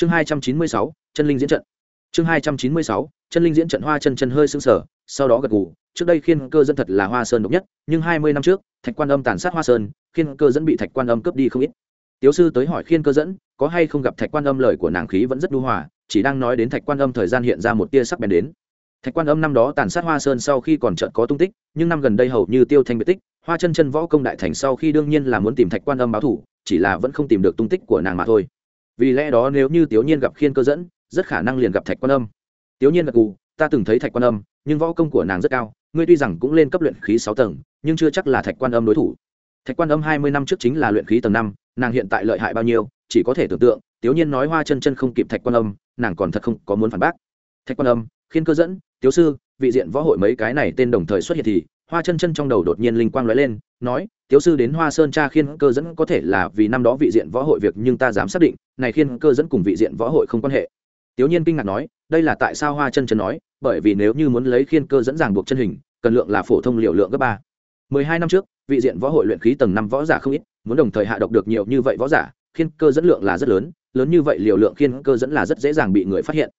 chương hai trăm chín mươi sáu, chân linh diễn trận. Chương hai trăm chín mươi sáu, chân linh diễn trận hoa chân chân hơi sưng sờ, sau đó gật gù. Trước đây khiên cơ dân thật là hoa sơn độc nhất, nhưng hai mươi năm trước, thạch quan âm tàn sát hoa sơn, khiên cơ dẫn bị thạch quan âm cướp đi không ít. Tiếu sư tới hỏi khiên cơ dẫn, có hay không gặp thạch quan âm lời của nàng khí vẫn rất đu hòa, chỉ đang nói đến thạch quan âm thời gian hiện ra một tia sắc bén đến. Thạch quan âm năm đó tàn sát hoa sơn sau khi còn trận có tung tích, nhưng năm gần đây hầu như tiêu thanh biệt tích, hoa chân chân võ công đại thành sau khi đương nhiên là muốn tìm thạch quan âm báo thủ, chỉ là vẫn không tìm được tung tích của nàng mà thôi vì lẽ đó nếu như tiểu nhiên gặp khiên cơ dẫn, rất khả năng liền gặp thạch quan âm. Tiểu nhiên gật gù, ta từng thấy thạch quan âm, nhưng võ công của nàng rất cao, ngươi tuy rằng cũng lên cấp luyện khí sáu tầng, nhưng chưa chắc là thạch quan âm đối thủ. Thạch quan âm hai mươi năm trước chính là luyện khí tầng năm, nàng hiện tại lợi hại bao nhiêu, chỉ có thể tưởng tượng, tiểu nhiên nói hoa chân chân không kịp thạch quan âm, nàng còn thật không có muốn phản bác. Thạch quan âm, khiên cơ dẫn, tiểu sư, vị diện võ hội mấy cái này tên đồng thời xuất hiện thì hoa chân chân trong đầu đột nhiên linh quang lóe lên, nói tiếu sư đến hoa sơn cha khiên cơ dẫn có thể là vì năm đó vị diện võ hội việc nhưng ta dám xác định, này khiên cơ dẫn cùng vị diện võ hội không quan hệ. Tiếu nhiên kinh ngạc nói, đây là tại sao hoa chân chân nói? Bởi vì nếu như muốn lấy khiên cơ dẫn ràng buộc chân hình, cần lượng là phổ thông liều lượng gấp ba. Mười hai năm trước, vị diện võ hội luyện khí tầng năm võ giả không ít, muốn đồng thời hạ độc được nhiều như vậy võ giả, khiên cơ dẫn lượng là rất lớn lớn như vậy liều lượng khiên cơ dẫn là rất dễ dàng bị người phát hiện.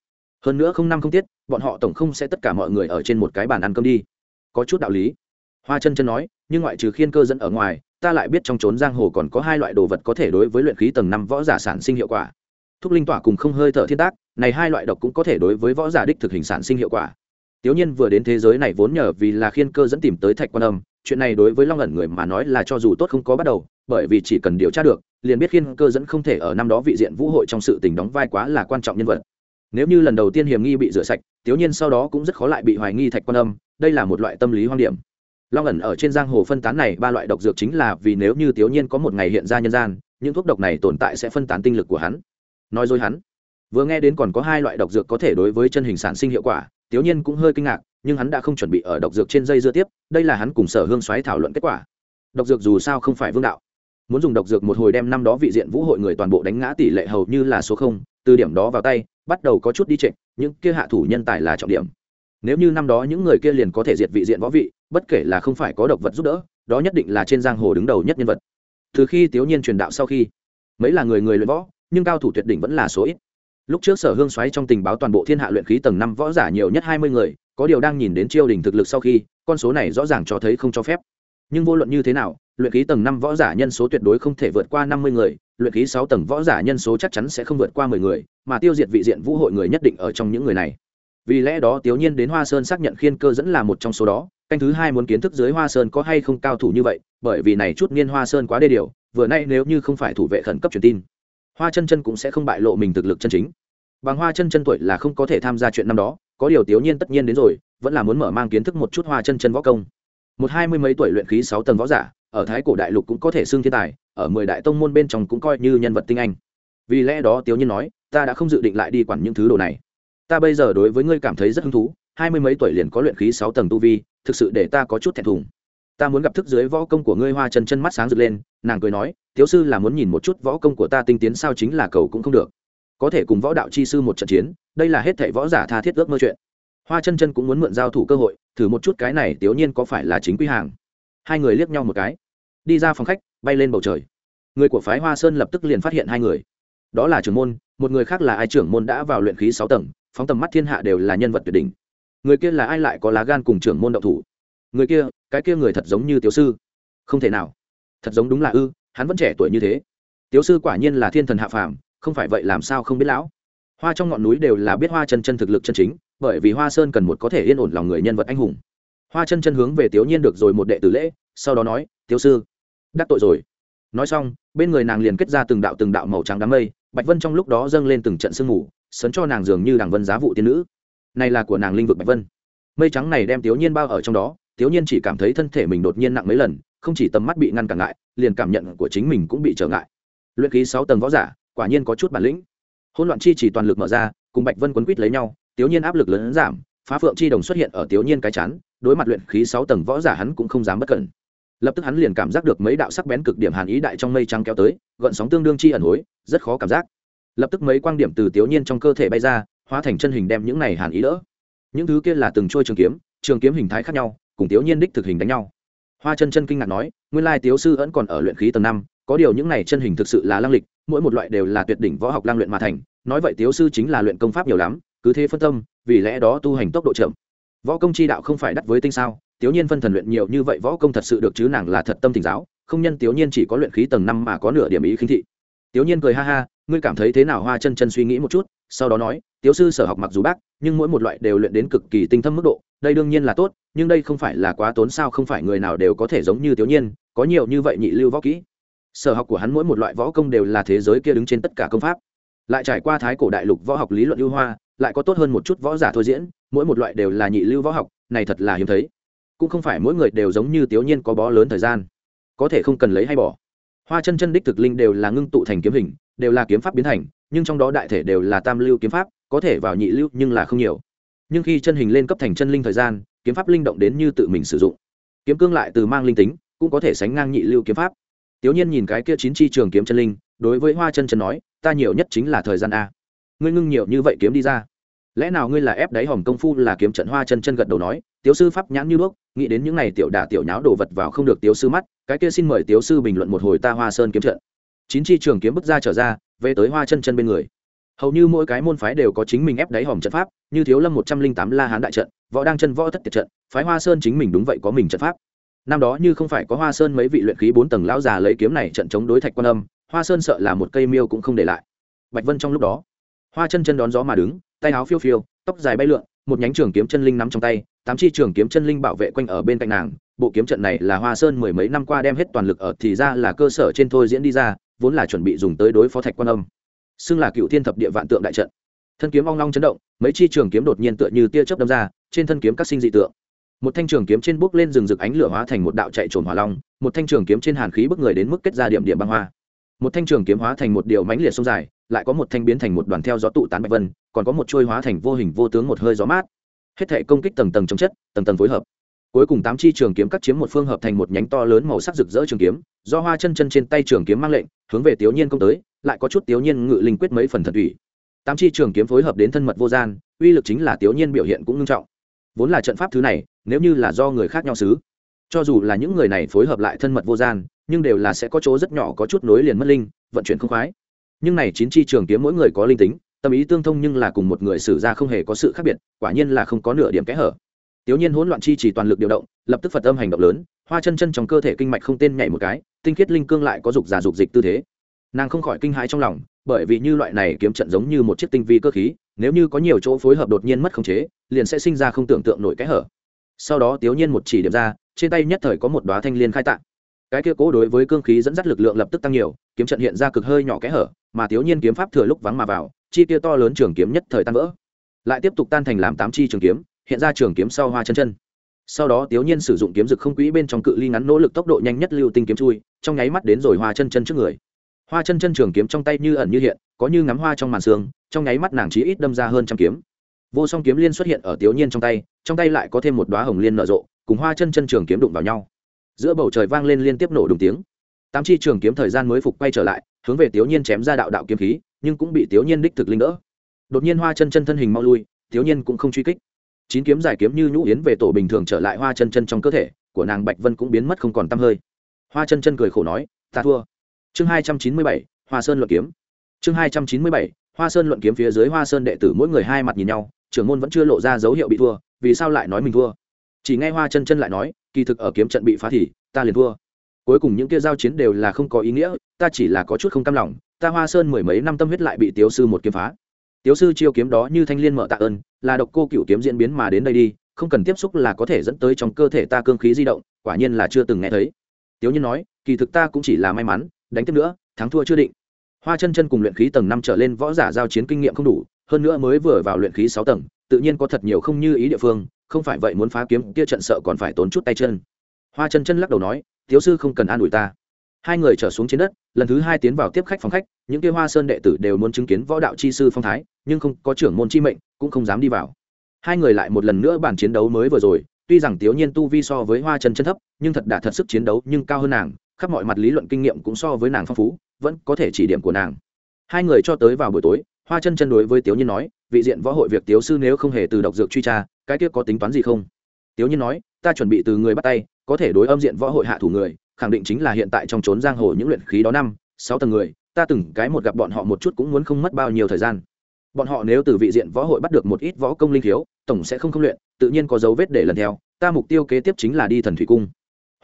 Hơn nữa không năm không tiết, bọn họ tổng không sẽ tất cả mọi người ở trên một cái bàn ăn cơm đi có chút đạo lý. Hoa chân chân nói, nhưng ngoại trừ khiên cơ dẫn ở ngoài, ta lại biết trong trốn giang hồ còn có hai loại đồ vật có thể đối với luyện khí tầng năm võ giả sản sinh hiệu quả. Thúc linh tỏa cùng không hơi thở thiên tác, này hai loại độc cũng có thể đối với võ giả đích thực hình sản sinh hiệu quả. Tiểu nhiên vừa đến thế giới này vốn nhờ vì là khiên cơ dẫn tìm tới thạch quan âm, chuyện này đối với long ẩn người mà nói là cho dù tốt không có bắt đầu, bởi vì chỉ cần điều tra được, liền biết khiên cơ dẫn không thể ở năm đó vị diện vũ hội trong sự tình đóng vai quá là quan trọng nhân vật. Nếu như lần đầu tiên hiểm nghi bị rửa sạch, tiểu nhiên sau đó cũng rất khó lại bị hoài nghi thạch quan âm đây là một loại tâm lý hoang điểm. Long ẩn ở trên giang hồ phân tán này ba loại độc dược chính là vì nếu như tiểu nhiên có một ngày hiện ra nhân gian những thuốc độc này tồn tại sẽ phân tán tinh lực của hắn. Nói dối hắn. Vừa nghe đến còn có hai loại độc dược có thể đối với chân hình sản sinh hiệu quả tiểu nhiên cũng hơi kinh ngạc nhưng hắn đã không chuẩn bị ở độc dược trên dây dưa tiếp đây là hắn cùng sở hương xoáy thảo luận kết quả. Độc dược dù sao không phải vương đạo. Muốn dùng độc dược một hồi đem năm đó vị diện vũ hội người toàn bộ đánh ngã tỷ lệ hầu như là số không từ điểm đó vào tay bắt đầu có chút đi trệ, những kia hạ thủ nhân tài là trọng điểm nếu như năm đó những người kia liền có thể diệt vị diện võ vị, bất kể là không phải có độc vật giúp đỡ, đó nhất định là trên giang hồ đứng đầu nhất nhân vật. Từ khi tiểu nhiên truyền đạo sau khi, mấy là người người luyện võ, nhưng cao thủ tuyệt đỉnh vẫn là số ít. Lúc trước sở hương xoáy trong tình báo toàn bộ thiên hạ luyện khí tầng năm võ giả nhiều nhất hai mươi người, có điều đang nhìn đến chiêu đình thực lực sau khi, con số này rõ ràng cho thấy không cho phép. Nhưng vô luận như thế nào, luyện khí tầng năm võ giả nhân số tuyệt đối không thể vượt qua năm mươi người, luyện khí sáu tầng võ giả nhân số chắc chắn sẽ không vượt qua mười người, mà tiêu diệt vị diện vũ hội người nhất định ở trong những người này vì lẽ đó tiểu nhiên đến hoa sơn xác nhận khiên cơ dẫn là một trong số đó, canh thứ hai muốn kiến thức dưới hoa sơn có hay không cao thủ như vậy, bởi vì này chút niên hoa sơn quá đê điều, vừa nay nếu như không phải thủ vệ khẩn cấp truyền tin, hoa chân chân cũng sẽ không bại lộ mình thực lực chân chính. Bằng hoa chân chân tuổi là không có thể tham gia chuyện năm đó, có điều tiểu nhiên tất nhiên đến rồi, vẫn là muốn mở mang kiến thức một chút hoa chân chân võ công. Một hai mươi mấy tuổi luyện khí sáu tầng võ giả, ở thái cổ đại lục cũng có thể xưng thiên tài, ở mười đại tông môn bên trong cũng coi như nhân vật tinh anh. Vì lẽ đó tiểu nhiên nói, ta đã không dự định lại đi quản những thứ đồ này ta bây giờ đối với ngươi cảm thấy rất hứng thú, hai mươi mấy tuổi liền có luyện khí sáu tầng tu vi, thực sự để ta có chút thẹn thùng. Ta muốn gặp thức dưới võ công của ngươi hoa chân chân mắt sáng rực lên, nàng cười nói tiếu sư là muốn nhìn một chút võ công của ta tinh tiến sao chính là cầu cũng không được. Có thể cùng võ đạo chi sư một trận chiến, đây là hết thảy võ giả tha thiết ước mơ chuyện. Hoa chân chân cũng muốn mượn giao thủ cơ hội, thử một chút cái này tiểu nhiên có phải là chính quy hàng. Hai người liếc nhau một cái. Đi ra phòng khách, bay lên bầu trời. Người của phái hoa sơn lập tức liền phát hiện hai người. Đó là trưởng môn, một người khác là ai trưởng môn đã vào luyện khí sáu tầng phóng tầm mắt thiên hạ đều là nhân vật tuyệt đỉnh. Người kia là ai lại có lá gan cùng trưởng môn đậu thủ? Người kia, cái kia người thật giống như tiểu sư. Không thể nào. Thật giống đúng là ư, hắn vẫn trẻ tuổi như thế. Tiểu sư quả nhiên là thiên thần hạ phàm, không phải vậy làm sao không biết lão. Hoa trong ngọn núi đều là biết hoa chân chân thực lực chân chính, bởi vì hoa sơn cần một có thể yên ổn lòng người nhân vật anh hùng. Hoa chân chân hướng về tiểu nhiên được rồi một đệ tử lễ, sau đó nói, tiểu sư, đắc tội rồi. Nói xong, bên người nàng liền kết ra từng đạo từng đạo màu trắng đám mây, bạch vân trong lúc đó dâng lên từng trận sương mù sấn cho nàng dường như đàng vân giá vụ tiên nữ. Này là của nàng linh vực bạch vân. Mây trắng này đem tiểu nhiên bao ở trong đó tiểu nhiên chỉ cảm thấy thân thể mình đột nhiên nặng mấy lần, không chỉ tầm mắt bị ngăn cản ngại liền cảm nhận của chính mình cũng bị trở ngại. Luyện khí sáu tầng võ giả, quả nhiên có chút bản lĩnh. Hỗn loạn chi chỉ toàn lực mở ra, cùng bạch vân quấn quýt lấy nhau tiểu nhiên áp lực lớn giảm, phá phượng chi đồng xuất hiện ở tiểu nhiên cái chán, đối mặt luyện khí sáu tầng võ giả hắn cũng không dám bất cẩn. Lập tức hắn liền cảm giác được mấy đạo sắc bén cực điểm hàn ý đại trong mây trắng kéo tới, gợn sóng tương đương chi ẩn hối, rất khó cảm giác lập tức mấy quang điểm từ tiểu nhiên trong cơ thể bay ra, hóa thành chân hình đem những này hàn ý đỡ. Những thứ kia là từng trôi trường kiếm trường kiếm hình thái khác nhau, cùng tiểu nhiên đích thực hình đánh nhau. Hoa chân chân kinh ngạc nói, nguyên lai tiểu sư vẫn còn ở luyện khí tầng năm, có điều những này chân hình thực sự là lăng lịch, mỗi một loại đều là tuyệt đỉnh võ học lang luyện mà thành, nói vậy tiểu sư chính là luyện công pháp nhiều lắm, cứ thế phân tâm, vì lẽ đó tu hành tốc độ chậm. Võ công chi đạo không phải đắt với tinh sao, tiểu nhiên phân thần luyện nhiều như vậy võ công thật sự được chứ nàng là thật tâm thỉnh giáo, không nhân tiểu nhiên chỉ có luyện khí tầng năm mà có nửa điểm ý khinh thị. Tiểu nhiên cười ha ha ngươi cảm thấy thế nào? Hoa chân chân suy nghĩ một chút, sau đó nói, tiểu sư sở học mặc dù bác, nhưng mỗi một loại đều luyện đến cực kỳ tinh thâm mức độ, đây đương nhiên là tốt, nhưng đây không phải là quá tốn sao, không phải người nào đều có thể giống như tiểu nhiên, có nhiều như vậy nhị lưu võ kỹ. Sở học của hắn mỗi một loại võ công đều là thế giới kia đứng trên tất cả công pháp. Lại trải qua thái cổ đại lục võ học lý luận ưu hoa, lại có tốt hơn một chút võ giả thôi diễn, mỗi một loại đều là nhị lưu võ học, này thật là hiếm thấy. Cũng không phải mỗi người đều giống như tiểu nhiên có bó lớn thời gian, có thể không cần lấy hay bỏ. Hoa chân chân đích thực linh đều là ngưng tụ thành kiếm hình đều là kiếm pháp biến thành, nhưng trong đó đại thể đều là tam lưu kiếm pháp, có thể vào nhị lưu nhưng là không nhiều. Nhưng khi chân hình lên cấp thành chân linh thời gian, kiếm pháp linh động đến như tự mình sử dụng. Kiếm cương lại từ mang linh tính, cũng có thể sánh ngang nhị lưu kiếm pháp. Tiểu nhiên nhìn cái kia chín chi trường kiếm chân linh, đối với hoa chân chân nói, ta nhiều nhất chính là thời gian a. Ngươi ngưng nhiều như vậy kiếm đi ra. Lẽ nào ngươi là ép đáy hòm công phu là kiếm trận hoa chân chân gật đầu nói, tiểu sư pháp nhãn như đuốc, nghĩ đến những n à y tiểu đả tiểu nháo đồ vật vào không được tiểu sư mắt, cái kia xin mời tiểu sư bình luận một hồi ta hoa sơn kiếm trận chín chi trường kiếm bước ra trở ra, về tới hoa chân chân bên người. Hầu như mỗi cái môn phái đều có chính mình ép đáy hòm trận pháp, như thiếu lâm một trăm linh tám la hán đại trận, võ đang chân võ thất tiệt trận, phái hoa sơn chính mình đúng vậy có mình trận pháp. Năm đó như không phải có hoa sơn mấy vị luyện khí bốn tầng lão già lấy kiếm này trận chống đối thạch quan âm, hoa sơn sợ là một cây miêu cũng không để lại. Bạch vân trong lúc đó, hoa chân chân đón gió mà đứng, tay áo phiêu phiêu, tóc dài bay lượn, một nhánh trường kiếm chân linh nắm trong tay, tám chi trường kiếm chân linh bảo vệ quanh ở bên cạnh nàng. Bộ kiếm trận này là hoa sơn mười mấy năm qua đem hết toàn lực ở thì ra là cơ sở trên thôi diễn đi ra vốn là chuẩn bị dùng tới đối phó thạch quan âm, xưng là cựu thiên thập địa vạn tượng đại trận. Thân kiếm ong long chấn động, mấy chi trường kiếm đột nhiên tựa như tia chớp đâm ra, trên thân kiếm các sinh dị tượng. Một thanh trường kiếm trên bước lên rừng rực ánh lửa hóa thành một đạo chạy trồn hỏa long, một thanh trường kiếm trên hàn khí bức người đến mức kết ra điểm điểm băng hoa. Một thanh trường kiếm hóa thành một điều mãnh liệt sông dài, lại có một thanh biến thành một đoàn theo gió tụ tán bạch vân, còn có một trôi hóa thành vô hình vô tướng một hơi gió mát. Hết thể công kích tầng tầng chống chất, tầng tầng phối hợp. Cuối cùng tám chi trường kiếm cắt chiếm một phương hợp thành một nhánh to lớn màu sắc rực rỡ trường kiếm, do hoa chân chân trên tay trường kiếm mang lệnh hướng về tiểu nhiên công tới, lại có chút tiểu nhiên ngự linh quyết mấy phần thần ủy tám chi trường kiếm phối hợp đến thân mật vô gian, uy lực chính là tiểu nhiên biểu hiện cũng nghiêm trọng. Vốn là trận pháp thứ này, nếu như là do người khác nhau xứ, cho dù là những người này phối hợp lại thân mật vô gian, nhưng đều là sẽ có chỗ rất nhỏ có chút nối liền mất linh, vận chuyển không khoái. Nhưng này chín chi trường kiếm mỗi người có linh tính, tâm ý tương thông nhưng là cùng một người xử ra không hề có sự khác biệt, quả nhiên là không có nửa điểm kẽ hở tiểu nhiên hỗn loạn chi chỉ toàn lực điều động, lập tức phật âm hành động lớn, hoa chân chân trong cơ thể kinh mạch không tên nhảy một cái, tinh khiết linh cương lại có dục giả dục dịch tư thế. Nàng không khỏi kinh hãi trong lòng, bởi vì như loại này kiếm trận giống như một chiếc tinh vi cơ khí, nếu như có nhiều chỗ phối hợp đột nhiên mất khống chế, liền sẽ sinh ra không tưởng tượng nổi kẽ hở. Sau đó tiểu nhiên một chỉ điểm ra, trên tay nhất thời có một đóa thanh liên khai tạng. Cái kia cố đối với cương khí dẫn dắt lực lượng lập tức tăng nhiều, kiếm trận hiện ra cực hơi nhỏ kẽ hở, mà thiếu nhiên kiếm pháp thừa lúc vắng mà vào, chi kia to lớn trường kiếm nhất thời tan vỡ. Lại tiếp tục tan thành làm tám chi trường kiếm hiện ra trường kiếm sau hoa chân chân. Sau đó thiếu nhiên sử dụng kiếm dực không quỹ bên trong cự ly ngắn nỗ lực tốc độ nhanh nhất lưu tinh kiếm chui, trong nháy mắt đến rồi hoa chân chân trước người. Hoa chân chân trường kiếm trong tay như ẩn như hiện, có như ngắm hoa trong màn xương trong nháy mắt nàng chí ít đâm ra hơn trăm kiếm. Vô song kiếm liên xuất hiện ở thiếu nhiên trong tay trong tay lại có thêm một đoá hồng liên nở rộ, cùng hoa chân chân trường kiếm đụng vào nhau. Giữa bầu trời vang lên liên tiếp nổ đùng tiếng. Tám chi trường kiếm thời gian mới phục quay trở lại, hướng về tiểu nhiên chém ra đạo đạo kiếm khí, nhưng cũng bị tiểu nhiên đích thực linh đỡ. Đột nhiên hoa chân chân thân hình mau lui tiểu nhiên cũng không truy kích chín kiếm giải kiếm như nhũ yến về tổ bình thường trở lại hoa chân chân trong cơ thể, của nàng bạch vân cũng biến mất không còn t hơi. Hoa chân chân cười khổ nói, ta thua. Chương hai trăm chín mươi bảy, hoa sơn luận kiếm. Chương hai trăm chín mươi bảy, hoa sơn luận kiếm phía dưới hoa sơn đệ tử mỗi người hai mặt nhìn nhau, trưởng môn vẫn chưa lộ ra dấu hiệu bị thua, vì sao lại nói mình thua? Chỉ nghe hoa chân chân lại nói, kỳ thực ở kiếm trận bị phá thì, ta liền thua. Cuối cùng những kia giao chiến đều là không có ý nghĩa, ta chỉ là có chút không cam lòng, ta hoa sơn mười mấy năm tâm huyết lại bị tiếu sư một kiếm phá tiếu sư chiêu kiếm đó như thanh liên mở tạ ơn, là độc cô cựu kiếm diễn biến mà đến đây đi, không cần tiếp xúc là có thể dẫn tới trong cơ thể ta cương khí di động, quả nhiên là chưa từng nghe thấy. Tiếu nhiên nói, kỳ thực ta cũng chỉ là may mắn, đánh tiếp nữa, thắng thua chưa định. Hoa chân chân cùng luyện khí tầng năm trở lên võ giả giao chiến kinh nghiệm không đủ, hơn nữa mới vừa vào luyện khí sáu tầng, tự nhiên có thật nhiều không như ý địa phương, không phải vậy muốn phá kiếm kia trận sợ còn phải tốn chút tay chân. Hoa chân chân lắc đầu nói thiếu sư không cần an ủi ta hai người trở xuống trên đất, lần thứ hai tiến vào tiếp khách phòng khách, những kia hoa sơn đệ tử đều muốn chứng kiến võ đạo chi sư phong thái, nhưng không, có trưởng môn chi mệnh, cũng không dám đi vào. Hai người lại một lần nữa bản chiến đấu mới vừa rồi, tuy rằng tiểu nhiên tu vi so với hoa chân chân thấp, nhưng thật đã thật sức chiến đấu, nhưng cao hơn nàng, khắp mọi mặt lý luận kinh nghiệm cũng so với nàng phong phú, vẫn có thể chỉ điểm của nàng. Hai người cho tới vào buổi tối, hoa chân chân đối với tiểu nhiên nói, vị diện võ hội việc tiểu sư nếu không hề từ độc dược truy tra, cái kia có tính toán gì không? Tiểu nhiên nói, ta chuẩn bị từ người bắt tay, có thể đối âm diện võ hội hạ thủ người khẳng định chính là hiện tại trong trốn giang hồ những luyện khí đó năm, sáu tầng người, ta từng cái một gặp bọn họ một chút cũng muốn không mất bao nhiêu thời gian. Bọn họ nếu từ vị diện võ hội bắt được một ít võ công linh thiếu tổng sẽ không không luyện, tự nhiên có dấu vết để lần theo, ta mục tiêu kế tiếp chính là đi thần thủy cung.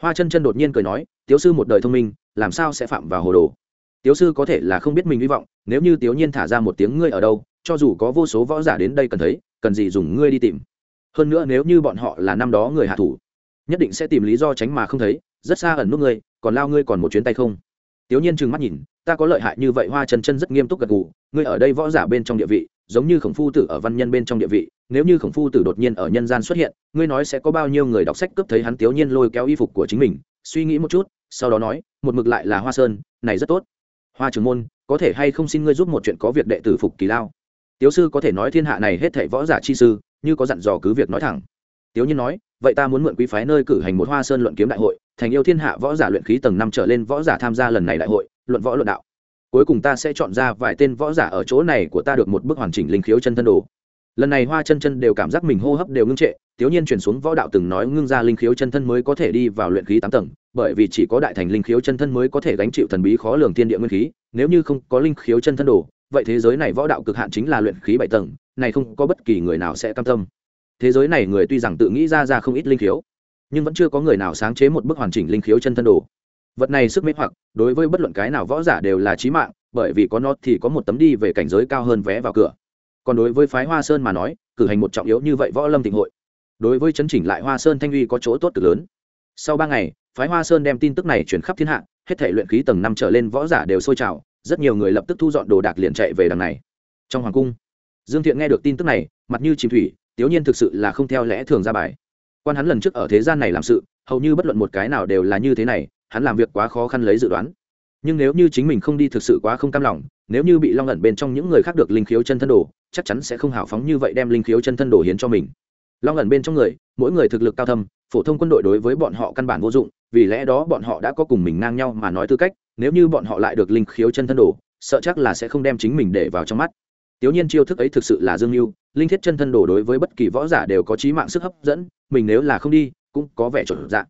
Hoa chân chân đột nhiên cười nói tiếu sư một đời thông minh, làm sao sẽ phạm vào hồ đồ? Tiếu sư có thể là không biết mình hy vọng, nếu như tiếu nhiên thả ra một tiếng ngươi ở đâu, cho dù có vô số võ giả đến đây cần thấy, cần gì dùng ngươi đi tìm. Hơn nữa nếu như bọn họ là năm đó người hạ thủ nhất định sẽ tìm lý do tránh mà không thấy, rất xa ẩn nút ngươi, còn lao ngươi còn một chuyến tay không? Tiểu nhiên trừng mắt nhìn, ta có lợi hại như vậy hoa chân chân rất nghiêm túc gật gù, ngươi ở đây võ giả bên trong địa vị, giống như khổng phu tử ở văn nhân bên trong địa vị, nếu như khổng phu tử đột nhiên ở nhân gian xuất hiện, ngươi nói sẽ có bao nhiêu người đọc sách cướp thấy hắn tiểu nhiên lôi kéo y phục của chính mình, suy nghĩ một chút, sau đó nói, một mực lại là hoa sơn, này rất tốt. Hoa trường môn, có thể hay không xin ngươi giúp một chuyện có việc đệ tử phục kỳ lao? Tiểu sư có thể nói thiên hạ này hết thảy võ giả chi sư, như có dặn dò cứ việc nói thẳng tiếu nhiên nói, vậy ta muốn mượn quý phái nơi cử hành một hoa sơn luận kiếm đại hội, thành yêu thiên hạ võ giả luyện khí tầng năm trở lên võ giả tham gia lần này đại hội, luận võ luận đạo. Cuối cùng ta sẽ chọn ra vài tên võ giả ở chỗ này của ta được một bức hoàn chỉnh linh khiếu chân thân đồ. Lần này hoa chân chân đều cảm giác mình hô hấp đều ngưng trệ, tiếu nhiên chuyển xuống võ đạo từng nói ngưng ra linh khiếu chân thân mới có thể đi vào luyện khí tám tầng, bởi vì chỉ có đại thành linh khiếu chân thân mới có thể gánh chịu thần bí khó lường thiên địa nguyên khí, nếu như không có linh khiếu chân thân đồ, vậy thế giới này võ đạo cực hạn chính là luyện khí bảy tầng, này không có bất kỳ người nào sẽ cam tâm thế giới này người tuy rằng tự nghĩ ra ra không ít linh khiếu, nhưng vẫn chưa có người nào sáng chế một bức hoàn chỉnh linh khiếu chân thân đồ. Vật này sức mê hoặc, đối với bất luận cái nào võ giả đều là trí mạng, bởi vì có nó thì có một tấm đi về cảnh giới cao hơn vé vào cửa. Còn đối với phái hoa sơn mà nói, cử hành một trọng yếu như vậy võ lâm thịnh hội, đối với chấn chỉnh lại hoa sơn thanh uy có chỗ tốt cực lớn. Sau ba ngày, phái hoa sơn đem tin tức này chuyển khắp thiên hạ, hết thể luyện khí tầng năm trở lên võ giả đều sôi trào, rất nhiều người lập tức thu dọn đồ đạc liền chạy về đằng này. Trong hoàng cung, dương thiện nghe được tin tức này, mặt như chìm thủy tiếu nhiên thực sự là không theo lẽ thường ra bài. Quan hắn lần trước ở thế gian này làm sự, hầu như bất luận một cái nào đều là như thế này, hắn làm việc quá khó khăn lấy dự đoán. Nhưng nếu như chính mình không đi thực sự quá không cam lòng, nếu như bị long ẩn bên trong những người khác được linh khiếu chân thân đồ, chắc chắn sẽ không hào phóng như vậy đem linh khiếu chân thân đồ hiến cho mình. Long ẩn bên trong người, mỗi người thực lực cao thâm, phổ thông quân đội đối với bọn họ căn bản vô dụng, vì lẽ đó bọn họ đã có cùng mình ngang nhau mà nói tư cách, nếu như bọn họ lại được linh khiếu chân thân đồ, sợ chắc là sẽ không đem chính mình để vào trong mắt. Tiểu Nhiên chiêu thức ấy thực sự là dương lưu, linh thiết chân thân đồ đối với bất kỳ võ giả đều có chí mạng sức hấp dẫn, mình nếu là không đi, cũng có vẻ chuẩn dạng.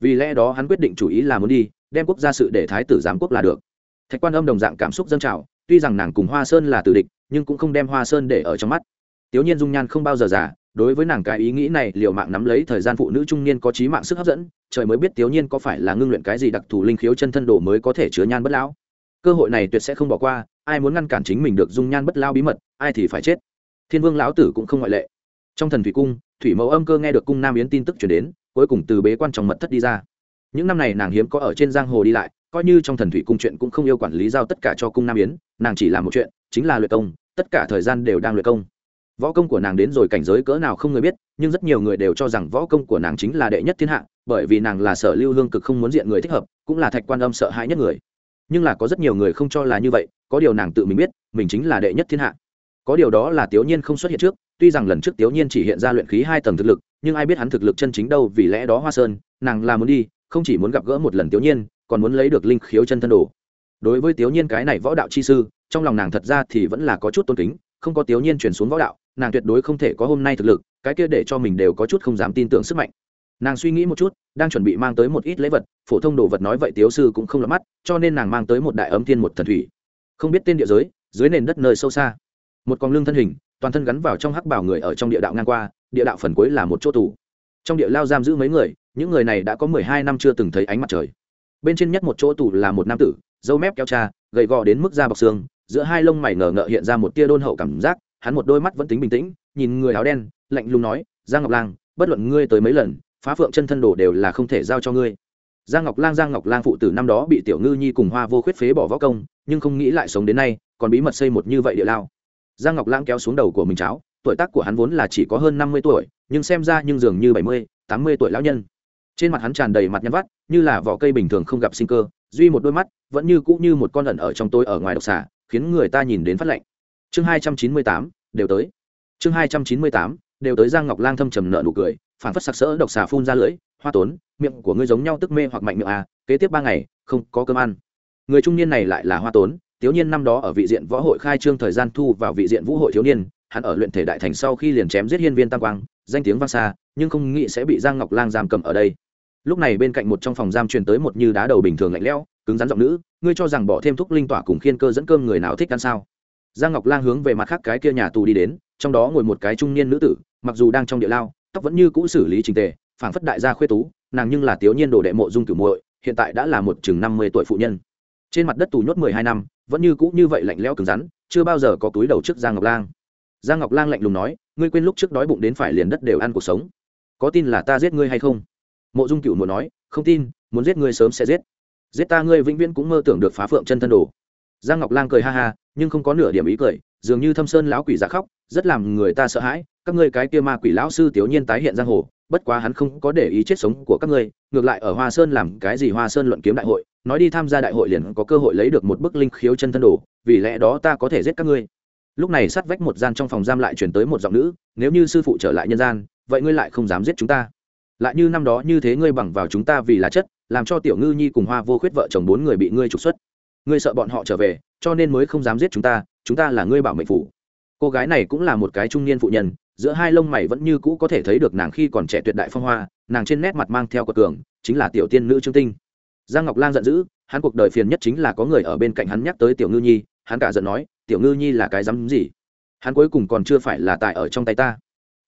Vì lẽ đó hắn quyết định chủ ý là muốn đi, đem quốc gia sự để thái tử giám quốc là được. Thạch Quan Âm đồng dạng cảm xúc dâng trào, tuy rằng nàng cùng Hoa Sơn là tử địch, nhưng cũng không đem Hoa Sơn để ở trong mắt. Tiểu Nhiên dung nhan không bao giờ giả, đối với nàng cái ý nghĩ này liều mạng nắm lấy thời gian phụ nữ trung niên có chí mạng sức hấp dẫn, trời mới biết Tiểu Nhiên có phải là ngưng luyện cái gì đặc thù linh khiếu chân thân đồ mới có thể chứa nhan bất lão. Cơ hội này tuyệt sẽ không bỏ qua, ai muốn ngăn cản chính mình được dung nhan bất lao bí mật, ai thì phải chết. Thiên vương lão tử cũng không ngoại lệ. Trong thần thủy cung, thủy mẫu âm cơ nghe được cung nam yến tin tức chuyển đến, cuối cùng từ bế quan trong mật thất đi ra. Những năm này nàng hiếm có ở trên giang hồ đi lại, coi như trong thần thủy cung chuyện cũng không yêu quản lý giao tất cả cho cung nam yến, nàng chỉ làm một chuyện, chính là luyện công, tất cả thời gian đều đang luyện công. Võ công của nàng đến rồi cảnh giới cỡ nào không người biết, nhưng rất nhiều người đều cho rằng võ công của nàng chính là đệ nhất thiên hạ, bởi vì nàng là sở lưu hương cực không muốn diện người thích hợp, cũng là thạch quan âm sợ hãi nhất người nhưng là có rất nhiều người không cho là như vậy, có điều nàng tự mình biết, mình chính là đệ nhất thiên hạ. Có điều đó là tiểu nhiên không xuất hiện trước, tuy rằng lần trước tiểu nhiên chỉ hiện ra luyện khí hai tầng thực lực, nhưng ai biết hắn thực lực chân chính đâu, vì lẽ đó hoa sơn, nàng là muốn đi, không chỉ muốn gặp gỡ một lần tiểu nhiên, còn muốn lấy được linh khiếu chân thân đồ. Đối với tiểu nhiên cái này võ đạo chi sư, trong lòng nàng thật ra thì vẫn là có chút tôn kính, không có tiểu nhiên chuyển xuống võ đạo, nàng tuyệt đối không thể có hôm nay thực lực, cái kia để cho mình đều có chút không dám tin tưởng sức mạnh nàng suy nghĩ một chút, đang chuẩn bị mang tới một ít lễ vật, phổ thông đồ vật nói vậy tiếu sư cũng không lắm mắt, cho nên nàng mang tới một đại ấm thiên một thần thủy. Không biết tên địa giới, dưới nền đất nơi sâu xa. Một con lưng thân hình, toàn thân gắn vào trong hắc bảo người ở trong địa đạo ngang qua, địa đạo phần cuối là một chỗ tù. Trong địa lao giam giữ mấy người, những người này đã có mười hai năm chưa từng thấy ánh mặt trời. Bên trên nhất một chỗ tù là một nam tử, dâu mép keo cha, gầy gò đến mức da bọc xương, giữa hai lông mày ngờ ngợ hiện ra một tia đôn hậu cảm giác, hắn một đôi mắt vẫn tính bình tĩnh, nhìn người áo đen, lạnh lùng nói, giang ngọc lang, bất luận ngươi tới mấy lần phá phượng chân thân đồ đều là không thể giao cho ngươi. Giang ngọc lang, giang ngọc lang phụ tử năm đó bị tiểu ngư nhi cùng hoa vô khuyết phế bỏ võ công, nhưng không nghĩ lại sống đến nay, còn bí mật xây một như vậy địa lao. Giang ngọc lang kéo xuống đầu của mình cháo, tuổi tác của hắn vốn là chỉ có hơn năm mươi tuổi, nhưng xem ra nhưng dường như bảy mươi, tám mươi tuổi lão nhân. Trên mặt hắn tràn đầy mặt nhăn vắt, như là vỏ cây bình thường không gặp sinh cơ, duy một đôi mắt, vẫn như cũ như một con ẩn ở trong tôi ở ngoài độc xả khiến người ta nhìn đến phát lạnh. Chương hai trăm chín mươi tám, đều tới. Chương hai trăm chín mươi tám, đều tới, giang ngọc lang thâm trầm nợ nụ cười phản phất sặc sỡ độc xà phun ra lưỡi, hoa tốn, miệng của ngươi giống nhau tức mê hoặc mạnh miệng à kế tiếp ba ngày, không có cơm ăn. Người trung niên này lại là hoa tốn, thiếu niên năm đó ở vị diện võ hội khai trương thời gian thu vào vị diện vũ hội thiếu niên, hắn ở luyện thể đại thành sau khi liền chém giết hiên viên tam quang, danh tiếng vang xa, nhưng không nghĩ sẽ bị giang ngọc lang giam cầm ở đây. Lúc này bên cạnh một trong phòng giam truyền tới một như đá đầu bình thường lạnh lẽo, cứng rắn giọng nữ, ngươi cho rằng bỏ thêm thuốc linh tỏa cùng khiên cơ dẫn cơm người nào thích ăn sao? Giang ngọc lang hướng về mặt khác cái kia nhà tù đi đến, trong đó ngồi một cái trung niên nữ tử, mặc dù đang trong địa lao tóc vẫn như cũ xử lý trình tề, phảng phất đại gia khuê tú, nàng nhưng là tiểu nhiên đồ đệ mộ dung cửu muội, hiện tại đã là một chừng năm mươi tuổi phụ nhân. Trên mặt đất tù nhốt mười hai năm, vẫn như cũ như vậy lạnh lẽo cứng rắn, chưa bao giờ có túi đầu trước giang ngọc lang. Giang ngọc lang lạnh lùng nói, ngươi quên lúc trước đói bụng đến phải liền đất đều ăn cuộc sống. Có tin là ta giết ngươi hay không? Mộ dung cựu muốn nói, không tin, muốn giết ngươi sớm sẽ giết. Giết ta ngươi vĩnh viễn cũng mơ tưởng được phá phượng chân thân đồ. Giang ngọc lang cười ha ha, nhưng không có nửa điểm ý cười, dường như thâm sơn lão quỷ giả khóc rất làm người ta sợ hãi, các ngươi cái kia ma quỷ lão sư tiểu nhiên tái hiện giang hồ, bất quá hắn không có để ý chết sống của các ngươi, ngược lại ở hoa sơn làm cái gì hoa sơn luận kiếm đại hội, nói đi tham gia đại hội liền có cơ hội lấy được một bức linh khiếu chân thân đồ, vì lẽ đó ta có thể giết các ngươi. Lúc này sát vách một gian trong phòng giam lại chuyển tới một giọng nữ, nếu như sư phụ trở lại nhân gian, vậy ngươi lại không dám giết chúng ta. Lại như năm đó như thế ngươi bằng vào chúng ta vì là chất, làm cho tiểu ngư nhi cùng hoa vô khuyết vợ chồng bốn người bị ngươi trục xuất. Ngươi sợ bọn họ trở về, cho nên mới không dám giết chúng ta chúng ta là ngươi bảo mệnh phủ cô gái này cũng là một cái trung niên phụ nhân, giữa hai lông mày vẫn như cũ có thể thấy được nàng khi còn trẻ tuyệt đại phong hoa, nàng trên nét mặt mang theo cờ cường, chính là tiểu tiên nữ trương tinh. Giang ngọc lan giận dữ, hắn cuộc đời phiền nhất chính là có người ở bên cạnh hắn nhắc tới tiểu ngư nhi, hắn cả giận nói, tiểu ngư nhi là cái dám gì? Hắn cuối cùng còn chưa phải là tại ở trong tay ta.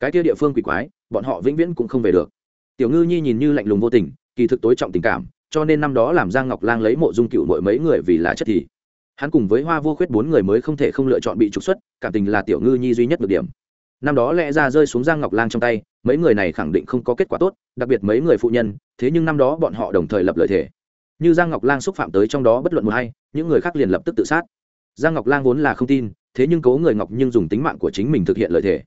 Cái kia địa phương quỷ quái, bọn họ vĩnh viễn cũng không về được. Tiểu ngư nhi nhìn như lạnh lùng vô tình, kỳ thực tối trọng tình cảm, cho nên năm đó làm giang ngọc lang lấy mộ dung cựu mỗi mấy người vì là chất thì hắn cùng với hoa vô khuyết bốn người mới không thể không lựa chọn bị trục xuất, cảm tình là tiểu ngư nhi duy nhất được điểm. Năm đó lẽ ra rơi xuống giang ngọc lang trong tay, mấy người này khẳng định không có kết quả tốt, đặc biệt mấy người phụ nhân, thế nhưng năm đó bọn họ đồng thời lập lợi thể như giang ngọc lang xúc phạm tới trong đó bất luận một hay những người khác liền lập tức tự sát. Giang ngọc lang vốn là không tin, thế nhưng cố người ngọc nhưng dùng tính mạng của chính mình thực hiện lợi thể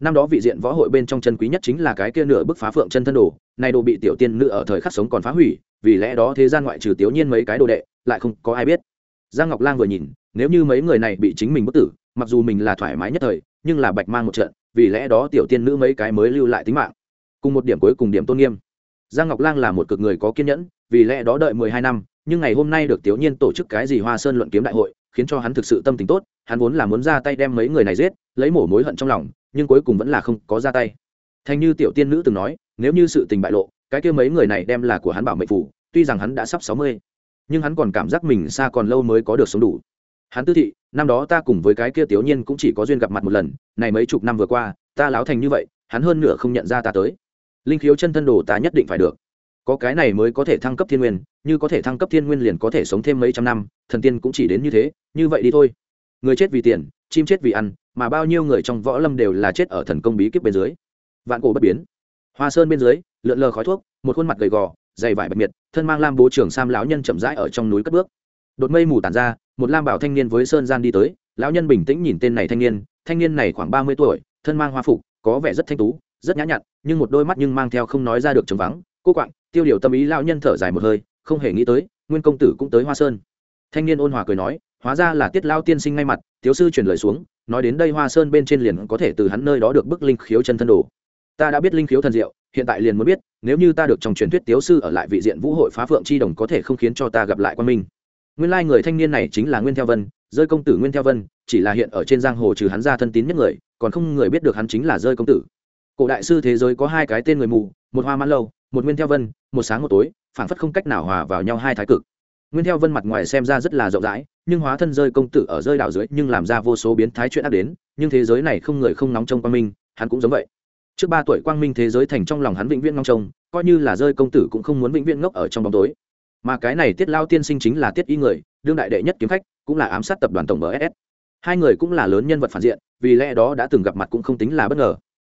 năm đó vị diện võ hội bên trong chân quý nhất chính là cái kia nửa bức phá phượng chân thân đồ, này đồ bị tiểu tiên nữ ở thời khắc sống còn phá hủy, vì lẽ đó thế gian ngoại trừ tiểu nhiên mấy cái đồ đệ, lại không có ai biết giang ngọc lang vừa nhìn, nếu như mấy người này bị chính mình bất tử, mặc dù mình là thoải mái nhất thời, nhưng là bạch mang một trận, vì lẽ đó tiểu tiên nữ mấy cái mới lưu lại tính mạng. Cùng một điểm cuối cùng điểm tôn nghiêm. Giang ngọc lang là một cực người có kiên nhẫn, vì lẽ đó đợi mười hai năm, nhưng ngày hôm nay được tiểu nhiên tổ chức cái gì hoa sơn luận kiếm đại hội, khiến cho hắn thực sự tâm tình tốt, hắn vốn là muốn ra tay đem mấy người này giết, lấy mổ mối hận trong lòng, nhưng cuối cùng vẫn là không có ra tay. Thành như tiểu tiên nữ từng nói, nếu như sự tình bại lộ, cái kia mấy người này đem là của hắn bảo mệnh phủ tuy rằng hắn đã sắp sáu mươi nhưng hắn còn cảm giác mình xa còn lâu mới có được sống đủ. Hắn tư thị, năm đó ta cùng với cái kia tiểu nhiên cũng chỉ có duyên gặp mặt một lần, này mấy chục năm vừa qua, ta láo thành như vậy, hắn hơn nửa không nhận ra ta tới. Linh khiếu chân thân đồ ta nhất định phải được. Có cái này mới có thể thăng cấp thiên nguyên, như có thể thăng cấp thiên nguyên liền có thể sống thêm mấy trăm năm, thần tiên cũng chỉ đến như thế, như vậy đi thôi. Người chết vì tiền, chim chết vì ăn, mà bao nhiêu người trong võ lâm đều là chết ở thần công bí kíp bên dưới. Vạn cổ bất biến. Hoa sơn bên dưới, lượn lờ khói thuốc, một khuôn mặt gầy gò dày vải bạch miệt, thân mang lam bố trưởng sam lão nhân chậm rãi ở trong núi cất bước. Đột mây mù tàn ra, một lam bảo thanh niên với sơn gian đi tới, lão nhân bình tĩnh nhìn tên này thanh niên thanh niên này khoảng ba mươi tuổi, thân mang hoa phục, có vẻ rất thanh tú, rất nhã nhặn, nhưng một đôi mắt nhưng mang theo không nói ra được trống vắng, cô quạng, tiêu điều tâm ý lão nhân thở dài một hơi, không hề nghĩ tới, nguyên công tử cũng tới hoa sơn. Thanh niên ôn hòa cười nói, hóa ra là tiết lao tiên sinh ngay mặt thiếu sư truyền lời xuống, nói đến đây hoa sơn bên trên liền có thể từ hắn nơi đó được bức linh khiếu chân thân đồ ta đã biết linh khiếu thần diệu, hiện tại liền muốn biết, nếu như ta được trong truyền thuyết tiếu sư ở lại vị diện vũ hội phá phượng chi đồng có thể không khiến cho ta gặp lại quan minh. Nguyên lai người thanh niên này chính là nguyên theo vân, rơi công tử nguyên theo vân, chỉ là hiện ở trên giang hồ trừ hắn ra thân tín nhất người, còn không người biết được hắn chính là rơi công tử. Cổ đại sư thế giới có hai cái tên người mù, một hoa mãn lâu, một nguyên theo vân, một sáng một tối, phảng phất không cách nào hòa vào nhau hai thái cực. Nguyên theo vân mặt ngoài xem ra rất là rộng rãi, nhưng hóa thân rơi công tử ở rơi đảo dưới nhưng làm ra vô số biến thái chuyện ác đến, nhưng thế giới này không người không nóng trong quan minh, hắn cũng giống vậy trước ba tuổi quang minh thế giới thành trong lòng hắn vĩnh viễn ngóng trông, coi như là rơi công tử cũng không muốn vĩnh viễn ngốc ở trong bóng tối. Mà cái này tiết lao tiên sinh chính là tiết y người, đương đại đệ nhất kiếm khách, cũng là ám sát tập đoàn tổng bs hai người cũng là lớn nhân vật phản diện, vì lẽ đó đã từng gặp mặt cũng không tính là bất ngờ.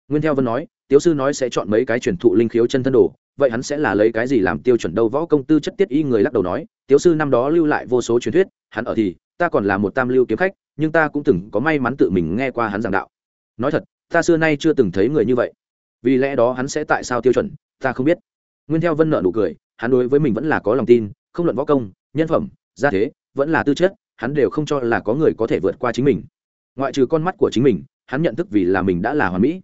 Nguyên theo vân nói tiếu sư nói sẽ chọn mấy cái truyền thụ linh khiếu chân thân đồ, vậy hắn sẽ là lấy cái gì làm tiêu chuẩn đâu? Võ công tư chất tiết y người lắc đầu nói tiếu sư năm đó lưu lại vô số truyền thuyết, hắn ở thì, ta còn là một tam lưu kiếm khách, nhưng ta cũng từng có may mắn tự mình nghe qua hắn giảng đạo. Nói thật ta xưa nay chưa từng thấy người như vậy. Vì lẽ đó hắn sẽ tại sao tiêu chuẩn, ta không biết. Nguyên theo vân nợ nụ cười, hắn đối với mình vẫn là có lòng tin, không luận võ công, nhân phẩm, gia thế, vẫn là tư chất, hắn đều không cho là có người có thể vượt qua chính mình. Ngoại trừ con mắt của chính mình, hắn nhận thức vì là mình đã là hoàn mỹ.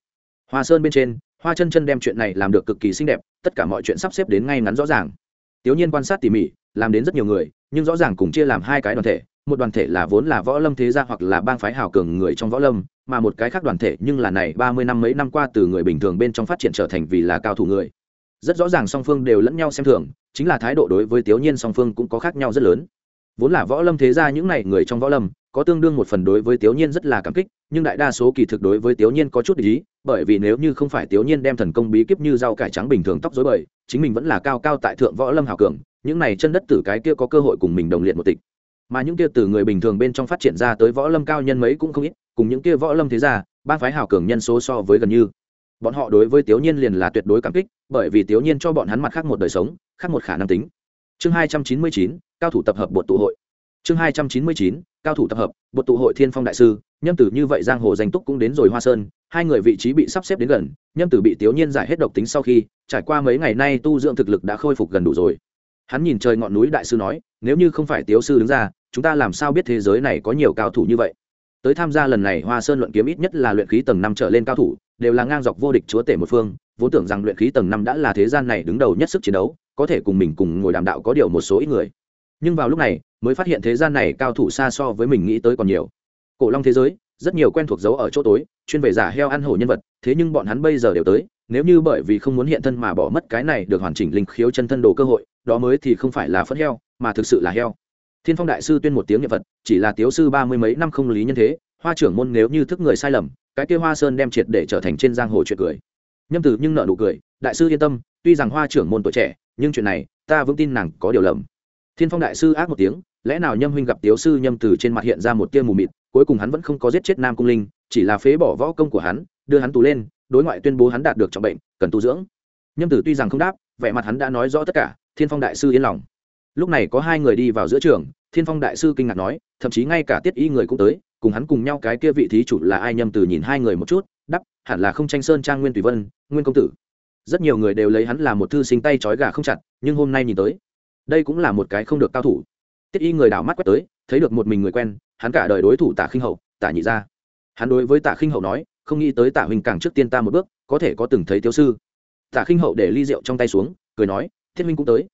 Hoa sơn bên trên, hoa chân chân đem chuyện này làm được cực kỳ xinh đẹp, tất cả mọi chuyện sắp xếp đến ngay ngắn rõ ràng. Tiểu nhiên quan sát tỉ mỉ, làm đến rất nhiều người, nhưng rõ ràng cùng chia làm hai cái đoàn thể một đoàn thể là vốn là võ lâm thế gia hoặc là bang phái hào cường người trong võ lâm, mà một cái khác đoàn thể nhưng là này ba mươi năm mấy năm qua từ người bình thường bên trong phát triển trở thành vì là cao thủ người. Rất rõ ràng song phương đều lẫn nhau xem thường, chính là thái độ đối với tiểu nhiên song phương cũng có khác nhau rất lớn. Vốn là võ lâm thế gia những này người trong võ lâm, có tương đương một phần đối với tiểu nhiên rất là cảm kích, nhưng đại đa số kỳ thực đối với tiểu nhiên có chút ý, bởi vì nếu như không phải tiểu nhiên đem thần công bí kíp như rau cải trắng bình thường tóc dối bời, chính mình vẫn là cao cao tại thượng võ lâm hào cường, những này chân đất tử cái kia có cơ hội cùng mình đồng liệt một tịch mà những kia từ người bình thường bên trong phát triển ra tới võ lâm cao nhân mấy cũng không ít, cùng những kia võ lâm thế gia, ban phái hào cường nhân số so với gần như. Bọn họ đối với tiểu nhiên liền là tuyệt đối cảm kích, bởi vì tiểu nhiên cho bọn hắn mặt khác một đời sống, khác một khả năng tính. Chương hai trăm chín mươi chín, cao thủ tập hợp bột tụ hội. Chương hai trăm chín mươi chín, cao thủ tập hợp bột tụ hội thiên phong đại sư, nhâm tử như vậy giang hồ danh túc cũng đến rồi hoa sơn, hai người vị trí bị sắp xếp đến gần, nhâm tử bị tiểu nhiên giải hết độc tính sau khi, trải qua mấy ngày nay tu dưỡng thực lực đã khôi phục gần đủ rồi hắn nhìn trời ngọn núi đại sư nói, nếu như không phải tiếu sư đứng ra, chúng ta làm sao biết thế giới này có nhiều cao thủ như vậy? Tới tham gia lần này hoa sơn luận kiếm ít nhất là luyện khí tầng năm trở lên cao thủ, đều là ngang dọc vô địch chúa tể một phương, vốn tưởng rằng luyện khí tầng năm đã là thế gian này đứng đầu nhất sức chiến đấu, có thể cùng mình cùng ngồi đàm đạo có điều một số ít người. Nhưng vào lúc này, mới phát hiện thế gian này cao thủ xa so với mình nghĩ tới còn nhiều. Cổ long thế giới, rất nhiều quen thuộc dấu ở chỗ tối, chuyên về giả heo ăn hổ nhân vật, thế nhưng bọn hắn bây giờ đều tới nếu như bởi vì không muốn hiện thân mà bỏ mất cái này được hoàn chỉnh linh khiếu chân thân đồ cơ hội, đó mới thì không phải là phất heo, mà thực sự là heo. Thiên phong đại sư tuyên một tiếng nghệ vật chỉ là tiếu sư ba mươi mấy năm không lý nhân thế, hoa trưởng môn nếu như thức người sai lầm, cái kia hoa sơn đem triệt để trở thành trên giang hồ chuyện cười. Nhâm tử nhưng nợ nụ cười, đại sư yên tâm, tuy rằng hoa trưởng môn tuổi trẻ, nhưng chuyện này, ta vững tin nàng có điều lầm. Thiên phong đại sư ác một tiếng, lẽ nào nhâm huynh gặp tiếu sư nhâm tử trên mặt hiện ra một tia mù mịt, cuối cùng hắn vẫn không có giết chết nam cung linh, chỉ là phế bỏ võ công của hắn, đưa hắn tù lên đối ngoại tuyên bố hắn đạt được trọng bệnh, cần tu dưỡng. Nhâm tử tuy rằng không đáp, vẻ mặt hắn đã nói rõ tất cả, thiên phong đại sư yên lòng. Lúc này có hai người đi vào giữa trường, thiên phong đại sư kinh ngạc nói, thậm chí ngay cả tiết y người cũng tới, cùng hắn cùng nhau cái kia vị thí chủ là ai? Nhâm từ nhìn hai người một chút đắp hẳn là không tranh sơn trang nguyên tùy vân, nguyên công tử. Rất nhiều người đều lấy hắn là một thư sinh tay trói gà không chặt, nhưng hôm nay nhìn tới, đây cũng là một cái không được cao thủ. Tiết y người đảo mắt quét tới, thấy được một mình người quen, hắn cả đời đối thủ tả khinh hậu, tả nhị gia. Hắn đối với tả khinh hậu nói không nghĩ tới tả huynh càng trước tiên ta một bước, có thể có từng thấy thiếu sư. Tả khinh hậu để ly rượu trong tay xuống, cười nói, thiết minh cũng tới.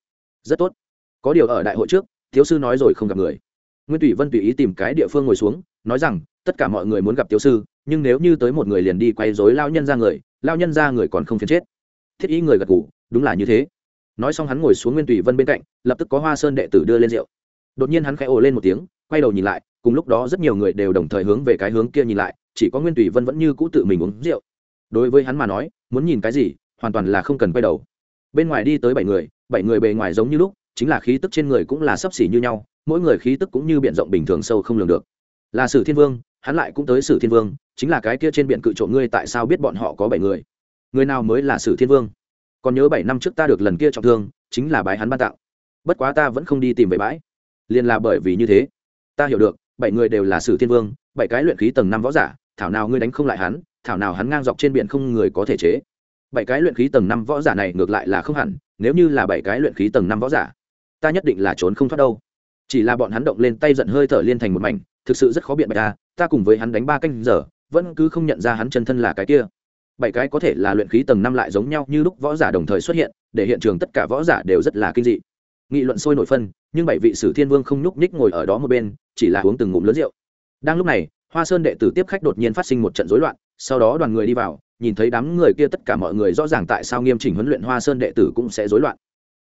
Rất tốt. Có điều ở đại hội trước, thiếu sư nói rồi không gặp người. Nguyên tùy vân tùy ý tìm cái địa phương ngồi xuống, nói rằng, tất cả mọi người muốn gặp thiếu sư, nhưng nếu như tới một người liền đi quay dối lao nhân ra người, lao nhân ra người còn không phiền chết. Thiết ý người gật g ủ đúng là như thế. Nói xong hắn ngồi xuống nguyên tùy vân bên cạnh, lập tức có hoa sơn đệ tử đưa lên rượu. Đột nhiên hắn khẽ ồ lên một tiếng, quay đầu nhìn lại, cùng lúc đó rất nhiều người đều đồng thời hướng về cái hướng kia nhìn lại chỉ có nguyên tùy vân vẫn như cũ tự mình uống rượu. Đối với hắn mà nói, muốn nhìn cái gì, hoàn toàn là không cần quay đầu. Bên ngoài đi tới bảy người bảy người bề ngoài giống như lúc, chính là khí tức trên người cũng là sấp xỉ như nhau, mỗi người khí tức cũng như b i ể n rộng bình thường sâu không lường được. Là sử thiên vương, hắn lại cũng tới sử thiên vương, chính là cái kia trên biển cự trộm ngươi tại sao biết bọn họ có bảy người? Người nào mới là sử thiên vương? Còn nhớ bảy năm trước ta được lần kia trọng thương, chính là bái hắn ban tạo bất quá ta vẫn không đi tìm về bãi. Liền là bởi vì như thế. Ta hiểu được, bảy người đều là sử thiên vương bảy cái luyện khí tầng năm võ giả, thảo nào ngươi đánh không lại hắn, thảo nào hắn ngang dọc trên biển không người có thể chế. Bảy cái luyện khí tầng năm võ giả này ngược lại là không hẳn, nếu như là bảy cái luyện khí tầng năm võ giả, ta nhất định là trốn không thoát đâu. Chỉ là bọn hắn động lên tay giận hơi thở liên thành một mảnh, thực sự rất khó biện bạch ta ta cùng với hắn đánh ba canh giờ, vẫn cứ không nhận ra hắn chân thân là cái kia. Bảy cái có thể là luyện khí tầng năm lại giống nhau như lúc võ giả đồng thời xuất hiện, để hiện trường tất cả võ giả đều rất là kinh dị. Nghị luận sôi nổi phân, nhưng bảy vị sử thiên vương không nhúc nhích ngồi ở đó một bên, chỉ là uống từng ngụm lớn rượu đang lúc này, hoa sơn đệ tử tiếp khách đột nhiên phát sinh một trận rối loạn, sau đó đoàn người đi vào, nhìn thấy đám người kia tất cả mọi người rõ ràng tại sao nghiêm chỉnh huấn luyện hoa sơn đệ tử cũng sẽ rối loạn.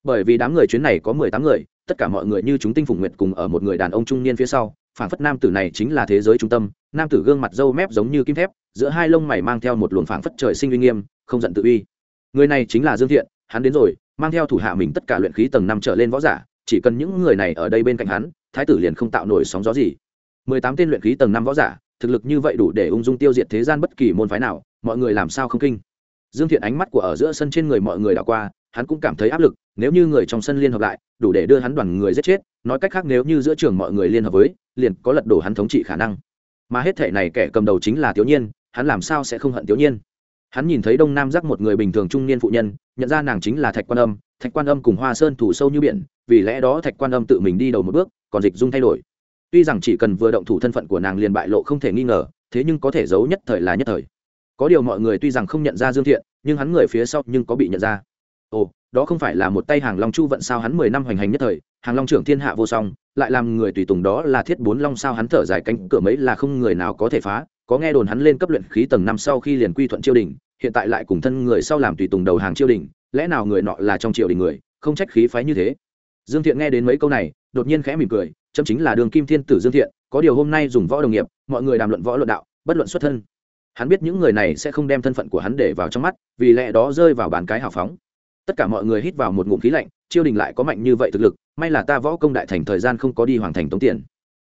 Bởi vì đám người chuyến này có mười tám người, tất cả mọi người như chúng tinh phùng nguyệt cùng ở một người đàn ông trung niên phía sau phản phất nam tử này chính là thế giới trung tâm, nam tử gương mặt râu mép giống như kim thép, giữa hai lông mày mang theo một luồng phảng phất trời sinh uy nghiêm, không giận tự uy. Người này chính là dương thiện, hắn đến rồi, mang theo thủ hạ mình tất cả luyện khí tầng năm trở lên võ giả, chỉ cần những người này ở đây bên cạnh hắn, thái tử liền không tạo nổi sóng gió gì mười tám tên luyện khí tầng năm võ giả, thực lực như vậy đủ để ung dung tiêu diệt thế gian bất kỳ môn phái nào, mọi người làm sao không kinh? Dương thiện ánh mắt của ở giữa sân trên người mọi người đảo qua, hắn cũng cảm thấy áp lực, nếu như người trong sân liên hợp lại, đủ để đưa hắn đoàn người giết chết, nói cách khác nếu như giữa trường mọi người liên hợp với, liền có lật đổ hắn thống trị khả năng. Mà hết thể này kẻ cầm đầu chính là tiểu nhiên, hắn làm sao sẽ không hận tiểu nhiên? Hắn nhìn thấy đông nam giác một người bình thường trung niên phụ nhân, nhận ra nàng chính là thạch quan âm, thạch quan âm cùng hoa sơn thủ sâu như biển, vì lẽ đó thạch quan âm tự mình đi đầu một bước, còn dịch dung thay đổi tuy rằng chỉ cần vừa động thủ thân phận của nàng liền bại lộ không thể nghi ngờ, thế nhưng có thể giấu nhất thời là nhất thời. Có điều mọi người tuy rằng không nhận ra dương thiện, nhưng hắn người phía sau nhưng có bị nhận ra. Ồ, đó không phải là một tay hàng long chu vận sao hắn mười năm hoành hành nhất thời, hàng long trưởng thiên hạ vô song, lại làm người tùy tùng đó là thiết bốn long sao hắn thở dài cánh cửa mấy là không người nào có thể phá, có nghe đồn hắn lên cấp luyện khí tầng năm sau khi liền quy thuận triều đình, hiện tại lại cùng thân người sau làm tùy tùng đầu hàng triều đình, lẽ nào người nọ là trong triều đình người, không trách khí phái như thế. Dương thiện nghe đến mấy câu này, đột nhiên khẽ mỉm cười chấm chính là đường kim thiên tử dương thiện, có điều hôm nay dùng võ đồng nghiệp, mọi người đàm luận võ luận đạo, bất luận xuất thân. Hắn biết những người này sẽ không đem thân phận của hắn để vào trong mắt, vì lẽ đó rơi vào bàn cái hào phóng. Tất cả mọi người hít vào một ngụm khí lạnh chiêu đình lại có mạnh như vậy thực lực, may là ta võ công đại thành thời gian không có đi hoàn thành tống tiền.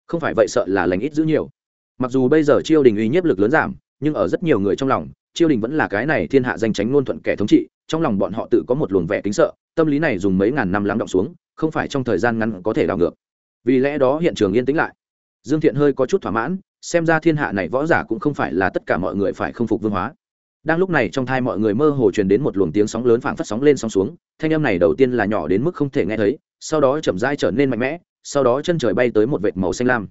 Không phải vậy sợ là lành ít giữ nhiều. Mặc dù bây giờ chiêu đình uy nhiếp lực lớn giảm, nhưng ở rất nhiều người trong lòng chiêu đình vẫn là cái này thiên hạ danh tránh ngôn thuận kẻ thống trị, trong lòng bọn họ tự có một luồng vẻ kính sợ, tâm lý này dùng mấy ngàn năm lắng động xuống, không phải trong thời gian ngắn có thể đảo ngược vì lẽ đó hiện trường yên tĩnh lại. Dương thiện hơi có chút thỏa mãn, xem ra thiên hạ này võ giả cũng không phải là tất cả mọi người phải không phục vương hóa. Đang lúc này trong thai mọi người mơ hồ truyền đến một luồng tiếng sóng lớn phảng phất sóng lên sóng xuống, thanh âm này đầu tiên là nhỏ đến mức không thể nghe thấy, sau đó chậm rãi trở nên mạnh mẽ, sau đó chân trời bay tới một vệt màu xanh lam.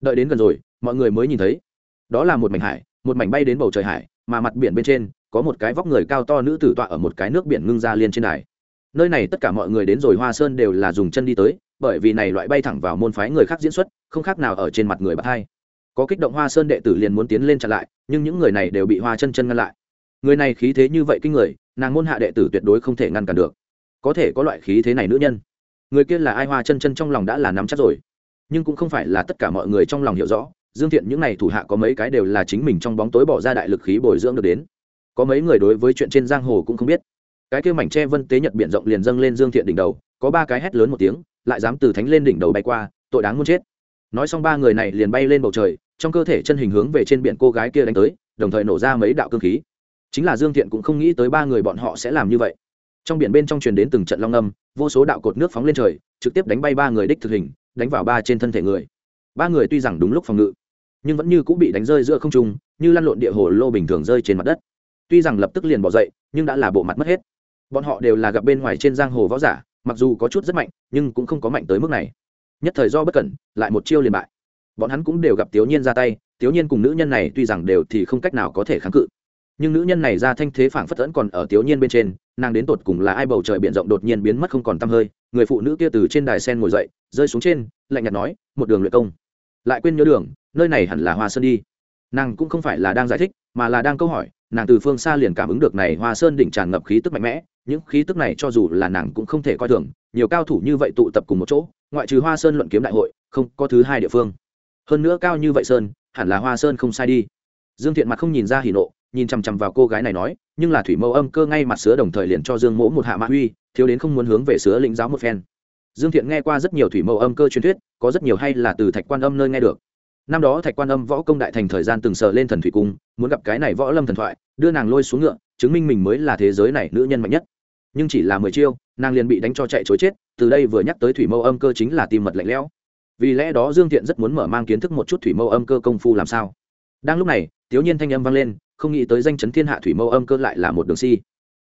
Đợi đến gần rồi, mọi người mới nhìn thấy, đó là một mảnh hải, một mảnh bay đến bầu trời hải, mà mặt biển bên trên, có một cái vóc người cao to nữ tử tọa ở một cái nước biển ngưng ra liên trên đài. Nơi này tất cả mọi người đến rồi hoa sơn đều là dùng chân đi tới bởi vì này loại bay thẳng vào môn phái người khác diễn xuất, không khác nào ở trên mặt người bạc hai. Có kích động hoa sơn đệ tử liền muốn tiến lên chặn lại, nhưng những người này đều bị hoa chân chân ngăn lại. Người này khí thế như vậy kinh người, nàng môn hạ đệ tử tuyệt đối không thể ngăn cản được. Có thể có loại khí thế này nữ nhân. Người kia là ai hoa chân chân trong lòng đã là nắm chắc rồi. Nhưng cũng không phải là tất cả mọi người trong lòng hiểu rõ, dương thiện những n à y thủ hạ có mấy cái đều là chính mình trong bóng tối bỏ ra đại lực khí bồi dưỡng được đến. Có mấy người đối với chuyện trên giang hồ cũng không biết. Cái kia mảnh tre vân tế nhật b i ể n rộng liền dâng lên dương thiện đỉnh đầu, có ba cái hét lớn một tiếng lại dám từ thánh lên đỉnh đầu bay qua, tội đáng muốn chết. Nói xong ba người này liền bay lên bầu trời, trong cơ thể chân hình hướng về trên biển cô gái kia đánh tới, đồng thời nổ ra mấy đạo cơ khí. Chính là dương thiện cũng không nghĩ tới ba người bọn họ sẽ làm như vậy. Trong biển bên trong truyền đến từng trận long âm, vô số đạo cột nước phóng lên trời, trực tiếp đánh bay ba người đích thực hình, đánh vào ba trên thân thể người. Ba người tuy rằng đúng lúc phòng ngự, nhưng vẫn như cũng bị đánh rơi giữa không trung, như lăn lộn địa hồ lô bình thường rơi trên mặt đất. Tuy rằng lập tức liền bỏ dậy, nhưng đã là bộ mặt mất hết. Bọn họ đều là gặp bên ngoài trên giang hồ võ giả mặc dù có chút rất mạnh, nhưng cũng không có mạnh tới mức này. Nhất thời do bất cẩn, lại một chiêu liền bại. Bọn hắn cũng đều gặp tiểu nhiên ra tay tiểu nhiên cùng nữ nhân này tuy rằng đều thì không cách nào có thể kháng cự, nhưng nữ nhân này ra thanh thế phảng phất vẫn còn ở tiểu nhiên bên trên, nàng đến tột cùng là ai bầu trời biển rộng đột nhiên biến mất không còn tăm hơi, người phụ nữ kia từ trên đài sen ngồi dậy, rơi xuống trên, lạnh nhạt nói, một đường luyện công. Lại quên nhớ đường, nơi này hẳn là hoa sơn đi. Nàng cũng không phải là đang giải thích, mà là đang câu hỏi nàng từ phương xa liền cảm ứng được này hoa sơn đỉnh tràn ngập khí tức mạnh mẽ, những khí tức này cho dù là nàng cũng không thể coi thường, nhiều cao thủ như vậy tụ tập cùng một chỗ, ngoại trừ hoa sơn luận kiếm đại hội, không có thứ hai địa phương. Hơn nữa cao như vậy sơn, hẳn là hoa sơn không sai đi. Dương thiện mặt không nhìn ra hỉ nộ, nhìn chằm chằm vào cô gái này nói, nhưng là thủy mẫu âm cơ ngay mặt sứa đồng thời liền cho dương mỗ một hạ mã huy thiếu đến không muốn hướng về sứa lĩnh giáo một phen. Dương thiện nghe qua rất nhiều thủy mẫu âm cơ truyền thuyết, có rất nhiều hay là từ thạch quan âm nơi nghe được năm đó thạch quan âm võ công đại thành thời gian từng sờ lên thần thủy cung, muốn gặp cái này võ lâm thần thoại, đưa nàng lôi xuống ngựa, chứng minh mình mới là thế giới này nữ nhân mạnh nhất. Nhưng chỉ là mười chiêu, nàng liền bị đánh cho chạy chối chết, từ đây vừa nhắc tới thủy mâu âm cơ chính là tim mật lạnh lẽo. Vì lẽ đó dương thiện rất muốn mở mang kiến thức một chút thủy mâu âm cơ công phu làm sao. Đang lúc này, thiếu nhiên thanh âm vang lên, không nghĩ tới danh chấn thiên hạ thủy mâu âm cơ lại là một đường si.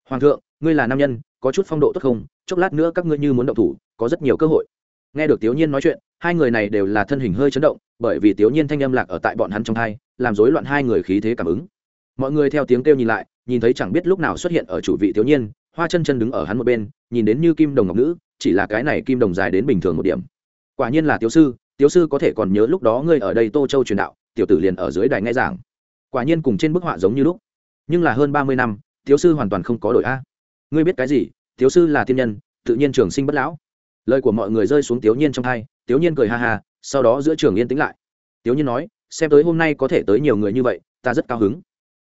Hoàng thượng, ngươi là nam nhân, có chút phong độ tốt không? Chốc lát nữa các ngươi như muốn động thủ, có rất nhiều cơ hội. Nghe được thiếu nhiên nói chuyện hai người này đều là thân hình hơi chấn động, bởi vì tiểu nhiên thanh âm lạc ở tại bọn hắn trong hai làm rối loạn hai người khí thế cảm ứng. Mọi người theo tiếng kêu nhìn lại, nhìn thấy chẳng biết lúc nào xuất hiện ở chủ vị tiểu nhiên, hoa chân chân đứng ở hắn một bên, nhìn đến như kim đồng ngọc nữ, chỉ là cái này kim đồng dài đến bình thường một điểm. Quả nhiên là tiểu sư tiểu sư có thể còn nhớ lúc đó ngươi ở đây tô châu truyền đạo, tiểu tử liền ở dưới đài nghe giảng. Quả nhiên cùng trên bức họa giống như lúc. Nhưng là hơn ba mươi năm tiểu sư hoàn toàn không có đổi a. Ngươi biết cái gì? Tiểu sư là thiên nhân, tự nhiên trường sinh bất lão. Lời của mọi người rơi xuống tiểu nhiên trong hai tiểu nhiên cười ha ha, sau đó giữa trường yên tĩnh lại. Tiểu nhiên nói, xem tới hôm nay có thể tới nhiều người như vậy, ta rất cao hứng.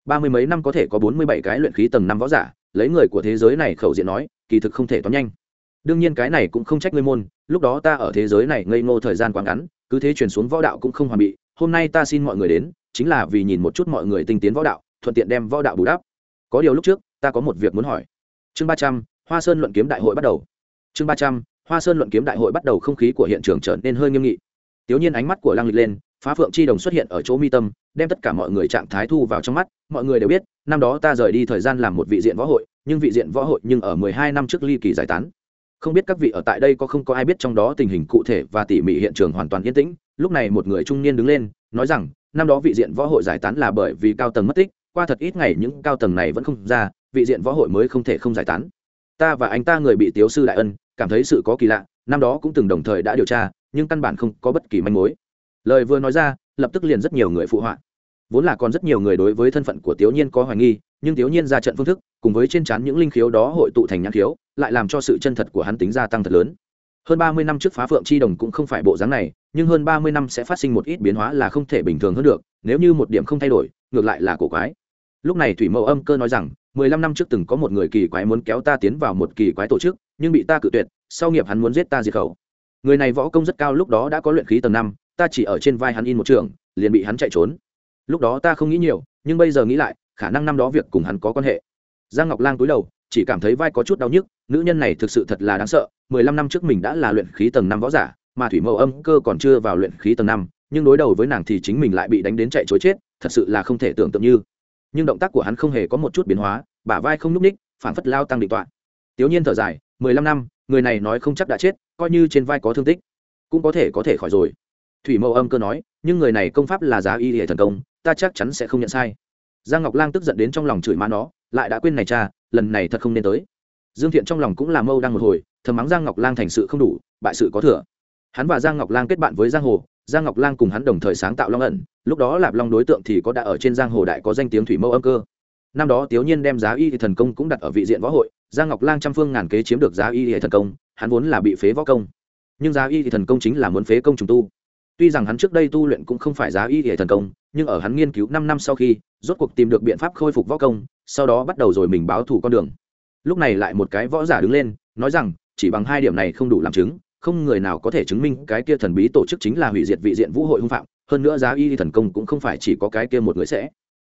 Ba mươi mấy năm có thể có bốn mươi bảy cái luyện khí tầng năm võ giả, lấy người của thế giới này khẩu diện nói, kỳ thực không thể toán nhanh. Đương nhiên cái này cũng không trách ngươi môn, lúc đó ta ở thế giới này ngây ngô thời gian quá ngắn, cứ thế truyền xuống võ đạo cũng không hoàn bị, hôm nay ta xin mọi người đến, chính là vì nhìn một chút mọi người tinh tiến võ đạo, thuận tiện đem võ đạo bù đắp. Có điều lúc trước, ta có một việc muốn hỏi. Chương ba trăm, hoa sơn luận kiếm đại hội bắt đầu. Chương ba trăm hoa sơn luận kiếm đại hội bắt đầu không khí của hiện trường trở nên hơi nghiêm nghị. Tiểu nhiên ánh mắt của lăng lịch lên, phá phượng chi đồng xuất hiện ở chỗ mi tâm, đem tất cả mọi người trạng thái thu vào trong mắt. Mọi người đều biết, năm đó ta rời đi thời gian làm một vị diện võ hội, nhưng vị diện võ hội nhưng ở mười hai năm trước ly kỳ giải tán. Không biết các vị ở tại đây có không có ai biết trong đó tình hình cụ thể và tỉ mỉ hiện trường hoàn toàn yên tĩnh. Lúc này một người trung niên đứng lên, nói rằng, năm đó vị diện võ hội giải tán là bởi vì cao tầng mất tích, qua thật ít ngày những cao tầng này vẫn không ra, vị diện võ hội mới không thể không giải tán. Ta và anh ta người bị tiếu sư đại ân cảm thấy sự có kỳ lạ, năm đó cũng từng đồng thời đã điều tra, nhưng căn bản không có bất kỳ manh mối. Lời vừa nói ra, lập tức liền rất nhiều người phụ họa. Vốn là còn rất nhiều người đối với thân phận của tiểu nhiên có hoài nghi, nhưng tiểu nhiên ra trận phương thức, cùng với trên chán những linh khiếu đó hội tụ thành nhãn khiếu, lại làm cho sự chân thật của hắn tính gia tăng thật lớn. Hơn ba mươi năm trước phá phượng chi đồng cũng không phải bộ dáng này, nhưng hơn ba mươi năm sẽ phát sinh một ít biến hóa là không thể bình thường hơn được, nếu như một điểm không thay đổi, ngược lại là cổ quái. Lúc này thủy mẫu âm cơ nói rằng, mười lăm năm trước từng có một người kỳ quái muốn kéo ta tiến vào một kỳ quái tổ chức nhưng bị ta cự tuyệt, sau nghiệp hắn muốn giết ta diệt khẩu. Người này võ công rất cao, lúc đó đã có luyện khí tầng năm, ta chỉ ở trên vai hắn in một trường, liền bị hắn chạy trốn. Lúc đó ta không nghĩ nhiều, nhưng bây giờ nghĩ lại, khả năng năm đó việc cùng hắn có quan hệ. Giang ngọc lang cúi đầu, chỉ cảm thấy vai có chút đau nhức, nữ nhân này thực sự thật là đáng sợ, mười lăm năm trước mình đã là luyện khí tầng năm võ giả, mà thủy mẫu âm cơ còn chưa vào luyện khí tầng năm, nhưng đối đầu với nàng thì chính mình lại bị đánh đến chạy chối chết, thật sự là không thể tưởng tượng như. Nhưng động tác của hắn không hề có một chút biến hóa, bả vai không n ú c ních phản phất lao tăng định tọa. Tiểu nhiên thở dài mười lăm năm, người này nói không chắc đã chết, coi như trên vai có thương tích, cũng có thể có thể khỏi rồi. Thủy mẫu âm cơ nói, nhưng người này công pháp là giá y hệ thần công, ta chắc chắn sẽ không nhận sai. Giang ngọc lang tức giận đến trong lòng chửi má nó, lại đã quên này cha, lần này thật không nên tới. Dương thiện trong lòng cũng là mâu đang một hồi, thầm mắng giang ngọc lang thành sự không đủ, bại sự có thừa. Hắn và giang ngọc lang kết bạn với giang hồ, giang ngọc lang cùng hắn đồng thời sáng tạo long ẩn, lúc đó lạp long đối tượng thì có đã ở trên giang hồ đại có danh tiếng thủy mâu âm cơ. Năm đó tiếu nhiên đem giá y thần công cũng đặt ở vị diện võ hội giang ngọc lang trăm phương ngàn kế chiếm được giá y thần công, hắn vốn là bị phế võ công. Nhưng giá y thần công chính là muốn phế công trùng tu. Tuy rằng hắn trước đây tu luyện cũng không phải giá y thần công, nhưng ở hắn nghiên cứu năm năm sau khi, rốt cuộc tìm được biện pháp khôi phục võ công, sau đó bắt đầu rồi mình báo thủ con đường. Lúc này lại một cái võ giả đứng lên, nói rằng, chỉ bằng hai điểm này không đủ làm chứng, không người nào có thể chứng minh cái kia thần bí tổ chức chính là hủy diệt vị diện vũ hội hung phạm, hơn nữa giá y thần công cũng không phải chỉ có cái kia một người sẽ.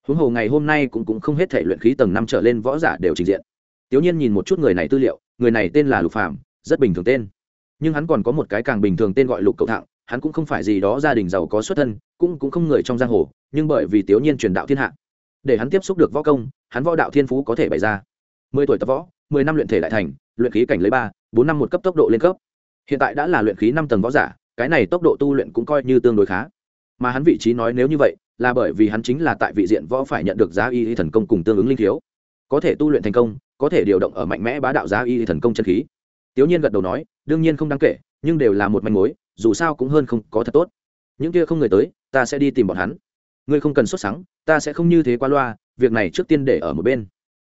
Huống hồ ngày hôm nay cũng cũng không hết thể luyện khí tầng năm trở lên võ giả đều trình diện tiểu nhiên nhìn một chút người này tư liệu, người này tên là lục phạm rất bình thường tên. Nhưng hắn còn có một cái càng bình thường tên gọi lục cậu thạng, hắn cũng không phải gì đó gia đình giàu có xuất thân, cũng cũng không người trong giang hồ, nhưng bởi vì tiểu nhiên truyền đạo thiên hạ, để hắn tiếp xúc được võ công, hắn võ đạo thiên phú có thể bày ra. Mười tuổi tập võ, mười năm luyện thể lại thành, luyện khí cảnh lấy ba, bốn năm một cấp tốc độ lên cấp. Hiện tại đã là luyện khí năm tầng võ giả, cái này tốc độ tu luyện cũng coi như tương đối khá. Mà hắn vị trí nói nếu như vậy, là bởi vì hắn chính là tại vị diện võ phải nhận được giá y thần công cùng tương ứng linh thiếu. Có thể tu luyện thành công có thể điều động ở mạnh mẽ bá đạo giá y thần công chân khí. Tiểu nhiên gật đầu nói, đương nhiên không đáng kể, nhưng đều là một manh mối, dù sao cũng hơn không có thật tốt. Những kia không người tới, ta sẽ đi tìm bọn hắn. Ngươi không cần xuất sáng ta sẽ không như thế qua loa, việc này trước tiên để ở một bên.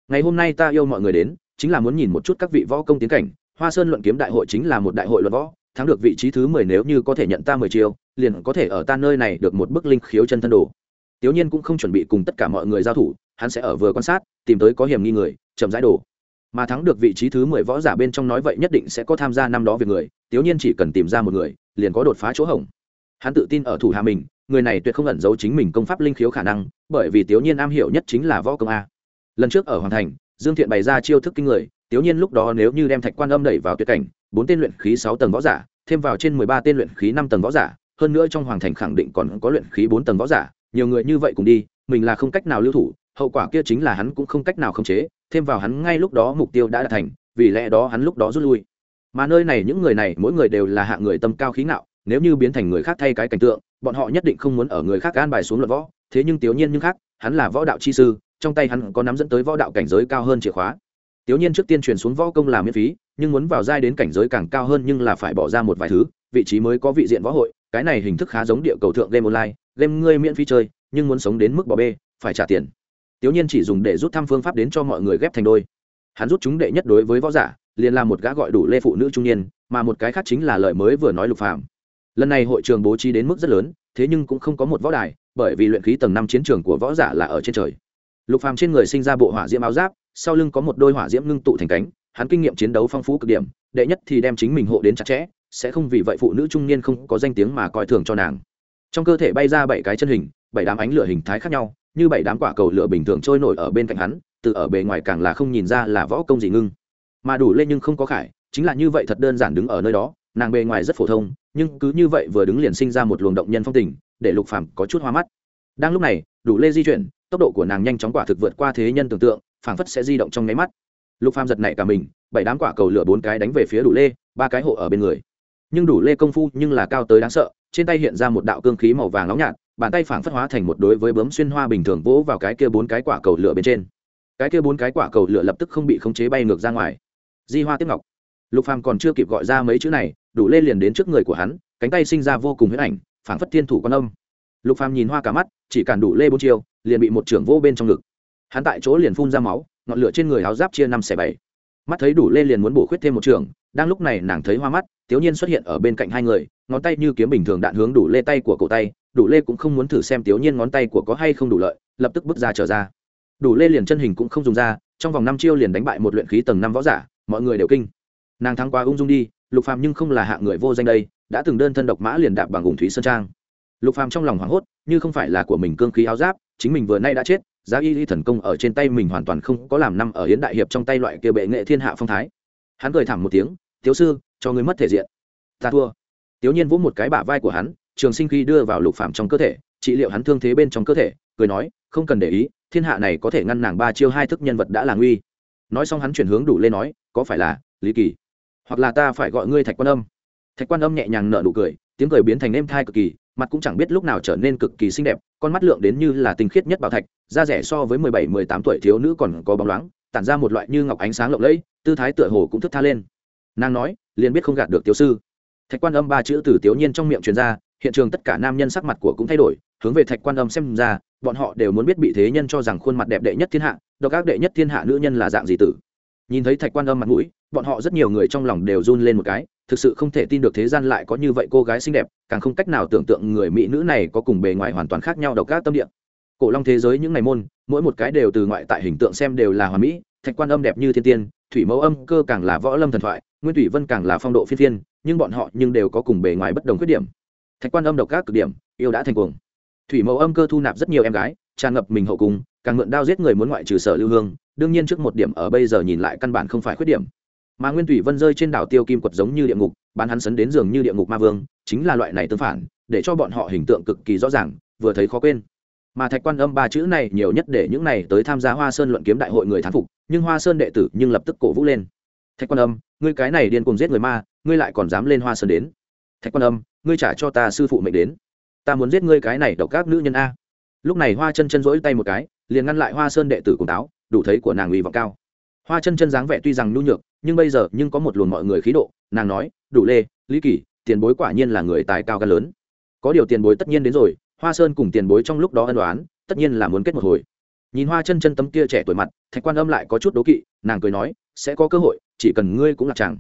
Ngày hôm nay ta yêu mọi người đến, chính là muốn nhìn một chút các vị võ công tiến cảnh, hoa sơn luận kiếm đại hội chính là một đại hội luận võ, thắng được vị trí thứ mười nếu như có thể nhận ta mười chiêu, liền có thể ở ta nơi này được một bức linh khiếu chân thân đồ. Tiểu nhiên cũng không chuẩn bị cùng tất cả mọi người giao thủ hắn sẽ ở vừa quan sát, tìm tới có hiểm nghi người, chậm rãi đồ mà thắng được vị trí thứ mười võ giả bên trong nói vậy nhất định sẽ có tham gia năm đó việc người tiểu nhiên chỉ cần tìm ra một người, liền có đột phá chỗ hỏng hắn tự tin ở thủ hạ mình, người này tuyệt không ẩn giấu chính mình công pháp linh khiếu khả năng, bởi vì tiểu nhiên am hiểu nhất chính là võ công a. Lần trước ở hoàng thành, dương thiện bày ra chiêu thức kinh người tiểu nhiên lúc đó nếu như đem thạch quan âm đẩy vào tuyệt cảnh, bốn tên luyện khí sáu tầng võ giả, thêm vào trên mười ba tên luyện khí năm tầng võ giả, hơn nữa trong hoàng thành khẳng định còn có luyện khí bốn tầng võ giả, nhiều người như vậy cùng đi, mình là không cách nào lưu thủ hậu quả kia chính là hắn cũng không cách nào khống chế, thêm vào hắn ngay lúc đó mục tiêu đã đạt thành, vì lẽ đó hắn lúc đó rút lui. Mà nơi này những người này, mỗi người đều là hạ người tâm cao khí ngạo, nếu như biến thành người khác thay cái cảnh tượng, bọn họ nhất định không muốn ở người khác an bài xuống luật võ. Thế nhưng tiểu nhiên nhưng khác, hắn là võ đạo chi sư, trong tay hắn có nắm dẫn tới võ đạo cảnh giới cao hơn chìa khóa. Tiểu nhiên trước tiên truyền xuống võ công là miễn phí, nhưng muốn vào giai đến cảnh giới càng cao hơn nhưng là phải bỏ ra một vài thứ, vị trí mới có vị diện võ hội, cái này hình thức khá giống địa cầu thượng game online, game ngươi miễn phí chơi, nhưng muốn sống đến mức bỏ bê, phải trả tiền tiểu nhiên chỉ dùng để rút thăm phương pháp đến cho mọi người ghép thành đôi. Hắn rút chúng đệ nhất đối với võ giả, liền làm một gã gọi đủ lê phụ nữ trung niên, mà một cái khác chính là lời mới vừa nói lục phạm lần này hội trường bố trí đến mức rất lớn, thế nhưng cũng không có một võ đài, bởi vì luyện khí tầng năm chiến trường của võ giả là ở trên trời. Lục phàm trên người sinh ra bộ hỏa diễm áo giáp, sau lưng có một đôi hỏa diễm ngưng tụ thành cánh, hắn kinh nghiệm chiến đấu phong phú cực điểm, đệ nhất thì đem chính mình hộ đến chặt chẽ, sẽ không vì vậy phụ nữ trung niên không có danh tiếng mà coi thường cho nàng. Trong cơ thể bay ra bảy cái chân hình, bảy đám ánh lửa hình thái khác nhau như bảy đám quả cầu lửa bình thường trôi nổi ở bên cạnh hắn, từ ở bề ngoài càng là không nhìn ra là võ công gì ngưng. Mà đủ lên nhưng không có khải, chính là như vậy thật đơn giản đứng ở nơi đó, nàng bề ngoài rất phổ thông, nhưng cứ như vậy vừa đứng liền sinh ra một luồng động nhân phong tình, để lục phàm có chút hoa mắt. Đang lúc này, đủ lê di chuyển, tốc độ của nàng nhanh chóng quả thực vượt qua thế nhân tưởng tượng, phảng phất sẽ di động trong nháy mắt. Lục phàm giật nảy cả mình, bảy đám quả cầu lửa bốn cái đánh về phía đủ lê, ba cái hộ ở bên người. Nhưng đủ lê công phu nhưng là cao tới đáng sợ, trên tay hiện ra một đạo cương khí màu vàng nóng nhạt bàn tay phảng phất hóa thành một đối với bướm xuyên hoa bình thường vỗ vào cái kia bốn cái quả cầu lửa bên trên. Cái kia bốn cái quả cầu lửa lập tức không bị khống chế bay ngược ra ngoài. Di hoa tiếp ngọc. Lục phàm còn chưa kịp gọi ra mấy chữ này, đủ lê liền đến trước người của hắn, cánh tay sinh ra vô cùng huyết ảnh, phảng phất thiên thủ quan âm. Lục phàm nhìn hoa cả mắt, chỉ cản đủ lê bốn chiêu, liền bị một trưởng vô bên trong ngực. Hắn tại chỗ liền phun ra máu, ngọn lửa trên người áo giáp chia năm xẻ bảy. Mắt thấy đủ lê liền muốn bổ khuyết thêm một trường đang lúc này nàng thấy hoa mắt, thiếu nhiên xuất hiện ở bên cạnh hai người, ngón tay như kiếm bình thường đạn hướng đủ lê tay của cổ tay đủ lê cũng không muốn thử xem tiểu nhiên ngón tay của có hay không đủ lợi, lập tức bước ra trở ra. Đủ lê liền chân hình cũng không dùng ra, trong vòng năm chiêu liền đánh bại một luyện khí tầng năm võ giả, mọi người đều kinh. Nàng thắng quá ung dung đi, lục phàm nhưng không là hạng người vô danh đây, đã từng đơn thân độc mã liền đạp bằng ủng thúy sơn trang. Lục phàm trong lòng hoảng hốt, như không phải là của mình cương khí áo giáp, chính mình vừa nay đã chết, giá y y thần công ở trên tay mình hoàn toàn không có làm năm ở hiến đại hiệp trong tay loại kia bệ nghệ thiên hạ phong thái. Hắn cười thảm một tiếng, thiếu sư, cho người mất thể diện. Ta thua. Thiếu nhiên vỗ một cái bả vai của hắn trường sinh khi đưa vào lục phàm trong cơ thể, trị liệu hắn thương thế bên trong cơ thể, cười nói, không cần để ý, thiên hạ này có thể ngăn nàng ba chiêu hai thức nhân vật đã là nguy. Nói xong hắn chuyển hướng đủ lên nói, có phải là lý kỳ? Hoặc là ta phải gọi ngươi thạch quan âm? Thạch quan âm nhẹ nhàng nở nụ cười, tiếng cười biến thành êm thai cực kỳ, mặt cũng chẳng biết lúc nào trở nên cực kỳ xinh đẹp, con mắt lượng đến như là tinh khiết nhất bảo thạch, da rẻ so với mười bảy, mười tám tuổi thiếu nữ còn có bóng loáng, tản ra một loại như ngọc ánh sáng lộng lẫy, tư thái tựa hồ cũng thức tha lên. Nàng nói, liền biết không gạt được tiểu sư. Thạch quan âm ba chữ từ tiểu nhiên trong miệng truyền ra hiện trường tất cả nam nhân sắc mặt của cũng thay đổi hướng về thạch quan âm xem ra bọn họ đều muốn biết bị thế nhân cho rằng khuôn mặt đẹp đệ nhất thiên hạ độc ác đệ nhất thiên hạ nữ nhân là dạng gì tử. Nhìn thấy thạch quan âm mặt mũi bọn họ rất nhiều người trong lòng đều run lên một cái thực sự không thể tin được thế gian lại có như vậy cô gái xinh đẹp càng không cách nào tưởng tượng người mỹ nữ này có cùng bề ngoài hoàn toàn khác nhau độc ác tâm địa. Cổ long thế giới những ngày môn mỗi một cái đều từ ngoại tại hình tượng xem đều là hoàn mỹ thạch quan âm đẹp như thiên tiên thủy mẫu âm cơ càng là võ lâm thần thoại nguyên thủy vân càng là phong độ phi thiên, nhưng bọn họ nhưng đều có cùng bề ngoài bất đồng khuyết điểm thạch quan âm độc các cực điểm, yêu đã thành cuồng. Thủy mẫu âm cơ thu nạp rất nhiều em gái, tràn ngập mình hậu cung, càng mượn đao giết người muốn ngoại trừ sở lưu hương, đương nhiên trước một điểm ở bây giờ nhìn lại căn bản không phải khuyết điểm. Mà nguyên thủy vân rơi trên đảo tiêu kim quật giống như địa ngục, bán hắn sấn đến giường như địa ngục ma vương, chính là loại này tương phản, để cho bọn họ hình tượng cực kỳ rõ ràng, vừa thấy khó quên. Mà thạch quan âm ba chữ này nhiều nhất để những này tới tham gia hoa sơn luận kiếm đại hội người thán phục, nhưng hoa sơn đệ tử nhưng lập tức cổ vũ lên. Thạch quan âm, ngươi cái này điên cùng giết người ma, ngươi lại còn dám lên hoa sơn đến. Thạch quan âm ngươi trả cho ta sư phụ mệnh đến. Ta muốn giết ngươi cái này độc các nữ nhân a. Lúc này hoa chân chân rỗi tay một cái, liền ngăn lại hoa sơn đệ tử cùng táo, đủ thấy của nàng uy vọng cao. Hoa chân chân dáng vẻ tuy rằng nhu nhược, nhưng bây giờ nhưng có một luồng mọi người khí độ, nàng nói, đủ lê, lý kỳ, tiền bối quả nhiên là người tài cao gan lớn. Có điều tiền bối tất nhiên đến rồi, hoa sơn cùng tiền bối trong lúc đó ân đoán tất nhiên là muốn kết một hồi. Nhìn hoa chân chân tấm kia trẻ tuổi mặt, thạch quan âm lại có chút đố kỵ, nàng cười nói, sẽ có cơ hội, chỉ cần ngươi cũng là chàng.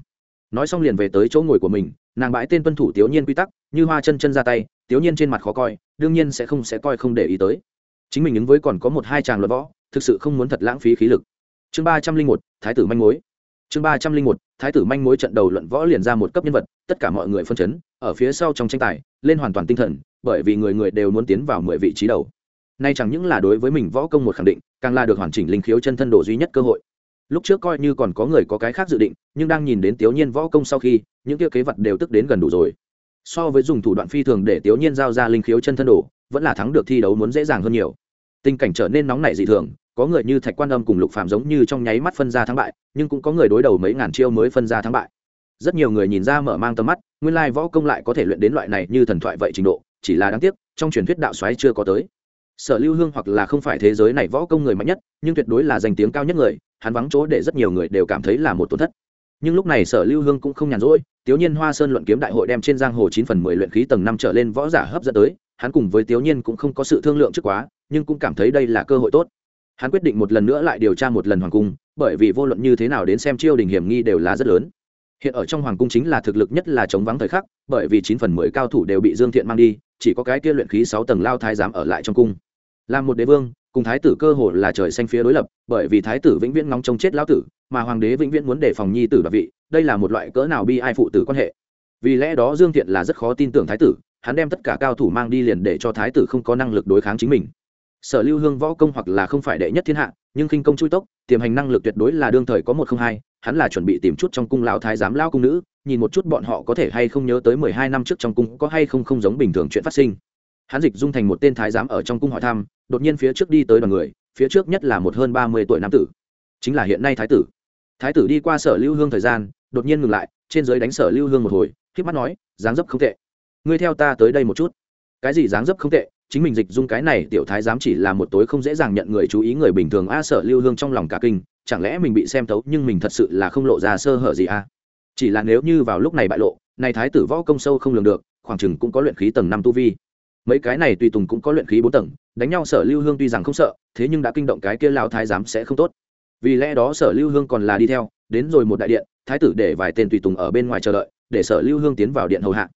Nói xong liền về tới chỗ ngồi của mình nàng bãi tên tuân thủ tiểu nhiên quy tắc, như hoa chân chân ra tay, tiểu nhiên trên mặt khó coi, đương nhiên sẽ không sẽ coi không để ý tới. Chính mình ứng với còn có một hai chàng luật võ, thực sự không muốn thật lãng phí khí lực. Chương ba trăm linh một, thái tử manh mối. Chương ba trăm linh một, thái tử manh mối trận đầu luận võ liền ra một cấp nhân vật, tất cả mọi người phân chấn, ở phía sau trong tranh tài, lên hoàn toàn tinh thần, bởi vì người người đều muốn tiến vào mười vị trí đầu. Nay chẳng những là đối với mình võ công một khẳng định, càng là được hoàn chỉnh linh khiếu chân thân đồ duy nhất cơ hội lúc trước coi như còn có người có cái khác dự định, nhưng đang nhìn đến tiểu nhiên võ công sau khi, những kia kế vật đều tức đến gần đủ rồi. So với dùng thủ đoạn phi thường để tiểu nhiên giao ra linh khiếu chân thân đồ, vẫn là thắng được thi đấu muốn dễ dàng hơn nhiều. Tình cảnh trở nên nóng nảy dị thường, có người như thạch quan âm cùng lục phạm giống như trong nháy mắt phân ra thắng bại, nhưng cũng có người đối đầu mấy ngàn chiêu mới phân ra thắng bại. Rất nhiều người nhìn ra mở mang tầm mắt, nguyên lai võ công lại có thể luyện đến loại này như thần thoại vậy trình độ, chỉ là đáng tiếc, trong truyền thuyết đạo xoáy chưa có tới. Sở lưu hương hoặc là không phải thế giới này võ công người mạnh nhất, nhưng tuyệt đối là danh tiếng cao nhất người hắn vắng chỗ để rất nhiều người đều cảm thấy là một tổn thất. Nhưng lúc này sở lưu hương cũng không nhàn rỗi, tiếu nhiên hoa sơn luận kiếm đại hội đem trên giang hồ chín phần mười luyện khí tầng năm trở lên võ giả hấp dẫn tới, hắn cùng với tiếu nhiên cũng không có sự thương lượng trước quá, nhưng cũng cảm thấy đây là cơ hội tốt. Hắn quyết định một lần nữa lại điều tra một lần hoàng cung, bởi vì vô luận như thế nào đến xem chiêu đình hiểm nghi đều là rất lớn. Hiện ở trong hoàng cung chính là thực lực nhất là chống vắng thời khắc, bởi vì chín phần mười cao thủ đều bị dương thiện mang đi, chỉ có cái kia luyện khí sáu tầng lao thái giám ở lại trong cung. Làm một đế vương cùng thái tử cơ hồ là trời xanh phía đối lập, bởi vì thái tử vĩnh viễn ngóng trông chết lão tử, mà hoàng đế vĩnh viễn muốn đề phòng nhi tử và vị, đây là một loại cỡ nào bi ai phụ tử quan hệ. Vì lẽ đó dương thiện là rất khó tin tưởng thái tử, hắn đem tất cả cao thủ mang đi liền để cho thái tử không có năng lực đối kháng chính mình. Sở lưu hương võ công hoặc là không phải đệ nhất thiên hạ, nhưng khinh công chui tốc, tiềm hành năng lực tuyệt đối là đương thời có một không hai, hắn là chuẩn bị tìm chút trong cung lão thái giám lao cung nữ, nhìn một chút bọn họ có thể hay không nhớ tới mười hai năm trước trong cung có hay không không giống bình thường chuyện phát sinh hắn dịch dung thành một tên thái giám ở trong cung hỏi thăm, đột nhiên phía trước đi tới đoàn người, phía trước nhất là một hơn ba mươi tuổi nam tử. Chính là hiện nay thái tử. Thái tử đi qua sở lưu hương thời gian, đột nhiên ngừng lại, trên giới đánh sở lưu hương một hồi k mắt nói, dáng dấp không tệ. Ngươi theo ta tới đây một chút. Cái gì dáng dấp không tệ? Chính mình dịch dung cái này tiểu thái giám chỉ là một tối không dễ dàng nhận người chú ý người bình thường a, sở lưu hương trong lòng cả kinh, chẳng lẽ mình bị xem tấu nhưng mình thật sự là không lộ ra sơ hở gì a? Chỉ là nếu như vào lúc này bại lộ, này thái tử võ công sâu không lường được, khoảng chừng cũng có luyện khí tầng năm tu vi mấy cái này tùy tùng cũng có luyện khí bốn tầng, đánh nhau sở lưu hương tuy rằng không sợ, thế nhưng đã kinh động cái kia lao thái giám sẽ không tốt. Vì lẽ đó sở lưu hương còn là đi theo, đến rồi một đại điện, thái tử để vài tên tùy tùng ở bên ngoài chờ đợi, để sở lưu hương tiến vào điện hầu hạ.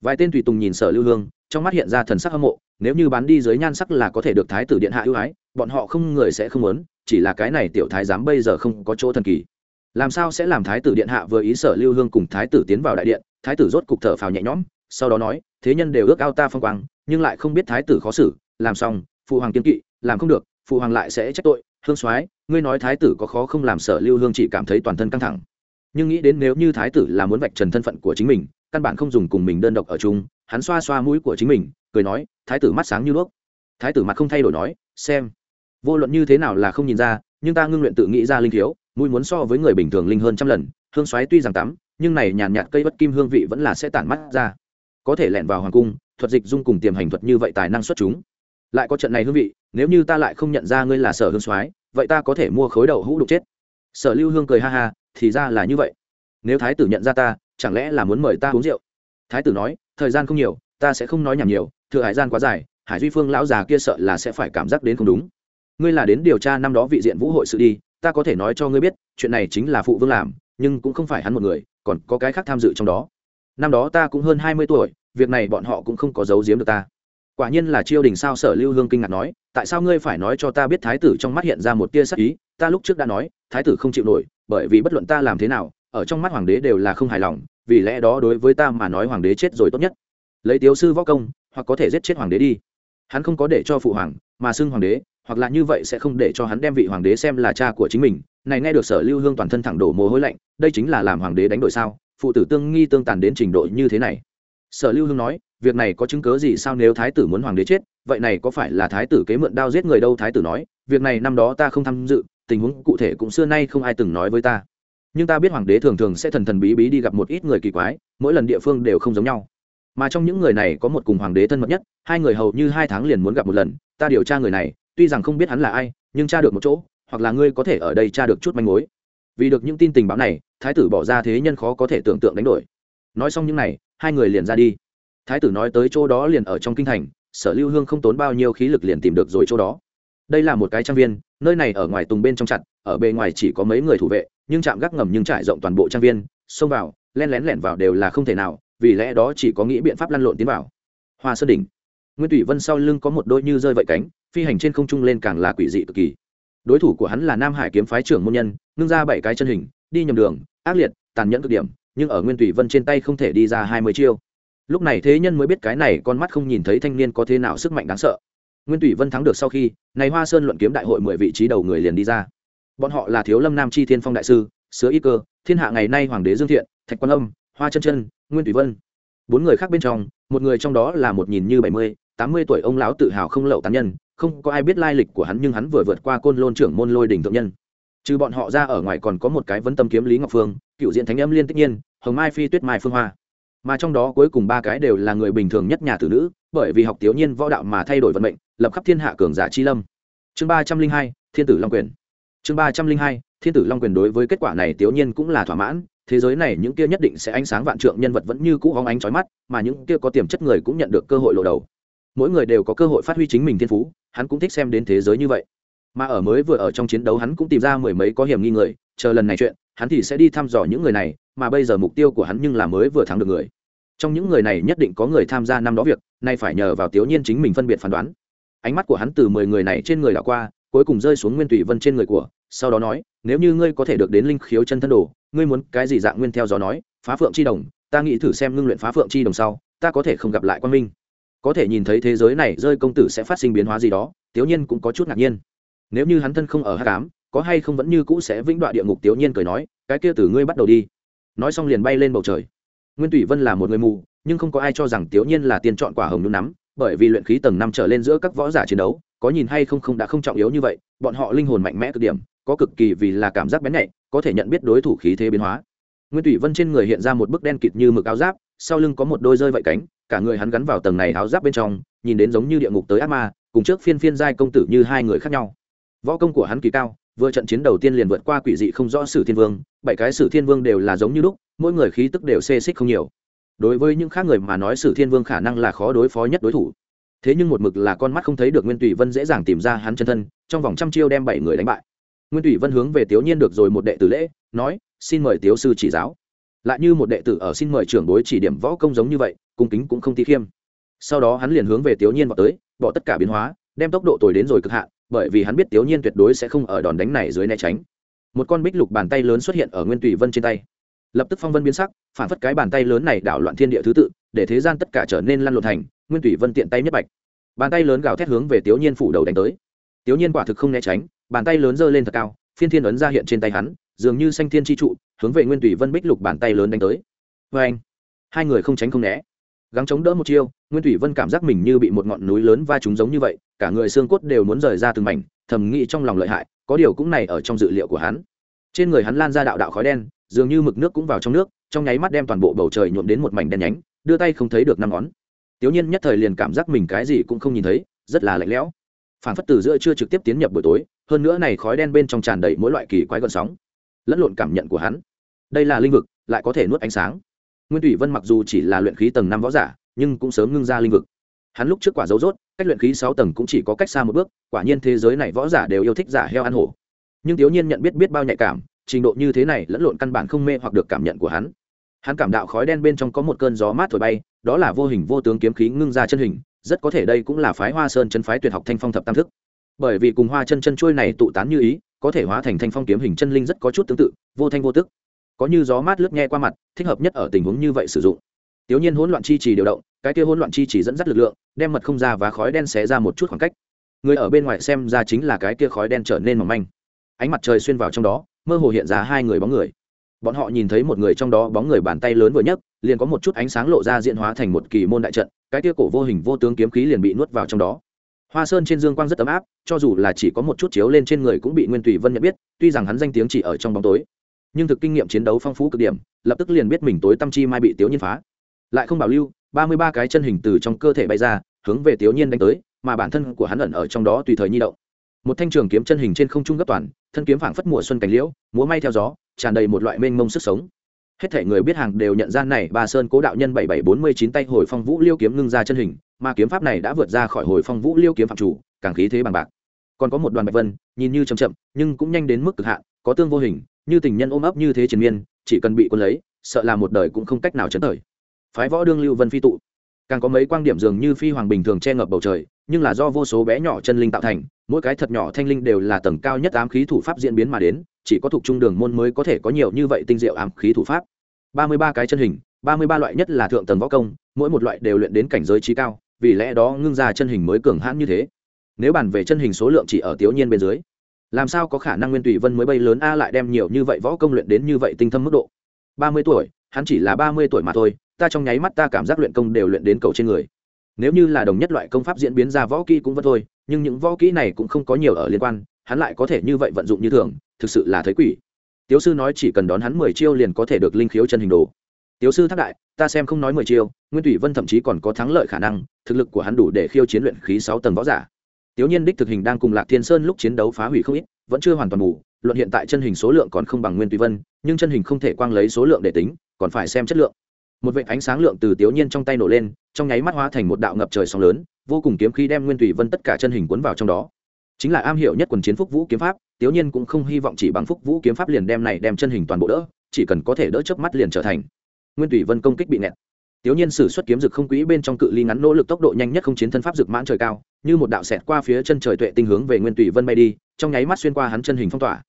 Vài tên tùy tùng nhìn sở lưu hương, trong mắt hiện ra thần sắc hâm mộ, nếu như bán đi dưới nhan sắc là có thể được thái tử điện hạ ưu ái, bọn họ không người sẽ không muốn, chỉ là cái này tiểu thái giám bây giờ không có chỗ thần kỳ. Làm sao sẽ làm thái tử điện hạ vừa ý sở lưu hương cùng thái tử tiến vào đại điện, thái tử rốt cục thở phào nhẹ nhõm sau đó nói, thế nhân đều ước ao ta phong quang, nhưng lại không biết thái tử khó xử, làm xong, phụ hoàng kiên kỵ, làm không được, phụ hoàng lại sẽ trách tội, hương soái, ngươi nói thái tử có khó không làm sở lưu hương chỉ cảm thấy toàn thân căng thẳng. Nhưng nghĩ đến nếu như thái tử là muốn vạch trần thân phận của chính mình, căn bản không dùng cùng mình đơn độc ở chung, hắn xoa xoa mũi của chính mình, cười nói, thái tử mắt sáng như đuốc. Thái tử mặt không thay đổi nói, xem, vô luận như thế nào là không nhìn ra, nhưng ta ngưng luyện tự nghĩ ra linh thiếu mũi muốn so với người bình thường linh hơn trăm lần, hương xoáy tuy rằng tắm, nhưng này nhàn nhạt cây bất kim hương vị vẫn là sẽ tản mắt ra có thể lẻn vào hoàng cung, thuật dịch dung cùng tiềm hành thuật như vậy tài năng xuất chúng. Lại có trận này hương vị, nếu như ta lại không nhận ra ngươi là sở hương soái, vậy ta có thể mua khối đầu hũ đục chết. Sở lưu hương cười ha ha, thì ra là như vậy. Nếu thái tử nhận ra ta, chẳng lẽ là muốn mời ta uống rượu? Thái tử nói, thời gian không nhiều, ta sẽ không nói nhảm nhiều, thừa hải gian quá dài, hải duy phương lão già kia sợ là sẽ phải cảm giác đến không đúng. Ngươi là đến điều tra năm đó vị diện vũ hội sự đi, ta có thể nói cho ngươi biết, chuyện này chính là phụ vương làm, nhưng cũng không phải hắn một người, còn có cái khác tham dự trong đó năm đó ta cũng hơn hai mươi tuổi, việc này bọn họ cũng không có giấu giếm được ta. Quả nhiên là chiêu đình sao sở lưu hương kinh ngạc nói, tại sao ngươi phải nói cho ta biết thái tử trong mắt hiện ra một tia sắc ý? Ta lúc trước đã nói, thái tử không chịu nổi, bởi vì bất luận ta làm thế nào, ở trong mắt hoàng đế đều là không hài lòng, vì lẽ đó đối với ta mà nói hoàng đế chết rồi tốt nhất. Lấy tiếu sư võ công, hoặc có thể giết chết hoàng đế đi. Hắn không có để cho phụ hoàng, mà xưng hoàng đế, hoặc là như vậy sẽ không để cho hắn đem vị hoàng đế xem là cha của chính mình. Này nghe được sở lưu hương toàn thân thẳng đổ mồ hôi lạnh, đây chính là làm hoàng đế đánh đổi sao? Phụ tử tương nghi tương tàn đến trình độ như thế này. Sở lưu hương nói, việc này có chứng cớ gì sao nếu thái tử muốn hoàng đế chết, vậy này có phải là thái tử kế mượn đao giết người đâu thái tử nói, việc này năm đó ta không tham dự, tình huống cụ thể cũng xưa nay không ai từng nói với ta. Nhưng ta biết hoàng đế thường thường sẽ thần thần bí bí đi gặp một ít người kỳ quái, mỗi lần địa phương đều không giống nhau. Mà trong những người này có một cùng hoàng đế thân mật nhất, hai người hầu như hai tháng liền muốn gặp một lần, ta điều tra người này, tuy rằng không biết hắn là ai, nhưng tra được một chỗ, hoặc là ngươi có thể ở đây tra được chút manh mối vì được những tin tình báo này, thái tử bỏ ra thế nhân khó có thể tưởng tượng đánh đổi. Nói xong những này, hai người liền ra đi. Thái tử nói tới chỗ đó liền ở trong kinh thành, sở lưu hương không tốn bao nhiêu khí lực liền tìm được rồi chỗ đó. Đây là một cái trang viên, nơi này ở ngoài tùng bên trong chặt, ở bề ngoài chỉ có mấy người thủ vệ, nhưng trạm gác ngầm nhưng trải rộng toàn bộ trang viên, xông vào, len lén lẻn vào đều là không thể nào, vì lẽ đó chỉ có nghĩ biện pháp lăn lộn tiến vào. Hoa sơn đỉnh. Nguyên thủy vân sau lưng có một đôi như rơi vậy cánh, phi hành trên không trung lên càng là quỷ dị cực kỳ đối thủ của hắn là nam hải kiếm phái trưởng môn nhân, ngưng ra bảy cái chân hình, đi nhầm đường, ác liệt, tàn nhẫn cực điểm, nhưng ở nguyên tùy vân trên tay không thể đi ra hai mươi chiêu. Lúc này thế nhân mới biết cái này con mắt không nhìn thấy thanh niên có thế nào sức mạnh đáng sợ. Nguyên tùy vân thắng được sau khi, này hoa sơn luận kiếm đại hội mười vị trí đầu người liền đi ra. Bọn họ là thiếu lâm nam chi thiên phong đại sư, sứa y cơ, thiên hạ ngày nay hoàng đế dương thiện, thạch quan âm, hoa chân chân, nguyên tùy vân. Bốn người khác bên trong, một người trong đó là một nhìn như bảy mươi, tám mươi tuổi ông lão tự hào không lậu tán nhân không có ai biết lai lịch của hắn nhưng hắn vừa vượt qua côn lôn trưởng môn lôi đình thượng nhân. Trừ bọn họ ra ở ngoài còn có một cái vấn tâm kiếm lý ngọc phương, cựu diện thánh âm liên tất nhiên, hồng mai phi tuyết mai phương hoa. Mà trong đó cuối cùng ba cái đều là người bình thường nhất nhà tử nữ, bởi vì học tiểu nhiên võ đạo mà thay đổi vận mệnh, lập khắp thiên hạ cường giả chi lâm. Chương ba trăm linh hai, thiên tử long quyền. Chương ba trăm linh hai, thiên tử long quyền đối với kết quả này tiểu nhiên cũng là thỏa mãn, thế giới này những kia nhất định sẽ ánh sáng vạn trượng, nhân vật vẫn như cũ hóng ánh trói mắt, mà những kia có tiềm chất người cũng nhận được cơ hội lộ đầu mỗi người đều có cơ hội phát huy chính mình thiên phú, hắn cũng thích xem đến thế giới như vậy. Mà ở mới vừa ở trong chiến đấu hắn cũng tìm ra mười mấy có hiểm nghi người, chờ lần này chuyện, hắn thì sẽ đi thăm dò những người này, mà bây giờ mục tiêu của hắn nhưng là mới vừa thắng được người. Trong những người này nhất định có người tham gia năm đó việc, nay phải nhờ vào tiểu nhiên chính mình phân biệt phán đoán. Ánh mắt của hắn từ mười người này trên người đảo qua, cuối cùng rơi xuống nguyên tùy vân trên người của, sau đó nói, nếu như ngươi có thể được đến linh khiếu chân thân đồ, ngươi muốn cái gì dạng nguyên theo gió nói, phá phượng chi đồng, ta nghĩ thử xem ngưng luyện phá phượng chi đồng sau, ta có thể không gặp lại quan minh có thể nhìn thấy thế giới này rơi công tử sẽ phát sinh biến hóa gì đó tiểu nhiên cũng có chút ngạc nhiên. Nếu như hắn thân không ở hát cám có hay không vẫn như cũ sẽ vĩnh đoạn địa ngục tiểu nhiên cười nói, cái kia từ ngươi bắt đầu đi. Nói xong liền bay lên bầu trời. Nguyên tùy vân là một người mù, nhưng không có ai cho rằng tiểu nhiên là tiền chọn quả hồng nhún nắm, bởi vì luyện khí tầng năm trở lên giữa các võ giả chiến đấu, có nhìn hay không không đã không trọng yếu như vậy, bọn họ linh hồn mạnh mẽ cực điểm, có cực kỳ vì là cảm giác bén nhạy, có thể nhận biết đối thủ khí thế biến hóa. Nguyên tùy vân trên người hiện ra một bức đen kịt như mực áo giáp, sau lưng có một đôi rơi vậy cánh cả người hắn gắn vào tầng này áo giáp bên trong, nhìn đến giống như địa ngục tới ác ma, cùng trước phiên phiên giai công tử như hai người khác nhau. Võ công của hắn kỳ cao, vừa trận chiến đầu tiên liền vượt qua quỷ dị không rõ sử thiên vương, bảy cái sử thiên vương đều là giống như lúc, mỗi người khí tức đều xê xích không nhiều. Đối với những khác người mà nói sử thiên vương khả năng là khó đối phó nhất đối thủ. Thế nhưng một mực là con mắt không thấy được nguyên tùy vân dễ dàng tìm ra hắn chân thân, trong vòng trăm chiêu đem bảy người đánh bại. Nguyên tùy vân hướng về tiểu nhiên được rồi một đệ tử lễ, nói, xin mời tiểu sư chỉ giáo lại như một đệ tử ở xin mời trưởng bối chỉ điểm võ công giống như vậy, cung kính cũng không ti khiêm. Sau đó hắn liền hướng về tiểu nhiên vào tới, bỏ tất cả biến hóa, đem tốc độ tồi đến rồi cực hạn, bởi vì hắn biết tiểu nhiên tuyệt đối sẽ không ở đòn đánh này dưới né tránh. Một con bích lục bàn tay lớn xuất hiện ở nguyên tùy vân trên tay. Lập tức phong vân biến sắc, phản phất cái bàn tay lớn này đảo loạn thiên địa thứ tự, để thế gian tất cả trở nên lăn lộn thành, nguyên tùy vân tiện tay nhất bạch. Bàn tay lớn gào thét hướng về tiểu nhiên phủ đầu đánh tới. Tiểu nhiên quả thực không né tránh, bàn tay lớn giơ lên thật cao, phiên thiên ấn ra hiện trên tay hắn dường như xanh thiên chi trụ, hướng về nguyên tùy vân bích lục bàn tay lớn đánh tới. Vê anh, hai người không tránh không né. Gắng chống đỡ một chiêu, nguyên thủy vân cảm giác mình như bị một ngọn núi lớn va trúng giống như vậy, cả người xương cốt đều muốn rời ra từng mảnh, thầm nghĩ trong lòng lợi hại, có điều cũng này ở trong dự liệu của hắn. Trên người hắn lan ra đạo đạo khói đen, dường như mực nước cũng vào trong nước, trong nháy mắt đem toàn bộ bầu trời nhuộm đến một mảnh đen nhánh, đưa tay không thấy được năm ngón. Tiểu nhiên nhất thời liền cảm giác mình cái gì cũng không nhìn thấy, rất là lạnh lẽo. Phản phất từ giữa chưa trực tiếp tiến nhập buổi tối, hơn nữa này khói đen bên trong tràn đầy mỗi loại kỳ quái gợn sóng lẫn lộn cảm nhận của hắn. Đây là linh vực, lại có thể nuốt ánh sáng. Nguyên thủy vân mặc dù chỉ là luyện khí tầng năm võ giả, nhưng cũng sớm ngưng ra linh vực. Hắn lúc trước quả dấu rốt, cách luyện khí sáu tầng cũng chỉ có cách xa một bước, quả nhiên thế giới này võ giả đều yêu thích giả heo ăn hổ. Nhưng thiếu nhiên nhận biết biết bao nhạy cảm, trình độ như thế này lẫn lộn căn bản không mê hoặc được cảm nhận của hắn. Hắn cảm đạo khói đen bên trong có một cơn gió mát thổi bay, đó là vô hình vô tướng kiếm khí ngưng ra chân hình, rất có thể đây cũng là phái hoa sơn chân phái tuyệt học thanh phong thập tam thức. Bởi vì cùng hoa chân chân trôi này tụ tán như ý có thể hóa thành thanh phong kiếm hình chân linh rất có chút tương tự, vô thanh vô tức. Có như gió mát lướt nghe qua mặt, thích hợp nhất ở tình huống như vậy sử dụng. Tiểu nhiên hỗn loạn chi trì điều động, cái kia hỗn loạn chi trì dẫn dắt lực lượng, đem mật không ra và khói đen xé ra một chút khoảng cách. Người ở bên ngoài xem ra chính là cái kia khói đen trở nên mỏng manh. Ánh mặt trời xuyên vào trong đó, mơ hồ hiện ra hai người bóng người. Bọn họ nhìn thấy một người trong đó bóng người bàn tay lớn vừa nhấc, liền có một chút ánh sáng lộ ra diện hóa thành một kỳ môn đại trận, cái kia cổ vô hình vô tướng kiếm khí liền bị nuốt vào trong đó hoa sơn trên dương quang rất ấm áp, cho dù là chỉ có một chút chiếu lên trên người cũng bị nguyên tùy vân nhận biết, tuy rằng hắn danh tiếng chỉ ở trong bóng tối, nhưng thực kinh nghiệm chiến đấu phong phú cực điểm, lập tức liền biết mình tối tâm chi mai bị tiếu nhiên phá. Lại không bảo lưu, ba mươi ba cái chân hình từ trong cơ thể bay ra, hướng về tiếu nhiên đánh tới, mà bản thân của hắn ẩn ở trong đó tùy thời nhi động. Một thanh trường kiếm chân hình trên không trung gấp toàn, thân kiếm phảng phất mùa xuân cảnh liễu, múa may theo gió, tràn đầy một loại mênh mông sức sống hết thể người biết hàng đều nhận ra này ba sơn cố đạo nhân bảy bảy bốn mươi chín tay hồi phong vũ liêu kiếm ngưng ra chân hình, mà kiếm pháp này đã vượt ra khỏi hồi phong vũ liêu kiếm phạm chủ, càng khí thế bằng bạc. Còn có một đoàn bạch vân, nhìn như chậm chậm, nhưng cũng nhanh đến mức cực hạn, có tương vô hình, như tình nhân ôm ấp như thế triền miên, chỉ cần bị quân lấy, sợ là một đời cũng không cách nào chấn thời phái võ đương lưu vân phi tụ. Càng có mấy quan điểm dường như phi hoàng bình thường che ngập bầu trời, nhưng là do vô số bé nhỏ chân linh tạo thành, mỗi cái thật nhỏ thanh linh đều là tầng cao nhất ám khí thủ pháp diễn biến mà đến, chỉ có thuộc trung đường môn mới có thể có nhiều như vậy tinh diệu ám khí thủ pháp ba mươi ba cái chân hình, ba mươi ba loại nhất là thượng tầng võ công, mỗi một loại đều luyện đến cảnh giới trí cao, vì lẽ đó ngưng ra chân hình mới cường hãn như thế. Nếu bàn về chân hình số lượng chỉ ở tiểu nhiên bên dưới, làm sao có khả năng nguyên tùy vân mới bay lớn a lại đem nhiều như vậy võ công luyện đến như vậy tinh thâm mức độ? Ba mươi tuổi, hắn chỉ là ba mươi tuổi mà thôi, ta trong nháy mắt ta cảm giác luyện công đều luyện đến cầu trên người. Nếu như là đồng nhất loại công pháp diễn biến ra võ kỹ cũng vẫn thôi, nhưng những võ kỹ này cũng không có nhiều ở liên quan, hắn lại có thể như vậy vận dụng như thường, thực sự là thấy quỷ tiếu sư nói chỉ cần đón hắn mười chiêu liền có thể được linh khiếu chân hình đồ. Tiếu sư thác đại, ta xem không nói mười chiêu, nguyên thủy vân thậm chí còn có thắng lợi khả năng, thực lực của hắn đủ để khiêu chiến luyện khí sáu tầng võ giả. Tiếu nhiên đích thực hình đang cùng lạc thiên sơn lúc chiến đấu phá hủy không ít, vẫn chưa hoàn toàn mù, luận hiện tại chân hình số lượng còn không bằng nguyên tùy vân, nhưng chân hình không thể quang lấy số lượng để tính, còn phải xem chất lượng. Một vệt ánh sáng lượng từ tiểu nhiên trong tay nổ lên, trong nháy mắt hóa thành một đạo ngập trời sóng lớn, vô cùng kiếm khí đem nguyên tùy vân tất cả chân hình cuốn vào trong đó. Chính là am hiểu nhất quần chiến phúc vũ kiếm pháp tiểu nhiên cũng không hy vọng chỉ bằng phúc vũ kiếm pháp liền đem này đem chân hình toàn bộ đỡ, chỉ cần có thể đỡ chớp mắt liền trở thành. Nguyên tùy vân công kích bị nẹt. Tiểu nhiên sử xuất kiếm dược không quỹ bên trong cự ly ngắn nỗ lực tốc độ nhanh nhất không chiến thân pháp dược mãn trời cao, như một đạo xẹt qua phía chân trời tuệ tinh hướng về nguyên tùy vân bay đi, trong nháy mắt xuyên qua hắn chân hình phong tỏa.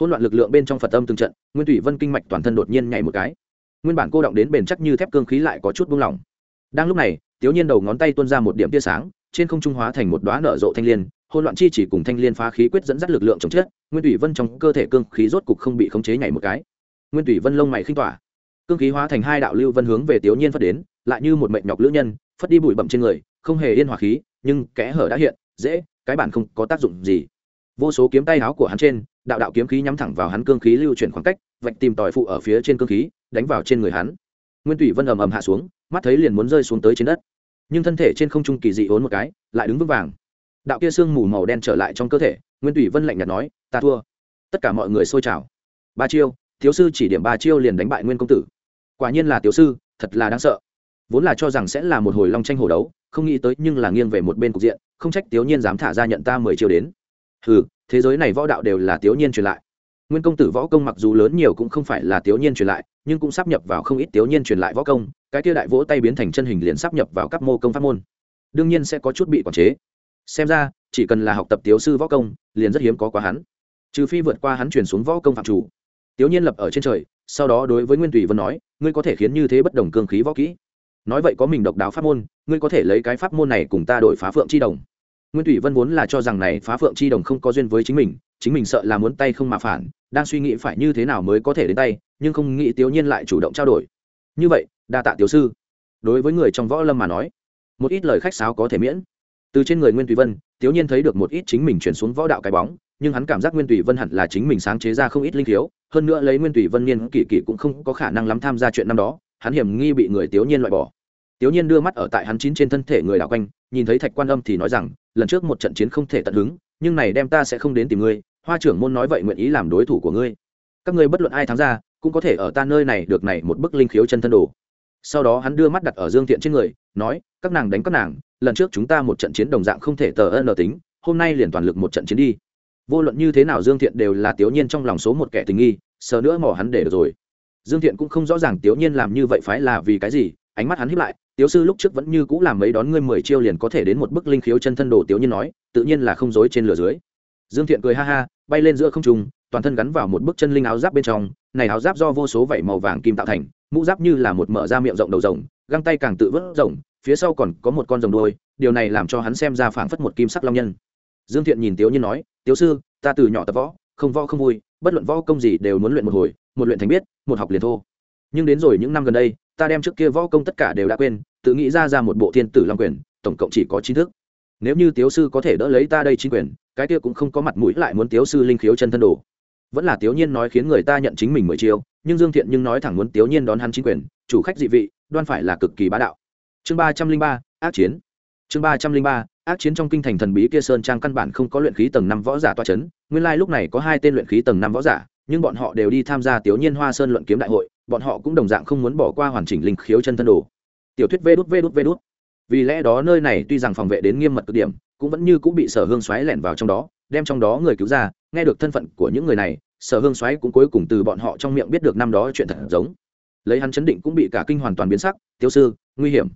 Hỗn loạn lực lượng bên trong phật âm từng trận, nguyên tùy vân kinh mạch toàn thân đột nhiên nhảy một cái. Nguyên bản cô động đến bền chắc như thép cương khí lại có chút buông lỏng. Đang lúc này tiểu nhiên đầu ngón tay tuôn ra một điểm tia sáng, trên không trung hóa thành một đóa nở rộ thanh liên hỗn loạn chi chỉ cùng thanh liên phá khí quyết dẫn dắt lực lượng chống chết, nguyên thủy vân trong cơ thể cương khí rốt cục không bị khống chế nhảy một cái. Nguyên thủy vân lông mày khinh tỏa. Cương khí hóa thành hai đạo lưu vân hướng về tiểu nhiên phất đến, lại như một mệnh nhọc lữ nhân, phất đi bụi bậm trên người, không hề yên hòa khí, nhưng kẽ hở đã hiện, dễ, cái bản không có tác dụng gì. Vô số kiếm tay áo của hắn trên, đạo đạo kiếm khí nhắm thẳng vào hắn cương khí lưu chuyển khoảng cách, vạch tìm tòi phụ ở phía trên cương khí, đánh vào trên người hắn. Nguyên thủy vân ầm ầm hạ xuống, mắt thấy liền muốn rơi xuống tới trên đất. Nhưng thân thể trên không trung kỳ dị ốn một cái, lại đứng vững vàng đạo kia sương mù màu đen trở lại trong cơ thể, nguyên thủy vân lạnh nhạt nói, ta thua. Tất cả mọi người xôi trào. Ba chiêu, thiếu sư chỉ điểm ba chiêu liền đánh bại nguyên công tử. Quả nhiên là thiếu sư, thật là đáng sợ. Vốn là cho rằng sẽ là một hồi long tranh hồ đấu, không nghĩ tới nhưng là nghiêng về một bên cục diện, không trách tiểu nhiên dám thả ra nhận ta mười chiêu đến. Ừ thế giới này võ đạo đều là tiểu nhiên truyền lại. Nguyên công tử võ công mặc dù lớn nhiều cũng không phải là tiểu nhiên truyền lại, nhưng cũng sắp nhập vào không ít tiểu nhiên truyền lại võ công, cái kia đại vỗ tay biến thành chân hình liền sắp nhập vào các mô công pháp môn. Đương nhiên sẽ có chút bị quản chế xem ra, chỉ cần là học tập tiểu sư võ công, liền rất hiếm có quá hắn. Trừ phi vượt qua hắn truyền xuống võ công phạm chủ. Tiểu nhiên lập ở trên trời, sau đó đối với nguyên tùy vân nói, ngươi có thể khiến như thế bất đồng cương khí võ kỹ. Nói vậy có mình độc đáo pháp môn, ngươi có thể lấy cái pháp môn này cùng ta đổi phá phượng chi đồng. Nguyên thủy vân vốn là cho rằng này phá phượng chi đồng không có duyên với chính mình chính mình sợ là muốn tay không mà phản, đang suy nghĩ phải như thế nào mới có thể đến tay, nhưng không nghĩ tiểu nhiên lại chủ động trao đổi. Như vậy, đa tạ tiểu sư. Đối với người trong võ lâm mà nói, một ít lời khách sáo có thể miễn từ trên người nguyên tùy vân Thiếu nhiên thấy được một ít chính mình chuyển xuống võ đạo cái bóng, nhưng hắn cảm giác nguyên tùy vân hẳn là chính mình sáng chế ra không ít linh thiếu hơn nữa lấy nguyên tùy vân niên kỷ kỷ cũng không có khả năng lắm tham gia chuyện năm đó, hắn hiểm nghi bị người Thiếu nhiên loại bỏ. Thiếu nhiên đưa mắt ở tại hắn chín trên thân thể người đảo quanh, nhìn thấy thạch quan âm thì nói rằng, lần trước một trận chiến không thể tận hứng, nhưng này đem ta sẽ không đến tìm ngươi, hoa trưởng môn nói vậy nguyện ý làm đối thủ của ngươi. Các ngươi bất luận ai thắng ra, cũng có thể ở ta nơi này được này một bức linh khiếu chân thân đồ. Sau đó hắn đưa mắt đặt ở dương thiện trên người, nói các nàng đánh các nàng, lần trước chúng ta một trận chiến đồng dạng không thể tờ ân tính, hôm nay liền toàn lực một trận chiến đi. Vô luận như thế nào dương thiện đều là tiểu nhiên trong lòng số một kẻ tình nghi, sờ nữa mỏ hắn để được rồi. Dương thiện cũng không rõ ràng tiểu nhiên làm như vậy phải là vì cái gì, ánh mắt hắn hiếp lại tiểu sư lúc trước vẫn như cũng làm mấy đón ngươi mười chiêu liền có thể đến một bức linh khiếu chân thân đồ tiểu nhiên nói, tự nhiên là không dối trên lửa dưới. Dương thiện cười ha ha, bay lên giữa không trung, toàn thân gắn vào một bức chân linh áo giáp bên trong, này áo giáp do vô số vảy màu vàng kim tạo thành, mũ giáp như là một mở ra miệng rộng đầu rồng, găng tay càng tự vớt rồng phía sau còn có một con rồng đuôi, điều này làm cho hắn xem ra phảng phất một kim sắc long nhân. Dương thiện nhìn Tiếu nhiên nói tiểu sư, ta từ nhỏ tập võ, không võ không vui, bất luận võ công gì đều muốn luyện một hồi, một luyện thành biết, một học liền thô. Nhưng đến rồi những năm gần đây, ta đem trước kia võ công tất cả đều đã quên, tự nghĩ ra ra một bộ thiên tử long quyền, tổng cộng chỉ có chín thức. Nếu như tiếu sư có thể đỡ lấy ta đây chính quyền, cái kia cũng không có mặt mũi lại muốn tiếu sư linh khiếu chân thân đồ. Vẫn là tiếu nhiên nói khiến người ta nhận chính mình mười chiêu, nhưng dương thiện nhưng nói thẳng muốn tiếu nhiên đón hắn chính quyền, chủ khách dị vị, đoan phải là cực kỳ bá đạo chương ba trăm linh ba, ác chiến. Chương ba trăm linh ba, ác chiến trong kinh thành thần bí kia sơn trang căn bản không có luyện khí tầng năm võ giả toa c h ấ n nguyên lai、like、lúc này có hai tên luyện khí tầng năm võ giả, nhưng bọn họ đều đi tham gia tiểu nhiên hoa sơn luận kiếm đại hội, bọn họ cũng đồng dạng không muốn bỏ qua hoàn chỉnh linh khiếu chân thân đồ. Tiểu thuyết vê đút vê đút vê đút. Vì lẽ đó nơi này tuy rằng phòng vệ đến nghiêm mật cực điểm, cũng vẫn như cũng bị sở hương xoáy lẻn vào trong đó, đem trong đó người cứu ra, nghe được thân phận của những người này, sở hương xoáy cũng cuối cùng từ bọn họ trong miệng biết được năm đó chuyện thật giống. Lấy hắn chấn định cũng bị cả kinh hoàn toàn biến sắc tiêu sư, nguy hiểm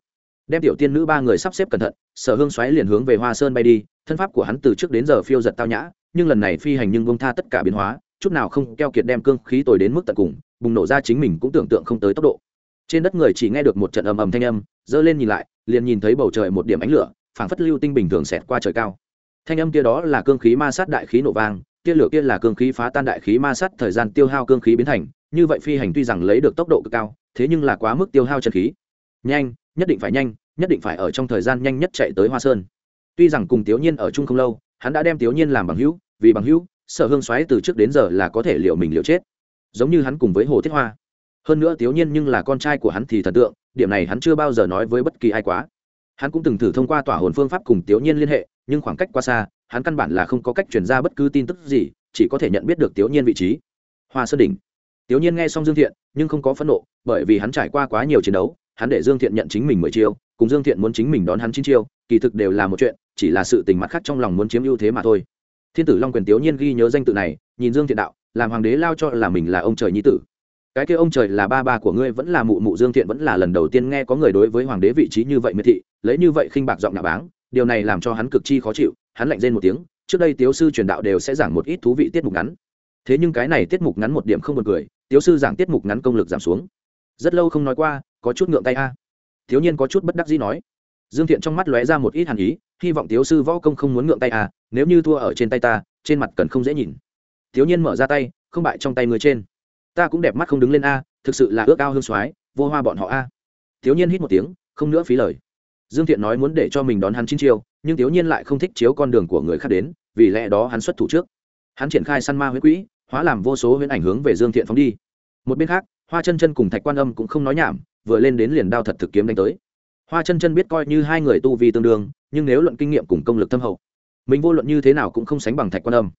đem tiểu tiên nữ ba người sắp xếp cẩn thận, sở hương xoáy liền hướng về hoa sơn bay đi, thân pháp của hắn từ trước đến giờ phiêu giật tao nhã, nhưng lần này phi hành nhưng bông tha tất cả biến hóa, chút nào không keo kiệt đem cương khí tồi đến mức tận cùng, bùng nổ ra chính mình cũng tưởng tượng không tới tốc độ. Trên đất người chỉ nghe được một trận ầm ầm thanh âm dơ lên nhìn lại, liền nhìn thấy bầu trời một điểm ánh lửa, phảng phất lưu tinh bình thường xẹt qua trời cao. Thanh âm kia đó là cương khí ma sát đại khí nổ vang tia lửa kia là cương khí phá tan đại khí ma sát thời gian tiêu hao cương khí biến thành, như vậy phi hành tuy rằng lấy được tốc độ cực cao, thế nhưng là quá mức tiêu hao chân khí. Nhanh, nhất định phải nhanh nhất định phải ở trong thời gian nhanh nhất chạy tới hoa sơn. Tuy rằng cùng tiểu nhiên ở chung không lâu, hắn đã đem tiểu nhiên làm bằng hữu, vì bằng hữu, sở hương xoáy từ trước đến giờ là có thể liệu mình liệu chết. Giống như hắn cùng với hồ thiết hoa. Hơn nữa tiểu nhiên nhưng là con trai của hắn thì thần tượng, điểm này hắn chưa bao giờ nói với bất kỳ ai quá. Hắn cũng từng thử thông qua tỏa hồn phương pháp cùng tiểu nhiên liên hệ, nhưng khoảng cách quá xa, hắn căn bản là không có cách truyền ra bất cứ tin tức gì, chỉ có thể nhận biết được tiểu nhiên vị trí. Hoa sơn đỉnh. Tiểu nhiên nghe xong dương thiện, nhưng không có phẫn nộ, bởi vì hắn trải qua quá nhiều chiến đấu hắn để dương thiện nhận chính mình mười chiêu, cùng dương thiện muốn chính mình đón hắn chín chiêu, kỳ thực đều là một chuyện, chỉ là sự tình mặt khác trong lòng muốn chiếm ưu thế mà thôi. Thiên tử long quyền Tiếu nhiên ghi nhớ danh tự này, nhìn dương thiện đạo, làm hoàng đế lao cho là mình là ông trời nhi tử. Cái kia ông trời là ba ba của ngươi vẫn là mụ mụ dương thiện vẫn là lần đầu tiên nghe có người đối với hoàng đế vị trí như vậy miệt thị, lấy như vậy khinh bạc giọng nạ báng, điều này làm cho hắn cực chi khó chịu, hắn lạnh rên một tiếng, trước đây tiếu sư truyền đạo đều sẽ giảng một ít thú vị tiết mục ngắn. Thế nhưng cái này tiết mục ngắn một điểm không buồn cười, tiếu sư giảng tiết mục ngắn công lực giảm xuống. Rất lâu không nói qua có chút ngượng tay a. Thiếu nhiên có chút bất đắc dĩ nói. Dương thiện trong mắt lóe ra một ít hàn ý, hy vọng thiếu sư võ công không muốn ngượng tay a nếu như thua ở trên tay ta, trên mặt cần không dễ nhìn. Thiếu nhiên mở ra tay, không bại trong tay người trên. Ta cũng đẹp mắt không đứng lên a, thực sự là ước ao hương soái, vô hoa bọn họ a. Thiếu nhiên hít một tiếng, không nữa phí lời. Dương thiện nói muốn để cho mình đón hắn chín chiêu, nhưng thiếu nhiên lại không thích chiếu con đường của người khác đến, vì lẽ đó hắn xuất thủ trước. Hắn triển khai săn ma huyết quỹ, hóa làm vô số huyễn ảnh hướng về dương thiện phóng đi. Một bên khác, hoa chân chân cùng thạch quan âm cũng không nói nhảm vừa lên đến liền đao thật thực kiếm đánh tới. Hoa chân chân biết coi như hai người tu vi tương đương, nhưng nếu luận kinh nghiệm cùng công lực thâm hậu, mình vô luận như thế nào cũng không sánh bằng thạch quan âm.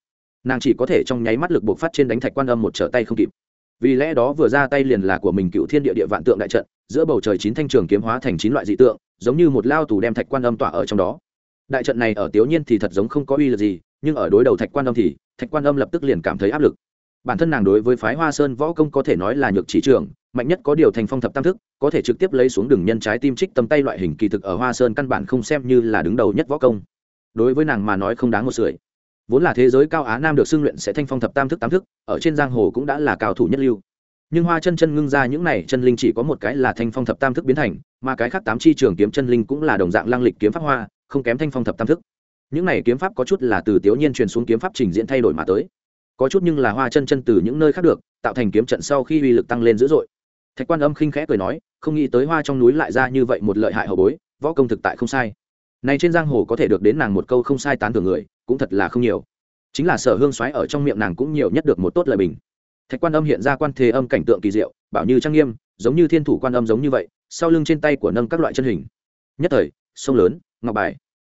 Nàng chỉ có thể trong nháy mắt lực buộc phát trên đánh thạch quan âm một trở tay không kịp. Vì lẽ đó vừa ra tay liền là của mình cựu thiên địa địa vạn tượng đại trận, giữa bầu trời chín thanh trường kiếm hóa thành chín loại dị tượng, giống như một lao tù đem thạch quan âm tỏa ở trong đó. Đại trận này ở tiểu nhiên thì thật giống không có uy lực gì, nhưng ở đối đầu thạch quan âm thì, thạch quan âm lập tức liền cảm thấy áp lực. Bản thân nàng đối với phái hoa sơn võ công có thể nói là nhược chỉ trưởng mạnh nhất có điều thành phong thập tam thức, có thể trực tiếp lấy xuống đường nhân trái tim trích tâm tay loại hình kỳ thực ở hoa sơn căn bản không xem như là đứng đầu nhất võ công. Đối với nàng mà nói không đáng một sưởi. Vốn là thế giới cao á nam được xưng luyện sẽ thanh phong thập tam thức tám thức, ở trên giang hồ cũng đã là cao thủ nhất lưu. Nhưng hoa chân chân ngưng ra những này, chân linh chỉ có một cái là thanh phong thập tam thức biến thành, mà cái khác tám chi trường kiếm chân linh cũng là đồng dạng lang lịch kiếm pháp hoa, không kém thanh phong thập tam thức. Những này kiếm pháp có chút là từ tiểu nhiên truyền xuống kiếm pháp trình diễn thay đổi mà tới. Có chút nhưng là hoa chân chân từ những nơi khác được, tạo thành kiếm trận sau khi uy lực tăng lên dữ dội thạch quan âm khinh khẽ cười nói, không nghĩ tới hoa trong núi lại ra như vậy một lợi hại hậu bối, võ công thực tại không sai. Này trên giang hồ có thể được đến nàng một câu không sai tán thưởng người, cũng thật là không nhiều. Chính là sở hương xoáy ở trong miệng nàng cũng nhiều nhất được một tốt lời bình. Thạch quan âm hiện ra quan thế âm cảnh tượng kỳ diệu, bảo như trang nghiêm, giống như thiên thủ quan âm giống như vậy, sau lưng trên tay của nâng các loại chân hình. Nhất thời, sông lớn, ngọc bài,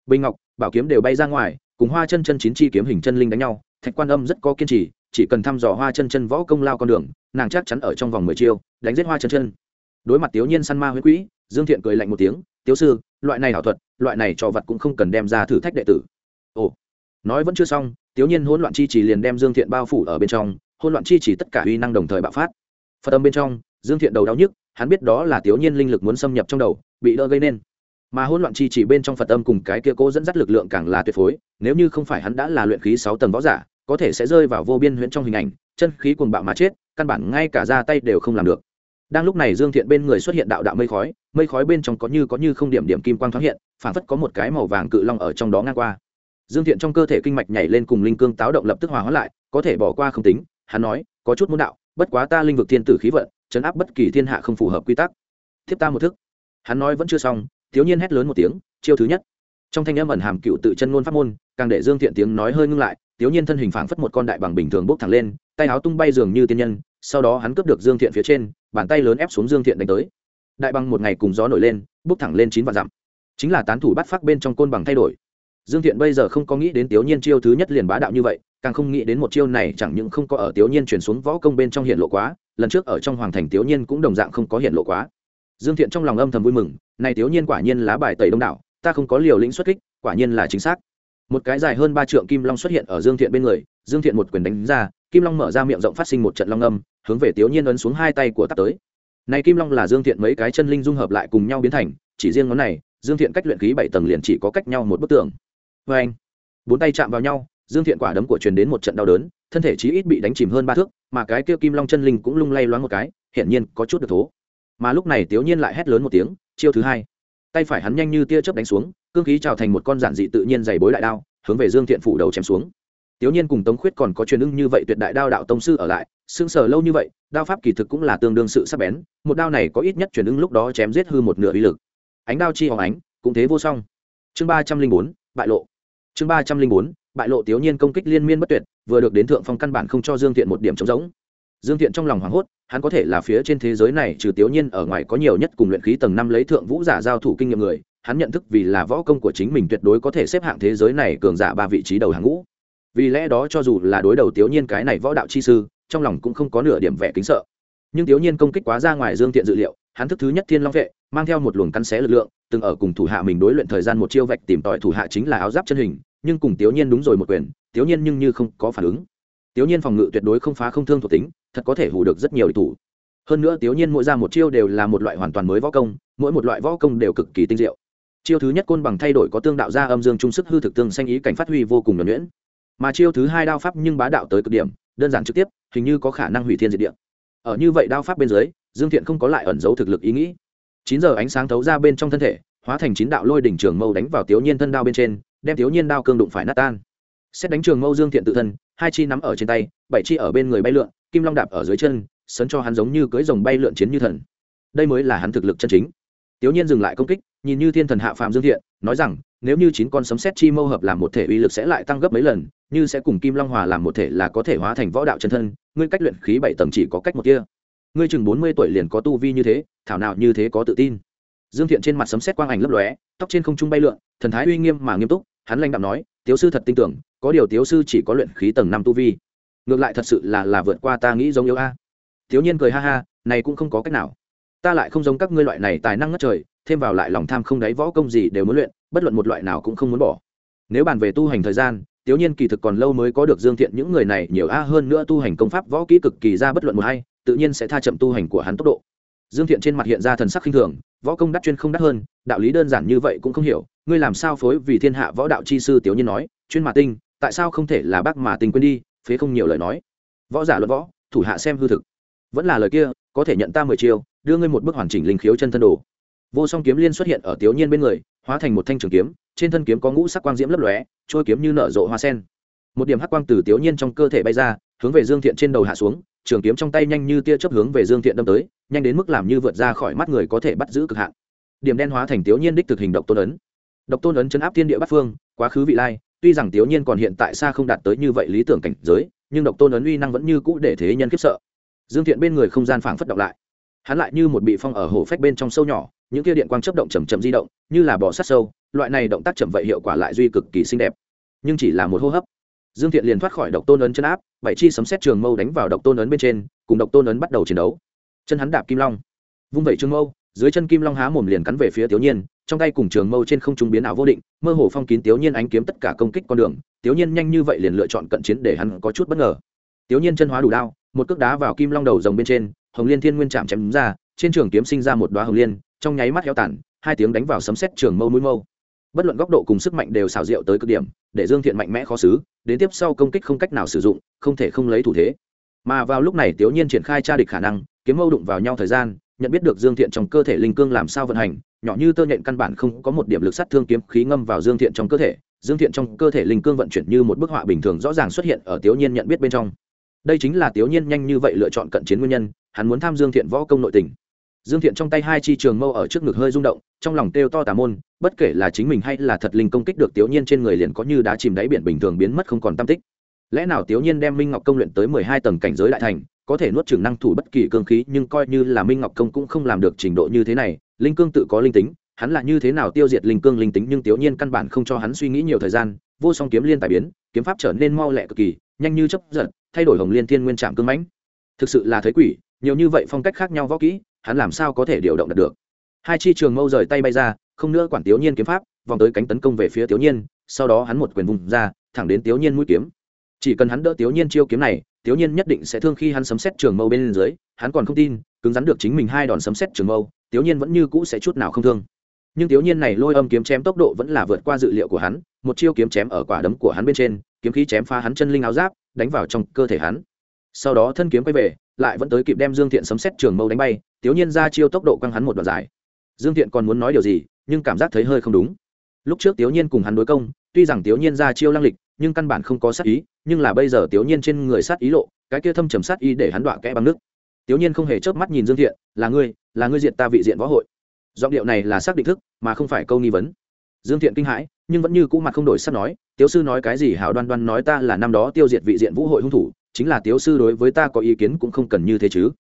bình ngọc, bảo kiếm đều bay ra ngoài, cùng hoa chân chân chín chi kiếm hình chân linh đánh nhau, thạch quan âm rất có kiên trì chỉ cần thăm dò hoa chân chân võ công lao con đường, nàng chắc chắn ở trong vòng mười chiêu, đánh giết hoa chân chân. Đối mặt tiểu nhiên săn ma huyết quỹ, dương thiện cười lạnh một tiếng, tiểu sư, loại này ảo thuật, loại này trò vật cũng không cần đem ra thử thách đệ tử. Ồ, nói vẫn chưa xong, tiểu nhiên hỗn loạn chi chỉ liền đem dương thiện bao phủ ở bên trong, hỗn loạn chi chỉ tất cả uy năng đồng thời bạo phát. Phật âm bên trong, dương thiện đầu đau nhức, hắn biết đó là tiểu nhiên linh lực muốn xâm nhập trong đầu, bị đỡ gây nên. Mà hỗn loạn chi chỉ bên trong phật âm cùng cái kia cố dẫn dắt lực lượng càng là tuyệt phối, nếu như không phải hắn đã là luyện khí sáu tầng võ giả có thể sẽ rơi vào vô biên huyễn trong hình ảnh, chân khí cuồng bạo mà chết, căn bản ngay cả ra tay đều không làm được. Đang lúc này dương thiện bên người xuất hiện đạo đạo mây khói mây khói bên trong có như có như không điểm điểm kim quang thoáng hiện, phản phất có một cái màu vàng cự long ở trong đó ngang qua. Dương thiện trong cơ thể kinh mạch nhảy lên cùng linh cương táo động lập tức hòa hóa lại, có thể bỏ qua không tính, hắn nói, có chút muốn đạo, bất quá ta linh vực thiên tử khí vận, chấn áp bất kỳ thiên hạ không phù hợp quy tắc. Thiếp ta một thức. Hắn nói vẫn chưa xong, thiếu nhiên hét lớn một tiếng, chiêu thứ nhất. Trong thanh âm ẩn hàm cựu tự chân ngôn pháp môn, càng để dương thiện tiếng nói hơi ngưng lại Tiếu nhiên thân hình phảng phất một con đại bằng bình thường bốc thẳng lên, tay áo tung bay dường như tiên nhân, sau đó hắn cướp được dương thiện phía trên, bàn tay lớn ép xuống dương thiện đánh tới. Đại bằng một ngày cùng gió nổi lên bốc thẳng lên chín vạn dặm. Chính là tán thủ bắt phát bên trong côn bằng thay đổi. Dương thiện bây giờ không có nghĩ đến tiểu nhiên chiêu thứ nhất liền bá đạo như vậy, càng không nghĩ đến một chiêu này chẳng những không có ở tiểu nhiên chuyển xuống võ công bên trong hiện lộ quá, lần trước ở trong hoàng thành tiểu nhiên cũng đồng dạng không có hiện lộ quá. Dương thiện trong lòng âm thầm vui mừng, này tiểu nhiên quả nhiên lá bài tẩy đông đảo, ta không có liều lĩnh xuất kích, quả nhiên là chính xác một cái dài hơn ba trượng kim long xuất hiện ở dương thiện bên người, dương thiện một quyền đánh ra, kim long mở ra miệng rộng phát sinh một trận long âm, hướng về tiểu nhiên ấn xuống hai tay của tắc tới. Này kim long là dương thiện mấy cái chân linh dung hợp lại cùng nhau biến thành, chỉ riêng ngón này, dương thiện cách luyện khí bảy tầng liền chỉ có cách nhau một bức tường. Vê anh, bốn tay chạm vào nhau, dương thiện quả đấm của truyền đến một trận đau đớn, thân thể chí ít bị đánh chìm hơn ba thước, mà cái kia kim long chân linh cũng lung lay loáng một cái, hiển nhiên có chút được thố. Mà lúc này tiểu nhiên lại hét lớn một tiếng, chiêu thứ hai tay phải hắn nhanh như tia chớp đánh xuống, cương khí trào thành một con giản dị tự nhiên dày bối đại đao, hướng về dương thiện phủ đầu chém xuống. Tiểu nhiên cùng tống khuyết còn có truyền ưng như vậy tuyệt đại đao đạo tông sư ở lại xương sở lâu như vậy, đao pháp kỳ thực cũng là tương đương sự sắc bén, một đao này có ít nhất truyền ưng lúc đó chém giết hư một nửa uy lực. Ánh đao chi hồng ánh, cũng thế vô song. Chương ba trăm linh bốn, bại lộ. Chương ba trăm linh bốn, bại lộ tiểu nhiên công kích liên miên bất tuyệt, vừa được đến thượng phong căn bản không cho dương thiện một điểm trống rỗng dương thiện trong lòng hoảng hốt hắn có thể là phía trên thế giới này, trừ tiểu nhiên ở ngoài có nhiều nhất cùng luyện khí tầng năm lấy thượng vũ giả giao thủ kinh nghiệm người, hắn nhận thức vì là võ công của chính mình tuyệt đối có thể xếp hạng thế giới này cường giả ba vị trí đầu hàng ngũ. Vì lẽ đó cho dù là đối đầu tiểu nhiên cái này võ đạo chi sư, trong lòng cũng không có nửa điểm vẻ kính sợ. Nhưng tiểu nhiên công kích quá ra ngoài dương thiện dự liệu, hắn thức thứ nhất thiên long vệ, mang theo một luồng cắn xé lực lượng, từng ở cùng thủ hạ mình đối luyện thời gian một chiêu vạch tìm tòi thủ hạ chính là áo giáp chân hình, nhưng cùng tiểu nhiên đúng rồi một quyền, tiểu nhiên nhưng như không có phản ứng. Tiểu nhiên phòng ngự tuyệt đối không phá không thương thuộc tính thật có thể hủ được rất nhiều địch thủ. Hơn nữa tiểu nhiên mỗi ra một chiêu đều là một loại hoàn toàn mới võ công, mỗi một loại võ công đều cực kỳ tinh diệu. Chiêu thứ nhất côn bằng thay đổi có tương đạo ra âm dương trung sức hư thực tương sanh ý cảnh phát huy vô cùng nhuẩn nhuyễn. Mà chiêu thứ hai đao pháp nhưng bá đạo tới cực điểm, đơn giản trực tiếp, hình như có khả năng hủy thiên diệt địa. Ở như vậy đao pháp bên dưới, dương thiện không có lại ẩn giấu thực lực ý nghĩ. Chín giờ ánh sáng thấu ra bên trong thân thể, hóa thành chín đạo lôi đỉnh trường mâu đánh vào tiểu nhiên thân đao bên trên, đem tiểu nhiên đao cương đụng phải nát tan. Xét đánh trường mâu dương thiện tự thân, hai chi nắm ở trên tay, bảy chi ở bên người bay lượn kim long đạp ở dưới chân, sấn cho hắn giống như cưới rồng bay lượn chiến như thần. Đây mới là hắn thực lực chân chính. Tiểu nhiên dừng lại công kích, nhìn như thiên thần hạ phạm dương thiện, nói rằng, nếu như chín con sấm xét chi mâu hợp làm một thể uy lực sẽ lại tăng gấp mấy lần, như sẽ cùng kim long hòa làm một thể là có thể hóa thành võ đạo chân thân, ngươi cách luyện khí bảy tầng chỉ có cách một kia. Ngươi chừng bốn mươi tuổi liền có tu vi như thế, thảo nào như thế có tự tin. Dương thiện trên mặt sấm xét quang ảnh lấp lóe, tóc trên không trung bay lượn, thần thái uy nghiêm mà nghiêm túc, hắn lanh đạm nói, tiếu sư thật tin tưởng, có điều tiếu sư chỉ có luyện khí tầng năm tu vi ngược lại thật sự là là vượt qua ta nghĩ giống yếu a. Thiếu nhiên cười ha ha, này cũng không có cách nào. Ta lại không giống các ngươi loại này tài năng ngất trời, thêm vào lại lòng tham không đáy võ công gì đều muốn luyện, bất luận một loại nào cũng không muốn bỏ. Nếu bàn về tu hành thời gian, thiếu nhiên kỳ thực còn lâu mới có được dương thiện những người này nhiều a, hơn nữa tu hành công pháp võ kỹ cực kỳ ra bất luận một hay, tự nhiên sẽ tha chậm tu hành của hắn tốc độ. Dương thiện trên mặt hiện ra thần sắc khinh thường, võ công đắt chuyên không đắt hơn, đạo lý đơn giản như vậy cũng không hiểu, ngươi làm sao phối vì thiên hạ võ đạo chi sư tiểu nhiên nói, chuyên mà tinh, tại sao không thể là bác mà tinh quên đi phế không nhiều lời nói. Võ giả luận võ, thủ hạ xem hư thực. Vẫn là lời kia, có thể nhận ta mười chiêu, đưa ngươi một bức hoàn chỉnh linh khiếu chân thân đồ. Vô song kiếm liên xuất hiện ở tiểu nhiên bên người, hóa thành một thanh trường kiếm, trên thân kiếm có ngũ sắc quang diễm lấp lóe, trôi kiếm như nở rộ hoa sen. Một điểm hắc quang từ tiểu nhiên trong cơ thể bay ra, hướng về dương thiện trên đầu hạ xuống, trường kiếm trong tay nhanh như tia chớp hướng về dương thiện đâm tới, nhanh đến mức làm như vượt ra khỏi mắt người có thể bắt giữ cực hạn. Điểm đen hóa thành tiểu nhiên đích thực hình độc tôn ấn. Độc tôn ấn chấn áp thiên địa bát phương, quá khứ vị lai tuy rằng tiểu nhiên còn hiện tại xa không đạt tới như vậy lý tưởng cảnh giới, nhưng độc tôn ấn uy năng vẫn như cũ để thế nhân khiếp sợ. Dương thiện bên người không gian phảng phất động lại. Hắn lại như một bị phong ở hồ phách bên trong sâu nhỏ, những kia điện quang chấp động chầm chậm di động, như là bò sát sâu, loại này động tác chậm vậy hiệu quả lại duy cực kỳ xinh đẹp. Nhưng chỉ là một hô hấp. Dương thiện liền thoát khỏi độc tôn ấn chân áp, bảy chi sấm xét trường mâu đánh vào độc tôn ấn bên trên, cùng độc tôn ấn bắt đầu chiến đấu. Chân hắn đạp kim long. Vung vẩy trường mâu, dưới chân kim long há mồm liền cắn về phía tiểu nhiên trong tay cùng trường mâu trên không trung biến ảo vô định, mơ hồ phong kín tiểu nhiên ánh kiếm tất cả công kích con đường tiểu nhiên nhanh như vậy liền lựa chọn cận chiến để hắn có chút bất ngờ. Tiểu nhiên chân hóa đủ đao, một cước đá vào kim long đầu rồng bên trên, hồng liên thiên nguyên chạm chém ra, trên trường kiếm sinh ra một đoá hồng liên, trong nháy mắt héo tản hai tiếng đánh vào sấm xét trường mâu mũi mâu. Bất luận góc độ cùng sức mạnh đều xào rượu tới cực điểm, để dương thiện mạnh mẽ khó xứ, đến tiếp sau công kích không cách nào sử dụng, không thể không lấy thủ thế. Mà vào lúc này tiểu nhiên triển khai tra địch khả năng, kiếm mâu đụng vào nhau thời gian nhận biết được dương thiện trong cơ thể linh cương làm sao vận hành, nhỏ như tơ nhện căn bản không có một điểm lực sát thương kiếm khí ngâm vào dương thiện trong cơ thể. Dương thiện trong cơ thể linh cương vận chuyển như một bức họa bình thường rõ ràng xuất hiện ở tiểu nhiên nhận biết bên trong. Đây chính là tiểu nhiên nhanh như vậy lựa chọn cận chiến nguyên nhân, hắn muốn tham dương thiện võ công nội tình. Dương thiện trong tay hai chi trường mâu ở trước ngực hơi rung động, trong lòng kêu to tà môn, bất kể là chính mình hay là thật linh công kích được tiểu nhiên trên người liền có như đá chìm đáy biển bình thường biến mất không còn tam tích lẽ nào tiểu nhiên đem minh ngọc công luyện tới mười hai tầng cảnh giới đại thành, có thể nuốt chừng năng thủ bất kỳ cương khí, nhưng coi như là minh ngọc công cũng không làm được trình độ như thế này, linh cương tự có linh tính, hắn là như thế nào tiêu diệt linh cương linh tính, nhưng tiểu nhiên căn bản không cho hắn suy nghĩ nhiều thời gian, vô song kiếm liên tài biến, kiếm pháp trở nên mau lẹ cực kỳ, nhanh như chấp giật, thay đổi hồng liên thiên nguyên trạm cương mãnh. Thực sự là thấy quỷ, nhiều như vậy phong cách khác nhau võ kỹ, hắn làm sao có thể điều động được hai chi trường mâu rời tay bay ra, không nữa quản tiểu nhiên kiếm pháp, vòng tới cánh tấn công về phía tiểu nhiên, sau đó hắn một quyền vùng ra, thẳng đến tiểu nhiên mũi kiếm chỉ cần hắn đỡ tiểu nhiên chiêu kiếm này tiểu nhiên nhất định sẽ thương khi hắn sấm xét trường mâu bên dưới, hắn còn không tin, cứng rắn được chính mình hai đòn sấm xét trường mâu tiểu nhiên vẫn như cũ sẽ chút nào không thương. Nhưng tiểu nhiên này lôi âm kiếm chém tốc độ vẫn là vượt qua dự liệu của hắn, một chiêu kiếm chém ở quả đấm của hắn bên trên, kiếm khí chém phá hắn chân linh áo giáp, đánh vào trong cơ thể hắn. Sau đó thân kiếm quay về, lại vẫn tới kịp đem dương thiện sấm xét trường mâu đánh bay tiểu nhiên ra chiêu tốc độ quăng hắn một đoạn dài. Dương thiện còn muốn nói điều gì, nhưng cảm giác thấy hơi không đúng. Lúc trước tiểu nhiên cùng hắn đối công, tuy rằng tiểu nhiên ra chiêu lăng lịch nhưng căn bản không có sát ý, nhưng là bây giờ tiểu nhiên trên người sát ý lộ, cái kia thâm trầm sát ý để hắn đọa kẽ bằng nước. Tiểu nhiên không hề chớp mắt nhìn dương thiện, là ngươi là ngươi diện ta vị diện võ hội. Giọng điệu này là xác định thức, mà không phải câu nghi vấn. Dương thiện kinh hãi, nhưng vẫn như cũ mặt không đổi sắp nói, tiếu sư nói cái gì, hảo đoan đoan nói ta là năm đó tiêu diệt vị diện vũ hội hung thủ, chính là tiếu sư đối với ta có ý kiến cũng không cần như thế chứ.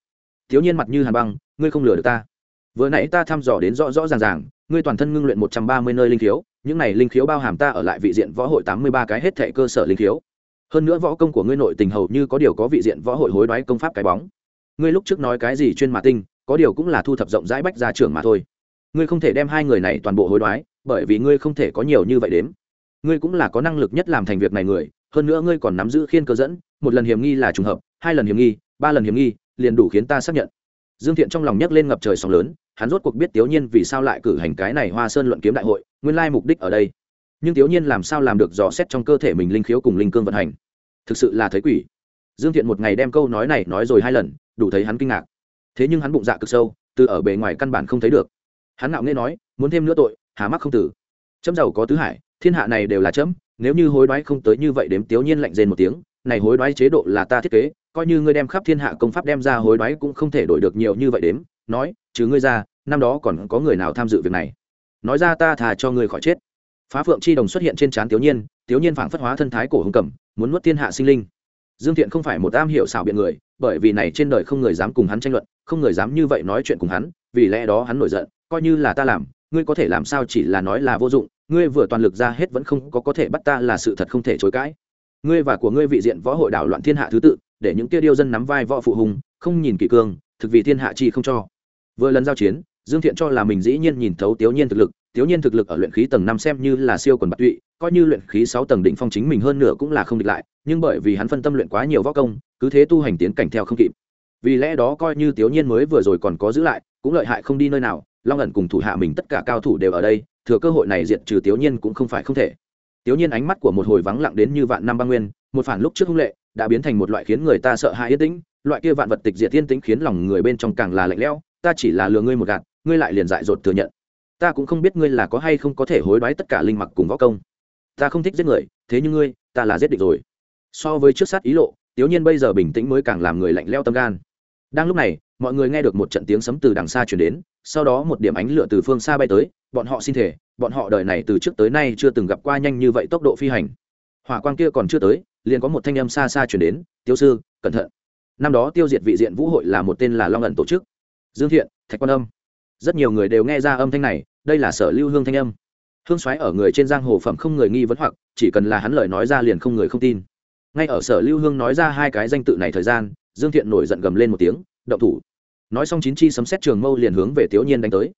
Tiểu nhiên mặt như hàn băng, ngươi không lừa được ta. Vừa nãy ta thăm dò đến rõ rõ ràng ràng, ngươi toàn thân ngưng luyện một trăm ba mươi nơi linh thiếu những này linh khiếu bao hàm ta ở lại vị diện võ hội tám mươi ba cái hết thệ cơ sở linh khiếu. Hơn nữa võ công của ngươi nội tình hầu như có điều có vị diện võ hội hối đoái công pháp cái bóng. Ngươi lúc trước nói cái gì chuyên mà tinh, có điều cũng là thu thập rộng rãi bách ra trường mà thôi. Ngươi không thể đem hai người này toàn bộ hối đoái, bởi vì ngươi không thể có nhiều như vậy đếm. Ngươi cũng là có năng lực nhất làm thành việc này người, hơn nữa ngươi còn nắm giữ khiên cơ dẫn, một lần hiểm nghi là trùng hợp, hai lần hiểm nghi, ba lần hiểm nghi, liền đủ khiến ta xác nhận. Dương thiện trong lòng nhấc lên ngập trời sóng lớn hắn rốt cuộc biết tiểu nhiên vì sao lại cử hành cái này hoa sơn luận kiếm đại hội, nguyên lai mục đích ở đây. Nhưng tiểu nhiên làm sao làm được dò xét trong cơ thể mình linh khiếu cùng linh cương vận hành? Thực sự là thấy quỷ. Dương thiện một ngày đem câu nói này nói rồi hai lần, đủ thấy hắn kinh ngạc. Thế nhưng hắn bụng dạ cực sâu, từ ở bề ngoài căn bản không thấy được. Hắn ngạo nghễ nói, muốn thêm nữa tội, hà mắc không tử. Chấm giàu có tứ hải, thiên hạ này đều là chấm, nếu như hối đoái không tới như vậy đếm tiểu nhiên lạnh rên một tiếng, này hối đoái chế độ là ta thiết kế, coi như ngươi đem khắp thiên hạ công pháp đem ra hối đoái cũng không thể đổi được nhiều như vậy đếm. Nói chứ ngươi ra năm đó còn có người nào tham dự việc này? Nói ra ta thà cho ngươi khỏi chết. Phá phượng chi đồng xuất hiện trên trán tiểu nhiên tiểu nhiên phảng phất hóa thân thái cổ hùng cẩm muốn nuốt thiên hạ sinh linh. Dương thiện không phải một am hiểu xảo biện người, bởi vì này trên đời không người dám cùng hắn tranh luận, không người dám như vậy nói chuyện cùng hắn, vì lẽ đó hắn nổi giận, coi như là ta làm, ngươi có thể làm sao chỉ là nói là vô dụng, ngươi vừa toàn lực ra hết vẫn không có có thể bắt ta là sự thật không thể chối cãi. Ngươi và của ngươi vị diện võ hội đảo loạn thiên hạ thứ tự, để những kia điêu dân nắm vai võ phụ hùng, không nhìn kỷ cương, thực vì thiên hạ chi không cho. Vừa lần giao chiến dương thiện cho là mình dĩ nhiên nhìn thấu tiểu nhiên thực lực, Tiếu nhiên thực lực ở luyện khí tầng năm xem như là siêu quần bạc tụy, coi như luyện khí sáu tầng đỉnh phong chính mình hơn nửa cũng là không địch lại, nhưng bởi vì hắn phân tâm luyện quá nhiều võ công, cứ thế tu hành tiến cảnh theo không kịp. Vì lẽ đó coi như Tiếu nhiên mới vừa rồi còn có giữ lại, cũng lợi hại không đi nơi nào, long ẩn cùng thủ hạ mình tất cả cao thủ đều ở đây, thừa cơ hội này diệt trừ Tiếu nhiên cũng không phải không thể. Tiếu nhiên ánh mắt của một hồi vắng lặng đến như vạn năm băng nguyên, một phản lúc trước hung lệ, đã biến thành một loại khiến người ta sợ hãi yên tĩnh, loại kia vạn vật tịch diệt tiên tĩnh khiến lòng người bên trong càng là lạnh lẽo, ta chỉ là lừa ngươi một gạt ngươi lại liền dại dột thừa nhận. Ta cũng không biết ngươi là có hay không có thể hối đoái tất cả linh mặc cùng võ công. Ta không thích giết người, thế nhưng ngươi, ta là giết địch rồi. So với trước sát ý lộ tiểu nhiên bây giờ bình tĩnh mới càng làm người lạnh leo tâm gan. Đang lúc này, mọi người nghe được một trận tiếng sấm từ đằng xa chuyển đến, sau đó một điểm ánh lửa từ phương xa bay tới, bọn họ xin thể bọn họ đời này từ trước tới nay chưa từng gặp qua nhanh như vậy tốc độ phi hành. Hỏa quang kia còn chưa tới, liền có một thanh âm xa xa chuyển đến tiêu sư, cẩn thận. Năm đó tiêu diệt vị diện vũ hội là một tên là long ẩn tổ chức. Dương thiện, thạch quan âm rất nhiều người đều nghe ra âm thanh này, đây là sở lưu hương thanh âm. Hương xoáy ở người trên giang hồ phẩm không người nghi vấn hoặc, chỉ cần là hắn lời nói ra liền không người không tin. Ngay ở sở lưu hương nói ra hai cái danh tự này thời gian, dương thiện nổi giận gầm lên một tiếng, động thủ. Nói xong chín chi sấm xét trường mâu liền hướng về thiếu nhiên đánh tới.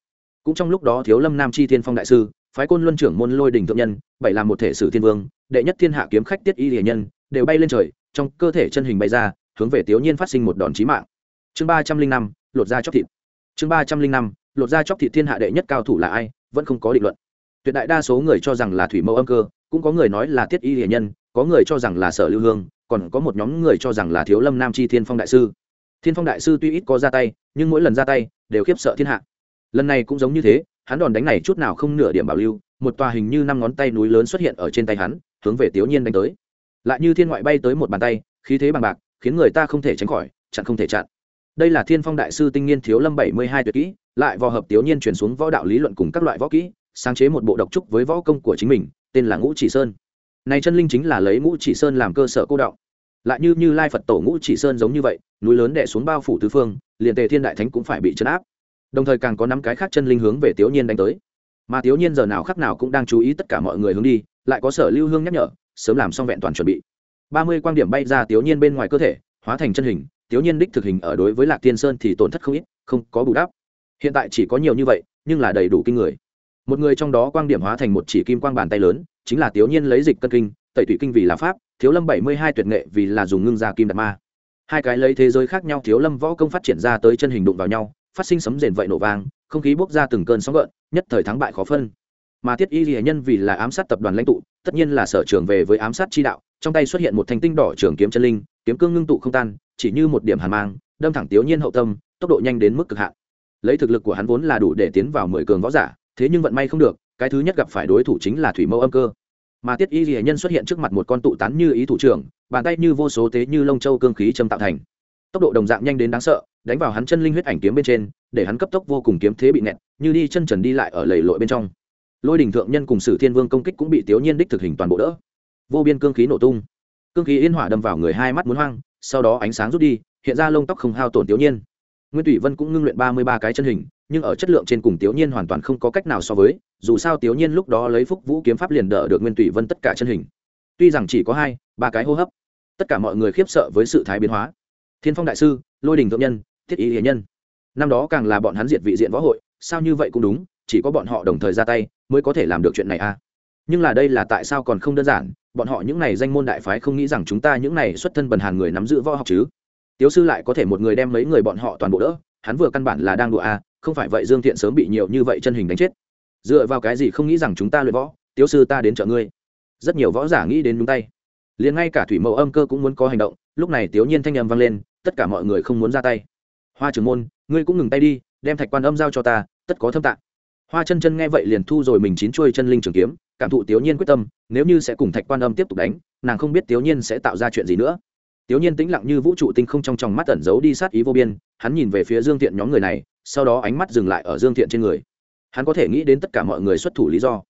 Cũng trong lúc đó thiếu lâm nam chi thiên phong đại sư, phái côn luân trưởng môn lôi đình thượng nhân, bảy làm một thể sử thiên vương, đệ nhất thiên hạ kiếm khách tiết y hiền nhân, đều bay lên trời, trong cơ thể chân hình bay ra, hướng về thiếu nhiên phát sinh một đòn chí mạng. Chương ba trăm linh năm, lột da chóc thịt. Chương ba trăm linh năm lột ra chóc thị thiên hạ đệ nhất cao thủ là ai, vẫn không có định luận. Tuyệt đại đa số người cho rằng là thủy mẫu âm cơ, cũng có người nói là tiết y hiền nhân, có người cho rằng là sở lưu hương, còn có một nhóm người cho rằng là thiếu lâm nam chi thiên phong đại sư. Thiên phong đại sư tuy ít có ra tay, nhưng mỗi lần ra tay, đều khiếp sợ thiên hạ. Lần này cũng giống như thế, hắn đòn đánh này chút nào không nửa điểm bảo lưu, một tòa hình như năm ngón tay núi lớn xuất hiện ở trên tay hắn, hướng về tiểu nhiên đánh tới. Lại như thiên ngoại bay tới một bàn tay, khí thế bằng bạc, khiến người ta không thể tránh khỏi, chặn không thể chặn. Đây là thiên phong đại sư tinh nghiên thiếu lâm bảy mươi hai tuyệt kỹ lại vò hợp tiểu nhiên truyền xuống võ đạo lý luận cùng các loại võ kỹ, sáng chế một bộ độc trúc với võ công của chính mình, tên là ngũ chỉ sơn. Này chân linh chính là lấy ngũ chỉ sơn làm cơ sở cô đạo. Lại như như lai phật tổ ngũ chỉ sơn giống như vậy, núi lớn đè xuống bao phủ tứ phương, liền tề thiên đại thánh cũng phải bị chấn áp. Đồng thời càng có năm cái khác chân linh hướng về tiểu nhiên đánh tới. Mà tiểu nhiên giờ nào khác nào cũng đang chú ý tất cả mọi người hướng đi, lại có sở lưu hương nhắc nhở, sớm làm xong vẹn toàn chuẩn bị. Ba mươi quan điểm bay ra tiểu nhiên bên ngoài cơ thể, hóa thành chân hình, tiểu nhiên đích thực hình ở đối với lạc tiên sơn thì tổn thất không ít, không có bù đắp hiện tại chỉ có nhiều như vậy, nhưng là đầy đủ kinh người. Một người trong đó quang điểm hóa thành một chỉ kim quang bàn tay lớn, chính là tiểu nhiên lấy dịch cân kinh, tẩy thủy kinh vì là pháp, thiếu lâm bảy mươi hai tuyệt nghệ vì là dùng ngưng ra kim đạt ma. Hai cái lấy thế giới khác nhau thiếu lâm võ công phát triển ra tới chân hình đụng vào nhau, phát sinh sấm rền vậy nổ vang, không khí bốc ra từng cơn sóng gợn, nhất thời thắng bại khó phân. Mà tiết y ghi nhân vì là ám sát tập đoàn lãnh tụ, tất nhiên là sở trường về với ám sát chi đạo, trong tay xuất hiện một thanh tinh đỏ trường kiếm chân linh, kiếm cương ngưng tụ không tan, chỉ như một điểm hàn mang, đâm thẳng tiểu nhiên hậu tâm, tốc độ nhanh đến mức cực hạn lấy thực lực của hắn vốn là đủ để tiến vào mười cường võ giả, thế nhưng vận may không được, cái thứ nhất gặp phải đối thủ chính là thủy mẫu âm cơ. Mà tiết y ghi nhân xuất hiện trước mặt một con tụ tán như ý thủ trưởng, bàn tay như vô số tế như lông châu cương khí châm tạo thành. Tốc độ đồng dạng nhanh đến đáng sợ, đánh vào hắn chân linh huyết ảnh kiếm bên trên, để hắn cấp tốc vô cùng kiếm thế bị nẹt, như đi chân trần đi lại ở lầy lội bên trong. Lôi đình thượng nhân cùng sử thiên vương công kích cũng bị tiểu nhiên đích thực hình toàn bộ đỡ. Vô biên cương khí nổ tung. Cương khí yên hỏa đâm vào người hai mắt muốn hoang, sau đó ánh sáng rút đi, hiện ra lông tóc không hao tổn tiểu nhiên nguyên thủy vân cũng ngưng luyện ba mươi ba cái chân hình, nhưng ở chất lượng trên cùng tiểu nhiên hoàn toàn không có cách nào so với, dù sao tiểu nhiên lúc đó lấy phúc vũ kiếm pháp liền đỡ được nguyên thủy vân tất cả chân hình. Tuy rằng chỉ có hai, ba cái hô hấp, tất cả mọi người khiếp sợ với sự thái biến hóa. Thiên phong đại sư, lôi đình thượng nhân, thiết ý hiền nhân. Năm đó càng là bọn hắn diệt vị diện võ hội, sao như vậy cũng đúng, chỉ có bọn họ đồng thời ra tay mới có thể làm được chuyện này a à? nhưng là đây là tại sao còn không đơn giản, bọn họ những này danh môn đại phái không nghĩ rằng chúng ta những này xuất thân bần hàn người nắm giữ võ học chứ? Tiếu sư lại có thể một người đem mấy người bọn họ toàn bộ đỡ hắn vừa căn bản là đang đùa à, không phải vậy dương thiện sớm bị nhiều như vậy chân hình đánh chết. Dựa vào cái gì không nghĩ rằng chúng ta luyện võ tiếu sư ta đến chợ ngươi. Rất nhiều võ giả nghĩ đến đúng tay. Liền ngay cả thủy mẫu âm cơ cũng muốn có hành động lúc này Tiếu nhiên thanh âm vang lên tất cả mọi người không muốn ra tay. Hoa trưởng môn ngươi cũng ngừng tay đi đem thạch quan âm giao cho ta tất có thâm tạng. Hoa chân chân nghe vậy liền thu rồi mình chín chuôi chân linh trường kiếm cảm thụ tiểu nhiên quyết tâm nếu như sẽ cùng thạch quan âm tiếp tục đánh nàng không biết tiểu nhiên sẽ tạo ra chuyện gì nữa tiểu nhiên tĩnh lặng như vũ trụ tinh không trong tròng mắt ẩn giấu đi sát ý vô biên, hắn nhìn về phía dương thiện nhóm người này, sau đó ánh mắt dừng lại ở dương thiện trên người. Hắn có thể nghĩ đến tất cả mọi người xuất thủ lý do.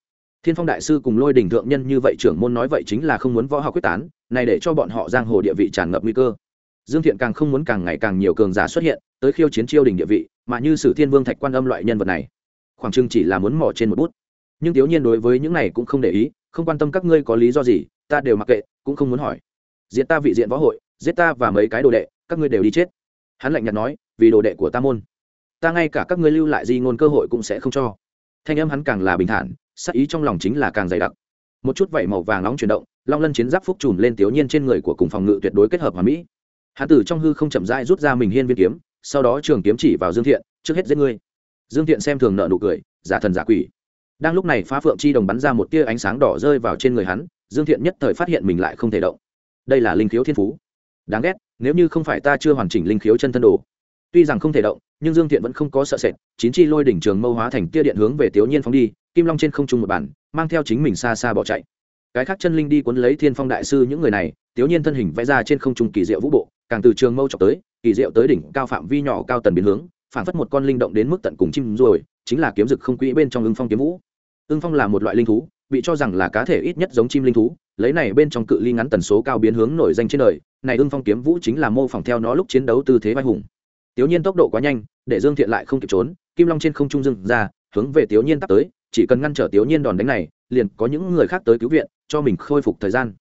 Thiên phong đại sư cùng lôi đình thượng nhân như vậy trưởng môn nói vậy chính là không muốn võ học quyết tán, này để cho bọn họ giang hồ địa vị tràn ngập nguy cơ. Dương thiện càng không muốn càng ngày càng nhiều cường giả xuất hiện, tới khiêu chiến chiêu đỉnh địa vị, mà như sử thiên vương thạch quan âm loại nhân vật này, khoảng chừng chỉ là muốn mò trên một bút. Nhưng tiểu nhiên đối với những này cũng không để ý, không quan tâm các ngươi có lý do gì, ta đều mặc kệ, cũng không muốn hỏi. Diệt ta vị diện võ hội giết ta và mấy cái đồ đệ, các ngươi đều đi chết. Hắn lạnh nhạt nói, vì đồ đệ của ta môn, ta ngay cả các ngươi lưu lại di ngôn cơ hội cũng sẽ không cho. Thanh âm hắn càng là bình thản sắc ý trong lòng chính là càng dày đặc. Một chút vảy màu vàng nóng chuyển động, long lân chiến giáp phúc trùm lên tiểu nhiên trên người của cùng phòng ngự tuyệt đối kết hợp hòa mỹ. Hắn tử trong hư không chậm rãi rút ra mình hiên viên kiếm, sau đó trường kiếm chỉ vào dương thiện, trước hết giết ngươi. Dương thiện xem thường nợ nụ cười, giả thần giả quỷ. Đang lúc này phá phượng chi đồng bắn ra một tia ánh sáng đỏ rơi vào trên người hắn, dương thiện nhất thời phát hiện mình lại không thể động. Đây là linh khiếu thiên phú đáng ghét, nếu như không phải ta chưa hoàn chỉnh linh khiếu chân thân đồ. Tuy rằng không thể động, nhưng dương thiện vẫn không có sợ sệt, chín chi lôi đỉnh trường mâu hóa thành tia điện hướng về tiểu nhiên phóng đi, kim long trên không trung một bản mang theo chính mình xa xa bỏ chạy. Cái khác chân linh đi cuốn lấy thiên phong đại sư những người này tiểu nhiên thân hình vẽ ra trên không trung kỳ diệu vũ bộ, càng từ trường mâu chọc tới, kỳ diệu tới đỉnh cao phạm vi nhỏ cao tần biến hướng phản phất một con linh động đến mức tận cùng chim rồi chính là kiếm dực không quỹ bên trong ưng phong kiếm vũ. Ưng phong là một loại linh thú, bị cho rằng là cá thể ít nhất giống chim linh thú lấy này bên trong cự ly ngắn tần số cao biến hướng nổi danh trên đời, này ưng phong kiếm vũ chính là mô phỏng theo nó lúc chiến đấu tư thế vai hùng. Tiểu nhiên tốc độ quá nhanh, để dương thiện lại không kịp trốn, kim long trên không trung dừng ra, hướng về tiểu nhiên tắt tới, chỉ cần ngăn trở tiểu nhiên đòn đánh này, liền có những người khác tới cứu viện, cho mình khôi phục thời gian.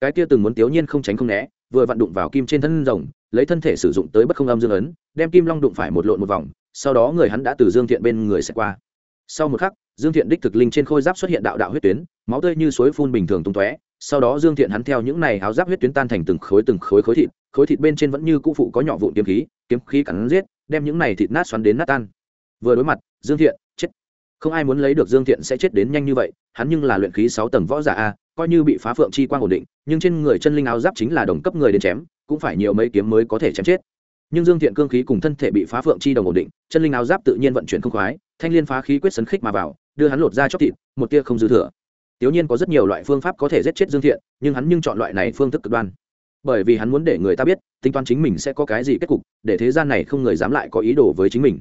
Cái kia từng muốn tiểu nhiên không tránh không né, vừa vặn đụng vào kim trên thân rồng, lấy thân thể sử dụng tới bất không âm dương ấn, đem kim long đụng phải một lộn một vòng, sau đó người hắn đã từ dương thiện bên người sẽ qua. Sau một khắc, dương thiện đích thực linh trên khôi giáp xuất hiện đạo đạo huyết tuyến, máu tươi như suối phun bình thường tung tóe sau đó dương thiện hắn theo những này áo giáp huyết tuyến tan thành từng khối từng khối khối thịt khối thịt bên trên vẫn như cũ phụ có nhỏ vụn kiếm khí kiếm khí cắn giết, đem những này thịt nát xoắn đến nát tan. Vừa đối mặt, dương thiện, chết. Không ai muốn lấy được dương thiện sẽ chết đến nhanh như vậy, hắn nhưng là luyện khí sáu tầng võ giả a, coi như bị phá phượng chi quang ổn định, nhưng trên người chân linh áo giáp chính là đồng cấp người đến chém, cũng phải nhiều mấy kiếm mới có thể chém chết. Nhưng dương thiện cương khí cùng thân thể bị phá phượng chi đồng ổn định, chân linh áo giáp tự nhiên vận chuyển không khoái, thanh liên phá khí quyết sấn khích mà vào, đưa hắn lột ra chóc thịt, một tia không dư thừa. Tiểu nhiên có rất nhiều loại phương pháp có thể giết chết Dương Thiện, nhưng hắn nhưng chọn loại này phương thức cực đoan. Bởi vì hắn muốn để người ta biết, tính toán chính mình sẽ có cái gì kết cục, để thế gian này không người dám lại có ý đồ với chính mình.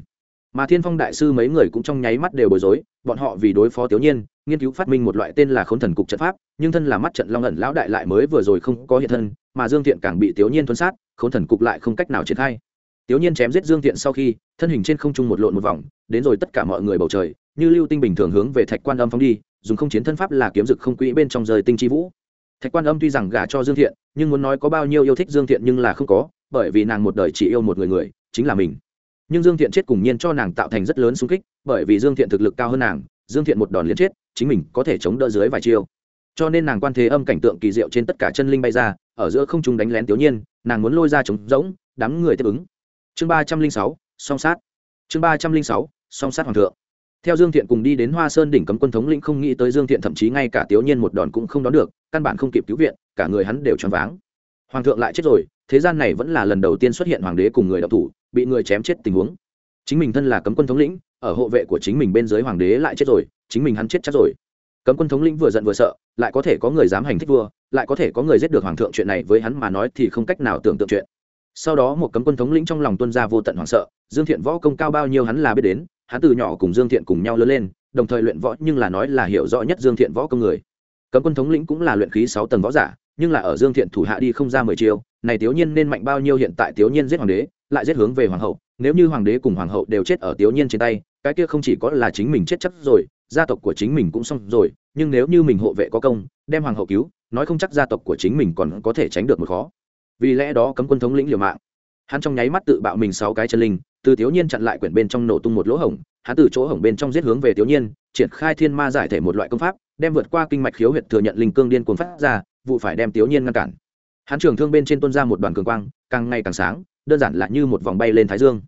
Mà Thiên Phong đại sư mấy người cũng trong nháy mắt đều bối rối, bọn họ vì đối phó Tiểu Nhiên, nghiên cứu phát minh một loại tên là Khốn Thần cục trận pháp, nhưng thân là mắt trận long ẩn lão đại lại mới vừa rồi không có hiện thân, mà Dương Thiện càng bị Tiểu Nhiên tuấn sát, Khốn Thần cục lại không cách nào triển khai. Tiểu Nhiên chém giết Dương Thiện sau khi, thân hình trên không trung một lộn một vòng, đến rồi tất cả mọi người bầu trời, như lưu tinh bình thường hướng về Thạch Quan Âm phóng đi, dùng không chiến thân pháp là kiếm dực không quỹ bên trong rời tinh chi vũ. Thạch quan âm tuy rằng gả cho dương thiện, nhưng muốn nói có bao nhiêu yêu thích dương thiện nhưng là không có, bởi vì nàng một đời chỉ yêu một người người, chính là mình. Nhưng dương thiện chết cùng nhiên cho nàng tạo thành rất lớn sung kích, bởi vì dương thiện thực lực cao hơn nàng, dương thiện một đòn liền chết, chính mình có thể chống đỡ dưới vài chiêu. Cho nên nàng quan thế âm cảnh tượng kỳ diệu trên tất cả chân linh bay ra, ở giữa không trung đánh lén tiểu nhiên, nàng muốn lôi ra trống rỗng, đám người tiếp ứng. Chương ba trăm linh sáu, song sát. Chương ba trăm linh sáu, song sát hoàng thượng theo dương thiện cùng đi đến hoa sơn đỉnh cấm quân thống lĩnh không nghĩ tới dương thiện thậm chí ngay cả tiểu nhiên một đòn cũng không đón được, căn bản không kịp cứu viện, cả người hắn đều choáng váng. Hoàng thượng lại chết rồi, thế gian này vẫn là lần đầu tiên xuất hiện hoàng đế cùng người đọc thủ, bị người chém chết tình huống. Chính mình thân là cấm quân thống lĩnh, ở hộ vệ của chính mình bên dưới hoàng đế lại chết rồi, chính mình hắn chết chắc rồi. Cấm quân thống lĩnh vừa giận vừa sợ, lại có thể có người dám hành thích vua, lại có thể có người giết được hoàng thượng, chuyện này với hắn mà nói thì không cách nào tưởng tượng chuyện. Sau đó một cấm quân thống lĩnh trong lòng tuân ra vô tận hoảng sợ, dương thiện võ công cao bao nhiêu hắn là biết đến hắn từ nhỏ cùng dương thiện cùng nhau lớn lên, đồng thời luyện võ nhưng là nói là hiểu rõ nhất dương thiện võ công người. Cấm quân thống lĩnh cũng là luyện khí sáu tầng võ giả, nhưng là ở dương thiện thủ hạ đi không ra mười chiêu, này tiểu nhiên nên mạnh bao nhiêu hiện tại tiểu nhiên giết hoàng đế, lại giết hướng về hoàng hậu, nếu như hoàng đế cùng hoàng hậu đều chết ở tiểu nhiên trên tay, cái kia không chỉ có là chính mình chết chắc rồi, gia tộc của chính mình cũng xong rồi, nhưng nếu như mình hộ vệ có công, đem hoàng hậu cứu, nói không chắc gia tộc của chính mình còn có thể tránh được một khó. Vì lẽ đó cấm quân thống lĩnh liều mạng hắn trong nháy mắt tự bạo mình sáu cái chân linh, từ thiếu nhiên chặn lại quyển bên trong nổ tung một lỗ hổng, hắn từ chỗ hổng bên trong giết hướng về thiếu nhiên triển khai thiên ma giải thể một loại công pháp, đem vượt qua kinh mạch khiếu huyệt thừa nhận linh cương điên cuồng phát ra, vụ phải đem thiếu nhiên ngăn cản. Hắn trường thương bên trên tuôn ra một đoàn cường quang, càng ngày càng sáng, đơn giản là như một vòng bay lên thái dương.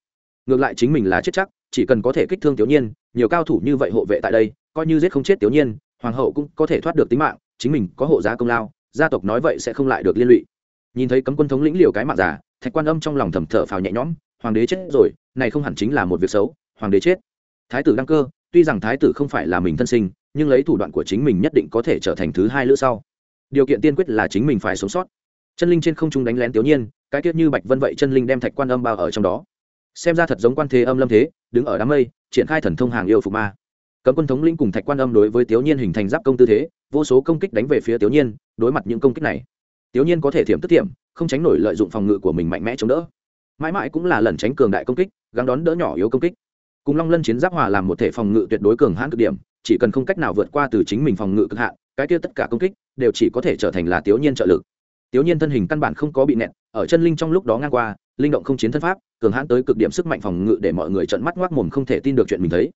Ngược lại chính mình là chết chắc, chỉ cần có thể kích thương thiếu nhiên nhiều cao thủ như vậy hộ vệ tại đây, coi như giết không chết thiếu nhiên hoàng hậu cũng có thể thoát được tính mạng, chính mình có hộ giá công lao, gia tộc nói vậy sẽ không lại được liên lụy. Nhìn thấy cấm quân thống lĩnh liều cái mạng giả thạch quan âm trong lòng thầm thở phào nhẹ nhõm, hoàng đế chết rồi, này không hẳn chính là một việc xấu, hoàng đế chết. Thái tử đăng cơ, tuy rằng thái tử không phải là mình thân sinh, nhưng lấy thủ đoạn của chính mình nhất định có thể trở thành thứ hai lữ sau. Điều kiện tiên quyết là chính mình phải sống sót. Chân linh trên không trung đánh lén tiểu nhiên, cái tiết như bạch vân vậy chân linh đem thạch quan âm bao ở trong đó. Xem ra thật giống quan thế âm lâm thế, đứng ở đám mây, triển khai thần thông hàng yêu phục ma. Cấm quân thống linh cùng thạch quan âm đối với tiểu nhiên hình thành giáp công tư thế, vô số công kích đánh về phía tiểu nhiên, đối mặt những công kích này tiểu nhiên có thể thiểm tức thiểm, không tránh nổi lợi dụng phòng ngự của mình mạnh mẽ chống đỡ. Mãi mãi cũng là lần tránh cường đại công kích, gắng đón đỡ nhỏ yếu công kích. Cùng long lân chiến giáp hòa làm một thể phòng ngự tuyệt đối cường hãn cực điểm, chỉ cần không cách nào vượt qua từ chính mình phòng ngự cực hạn, cái kia tất cả công kích đều chỉ có thể trở thành là tiểu nhiên trợ lực. Tiểu nhiên thân hình căn bản không có bị nẹt, ở chân linh trong lúc đó ngang qua, linh động không chiến thân pháp, cường hãn tới cực điểm sức mạnh phòng ngự để mọi người trợn mắt ngoác mồm không thể tin được chuyện mình thấy.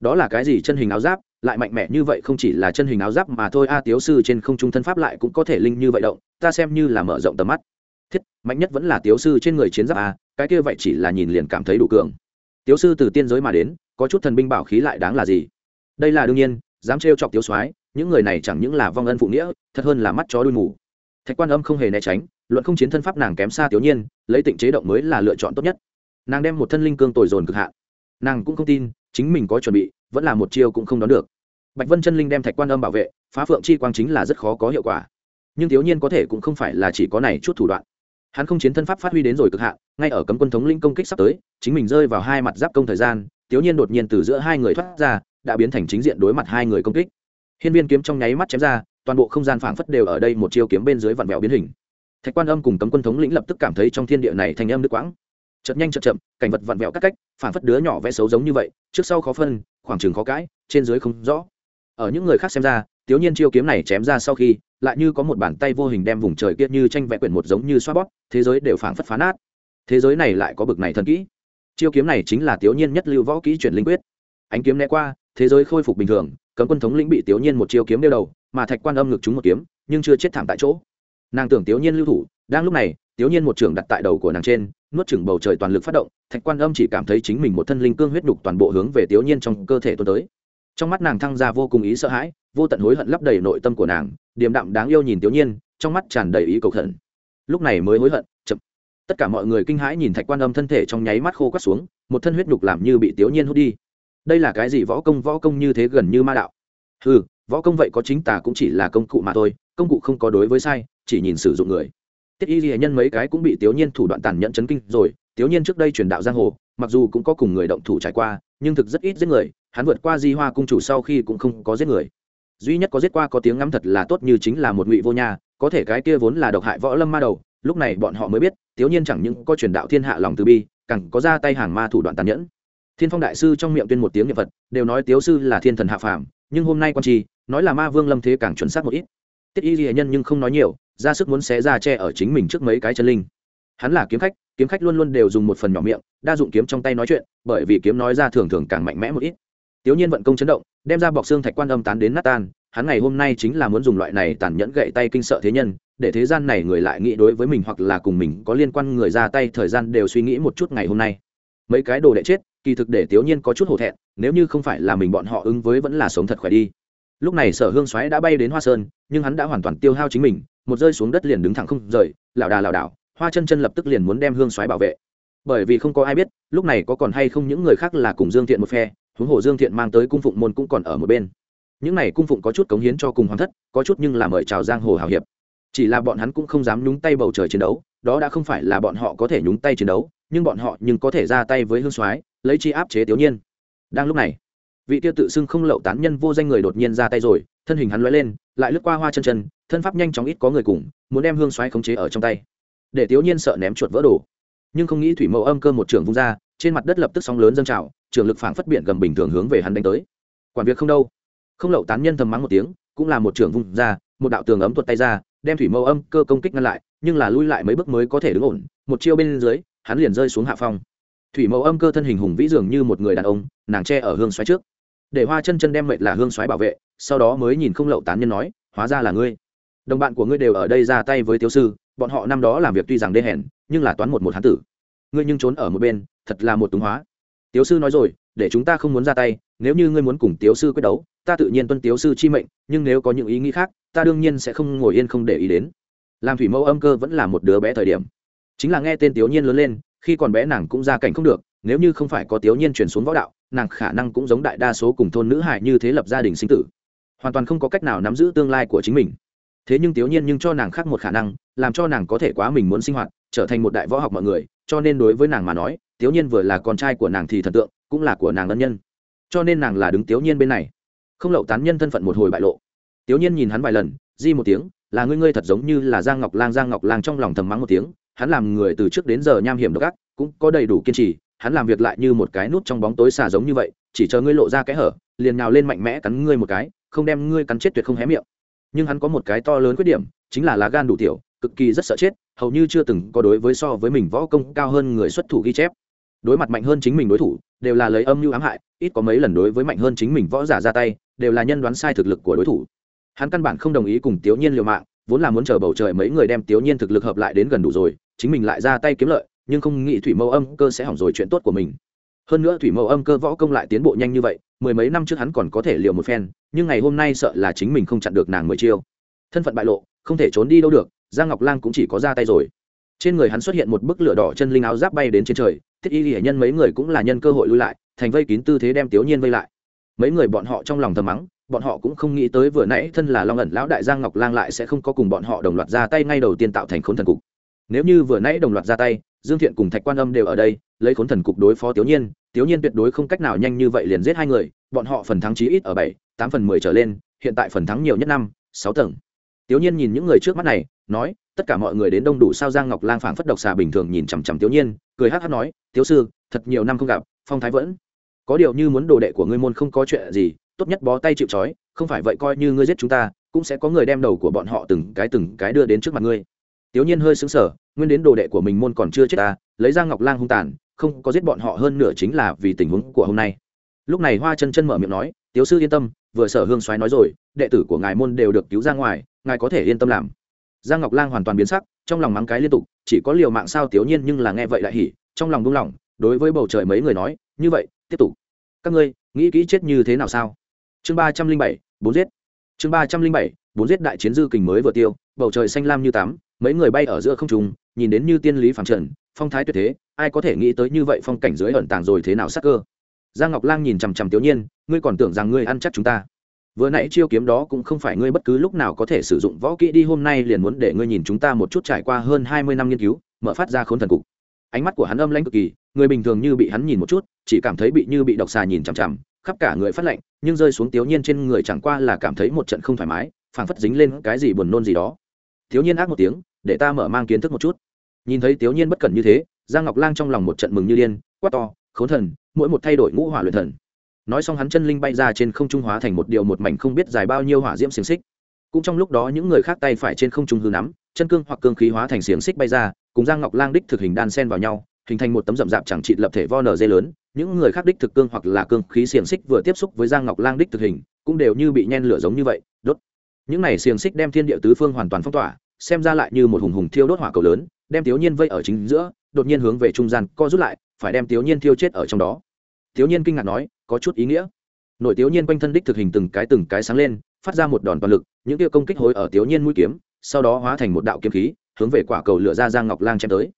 Đó là cái gì chân hình áo giáp? Lại mạnh mẽ như vậy không chỉ là chân hình áo giáp mà thôi, a, tiếu sư trên không trung thân pháp lại cũng có thể linh như vậy động, ta xem như là mở rộng tầm mắt. Thiết, mạnh nhất vẫn là tiếu sư trên người chiến giáp, a, cái kia vậy chỉ là nhìn liền cảm thấy đủ cường. Tiếu sư từ tiên giới mà đến, có chút thần binh bảo khí lại đáng là gì? Đây là đương nhiên, dám trêu chọc tiếu soái, những người này chẳng những là vong ân phụ nghĩa, thật hơn là mắt chó đuôi mù. Thạch quan âm không hề né tránh, luận không chiến thân pháp nàng kém xa tiểu nhiên, lấy tịnh chế động mới là lựa chọn tốt nhất. Nàng đem một thân linh cương tồi dồn cực hạn nàng cũng không tin chính mình có chuẩn bị, vẫn là một chiêu cũng không đón được. Bạch vân chân linh đem thạch quan âm bảo vệ, phá phượng chi quang chính là rất khó có hiệu quả. Nhưng thiếu nhiên có thể cũng không phải là chỉ có này chút thủ đoạn. Hắn không chiến thân pháp phát huy đến rồi cực hạn, ngay ở cấm quân thống linh công kích sắp tới, chính mình rơi vào hai mặt giáp công thời gian, thiếu nhiên đột nhiên từ giữa hai người thoát ra, đã biến thành chính diện đối mặt hai người công kích. Hiên viên kiếm trong nháy mắt chém ra, toàn bộ không gian phảng phất đều ở đây một chiêu kiếm bên dưới vặn vẹo biến hình. Thạch quan âm cùng cấm quân thống lĩnh lập tức cảm thấy trong thiên địa này thành âm nước quãng chật nhanh chật chậm, cảnh vật vặn vẹo các cách, phảng phất đứa nhỏ vẽ xấu giống như vậy, trước sau khó phân, khoảng chừng khó cãi, trên dưới không rõ. Ở những người khác xem ra tiểu nhiên chiêu kiếm này chém ra sau khi, lại như có một bàn tay vô hình đem vùng trời kia như tranh vẽ quyển một giống như xoa bóp, thế giới đều phảng phất phá nát. Thế giới này lại có bực này thần kỹ. Chiêu kiếm này chính là tiểu nhiên nhất lưu võ kỹ chuyển linh quyết. Ánh kiếm né qua, thế giới khôi phục bình thường, cấm quân thống lĩnh bị tiểu nhiên một chiêu kiếm đeo đầu, mà thạch quan âm ngực chúng một kiếm, nhưng chưa chết thảm tại chỗ. Nàng tưởng tiểu nhiên lưu thủ, đang lúc này tiểu nhiên một trường đặt tại đầu của nàng trên, nuốt chửng bầu trời toàn lực phát động, thạch quan âm chỉ cảm thấy chính mình một thân linh cương huyết đục toàn bộ hướng về tiểu nhiên trong cơ thể tuôn tới. Trong mắt nàng thăng ra vô cùng ý sợ hãi, vô tận hối hận lấp đầy nội tâm của nàng, điềm đạm đáng yêu nhìn tiểu nhiên, trong mắt tràn đầy ý cầu khẩn. Lúc này mới hối hận, chậm. Tất cả mọi người kinh hãi nhìn thạch quan âm thân thể trong nháy mắt khô quắt xuống, một thân huyết đục làm như bị tiểu nhiên hút đi. Đây là cái gì võ công? Võ công như thế gần như ma đạo. Ừ võ công vậy có chính tà cũng chỉ là công cụ mà thôi, công cụ không có đối với sai, chỉ nhìn sử dụng người tiết y ghi nhân mấy cái cũng bị tiểu nhiên thủ đoạn tàn nhẫn chấn kinh rồi. Tiểu nhiên trước đây truyền đạo giang hồ, mặc dù cũng có cùng người động thủ trải qua, nhưng thực rất ít giết người. Hắn vượt qua di hoa cung chủ sau khi cũng không có giết người. Duy nhất có giết qua có tiếng ngắm thật là tốt như chính là một ngụy vô nha, có thể cái kia vốn là độc hại võ lâm ma đầu, lúc này bọn họ mới biết tiểu nhiên chẳng những có truyền đạo thiên hạ lòng từ bi, càng có ra tay hàng ma thủ đoạn tàn nhẫn. Thiên phong đại sư trong miệng tuyên một tiếng niệm phật, đều nói tiếu sư là thiên thần hạ phàm, nhưng hôm nay quan trì, nói là ma vương lâm thế càng chuẩn xác một ít. Tiết y ghi nhân nhưng không nói nhiều ra sức muốn xé ra che ở chính mình trước mấy cái chân linh. Hắn là kiếm khách kiếm khách luôn luôn đều dùng một phần nhỏ miệng, đa dụng kiếm trong tay nói chuyện, bởi vì kiếm nói ra thường thường càng mạnh mẽ một ít. Tiểu nhiên vận công chấn động, đem ra bọc xương thạch quan âm tán đến nát tan, hắn ngày hôm nay chính là muốn dùng loại này tàn nhẫn gậy tay kinh sợ thế nhân, để thế gian này người lại nghĩ đối với mình hoặc là cùng mình có liên quan người ra tay thời gian đều suy nghĩ một chút ngày hôm nay. Mấy cái đồ đệ chết, kỳ thực để tiểu nhiên có chút hổ thẹn, nếu như không phải là mình bọn họ ứng với vẫn là sống thật khỏe đi. Lúc này sở hương xoáy đã bay đến hoa sơn, nhưng hắn đã hoàn toàn tiêu hao chính mình một rơi xuống đất liền đứng thẳng không rời, lảo đà lảo đảo, hoa chân chân lập tức liền muốn đem hương xoáy bảo vệ. Bởi vì không có ai biết, lúc này có còn hay không những người khác là cùng dương thiện một phe, huống hồ dương thiện mang tới cung phụng môn cũng còn ở một bên. Những này cung phụng có chút cống hiến cho cùng hoàng thất, có chút nhưng là mời chào giang hồ hào hiệp. Chỉ là bọn hắn cũng không dám nhúng tay bầu trời chiến đấu, đó đã không phải là bọn họ có thể nhúng tay chiến đấu, nhưng bọn họ nhưng có thể ra tay với hương soái, lấy chi áp chế tiểu nhiên. Đang lúc này, vị tiêu tự xưng không lậu tán nhân vô danh người đột nhiên ra tay rồi, thân hình hắn lóe lên, lại lướt qua hoa chân chân thân pháp nhanh chóng ít có người cùng, muốn đem hương xoáy khống chế ở trong tay. Để tiểu nhiên sợ ném chuột vỡ đồ. Nhưng không nghĩ thủy mẫu âm cơ một trường vung ra, trên mặt đất lập tức sóng lớn dâng trào, trường lực phảng phất biển gầm bình thường hướng về hắn đánh tới. Quản việc không đâu. Không lậu tán nhân thầm mắng một tiếng, cũng là một trường vung ra, một đạo tường ấm tuột tay ra, đem thủy mẫu âm cơ công kích ngăn lại, nhưng là lui lại mấy bước mới có thể đứng ổn, một chiêu bên dưới, hắn liền rơi xuống hạ phong. Thủy mẫu âm cơ thân hình hùng vĩ dường như một người đàn ông, nàng che ở hương xoáy trước. Để hoa chân chân đem mệnh là hương xoáy bảo vệ, sau đó mới nhìn không lậu tán nhân nói, hóa ra là ngươi đồng bạn của ngươi đều ở đây ra tay với tiêu sư, bọn họ năm đó làm việc tuy rằng đê hèn, nhưng là toán một một hán tử. Ngươi nhưng trốn ở một bên, thật là một túng hóa. Tiếu sư nói rồi, để chúng ta không muốn ra tay, nếu như ngươi muốn cùng tiếu sư quyết đấu, ta tự nhiên tuân tiếu sư chi mệnh, nhưng nếu có những ý nghĩ khác, ta đương nhiên sẽ không ngồi yên không để ý đến. Làm thủy mẫu âm cơ vẫn là một đứa bé thời điểm. Chính là nghe tên tiếu nhiên lớn lên, khi còn bé nàng cũng ra cảnh không được, nếu như không phải có tiếu nhiên chuyển xuống võ đạo, nàng khả năng cũng giống đại đa số cùng thôn nữ hải như thế lập gia đình sinh tử. Hoàn toàn không có cách nào nắm giữ tương lai của chính mình thế nhưng tiểu nhiên nhưng cho nàng khác một khả năng, làm cho nàng có thể quá mình muốn sinh hoạt, trở thành một đại võ học mọi người, cho nên đối với nàng mà nói, tiểu nhiên vừa là con trai của nàng thì thần tượng, cũng là của nàng ân nhân. Cho nên nàng là đứng tiểu nhiên bên này. Không lậu tán nhân thân phận một hồi bại lộ. Tiểu nhiên nhìn hắn vài lần, di một tiếng, là ngươi ngươi thật giống như là giang ngọc lang, giang ngọc lang trong lòng thầm mắng một tiếng, hắn làm người từ trước đến giờ nham hiểm độc ác, cũng có đầy đủ kiên trì, hắn làm việc lại như một cái nút trong bóng tối xà giống như vậy, chỉ chờ ngươi lộ ra cái hở, liền nào lên mạnh mẽ cắn ngươi một cái, không đem ngươi cắn chết tuyệt không hé miệng nhưng hắn có một cái to lớn khuyết điểm, chính là lá gan đủ tiểu, cực kỳ rất sợ chết, hầu như chưa từng có đối với so với mình võ công cao hơn người xuất thủ ghi chép. Đối mặt mạnh hơn chính mình đối thủ, đều là lấy âm mưu ám hại, ít có mấy lần đối với mạnh hơn chính mình võ giả ra tay, đều là nhân đoán sai thực lực của đối thủ. Hắn căn bản không đồng ý cùng tiểu nhiên liều mạng, vốn là muốn chờ bầu trời mấy người đem tiểu nhiên thực lực hợp lại đến gần đủ rồi, chính mình lại ra tay kiếm lợi, nhưng không nghĩ thủy mâu âm cơ sẽ hỏng rồi chuyện tốt của mình. Hơn nữa thủy mâu âm cơ võ công lại tiến bộ nhanh như vậy, mười mấy năm trước hắn còn có thể liều một phen nhưng ngày hôm nay sợ là chính mình không chặn được nàng mười chiêu. Thân phận bại lộ, không thể trốn đi đâu được, giang ngọc lang cũng chỉ có ra tay rồi. Trên người hắn xuất hiện một bức lửa đỏ chân linh áo giáp bay đến trên trời, thiết y hệ nhân mấy người cũng là nhân cơ hội lui lại, thành vây kín tư thế đem tiểu nhiên vây lại. Mấy người bọn họ trong lòng thầm mắng, bọn họ cũng không nghĩ tới vừa nãy thân là long ẩn lão đại giang ngọc lang lại sẽ không có cùng bọn họ đồng loạt ra tay ngay đầu tiên tạo thành khốn thần cục. Nếu như vừa nãy đồng loạt ra tay, dương thiện cùng thạch quan âm đều ở đây, lấy khốn thần cục đối phó tiểu nhiên tiểu nhiên tuyệt đối không cách nào nhanh như vậy liền giết hai người bọn họ phần thắng chí ít ở bảy, tám phần mười trở lên, hiện tại phần thắng nhiều nhất năm, sáu tầng. Tiểu nhiên nhìn những người trước mắt này, nói, tất cả mọi người đến đông đủ sao giang ngọc lang phảng phất độc xà bình thường nhìn chằm chằm tiểu nhiên, cười hắc hắc nói tiểu sư, thật nhiều năm không gặp, phong thái vẫn. Có điều như muốn đồ đệ của ngươi môn không có chuyện gì, tốt nhất bó tay chịu trói, không phải vậy coi như ngươi giết chúng ta, cũng sẽ có người đem đầu của bọn họ từng cái từng cái đưa đến trước mặt ngươi. Tiểu nhiên hơi sững sờ, nguyên đến đồ đệ của mình môn còn chưa chết ta, lấy giang ngọc lang hung tàn, không có giết bọn họ hơn nửa chính là vì tình huống của hôm nay lúc này hoa chân chân mở miệng nói tiểu sư yên tâm, vừa sở hương xoáy nói rồi, đệ tử của ngài môn đều được cứu ra ngoài, ngài có thể yên tâm làm. Giang ngọc lang hoàn toàn biến sắc, trong lòng mắng cái liên tục, chỉ có liều mạng sao tiểu nhiên nhưng là nghe vậy lại hỉ, trong lòng buông lòng đối với bầu trời mấy người nói, như vậy, tiếp tục. Các ngươi, nghĩ kỹ chết như thế nào sao? Chương ba trăm linh bảy, bốn giết. Chương ba trăm linh bảy, bốn giết đại chiến dư kình mới vừa tiêu, bầu trời xanh lam như tắm, mấy người bay ở giữa không trung, nhìn đến như tiên lý phản trần, phong thái tuyệt thế, ai có thể nghĩ tới như vậy phong cảnh dưới ẩn tàng rồi thế nào sắc cơ? Giang ngọc lang nhìn chằm chằm tiểu nhiên, ngươi còn tưởng rằng ngươi ăn chắc chúng ta. Vừa nãy chiêu kiếm đó cũng không phải ngươi bất cứ lúc nào có thể sử dụng võ kỹ đi, hôm nay liền muốn để ngươi nhìn chúng ta một chút trải qua hơn hai mươi năm nghiên cứu, mở phát ra khốn thần cục. Ánh mắt của hắn âm lãnh cực kỳ, người bình thường như bị hắn nhìn một chút, chỉ cảm thấy bị như bị độc xà nhìn chằm chằm, khắp cả người phát lạnh, nhưng rơi xuống tiểu nhiên trên người chẳng qua là cảm thấy một trận không thoải mái, phảng phất dính lên cái gì buồn nôn gì đó. Thiếu nhiên ác một tiếng, để ta mở mang kiến thức một chút. Nhìn thấy tiểu nhiên bất cẩn như thế, giang ngọc lang trong lòng một trận mừng như điên, quát to khốn thần, mỗi một thay đổi ngũ hỏa luyện thần. Nói xong hắn chân linh bay ra trên không trung hóa thành một điều một mảnh không biết dài bao nhiêu hỏa diễm xiềng xích. Cũng trong lúc đó những người khác tay phải trên không trung hư nắm, chân cương hoặc cương khí hóa thành xiềng xích bay ra, cùng giang ngọc lang đích thực hình đan sen vào nhau, hình thành một tấm rậm rạp chẳng trị lập thể vo nở dây lớn. Những người khác đích thực cương hoặc là cương khí xiềng xích vừa tiếp xúc với giang ngọc lang đích thực hình, cũng đều như bị nhen lửa giống như vậy, đốt. Những này xiềng xích đem thiên địa tứ phương hoàn toàn phong tỏa, xem ra lại như một hùng hùng thiêu đốt hỏa cầu lớn, đem thiếu nhiên vây ở chính giữa, đột nhiên hướng về trung gian co rút lại phải đem tiểu nhiên thiêu chết ở trong đó. Tiểu nhiên kinh ngạc nói, có chút ý nghĩa. Nội tiểu nhiên quanh thân đích thực hình từng cái từng cái sáng lên, phát ra một đòn toàn lực, những kia công kích hối ở tiểu nhiên mũi kiếm, sau đó hóa thành một đạo kiếm khí, hướng về quả cầu lửa ra giang ngọc lang chém tới.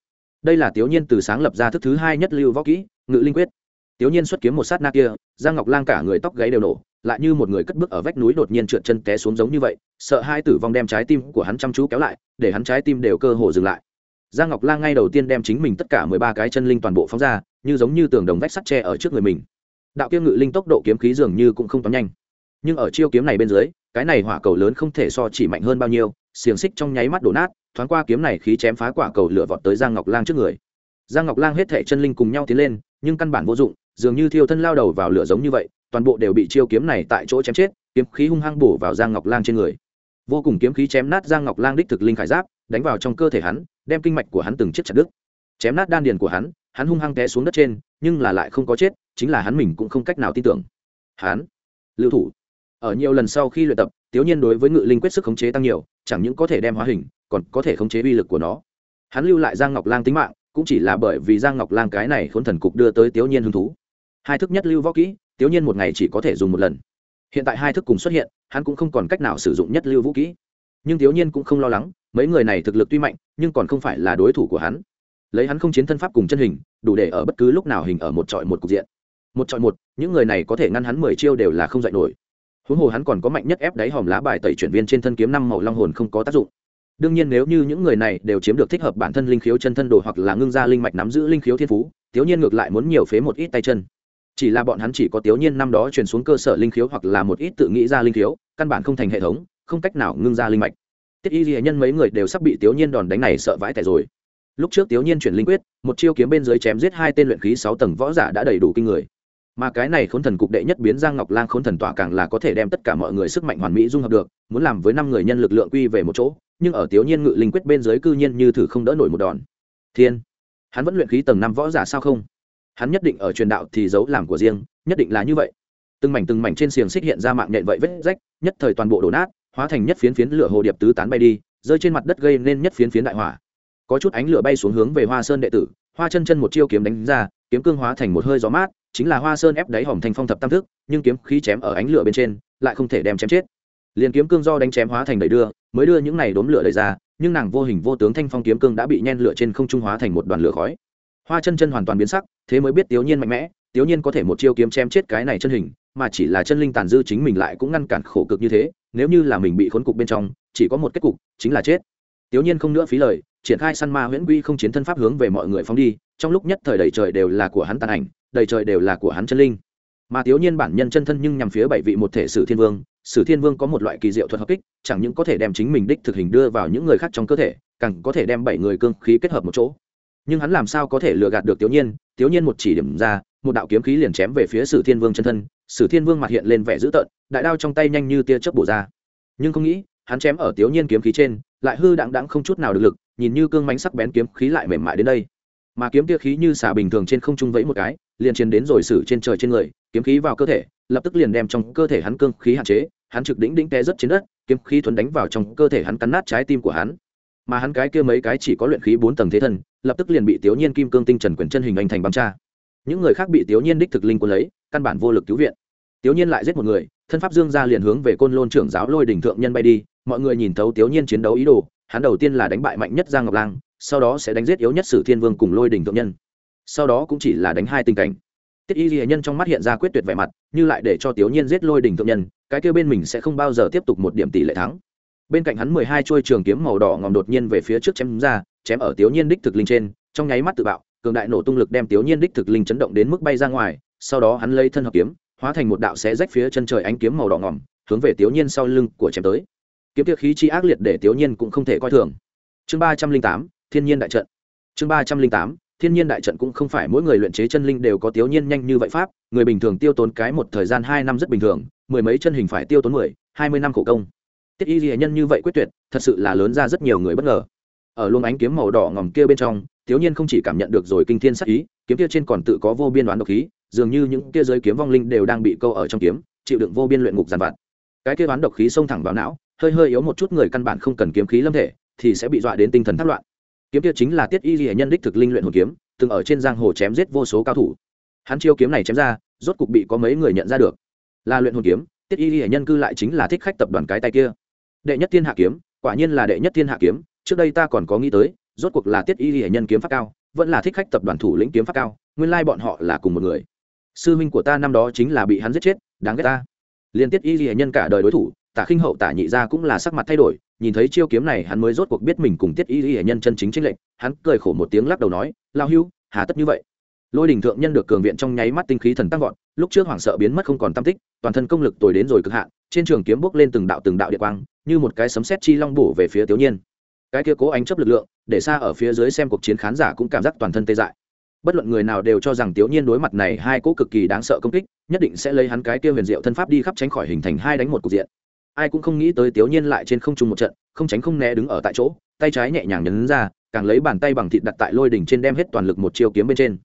Đây là tiểu nhiên từ sáng lập ra thức thứ hai nhất lưu võ kỹ, ngự linh quyết. Tiểu nhiên xuất kiếm một sát na kia, giang ngọc lang cả người tóc gáy đều nổ, lại như một người cất bước ở vách núi đột nhiên trượt chân té xuống giống như vậy, sợ hai tử vong đem trái tim của hắn chăm chú kéo lại, để hắn trái tim đều cơ hồ dừng lại giang ngọc lang ngay đầu tiên đem chính mình tất cả mười ba cái chân linh toàn bộ phóng ra, như giống như tường đồng vách sắt tre ở trước người mình. Đạo kiếm ngự linh tốc độ kiếm khí dường như cũng không toán nhanh. Nhưng ở chiêu kiếm này bên dưới, cái này hỏa cầu lớn không thể so chỉ mạnh hơn bao nhiêu, xiềng xích trong nháy mắt đổ nát, thoáng qua kiếm này khí chém phá quả cầu lửa vọt tới giang ngọc lang trước người. Giang ngọc lang hết thể chân linh cùng nhau tiến lên, nhưng căn bản vô dụng, dường như thiêu thân lao đầu vào lửa giống như vậy, toàn bộ đều bị chiêu kiếm này tại chỗ chém chết, kiếm khí hung hăng bổ vào giang ngọc lang trên người. Vô cùng kiếm khí chém nát giang ngọc lang đích thực linh khải giáp đánh vào trong cơ thể hắn, đem kinh mạch của hắn từng chiếc chặt đứt. Chém nát đan điền của hắn hắn hung hăng té xuống đất trên, nhưng là lại không có chết, chính là hắn mình cũng không cách nào tin tưởng. Hắn, lưu thủ. Ở nhiều lần sau khi luyện tập tiểu nhiên đối với ngự linh quyết sức khống chế tăng nhiều, chẳng những có thể đem hóa hình, còn có thể khống chế uy lực của nó. Hắn lưu lại giang ngọc lang tính mạng, cũng chỉ là bởi vì giang ngọc lang cái này khốn thần cục đưa tới tiểu nhiên hứng thú. Hai thức nhất lưu võ kỹ tiểu nhiên một ngày chỉ có thể dùng một lần. Hiện tại hai thức cùng xuất hiện, hắn cũng không còn cách nào sử dụng nhất lưu vũ kỹ. Nhưng tiểu nhiên cũng không lo lắng mấy người này thực lực tuy mạnh, nhưng còn không phải là đối thủ của hắn. Lấy hắn không chiến thân pháp cùng chân hình, đủ để ở bất cứ lúc nào hình ở một trọi một cục diện. Một trọi một, những người này có thể ngăn hắn mười chiêu đều là không dạy nổi. Huống hồ hắn còn có mạnh nhất ép đáy hòm lá bài tẩy chuyển viên trên thân kiếm năm màu long hồn không có tác dụng. Đương nhiên nếu như những người này đều chiếm được thích hợp bản thân linh khiếu chân thân đồ hoặc là ngưng ra linh mạch nắm giữ linh khiếu thiên phú thiếu nhiên ngược lại muốn nhiều phế một ít tay chân. Chỉ là bọn hắn chỉ có thiếu nhiên năm đó truyền xuống cơ sở linh khiếu hoặc là một ít tự nghĩ ra linh khiếu, căn bản không thành hệ thống, không cách nào ngưng ra linh mạch tiết y ghi nhân mấy người đều sắp bị tiểu nhiên đòn đánh này sợ vãi tẻ rồi. Lúc trước tiểu nhiên chuyển linh quyết, một chiêu kiếm bên dưới chém giết hai tên luyện khí sáu tầng võ giả đã đầy đủ kinh người. Mà cái này khốn thần cục đệ nhất biến giang ngọc lang khốn thần tỏa càng là có thể đem tất cả mọi người sức mạnh hoàn mỹ dung hợp được, muốn làm với năm người nhân lực lượng quy về một chỗ, nhưng ở tiểu nhiên ngự linh quyết bên dưới cư nhiên như thử không đỡ nổi một đòn. Thiên! Hắn vẫn luyện khí tầng năm võ giả sao không? Hắn nhất định ở truyền đạo thì giấu làm của riêng, nhất định là như vậy. Từng mảnh từng mảnh trên xiềng xích hiện ra mạng nhện vậy vết rách, nhất thời toàn bộ đổ nát hóa thành nhất phiến phiến lửa hồ điệp tứ tán bay đi, rơi trên mặt đất gây nên nhất phiến phiến đại hỏa. Có chút ánh lửa bay xuống hướng về hoa sơn đệ tử, hoa chân chân một chiêu kiếm đánh ra, kiếm cương hóa thành một hơi gió mát, chính là hoa sơn ép đáy hỏng thành phong thập tam thức, nhưng kiếm khí chém ở ánh lửa bên trên, lại không thể đem chém chết. Liền kiếm cương do đánh chém hóa thành đầy đưa, mới đưa những này đốm lửa đầy ra, nhưng nàng vô hình vô tướng thanh phong kiếm cương đã bị nhen lửa trên không trung hóa thành một đoàn lửa khói. Hoa chân chân hoàn toàn biến sắc, thế mới biết tiểu nhiên mạnh mẽ tiểu nhiên có thể một chiêu kiếm chém chết cái này chân hình, mà chỉ là chân linh tàn dư chính mình lại cũng ngăn cản khổ cực như thế nếu như là mình bị khốn cục bên trong, chỉ có một kết cục, chính là chết. Tiểu nhiên không nữa phí lời, triển khai săn ma huyễn quy không chiến thân pháp hướng về mọi người phóng đi, trong lúc nhất thời đầy trời đều là của hắn tàn ảnh, đầy trời đều là của hắn chân linh. Mà tiểu nhiên bản nhân chân thân nhưng nhằm phía bảy vị một thể sử thiên vương, sử thiên vương có một loại kỳ diệu thuật hợp kích, chẳng những có thể đem chính mình đích thực hình đưa vào những người khác trong cơ thể, càng có thể đem bảy người cương khí kết hợp một chỗ. Nhưng hắn làm sao có thể lừa gạt được tiểu nhiên? Tiểu nhiên một chỉ điểm ra một đạo kiếm khí liền chém về phía sử thiên vương chân thân, sử thiên vương mặt hiện lên vẻ dữ tợn, đại đao trong tay nhanh như tia chớp bổ ra. Nhưng không nghĩ, hắn chém ở tiểu nhiên kiếm khí trên, lại hư đặng đặng không chút nào được lực, nhìn như cương mánh sắc bén kiếm khí lại mềm mại đến đây. Mà kiếm tia khí như xả bình thường trên không trung vẫy một cái, liền chiến đến rồi sử trên trời trên người, kiếm khí vào cơ thể, lập tức liền đem trong cơ thể hắn cương khí hạn chế, hắn trực đỉnh đỉnh té rất trên đất, kiếm khí thuấn đánh vào trong cơ thể hắn cắn nát trái tim của hắn. Mà hắn cái kia mấy cái chỉ có luyện khí bốn tầng thế thân, lập tức liền bị tiểu nhiên kim cương tinh trần quyền chân hình anh thành băng cha những người khác bị tiểu nhiên đích thực linh quân lấy, căn bản vô lực cứu viện. Tiểu nhiên lại giết một người, thân pháp dương ra liền hướng về côn lôn trưởng giáo lôi đỉnh thượng nhân bay đi, mọi người nhìn thấu tiểu nhiên chiến đấu ý đồ, hắn đầu tiên là đánh bại mạnh nhất giang ngọc lang, sau đó sẽ đánh giết yếu nhất sử thiên vương cùng lôi đỉnh thượng nhân. Sau đó cũng chỉ là đánh hai tình cảnh. Tiết y ghi nhân trong mắt hiện ra quyết tuyệt vẻ mặt, như lại để cho tiểu nhiên giết lôi đỉnh thượng nhân, cái kêu bên mình sẽ không bao giờ tiếp tục một điểm tỷ lệ thắng. Bên cạnh hắn mười hai chuôi trường kiếm màu đỏ ngòm đột nhiên về phía trước chém ra, chém ở tiểu nhiên đích thực linh trên, trong nháy mắt tự bạo cường đại nổ tung lực đem tiểu nhiên đích thực linh chấn động đến mức bay ra ngoài, sau đó hắn lấy thân hợp kiếm, hóa thành một đạo xé rách phía chân trời ánh kiếm màu đỏ ngỏm, hướng về tiểu nhiên sau lưng của chém tới. Kiếm tiết khí chi ác liệt để tiểu nhiên cũng không thể coi thường. Chương ba trăm linh tám, thiên nhiên đại trận. Chương ba trăm linh tám, thiên nhiên đại trận cũng không phải mỗi người luyện chế chân linh đều có tiểu nhiên nhanh như vậy pháp, người bình thường tiêu tốn cái một thời gian hai năm rất bình thường, mười mấy chân hình phải tiêu tốn mười, hai mươi năm khổ công. Tiết y hệ nhân như vậy quyết tuyệt, thật sự là lớn ra rất nhiều người bất ngờ. Ở luồng ánh kiếm màu đỏ ngòm kia bên trong tiểu nhiên không chỉ cảm nhận được rồi kinh thiên sát ý, kiếm kia trên còn tự có vô biên đoán độc khí, dường như những kia giới kiếm vong linh đều đang bị câu ở trong kiếm, chịu đựng vô biên luyện ngục giàn vặt. Cái kia đoán độc khí xông thẳng vào não, hơi hơi yếu một chút người căn bản không cần kiếm khí lâm thể, thì sẽ bị dọa đến tinh thần thất loạn. Kiếm kia chính là tiết y Lệ nhân đích thực linh luyện hồn kiếm, từng ở trên giang hồ chém giết vô số cao thủ. Hắn chiêu kiếm này chém ra, rốt cục bị có mấy người nhận ra được. Là luyện hồn kiếm, tiết y Lệ nhân cư lại chính là thích khách tập đoàn cái tay kia. Đệ nhất thiên hạ kiếm, quả nhiên là đệ nhất thiên hạ kiếm, trước đây ta còn có nghĩ tới rốt cuộc là tiết y ghi nhân kiếm pháp cao, vẫn là thích khách tập đoàn thủ lĩnh kiếm pháp cao, nguyên lai bọn họ là cùng một người. Sư minh của ta năm đó chính là bị hắn giết chết, đáng ghét ta. Liên tiết y ghi nhân cả đời đối thủ, tả khinh hậu, tả nhị ra cũng là sắc mặt thay đổi, nhìn thấy chiêu kiếm này hắn mới rốt cuộc biết mình cùng tiết y ghi nhân chân chính chính lệnh hắn cười khổ một tiếng lắc đầu nói lao hưu, hà tất như vậy. Lôi đình thượng nhân được cường viện trong nháy mắt tinh khí thần tăng vọt, lúc trước hoảng sợ biến mất không còn tam tích, toàn thân công lực tồi đến rồi cực hạn, trên trường kiếm bốc lên từng đạo từng đạo địa quang, như một cái sấm sét chi long bổ về phía tiểu nhiên. Cái kia cố ánh chấp lực lượng để xa ở phía dưới xem cuộc chiến khán giả cũng cảm giác toàn thân tê dại. Bất luận người nào đều cho rằng tiểu nhiên đối mặt này hai cỗ cực kỳ đáng sợ công kích, nhất định sẽ lấy hắn cái tiêu huyền diệu thân pháp đi khắp tránh khỏi hình thành hai đánh một cục diện. Ai cũng không nghĩ tới tiểu nhiên lại trên không trung một trận, không tránh không né đứng ở tại chỗ, tay trái nhẹ nhàng nhấn ra, càng lấy bàn tay bằng thịt đặt tại lôi đỉnh trên đem hết toàn lực một chiêu kiếm bên trên.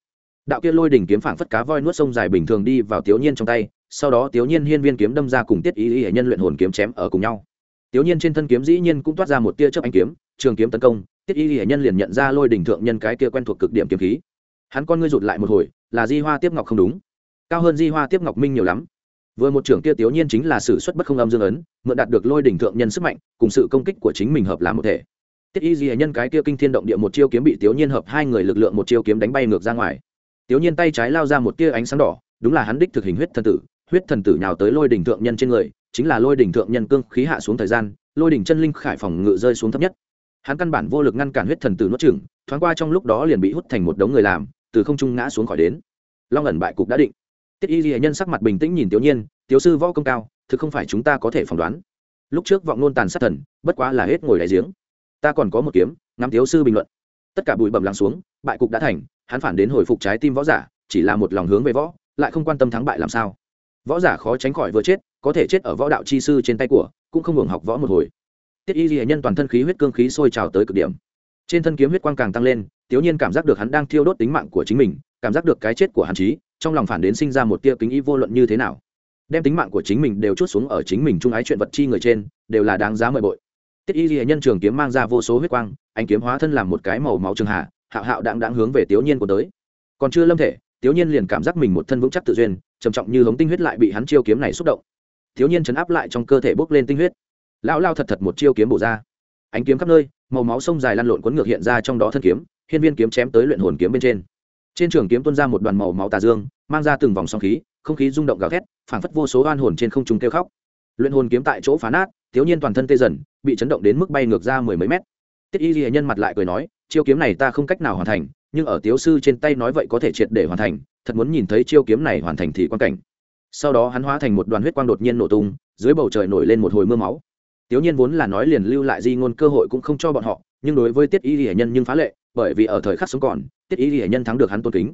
Đạo kia lôi đỉnh kiếm phảng phất cá voi nuốt sông dài bình thường đi vào tiểu nhiên trong tay, sau đó tiểu nhiên hiên viên kiếm đâm ra cùng tiết ý ý hệ nhân luyện hồn kiếm chém ở cùng nhau. Tiểu nhiên trên thân kiếm dĩ nhiên cũng toát ra một tia chớp ánh kiếm trường kiếm tấn công, tiết Y hệ nhân liền nhận ra lôi đỉnh thượng nhân cái kia quen thuộc cực điểm kiếm khí. Hắn con ngươi rụt lại một hồi, là di hoa tiếp ngọc không đúng. Cao hơn di hoa tiếp ngọc minh nhiều lắm. Vừa một trưởng kia tiểu nhiên chính là sự xuất bất không âm dương ấn, mượn đạt được lôi đỉnh thượng nhân sức mạnh, cùng sự công kích của chính mình hợp làm một thể. Tiết y di nhân cái kia kinh thiên động địa một chiêu kiếm bị tiểu nhiên hợp hai người lực lượng một chiêu kiếm đánh bay ngược ra ngoài. Tiểu nhiên tay trái lao ra một tia ánh sáng đỏ, đúng là hắn đích thực hình huyết thần tử, huyết thần tử nhào tới lôi đỉnh thượng nhân trên người, chính là lôi đỉnh thượng nhân cương khí hạ xuống thời gian, lôi đỉnh chân linh khải phòng ngự rơi xuống thấp nhất hắn căn bản vô lực ngăn cản huyết thần tử nuốt chửng, thoáng qua trong lúc đó liền bị hút thành một đống người làm, từ không trung ngã xuống khỏi đến. Long ẩn bại cục đã định. Tiết y ghi nhân sắc mặt bình tĩnh nhìn tiểu nhiên, tiểu sư võ công cao, thực không phải chúng ta có thể phỏng đoán. Lúc trước vọng nôn tàn sát thần, bất quá là hết ngồi đại giếng. Ta còn có một kiếm, ngắm thiếu sư bình luận. Tất cả bụi bẩm lắng xuống, bại cục đã thành, hắn phản đến hồi phục trái tim võ giả, chỉ là một lòng hướng về võ, lại không quan tâm thắng bại làm sao. Võ giả khó tránh khỏi vừa chết, có thể chết ở võ đạo chi sư trên tay của, cũng không hưởng học võ một hồi tiết y ghi nhân toàn thân khí huyết cương khí sôi trào tới cực điểm. Trên thân kiếm huyết quang càng tăng lên, tiểu nhiên cảm giác được hắn đang thiêu đốt tính mạng của chính mình, cảm giác được cái chết của hàn chí trong lòng phản đến sinh ra một tia kính ý vô luận như thế nào. Đem tính mạng của chính mình đều chút xuống ở chính mình trung ái chuyện vật chi người trên, đều là đáng giá mời bội. Tiết y ghi nhân trường kiếm mang ra vô số huyết quang anh kiếm hóa thân làm một cái màu máu trường hạ, hạo hạo đang đáng hướng về tiểu nhiên của tới. Còn chưa lâm thể, tiểu nhiên liền cảm giác mình một thân vững chắc tự duyên, trầm trọng như hống tinh huyết lại bị hắn chiêu kiếm này xúc động. Tiểu nhiên chấn áp lại trong cơ thể bốc lên tinh huyết lão lao thật thật một chiêu kiếm bổ ra. Ánh kiếm khắp nơi, màu máu sông dài lăn lộn cuốn ngược hiện ra trong đó thân kiếm, hiên viên kiếm chém tới luyện hồn kiếm bên trên. Trên trường kiếm tuôn ra một đoàn màu máu tà dương, mang ra từng vòng sóng khí, không khí rung động gào thét, phảng phất vô số oan hồn trên không trung kêu khóc. Luyện hồn kiếm tại chỗ phá nát, thiếu nhiên toàn thân tê dần, bị chấn động đến mức bay ngược ra mười mấy mét. Tiết y ghi nhân mặt lại cười nói, chiêu kiếm này ta không cách nào hoàn thành, nhưng ở tiếu sư trên tay nói vậy có thể triệt để hoàn thành, thật muốn nhìn thấy chiêu kiếm này hoàn thành thì quan cảnh. Sau đó hắn hóa thành một đoàn huyết quang đột nhiên nổ tung, dưới bầu trời nổi lên một hồi mưa máu tiếu nhiên vốn là nói liền lưu lại di ngôn cơ hội cũng không cho bọn họ, nhưng đối với tiết y Lệ nhân nhưng phá lệ, bởi vì ở thời khắc sống còn, tiết y Lệ nhân thắng được hắn tôn kính.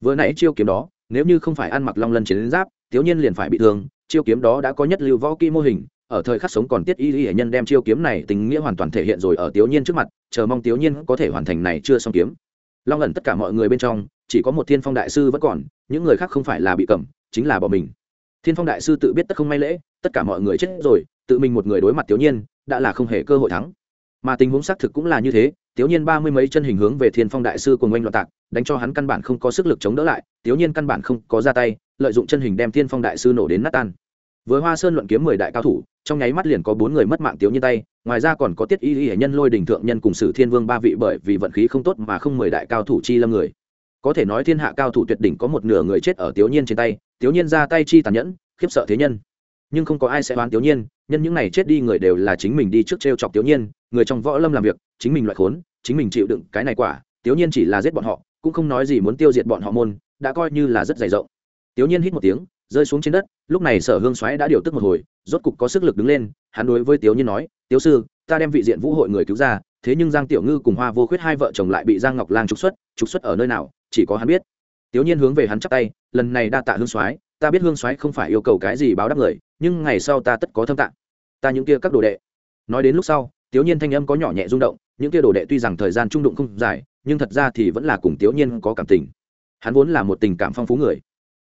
Vừa nãy chiêu kiếm đó, nếu như không phải ăn mặc long lân chiến giáp, tiếu nhiên liền phải bị thương, chiêu kiếm đó đã có nhất lưu võ kỹ mô hình, ở thời khắc sống còn tiết y Lệ nhân đem chiêu kiếm này tình nghĩa hoàn toàn thể hiện rồi ở tiểu nhiên trước mặt, chờ mong tiểu nhiên có thể hoàn thành này chưa xong kiếm. Long Lân tất cả mọi người bên trong, chỉ có một thiên phong đại sư vẫn còn, những người khác không phải là bị cầm, chính là bỏ mình. Thiên phong đại sư tự biết tất không may lễ, tất cả mọi người chết rồi tự mình một người đối mặt tiểu nhiên, đã là không hề cơ hội thắng. Mà tình huống xác thực cũng là như thế, tiểu nhiên ba mươi mấy chân hình hướng về thiên phong đại sư cùng oanh loạn tạc, đánh cho hắn căn bản không có sức lực chống đỡ lại, tiểu nhiên căn bản không có ra tay, lợi dụng chân hình đem thiên phong đại sư nổ đến nát tan. Với hoa sơn luận kiếm mười đại cao thủ, trong nháy mắt liền có bốn người mất mạng tiểu nhiên tay, ngoài ra còn có tiết y y nhân lôi đình thượng nhân cùng sử thiên vương ba vị bởi vì vận khí không tốt mà không mười đại cao thủ chi lâm người. Có thể nói thiên hạ cao thủ tuyệt đỉnh có một nửa người chết ở tiểu nhiên trên tay, tiểu nhiên ra tay chi tàn nhẫn, khiếp sợ thế nhân nhưng không có ai sẽ đoán tiểu nhiên, nhân những này chết đi người đều là chính mình đi trước t chọc tiểu nhiên, người trong võ lâm làm việc, chính mình loại khốn, chính mình chịu đựng cái này quả tiểu nhiên chỉ là giết bọn họ, cũng không nói gì muốn tiêu diệt bọn họ môn, đã coi như là rất dày rộng. Tiểu nhiên hít một tiếng, rơi xuống trên đất, lúc này sở hương xoáy đã điều tức một hồi, rốt cục có sức lực đứng lên, hắn đối với tiểu nhiên nói tiểu sư, ta đem vị diện vũ hội người cứu ra, thế nhưng giang tiểu ngư cùng hoa vô khuyết hai vợ chồng lại bị giang ngọc lang trục xuất trục xuất ở nơi nào, chỉ có hắn biết. Tiểu nhiên hướng về hắn chắp tay, lần này đa tạ hương soái, ta biết hương soái không phải yêu cầu cái gì báo đáp người nhưng ngày sau ta tất có thâm tạng. Ta những kia các đồ đệ. Nói đến lúc sau tiểu nhiên thanh âm có nhỏ nhẹ rung động, những kia đồ đệ tuy rằng thời gian trung đụng không dài, nhưng thật ra thì vẫn là cùng tiểu nhiên có cảm tình. Hắn vốn là một tình cảm phong phú người.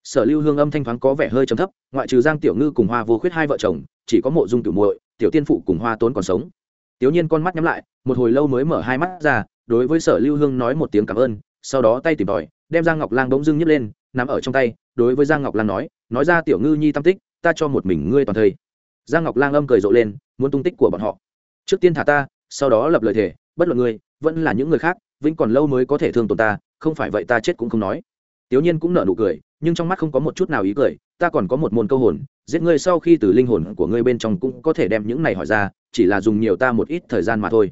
Sở lưu hương âm thanh thoáng có vẻ hơi trầm thấp, ngoại trừ giang tiểu ngư cùng hoa vô khuyết hai vợ chồng, chỉ có mộ dung tiểu muội, tiểu tiên phụ cùng hoa tốn còn sống. Tiểu nhiên con mắt nhắm lại, một hồi lâu mới mở hai mắt ra, đối với sở lưu hương nói một tiếng cảm ơn, sau đó tay tìm tòi, đem giang ngọc lang bỗng dưng nhấc lên nằm ở trong tay, đối với giang ngọc lang nói nói ra tiểu ngư nhi tam tích ta cho một mình ngươi toàn thây. Giang ngọc lang âm cười rộ lên, muốn tung tích của bọn họ. Trước tiên thả ta, sau đó lập lời thề, bất luận ngươi, vẫn là những người khác, vĩnh còn lâu mới có thể thương tổn ta, không phải vậy ta chết cũng không nói. Tiểu nhiên cũng nở nụ cười, nhưng trong mắt không có một chút nào ý cười, ta còn có một môn câu hồn, giết ngươi sau khi từ linh hồn của ngươi bên trong cũng có thể đem những này hỏi ra, chỉ là dùng nhiều ta một ít thời gian mà thôi.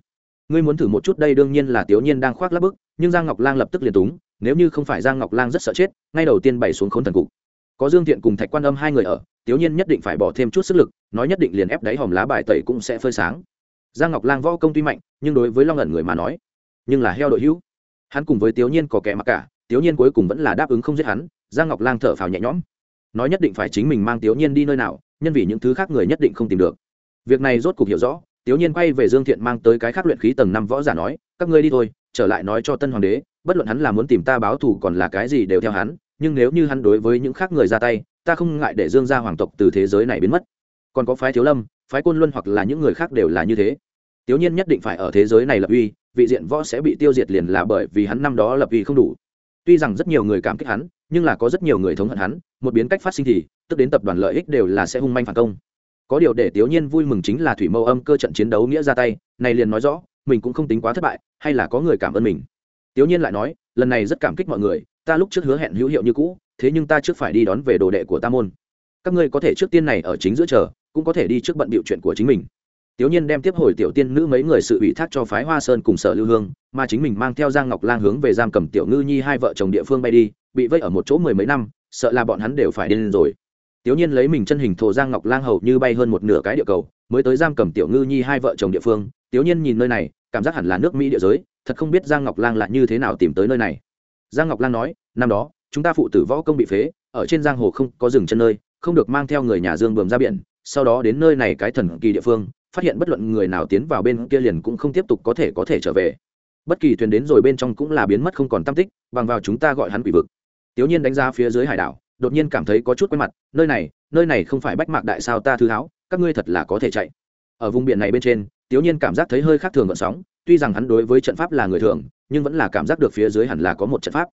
Ngươi muốn thử một chút đây đương nhiên là tiểu nhiên đang khoác lắp bức, nhưng giang ngọc lang lập tức liền túng, nếu như không phải giang ngọc lang rất sợ chết, ngay đầu tiên bày xuống khốn thần cục. Có dương thiện cùng thạch quan âm hai người ở tiểu nhiên nhất định phải bỏ thêm chút sức lực, nói nhất định liền ép đáy hòm lá bài tẩy cũng sẽ phơi sáng. Giang ngọc lang võ công tuy mạnh, nhưng đối với long ẩn người mà nói, nhưng là heo đội hữu. Hắn cùng với tiểu nhiên có kẻ mặc cả tiểu nhiên cuối cùng vẫn là đáp ứng không giết hắn, giang ngọc lang thở phào nhẹ nhõm. Nói nhất định phải chính mình mang tiểu nhiên đi nơi nào, nhân vì những thứ khác người nhất định không tìm được. Việc này rốt cuộc hiểu rõ tiểu nhiên quay về dương thiện mang tới cái khác luyện khí tầng năm võ giả nói, các ngươi đi thôi, trở lại nói cho tân hoàng đế, bất luận hắn là muốn tìm ta báo thù còn là cái gì đều theo hắn, nhưng nếu như hắn đối với những khác người ra tay ta không ngại để dương gia hoàng tộc từ thế giới này biến mất. Còn có phái thiếu lâm, phái côn luân hoặc là những người khác đều là như thế. Tiểu nhiên nhất định phải ở thế giới này lập uy, vị diện võ sẽ bị tiêu diệt liền là bởi vì hắn năm đó lập uy không đủ. Tuy rằng rất nhiều người cảm kích hắn, nhưng là có rất nhiều người thống hận hắn, một biến cách phát sinh thì, tức đến tập đoàn lợi ích đều là sẽ hung manh phản công. Có điều để tiểu nhiên vui mừng chính là thủy mâu âm cơ trận chiến đấu nghĩa ra tay, này liền nói rõ, mình cũng không tính quá thất bại, hay là có người cảm ơn mình. Tiểu nhiên lại nói, lần này rất cảm kích mọi người, ta lúc trước hứa hẹn hữu hiệu như cũ thế nhưng ta trước phải đi đón về đồ đệ của ta môn. Các ngươi có thể trước tiên này ở chính giữa chờ, cũng có thể đi trước bận bịu chuyện của chính mình. Tiểu nhiên đem tiếp hồi tiểu tiên nữ mấy người sự ủy thác cho phái hoa sơn cùng sở lưu hương, mà chính mình mang theo giang ngọc lang hướng về giam cầm tiểu ngư nhi hai vợ chồng địa phương bay đi, bị vây ở một chỗ mười mấy năm, sợ là bọn hắn đều phải điên rồi. Tiểu nhiên lấy mình chân hình thổ giang ngọc lang hầu như bay hơn một nửa cái địa cầu, mới tới giam cầm tiểu ngư nhi hai vợ chồng địa phương. Tiểu nhiên nhìn nơi này, cảm giác hẳn là nước mỹ địa giới, thật không biết giang ngọc lang là như thế nào tìm tới nơi này. Giang ngọc lang nói, năm đó chúng ta phụ tử võ công bị phế, ở trên giang hồ không có rừng chân nơi, không được mang theo người nhà dương bờm ra biển, sau đó đến nơi này cái thần kỳ địa phương, phát hiện bất luận người nào tiến vào bên kia liền cũng không tiếp tục có thể có thể trở về. Bất kỳ thuyền đến rồi bên trong cũng là biến mất không còn tam tích, bằng vào chúng ta gọi hắn quỷ vực. Tiểu nhiên đánh giá phía dưới hải đảo, đột nhiên cảm thấy có chút quen mặt, nơi này nơi này không phải bách mạc đại sao ta thư háo, các ngươi thật là có thể chạy. Ở vùng biển này bên trên, tiểu nhiên cảm giác thấy hơi khác thường gợn sóng, tuy rằng hắn đối với trận pháp là người thường, nhưng vẫn là cảm giác được phía dưới hẳn là có một trận pháp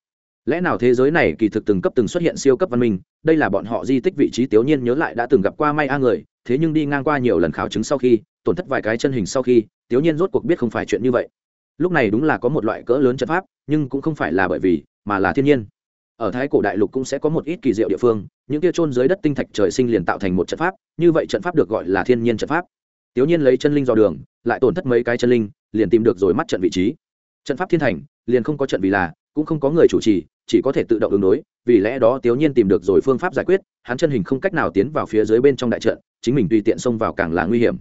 lẽ nào thế giới này kỳ thực từng cấp từng xuất hiện siêu cấp văn minh, đây là bọn họ di tích vị trí tiểu nhiên nhớ lại đã từng gặp qua may a người, thế nhưng đi ngang qua nhiều lần khảo chứng sau khi, tổn thất vài cái chân hình sau khi tiểu nhiên rốt cuộc biết không phải chuyện như vậy. Lúc này đúng là có một loại cỡ lớn trận pháp, nhưng cũng không phải là bởi vì, mà là thiên nhiên. Ở thái cổ đại lục cũng sẽ có một ít kỳ diệu địa phương, những kia trôn dưới đất tinh thạch trời sinh liền tạo thành một trận pháp, như vậy trận pháp được gọi là thiên nhiên trận pháp. Tiểu nhiên lấy chân linh dò đường, lại tổn thất mấy cái chân linh, liền tìm được rồi mắt trận vị trí. Trận pháp thiên thành, liền không có trận vì là, cũng không có người chủ trì chỉ có thể tự động ứng đối, vì lẽ đó tiểu nhiên tìm được rồi phương pháp giải quyết, hắn chân hình không cách nào tiến vào phía dưới bên trong đại trận, chính mình tùy tiện xông vào càng là nguy hiểm.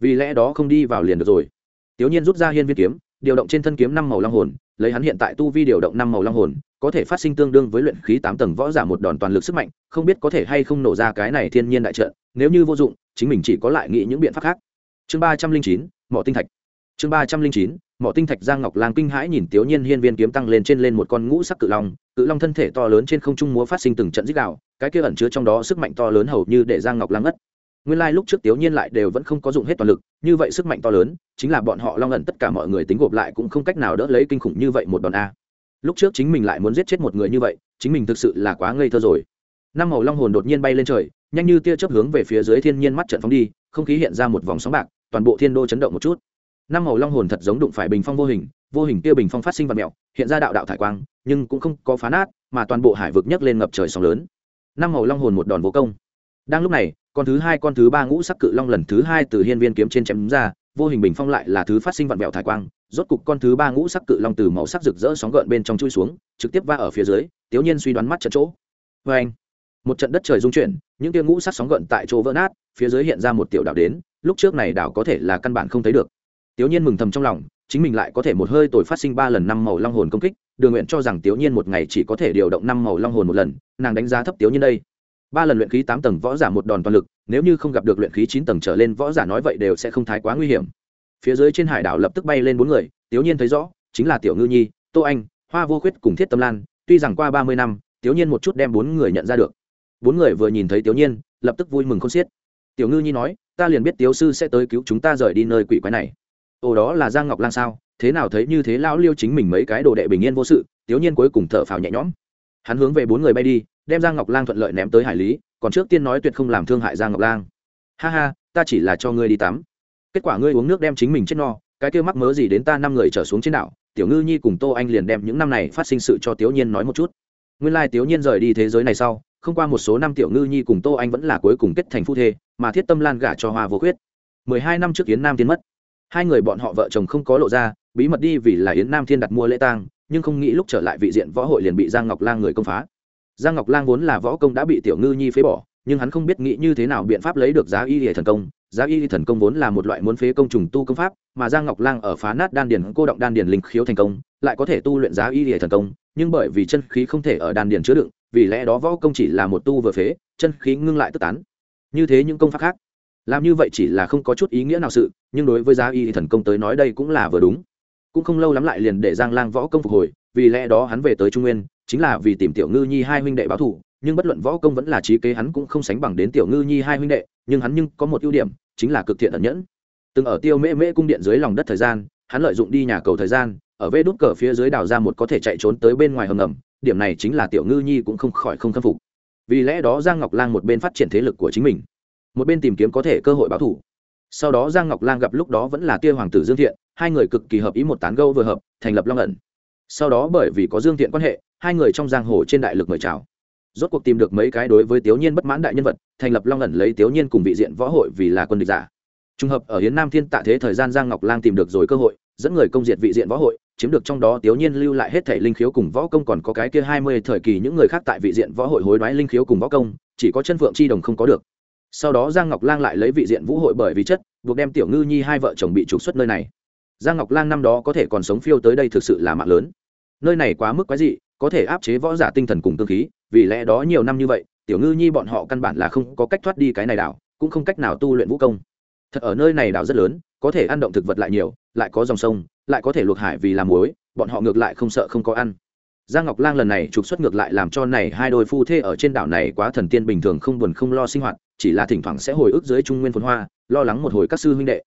Vì lẽ đó không đi vào liền được rồi. Tiểu nhiên rút ra hiên viên kiếm, điều động trên thân kiếm năm màu long hồn, lấy hắn hiện tại tu vi điều động năm màu long hồn, có thể phát sinh tương đương với luyện khí tám tầng võ giả một đòn toàn lực sức mạnh, không biết có thể hay không nổ ra cái này thiên nhiên đại trận, nếu như vô dụng, chính mình chỉ có lại nghĩ những biện pháp khác. Chương ba trăm linh chín, mỏ tinh thạch. Chương ba trăm linh chín mỏ tinh thạch giang ngọc lang kinh hãi nhìn tiểu nhiên hiên viên kiếm tăng lên trên lên một con ngũ sắc cự long cự long thân thể to lớn trên không trung múa phát sinh từng trận dích đạo cái kia ẩn chứa trong đó sức mạnh to lớn hầu như để giang ngọc lang ngất. Nguyên lai lúc trước tiểu nhiên lại đều vẫn không có dụng hết toàn lực, như vậy sức mạnh to lớn, chính là bọn họ long ẩn tất cả mọi người tính gộp lại cũng không cách nào đỡ lấy kinh khủng như vậy một đòn a. Lúc trước chính mình lại muốn giết chết một người như vậy, chính mình thực sự là quá ngây thơ rồi. Năm màu long hồn đột nhiên bay lên trời, nhanh như tia chớp hướng về phía dưới thiên nhiên mắt trận phóng đi, không khí hiện ra một vòng sóng bạc, toàn bộ thiên đô chấn động một chút năm màu long hồn thật giống đụng phải bình phong vô hình vô hình kia bình phong phát sinh vật mẹo, hiện ra đạo đạo thải quang, nhưng cũng không có phá nát, mà toàn bộ hải vực nhấc lên ngập trời sóng lớn. Năm màu long hồn một đòn vô công. Đang lúc này, con thứ hai, con thứ ba ngũ sắc cự long lần thứ hai từ hiên viên kiếm trên chém ra, vô hình bình phong lại là thứ phát sinh vặn vẹo thải quang, rốt cục con thứ ba ngũ sắc cự long từ màu sắc rực rỡ sóng gợn bên trong chui xuống, trực tiếp va ở phía dưới, tiểu nhiên suy đoán mắt trận chỗ. Vê anh một trận đất trời rung chuyển, những tia ngũ sắc sóng gợn tại chỗ vỡ nát, phía dưới hiện ra một tiểu đảo đến, lúc trước này đảo có thể là căn bản không thấy được tiểu nhiên mừng thầm trong lòng, chính mình lại có thể một hơi tồi phát sinh ba lần năm màu long hồn công kích, đường nguyện cho rằng tiểu nhiên một ngày chỉ có thể điều động năm màu long hồn một lần, nàng đánh giá thấp tiểu nhiên đây. Ba lần luyện khí tám tầng võ giả một đòn toàn lực, nếu như không gặp được luyện khí chín tầng trở lên võ giả nói vậy đều sẽ không thái quá nguy hiểm. Phía dưới trên hải đảo lập tức bay lên bốn người tiểu nhiên thấy rõ, chính là tiểu ngư nhi, tô anh, hoa vô khuyết cùng thiết tâm lan, tuy rằng qua ba mươi năm tiểu nhiên một chút đem bốn người nhận ra được. Bốn người vừa nhìn thấy tiểu nhiên, lập tức vui mừng không xiết. Tiểu ngư nhi nói, ta liền biết tiểu sư sẽ tới cứu chúng ta rời đi nơi quỷ quái này ồ, đó là giang ngọc lan sao? Thế nào thấy như thế lão liêu chính mình mấy cái đồ đệ bình yên vô sự tiểu nhiên cuối cùng thở phào nhẹ nhõm. Hắn hướng về bốn người bay đi, đem giang ngọc Lan thuận lợi ném tới hải lý, còn trước tiên nói tuyệt không làm thương hại giang ngọc Lan. ha ha, ta chỉ là cho ngươi đi tắm. Kết quả ngươi uống nước đem chính mình chết no, cái kêu mắc mớ gì đến ta năm người trở xuống trên đảo, tiểu ngư nhi cùng tô anh liền đem những năm này phát sinh sự cho tiểu nhiên nói một chút. Nguyên lai tiểu nhiên rời đi thế giới này sau, không qua một số năm tiểu ngư nhi cùng tô anh vẫn là cuối cùng kết thành phu thê, mà thiết tâm lan gả cho hoa vô khuyết. Mười hai năm trước kiến nam tiến mất hai người bọn họ vợ chồng không có lộ ra, bí mật đi vì là yến nam thiên đặt mua lễ tang, nhưng không nghĩ lúc trở lại vị diện võ hội liền bị giang ngọc lang người công phá. Giang ngọc lang vốn là võ công đã bị tiểu ngư nhi phế bỏ, nhưng hắn không biết nghĩ như thế nào biện pháp lấy được giá y hệ thần công. Giá y thần công vốn là một loại muốn phế công trùng tu công pháp, mà giang ngọc lang ở phá nát đan điền, cô động đan điền linh khiếu thành công, lại có thể tu luyện giá y hệ thần công. Nhưng bởi vì chân khí không thể ở đan điền chứa đựng, vì lẽ đó võ công chỉ là một tu vừa phế, chân khí ngưng lại tức tán. Như thế những công pháp khác làm như vậy chỉ là không có chút ý nghĩa nào sự, nhưng đối với giá y thần công tới nói đây cũng là vừa đúng. Cũng không lâu lắm lại liền để giang lang võ công phục hồi, vì lẽ đó hắn về tới trung nguyên, chính là vì tìm tiểu ngư nhi hai huynh đệ báo thù, nhưng bất luận võ công vẫn là trí kế hắn cũng không sánh bằng đến tiểu ngư nhi hai huynh đệ, nhưng hắn nhưng có một ưu điểm, chính là cực thiện ẩn nhẫn. Từng ở tiêu mễ mễ cung điện dưới lòng đất thời gian, hắn lợi dụng đi nhà cầu thời gian, ở vê đốt cờ phía dưới đào ra một có thể chạy trốn tới bên ngoài hầm ngầm, điểm này chính là tiểu ngư nhi cũng không khỏi không khâm phục. Vì lẽ đó giang ngọc lang một bên phát triển thế lực của chính mình một bên tìm kiếm có thể cơ hội báo thủ. Sau đó giang ngọc lang gặp lúc đó vẫn là Tia hoàng tử dương thiện, hai người cực kỳ hợp ý một tán gâu vừa hợp, thành lập long ẩn. Sau đó bởi vì có dương thiện quan hệ, hai người trong giang hồ trên đại lực mời chào. Rốt cuộc tìm được mấy cái đối với tiểu nhiên bất mãn đại nhân vật, thành lập long ẩn lấy tiểu nhiên cùng vị diện võ hội vì là quân địch giả. Trùng hợp ở hiến nam thiên tạ thế thời gian giang ngọc lang tìm được rồi cơ hội, dẫn người công diệt vị diện võ hội, chiếm được trong đó tiểu nhiên lưu lại hết thể linh khiếu cùng võ công, còn có cái kia hai mươi thời kỳ những người khác tại vị diện võ hội hối đoái linh khiếu cùng võ công, chỉ có chân phượng chi đồng không có được sau đó giang ngọc lang lại lấy vị diện vũ hội bởi vì chất, buộc đem tiểu ngư nhi hai vợ chồng bị trục xuất nơi này. Giang ngọc lang năm đó có thể còn sống phiêu tới đây thực sự là mạng lớn. Nơi này quá mức quái dị, có thể áp chế võ giả tinh thần cùng cơ khí, vì lẽ đó nhiều năm như vậy, tiểu ngư nhi bọn họ căn bản là không có cách thoát đi cái này đảo, cũng không cách nào tu luyện vũ công. Thật ở nơi này đảo rất lớn, có thể ăn động thực vật lại nhiều, lại có dòng sông, lại có thể luộc hải vì làm muối, bọn họ ngược lại không sợ không có ăn. Giang ngọc lang lần này trục xuất ngược lại làm cho này hai đôi phu thê ở trên đảo này quá thần tiên bình thường không buồn không lo sinh hoạt chỉ là thỉnh thoảng sẽ hồi ức dưới trung nguyên phồn hoa, lo lắng một hồi các sư huynh đệ.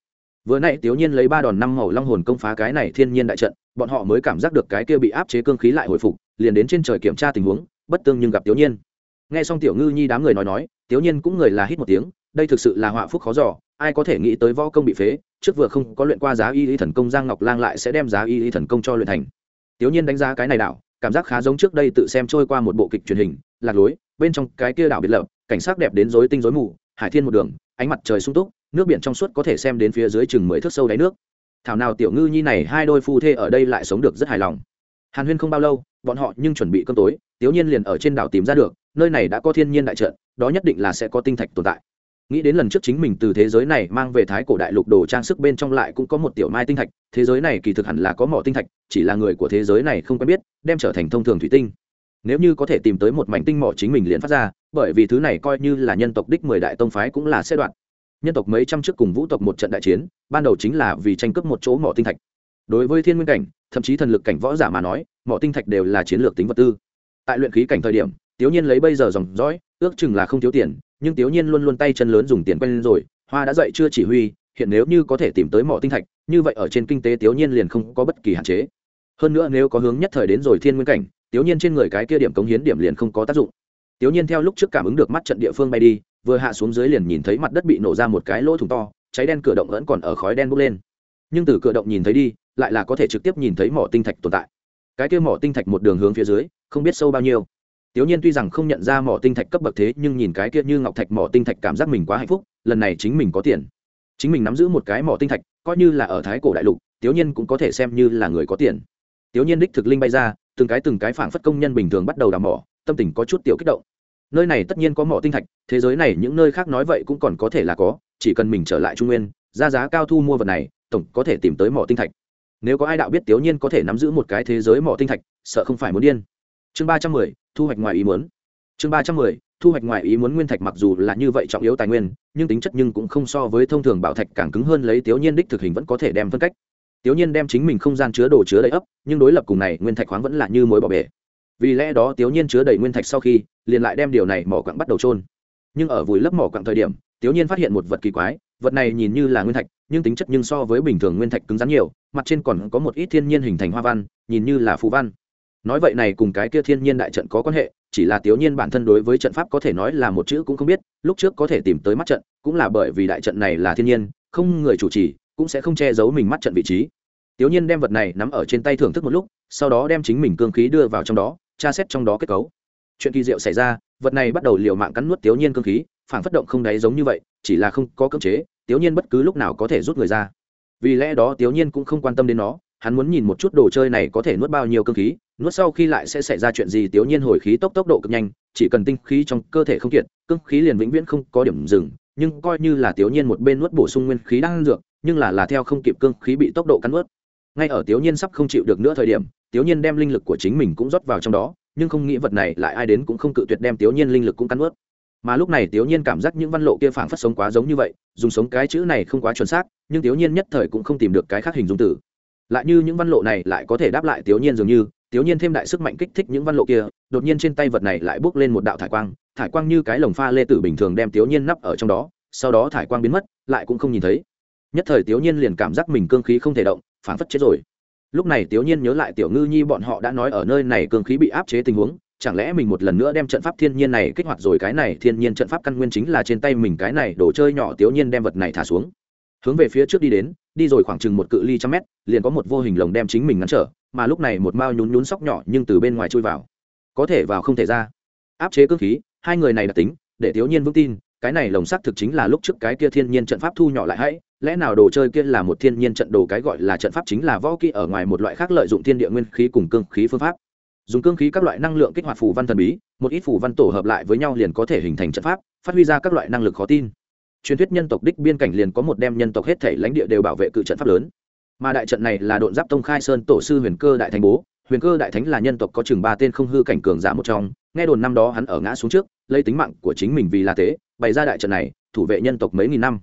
Vừa nãy tiểu nhiên lấy ba đòn năm màu long hồn công phá cái này thiên nhiên đại trận, bọn họ mới cảm giác được cái kia bị áp chế cương khí lại hồi phục, liền đến trên trời kiểm tra tình huống, bất tương nhưng gặp tiểu nhiên. Nghe xong tiểu ngư nhi đám người nói nói tiểu nhiên cũng người là hít một tiếng, đây thực sự là họa phúc khó giỏ ai có thể nghĩ tới võ công bị phế, trước vừa không có luyện qua giá y y thần công giang ngọc lang lại sẽ đem giá y y thần công cho luyện thành. Tiểu nhiên đánh giá cái này đảo, cảm giác khá giống trước đây tự xem trôi qua một bộ kịch truyền hình, lạc lối bên trong cái kia đảo biệt lập, cảnh sắc đẹp đến rối tinh rối mù, hải thiên một đường, ánh mặt trời sung túc, nước biển trong suốt có thể xem đến phía dưới chừng mười thước sâu đáy nước. Thảo nào tiểu ngư nhi này hai đôi phu thê ở đây lại sống được rất hài lòng. Hàn huyên không bao lâu, bọn họ nhưng chuẩn bị cơm tối tiểu nhiên liền ở trên đảo tìm ra được, nơi này đã có thiên nhiên đại trận, đó nhất định là sẽ có tinh thạch tồn tại. Nghĩ đến lần trước chính mình từ thế giới này mang về thái cổ đại lục đồ trang sức bên trong lại cũng có một tiểu mai tinh thạch, thế giới này kỳ thực hẳn là có mỏ tinh thạch, chỉ là người của thế giới này không quen biết, đem trở thành thông thường thủy tinh nếu như có thể tìm tới một mảnh tinh mỏ chính mình liền phát ra, bởi vì thứ này coi như là nhân tộc đích mười đại tông phái cũng là sẽ đoạn. Nhân tộc mấy trăm trước cùng vũ tộc một trận đại chiến, ban đầu chính là vì tranh cướp một chỗ mỏ tinh thạch. Đối với thiên nguyên cảnh, thậm chí thần lực cảnh võ giả mà nói, mỏ tinh thạch đều là chiến lược tính vật tư. Tại luyện khí cảnh thời điểm tiểu nhiên lấy bây giờ dòng dõi, ước chừng là không thiếu tiền, nhưng tiểu nhiên luôn luôn tay chân lớn dùng tiền quen lên rồi, hoa đã dậy chưa chỉ huy, hiện nếu như có thể tìm tới mỏ tinh thạch, như vậy ở trên kinh tế tiểu nhiên liền không có bất kỳ hạn chế. Hơn nữa nếu có hướng nhất thời đến rồi thiên nguyên cảnh tiểu nhiên trên người cái kia điểm cống hiến điểm liền không có tác dụng tiểu nhiên theo lúc trước cảm ứng được mắt trận địa phương bay đi vừa hạ xuống dưới liền nhìn thấy mặt đất bị nổ ra một cái lỗ thủng to cháy đen cửa động vẫn còn ở khói đen bốc lên nhưng từ cửa động nhìn thấy đi lại là có thể trực tiếp nhìn thấy mỏ tinh thạch tồn tại cái kia mỏ tinh thạch một đường hướng phía dưới không biết sâu bao nhiêu Tiểu Nhiên tuy rằng không nhận ra mỏ tinh thạch cấp bậc thế, nhưng nhìn cái kia như ngọc thạch mỏ tinh thạch cảm giác mình quá hạnh phúc, lần này chính mình có tiền. Chính mình nắm giữ một cái mỏ tinh thạch, coi như là ở thái cổ đại lục, Tiểu Nhiên cũng có thể xem như là người có tiền. Tiểu Nhiên đích thực linh bay ra, từng cái từng cái phảng phất công nhân bình thường bắt đầu đào mỏ, tâm tình có chút tiểu kích động. Nơi này tất nhiên có mỏ tinh thạch, thế giới này những nơi khác nói vậy cũng còn có thể là có, chỉ cần mình trở lại Trung Nguyên, ra giá cao thu mua vật này, tổng có thể tìm tới mỏ tinh thạch. Nếu có ai đạo biết Tiểu Nhiên có thể nắm giữ một cái thế giới mỏ tinh thạch, sợ không phải muốn điên. Chương ba trăm mười thu hoạch ngoài ý muốn chương ba trăm mười thu hoạch ngoài ý muốn nguyên thạch mặc dù là như vậy trọng yếu tài nguyên nhưng tính chất nhưng cũng không so với thông thường bảo thạch càng cứng hơn lấy tiểu nhiên đích thực hình vẫn có thể đem phân cách tiểu nhiên đem chính mình không gian chứa đồ chứa đầy ấp, nhưng đối lập cùng này nguyên thạch khoáng vẫn là như mối bỏ bể. Vì lẽ đó tiểu nhiên chứa đầy nguyên thạch sau khi, liền lại đem điều này mỏ quặng bắt đầu trôn nhưng ở vùi lấp mỏ quặng thời điểm tiểu nhiên phát hiện một vật kỳ quái, vật này nhìn như là nguyên thạch, nhưng tính chất nhưng so với bình thường nguyên thạch cứng rắn nhiều, mặt trên còn có một ít thiên nhiên hình thành hoa văn, nhìn như là phù văn. Nói vậy này cùng cái kia thiên nhiên đại trận có quan hệ, chỉ là tiểu nhiên bản thân đối với trận pháp có thể nói là một chữ cũng không biết, lúc trước có thể tìm tới mắt trận, cũng là bởi vì đại trận này là thiên nhiên, không người chủ trì cũng sẽ không che giấu mình mắt trận vị trí. Tiểu nhiên đem vật này nắm ở trên tay thưởng thức một lúc, sau đó đem chính mình cương khí đưa vào trong đó, tra xét trong đó kết cấu. Chuyện kỳ diệu xảy ra, vật này bắt đầu liều mạng cắn nuốt tiểu nhiên cương khí, phản phất động không đáy giống như vậy, chỉ là không có cưỡng chế, tiểu nhiên bất cứ lúc nào có thể rút người ra. Vì lẽ đó tiểu nhiên cũng không quan tâm đến nó, hắn muốn nhìn một chút đồ chơi này có thể nuốt bao nhiêu cương khí, nuốt sau khi lại sẽ xảy ra chuyện gì tiểu nhiên hồi khí tốc tốc độ cực nhanh, chỉ cần tinh khí trong cơ thể không kiệt, cương khí liền vĩnh viễn không có điểm dừng, nhưng coi như là tiểu nhiên một bên nuốt bổ sung nguyên khí đang dược nhưng là là theo không kịp cương khí bị tốc độ cắn nuốt. Ngay ở tiểu nhiên sắp không chịu được nữa thời điểm tiểu nhiên đem linh lực của chính mình cũng rót vào trong đó, nhưng không nghĩ vật này lại ai đến cũng không cự tuyệt đem tiểu nhiên linh lực cũng cắn nuốt. Mà lúc này tiểu nhiên cảm giác những văn lộ kia phảng phất sống quá giống như vậy, dùng sống cái chữ này không quá chuẩn xác, nhưng tiểu nhiên nhất thời cũng không tìm được cái khác hình dung tử lại như những văn lộ này lại có thể đáp lại tiểu nhiên dường như tiểu nhiên thêm đại sức mạnh kích thích những văn lộ kia, đột nhiên trên tay vật này lại bước lên một đạo thải quang thải quang như cái lồng pha lê tử bình thường đem tiểu nhiên nắp ở trong đó, sau đó thải quang biến mất, lại cũng không nhìn thấy nhất thời tiểu nhiên liền cảm giác mình cương khí không thể động phản phất chết rồi. Lúc này tiểu nhiên nhớ lại tiểu ngư nhi bọn họ đã nói ở nơi này cương khí bị áp chế tình huống, chẳng lẽ mình một lần nữa đem trận pháp thiên nhiên này kích hoạt rồi, cái này thiên nhiên trận pháp căn nguyên chính là trên tay mình, cái này đồ chơi nhỏ tiểu nhiên đem vật này thả xuống. Hướng về phía trước đi đến, đi rồi khoảng chừng một cự ly trăm mét, liền có một vô hình lồng đem chính mình ngăn trở, mà lúc này một mao nhún nhún sóc nhỏ nhưng từ bên ngoài chui vào. Có thể vào không thể ra. Áp chế cương khí, hai người này đặc tính, để thiếu nhiên vững tin, cái này lồng xác thực chính là lúc trước cái kia thiên nhiên trận pháp thu nhỏ lại hãy lẽ nào đồ chơi kia là một thiên nhiên trận đồ cái gọi là trận pháp chính là võ kỹ ở ngoài một loại khác lợi dụng thiên địa nguyên khí cùng cương khí phương pháp. Dùng cương khí các loại năng lượng kích hoạt phù văn thần bí, một ít phù văn tổ hợp lại với nhau liền có thể hình thành trận pháp, phát huy ra các loại năng lực khó tin. Truyền thuyết nhân tộc đích biên cảnh liền có một đem nhân tộc hết thể lãnh địa đều bảo vệ cự trận pháp lớn. Mà đại trận này là độn giáp tông khai sơn tổ sư huyền cơ đại thánh bố. Huyền cơ đại thánh là nhân tộc có chừng ba tên không hư cảnh cường giả một trong. Nghe đồn năm đó hắn ở ngã xuống trước, lấy tính mạng của chính mình vì là thế, bày ra đại trận này, thủ vệ nhân tộc mấy nghìn năm.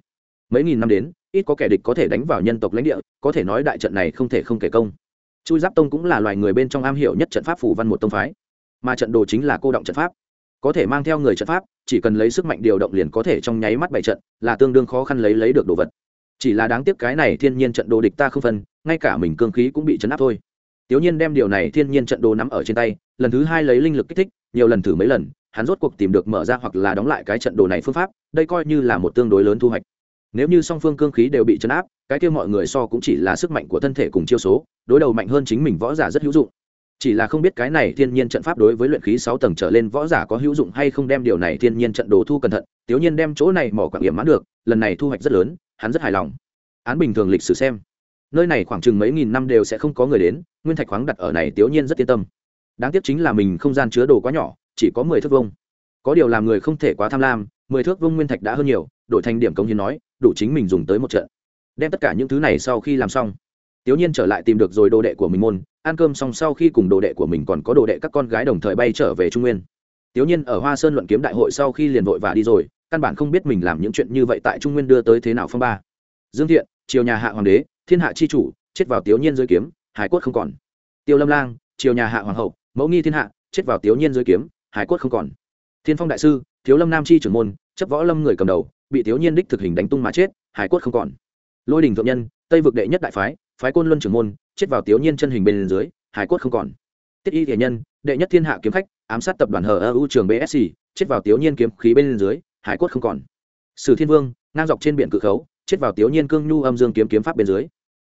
Mấy nghìn năm đến ít có kẻ địch có thể đánh vào nhân tộc lãnh địa, có thể nói đại trận này không thể không kể công. Chui giáp tông cũng là loài người bên trong am hiểu nhất trận pháp phủ văn một tông phái. Mà trận đồ chính là cô động trận pháp. Có thể mang theo người trận pháp, chỉ cần lấy sức mạnh điều động liền có thể trong nháy mắt bảy trận, là tương đương khó khăn lấy lấy được đồ vật. Chỉ là đáng tiếc cái này thiên nhiên trận đồ địch ta không phân, ngay cả mình cương khí cũng bị chấn áp thôi. Tiểu nhiên đem điều này thiên nhiên trận đồ nắm ở trên tay, lần thứ hai lấy linh lực kích thích, nhiều lần thử mấy lần, hắn rốt cuộc tìm được mở ra hoặc là đóng lại cái trận đồ này phương pháp, đây coi như là một tương đối lớn thu hoạch nếu như song phương cương khí đều bị chấn áp, cái kia mọi người so cũng chỉ là sức mạnh của thân thể cùng chiêu số, đối đầu mạnh hơn chính mình võ giả rất hữu dụng. Chỉ là không biết cái này thiên nhiên trận pháp đối với luyện khí sáu tầng trở lên võ giả có hữu dụng hay không đem điều này thiên nhiên trận đồ thu cẩn thận tiểu nhiên đem chỗ này mỏ quảng điểm mãn được, lần này thu hoạch rất lớn, hắn rất hài lòng. Án bình thường lịch sử xem. Nơi này khoảng chừng mấy nghìn năm đều sẽ không có người đến, nguyên thạch khoáng đặt ở này tiểu nhiên rất yên tâm. Đáng tiếc chính là mình không gian chứa đồ quá nhỏ, chỉ có mười thước vông có điều làm người không thể quá tham lam, mười thước vông nguyên thạch đã hơn nhiều, đổi thành điểm công hiến nói đủ chính mình dùng tới một trận. Đem tất cả những thứ này sau khi làm xong. Tiểu nhiên trở lại tìm được rồi đồ đệ của mình môn, ăn cơm xong sau khi cùng đồ đệ của mình còn có đồ đệ các con gái đồng thời bay trở về trung nguyên. Tiểu nhiên ở hoa sơn luận kiếm đại hội sau khi liền vội và đi rồi, căn bản không biết mình làm những chuyện như vậy tại trung nguyên đưa tới thế nào phong ba. Dương thiện, triều nhà hạ hoàng đế, thiên hạ chi chủ, chết vào tiểu nhiên dưới kiếm, hải quất không còn. Tiêu lâm lang, triều nhà hạ hoàng hậu, mẫu nghi thiên hạ, chết vào tiểu nhiên dưới kiếm, hải quất không còn. Thiên phong đại sư, thiếu lâm nam tri trưởng môn, chấp võ lâm người cầm đầu bị thiếu nhiên đích thực hình đánh tung mà chết, hải quất không còn. Lôi đình thượng nhân, tây vực đệ nhất đại phái phái côn luân trưởng môn, chết vào thiếu nhiên chân hình bên dưới, hải quất không còn. Tiết y thể nhân, đệ nhất thiên hạ kiếm khách, ám sát tập đoàn hờ ưu trường bsc chết vào thiếu nhiên kiếm khí bên dưới, hải quất không còn. Sử thiên vương, ngang dọc trên biển cự khấu, chết vào thiếu nhiên cương nhu âm dương kiếm kiếm pháp bên dưới.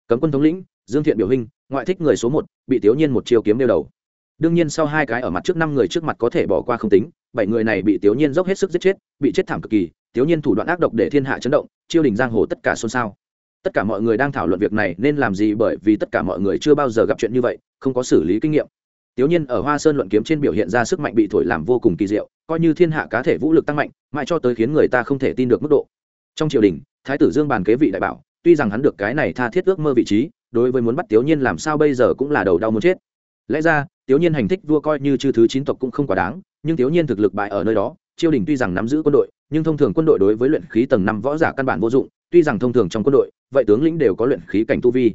Cấm quân thống lĩnh, dương thiện biểu hình, ngoại thích người số một, bị thiếu nhiên một chiêu kiếm đeo đầu. Đương nhiên sau hai cái ở mặt trước năm người trước mặt có thể bỏ qua không tính bảy người này bị tiểu nhiên dốc hết sức giết chết, bị chết thảm cực kỳ tiểu nhiên thủ đoạn ác độc để thiên hạ chấn động, chiêu đình giang hồ tất cả xôn xao. Tất cả mọi người đang thảo luận việc này nên làm gì bởi vì tất cả mọi người chưa bao giờ gặp chuyện như vậy, không có xử lý kinh nghiệm. Tiểu nhiên ở hoa sơn luận kiếm trên biểu hiện ra sức mạnh bị thổi làm vô cùng kỳ diệu, coi như thiên hạ cá thể vũ lực tăng mạnh, mãi cho tới khiến người ta không thể tin được mức độ. Trong triều đình, thái tử dương bàn kế vị đại bảo, tuy rằng hắn được cái này tha thiết ước mơ vị trí, đối với muốn bắt tiểu nhiên làm sao bây giờ cũng là đầu đau muốn chết. Lẽ ra tiểu nhiên hành thích vua coi như chư thứ chín tộc cũng không quá đáng nhưng thiếu nhiên thực lực bại ở nơi đó, triều đình tuy rằng nắm giữ quân đội, nhưng thông thường quân đội đối với luyện khí tầng năm võ giả căn bản vô dụng, tuy rằng thông thường trong quân đội, vậy tướng lĩnh đều có luyện khí cảnh tu vi.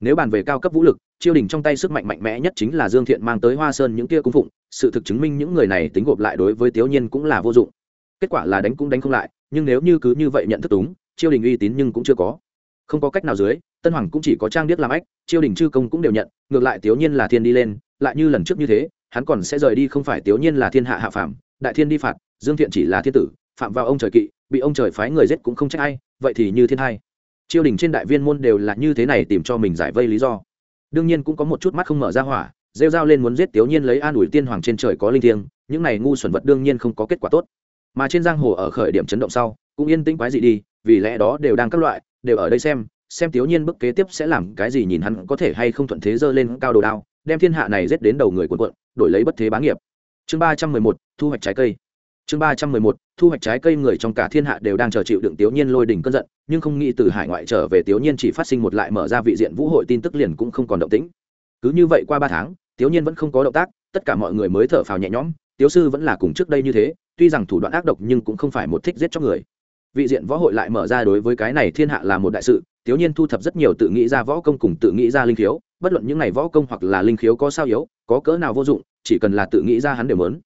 Nếu bàn về cao cấp vũ lực, triều đình trong tay sức mạnh mạnh mẽ nhất chính là dương thiện mang tới hoa sơn những kia cung phụng, sự thực chứng minh những người này tính gộp lại đối với thiếu nhiên cũng là vô dụng. Kết quả là đánh cũng đánh không lại, nhưng nếu như cứ như vậy nhận thức túng triều đình uy tín nhưng cũng chưa có. Không có cách nào dưới, tân hoàng cũng chỉ có trang điếc làm ách, triều đình chư công cũng đều nhận, ngược lại thiếu nhiên là thiên đi lên, lại như lần trước như thế hắn còn sẽ rời đi không phải tiểu nhiên là thiên hạ hạ phàm, đại thiên đi phạt, dương thiện chỉ là thiên tử, phạm vào ông trời kỵ, bị ông trời phái người giết cũng không trách ai, vậy thì như thiên hai triều đình trên đại viên môn đều là như thế này tìm cho mình giải vây lý do. Đương nhiên cũng có một chút mắt không mở ra hỏa, rêu dao lên muốn giết tiểu nhiên lấy an ủi tiên hoàng trên trời có linh thiêng, những này ngu xuẩn vật đương nhiên không có kết quả tốt. Mà trên giang hồ ở khởi điểm chấn động sau, cũng yên tĩnh quái gì đi, vì lẽ đó đều đang các loại, đều ở đây xem xem tiểu nhiên bức kế tiếp sẽ làm cái gì nhìn hắn có thể hay không thuận thế dơ lên cao đồ đao, đem thiên hạ này giết đến đầu người cuộn cuộn, đổi lấy bất thế bá nghiệp. Chương ba trăm mười một, thu hoạch trái cây. Chương ba trăm mười một, thu hoạch trái cây người trong cả thiên hạ đều đang chờ chịu đựng tiểu nhiên lôi đỉnh cơn giận, nhưng không nghĩ từ hải ngoại trở về tiểu nhiên chỉ phát sinh một lại mở ra vị diện vũ hội tin tức liền cũng không còn động tĩnh. Cứ như vậy qua ba tháng, tiểu nhiên vẫn không có động tác, tất cả mọi người mới thở phào nhẹ nhõm, tiểu sư vẫn là cùng trước đây như thế, tuy rằng thủ đoạn ác độc nhưng cũng không phải một thích giết cho người vị diện võ hội lại mở ra đối với cái này thiên hạ là một đại sự, thiếu nhiên thu thập rất nhiều tự nghĩ ra võ công cùng tự nghĩ ra linh khiếu, bất luận những này võ công hoặc là linh khiếu có sao yếu, có cỡ nào vô dụng, chỉ cần là tự nghĩ ra hắn đều mớn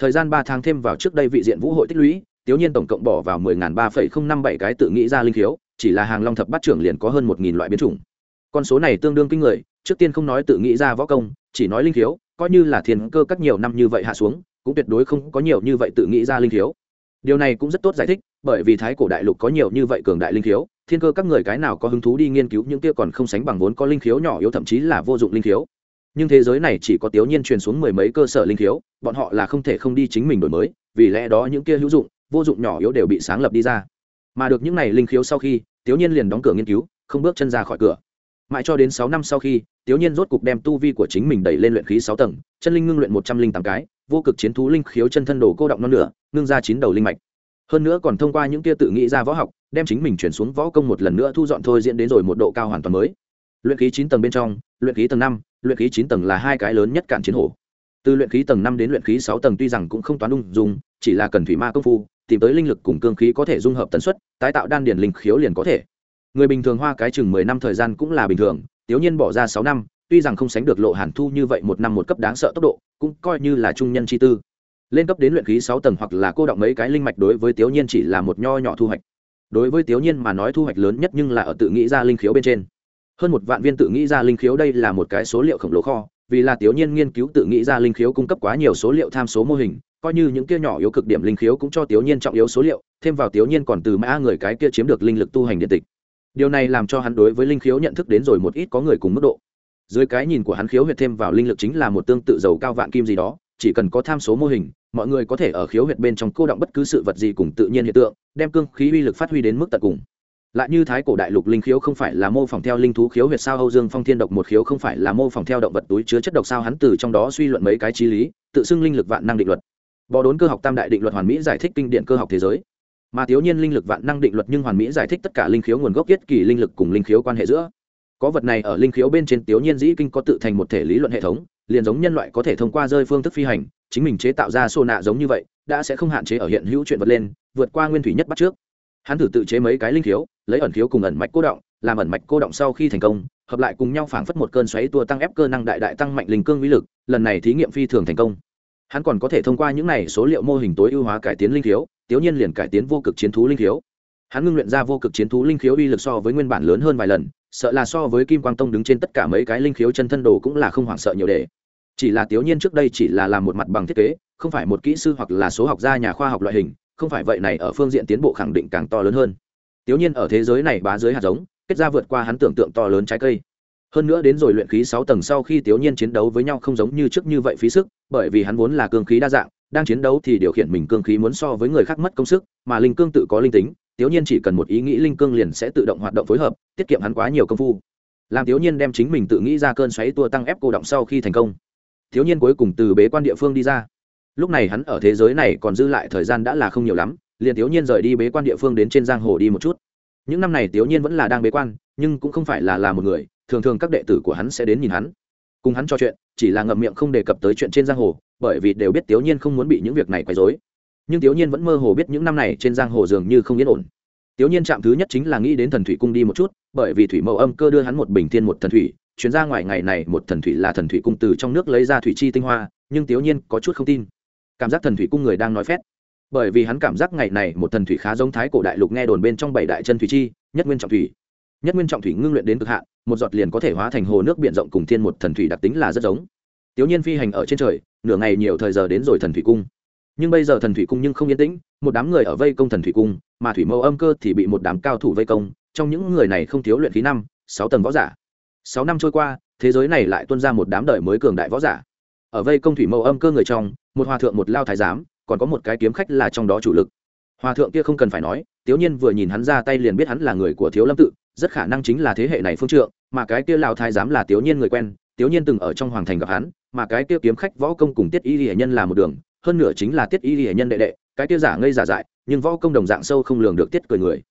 thời gian ba tháng thêm vào trước đây vị diện vũ hội tích lũy, thiếu nhiên tổng cộng bỏ vào mười ba phẩy không năm bảy cái tự nghĩ ra linh khiếu, chỉ là hàng long thập bát trưởng liền có hơn một nghìn loại biến chủng. Con số này tương đương kinh người, trước tiên không nói tự nghĩ ra võ công, chỉ nói linh khiếu, coi như là thiên cơ các nhiều năm như vậy hạ xuống, cũng tuyệt đối không có nhiều như vậy tự nghĩ ra linh khiếu. Điều này cũng rất tốt giải thích bởi vì thái cổ đại lục có nhiều như vậy cường đại linh khiếu, thiên cơ các người cái nào có hứng thú đi nghiên cứu những kia còn không sánh bằng vốn có linh khiếu nhỏ yếu thậm chí là vô dụng linh khiếu. Nhưng thế giới này chỉ có tiểu nhiên truyền xuống mười mấy cơ sở linh khiếu, bọn họ là không thể không đi chính mình đổi mới, vì lẽ đó những kia hữu dụng, vô dụng nhỏ yếu đều bị sáng lập đi ra. Mà được những này linh khiếu sau khi, tiểu nhiên liền đóng cửa nghiên cứu, không bước chân ra khỏi cửa. Mãi cho đến sáu năm sau khi, tiểu nhiên rốt cục đem tu vi của chính mình đẩy lên luyện khí sáu tầng, chân linh ngưng luyện một trăm linh tám cái, vô cực chiến thú linh khiếu chân thân đồ cô động non nửa, ngưng ra chín đầu linh mạch hơn nữa còn thông qua những kia tự nghĩ ra võ học, đem chính mình chuyển xuống võ công một lần nữa thu dọn thôi diễn đến rồi một độ cao hoàn toàn mới. Luyện khí chín tầng bên trong, luyện khí tầng năm, luyện khí chín tầng là hai cái lớn nhất cản chiến hổ. Từ luyện khí tầng năm đến luyện khí sáu tầng tuy rằng cũng không toán ung dung, chỉ là cần thủy ma công phu, tìm tới linh lực cùng cương khí có thể dung hợp tần suất, tái tạo đan điển linh khiếu liền có thể. Người bình thường hoa cái chừng mười năm thời gian cũng là bình thường, tiểu nhiên bỏ ra sáu năm, tuy rằng không sánh được lộ hàn thu như vậy một năm một cấp đáng sợ tốc độ, cũng coi như là trung nhân chi tư lên cấp đến luyện khí sáu tầng hoặc là cô động mấy cái linh mạch đối với tiểu nhiên chỉ là một nho nhỏ thu hoạch. Đối với tiểu nhiên mà nói thu hoạch lớn nhất nhưng là ở tự nghĩ ra linh khiếu bên trên. Hơn một vạn viên tự nghĩ ra linh khiếu đây là một cái số liệu khổng lồ kho, vì là tiểu nhiên nghiên cứu tự nghĩ ra linh khiếu cung cấp quá nhiều số liệu tham số mô hình, coi như những kia nhỏ yếu cực điểm linh khiếu cũng cho tiểu nhiên trọng yếu số liệu, thêm vào tiểu nhiên còn từ mã người cái kia chiếm được linh lực tu hành điện tịch. Điều này làm cho hắn đối với linh khiếu nhận thức đến rồi một ít có người cùng mức độ. Dưới cái nhìn của hắn khiếu huyệt thêm vào linh lực chính là một tương tự dầu cao vạn kim gì đó, chỉ cần có tham số mô hình mọi người có thể ở khiếu huyệt bên trong cô động bất cứ sự vật gì cùng tự nhiên hiện tượng, đem cương khí uy lực phát huy đến mức tận cùng. Lại như thái cổ đại lục linh khiếu không phải là mô phỏng theo linh thú khiếu huyệt sao, âu dương phong thiên độc một khiếu không phải là mô phỏng theo động vật túi chứa chất độc sao, hắn từ trong đó suy luận mấy cái trí lý, tự xưng linh lực vạn năng định luật. Bò đốn cơ học tam đại định luật hoàn mỹ giải thích kinh điển cơ học thế giới. Mà thiếu nhiên linh lực vạn năng định luật nhưng hoàn mỹ giải thích tất cả linh khiếu nguồn gốc kết kỳ linh lực cùng linh khiếu quan hệ giữa. Có vật này ở linh khiếu bên trên, thiếu nhiên dĩ kinh có tự thành một thể lý luận hệ thống, liền giống nhân loại có thể thông qua rơi phương thức phi hành chính mình chế tạo ra xô nạ giống như vậy, đã sẽ không hạn chế ở hiện hữu chuyện vật lên, vượt qua nguyên thủy nhất bắt trước. Hắn thử tự chế mấy cái linh khiếu, lấy ẩn khiếu cùng ẩn mạch cô động, làm ẩn mạch cô động sau khi thành công, hợp lại cùng nhau phảng phất một cơn xoáy tua tăng ép cơ năng đại đại tăng mạnh linh cương uy lực, lần này thí nghiệm phi thường thành công. Hắn còn có thể thông qua những này số liệu mô hình tối ưu hóa cải tiến linh khiếu, tiểu nhiên liền cải tiến vô cực chiến thú linh khiếu. Hắn ngưng luyện ra vô cực chiến thú linh khiếu uy lực so với nguyên bản lớn hơn vài lần, sợ là so với kim quang tông đứng trên tất cả mấy cái linh khiếu chân thân đồ cũng là không hoảng sợ nhiều để chỉ là tiểu nhiên trước đây chỉ là làm một mặt bằng thiết kế, không phải một kỹ sư hoặc là số học gia nhà khoa học loại hình, không phải vậy này ở phương diện tiến bộ khẳng định càng to lớn hơn. Tiểu nhiên ở thế giới này bá dưới hạt giống, kết ra vượt qua hắn tưởng tượng to lớn trái cây. Hơn nữa đến rồi luyện khí sáu tầng sau khi tiểu nhiên chiến đấu với nhau không giống như trước như vậy phí sức, bởi vì hắn vốn là cương khí đa dạng, đang chiến đấu thì điều khiển mình cương khí muốn so với người khác mất công sức, mà linh cương tự có linh tính, tiểu nhiên chỉ cần một ý nghĩ linh cương liền sẽ tự động hoạt động phối hợp, tiết kiệm hắn quá nhiều công phu. Làm tiểu nhiên đem chính mình tự nghĩ ra cơn xoáy tua tăng ép cô động sau khi thành công thiếu niên cuối cùng từ bế quan địa phương đi ra. Lúc này hắn ở thế giới này còn dư lại thời gian đã là không nhiều lắm, liền thiếu niên rời đi bế quan địa phương đến trên giang hồ đi một chút. Những năm này thiếu niên vẫn là đang bế quan, nhưng cũng không phải là là một người, thường thường các đệ tử của hắn sẽ đến nhìn hắn, cùng hắn trò chuyện, chỉ là ngậm miệng không đề cập tới chuyện trên giang hồ, bởi vì đều biết thiếu niên không muốn bị những việc này quấy rối. Nhưng thiếu niên vẫn mơ hồ biết những năm này trên giang hồ dường như không yên ổn. Thiếu nhiên chạm thứ nhất chính là nghĩ đến thần thủy cung đi một chút, bởi vì thủy mẫu âm cơ đưa hắn một bình thiên một thần thủy chuyến ra ngoài ngày này một thần thủy là thần thủy cung từ trong nước lấy ra thủy chi tinh hoa, nhưng tiểu nhiên có chút không tin. Cảm giác thần thủy cung người đang nói phét. Bởi vì hắn cảm giác ngày này một thần thủy khá giống thái cổ đại lục nghe đồn bên trong bảy đại chân thủy chi, nhất nguyên trọng thủy. Nhất nguyên trọng thủy ngưng luyện đến cực hạn, một giọt liền có thể hóa thành hồ nước biển rộng cùng thiên một thần thủy đặc tính là rất giống. Tiểu nhiên phi hành ở trên trời, nửa ngày nhiều thời giờ đến rồi thần thủy cung. Nhưng bây giờ thần thủy cung nhưng không yên tĩnh, một đám người ở vây công thần thủy cung, mà thủy mẫu âm cơ thì bị một đám cao thủ vây công, trong những người này không thiếu luyện khí năm, sáu tầng võ giả sáu năm trôi qua, thế giới này lại tuôn ra một đám đời mới cường đại võ giả. Ở vây công thủy mẫu âm cơ người trong, một hòa thượng, một lao thái giám, còn có một cái kiếm khách là trong đó chủ lực. Hòa thượng kia không cần phải nói tiểu nhiên vừa nhìn hắn ra tay liền biết hắn là người của thiếu lâm tự, rất khả năng chính là thế hệ này phương trượng, mà cái kia lao thái giám là tiểu nhiên người quen tiểu nhiên từng ở trong hoàng thành gặp hắn, mà cái kia kiếm khách võ công cùng tiết y hiển nhân là một đường, hơn nửa chính là tiết y hiển nhân đệ đệ, cái kia giả ngây giả dại, nhưng võ công đồng dạng sâu không lường được tiết cười người.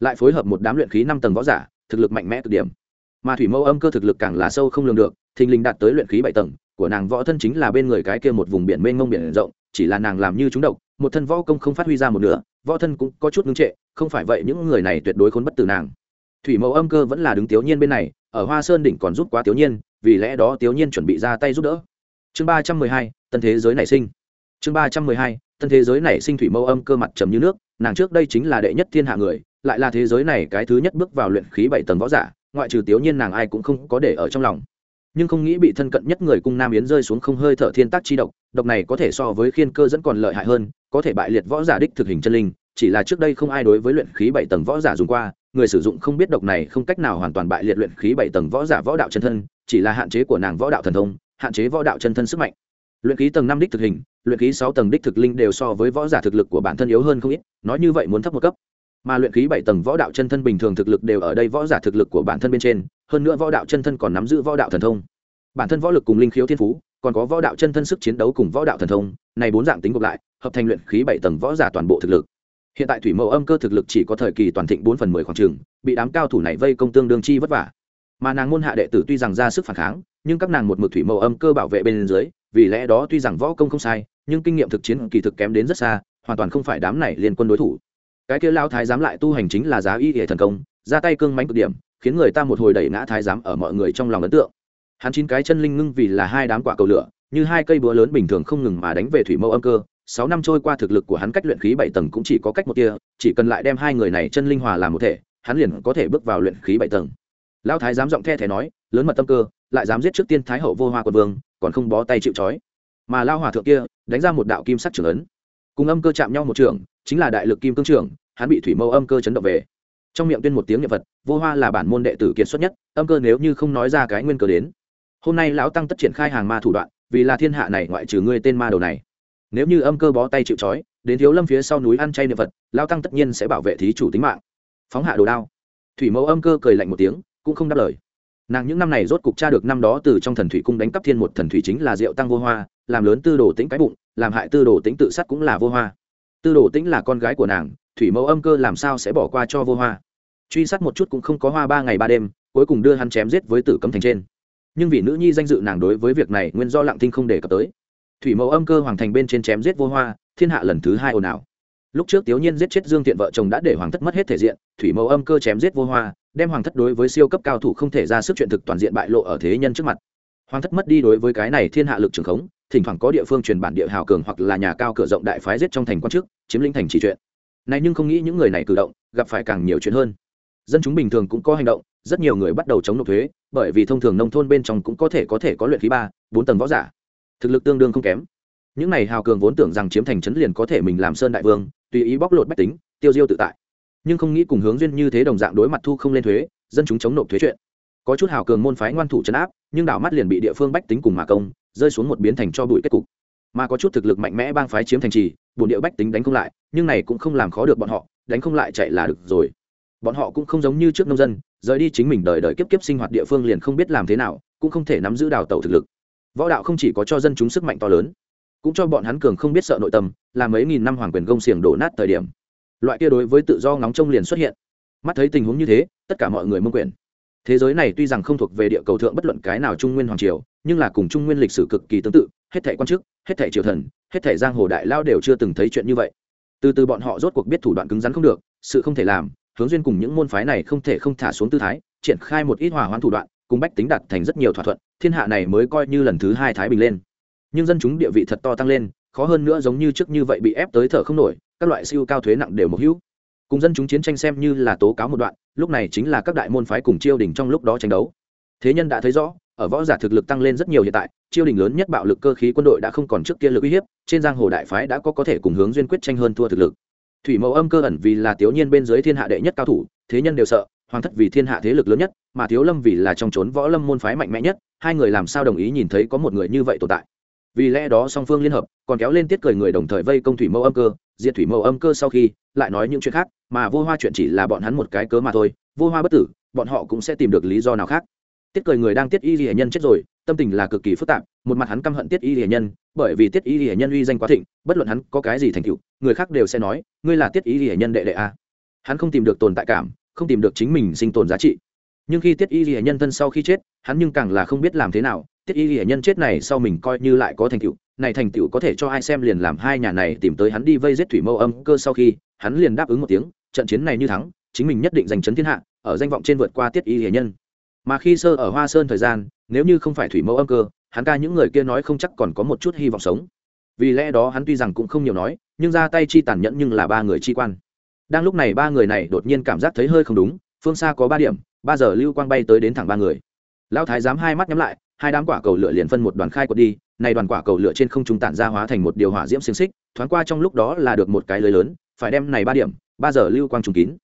Lại phối hợp một đám luyện khí năm tầng võ giả, thực lực mạnh mẽ cực điểm mà thủy mẫu âm cơ thực lực càng là sâu không lường được, thình lình đạt tới luyện khí bảy tầng, của nàng võ thân chính là bên người cái kia một vùng biển mênh mông biển rộng, chỉ là nàng làm như chúng độc, một thân võ công không phát huy ra một nửa, võ thân cũng có chút ngưng trệ, không phải vậy những người này tuyệt đối khốn bất từ nàng. Thủy mẫu âm cơ vẫn là đứng tiểu nhiên bên này, ở hoa sơn đỉnh còn giúp quá tiểu nhiên, vì lẽ đó tiểu nhiên chuẩn bị ra tay giúp đỡ. Chương ba trăm mười hai, tân thế giới nảy sinh. Chương ba trăm mười hai, tân thế giới nảy sinh thủy mẫu âm cơ mặt trầm như nước, nàng trước đây chính là đệ nhất thiên hạ người, lại là thế giới này cái thứ nhất bước vào luyện khí bảy tầng võ giả ngoại trừ tiểu nhiên nàng ai cũng không có để ở trong lòng. Nhưng không nghĩ bị thân cận nhất người cung nam yến rơi xuống không hơi thở thiên tác chi độc độc này có thể so với khiên cơ dẫn còn lợi hại hơn, có thể bại liệt võ giả đích thực hình chân linh, chỉ là trước đây không ai đối với luyện khí bảy tầng võ giả dùng qua, người sử dụng không biết độc này không cách nào hoàn toàn bại liệt luyện khí bảy tầng võ giả võ đạo chân thân, chỉ là hạn chế của nàng võ đạo thần thông, hạn chế võ đạo chân thân sức mạnh. Luyện khí tầng năm đích thực hình, luyện khí sáu tầng đích thực linh đều so với võ giả thực lực của bản thân yếu hơn không ít, nói như vậy muốn thấp một cấp mà luyện khí bảy tầng võ đạo chân thân bình thường thực lực đều ở đây võ giả thực lực của bản thân bên trên, hơn nữa võ đạo chân thân còn nắm giữ võ đạo thần thông. Bản thân võ lực cùng linh khiếu thiên phú, còn có võ đạo chân thân sức chiến đấu cùng võ đạo thần thông, này bốn dạng tính gộp lại, hợp thành luyện khí bảy tầng võ giả toàn bộ thực lực. Hiện tại thủy mẫu âm cơ thực lực chỉ có thời kỳ toàn thịnh bốn phần mười khoảng trường, bị đám cao thủ này vây công tương đương chi vất vả. Mà nàng môn hạ đệ tử tuy rằng ra sức phản kháng, nhưng các nàng một mực thủy mẫu âm cơ bảo vệ bên dưới, vì lẽ đó tuy rằng võ công không sai, nhưng kinh nghiệm thực chiến kỳ thực kém đến rất xa, hoàn toàn không phải đám này liên quân đối thủ cái kia lao thái giám lại tu hành chính là giá y hệ thần công, ra tay cương mánh cực điểm, khiến người ta một hồi đẩy ngã thái giám ở mọi người trong lòng ấn tượng. Hắn chín cái chân linh ngưng vì là hai đám quả cầu lửa, như hai cây búa lớn bình thường không ngừng mà đánh về thủy mâu âm cơ. Sáu năm trôi qua thực lực của hắn cách luyện khí bảy tầng cũng chỉ có cách một tia, chỉ cần lại đem hai người này chân linh hòa làm một thể, hắn liền có thể bước vào luyện khí bảy tầng. Lão thái dám giọng the thé nói, lớn mật tâm cơ, lại dám giết trước tiên thái hậu vô hoa quận vương, còn không bó tay chịu trói. Mà lao hòa thượng kia, đánh ra một đạo kim sắc trưởng ấn. Cùng âm cơ chạm nhau một trường chính là đại lực kim cương trưởng, hắn bị thủy mâu âm cơ chấn động về. Trong miệng tuyên một tiếng nhật vật vô hoa là bản môn đệ tử kiệt xuất nhất, âm cơ nếu như không nói ra cái nguyên cờ đến. Hôm nay lão tăng tất triển khai hàng ma thủ đoạn, vì là thiên hạ này ngoại trừ ngươi tên ma đầu này. Nếu như âm cơ bó tay chịu trói, đến thiếu lâm phía sau núi ăn chay niệm vật lao tăng tất nhiên sẽ bảo vệ thí chủ tính mạng. Phóng hạ đồ đao. Thủy mẫu âm cơ cười lạnh một tiếng, cũng không đáp lời. Nàng những năm này rốt cục cha được năm đó từ trong thần thủy cung đánh cắp thiên một thần thủy chính là diệu tăng vô hoa, làm lớn tư đồ tính cái bụng, làm hại tư đồ tính tự sát cũng là vô hoa tư đồ Tĩnh là con gái của nàng, thủy mẫu âm cơ làm sao sẽ bỏ qua cho vô hoa? Truy sát một chút cũng không có hoa ba ngày ba đêm, cuối cùng đưa hắn chém giết với tử cấm thành trên. Nhưng vì nữ nhi danh dự nàng đối với việc này nguyên do lặng thinh không đề cập tới. Thủy mẫu âm cơ hoàng thành bên trên chém giết vô hoa, thiên hạ lần thứ hai ồn ào. Lúc trước tiểu nhiên giết chết dương thiện vợ chồng đã để hoàng thất mất hết thể diện, thủy mẫu âm cơ chém giết vô hoa, đem hoàng thất đối với siêu cấp cao thủ không thể ra sức chuyện thực toàn diện bại lộ ở thế nhân trước mặt hoàng thất mất đi đối với cái này thiên hạ lực trường khống, thỉnh thoảng có địa phương truyền bản địa hào cường hoặc là nhà cao cửa rộng đại phái giết trong thành quan chức, chiếm lĩnh thành chỉ chuyện. Này nhưng không nghĩ những người này cử động, gặp phải càng nhiều chuyện hơn. Dân chúng bình thường cũng có hành động, rất nhiều người bắt đầu chống nộp thuế, bởi vì thông thường nông thôn bên trong cũng có thể có thể có luyện khí ba, bốn tầng võ giả. Thực lực tương đương không kém. Những này hào cường vốn tưởng rằng chiếm thành trấn liền có thể mình làm sơn đại vương, tùy ý bóc lột bách tính, tiêu diêu tự tại. Nhưng không nghĩ cùng hướng duyên như thế đồng dạng đối mặt thu không lên thuế, dân chúng chống nộp thuế chuyện. Có chút hào cường môn phái ngoan thủ chấn áp nhưng đảo mắt liền bị địa phương bách tính cùng mà công rơi xuống một biến thành cho bụi kết cục. Mà có chút thực lực mạnh mẽ bang phái chiếm thành trì bồn địa bách tính đánh không lại, nhưng này cũng không làm khó được bọn họ, đánh không lại chạy là được rồi. Bọn họ cũng không giống như trước nông dân, rời đi chính mình đời đời kiếp kiếp sinh hoạt địa phương liền không biết làm thế nào, cũng không thể nắm giữ đào tẩu thực lực. Võ đạo không chỉ có cho dân chúng sức mạnh to lớn, cũng cho bọn hắn cường không biết sợ nội tâm, là mấy nghìn năm hoàng quyền gông xiềng đổ nát thời điểm. Loại kia đối với tự do ngóng trông liền xuất hiện. Mắt thấy tình huống như thế, tất cả mọi người mông quyền thế giới này tuy rằng không thuộc về địa cầu thượng bất luận cái nào trung nguyên hoàng triều, nhưng là cùng trung nguyên lịch sử cực kỳ tương tự, hết thẻ quan chức, hết thẻ triều thần, hết thẻ giang hồ đại lao đều chưa từng thấy chuyện như vậy. Từ từ bọn họ rốt cuộc biết thủ đoạn cứng rắn không được, sự không thể làm, hướng duyên cùng những môn phái này không thể không thả xuống tư thái, triển khai một ít hỏa hoãn thủ đoạn, cùng bách tính đặt thành rất nhiều thỏa thuận, thiên hạ này mới coi như lần thứ hai thái bình lên. Nhưng dân chúng địa vị thật to tăng lên, khó hơn nữa giống như trước như vậy bị ép tới thở không nổi, các loại siêu cao thuế nặng đều mộc hữu. Cùng dân chúng chiến tranh xem như là tố cáo một đoạn lúc này chính là các đại môn phái cùng chiêu đình trong lúc đó tranh đấu. Thế nhân đã thấy rõ, ở võ giả thực lực tăng lên rất nhiều hiện tại, chiêu đình lớn nhất bạo lực cơ khí quân đội đã không còn trước kia lực uy hiếp, trên giang hồ đại phái đã có có thể cùng hướng duyên quyết tranh hơn thua thực lực. Thủy mẫu âm cơ ẩn vì là tiểu nhiên bên dưới thiên hạ đệ nhất cao thủ, thế nhân đều sợ, hoàng thất vì thiên hạ thế lực lớn nhất, mà thiếu lâm vì là trong trốn võ lâm môn phái mạnh mẽ nhất, hai người làm sao đồng ý nhìn thấy có một người như vậy tồn tại? Vì lẽ đó song phương liên hợp, còn kéo lên tiết cười người đồng thời vây công thủy mẫu âm cơ, diệt thủy mẫu âm cơ sau khi, lại nói những chuyện khác, mà vô hoa chuyện chỉ là bọn hắn một cái cớ mà thôi, vô hoa bất tử, bọn họ cũng sẽ tìm được lý do nào khác. Tiết cười người đang tiết y hiền nhân chết rồi, tâm tình là cực kỳ phức tạp, một mặt hắn căm hận tiết y hiền nhân, bởi vì tiết y hiền nhân uy danh quá thịnh, bất luận hắn có cái gì thành tựu, người khác đều sẽ nói, ngươi là tiết y hiền nhân đệ đệ a hắn không tìm được tồn tại cảm, không tìm được chính mình sinh tồn giá trị. Nhưng khi tiết y hiền nhân thân sau khi chết hắn nhưng càng là không biết làm thế nào, tiết y hiển nhân chết này sau mình coi như lại có thành tựu, này thành tựu có thể cho ai xem liền làm hai nhà này tìm tới hắn đi vây giết thủy mâu âm cơ sau khi, hắn liền đáp ứng một tiếng, trận chiến này như thắng, chính mình nhất định giành chấn thiên hạ, ở danh vọng trên vượt qua tiết y hiển nhân. Mà khi sơ ở hoa sơn thời gian, nếu như không phải thủy mẫu âm cơ, hắn ca những người kia nói không chắc còn có một chút hy vọng sống. Vì lẽ đó hắn tuy rằng cũng không nhiều nói, nhưng ra tay chi tàn nhẫn nhưng là ba người chi quan. Đang lúc này ba người này đột nhiên cảm giác thấy hơi không đúng, phương xa có ba điểm, ba giờ lưu quang bay tới đến thẳng ba người lão thái giám hai mắt nhắm lại, hai đám quả cầu lửa liền phân một đoàn khai quật đi, này đoàn quả cầu lửa trên không trung tản ra hóa thành một điều hỏa diễm xiềng xích, thoáng qua trong lúc đó là được một cái lưới lớn, phải đem này ba điểm, ba giờ lưu quang trùng kín.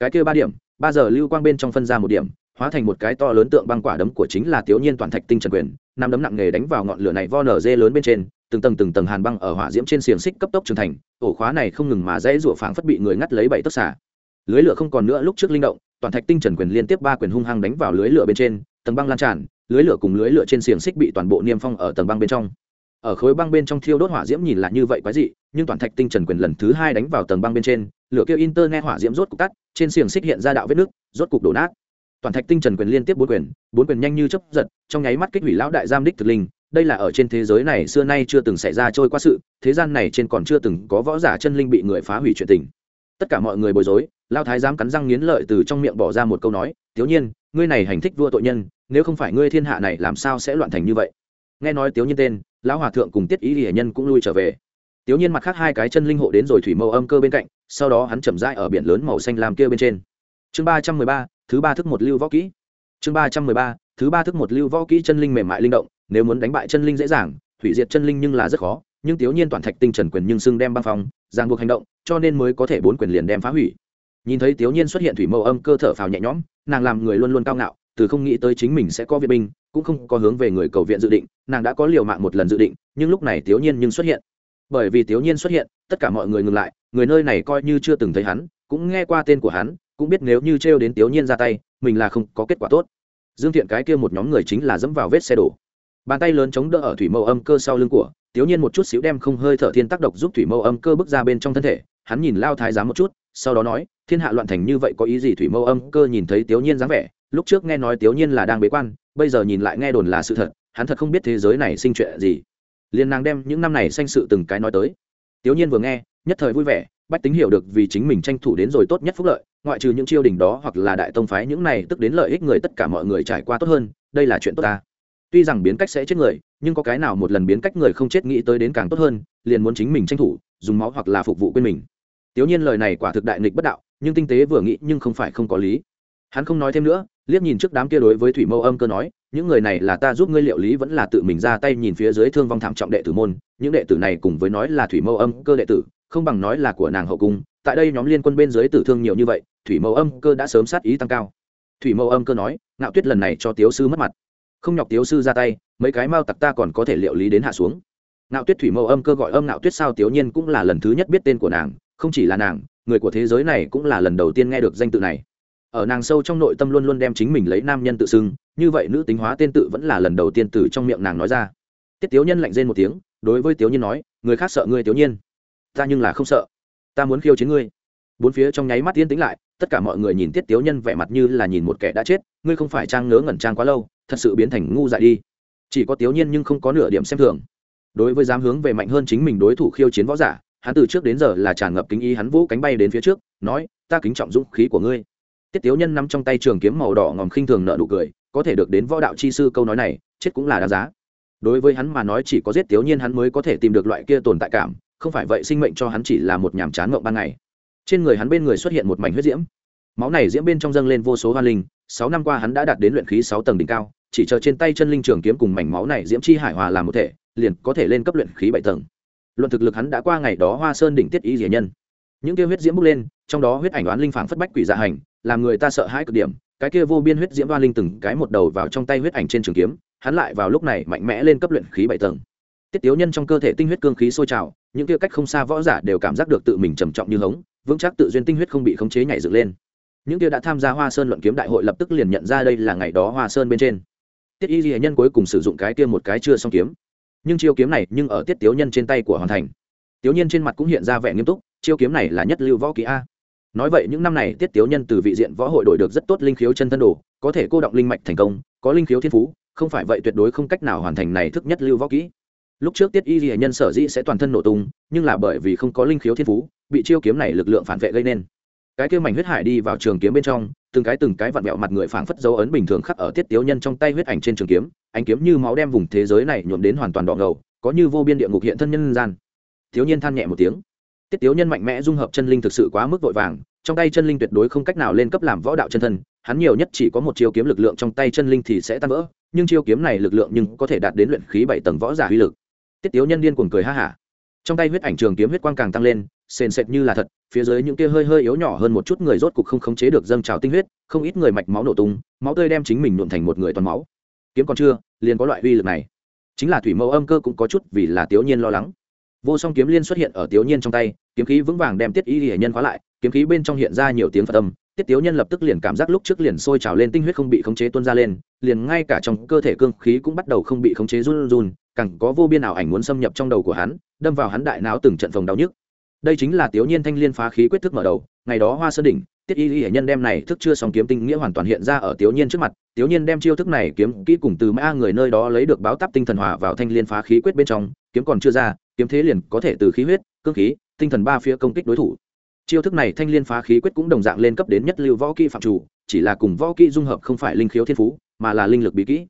Cái kia ba điểm, ba giờ lưu quang bên trong phân ra một điểm, hóa thành một cái to lớn tượng băng quả đấm của chính là tiểu nhiên toàn thạch tinh trần quyền, năm đấm nặng nghề đánh vào ngọn lửa này vo nở dê lớn bên trên, từng tầng từng tầng hàn băng ở hỏa diễm trên xiềng xích cấp tốc trưởng thành, ổ khóa này không ngừng mà dễ rủa phảng phất bị người ngắt lấy bảy tấc xả lưới lửa không còn nữa, lúc trước linh động, toàn thạch tinh trần quyền liên tiếp ba quyền hung hăng đánh vào lưới lửa bên trên tầng băng lan tràn, lưới lửa cùng lưới lửa trên xiềng xích bị toàn bộ niêm phong ở tầng băng bên trong. Ở khối băng bên trong thiêu đốt hỏa diễm nhìn là như vậy quái dị, nhưng toàn thạch tinh trần quyền lần thứ hai đánh vào tầng băng bên trên, lửa kêu inter nghe hỏa diễm rốt cục tắt, trên xiềng xích hiện ra đạo vết nước, rốt cục đổ nát. Toàn thạch tinh trần quyền liên tiếp bốn quyền bốn quyền nhanh như chấp giật, trong nháy mắt kích hủy lão đại giam đích thực linh. Đây là ở trên thế giới này xưa nay chưa từng xảy ra trôi qua sự, thế gian này trên còn chưa từng có võ giả chân linh bị người phá hủy chuyện tình. Tất cả mọi người bối rối lao thái giám cắn răng nghiến lợi từ trong miệng bỏ ra một câu nói thiếu nhiên ngươi này hành thích vua tội nhân, nếu không phải ngươi thiên hạ này làm sao sẽ loạn thành như vậy? Nghe nói Tiếu nhiên tên, lão hòa thượng cùng tiết ý hiển nhân cũng lui trở về. Tiếu nhiên mặt khác hai cái chân linh hộ đến rồi thủy mâu âm cơ bên cạnh, sau đó hắn chậm rãi ở biển lớn màu xanh lam kia bên trên. Chương ba trăm mười ba, thứ ba thức một lưu võ kỹ. Chương ba trăm mười ba, thứ ba thức một lưu võ kỹ chân linh mềm mại linh động, nếu muốn đánh bại chân linh dễ dàng, thủy diệt chân linh nhưng là rất khó, nhưng Tiếu nhiên toàn thạch tinh trần quyền nhưng xưng đem băng phong, ràng buộc hành động, cho nên mới có thể bốn quyền liền đem phá hủy nhìn thấy tiểu nhiên xuất hiện thủy mâu âm cơ thở phào nhẹ nhõm, nàng làm người luôn luôn cao ngạo, từ không nghĩ tới chính mình sẽ có viện binh, cũng không có hướng về người cầu viện dự định, nàng đã có liều mạng một lần dự định, nhưng lúc này tiểu nhiên nhưng xuất hiện. Bởi vì tiểu nhiên xuất hiện, tất cả mọi người ngừng lại, người nơi này coi như chưa từng thấy hắn, cũng nghe qua tên của hắn, cũng biết nếu như trêu đến tiểu nhiên ra tay, mình là không có kết quả tốt. Dương thiện cái kia một nhóm người chính là dẫm vào vết xe đổ. Bàn tay lớn chống đỡ ở thủy mâu âm cơ sau lưng của tiểu nhiên một chút xíu đem không hơi thở thiên tác độc giúp thủy mâu âm cơ bước ra bên trong thân thể, hắn nhìn lao thái giám một chút, sau đó nói thiên hạ loạn thành như vậy có ý gì thủy mâu âm cơ nhìn thấy tiểu nhiên dáng vẻ, lúc trước nghe nói tiểu nhiên là đang bế quan, bây giờ nhìn lại nghe đồn là sự thật, hắn thật không biết thế giới này sinh chuyện gì. Liên nàng đem những năm này sanh sự từng cái nói tới. Tiểu nhiên vừa nghe, nhất thời vui vẻ, bách tính hiểu được vì chính mình tranh thủ đến rồi tốt nhất phúc lợi, ngoại trừ những chiêu đình đó hoặc là đại tông phái, những này tức đến lợi ích người tất cả mọi người trải qua tốt hơn, đây là chuyện tốt ta. Tuy rằng biến cách sẽ chết người, nhưng có cái nào một lần biến cách người không chết nghĩ tới đến càng tốt hơn, liền muốn chính mình tranh thủ, dùng máu hoặc là phục vụ quên mình tiểu nhiên lời này quả thực đại nghịch bất đạo, nhưng tinh tế vừa nghĩ nhưng không phải không có lý. Hắn không nói thêm nữa, liếc nhìn trước đám kia đối với thủy mâu âm cơ nói, những người này là ta giúp ngươi liệu lý vẫn là tự mình ra tay nhìn phía dưới thương vong thảm trọng đệ tử môn, những đệ tử này cùng với nói là thủy mâu âm cơ đệ tử, không bằng nói là của nàng hậu cung, tại đây nhóm liên quân bên dưới tử thương nhiều như vậy, thủy mâu âm cơ đã sớm sát ý tăng cao. Thủy mâu âm cơ nói, ngạo tuyết lần này cho tiểu sư mất mặt. Không nhọc tiểu sư ra tay, mấy cái mao tặc ta còn có thể liệu lý đến hạ xuống. Ngạo tuyết thủy mâu âm cơ gọi âm ngạo tuyết sao tiểu nhiên cũng là lần thứ nhất biết tên của nàng không chỉ là nàng, người của thế giới này cũng là lần đầu tiên nghe được danh tự này. Ở nàng sâu trong nội tâm luôn luôn đem chính mình lấy nam nhân tự xưng, như vậy nữ tính hóa tên tự vẫn là lần đầu tiên từ trong miệng nàng nói ra. Tiết tiếu nhân lạnh rên một tiếng, đối với tiếu nhiên nói, người khác sợ ngươi, tiếu nhiên. Ta nhưng là không sợ. Ta muốn khiêu chiến ngươi. Bốn phía trong nháy mắt yên tĩnh lại, tất cả mọi người nhìn tiết tiếu nhân vẻ mặt như là nhìn một kẻ đã chết, ngươi không phải trang ngớ ngẩn trang quá lâu, thật sự biến thành ngu dại đi. Chỉ có tiếu nhiên nhưng không có nửa điểm xem thường. Đối với dám hướng về mạnh hơn chính mình đối thủ khiêu chiến võ giả hắn từ trước đến giờ là tràn ngập kính ý, hắn vũ cánh bay đến phía trước, nói, ta kính trọng dũng khí của ngươi. Tiết tiếu nhân nắm trong tay trường kiếm màu đỏ ngòm khinh thường nợ nụ cười, có thể được đến võ đạo chi sư câu nói này, chết cũng là đáng giá. Đối với hắn mà nói chỉ có giết tiếu nhiên hắn mới có thể tìm được loại kia tồn tại cảm, không phải vậy sinh mệnh cho hắn chỉ là một nhàm chán ngộng ban ngày. Trên người hắn bên người xuất hiện một mảnh huyết diễm. Máu này diễm bên trong dâng lên vô số hoa linh, sáu năm qua hắn đã đạt đến luyện khí sáu tầng đỉnh cao, chỉ chờ trên tay chân linh trường kiếm cùng mảnh máu này diễm chi hải hòa làm một thể, liền có thể lên cấp luyện khí bảy tầng luận thực lực hắn đã qua ngày đó hoa sơn đỉnh tiết ý dĩa nhân. Những kia huyết diễm bốc lên, trong đó huyết ảnh đoán linh phảng phất bách quỷ dạ hành, làm người ta sợ hãi cực điểm. Cái kia vô biên huyết diễm đoan linh từng cái một đầu vào trong tay huyết ảnh trên trường kiếm, hắn lại vào lúc này mạnh mẽ lên cấp luyện khí bảy tầng. Tiết tiếu nhân trong cơ thể tinh huyết cương khí sôi trào, những kia cách không xa võ giả đều cảm giác được tự mình trầm trọng như hống, vững chắc tự duyên tinh huyết không bị khống chế nhảy dựng lên. Những kia đã tham gia hoa sơn luận kiếm đại hội lập tức liền nhận ra đây là ngày đó hoa sơn bên trên. Tiết y ghi nhân cuối cùng sử dụng cái kia một cái chưa xong kiếm nhưng chiêu kiếm này nhưng ở tiết tiếu nhân trên tay của hoàn thành. Tiếu nhân trên mặt cũng hiện ra vẻ nghiêm túc, chiêu kiếm này là nhất lưu võ ký a. Nói vậy, những năm này tiết tiếu nhân từ vị diện võ hội đổi được rất tốt linh khiếu chân thân đồ, có thể cô động linh mạch thành công, có linh khiếu thiên phú, không phải vậy tuyệt đối không cách nào hoàn thành này thức nhất lưu võ kỹ. Lúc trước tiết y ghi nhân sở dĩ sẽ toàn thân nổ tung, nhưng là bởi vì không có linh khiếu thiên phú, bị chiêu kiếm này lực lượng phản vệ gây nên. Cái kêu mảnh huyết hải đi vào trường kiếm bên trong từng cái từng cái vặn vẹo mặt người phảng phất dấu ấn bình thường khắc ở tiết tiếu nhân trong tay huyết ảnh trên trường kiếm, ánh kiếm như máu đem vùng thế giới này nhuộm đến hoàn toàn đỏ ngầu, có như vô biên địa ngục hiện thân nhân gian. Thiếu nhiên than nhẹ một tiếng. Tiết tiếu nhân mạnh mẽ dung hợp chân linh thực sự quá mức vội vàng, trong tay chân linh tuyệt đối không cách nào lên cấp làm võ đạo chân thân, hắn nhiều nhất chỉ có một chiêu kiếm lực lượng trong tay chân linh thì sẽ tan vỡ, nhưng chiêu kiếm này lực lượng nhưng có thể đạt đến luyện khí bảy tầng võ giả uy lực. Tiết tiếu nhân điên cuồng cười ha hả. Trong tay huyết ảnh trường kiếm huyết quang càng tăng lên sền sệt như là thật, phía dưới những kia hơi hơi yếu nhỏ hơn một chút người rốt cục không khống chế được dâng trào tinh huyết, không ít người mạch máu nổ tung, máu tươi đem chính mình nhuộm thành một người toàn máu. Kiếm còn chưa, liền có loại uy lực này. Chính là thủy mẫu âm cơ cũng có chút vì là tiểu nhiên lo lắng. Vô song kiếm liên xuất hiện ở tiểu nhiên trong tay, kiếm khí vững vàng đem tiết y hiển nhân khóa lại, kiếm khí bên trong hiện ra nhiều tiếng phật âm, tiết tiểu nhân lập tức liền cảm giác lúc trước liền sôi trào lên tinh huyết không bị khống chế tuôn ra lên, liền ngay cả trong cơ thể cương khí cũng bắt đầu không bị khống chế run run, càng có vô biên ảo ảnh muốn xâm nhập trong đầu của hắn, đâm vào hắn đại não từng trận phòng đau nhức đây chính là tiểu nhiên thanh liên phá khí quyết thức mở đầu, ngày đó hoa sơn đỉnh, tiết y y hệ nhân đem này thức chưa xong kiếm tinh nghĩa hoàn toàn hiện ra ở tiểu nhiên trước mặt tiểu nhiên đem chiêu thức này kiếm kỹ cùng từ mã người nơi đó lấy được báo táp tinh thần hòa vào thanh liên phá khí quyết bên trong, kiếm còn chưa ra, kiếm thế liền có thể từ khí huyết, cương khí, tinh thần ba phía công kích đối thủ. Chiêu thức này thanh liên phá khí quyết cũng đồng dạng lên cấp đến nhất lưu võ kỹ phạm chủ, chỉ là cùng võ kỹ dung hợp không phải linh khiếu thiên phú, mà là linh lực bí kỹ.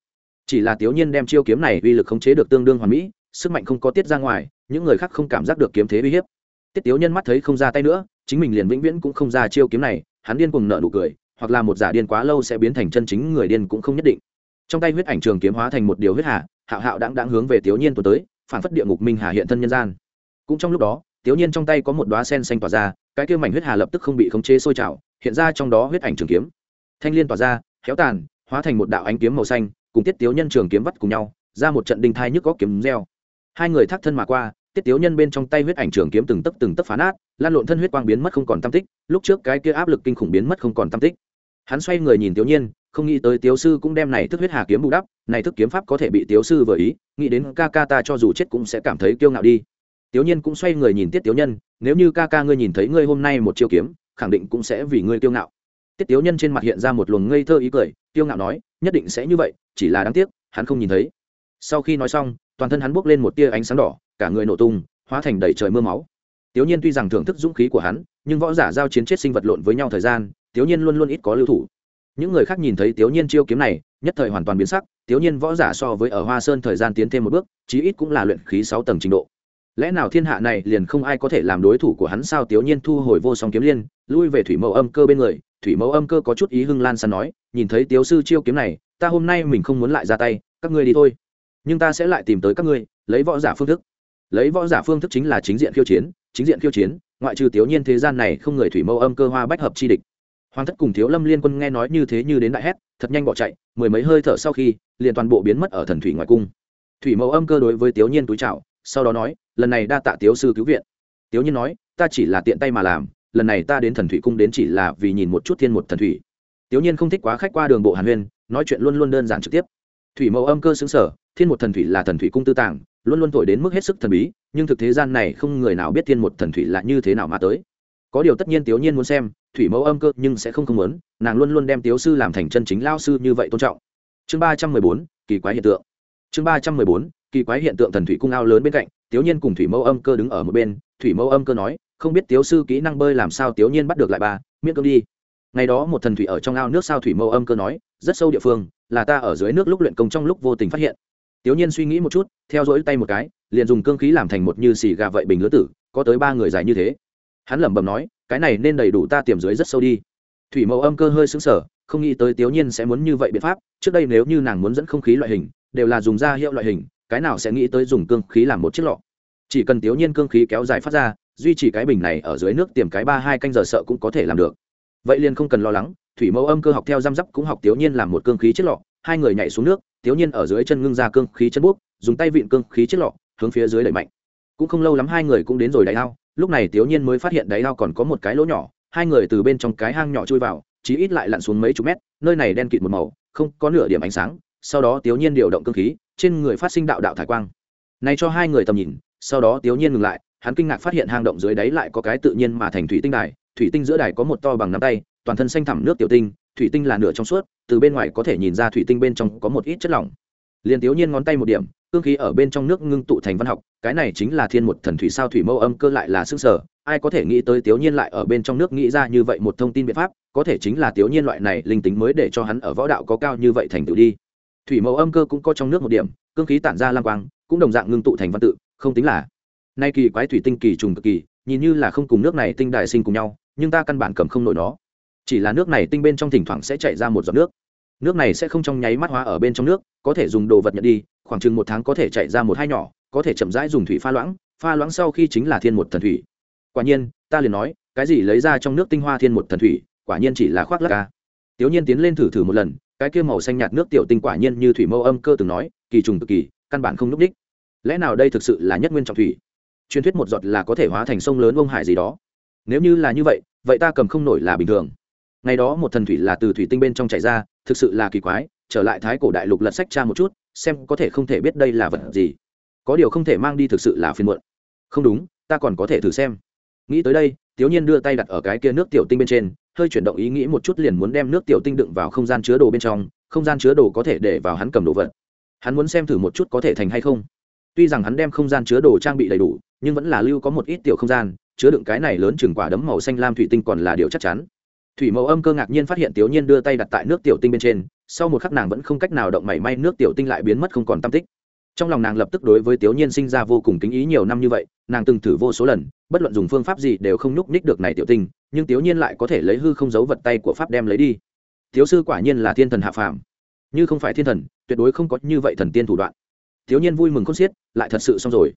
Chỉ là tiểu nhiên đem chiêu kiếm này uy lực khống chế được tương đương hoàn mỹ, sức mạnh không có tiết ra ngoài, những người khác không cảm giác được kiếm thế uy hiếp tiết tiểu nhân mắt thấy không ra tay nữa, chính mình liền vĩnh viễn cũng không ra chiêu kiếm này, hắn điên cùng nợ nụ cười, hoặc là một giả điên quá lâu sẽ biến thành chân chính người điên cũng không nhất định. Trong tay huyết ảnh trường kiếm hóa thành một điều huyết hà, hạo hạo đáng đáng hướng về tiểu nhiên tuần tới, phản phất địa ngục minh hà hiện thân nhân gian. Cũng trong lúc đó tiểu nhiên trong tay có một đoá sen xanh tỏa ra, cái kia mảnh huyết hà lập tức không bị khống chế sôi trào, hiện ra trong đó huyết ảnh trường kiếm. Thanh liên tỏa ra, khéo tàn, hóa thành một đạo ánh kiếm màu xanh, cùng tiết Tiểu nhân trường kiếm vắt cùng nhau, ra một trận đinh thai nhức có kiếm reo. Hai người thác thân mà qua tiết tiếu nhân bên trong tay huyết ảnh trường kiếm từng tấc từng tấc phá nát, lan lộn thân huyết quang biến mất không còn tam tích, lúc trước cái kia áp lực kinh khủng biến mất không còn tam tích. Hắn xoay người nhìn tiểu nhiên, không nghĩ tới tiếu sư cũng đem này thức huyết hà kiếm bù đắp, này thức kiếm pháp có thể bị tiếu sư vừa ý, nghĩ đến ca ca ta cho dù chết cũng sẽ cảm thấy kiêu ngạo đi. Tiểu nhiên cũng xoay người nhìn tiết tiểu nhân, nếu như ca ca ngươi nhìn thấy ngươi hôm nay một chiêu kiếm, khẳng định cũng sẽ vì ngươi kiêu ngạo. Tiết tiểu nhân trên mặt hiện ra một luồng ngây thơ ý cười, kiêu ngạo nói, nhất định sẽ như vậy, chỉ là đáng tiếc, hắn không nhìn thấy. Sau khi nói xong, toàn thân hắn bốc lên một tia ánh sáng đỏ cả người nổ tung, hóa thành đầy trời mưa máu. Tiểu nhiên tuy rằng thưởng thức dũng khí của hắn, nhưng võ giả giao chiến chết sinh vật lộn với nhau thời gian tiểu nhiên luôn luôn ít có lưu thủ. Những người khác nhìn thấy tiểu nhiên chiêu kiếm này, nhất thời hoàn toàn biến sắc tiểu nhiên võ giả so với ở hoa sơn thời gian tiến thêm một bước, chí ít cũng là luyện khí sáu tầng trình độ. Lẽ nào thiên hạ này liền không ai có thể làm đối thủ của hắn sao? Tiểu nhiên thu hồi vô song kiếm liên, lui về thủy mẫu âm cơ bên người. Thủy mẫu âm cơ có chút ý hưng lan săn nói, nhìn thấy tiểu sư chiêu kiếm này, ta hôm nay mình không muốn lại ra tay, các ngươi đi thôi. Nhưng ta sẽ lại tìm tới các ngươi, lấy võ giả phương thức lấy võ giả phương thức chính là chính diện khiêu chiến, chính diện khiêu chiến, ngoại trừ tiểu nhiên thế gian này không người thủy mâu âm cơ hoa bách hợp chi địch. Hoàng thất cùng thiếu lâm liên quân nghe nói như thế như đến đại hét, thật nhanh bỏ chạy, mười mấy hơi thở sau khi, liền toàn bộ biến mất ở thần thủy ngoài cung. Thủy mẫu âm cơ đối với tiểu nhiên túi chào, sau đó nói, lần này đa tạ tiếu sư cứu viện. Tiểu nhiên nói, ta chỉ là tiện tay mà làm, lần này ta đến thần thủy cung đến chỉ là vì nhìn một chút thiên một thần thủy. Tiểu nhiên không thích quá khách qua đường bộ hàn huyên, nói chuyện luôn luôn đơn giản trực tiếp. Thủy mẫu âm cơ xứng sở, thiên một thần thủy là thần thủy cung tư tàng luôn luôn thổi đến mức hết sức thần bí, nhưng thực thế gian này không người nào biết thiên một thần thủy là như thế nào mà tới. Có điều tất nhiên tiểu nhiên muốn xem, thủy mẫu âm cơ nhưng sẽ không không muốn, nàng luôn luôn đem tiểu sư làm thành chân chính lao sư như vậy tôn trọng. Chương ba trăm mười bốn, kỳ quái hiện tượng. Chương ba trăm mười bốn, kỳ quái hiện tượng thần thủy cung ao lớn bên cạnh tiểu nhiên cùng thủy mẫu âm cơ đứng ở một bên, thủy mẫu âm cơ nói, không biết tiểu sư kỹ năng bơi làm sao tiểu nhiên bắt được lại bà, miễn cơm đi. Ngày đó một thần thủy ở trong ao nước sao thủy mẫu âm cơ nói, rất sâu địa phương, là ta ở dưới nước lúc luyện công trong lúc vô tình phát hiện tiểu nhiên suy nghĩ một chút, theo dõi tay một cái, liền dùng cương khí làm thành một như xì gà vậy bình lứa tử, có tới ba người dài như thế. Hắn lẩm bẩm nói, cái này nên đầy đủ ta tiềm dưới rất sâu đi. Thủy mẫu âm cơ hơi sững sở không nghĩ tới tiểu nhiên sẽ muốn như vậy biện pháp, trước đây nếu như nàng muốn dẫn không khí loại hình, đều là dùng da hiệu loại hình, cái nào sẽ nghĩ tới dùng cương khí làm một chiếc lọ. Chỉ cần tiểu nhiên cương khí kéo dài phát ra, duy trì cái bình này ở dưới nước tiềm cái ba hai canh giờ sợ cũng có thể làm được. Vậy liền không cần lo lắng, thủy mẫu âm cơ học theo giam giáp cũng học tiểu nhiên làm một cương khí chiếc lọ hai người nhảy xuống nước thiếu nhiên ở dưới chân ngưng ra cương khí chân bút, dùng tay vịn cương khí chiếc lọ, hướng phía dưới đẩy mạnh. Cũng không lâu lắm hai người cũng đến rồi đáy ao, lúc này thiếu nhiên mới phát hiện đáy ao còn có một cái lỗ nhỏ, hai người từ bên trong cái hang nhỏ chui vào, chí ít lại lặn xuống mấy chục mét, nơi này đen kịt một màu, không có nửa điểm ánh sáng, sau đó thiếu nhiên điều động cương khí, trên người phát sinh đạo đạo thải quang. Này cho hai người tầm nhìn, sau đó thiếu nhiên ngừng lại, hắn kinh ngạc phát hiện hang động dưới đáy lại có cái tự nhiên mà thành thủy tinh đài, thủy tinh giữa đài có một to bằng nắm tay, toàn thân xanh thẳm nước tiểu tinh thủy tinh là nửa trong suốt, từ bên ngoài có thể nhìn ra thủy tinh bên trong có một ít chất lỏng. Liền thiếu nhiên ngón tay một điểm, cương khí ở bên trong nước ngưng tụ thành văn học, cái này chính là thiên một thần thủy sao thủy mâu âm cơ lại là xương sở, ai có thể nghĩ tới thiếu nhiên lại ở bên trong nước nghĩ ra như vậy một thông tin biện pháp, có thể chính là thiếu nhiên loại này linh tính mới để cho hắn ở võ đạo có cao như vậy thành tựu đi. Thủy mâu âm cơ cũng có trong nước một điểm, cương khí tản ra lang quang, cũng đồng dạng ngưng tụ thành văn tự, không tính là. Nay kỳ quái thủy tinh kỳ trùng cực kỳ, nhìn như là không cùng nước này tinh đại sinh cùng nhau, nhưng ta căn bản cầm không nổi nó chỉ là nước này tinh bên trong thỉnh thoảng sẽ chạy ra một giọt nước. Nước này sẽ không trong nháy mắt hóa ở bên trong nước, có thể dùng đồ vật nhận đi, khoảng chừng một tháng có thể chạy ra một hai nhỏ, có thể chậm rãi dùng thủy pha loãng pha loãng sau khi chính là thiên một thần thủy. Quả nhiên, ta liền nói, cái gì lấy ra trong nước tinh hoa thiên một thần thủy, quả nhiên chỉ là khoác lắc ca. Tiểu nhiên tiến lên thử thử một lần, cái kia màu xanh nhạt nước tiểu tinh quả nhiên như thủy mâu âm cơ từng nói, kỳ trùng cực kỳ, căn bản không núp đích. Lẽ nào đây thực sự là nhất nguyên trọng thủy? Truyền thuyết một giọt là có thể hóa thành sông lớn ông hải gì đó. Nếu như là như vậy vậy ta cầm không nổi là bình thường ngày đó một thần thủy là từ thủy tinh bên trong chảy ra, thực sự là kỳ quái, trở lại thái cổ đại lục lật sách cha một chút, xem có thể không thể biết đây là vật gì. Có điều không thể mang đi thực sự là phiền muộn. Không đúng, ta còn có thể thử xem. Nghĩ tới đây tiểu nhiên đưa tay đặt ở cái kia nước tiểu tinh bên trên, hơi chuyển động ý nghĩ một chút liền muốn đem nước tiểu tinh đựng vào không gian chứa đồ bên trong, không gian chứa đồ có thể để vào hắn cầm đồ vật. Hắn muốn xem thử một chút có thể thành hay không. Tuy rằng hắn đem không gian chứa đồ trang bị đầy đủ, nhưng vẫn là lưu có một ít tiểu không gian, chứa đựng cái này lớn chừng quả đấm màu xanh lam thủy tinh còn là điều chắc chắn thủy mẫu âm cơ ngạc nhiên phát hiện tiểu nhiên đưa tay đặt tại nước tiểu tinh bên trên, sau một khắc nàng vẫn không cách nào động mảy may nước tiểu tinh lại biến mất không còn tam tích. Trong lòng nàng lập tức đối với tiểu nhiên sinh ra vô cùng kính ý nhiều năm như vậy, nàng từng thử vô số lần, bất luận dùng phương pháp gì đều không nhúc ních được này tiểu tinh, nhưng tiểu nhiên lại có thể lấy hư không giấu vật tay của pháp đem lấy đi. Thiếu sư quả nhiên là thiên thần hạ phàm. Như không phải thiên thần, tuyệt đối không có như vậy thần tiên thủ đoạn. Thiếu nhiên vui mừng khôn xiết, lại thật sự xong rồi.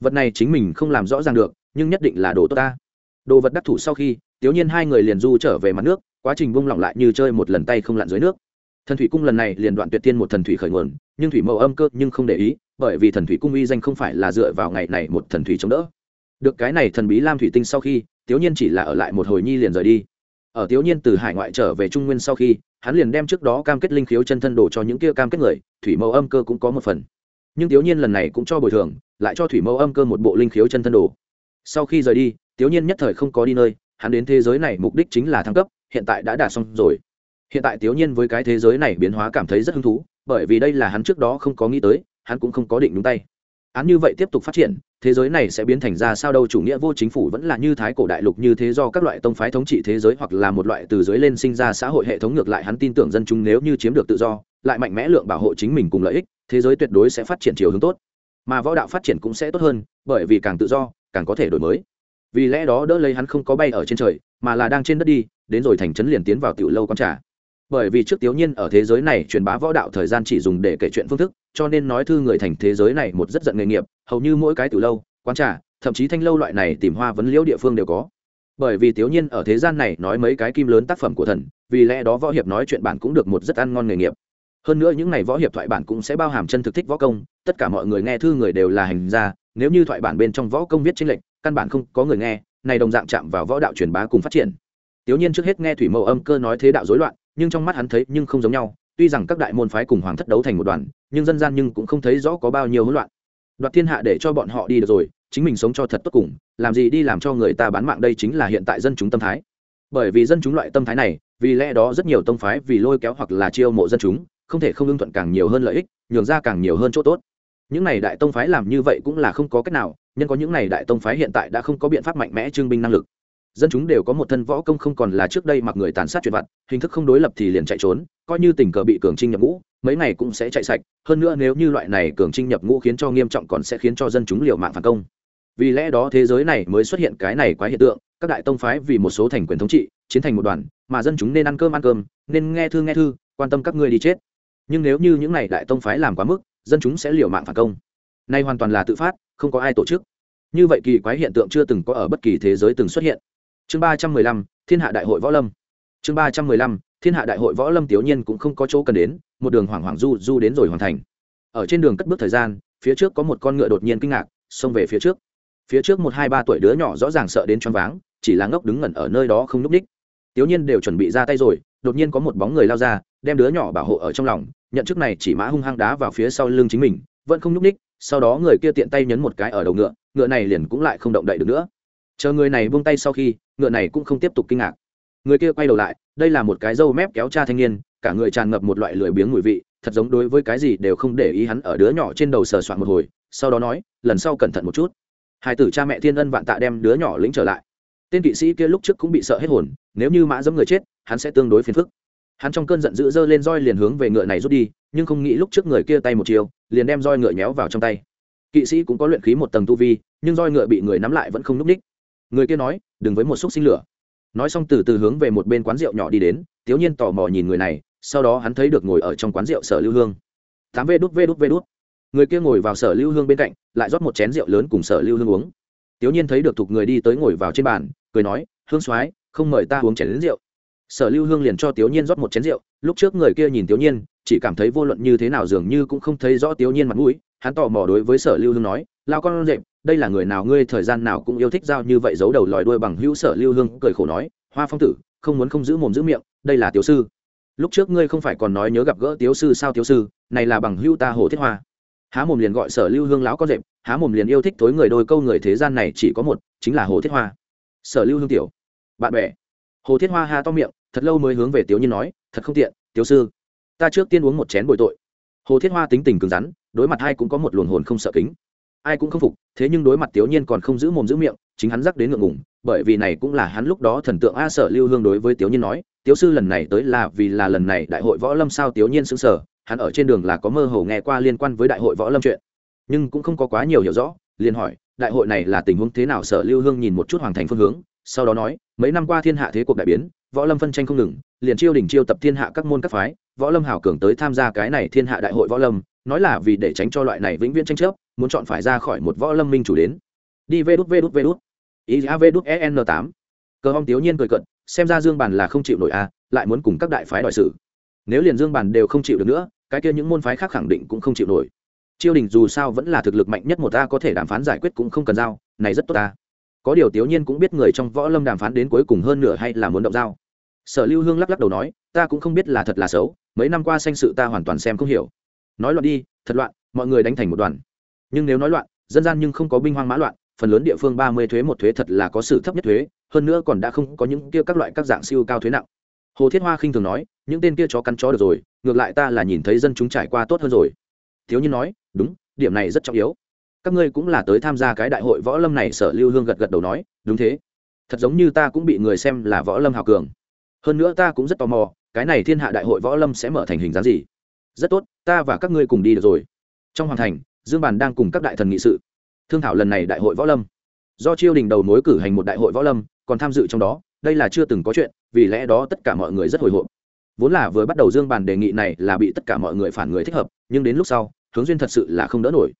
Vật này chính mình không làm rõ ràng được, nhưng nhất định là đồ tốt ta. Đồ vật đắc thủ sau khi tiếu nhiên hai người liền du trở về mặt nước, quá trình bung lỏng lại như chơi một lần tay không lặn dưới nước. Thần thủy cung lần này liền đoạn tuyệt tiên một thần thủy khởi nguồn, nhưng thủy mẫu âm cơ nhưng không để ý, bởi vì thần thủy cung uy danh không phải là dựa vào ngày này một thần thủy chống đỡ. Được cái này thần bí lam thủy tinh sau khi thiếu nhiên chỉ là ở lại một hồi nhi liền rời đi. Ở thiếu nhiên từ hải ngoại trở về trung nguyên sau khi, hắn liền đem trước đó cam kết linh khiếu chân thân đồ cho những kia cam kết người, thủy mẫu âm cơ cũng có một phần. Nhưng thiếu nhiên lần này cũng cho bồi thường, lại cho thủy mẫu âm cơ một bộ linh khiếu chân thân đồ. Sau khi rời đi thiếu nhiên nhất thời không có đi nơi hắn đến thế giới này mục đích chính là thăng cấp, hiện tại đã đạt xong rồi. Hiện tại thiếu nhiên với cái thế giới này biến hóa cảm thấy rất hứng thú, bởi vì đây là hắn trước đó không có nghĩ tới, hắn cũng không có định đúng tay. Án như vậy tiếp tục phát triển, thế giới này sẽ biến thành ra sao đâu chủ nghĩa vô chính phủ vẫn là như thái cổ đại lục như thế do các loại tông phái thống trị thế giới hoặc là một loại từ dưới lên sinh ra xã hội hệ thống ngược lại hắn tin tưởng dân chúng nếu như chiếm được tự do, lại mạnh mẽ lượng bảo hộ chính mình cùng lợi ích, thế giới tuyệt đối sẽ phát triển chiều hướng tốt. Mà võ đạo phát triển cũng sẽ tốt hơn, bởi vì càng tự do, càng có thể đổi mới vì lẽ đó đỡ lấy hắn không có bay ở trên trời, mà là đang trên đất đi, đến rồi thành trấn liền tiến vào tiểu lâu con trà. Bởi vì trước tiểu nhiên ở thế giới này truyền bá võ đạo thời gian chỉ dùng để kể chuyện phương thức, cho nên nói thư người thành thế giới này một rất giận nghề nghiệp, hầu như mỗi cái tiểu lâu, quán trà, thậm chí thanh lâu loại này tìm hoa vấn liễu địa phương đều có. Bởi vì tiểu nhiên ở thế gian này nói mấy cái kim lớn tác phẩm của thần, vì lẽ đó võ hiệp nói chuyện bản cũng được một rất ăn ngon nghề nghiệp. Hơn nữa những ngày võ hiệp thoại bản cũng sẽ bao hàm chân thực thích võ công, tất cả mọi người nghe thư người đều là hành gia, nếu như thoại bản bên trong võ công viết tranh lệch căn bản không có người nghe, này đồng dạng chạm vào võ đạo truyền bá cùng phát triển. Tiểu nhiên trước hết nghe thủy mẫu âm cơ nói thế đạo rối loạn, nhưng trong mắt hắn thấy nhưng không giống nhau, tuy rằng các đại môn phái cùng hoàng thất đấu thành một đoàn, nhưng dân gian nhưng cũng không thấy rõ có bao nhiêu hỗn loạn. Đoạt thiên hạ để cho bọn họ đi được rồi, chính mình sống cho thật tốt cùng, làm gì đi làm cho người ta bán mạng đây chính là hiện tại dân chúng tâm thái. Bởi vì dân chúng loại tâm thái này, vì lẽ đó rất nhiều tông phái vì lôi kéo hoặc là chiêu mộ dân chúng, không thể không ưng thuận càng nhiều hơn lợi ích, nhường ra càng nhiều hơn chỗ tốt. Những này đại tông phái làm như vậy cũng là không có cách nào nhân có những này đại tông phái hiện tại đã không có biện pháp mạnh mẽ trưng binh năng lực. Dân chúng đều có một thân võ công không còn là trước đây mặc người tàn sát chuyện vặt, hình thức không đối lập thì liền chạy trốn, coi như tình cờ bị cường trinh nhập ngũ, mấy ngày cũng sẽ chạy sạch. Hơn nữa nếu như loại này cường trinh nhập ngũ khiến cho nghiêm trọng còn sẽ khiến cho dân chúng liều mạng phản công. Vì lẽ đó thế giới này mới xuất hiện cái này quá hiện tượng, các đại tông phái vì một số thành quyền thống trị, chiến thành một đoàn, mà dân chúng nên ăn cơm ăn cơm, nên nghe thư nghe thư, quan tâm các ngươi đi chết. Nhưng nếu như những này đại tông phái làm quá mức, dân chúng sẽ liều mạng phản công nay hoàn toàn là tự phát, không có ai tổ chức. Như vậy kỳ quái hiện tượng chưa từng có ở bất kỳ thế giới từng xuất hiện. Chương ba trăm mười lăm, thiên hạ đại hội võ lâm. Chương ba trăm mười lăm, thiên hạ đại hội võ lâm tiểu nhiên cũng không có chỗ cần đến, một đường hoảng hoảng du du đến rồi hoàn thành. Ở trên đường cất bước thời gian, phía trước có một con ngựa đột nhiên kinh ngạc, xông về phía trước. Phía trước một hai ba tuổi đứa nhỏ rõ ràng sợ đến choáng váng, chỉ là ngốc đứng ngẩn ở nơi đó không n ú c ních tiểu nhiên đều chuẩn bị ra tay rồi, đột nhiên có một bóng người lao ra, đem đứa nhỏ bảo hộ ở trong lòng, nhận chức này chỉ mã hung hăng đá vào phía sau lưng chính mình, vẫn không n ú c ních sau đó người kia tiện tay nhấn một cái ở đầu ngựa ngựa này liền cũng lại không động đậy được nữa. Chờ người này buông tay sau khi, ngựa này cũng không tiếp tục kinh ngạc. Người kia quay đầu lại, đây là một cái râu mép kéo cha thanh niên, cả người tràn ngập một loại lười biếng mùi vị, thật giống đối với cái gì đều không để ý hắn ở đứa nhỏ trên đầu sờ soạn một hồi, sau đó nói, lần sau cẩn thận một chút. Hai tử cha mẹ thiên ân vạn tạ đem đứa nhỏ lĩnh trở lại. Tên kỵ sĩ kia lúc trước cũng bị sợ hết hồn, nếu như mã dẫm người chết, hắn sẽ tương đối phiền phức hắn trong cơn giận dữ dơ lên roi liền hướng về ngựa này rút đi, nhưng không nghĩ lúc trước người kia tay một chiều, liền đem roi ngựa nhéo vào trong tay. Kỵ sĩ cũng có luyện khí một tầng tu vi, nhưng roi ngựa bị người nắm lại vẫn không núp ních. Người kia nói, đừng với một xúc sinh lửa. Nói xong từ từ hướng về một bên quán rượu nhỏ đi đến tiếu nhiên tò mò nhìn người này, sau đó hắn thấy được ngồi ở trong quán rượu sở lưu hương. Tám vê đút vê đút vê đút. Người kia ngồi vào sở lưu hương bên cạnh, lại rót một chén rượu lớn cùng sở lưu hương uống. Tiếu nhiên thấy được thục người đi tới ngồi vào trên bàn, cười nói, hương soái, không mời ta uống chén đến rượu sở lưu hương liền cho tiếu nhiên rót một chén rượu, lúc trước người kia nhìn tiếu nhiên, chỉ cảm thấy vô luận như thế nào dường như cũng không thấy rõ tiếu nhiên mặt mũi, hắn tò mò đối với sở lưu hương nói, lao con rệm đây là người nào, ngươi thời gian nào cũng yêu thích giao như vậy giấu đầu lòi đuôi bằng hữu? Sở lưu hương cười khổ nói, hoa phong tử, không muốn không giữ mồm giữ miệng, đây là tiểu sư. Lúc trước ngươi không phải còn nói nhớ gặp gỡ tiểu sư sao tiểu sư, này là bằng hữu ta hồ thiết hoa. Há mồm liền gọi sở lưu hương lão con rệm há mồm liền yêu thích thối người đôi câu người thế gian này chỉ có một, chính là hồ thiết hoa. Sở lưu hương tiểu, bạn bè hồ thiết hoa ha to miệng, thật lâu mới hướng về tiểu nhiên nói, thật không tiện tiểu sư, ta trước tiên uống một chén bồi tội. Hồ thiết hoa tính tình cứng rắn, đối mặt hai cũng có một luồng hồn không sợ kính. Ai cũng không phục, thế nhưng đối mặt tiểu nhiên còn không giữ mồm giữ miệng, chính hắn rắc đến ngượng ngùng, bởi vì này cũng là hắn lúc đó thần tượng a sở lưu hương đối với tiểu nhiên nói tiểu sư lần này tới là vì là lần này đại hội võ lâm sao tiểu nhiên xứng sở hắn ở trên đường là có mơ hồ nghe qua liên quan với đại hội võ lâm chuyện, nhưng cũng không có quá nhiều hiểu rõ, liền hỏi, đại hội này là tình huống thế nào? Sở lưu hương nhìn một chút hoàng thành phương hướng sau đó nói, mấy năm qua thiên hạ thế cuộc đại biến, võ lâm phân tranh không ngừng, liền chiêu đỉnh chiêu tập thiên hạ các môn các phái, võ lâm hảo cường tới tham gia cái này thiên hạ đại hội võ lâm, nói là vì để tránh cho loại này vĩnh viễn tranh chấp, muốn chọn phải ra khỏi một võ lâm minh chủ đến. Đi vê đút vê đút vê đút. Ý giá vê đút en tám. Cờ hong tiểu nhiên cười cận xem ra dương bàn là không chịu nổi a, lại muốn cùng các đại phái đòi sự nếu liền dương bàn đều không chịu được nữa, cái kia những môn phái khác khẳng định cũng không chịu nổi. Chiêu đình dù sao vẫn là thực lực mạnh nhất một ta có thể đàm phán giải quyết cũng không cần giao, này rất tốt ta có điều tiểu nhiên cũng biết người trong võ lâm đàm phán đến cuối cùng hơn nửa hay là muốn động dao. sở lưu hương lắc lắc đầu nói, ta cũng không biết là thật là xấu, mấy năm qua sanh sự ta hoàn toàn xem không hiểu. Nói loạn đi, thật loạn, mọi người đánh thành một đoàn. Nhưng nếu nói loạn, dân gian nhưng không có binh hoang mã loạn, phần lớn địa phương ba mươi thuế một thuế thật là có sự thấp nhất thuế, hơn nữa còn đã không có những kia các loại các dạng siêu cao thuế nặng. Hồ thiết hoa khinh thường nói, những tên kia chó cắn chó được rồi, ngược lại ta là nhìn thấy dân chúng trải qua tốt hơn rồi. Thiếu nhiên nói, đúng, điểm này rất trọng yếu các ngươi cũng là tới tham gia cái đại hội võ lâm này, sở lưu hương gật gật đầu nói, đúng thế. Thật giống như ta cũng bị người xem là võ lâm hào cường. Hơn nữa ta cũng rất tò mò, cái này thiên hạ đại hội võ lâm sẽ mở thành hình dáng gì? Rất tốt, ta và các ngươi cùng đi được rồi. Trong hoàng thành, dương bàn đang cùng các đại thần nghị sự. Thương thảo lần này đại hội võ lâm. Do chiêu đình đầu mối cử hành một đại hội võ lâm, còn tham dự trong đó, đây là chưa từng có chuyện, vì lẽ đó tất cả mọi người rất hồi hộp. Vốn là vừa bắt đầu dương bàn đề nghị này là bị tất cả mọi người phản người thích hợp, nhưng đến lúc sau, hướng duyên thật sự là không đỡ nổi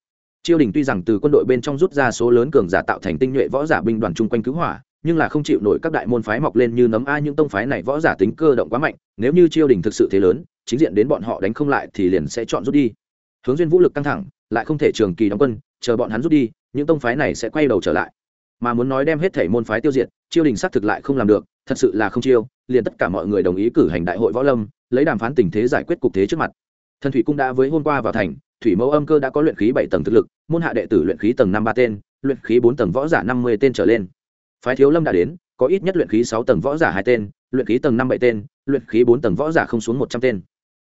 chiêu đình tuy rằng từ quân đội bên trong rút ra số lớn cường giả tạo thành tinh nhuệ võ giả binh đoàn chung quanh cứu hỏa, nhưng là không chịu nổi các đại môn phái mọc lên như nấm a những tông phái này võ giả tính cơ động quá mạnh, nếu như chiêu đình thực sự thế lớn, chính diện đến bọn họ đánh không lại thì liền sẽ chọn rút đi. Hướng duyên vũ lực căng thẳng, lại không thể trường kỳ đóng quân, chờ bọn hắn rút đi, những tông phái này sẽ quay đầu trở lại. Mà muốn nói đem hết thể môn phái tiêu diệt chiêu đình xác thực lại không làm được, thật sự là không chiêu, liền tất cả mọi người đồng ý cử hành đại hội võ lâm, lấy đàm phán tình thế giải quyết cục thế trước mặt. Thần thủy cung đã với hôm qua vào thành thủy mẫu âm cơ đã có luyện khí bảy tầng thực lực môn hạ đệ tử luyện khí tầng năm ba tên luyện khí bốn tầng võ giả năm mươi tên trở lên phái thiếu lâm đã đến có ít nhất luyện khí sáu tầng võ giả hai tên luyện khí tầng năm bảy tên luyện khí bốn tầng võ giả không xuống một trăm tên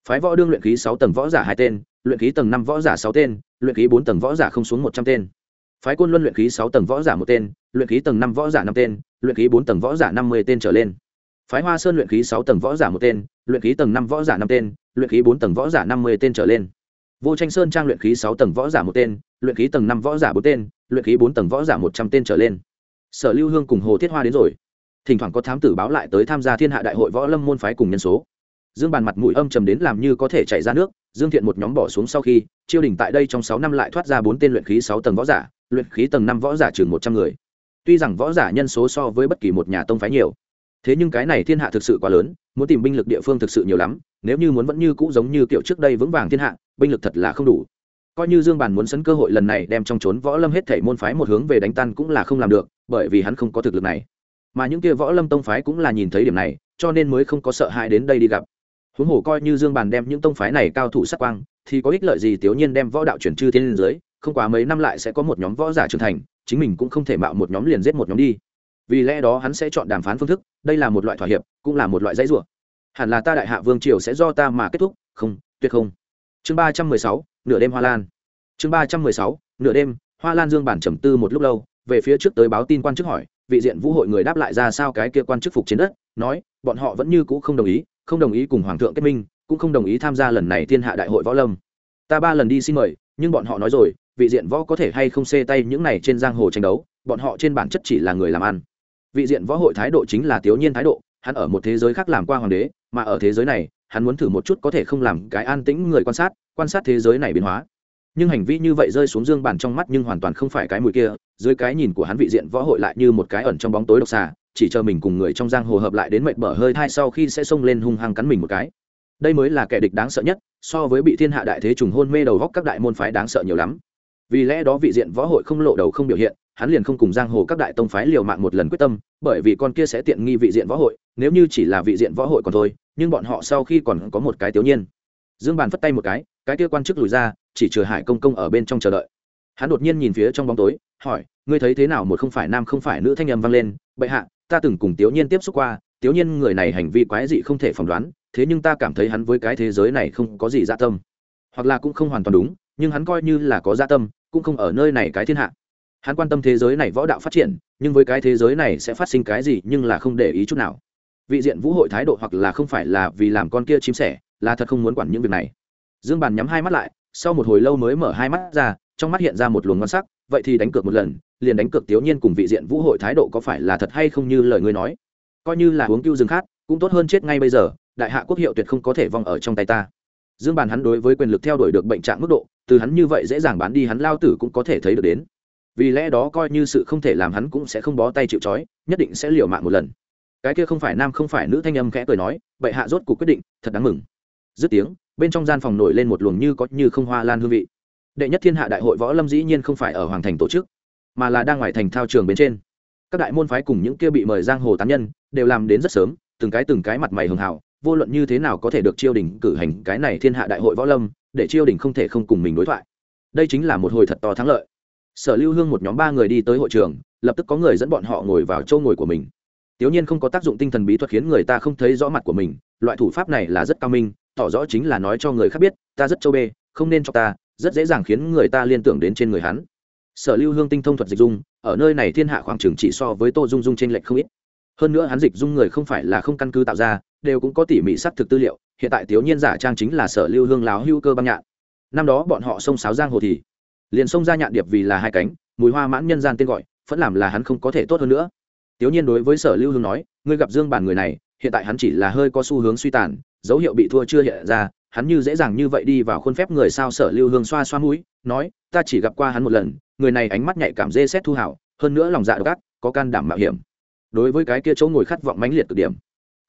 phái võ đương luyện khí sáu tầng võ giả hai tên luyện khí tầng năm võ giả sáu tên luyện khí bốn tầng võ giả không xuống một trăm tên phái côn luân luyện khí sáu tầng võ giả một tên luyện khí tầng năm võ giả năm tên luyện khí bốn tầng võ giả năm mươi tên trở lên phái hoa sơn luyện khí sáu tầng võ giả một tên luyện khí tầng năm võ giả năm tên luyện khí bốn tầng võ giả năm mươi tên trở lên vô tranh sơn trang luyện khí sáu tầng võ giả một tên, luyện khí tầng năm võ giả bốn tên, luyện khí bốn tầng võ giả một trăm tên trở lên. Sở lưu hương cùng hồ thiết hoa đến rồi. Thỉnh thoảng có thám tử báo lại tới tham gia thiên hạ đại hội võ lâm môn phái cùng nhân số. Dương bàn mặt mũi âm trầm đến làm như có thể chảy ra nước, dương thiện một nhóm bỏ xuống sau khi chiêu đình tại đây trong sáu năm lại thoát ra bốn tên luyện khí sáu tầng võ giả, luyện khí tầng năm võ giả chừng một trăm người. Tuy rằng võ giả nhân số so với bất kỳ một nhà tông phái nhiều thế nhưng cái này thiên hạ thực sự quá lớn, muốn tìm binh lực địa phương thực sự nhiều lắm, nếu như muốn vẫn như cũ giống như kiểu trước đây vững vàng thiên hạ, binh lực thật là không đủ. Coi như dương bàn muốn sấn cơ hội lần này đem trong trốn võ lâm hết thể môn phái một hướng về đánh tan cũng là không làm được, bởi vì hắn không có thực lực này. Mà những kia võ lâm tông phái cũng là nhìn thấy điểm này, cho nên mới không có sợ hãi đến đây đi gặp. Huống hồ coi như dương bàn đem những tông phái này cao thủ sắc quang, thì có ích lợi gì tiểu nhiên đem võ đạo chuyển chư thiên giới? không quá mấy năm lại sẽ có một nhóm võ giả trưởng thành, chính mình cũng không thể mạo một nhóm liền giết một nhóm đi vì lẽ đó hắn sẽ chọn đàm phán phương thức, đây là một loại thỏa hiệp, cũng là một loại dãy rủa. Hẳn là ta đại hạ vương triều sẽ do ta mà kết thúc, không, tuyệt không. Chương ba trăm mười sáu, nửa đêm hoa lan. Chương ba trăm mười sáu, nửa đêm, hoa lan dương bản trầm tư một lúc lâu, về phía trước tới báo tin quan chức hỏi, vị diện vũ hội người đáp lại ra sao cái kia quan chức phục trên đất, nói, bọn họ vẫn như cũ không đồng ý, không đồng ý cùng hoàng thượng kết minh, cũng không đồng ý tham gia lần này thiên hạ đại hội võ lâm. Ta ba lần đi xin mời, nhưng bọn họ nói rồi, vị diện võ có thể hay không xê tay những này trên giang hồ tranh đấu, bọn họ trên bản chất chỉ là người làm ăn vị diện võ hội thái độ chính là tiểu nhiên thái độ, hắn ở một thế giới khác làm qua hoàng đế, mà ở thế giới này, hắn muốn thử một chút có thể không làm cái an tĩnh người quan sát quan sát thế giới này biến hóa. Nhưng hành vi như vậy rơi xuống dương bản trong mắt nhưng hoàn toàn không phải cái mùi kia, dưới cái nhìn của hắn vị diện võ hội lại như một cái ẩn trong bóng tối độc xà, chỉ chờ mình cùng người trong giang hồ hợp lại đến mệt mở hơi thai sau khi sẽ xông lên hung hăng cắn mình một cái. Đây mới là kẻ địch đáng sợ nhất, so với bị thiên hạ đại thế trùng hôn mê đầu góc các đại môn phái đáng sợ nhiều lắm. Vì lẽ đó vị diện võ hội không lộ đầu không biểu hiện hắn liền không cùng giang hồ các đại tông phái liều mạng một lần quyết tâm, bởi vì con kia sẽ tiện nghi vị diện võ hội, nếu như chỉ là vị diện võ hội còn thôi, nhưng bọn họ sau khi còn có một cái tiểu nhiên. Dương bàn phất tay một cái cái kia quan chức lùi ra, chỉ trừ hải công công ở bên trong chờ đợi. Hắn đột nhiên nhìn phía trong bóng tối, hỏi, ngươi thấy thế nào một không phải nam không phải nữ thanh âm vang lên, bệ hạ, ta từng cùng tiểu nhiên tiếp xúc qua, tiểu nhiên người này hành vi quái dị không thể phỏng đoán, thế nhưng ta cảm thấy hắn với cái thế giới này không có gì dạ tâm. Hoặc là cũng không hoàn toàn đúng, nhưng hắn coi như là có dạ tâm, cũng không ở nơi này cái thiên hạ hắn quan tâm thế giới này võ đạo phát triển, nhưng với cái thế giới này sẽ phát sinh cái gì nhưng là không để ý chút nào. Vị diện vũ hội thái độ hoặc là không phải là vì làm con kia chim sẻ, là thật không muốn quản những việc này. Dương bàn nhắm hai mắt lại, sau một hồi lâu mới mở hai mắt ra, trong mắt hiện ra một luồng ngon sắc, vậy thì đánh cược một lần, liền đánh cược tiểu nhiên cùng vị diện vũ hội thái độ có phải là thật hay không như lời ngươi nói. Coi như là uống cưu rừng khát, cũng tốt hơn chết ngay bây giờ, đại hạ quốc hiệu tuyệt không có thể vong ở trong tay ta. Dương bàn hắn đối với quyền lực theo đuổi được bệnh trạng mức độ, từ hắn như vậy dễ dàng bán đi hắn lao tử cũng có thể thấy được đến vì lẽ đó coi như sự không thể làm hắn cũng sẽ không bó tay chịu trói, nhất định sẽ liều mạng một lần. Cái kia không phải nam không phải nữ thanh âm khẽ cười nói, bệ hạ rốt cuộc quyết định, thật đáng mừng. Dứt tiếng, bên trong gian phòng nổi lên một luồng như có như không hoa lan hương vị. Đệ nhất thiên hạ đại hội võ lâm dĩ nhiên không phải ở hoàng thành tổ chức, mà là đang ngoài thành thao trường bên trên. Các đại môn phái cùng những kia bị mời giang hồ tán nhân, đều làm đến rất sớm, từng cái từng cái mặt mày hường hảo, vô luận như thế nào có thể được chiêu đình cử hành cái này thiên hạ đại hội võ lâm, để chiêu đình không thể không cùng mình đối thoại. Đây chính là một hồi thật to thắng lợi sở lưu hương một nhóm ba người đi tới hội trường, lập tức có người dẫn bọn họ ngồi vào châu ngồi của mình. Tiểu nhiên không có tác dụng tinh thần bí thuật khiến người ta không thấy rõ mặt của mình, loại thủ pháp này là rất cao minh, tỏ rõ chính là nói cho người khác biết, ta rất châu bê, không nên cho ta, rất dễ dàng khiến người ta liên tưởng đến trên người hắn. Sở lưu hương tinh thông thuật dịch dung, ở nơi này thiên hạ khoảng trường chỉ so với tô dung dung trên lệch không ít. Hơn nữa hắn dịch dung người không phải là không căn cứ tạo ra, đều cũng có tỉ mỉ xác thực tư liệu, hiện tại tiểu nhiên giả trang chính là sở lưu hương láo hưu cơ băng nhạn. Năm đó bọn họ xông sáo giang hồ thì liền xông ra nhạn điệp vì là hai cánh mùi hoa mãn nhân gian tên gọi vẫn làm là hắn không có thể tốt hơn nữa. Tiểu nhiên đối với sở lưu hương nói ngươi gặp dương bản người này hiện tại hắn chỉ là hơi có xu hướng suy tàn dấu hiệu bị thua chưa hiện ra hắn như dễ dàng như vậy đi vào khuôn phép người sao? Sở lưu hương xoa xoa mũi nói ta chỉ gặp qua hắn một lần người này ánh mắt nhạy cảm dê xét thu hảo hơn nữa lòng dạ độc có can đảm mạo hiểm. Đối với cái kia chỗ ngồi khát vọng mãnh liệt cực điểm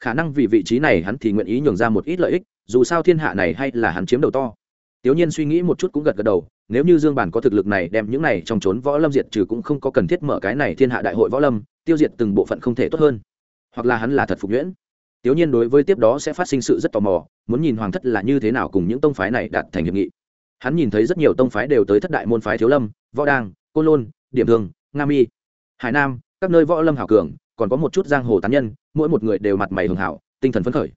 khả năng vì vị trí này hắn thì nguyện ý nhường ra một ít lợi ích dù sao thiên hạ này hay là hắn chiếm đầu to. Tiểu Nhiên suy nghĩ một chút cũng gật gật đầu, nếu như Dương Bản có thực lực này đem những này trong trốn võ lâm diệt trừ cũng không có cần thiết mở cái này thiên hạ đại hội võ lâm, tiêu diệt từng bộ phận không thể tốt hơn. Hoặc là hắn là thật phục nhuyễn. Tiểu Nhiên đối với tiếp đó sẽ phát sinh sự rất tò mò, muốn nhìn hoàng thất là như thế nào cùng những tông phái này đạt thành hiệp nghị. Hắn nhìn thấy rất nhiều tông phái đều tới thất đại môn phái Thiếu Lâm, Võ Đang, Côn Lôn, Điểm Thương, Nga Mi, Hải Nam, các nơi võ lâm hảo cường, còn có một chút giang hồ tán nhân, mỗi một người đều mặt mày hường hảo, tinh thần phấn khởi.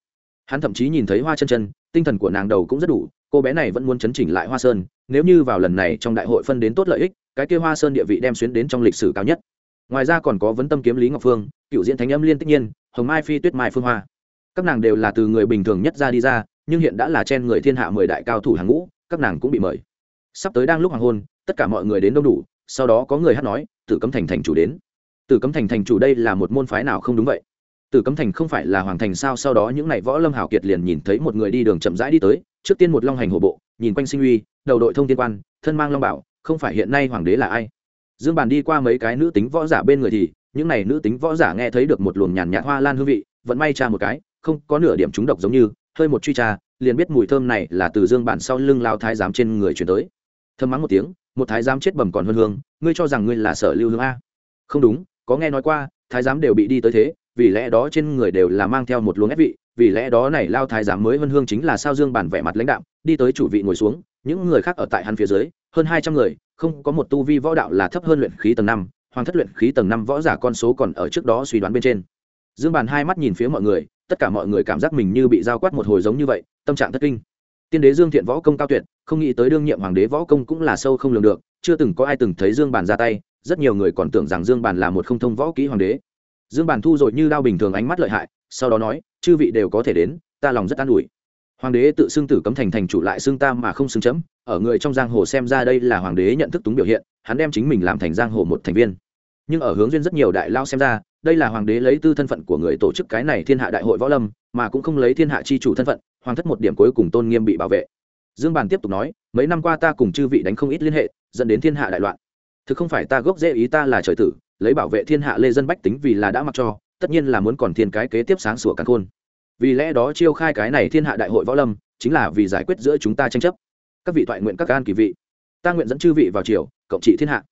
Hắn thậm chí nhìn thấy Hoa Chân Chân, tinh thần của nàng đầu cũng rất đủ, cô bé này vẫn muốn chấn chỉnh lại hoa sơn nếu như vào lần này trong đại hội phân đến tốt lợi ích, cái kia hoa sơn địa vị đem xuyến đến trong lịch sử cao nhất. Ngoài ra còn có vấn tâm kiếm lý ngọc phương cựu diễn thánh âm liên tích nhiên, hồng mai phi tuyết mai phương hoa. Các nàng đều là từ người bình thường nhất ra đi ra, nhưng hiện đã là trên người thiên hạ mười đại cao thủ hàng ngũ, các nàng cũng bị mời. Sắp tới đang lúc hoàng hôn, tất cả mọi người đến đông đủ, sau đó có người hát nói, tử cấm thành thành chủ đến. Tử cấm thành thành chủ đây là một môn phái nào không đúng vậy? Tử cấm thành không phải là hoàng thành sao? Sau đó những n à y võ lâm hảo kiệt liền nhìn thấy một người đi đường chậm rãi đi tới, trước tiên một long hành hổ bộ, nhìn quanh sinh uy đầu đội thông tiên quan, thân mang long bảo, không phải hiện nay hoàng đế là ai? Dương bàn đi qua mấy cái nữ tính võ giả bên người thì, những n à y nữ tính võ giả nghe thấy được một luồng nhàn nhạt hoa lan hương vị, vẫn may cha một cái, không có nửa điểm trúng độc giống như, hơi một truy tra, liền biết mùi thơm này là từ dương bản sau lưng lao thái giám trên người chuyển tới. Thơm mắng một tiếng, một thái giám chết bầm còn hơn hương, ngươi cho rằng ngươi là sở lưu hương a? Không đúng, có nghe nói qua, thái giám đều bị đi tới thế, vì lẽ đó trên người đều là mang theo một luồng ép vị, vì lẽ đó này lao thái giám mới hơn hương chính là sao dương bản vẻ mặt lãnh đạo đi tới chủ vị ngồi xuống những người khác ở tại hắn phía dưới, hơn hai trăm người, không có một tu vi võ đạo là thấp hơn luyện khí tầng năm, hoàng thất luyện khí tầng năm võ giả con số còn ở trước đó suy đoán bên trên. Dương bàn hai mắt nhìn phía mọi người, tất cả mọi người cảm giác mình như bị giao quát một hồi giống như vậy, tâm trạng thất kinh. Tiên đế dương thiện võ công cao tuyệt, không nghĩ tới đương nhiệm hoàng đế võ công cũng là sâu không lường được, chưa từng có ai từng thấy dương bàn ra tay, rất nhiều người còn tưởng rằng dương bàn là một không thông võ kỹ hoàng đế. Dương bàn thu rồi như đao bình thường ánh mắt lợi hại, sau đó nói, chư vị đều có thể đến, ta lòng rất an ủi hoàng đế tự xưng tử cấm thành thành chủ lại xưng ta mà không xưng chấm. Ở người trong giang hồ xem ra đây là hoàng đế nhận thức túng biểu hiện, hắn đem chính mình làm thành giang hồ một thành viên. Nhưng ở hướng duyên rất nhiều đại lao xem ra, đây là hoàng đế lấy tư thân phận của người tổ chức cái này thiên hạ đại hội võ lâm, mà cũng không lấy thiên hạ chi chủ thân phận, hoàng thất một điểm cuối cùng tôn nghiêm bị bảo vệ. Dương bàn tiếp tục nói, mấy năm qua ta cùng chư vị đánh không ít liên hệ, dẫn đến thiên hạ đại loạn. Thực không phải ta gốc dễ ý ta là trời tử, lấy bảo vệ thiên hạ lê dân bách tính vì là đã mặc cho, tất nhiên là muốn còn thiên cái kế tiếp sáng sủa càng khôn vì lẽ đó chiêu khai cái này thiên hạ đại hội võ lâm, chính là vì giải quyết giữa chúng ta tranh chấp. Các vị thoại nguyện các gan kỳ vị, ta nguyện dẫn chư vị vào triều, cộng trị thiên hạ.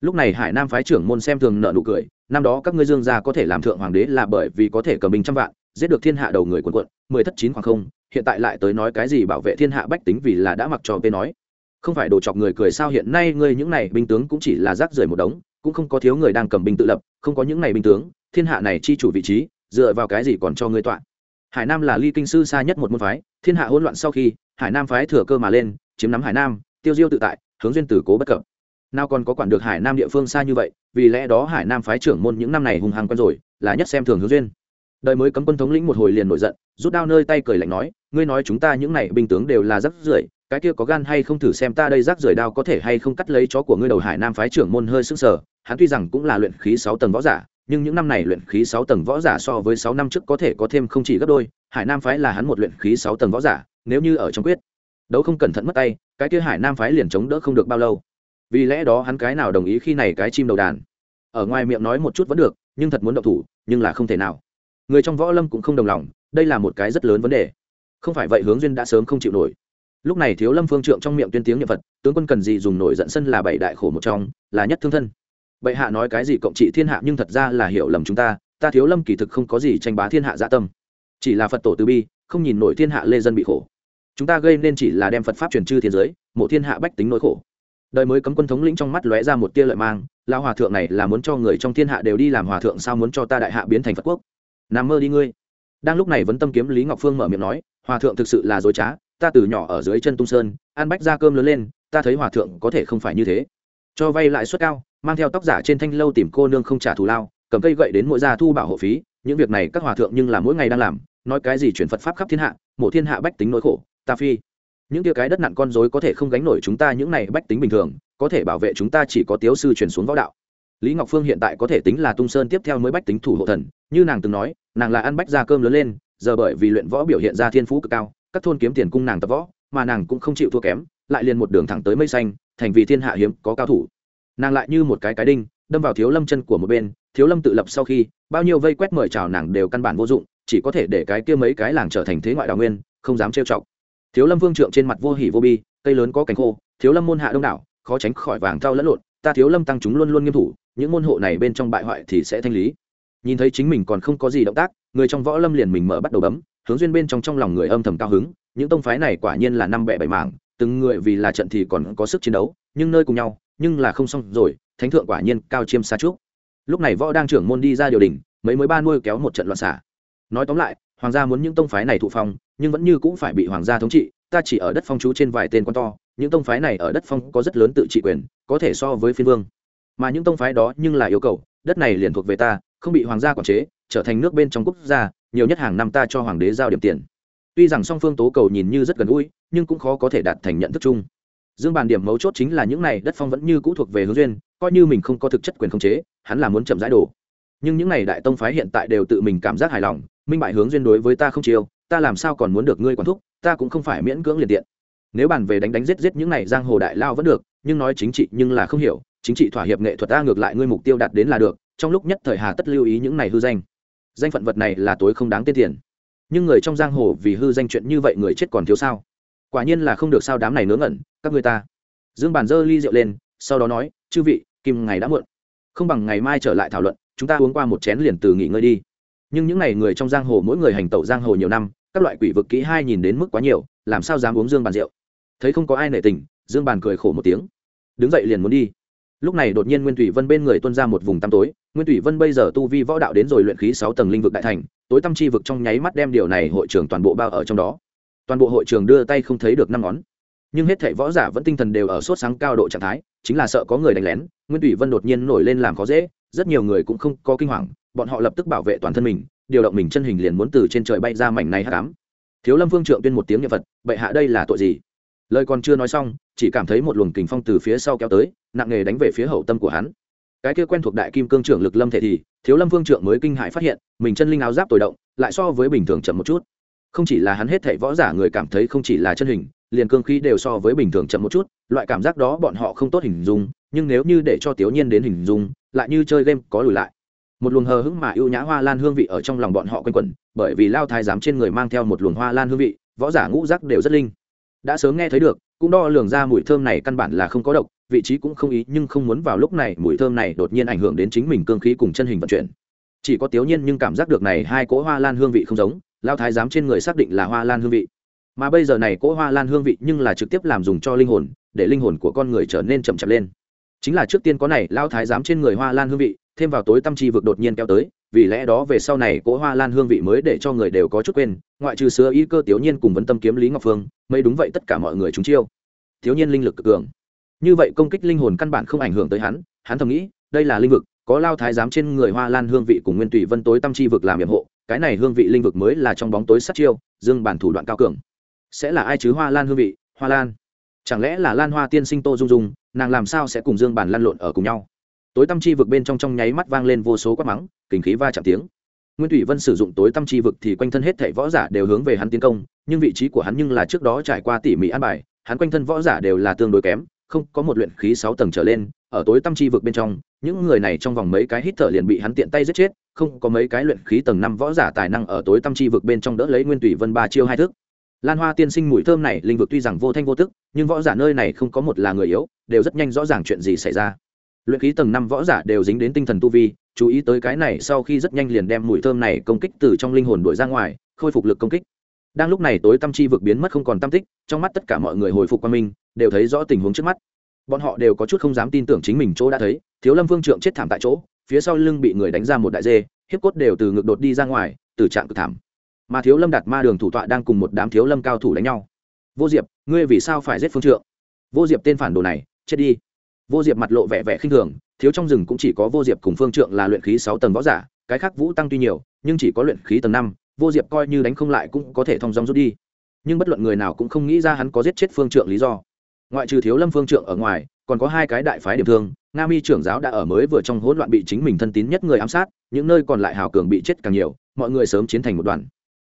Lúc này hải nam phái trưởng môn xem thường nợ nụ cười, năm đó các ngươi dương gia có thể làm thượng hoàng đế là bởi vì có thể cầm binh trăm vạn, giết được thiên hạ đầu người quần quận mười thất chín khoảng không, hiện tại lại tới nói cái gì bảo vệ thiên hạ bách tính vì là đã mặc trò bê nói. Không phải đồ chọc người cười sao hiện nay ngươi những này binh tướng cũng chỉ là rác rưởi một đống, cũng không có thiếu người đang cầm binh tự lập, không có những này binh tướng, thiên hạ này chi chủ vị trí, dựa vào cái gì còn cho ngươi tọa? Hải nam là ly kinh sư xa nhất một môn phái, thiên hạ hỗn loạn sau khi, hải nam phái thừa cơ mà lên, chiếm nắm hải nam, tiêu diêu tự tại, hướng duyên tử cố bất cập. Nào còn có quản được hải nam địa phương xa như vậy, vì lẽ đó hải nam phái trưởng môn những năm này hùng hăng quen rồi, là nhất xem thường hướng duyên. Đời mới cấm quân thống lĩnh một hồi liền nổi giận, rút đao nơi tay cười lạnh nói, ngươi nói chúng ta những này binh tướng đều là rắc rưởi, cái kia có gan hay không thử xem ta đây rác rưởi đao có thể hay không cắt lấy chó của ngươi đầu? Hải nam phái trưởng môn hơi sức sở hắn tuy rằng cũng là luyện khí sáu tầng võ giả nhưng những năm này luyện khí sáu tầng võ giả so với sáu năm trước có thể có thêm không chỉ gấp đôi, hải nam phái là hắn một luyện khí sáu tầng võ giả, nếu như ở trong quyết, đấu không cẩn thận mất tay, cái kia hải nam phái liền chống đỡ không được bao lâu. Vì lẽ đó hắn cái nào đồng ý khi này cái chim đầu đàn? Ở ngoài miệng nói một chút vẫn được, nhưng thật muốn động thủ, nhưng là không thể nào. Người trong võ lâm cũng không đồng lòng, đây là một cái rất lớn vấn đề. Không phải vậy hướng duyên đã sớm không chịu nổi. Lúc này thiếu lâm phương trượng trong miệng tuyên tiếng nhật vật tướng quân cần gì dùng nổi giận sân là bảy đại khổ một trong, là nhất thương thân bệ hạ nói cái gì cộng trị thiên hạ nhưng thật ra là hiểu lầm chúng ta ta thiếu lâm kỳ thực không có gì tranh bá thiên hạ dạ tâm. Chỉ là phật tổ từ bi, không nhìn nổi thiên hạ lê dân bị khổ. Chúng ta gây nên chỉ là đem phật pháp truyền chư thiên giới mộ thiên hạ bách tính nỗi khổ. Đời mới cấm quân thống lĩnh trong mắt lóe ra một tia lợi mang lao hòa thượng này là muốn cho người trong thiên hạ đều đi làm hòa thượng sao muốn cho ta đại hạ biến thành phật quốc? Nằm mơ đi ngươi. Đang lúc này vấn tâm kiếm lý ngọc phương mở miệng nói, hòa thượng thực sự là dối trá, ta từ nhỏ ở dưới chân tung sơn, ăn bách ra cơm lớn lên, ta thấy hòa thượng có thể không phải như thế. Cho vay lãi suất cao mang theo tóc giả trên thanh lâu tìm cô nương không trả thù lao, cầm cây gậy đến mỗi gia thu bảo hộ phí, những việc này các hòa thượng nhưng là mỗi ngày đang làm, nói cái gì chuyển phật pháp khắp thiên hạ mộ thiên hạ bách tính nỗi khổ, ta phi. Những tia cái đất nặng con dối có thể không gánh nổi chúng ta những này bách tính bình thường, có thể bảo vệ chúng ta chỉ có tiếu sư chuyển xuống võ đạo. Lý ngọc phương hiện tại có thể tính là tung sơn tiếp theo mới bách tính thủ hộ thần, như nàng từng nói, nàng là ăn bách ra cơm lớn lên, giờ bởi vì luyện võ biểu hiện ra thiên phú cực cao, các thôn kiếm tiền cung nàng tập võ, mà nàng cũng không chịu thua kém, lại liền một đường thẳng tới mây xanh, thành vì thiên hạ hiếm có cao thủ nàng lại như một cái cái đinh, đâm vào thiếu lâm chân của một bên, thiếu lâm tự lập sau khi, bao nhiêu vây quét mời chào nàng đều căn bản vô dụng, chỉ có thể để cái kia mấy cái làng trở thành thế ngoại đào nguyên, không dám trêu chọc. Thiếu lâm vương trượng trên mặt vô hỉ vô bi, cây lớn có cánh khô, thiếu lâm môn hạ đông đảo, khó tránh khỏi vàng thao lẫn lộn, ta thiếu lâm tăng chúng luôn luôn nghiêm thủ, những môn hộ này bên trong bại hoại thì sẽ thanh lý. Nhìn thấy chính mình còn không có gì động tác, người trong võ lâm liền mình mở bắt đầu bấm, hướng duyên bên trong trong lòng người âm thầm cao hứng, những tông phái này quả nhiên là năm bẻ bảy mảng, từng người vì là trận thì còn có sức chiến đấu, nhưng nơi cùng nhau nhưng là không xong rồi, thánh thượng quả nhiên cao chiêm xa trúc. Lúc này võ đang trưởng môn đi ra điều đình, mấy mới ba nuôi kéo một trận loạn xả nói tóm lại, hoàng gia muốn những tông phái này thụ phong, nhưng vẫn như cũng phải bị hoàng gia thống trị, ta chỉ ở đất phong chú trên vài tên quan to, những tông phái này ở đất phong có rất lớn tự trị quyền, có thể so với phiên vương. Mà những tông phái đó nhưng là yêu cầu, đất này liền thuộc về ta, không bị hoàng gia quản chế, trở thành nước bên trong quốc gia, nhiều nhất hàng năm ta cho hoàng đế giao điểm tiền. Tuy rằng song phương tố cầu nhìn như rất gần gũi, nhưng cũng khó có thể đạt thành nhận thức chung dương bàn điểm mấu chốt chính là những này đất phong vẫn như cũ thuộc về hướng duyên, coi như mình không có thực chất quyền khống chế, hắn là muốn chậm rãi đổ. Nhưng những này đại tông phái hiện tại đều tự mình cảm giác hài lòng, minh bại hướng duyên đối với ta không chiêu, ta làm sao còn muốn được ngươi quản thúc, ta cũng không phải miễn cưỡng liền tiện. Nếu bàn về đánh đánh giết giết những này giang hồ đại lao vẫn được, nhưng nói chính trị nhưng là không hiểu, chính trị thỏa hiệp nghệ thuật ta ngược lại ngươi mục tiêu đạt đến là được, trong lúc nhất thời hà tất lưu ý những này hư danh. Danh phận vật này là tối không đáng tên tiền. Nhưng người trong giang hồ vì hư danh chuyện như vậy người chết còn thiếu sao? Quả nhiên là không được sao đám này ngớ ngẩn các người ta. Dương bàn dơ ly rượu lên, sau đó nói, chư vị, kim ngày đã muộn. Không bằng ngày mai trở lại thảo luận, chúng ta uống qua một chén liền từ nghỉ ngơi đi. Nhưng những ngày người trong giang hồ mỗi người hành tẩu giang hồ nhiều năm, các loại quỷ vực kỹ hai nhìn đến mức quá nhiều, làm sao dám uống dương bàn rượu? Thấy không có ai nể tình, dương bàn cười khổ một tiếng. Đứng dậy liền muốn đi. Lúc này đột nhiên nguyên thủy vân bên người tuân ra một vùng tăm tối. Nguyên thủy vân bây giờ tu vi võ đạo đến rồi luyện khí sáu tầng linh vực đại thành, tối tâm chi vực trong nháy mắt đem điều này hội trưởng toàn bộ bao ở trong đó. Toàn bộ hội trường đưa tay không thấy được năm ngón nhưng hết thảy võ giả vẫn tinh thần đều ở sốt sáng cao độ trạng thái, chính là sợ có người đánh lén, nguyên thủy vân đột nhiên nổi lên làm khó dễ, rất nhiều người cũng không có kinh hoàng, bọn họ lập tức bảo vệ toàn thân mình, điều động mình chân hình liền muốn từ trên trời bay ra mảnh này hắc ám. Thiếu lâm vương trượng tuyên một tiếng nhật vật bệ hạ đây là tội gì? Lời còn chưa nói xong, chỉ cảm thấy một luồng kình phong từ phía sau kéo tới, nặng nề đánh về phía hậu tâm của hắn. Cái kia quen thuộc đại kim cương trưởng lực lâm thể thì, thiếu lâm vương trượng mới kinh hại phát hiện, mình chân linh áo giáp tồi động, lại so với bình thường chậm một chút. Không chỉ là hắn hết thảy võ giả người cảm thấy không chỉ là chân hình liền cương khí đều so với bình thường chậm một chút, loại cảm giác đó bọn họ không tốt hình dung, nhưng nếu như để cho tiểu nhiên đến hình dung, lại như chơi game có lùi lại. Một luồng hờ hững mà ưu nhã hoa lan hương vị ở trong lòng bọn họ quanh quẩn, bởi vì lao thái giám trên người mang theo một luồng hoa lan hương vị, võ giả ngũ giác đều rất linh. Đã sớm nghe thấy được, cũng đo lường ra mùi thơm này căn bản là không có độc, vị trí cũng không ý, nhưng không muốn vào lúc này, mùi thơm này đột nhiên ảnh hưởng đến chính mình cương khí cùng chân hình vận chuyển. Chỉ có tiểu nhiên nhưng cảm giác được này hai cỗ hoa lan hương vị không giống, lao thái giám trên người xác định là hoa lan hương vị mà bây giờ này cỗ hoa lan hương vị nhưng là trực tiếp làm dùng cho linh hồn, để linh hồn của con người trở nên chậm chậm lên. Chính là trước tiên có này, lao thái giám trên người hoa lan hương vị, thêm vào tối tâm chi vực đột nhiên kéo tới, vì lẽ đó về sau này cỗ hoa lan hương vị mới để cho người đều có chút quên, ngoại trừ sứa y cơ tiểu nhiên cùng vấn tâm kiếm lý ngọc phương, mấy đúng vậy tất cả mọi người chúng chiêu. Thiếu nhiên linh lực cực cường. Như vậy công kích linh hồn căn bản không ảnh hưởng tới hắn hắn thầm nghĩ, đây là linh vực, có lao thái giám trên người hoa lan hương vị cùng nguyên tùy vân tối tâm chi vực làm nhiệm hộ, cái này hương vị linh vực mới là trong bóng tối sát chiêu, dương bản thủ đoạn cao cường sẽ là ai chứ hoa lan hương vị, hoa lan? Chẳng lẽ là lan hoa tiên sinh tô dung dung, nàng làm sao sẽ cùng dương bản lăn lộn ở cùng nhau? Tối tâm chi vực bên trong trong nháy mắt vang lên vô số quát mắng, kinh khí va chạm tiếng. Nguyên thủy vân sử dụng tối tâm chi vực thì quanh thân hết thảy võ giả đều hướng về hắn tiến công, nhưng vị trí của hắn nhưng là trước đó trải qua tỉ mỉ an bài, hắn quanh thân võ giả đều là tương đối kém, không có một luyện khí sáu tầng trở lên, ở tối tâm chi vực bên trong, những người này trong vòng mấy cái hít thở liền bị hắn tiện tay giết chết, không có mấy cái luyện khí tầng năm võ giả tài năng ở tối tâm chi vực bên trong đỡ lấy nguyên thủy vân ba chiêu hai thức lan hoa tiên sinh mùi thơm này, linh vực tuy rằng vô thanh vô tức, nhưng võ giả nơi này không có một là người yếu, đều rất nhanh rõ ràng chuyện gì xảy ra. Luyện khí tầng năm võ giả đều dính đến tinh thần tu vi, chú ý tới cái này, sau khi rất nhanh liền đem mùi thơm này công kích từ trong linh hồn đuổi ra ngoài, khôi phục lực công kích. Đang lúc này tối tâm chi vực biến mất không còn tâm tích, trong mắt tất cả mọi người hồi phục qua mình, đều thấy rõ tình huống trước mắt. Bọn họ đều có chút không dám tin tưởng chính mình chỗ đã thấy, thiếu lâm vương trượng chết thảm tại chỗ, phía sau lưng bị người đánh ra một đại dê, hiếp cốt đều từ ngực đột đi ra ngoài, từ trạng cực thảm mà thiếu lâm đạt ma đường thủ tọa đang cùng một đám thiếu lâm cao thủ đánh nhau. Vô diệp, ngươi vì sao phải giết phương trượng? Vô diệp tên phản đồ này, chết đi. Vô diệp mặt lộ vẻ vẻ khinh thường, thiếu trong rừng cũng chỉ có vô diệp cùng phương trượng là luyện khí sáu tầng võ giả, cái khác vũ tăng tuy nhiều, nhưng chỉ có luyện khí tầng năm, vô diệp coi như đánh không lại cũng có thể thong dong rút đi. Nhưng bất luận người nào cũng không nghĩ ra hắn có giết chết phương trượng lý do. Ngoại trừ thiếu lâm phương trượng ở ngoài, còn có hai cái đại phái điểm thương, nga mi trưởng giáo đã ở mới vừa trong hỗn loạn bị chính mình thân tín nhất người ám sát, những nơi còn lại hào cường bị chết càng nhiều, mọi người sớm chiến thành một đoàn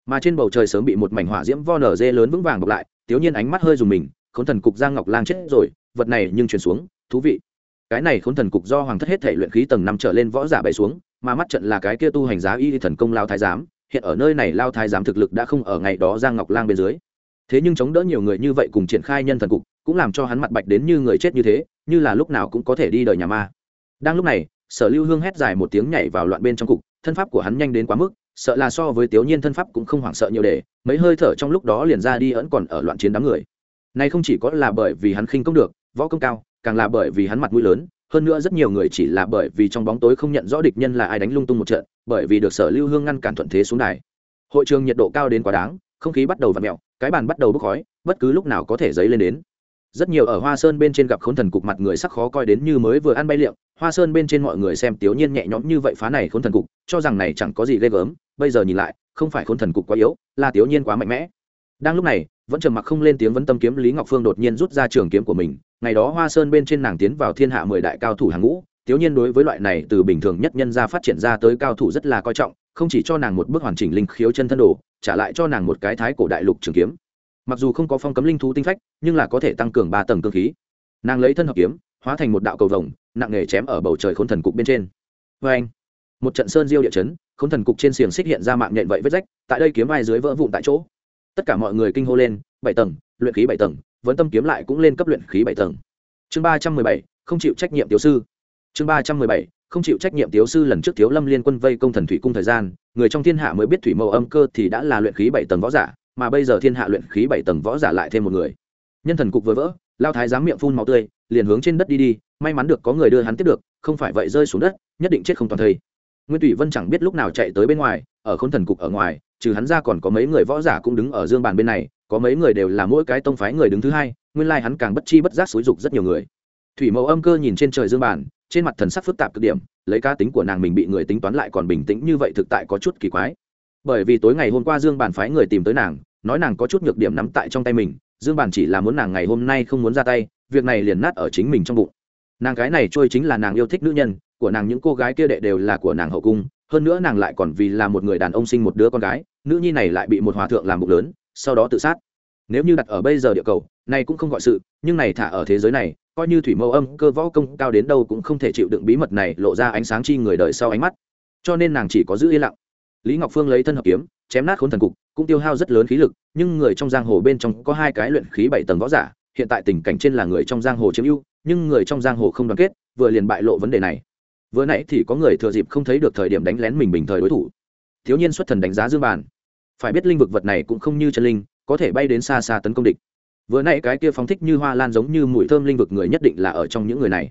mà trên bầu trời sớm bị một mảnh hỏa diễm vo nở dê lớn vững vàng bọc lại tiếu nhiên ánh mắt hơi dùng mình, khốn thần cục giang ngọc lang chết rồi, vật này nhưng chuyển xuống, thú vị. Cái này khốn thần cục do hoàng thất hết thể luyện khí tầng năm trở lên võ giả bày xuống, mà mắt trận là cái kia tu hành giá y thần công lao thái giám, hiện ở nơi này lao thái giám thực lực đã không ở ngày đó giang ngọc lang bên dưới. Thế nhưng chống đỡ nhiều người như vậy cùng triển khai nhân thần cục, cũng làm cho hắn mặt bạch đến như người chết như thế, như là lúc nào cũng có thể đi đời nhà ma. Đang lúc này, sở lưu hương hét dài một tiếng nhảy vào loạn bên trong cục, thân pháp của hắn nhanh đến quá mức sợ là so với tiểu nhiên thân pháp cũng không hoảng sợ nhiều để, mấy hơi thở trong lúc đó liền ra đi ẩn còn ở loạn chiến đám người. Này không chỉ có là bởi vì hắn khinh công được, võ công cao, càng là bởi vì hắn mặt mũi lớn, hơn nữa rất nhiều người chỉ là bởi vì trong bóng tối không nhận rõ địch nhân là ai đánh lung tung một trận, bởi vì được sở lưu hương ngăn cản thuận thế xuống đài. Hội trường nhiệt độ cao đến quá đáng, không khí bắt đầu v ặ mẹo cái bàn bắt đầu bốc khói, bất cứ lúc nào có thể dấy lên đến. Rất nhiều ở hoa sơn bên trên gặp khốn thần cục mặt người sắc khó coi đến như mới vừa ăn bay liệng, hoa sơn bên trên mọi người xem tiểu nhiên nhẹ nhõm như vậy phá này khốn thần cục, cho rằng này chẳng có gì ghê gớm bây giờ nhìn lại, không phải khốn thần cục quá yếu, là tiểu nhiên quá mạnh mẽ. Đang lúc này, vẫn trầm mặc không lên tiếng vấn tâm kiếm lý ngọc phương đột nhiên rút ra trường kiếm của mình, ngày đó hoa sơn bên trên nàng tiến vào thiên hạ mười đại cao thủ hàng ngũ, tiểu nhiên đối với loại này từ bình thường nhất nhân ra phát triển ra tới cao thủ rất là coi trọng, không chỉ cho nàng một bước hoàn chỉnh linh khiếu chân thân đồ, trả lại cho nàng một cái thái cổ đại lục trường kiếm. Mặc dù không có phong cấm linh thú tinh phách, nhưng là có thể tăng cường ba tầng cơ khí. Nàng lấy thân hợp kiếm, hóa thành một đạo cầu vồng, nặng nghề chém ở bầu trời khôn thần cục bên trên. Vê anh một trận sơn diêu địa chấn k h ô n thần cục trên xiềng xích hiện ra mạng nhện vậy vết rách, tại đây kiếm ai dưới vỡ vụn tại chỗ. Tất cả mọi người kinh hô lên, bảy tầng, luyện khí bảy tầng, vẫn tâm kiếm lại cũng lên cấp luyện khí bảy tầng. Chương ba trăm mười bảy, không chịu trách nhiệm tiểu sư. Chương ba trăm mười bảy, không chịu trách nhiệm tiểu sư lần trước thiếu lâm liên quân vây công thần thủy cung thời gian, người trong thiên hạ mới biết thủy mẫu âm cơ thì đã là luyện khí bảy tầng võ giả, mà bây giờ thiên hạ luyện khí bảy tầng võ giả lại thêm một người. Nhân thần cục vừa vỡ, lao thái giám miệng phun máu tươi, liền hướng trên đất đi đi, may mắn được có người đưa hắn tiếp được, không phải vậy rơi xuống đất, nhất định chết không toàn thây nguyên thủy vân chẳng biết lúc nào chạy tới bên ngoài, ở khôn thần cục ở ngoài, trừ hắn ra còn có mấy người võ giả cũng đứng ở dương bàn bên này, có mấy người đều là mỗi cái tông phái người đứng thứ hai, nguyên lai hắn càng bất chi bất giác xúi dục rất nhiều người. Thủy mẫu âm cơ nhìn trên trời dương bàn, trên mặt thần sắc phức tạp cực điểm, lấy cá tính của nàng mình bị người tính toán lại còn bình tĩnh như vậy thực tại có chút kỳ quái. Bởi vì tối ngày hôm qua dương bàn phái người tìm tới nàng, nói nàng có chút nhược điểm nắm tại trong tay mình, dương bàn chỉ là muốn nàng ngày hôm nay không muốn ra tay, việc này liền nát ở chính mình trong bụng nàng gái này trôi chính là nàng yêu thích nữ nhân, của nàng những cô gái kia đệ đều là của nàng hậu cung, hơn nữa nàng lại còn vì là một người đàn ông sinh một đứa con gái, nữ nhi này lại bị một hòa thượng làm bụng lớn, sau đó tự sát. Nếu như đặt ở bây giờ địa cầu, này cũng không gọi sự, nhưng này thả ở thế giới này, coi như thủy mẫu âm, cơ võ công cao đến đâu cũng không thể chịu đựng bí mật này lộ ra ánh sáng chi người đời sau ánh mắt. Cho nên nàng chỉ có giữ yên lặng. Lý ngọc phương lấy thân hợp kiếm, chém nát khốn thần cục, cũng tiêu hao rất lớn khí lực, nhưng người trong giang hồ bên trong có hai cái luyện khí bảy tầng võ giả hiện tại tình cảnh trên là người trong giang hồ chiếm ưu, nhưng người trong giang hồ không đoàn kết, vừa liền bại lộ vấn đề này. Vừa nãy thì có người thừa dịp không thấy được thời điểm đánh lén mình bình thời đối thủ. Thiếu nhiên xuất thần đánh giá dương bàn. Phải biết linh vực vật này cũng không như chân linh, có thể bay đến xa xa tấn công địch. Vừa nãy cái kia phóng thích như hoa lan giống như mùi thơm linh vực người nhất định là ở trong những người này.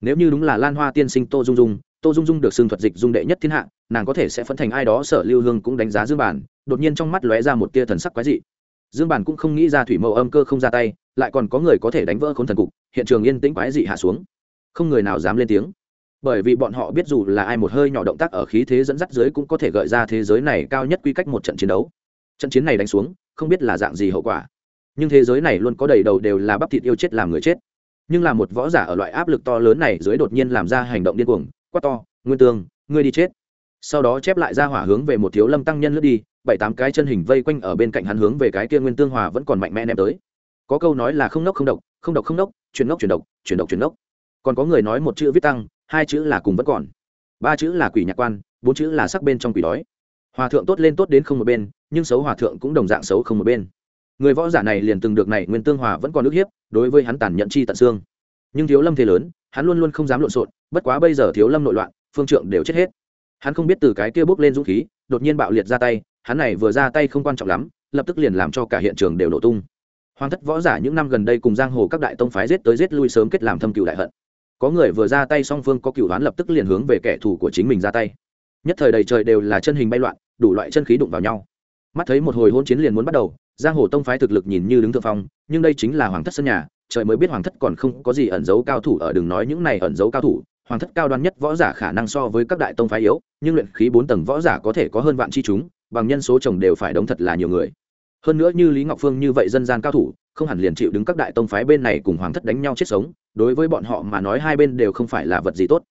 Nếu như đúng là lan hoa tiên sinh tô dung dung, tô dung dung được xưng thuật dịch dung đệ nhất thiên hạ, nàng có thể sẽ phấn thành ai đó sở lưu hương cũng đánh giá dương bản đột nhiên trong mắt lóe ra một tia thần sắc quái dị dương bản cũng không nghĩ ra thủy mẫu âm cơ không ra tay, lại còn có người có thể đánh vỡ khốn thần cục, hiện trường yên tĩnh quái dị hạ xuống. Không người nào dám lên tiếng. Bởi vì bọn họ biết dù là ai một hơi nhỏ động tác ở khí thế dẫn dắt dưới cũng có thể gợi ra thế giới này cao nhất quy cách một trận chiến đấu. Trận chiến này đánh xuống, không biết là dạng gì hậu quả. Nhưng thế giới này luôn có đầy đầu đều là bắp thịt yêu chết làm người chết. Nhưng là một võ giả ở loại áp lực to lớn này dưới đột nhiên làm ra hành động điên cuồng. Quát to, nguyên tương, ngươi đi chết sau đó chép lại ra hỏa hướng về một thiếu lâm tăng nhân lướt đi, bảy tám cái chân hình vây quanh ở bên cạnh hắn hướng về cái kia nguyên tương hòa vẫn còn mạnh mẽ ném tới. Có câu nói là không nốc không độc không độc không nốc, chuyển nốc chuyển độc chuyển độc chuyển nốc. Còn có người nói một chữ viết tăng, hai chữ là cùng vẫn còn. Ba chữ là quỷ nhạc quan, bốn chữ là sắc bên trong quỷ đói. Hòa thượng tốt lên tốt đến không một bên, nhưng xấu hòa thượng cũng đồng dạng xấu không một bên. Người võ giả này liền từng được này nguyên tương hòa vẫn còn ức hiếp, đối với hắn tàn nhận chi tận xương. Nhưng thiếu lâm thế lớn, hắn luôn luôn không dám lộn xộn, bất quá bây giờ thiếu lâm nội loạn, phương trượng đều chết hết hắn không biết từ cái kia bốc lên dũng khí, đột nhiên bạo liệt ra tay, hắn này vừa ra tay không quan trọng lắm, lập tức liền làm cho cả hiện trường đều nổ tung. Hoàng thất võ giả những năm gần đây cùng giang hồ các đại tông phái giết tới giết lui sớm kết làm thâm cựu đại hận. Có người vừa ra tay song phương có cựu đoán lập tức liền hướng về kẻ thù của chính mình ra tay. Nhất thời đầy trời đều là chân hình bay loạn, đủ loại chân khí đụng vào nhau. Mắt thấy một hồi hôn chiến liền muốn bắt đầu, giang hồ tông phái thực lực nhìn như đứng thượng phong, nhưng đây chính là hoàng thất sân nhà, trời mới biết hoàng thất còn không có gì ẩn giấu cao thủ ở, đừng nói những này ẩn giấu cao thủ hoàng thất cao đoan nhất võ giả khả năng so với các đại tông phái yếu, nhưng luyện khí bốn tầng võ giả có thể có hơn vạn chi chúng, bằng nhân số chồng đều phải đóng thật là nhiều người. Hơn nữa như lý ngọc phương như vậy dân gian cao thủ, không hẳn liền chịu đứng các đại tông phái bên này cùng hoàng thất đánh nhau chết sống, đối với bọn họ mà nói hai bên đều không phải là vật gì tốt.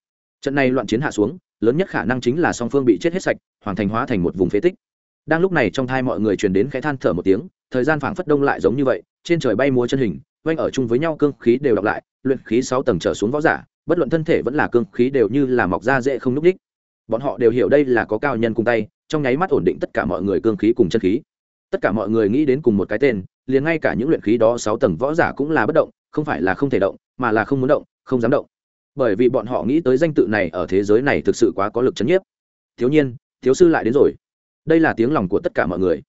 Trận này loạn chiến hạ xuống, lớn nhất khả năng chính là song phương bị chết hết sạch hoàng thành hóa thành một vùng phế tích. Đang lúc này trong thai mọi người truyền đến khẽ than thở một tiếng, thời gian phảng phất đông lại giống như vậy, trên trời bay múa chân hình oanh ở chung với nhau, cương khí đều đọc lại, luyện khí sáu tầng trở xuống võ giả bất luận thân thể vẫn là cương khí đều như là mọc ra dễ không núp đích. Bọn họ đều hiểu đây là có cao nhân cùng tay, trong nháy mắt ổn định tất cả mọi người cương khí cùng chân khí. Tất cả mọi người nghĩ đến cùng một cái tên, liền ngay cả những luyện khí đó sáu tầng võ giả cũng là bất động, không phải là không thể động, mà là không muốn động, không dám động. Bởi vì bọn họ nghĩ tới danh tự này ở thế giới này thực sự quá có lực chấn nhiếp. Thiếu nhiên thiếu sư lại đến rồi. Đây là tiếng lòng của tất cả mọi người.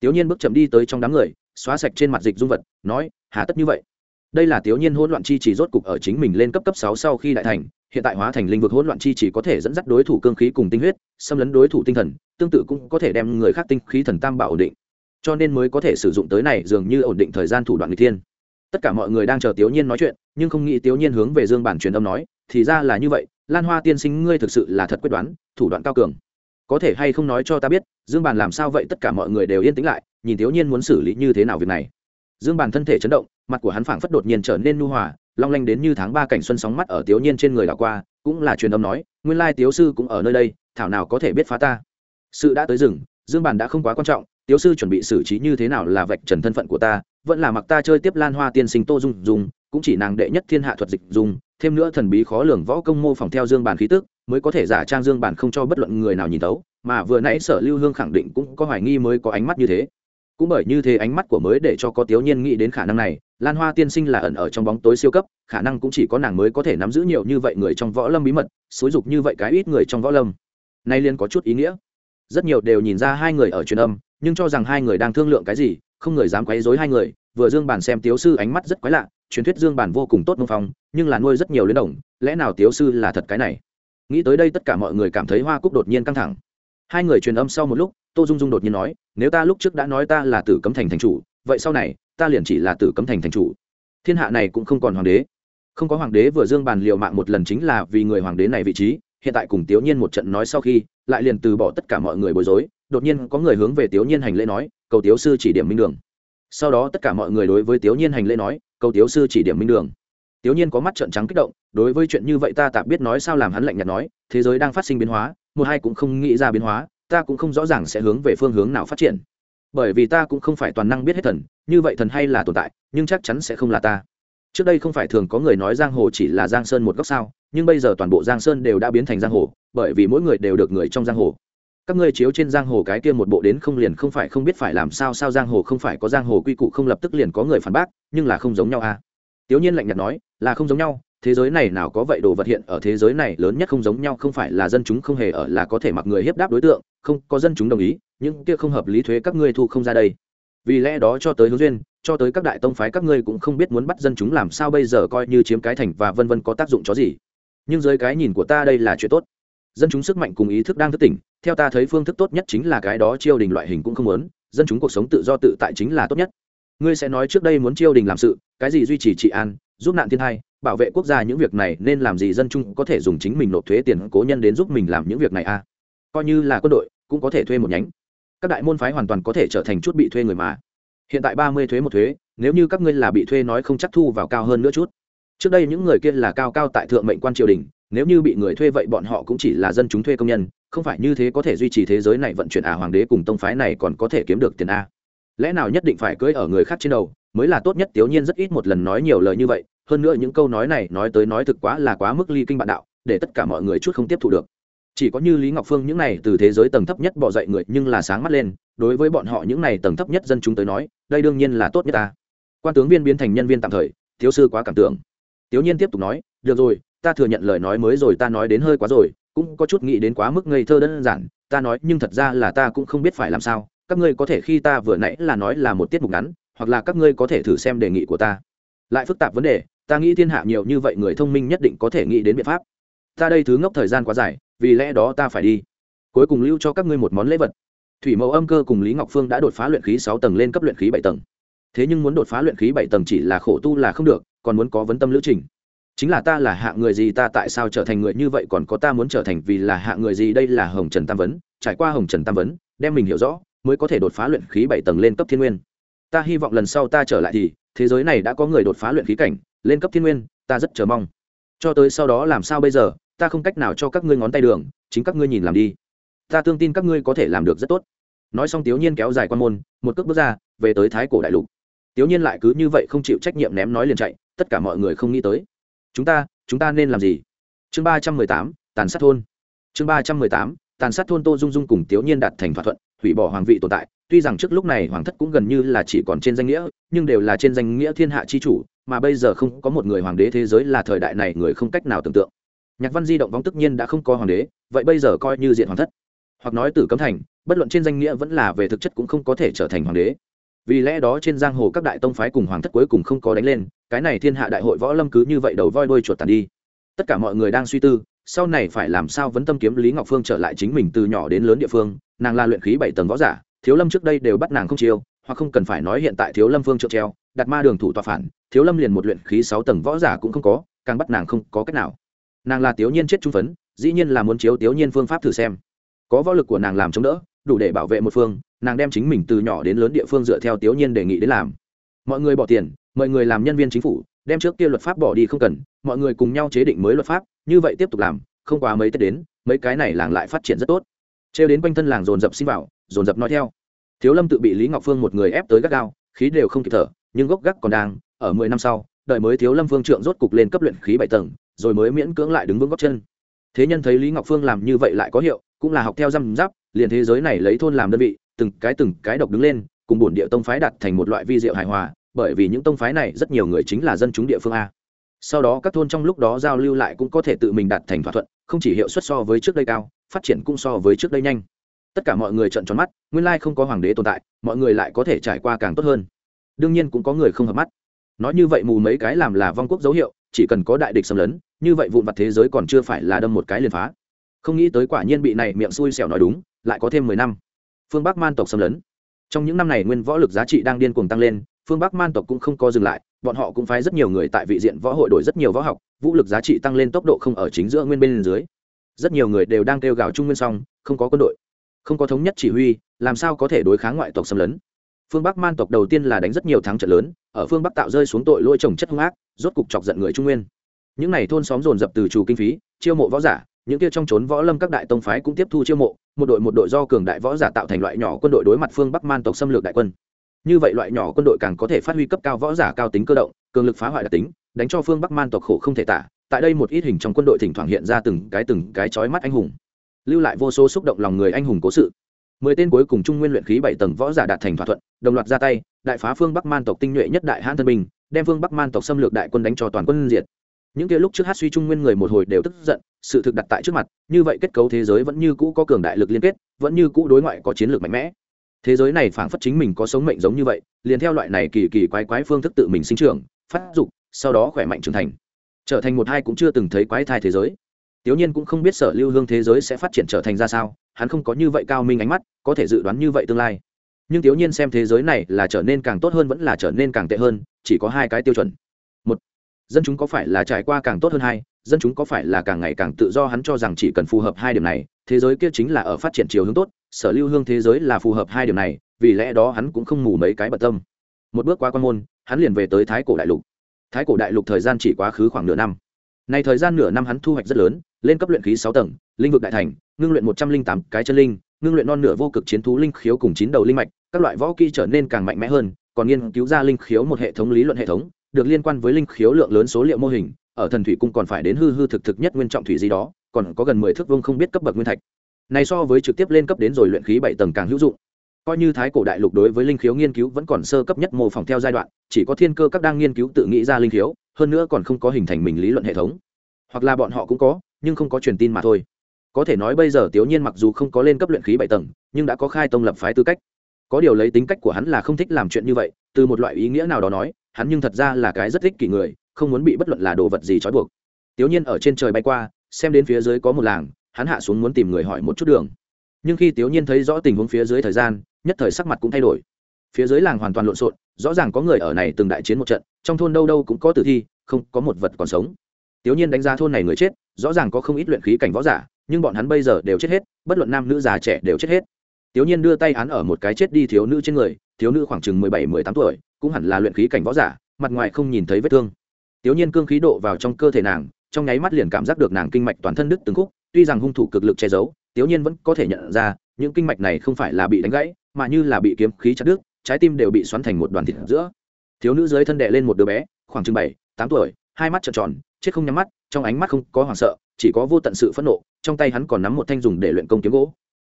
Thiếu nhiên bước chậm đi tới trong đám người, xóa sạch trên mặt dịch dung vật, nói, hà tất như vậy đây là tiểu nhiên hỗn loạn chi chỉ rốt cục ở chính mình lên cấp cấp sáu sau khi đại thành, hiện tại hóa thành linh vực hỗn loạn chi chỉ có thể dẫn dắt đối thủ cương khí cùng tinh huyết, xâm lấn đối thủ tinh thần, tương tự cũng có thể đem người khác tinh khí thần tam bảo ổn định. Cho nên mới có thể sử dụng tới này dường như ổn định thời gian thủ đoạn người thiên. Tất cả mọi người đang chờ tiểu nhiên nói chuyện, nhưng không nghĩ tiểu nhiên hướng về dương bản truyền âm nói, thì ra là như vậy, lan hoa tiên sinh ngươi thực sự là thật quyết đoán, thủ đoạn cao cường. Có thể hay không nói cho ta biết, dương bản làm sao vậy? Tất cả mọi người đều yên tĩnh lại, nhìn tiểu nhiên muốn xử lý như thế nào việc này dương bản thân thể chấn động, mặt của hắn phảng phất đột nhiên trở nên nu hòa, long lanh đến như tháng ba cảnh xuân sóng mắt ở tiểu nhiên trên người đảo qua, cũng là truyền âm nói, nguyên lai tiểu sư cũng ở nơi đây, thảo nào có thể biết phá ta? Sự đã tới rừng, dương bản đã không quá quan trọng tiểu sư chuẩn bị xử trí như thế nào là vạch trần thân phận của ta, vẫn là mặc ta chơi tiếp lan hoa tiên sinh tô dung dung, cũng chỉ nàng đệ nhất thiên hạ thuật dịch dung, thêm nữa thần bí khó lường võ công mô phỏng theo dương bản khí tức, mới có thể giả trang dương bản không cho bất luận người nào nhìn tấu mà vừa nãy sở lưu hương khẳng định cũng có hoài nghi mới có ánh mắt như thế cũng bởi như thế ánh mắt của mới để cho có tiểu nhiên nghĩ đến khả năng này, lan hoa tiên sinh là ẩn ở trong bóng tối siêu cấp, khả năng cũng chỉ có nàng mới có thể nắm giữ nhiều như vậy người trong võ lâm bí mật, xúi dục như vậy cái ít người trong võ lâm. Nay liên có chút ý nghĩa. Rất nhiều đều nhìn ra hai người ở truyền âm, nhưng cho rằng hai người đang thương lượng cái gì, không người dám quấy rối hai người. Vừa dương bản xem tiếu sư ánh mắt rất quái lạ, truyền thuyết dương bản vô cùng tốt mông phong, nhưng là nuôi rất nhiều luyến đồng lẽ nào tiếu sư là thật cái này? Nghĩ tới đây tất cả mọi người cảm thấy hoa cúc đột nhiên căng thẳng. Hai người truyền âm sau một lúc tô dung dung đột nhiên nói, nếu ta lúc trước đã nói ta là tử cấm thành thành chủ, vậy sau này, ta liền chỉ là tử cấm thành thành chủ. Thiên hạ này cũng không còn hoàng đế. Không có hoàng đế vừa dương bàn liều mạng một lần chính là vì người hoàng đế này vị trí, hiện tại cùng tiểu nhiên một trận nói sau khi, lại liền từ bỏ tất cả mọi người bối rối, đột nhiên có người hướng về tiểu nhiên hành lễ nói, cầu tiểu sư chỉ điểm minh đường. Sau đó tất cả mọi người đối với tiểu nhiên hành lễ nói, cầu tiểu sư chỉ điểm minh đường. Tiểu nhiên có mắt trợn trắng kích động, đối với chuyện như vậy ta tạm biết nói sao làm hắn lạnh nhạt nói, thế giới đang phát sinh biến hóa, một hai cũng không nghĩ ra biến hóa ta cũng không rõ ràng sẽ hướng về phương hướng nào phát triển. Bởi vì ta cũng không phải toàn năng biết hết thần, như vậy thần hay là tồn tại, nhưng chắc chắn sẽ không là ta. Trước đây không phải thường có người nói giang hồ chỉ là giang sơn một góc sao, nhưng bây giờ toàn bộ giang sơn đều đã biến thành giang hồ, bởi vì mỗi người đều được người trong giang hồ. Các ngươi chiếu trên giang hồ cái kia một bộ đến không liền không phải không biết phải làm sao sao giang hồ không phải có giang hồ quy củ không lập tức liền có người phản bác, nhưng là không giống nhau à. Tiểu nhiên lạnh nhạt nói, là không giống nhau thế giới này nào có vậy đồ vật hiện ở thế giới này lớn nhất không giống nhau, không phải là dân chúng không hề ở là có thể mặc người hiếp đáp đối tượng, không, có dân chúng đồng ý, những kia không hợp lý thuế các ngươi thu không ra đây. Vì lẽ đó cho tới hướng duyên, cho tới các đại tông phái các ngươi cũng không biết muốn bắt dân chúng làm sao bây giờ coi như chiếm cái thành và vân vân có tác dụng chó gì. Nhưng dưới cái nhìn của ta đây là chuyện tốt. Dân chúng sức mạnh cùng ý thức đang thức tỉnh, theo ta thấy phương thức tốt nhất chính là cái đó chiêu đình loại hình cũng không muốn, dân chúng cuộc sống tự do tự tại chính là tốt nhất. Ngươi sẽ nói trước đây muốn chiêu đình làm sự, cái gì duy trì trị an, giúp nạn thiên hai bảo vệ quốc gia những việc này nên làm gì dân chung có thể dùng chính mình nộp thuế tiền cố nhân đến giúp mình làm những việc này à? Coi như là quân đội, cũng có thể thuê một nhánh. Các đại môn phái hoàn toàn có thể trở thành chút bị thuê người mà. Hiện tại ba mươi thuế một thuế, nếu như các ngươi là bị thuê nói không chắc thu vào cao hơn nữa chút. Trước đây những người kia là cao cao tại thượng mệnh quan triều đình, nếu như bị người thuê vậy bọn họ cũng chỉ là dân chúng thuê công nhân, không phải như thế có thể duy trì thế giới này vận chuyển à hoàng đế cùng tông phái này còn có thể kiếm được tiền a lẽ nào nhất định phải cưỡi ở người khác trên đầu, mới là tốt nhất? Tiểu nhiên rất ít một lần nói nhiều lời như vậy hơn nữa những câu nói này nói tới nói thực quá là quá mức ly kinh bạn đạo, để tất cả mọi người chút không tiếp thu được. Chỉ có như lý ngọc phương những này từ thế giới tầng thấp nhất bỏ dậy người nhưng là sáng mắt lên, đối với bọn họ những này tầng thấp nhất dân chúng tới nói, đây đương nhiên là tốt nhất ta. Quan tướng viên biến thành nhân viên tạm thời, thiếu sư quá cảm tưởng. Tiểu nhiên tiếp tục nói, được rồi, ta thừa nhận lời nói mới rồi ta nói đến hơi quá rồi, cũng có chút nghĩ đến quá mức ngây thơ đơn giản, ta nói nhưng thật ra là ta cũng không biết phải làm sao, các ngươi có thể khi ta vừa nãy là nói là một tiết mục ngắn, hoặc là các ngươi có thể thử xem đề nghị của ta lại phức tạp vấn đề, ta nghĩ thiên hạ nhiều như vậy người thông minh nhất định có thể nghĩ đến biện pháp. Ta đây thứ ngốc thời gian quá dài, vì lẽ đó ta phải đi. Cuối cùng lưu cho các ngươi một món lễ vật. Thủy mẫu âm cơ cùng lý ngọc phương đã đột phá luyện khí sáu tầng lên cấp luyện khí bảy tầng. Thế nhưng muốn đột phá luyện khí bảy tầng chỉ là khổ tu là không được, còn muốn có vấn tâm lữ trình. Chính là ta là hạng người gì ta tại sao trở thành người như vậy còn có ta muốn trở thành vì là hạng người gì đây là hồng trần tam vấn, trải qua hồng trần tam vấn, đem mình hiểu rõ, mới có thể đột phá luyện khí bảy tầng lên cấp thiên nguyên. Ta hy vọng lần sau ta trở lại thì thế giới này đã có người đột phá luyện khí cảnh, lên cấp thiên nguyên, ta rất chờ mong. Cho tới sau đó làm sao bây giờ, ta không cách nào cho các ngươi ngón tay đường, chính các ngươi nhìn làm đi. Ta tương tin các ngươi có thể làm được rất tốt. Nói xong tiểu nhiên kéo dài quan môn, một cước bước ra, về tới thái cổ đại lục. Tiểu nhiên lại cứ như vậy không chịu trách nhiệm ném nói liền chạy, tất cả mọi người không nghĩ tới. Chúng ta chúng ta nên làm gì? Chương ba trăm mười tám, tàn sát thôn. Chương ba trăm mười tám, tàn sát thôn tô dung dung cùng tiểu nhiên đạt thành thỏa thuận, hủy bỏ hoàng vị tồn tại tuy rằng trước lúc này hoàng thất cũng gần như là chỉ còn trên danh nghĩa, nhưng đều là trên danh nghĩa thiên hạ chi chủ, mà bây giờ không có một người hoàng đế thế giới là thời đại này người không cách nào tưởng tượng. Nhạc văn di động vong tất nhiên đã không có hoàng đế, vậy bây giờ coi như diện hoàng thất. Hoặc nói tử cấm thành, bất luận trên danh nghĩa vẫn là về thực chất cũng không có thể trở thành hoàng đế. Vì lẽ đó trên giang hồ các đại tông phái cùng hoàng thất cuối cùng không có đánh lên, cái này thiên hạ đại hội võ lâm cứ như vậy đầu voi đuôi chuột tàn đi. Tất cả mọi người đang suy tư, sau này phải làm sao vấn tâm kiếm lý ngọc phương trở lại chính mình từ nhỏ đến lớn địa phương, nàng là luyện khí bảy tầng võ giả thiếu lâm trước đây đều bắt nàng không chiêu, hoặc không cần phải nói hiện tại thiếu lâm phương trượng treo, đặt ma đường thủ tòa phản, thiếu lâm liền một luyện khí sáu tầng võ giả cũng không có, càng bắt nàng không có cách nào. Nàng là tiểu nhiên chết trung phấn, dĩ nhiên là muốn chiếu tiểu nhiên phương pháp thử xem. Có võ lực của nàng làm chống đỡ, đủ để bảo vệ một phương, nàng đem chính mình từ nhỏ đến lớn địa phương dựa theo tiểu nhiên đề nghị đến làm. Mọi người bỏ tiền, mọi người làm nhân viên chính phủ, đem trước kia luật pháp bỏ đi không cần, mọi người cùng nhau chế định mới luật pháp, như vậy tiếp tục làm, không quá mấy tết đến, mấy cái này làng lại phát triển rất tốt. Trêu đến quanh thân làng dồn dập xin vào dồn dập nói theo. Thiếu lâm tự bị lý ngọc phương một người ép tới gắt gao, khí đều không kịp thở, nhưng gốc gác còn đang, ở mười năm sau, đợi mới thiếu lâm phương trượng rốt cục lên cấp luyện khí bảy tầng, rồi mới miễn cưỡng lại đứng vững góc chân. Thế nhân thấy lý ngọc phương làm như vậy lại có hiệu, cũng là học theo răm giáp liền thế giới này lấy thôn làm đơn vị, từng cái từng cái độc đứng lên, cùng bổn địa tông phái đặt thành một loại vi diệu hài hòa, bởi vì những tông phái này rất nhiều người chính là dân chúng địa phương a. Sau đó các thôn trong lúc đó giao lưu lại cũng có thể tự mình đạt thành thỏa thuận, không chỉ hiệu suất so với trước đây cao, phát triển cũng so với trước đây nhanh tất cả mọi người trợn tròn mắt, nguyên lai không có hoàng đế tồn tại, mọi người lại có thể trải qua càng tốt hơn. Đương nhiên cũng có người không hợp mắt. Nói như vậy mù mấy cái làm là vong quốc dấu hiệu, chỉ cần có đại địch xâm lấn, như vậy vụn vặt thế giới còn chưa phải là đâm một cái liền phá. Không nghĩ tới quả nhiên bị này miệng xui xẻo nói đúng, lại có thêm mười năm. Phương bắc man tộc xâm lấn. Trong những năm này nguyên võ lực giá trị đang điên cuồng tăng lên, phương bắc man tộc cũng không có dừng lại, bọn họ cũng phái rất nhiều người tại vị diện võ hội đổi rất nhiều võ học, vũ lực giá trị tăng lên tốc độ không ở chính giữa nguyên bên dưới. Rất nhiều người đều đang kêu gào trung nguyên song không có quân đội không có thống nhất chỉ huy, làm sao có thể đối kháng ngoại tộc xâm lấn? Phương bắc man tộc đầu tiên là đánh rất nhiều thắng trận lớn, ở phương bắc tạo rơi xuống tội lỗi trồng chất hung ác, rốt cục chọc giận người trung nguyên. Những n à y thôn xóm dồn dập từ chủ kinh phí, chiêu mộ võ giả, những kia trong trốn võ lâm các đại tông phái cũng tiếp thu chiêu mộ, một đội một đội do cường đại võ giả tạo thành loại nhỏ quân đội đối mặt phương bắc man tộc xâm lược đại quân. Như vậy loại nhỏ quân đội càng có thể phát huy cấp cao võ giả cao tính cơ động, cường lực phá hoại đặc tính, đánh cho phương bắc man tộc khổ không thể tả. Tại đây một ít hình trong quân đội thỉnh thoảng hiện ra từng cái từng cái chói mắt anh hùng lưu lại vô số xúc động lòng người anh hùng cố sự. Mười tên cuối cùng trung nguyên luyện khí bảy tầng võ giả đạt thành thỏa thuận, đồng loạt ra tay, đại phá phương bắc man tộc tinh nhuệ nhất đại hãn thân binh, đem phương bắc man tộc xâm lược đại quân đánh cho toàn quân diệt. Những kia lúc trước hát suy trung nguyên người một hồi đều tức giận, sự thực đặt tại trước mặt, như vậy kết cấu thế giới vẫn như cũ có cường đại lực liên kết, vẫn như cũ đối ngoại có chiến lược mạnh mẽ. Thế giới này phảng phất chính mình có sống mệnh giống như vậy, liền theo loại này kỳ kỳ quái quái phương thức tự mình sinh trưởng, phát dục, sau đó khỏe mạnh trưởng thành, trở thành một hai cũng chưa từng thấy quái thai thế giới tiểu nhiên cũng không biết sở lưu hương thế giới sẽ phát triển trở thành ra sao, hắn không có như vậy cao minh ánh mắt, có thể dự đoán như vậy tương lai. Nhưng tiểu nhiên xem thế giới này là trở nên càng tốt hơn vẫn là trở nên càng tệ hơn, chỉ có hai cái tiêu chuẩn. Một, dân chúng có phải là trải qua càng tốt hơn hay dân chúng có phải là càng ngày càng tự do, hắn cho rằng chỉ cần phù hợp hai điểm này, thế giới kia chính là ở phát triển chiều hướng tốt, sở lưu hương thế giới là phù hợp hai điểm này, vì lẽ đó hắn cũng không mù mấy cái bận tâm. Một bước qua quan môn, hắn liền về tới thái cổ đại lục. Thái cổ đại lục thời gian chỉ quá khứ khoảng nửa năm. Này thời gian nửa năm hắn thu hoạch rất lớn lên cấp luyện khí sáu tầng, linh vực đại thành, ngưng luyện một trăm linh tám cái chân linh, ngưng luyện non nửa vô cực chiến thú linh khiếu cùng chín đầu linh mạch, các loại võ kỹ trở nên càng mạnh mẽ hơn, còn nghiên cứu ra linh khiếu một hệ thống lý luận hệ thống, được liên quan với linh khiếu lượng lớn số liệu mô hình, ở thần thủy cung còn phải đến hư hư thực thực nhất nguyên trọng thủy gì đó, còn có gần mười thước vương không biết cấp bậc nguyên thạch. Này so với trực tiếp lên cấp đến rồi luyện khí bảy tầng càng hữu dụng. Coi như thái cổ đại lục đối với linh khiếu nghiên cứu vẫn còn sơ cấp nhất mô phỏng theo giai đoạn, chỉ có thiên cơ các đang nghiên cứu tự nghĩ ra linh khiếu, hơn nữa còn không có hình thành mình lý luận hệ thống. Hoặc là bọn họ cũng có nhưng không có truyền tin mà thôi. Có thể nói bây giờ tiểu nhiên mặc dù không có lên cấp luyện khí bảy tầng, nhưng đã có khai tông lập phái tư cách. Có điều lấy tính cách của hắn là không thích làm chuyện như vậy, từ một loại ý nghĩa nào đó nói, hắn nhưng thật ra là cái rất thích kỷ người, không muốn bị bất luận là đồ vật gì trói buộc. Tiểu nhiên ở trên trời bay qua, xem đến phía dưới có một làng, hắn hạ xuống muốn tìm người hỏi một chút đường. Nhưng khi tiểu nhiên thấy rõ tình huống phía dưới thời gian, nhất thời sắc mặt cũng thay đổi. Phía dưới làng hoàn toàn lộn xộn, rõ ràng có người ở này từng đại chiến một trận, trong thôn đâu đâu cũng có tử thi, không có một vật còn sống. Tiểu nhiên đánh giá thôn này người chết rõ ràng có không ít luyện khí cảnh võ giả, nhưng bọn hắn bây giờ đều chết hết, bất luận nam nữ già trẻ đều chết hết. Tiểu nhiên đưa tay án ở một cái chết đi thiếu nữ trên người, thiếu nữ khoảng chừng mười bảy, mười tám tuổi, cũng hẳn là luyện khí cảnh võ giả, mặt ngoài không nhìn thấy vết thương. Tiểu nhiên cương khí độ vào trong cơ thể nàng, trong nháy mắt liền cảm giác được nàng kinh mạch toàn thân đứt từng khúc, tuy rằng hung thủ cực lực che giấu tiểu nhiên vẫn có thể nhận ra, những kinh mạch này không phải là bị đánh gãy, mà như là bị kiếm khí chặt đứt, trái tim đều bị xoắn thành một đoàn thịt giữa. Thiếu nữ dưới thân đệ lên một đứa bé, khoảng chừng bảy, tám tuổi hai mắt trợn tròn, chết không nhắm mắt, trong ánh mắt không có hoảng sợ, chỉ có vô tận sự phẫn nộ, trong tay hắn còn nắm một thanh dùng để luyện công kiếm gỗ.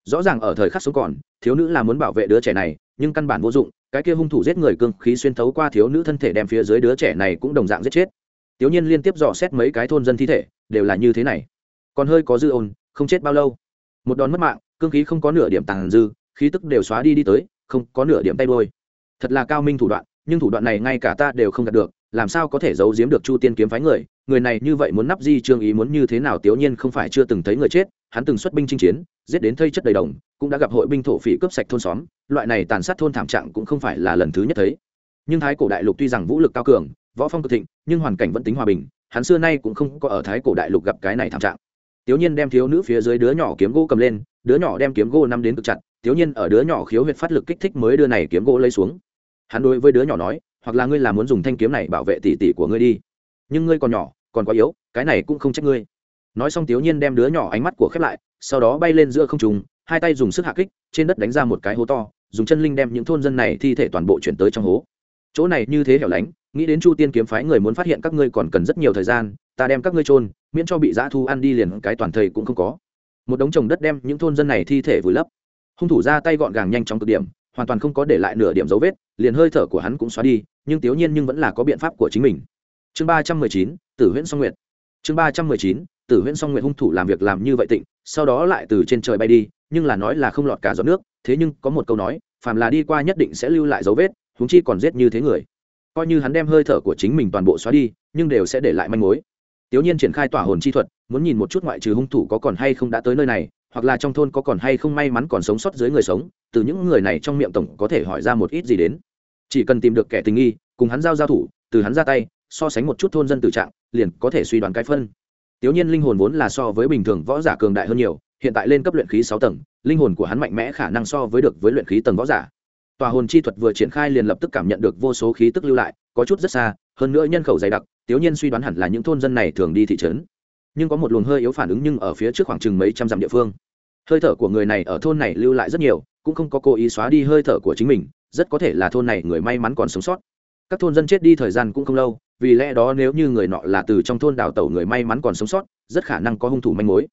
Rõ ràng ở thời khắc sống còn, thiếu nữ là muốn bảo vệ đứa trẻ này, nhưng căn bản vô dụng, cái kia hung thủ giết người cương khí xuyên thấu qua thiếu nữ thân thể đem phía dưới đứa trẻ này cũng đồng dạng giết chết. Tiểu nhiên liên tiếp dò xét mấy cái thôn dân thi thể, đều là như thế này. Còn hơi có dư ôn, không chết bao lâu. Một đòn mất mạng, cương khí không có nửa điểm tàn dư, khí tức đều xóa đi đi tới, không có nửa điểm tay đôi thật là cao minh thủ đoạn nhưng thủ đoạn này ngay cả ta đều không đạt được, làm sao có thể giấu giếm được chu tiên kiếm phái người? Người này như vậy muốn nắp di trương ý muốn như thế nào tiểu nhiên không phải chưa từng thấy người chết, hắn từng xuất binh chinh chiến, giết đến thây chất đầy đồng, cũng đã gặp hội binh thổ phỉ cướp sạch thôn xóm, loại này tàn sát thôn thảm trạng cũng không phải là lần thứ nhất thấy. Nhưng thái cổ đại lục tuy rằng vũ lực cao cường, võ phong cực thịnh, nhưng hoàn cảnh vẫn tính hòa bình, hắn xưa nay cũng không có ở thái cổ đại lục gặp cái này thảm trạng. Tiểu nhiên đem thiếu nữ phía dưới đứa nhỏ kiếm gỗ cầm lên, đứa nhỏ đem kiếm gỗ nắm đến cực chặt, tiểu nhiên ở đứa nhỏ khiếu huyệt phát lực kích thích mới đưa này kiếm gỗ lấy xuống hắn đối với đứa nhỏ nói, hoặc là ngươi là muốn dùng thanh kiếm này bảo vệ tỷ tỷ của ngươi đi. Nhưng ngươi còn nhỏ, còn quá yếu, cái này cũng không trách ngươi. Nói xong tiểu nhiên đem đứa nhỏ ánh mắt của khép lại, sau đó bay lên giữa không trùng hai tay dùng sức hạ kích, trên đất đánh ra một cái hố to, dùng chân linh đem những thôn dân này thi thể toàn bộ chuyển tới trong hố. Chỗ này như thế hẻo lánh, nghĩ đến chu tiên kiếm phái người muốn phát hiện các ngươi còn cần rất nhiều thời gian, ta đem các ngươi trôn miễn cho bị dã thu ăn đi liền cái toàn thầy cũng không có. Một đống trồng đất đem những thôn dân này thi thể vùi lấp. Hung thủ ra tay gọn gàng nhanh chóng cực điểm hoàn toàn không có để lại nửa điểm dấu vết, liền hơi thở của hắn cũng xóa đi, nhưng tiểu nhiên nhưng vẫn là có biện pháp của chính mình. Chương ba trăm mười chín, tử huyễn song nguyệt. Chương ba trăm mười chín, tử huyễn song nguyệt hung thủ làm việc làm như vậy tịnh, sau đó lại từ trên trời bay đi, nhưng là nói là không lọt cả giọt nước, thế nhưng có một câu nói, phàm là đi qua nhất định sẽ lưu lại dấu vết húng chi còn giết như thế người. Coi như hắn đem hơi thở của chính mình toàn bộ xóa đi, nhưng đều sẽ để lại manh mối. Tiểu nhiên triển khai tỏa hồn chi thuật, muốn nhìn một chút ngoại trừ hung thủ có còn hay không đã tới nơi này hoặc là trong thôn có còn hay không may mắn còn sống sót dưới người sống, từ những người này trong miệng tổng có thể hỏi ra một ít gì đến. Chỉ cần tìm được kẻ tình nghi, cùng hắn giao giao thủ, từ hắn ra tay, so sánh một chút thôn dân tự trạng, liền có thể suy đoán cái phân. Tiểu nhiên linh hồn vốn là so với bình thường võ giả cường đại hơn nhiều, hiện tại lên cấp luyện khí sáu tầng, linh hồn của hắn mạnh mẽ khả năng so với được với luyện khí tầng võ giả. Tòa hồn chi thuật vừa triển khai liền lập tức cảm nhận được vô số khí tức lưu lại, có chút rất xa, hơn nữa nhân khẩu dày đặc, tiểu nhiên suy đoán hẳn là những thôn dân này thường đi thị trấn. Nhưng có một luồng hơi yếu phản ứng nhưng ở phía trước khoảng chừng mấy trăm dặm địa phương hơi thở của người này ở thôn này lưu lại rất nhiều, cũng không có cố ý xóa đi hơi thở của chính mình, rất có thể là thôn này người may mắn còn sống sót. Các thôn dân chết đi thời gian cũng không lâu, vì lẽ đó nếu như người nọ là từ trong thôn đào tẩu người may mắn còn sống sót, rất khả năng có hung thủ manh mối.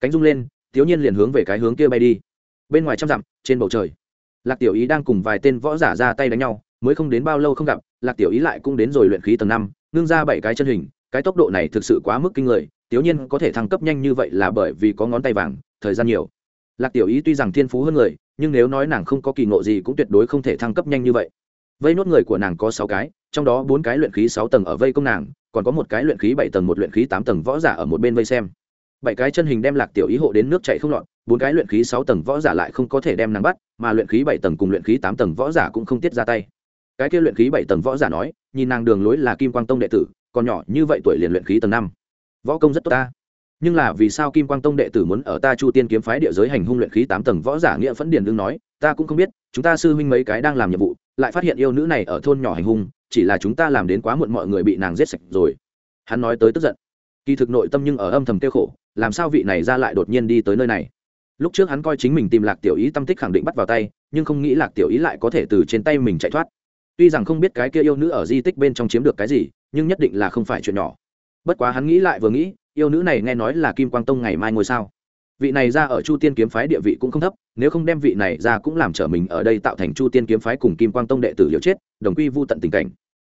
Cánh rung lên, thiếu nhiên liền hướng về cái hướng kia bay đi. Bên ngoài trăm dặm, trên bầu trời, lạc tiểu ý đang cùng vài tên võ giả ra tay đánh nhau, mới không đến bao lâu không gặp, lạc tiểu ý lại cũng đến rồi luyện khí tầng năm, ngưng ra bảy cái chân hình, cái tốc độ này thực sự quá mức kinh người tiểu nhiên có thể thăng cấp nhanh như vậy là bởi vì có ngón tay vàng, thời gian nhiều lạc tiểu ý tuy rằng thiên phú hơn người, nhưng nếu nói nàng không có kỳ ngộ gì cũng tuyệt đối không thể thăng cấp nhanh như vậy. Vây nốt người của nàng có sáu cái, trong đó bốn cái luyện khí sáu tầng ở vây công nàng, còn có một cái luyện khí bảy tầng, một luyện khí tám tầng võ giả ở một bên vây xem. Bảy cái chân hình đem lạc tiểu ý hộ đến nước chạy không lọt, bốn cái luyện khí sáu tầng võ giả lại không có thể đem nàng bắt, mà luyện khí bảy tầng cùng luyện khí tám tầng võ giả cũng không tiết ra tay. Cái kia luyện khí bảy tầng võ giả nói, nhìn nàng đường lối là kim quang tông đệ tử, còn nhỏ như vậy tuổi liền luyện khí tầng năm. Võ công rất tốt ta nhưng là vì sao kim quang tông đệ tử muốn ở ta chu tiên kiếm phái địa giới hành hung luyện khí tám tầng võ giả nghĩa phẫn điền đương nói, ta cũng không biết, chúng ta sư huynh mấy cái đang làm nhiệm vụ, lại phát hiện yêu nữ này ở thôn nhỏ hành hung, chỉ là chúng ta làm đến quá muộn mọi người bị nàng giết sạch rồi. Hắn nói tới tức giận. Kỳ thực nội tâm nhưng ở âm thầm tiêu khổ, làm sao vị này ra lại đột nhiên đi tới nơi này? Lúc trước hắn coi chính mình tìm lạc tiểu ý tâm tích khẳng định bắt vào tay, nhưng không nghĩ lạc tiểu ý lại có thể từ trên tay mình chạy thoát. Tuy rằng không biết cái kia yêu nữ ở di tích bên trong chiếm được cái gì, nhưng nhất định là không phải chuyện nhỏ bất quá hắn nghĩ lại vừa nghĩ, yêu nữ này nghe nói là kim quang tông ngày mai ngôi sao. Vị này ra ở chu tiên kiếm phái địa vị cũng không thấp, nếu không đem vị này ra cũng làm trở mình ở đây tạo thành chu tiên kiếm phái cùng kim quang tông đệ tử liều chết, đồng quy vô tận tình cảnh.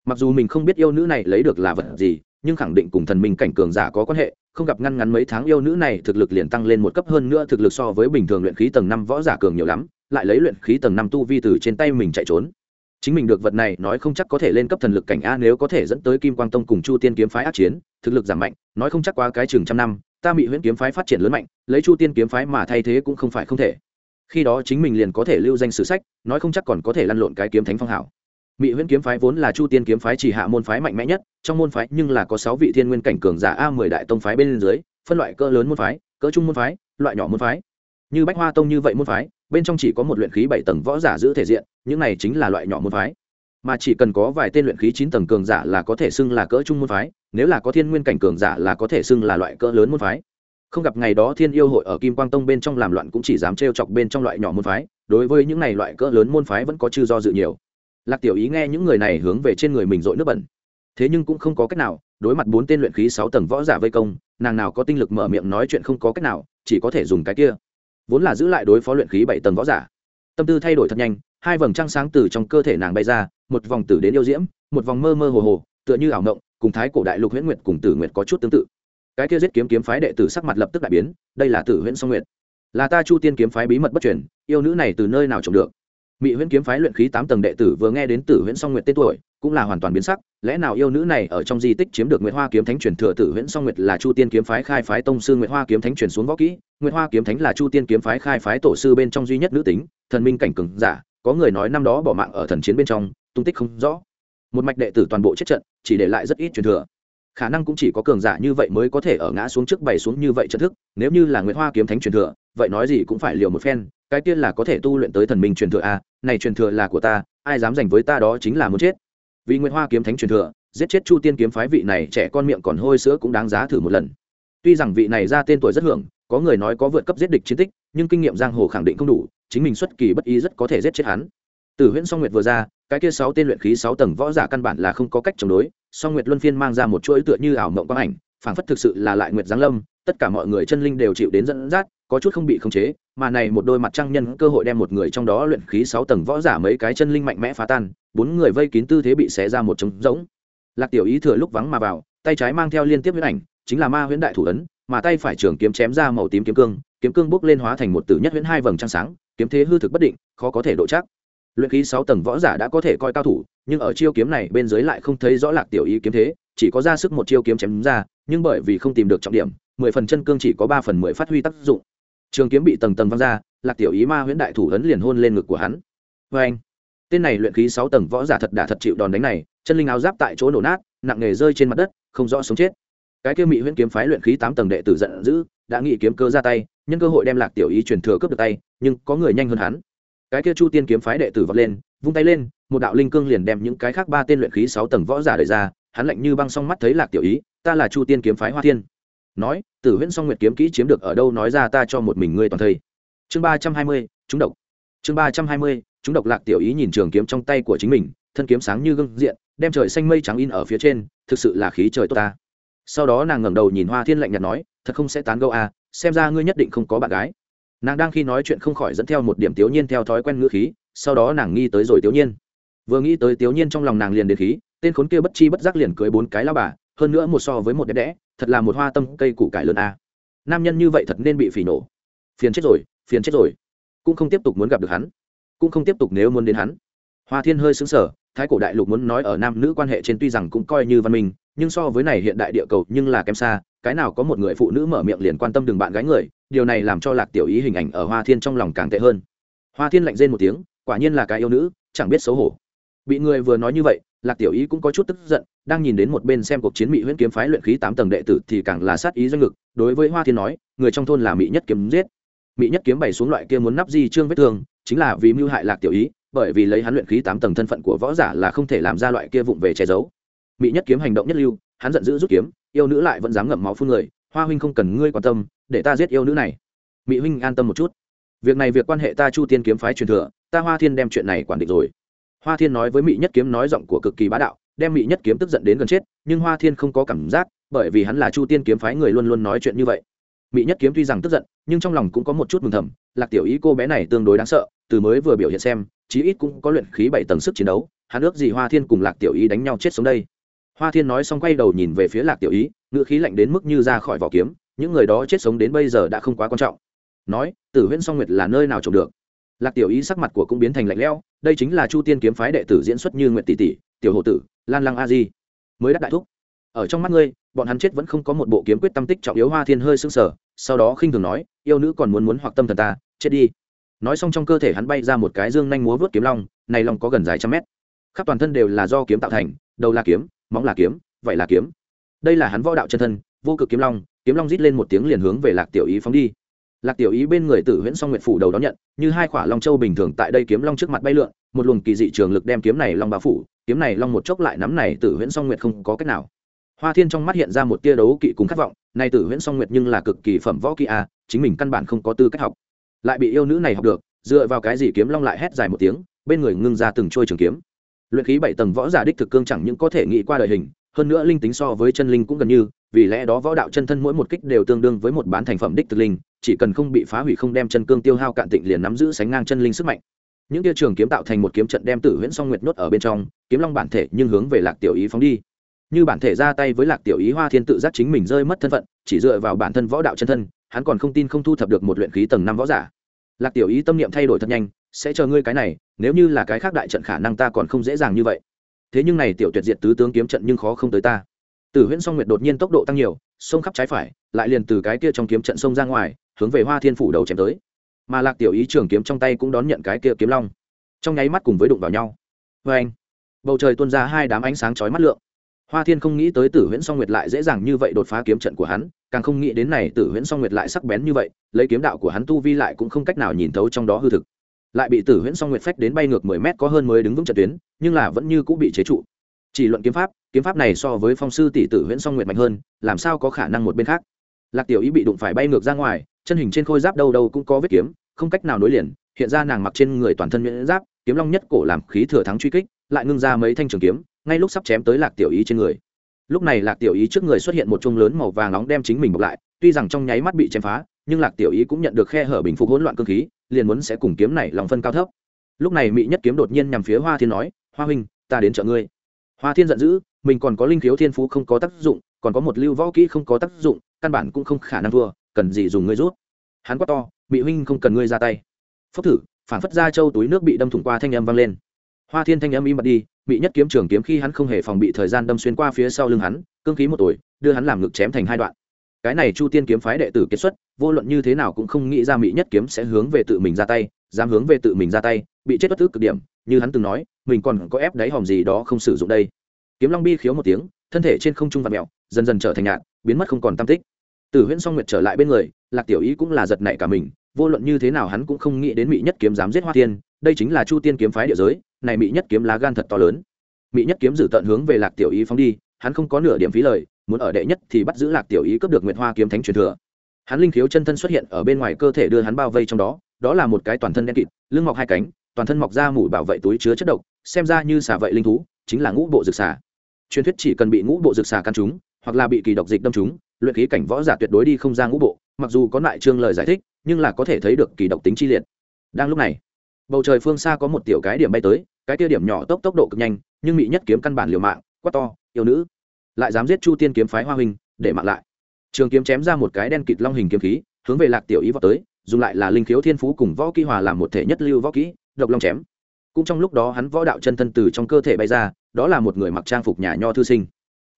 Mặc dù mình không biết yêu nữ này lấy được là vật gì, nhưng khẳng định cùng thần minh cảnh cường giả có quan hệ, không gặp ngăn ngắn mấy tháng yêu nữ này thực lực liền tăng lên một cấp hơn nữa thực lực so với bình thường luyện khí tầng năm võ giả cường nhiều lắm, lại lấy luyện khí tầng năm tu vi từ trên tay mình chạy trốn chính mình được vật này nói không chắc có thể lên cấp thần lực cảnh a nếu có thể dẫn tới kim quang tông cùng chu tiên kiếm phái ác chiến thực lực giảm mạnh nói không chắc qua cái chừng trăm năm ta bị huyễn kiếm phái phát triển lớn mạnh lấy chu tiên kiếm phái mà thay thế cũng không phải không thể khi đó chính mình liền có thể lưu danh sử sách nói không chắc còn có thể lăn lộn cái kiếm thánh phong hảo Mị Huyễn kiếm phái vốn là Chu Tiên kiếm phái chỉ hạ môn phái mạnh mẽ nhất, trong môn phái nhưng là có sáu vị thiên nguyên cảnh cường giả a mười đại tông phái bên dưới, phân loại cỡ lớn môn phái, cỡ trung môn phái, loại nhỏ môn phái. Như Bách Hoa tông như vậy môn phái, bên trong chỉ có một luyện khí bảy tầng võ giả giữ thể diện, những này chính là loại nhỏ môn phái. Mà chỉ cần có vài tên luyện khí chín tầng cường giả là có thể xưng là cỡ trung môn phái, nếu là có thiên nguyên cảnh cường giả là có thể xưng là loại cỡ lớn môn phái. Không gặp ngày đó Thiên Yêu hội ở Kim Quang tông bên trong làm loạn cũng chỉ dám trêu chọc bên trong loại nhỏ môn phái, đối với những này loại cỡ lớn môn phái vẫn có chư do dự nhiều lạc tiểu ý nghe những người này hướng về trên người mình dội nước bẩn thế nhưng cũng không có cách nào đối mặt bốn tên luyện khí sáu tầng võ giả vây công nàng nào có tinh lực mở miệng nói chuyện không có cách nào chỉ có thể dùng cái kia vốn là giữ lại đối phó luyện khí bảy tầng võ giả tâm tư thay đổi thật nhanh hai vầng trăng sáng từ trong cơ thể nàng bay ra một vòng tử đến yêu diễm một vòng mơ mơ hồ hồ tựa như ảo ngộng cùng thái cổ đại lục huyễn nguyệt cùng tử nguyệt có chút tương tự. Cái kia giết kiếm kiếm phái đệ tử sắc mặt lập tức đại biến đây là tử huyễn song nguyệt. Là ta chu tiên kiếm phái bí mật bất truyền yêu nữ này từ nơi nào trồng được? Mị Huyễn kiếm phái luyện khí tám tầng đệ tử vừa nghe đến Tử Huyễn Song Nguyệt tên tuổi, cũng là hoàn toàn biến sắc, lẽ nào yêu nữ này ở trong di tích chiếm được Nguyệt Hoa kiếm thánh truyền thừa Tử Huyễn Song Nguyệt là Chu Tiên kiếm phái khai phái tông sư Nguyệt Hoa kiếm thánh truyền xuống võ kỹ, Nguyệt Hoa kiếm thánh là Chu Tiên kiếm phái khai phái tổ sư bên trong duy nhất nữ tính, thần minh cảnh cường giả, có người nói năm đó bỏ mạng ở thần chiến bên trong, tung tích không rõ. Một mạch đệ tử toàn bộ chết trận, chỉ để lại rất ít truyền thừa. Khả năng cũng chỉ có cường giả như vậy mới có thể ở ngã xuống trước bày xuống như vậy trận thức, nếu như là Nguyệt Hoa kiếm thánh truyền thừa, vậy nói gì cũng phải liều một phen, cái tiên là có thể tu luyện tới thần minh truyền thừa a này truyền thừa là của ta ai dám giành với ta đó chính là muốn chết vì nguyễn hoa kiếm thánh truyền thừa giết chết chu tiên kiếm phái vị này trẻ con miệng còn hôi sữa cũng đáng giá thử một lần tuy rằng vị này ra tên tuổi rất hưởng có người nói có vượt cấp giết địch chiến tích nhưng kinh nghiệm giang hồ khẳng định không đủ chính mình xuất kỳ bất ý rất có thể giết chết hắn. Từ huyễn song nguyệt vừa ra, cái kia sáu tên luyện khí sáu tầng võ giả căn bản là không có cách chống đối, song nguyệt luân phiên mang ra một chuỗi tựa như ảo mộng quang ảnh, phảng phất thực sự là lại nguyệt giáng lâm, tất cả mọi người chân linh đều chịu đến dẫn dắt, có chút không bị khống chế, mà này một đôi mặt trăng nhân cơ hội đem một người trong đó luyện khí sáu tầng võ giả mấy cái chân linh mạnh mẽ phá tan, bốn người vây kín tư thế bị xé ra một trống rỗng. Lạc tiểu ý thừa lúc vắng mà vào, tay trái mang theo liên tiếp huyễn ảnh, chính là ma huyễn đại thủ ấn, mà tay phải trường kiếm chém ra màu tím kiếm cương kiếm cương bốc lên hóa thành một tử nhất huyễn hai vầng trăng sáng kiếm thế hư thực bất định, khó có thể độ chắc. Luyện khí sáu tầng võ giả đã có thể coi cao thủ, nhưng ở chiêu kiếm này bên dưới lại không thấy rõ lạc tiểu ý kiếm thế, chỉ có ra sức một chiêu kiếm chém ra, nhưng bởi vì không tìm được trọng điểm, mười phần chân cương chỉ có ba phần mười phát huy tác dụng. Trường kiếm bị tầng tầng văng ra, lạc tiểu ý ma huyễn đại thủ ấn liền hôn lên ngực của hắn. Vê anh, tên này luyện khí sáu tầng võ giả thật đả thật chịu đòn đánh này, chân linh áo giáp tại chỗ nổ nát, nặng nề rơi trên mặt đất, không rõ sống chết cái kia mỹ huyễn kiếm phái luyện khí tám tầng đệ tử giận dữ, đã nghĩ kiếm cơ ra tay, nhân cơ hội đem lạc tiểu ý truyền thừa cướp được tay, nhưng có người nhanh hơn hắn. Cái kia chu tiên kiếm phái đệ tử vọt lên, vung tay lên, một đạo linh cương liền đem những cái khác ba tên luyện khí sáu tầng võ giả đẩy ra, hắn lạnh như băng song mắt thấy lạc tiểu ý, ta là chu tiên kiếm phái hoa thiên. Nói, tử huyễn song nguyệt kiếm kỹ chiếm được ở đâu nói ra ta cho một mình ngươi toàn thây. Chương ba trăm hai mươi, chúng độc. Chương ba trăm hai mươi, chúng độc lạc tiểu ý nhìn trường kiếm trong tay của chính mình, thân kiếm sáng như gương diện, đem trời xanh mây trắng in ở phía trên, thực sự là khí trời tốt ta sau đó nàng ngẩng đầu nhìn hoa thiên lạnh nhạt nói, thật không sẽ tán gẫu à xem ra ngươi nhất định không có bạn gái. Nàng đang khi nói chuyện không khỏi dẫn theo một điểm tiểu nhiên theo thói quen ngữ khí, sau đó nàng nghi tới rồi tiểu nhiên. Vừa nghĩ tới tiểu nhiên trong lòng nàng liền đến khí, tên khốn kia bất chi bất giác liền cưới bốn cái lao bà, hơn nữa một so với một đẹp đẽ, thật là một hoa tâm cây củ cải lớn a nam nhân như vậy thật nên bị phỉ nổ. Phiền chết rồi, phiền chết rồi. Cũng không tiếp tục muốn gặp được hắn. Cũng không tiếp tục nếu muốn đến hắn. Hoa thiên hơi xứng sở thái cổ đại lục muốn nói ở nam nữ quan hệ trên tuy rằng cũng coi như văn minh, nhưng so với này hiện đại địa cầu nhưng là kém xa, cái nào có một người phụ nữ mở miệng liền quan tâm đường bạn gái người, điều này làm cho lạc tiểu ý hình ảnh ở hoa thiên trong lòng càng tệ hơn. Hoa thiên lạnh rên một tiếng, quả nhiên là cái yêu nữ, chẳng biết xấu hổ. Bị người vừa nói như vậy, lạc tiểu ý cũng có chút tức giận, đang nhìn đến một bên xem cuộc chiến mỹ huyễn kiếm phái luyện khí tám tầng đệ tử thì càng là sát ý doanh ngực, đối với hoa thiên nói, người trong thôn là mỹ nhất kiếm giết. Mỹ nhất kiếm bày xuống loại kia muốn nắp di trương vết thương, chính là vì mưu hại lạc tiểu ý bởi vì lấy hắn luyện khí tám tầng thân phận của võ giả là không thể làm ra loại kia vụng về che giấu. Mỹ nhất kiếm hành động nhất lưu, hắn giận dữ rút kiếm, yêu nữ lại vẫn dám ngậm máu phun người, hoa huynh không cần ngươi quan tâm, để ta giết yêu nữ này. Mỹ huynh an tâm một chút. Việc này việc quan hệ ta chu tiên kiếm phái truyền thừa, ta hoa thiên đem chuyện này quản định rồi. Hoa thiên nói với mỹ nhất kiếm nói giọng của cực kỳ bá đạo, đem mỹ nhất kiếm tức giận đến gần chết, nhưng hoa thiên không có cảm giác, bởi vì hắn là chu tiên kiếm phái người luôn luôn nói chuyện như vậy. Mỹ nhất kiếm tuy rằng tức giận, nhưng trong lòng cũng có một chút mừng thầm, lạc tiểu ý cô bé này tương đối đáng sợ, từ mới vừa biểu hiện xem chí ít cũng có luyện khí bảy tầng sức chiến đấu, hắn ước gì hoa thiên cùng lạc tiểu ý đánh nhau chết sống đây. Hoa thiên nói xong quay đầu nhìn về phía lạc tiểu ý ngựa khí lạnh đến mức như ra khỏi vỏ kiếm, những người đó chết sống đến bây giờ đã không quá quan trọng. Nói, tử huyễn song nguyệt là nơi nào trồng được? Lạc tiểu ý sắc mặt của cũng biến thành lạnh lẽo, đây chính là chu tiên kiếm phái đệ tử diễn xuất như nguyệt tỷ tỷ, tiểu hộ tử, lan lăng a di. Mới đắc đại thúc. Ở trong mắt ngươi, bọn hắn chết vẫn không có một bộ kiếm quyết tâm tích trọng yếu hoa thiên hơi sưng sở. sau đó khinh thường nói, yêu nữ còn muốn muốn hoặc tâm thần ta, chết đi nói xong trong cơ thể hắn bay ra một cái dương nhanh múa vớt kiếm long, này long có gần dài trăm mét. Khắp toàn thân đều là do kiếm tạo thành, đầu là kiếm, móng là kiếm vậy là kiếm. Đây là hắn võ đạo chân thân, vô cực kiếm long kiếm long rít lên một tiếng liền hướng về lạc tiểu ý phóng đi. Lạc tiểu ý bên người tử huyễn song nguyệt phủ đầu đón nhận, như hai khỏa long châu bình thường tại đây kiếm long trước mặt bay lượn, một luồng kỳ dị trường lực đem kiếm này long bao phủ, kiếm này long một chốc lại nắm này tử huyễn song nguyệt không có cách nào. Hoa thiên trong mắt hiện ra một tia đấu kỵ cùng khát vọng nay tử huyễn song nguyệt nhưng là cực kỳ phẩm võ kỵ a, chính mình căn bản không có tư cách học lại bị yêu nữ này học được, dựa vào cái gì kiếm long lại hét dài một tiếng, bên người ngưng ra từng trôi trường kiếm. Luyện khí bảy tầng võ giả đích thực cương chẳng những có thể nghĩ qua đời hình, hơn nữa linh tính so với chân linh cũng gần như, vì lẽ đó võ đạo chân thân mỗi một kích đều tương đương với một bán thành phẩm đích thực linh, chỉ cần không bị phá hủy không đem chân cương tiêu hao cạn tịnh liền nắm giữ sánh ngang chân linh sức mạnh. Những tia trường kiếm tạo thành một kiếm trận đem tử huyễn song nguyệt nuốt ở bên trong, kiếm long bản thể nhưng hướng về lạc tiểu ý phóng đi. Như bản thể ra tay với lạc tiểu ý hoa thiên tự giác chính mình rơi mất thân phận, chỉ dựa vào bản thân võ đạo chân thân hắn còn không tin không thu thập được một luyện khí tầng năm võ giả. Lạc tiểu ý tâm niệm thay đổi thật nhanh, sẽ chờ ngươi cái này, nếu như là cái khác đại trận khả năng ta còn không dễ dàng như vậy. Thế nhưng này tiểu tuyệt diệt tứ tướng kiếm trận nhưng khó không tới ta. Tử huyễn song nguyệt đột nhiên tốc độ tăng nhiều xông khắp trái phải, lại liền từ cái kia trong kiếm trận xông ra ngoài, hướng về hoa thiên phủ đầu chém tới. Mà lạc tiểu ý trường kiếm trong tay cũng đón nhận cái kia kiếm long. Trong nháy mắt cùng với đụng vào nhau. Vê anh, bầu trời tuôn ra hai đám ánh sáng chói mắt lượng. Hoa thiên không nghĩ tới tử huyễn song nguyệt lại dễ dàng như vậy đột phá kiếm trận của hắn càng không nghĩ đến này tử huyễn song nguyệt lại sắc bén như vậy, lấy kiếm đạo của hắn tu vi lại cũng không cách nào nhìn thấu trong đó hư thực. Lại bị tử huyễn song nguyệt phách đến bay ngược mười mét có hơn mới đứng vững trận tuyến, nhưng là vẫn như cũng bị chế trụ. Chỉ luận kiếm pháp kiếm pháp này so với phong sư tỷ tử huyễn song nguyệt mạnh hơn, làm sao có khả năng một bên khác? Lạc tiểu ý bị đụng phải bay ngược ra ngoài, chân hình trên khôi giáp đâu đâu cũng có vết kiếm, không cách nào nối liền, hiện ra nàng mặc trên người toàn thân nhuyễn giáp, kiếm long nhất cổ làm khí thừa thắng truy kích, lại ngưng ra mấy thanh trường kiếm, ngay lúc sắp chém tới lạc tiểu ý trên người lúc này lạc tiểu ý trước người xuất hiện một chung lớn màu vàng nóng đem chính mình bọc lại, tuy rằng trong nháy mắt bị chém phá, nhưng lạc tiểu ý cũng nhận được khe hở bình phục hỗn loạn cơ khí, liền muốn sẽ cùng kiếm này lòng phân cao thấp. Lúc này mỹ nhất kiếm đột nhiên nhằm phía hoa thiên nói, hoa huynh, ta đến chợ ngươi. Hoa thiên giận dữ, mình còn có linh khiếu thiên phú không có tác dụng, còn có một lưu võ kỹ không có tác dụng, căn bản cũng không khả năng thua, cần gì dùng ngươi rút. Hắn quát to mỹ huynh không cần ngươi ra tay. Phốc thử, phản phất ra châu túi nước bị đâm thủng qua thanh âm vang lên. Hoa thiên thanh âm im bặt đi bị nhất kiếm trường kiếm khi hắn không hề phòng bị thời gian đâm xuyên qua phía sau lưng hắn, cương khí một tuổi, đưa hắn làm ngực chém thành hai đoạn. Cái này chu tiên kiếm phái đệ tử kết xuất, vô luận như thế nào cũng không nghĩ ra mỹ nhất kiếm sẽ hướng về tự mình ra tay, dám hướng về tự mình ra tay, bị chết bất cứ cực điểm, như hắn từng nói, mình còn có ép đáy hòm gì đó không sử dụng đây. Kiếm long bi khiếu một tiếng, thân thể trên không trung và mẹo dần dần trở thành nhạt, biến mất không còn tam tích. Tử huyễn song nguyệt trở lại bên người, lạc tiểu ý cũng là giật nảy cả mình, vô luận như thế nào hắn cũng không nghĩ đến mỹ nhất kiếm dám giết hoa tiên, đây chính là chu tiên kiếm phái địa giới này mỹ nhất kiếm lá gan thật to lớn. Mỹ nhất kiếm giữ tận hướng về lạc tiểu ý phóng đi, hắn không có nửa điểm phí lời, muốn ở đệ nhất thì bắt giữ lạc tiểu ý cướp được nguyệt hoa kiếm thánh truyền thừa. Hắn linh khiếu chân thân xuất hiện ở bên ngoài cơ thể đưa hắn bao vây trong đó đó là một cái toàn thân đen kịt, lưng mọc hai cánh, toàn thân mọc ra mũi bảo vệ túi chứa chất độc, xem ra như xả vậy linh thú, chính là ngũ bộ dược xả truyền thuyết chỉ cần bị ngũ bộ dược xả căn chúng, hoặc là bị kỳ độc dịch đâm chúng, luyện khí cảnh võ giả tuyệt đối đi không ra ngũ bộ, mặc dù có lại trương lời giải thích, nhưng là có thể thấy được kỳ độc tính chi liệt. Đang lúc này bầu trời phương xa có một tiểu cái điểm bay tới, cái tiêu điểm nhỏ tốc tốc độ cực nhanh, nhưng mỹ nhất kiếm căn bản liều mạng, quát to, yêu nữ! Lại dám giết chu tiên kiếm phái hoa huynh, để mạng lại. Trường kiếm chém ra một cái đen kịt long hình kiếm khí, hướng về lạc tiểu ý vào tới, dùng lại là linh khiếu thiên phú cùng võ kỹ hòa làm một thể nhất lưu võ kỹ, độc long chém. Cũng trong lúc đó hắn võ đạo chân thân từ trong cơ thể bay ra, đó là một người mặc trang phục nhà nho thư sinh.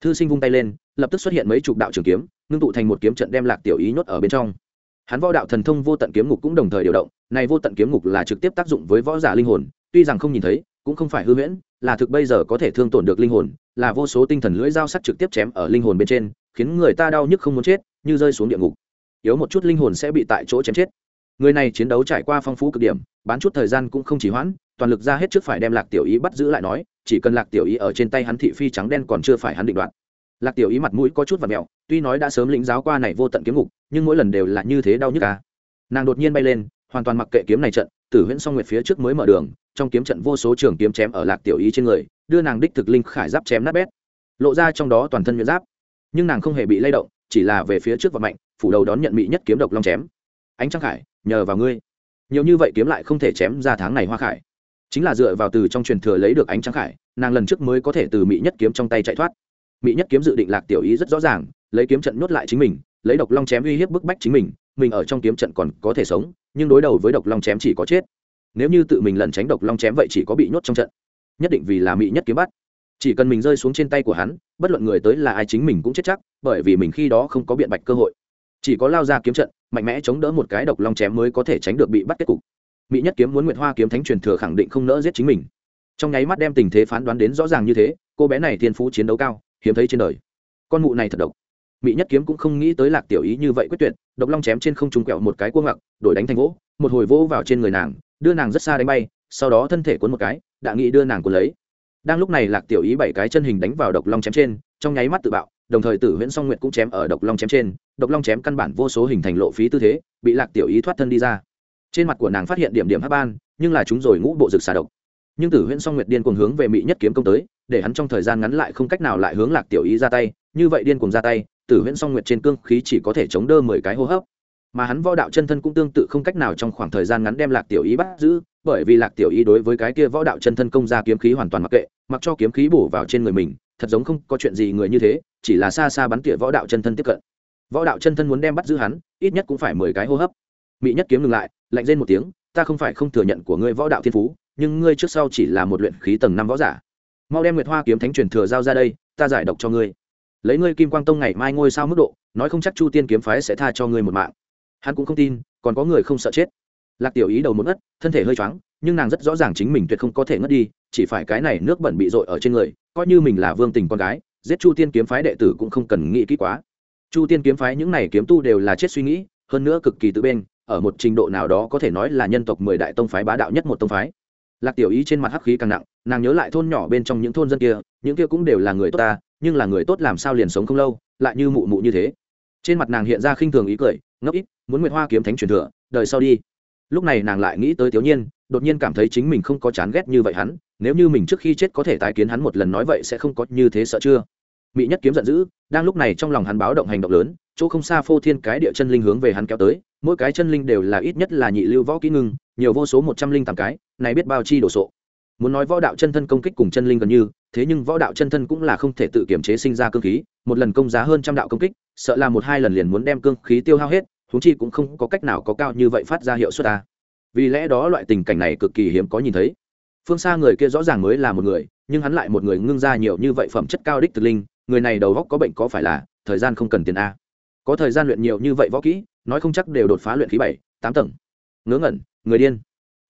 Thư sinh vung tay lên, lập tức xuất hiện mấy chục đạo trường kiếm, ngưng tụ thành một kiếm trận đem lạc tiểu ý nhốt ở bên trong hắn võ đạo thần thông vô tận kiếm ngục cũng đồng thời điều động, này vô tận kiếm ngục là trực tiếp tác dụng với võ giả linh hồn, tuy rằng không nhìn thấy, cũng không phải hư huyễn, là thực bây giờ có thể thương tổn được linh hồn, là vô số tinh thần lưỡi dao sắc trực tiếp chém ở linh hồn bên trên, khiến người ta đau nhức không muốn chết, như rơi xuống địa ngục. Yếu một chút linh hồn sẽ bị tại chỗ chém chết. Người này chiến đấu trải qua phong phú cực điểm, bán chút thời gian cũng không chỉ hoãn, toàn lực ra hết trước phải đem lạc tiểu ý bắt giữ lại nói, chỉ cần lạc tiểu ý ở trên tay hắn thị phi trắng đen còn chưa phải hắn định đoạt. Lạc tiểu ý mặt mũi có chút và mẹo, tuy nói đã sớm lĩnh giáo qua này vô tận kiếm ngục nhưng mỗi lần đều là như thế đau nhức ca nàng đột nhiên bay lên, hoàn toàn mặc kệ kiếm này trận, tử huyễn song nguyệt phía trước mới mở đường, trong kiếm trận vô số trường kiếm chém ở lạc tiểu ý trên người, đưa nàng đích thực linh khải giáp chém nát bét. Lộ ra trong đó toàn thân nhuyễn giáp. Nhưng nàng không hề bị lay động, chỉ là về phía trước và mạnh, phủ đầu đón nhận mỹ nhất kiếm độc long chém. Ánh trăng khải, nhờ vào ngươi. Nhiều như vậy kiếm lại không thể chém ra tháng này hoa khải. Chính là dựa vào từ trong truyền thừa lấy được ánh trăng khải, nàng lần trước mới có thể từ mỹ nhất kiếm trong tay chạy thoát. Mỹ nhất kiếm dự định lạc tiểu ý rất rõ ràng, lấy kiếm trận nuốt lại chính mình lấy độc long chém uy hiếp bức bách chính mình mình ở trong kiếm trận còn có thể sống, nhưng đối đầu với độc long chém chỉ có chết. Nếu như tự mình lẩn tránh độc long chém vậy chỉ có bị nhốt trong trận. Nhất định vì là mỹ nhất kiếm bắt. Chỉ cần mình rơi xuống trên tay của hắn, bất luận người tới là ai chính mình cũng chết chắc, bởi vì mình khi đó không có biện bạch cơ hội. Chỉ có lao ra kiếm trận, mạnh mẽ chống đỡ một cái độc long chém mới có thể tránh được bị bắt kết cục. Mỹ nhất kiếm muốn nguyệt hoa kiếm thánh truyền thừa khẳng định không nỡ giết chính mình. Trong nháy mắt đem tình thế phán đoán đến rõ ràng như thế, cô bé này thiên phú chiến đấu cao, hiếm thấy trên đời. Con mụ này thật độc mỹ nhất kiếm cũng không nghĩ tới lạc tiểu ý như vậy quyết tuyệt, độc long chém trên không trung quẹo một cái cua ngặc đổi đánh thành vỗ, một hồi vỗ vào trên người nàng, đưa nàng rất xa đánh bay, sau đó thân thể cuốn một cái, đã nghĩ đưa nàng cuốn lấy. Đang lúc này lạc tiểu ý bảy cái chân hình đánh vào độc long chém trên, trong nháy mắt tự bạo, đồng thời tử huyễn song nguyệt cũng chém ở độc long chém trên, độc long chém căn bản vô số hình thành lộ phí tư thế, bị lạc tiểu ý thoát thân đi ra. Trên mặt của nàng phát hiện điểm điểm hấp ban, nhưng là chúng rồi ngũ bộ rực xà độc. Nhưng tử huyễn song nguyệt điên cuồng hướng về mỹ nhất kiếm công tới, để hắn trong thời gian ngắn lại không cách nào lại hướng lạc tiểu ý ra tay, như vậy điên cuồng ra tay tử huyễn song nguyệt trên cương khí chỉ có thể chống đỡ mười cái hô hấp, mà hắn võ đạo chân thân cũng tương tự không cách nào trong khoảng thời gian ngắn đem lạc tiểu ý bắt giữ, bởi vì lạc tiểu ý đối với cái kia võ đạo chân thân công ra kiếm khí hoàn toàn mặc kệ, mặc cho kiếm khí bổ vào trên người mình, thật giống không có chuyện gì người như thế, chỉ là xa xa bắn tỉa võ đạo chân thân tiếp cận. Võ đạo chân thân muốn đem bắt giữ hắn, ít nhất cũng phải mười cái hô hấp. Mỹ nhất kiếm ngừng lại, lạnh lên một tiếng, ta không phải không thừa nhận của ngươi võ đạo thiên phú, nhưng ngươi trước sau chỉ là một luyện khí tầng năm võ giả. Mau đem nguyệt hoa kiếm thánh truyền thừa giao ra đây, ta giải độc cho ngươi lấy ngươi kim quang tông ngày mai ngôi sao mức độ, nói không chắc chu tiên kiếm phái sẽ tha cho ngươi một mạng. Hắn cũng không tin, còn có người không sợ chết. Lạc tiểu ý đầu một ngất, thân thể hơi choáng, nhưng nàng rất rõ ràng chính mình tuyệt không có thể ngất đi, chỉ phải cái này nước bẩn bị dội ở trên người, coi như mình là vương tình con gái, giết chu tiên kiếm phái đệ tử cũng không cần nghĩ kỹ quá. Chu tiên kiếm phái những này kiếm tu đều là chết suy nghĩ, hơn nữa cực kỳ tự bên, ở một trình độ nào đó có thể nói là nhân tộc mười đại tông phái bá đạo nhất một tông phái. Lạc tiểu ý trên mặt hắc khí càng nặng, nàng nhớ lại thôn nhỏ bên trong những thôn dân kia, những kia cũng đều là người tốt ta nhưng là người tốt làm sao liền sống không lâu, lại như mụ mụ như thế. Trên mặt nàng hiện ra khinh thường ý cười ngốc ít, muốn nguyện hoa kiếm thánh truyền thừa đời sau đi. Lúc này nàng lại nghĩ tới thiếu nhiên, đột nhiên cảm thấy chính mình không có chán ghét như vậy hắn, nếu như mình trước khi chết có thể tái kiến hắn một lần nói vậy sẽ không có như thế sợ chưa? Mỹ nhất kiếm giận dữ, đang lúc này trong lòng hắn báo động hành động lớn, chỗ không xa phô thiên cái địa chân linh hướng về hắn kéo tới, mỗi cái chân linh đều là ít nhất là nhị lưu võ kỹ ngưng, nhiều vô số một trăm linh tám cái, này biết bao chi đồ sộ muốn nói võ đạo chân thân công kích cùng chân linh gần như, thế nhưng võ đạo chân thân cũng là không thể tự kiểm chế sinh ra cương khí, một lần công giá hơn trăm đạo công kích, sợ là một hai lần liền muốn đem cương khí tiêu hao hết, huống chi cũng không có cách nào có cao như vậy phát ra hiệu suất ta. Vì lẽ đó loại tình cảnh này cực kỳ hiếm có nhìn thấy. Phương xa người kia rõ ràng mới là một người, nhưng hắn lại một người ngưng ra nhiều như vậy phẩm chất cao đích thực linh, người này đầu góc có bệnh có phải là, thời gian không cần tiền a. Có thời gian luyện nhiều như vậy võ kỹ, nói không chắc đều đột phá luyện khí bảy, tám tầng. Ngớ ngẩn, người điên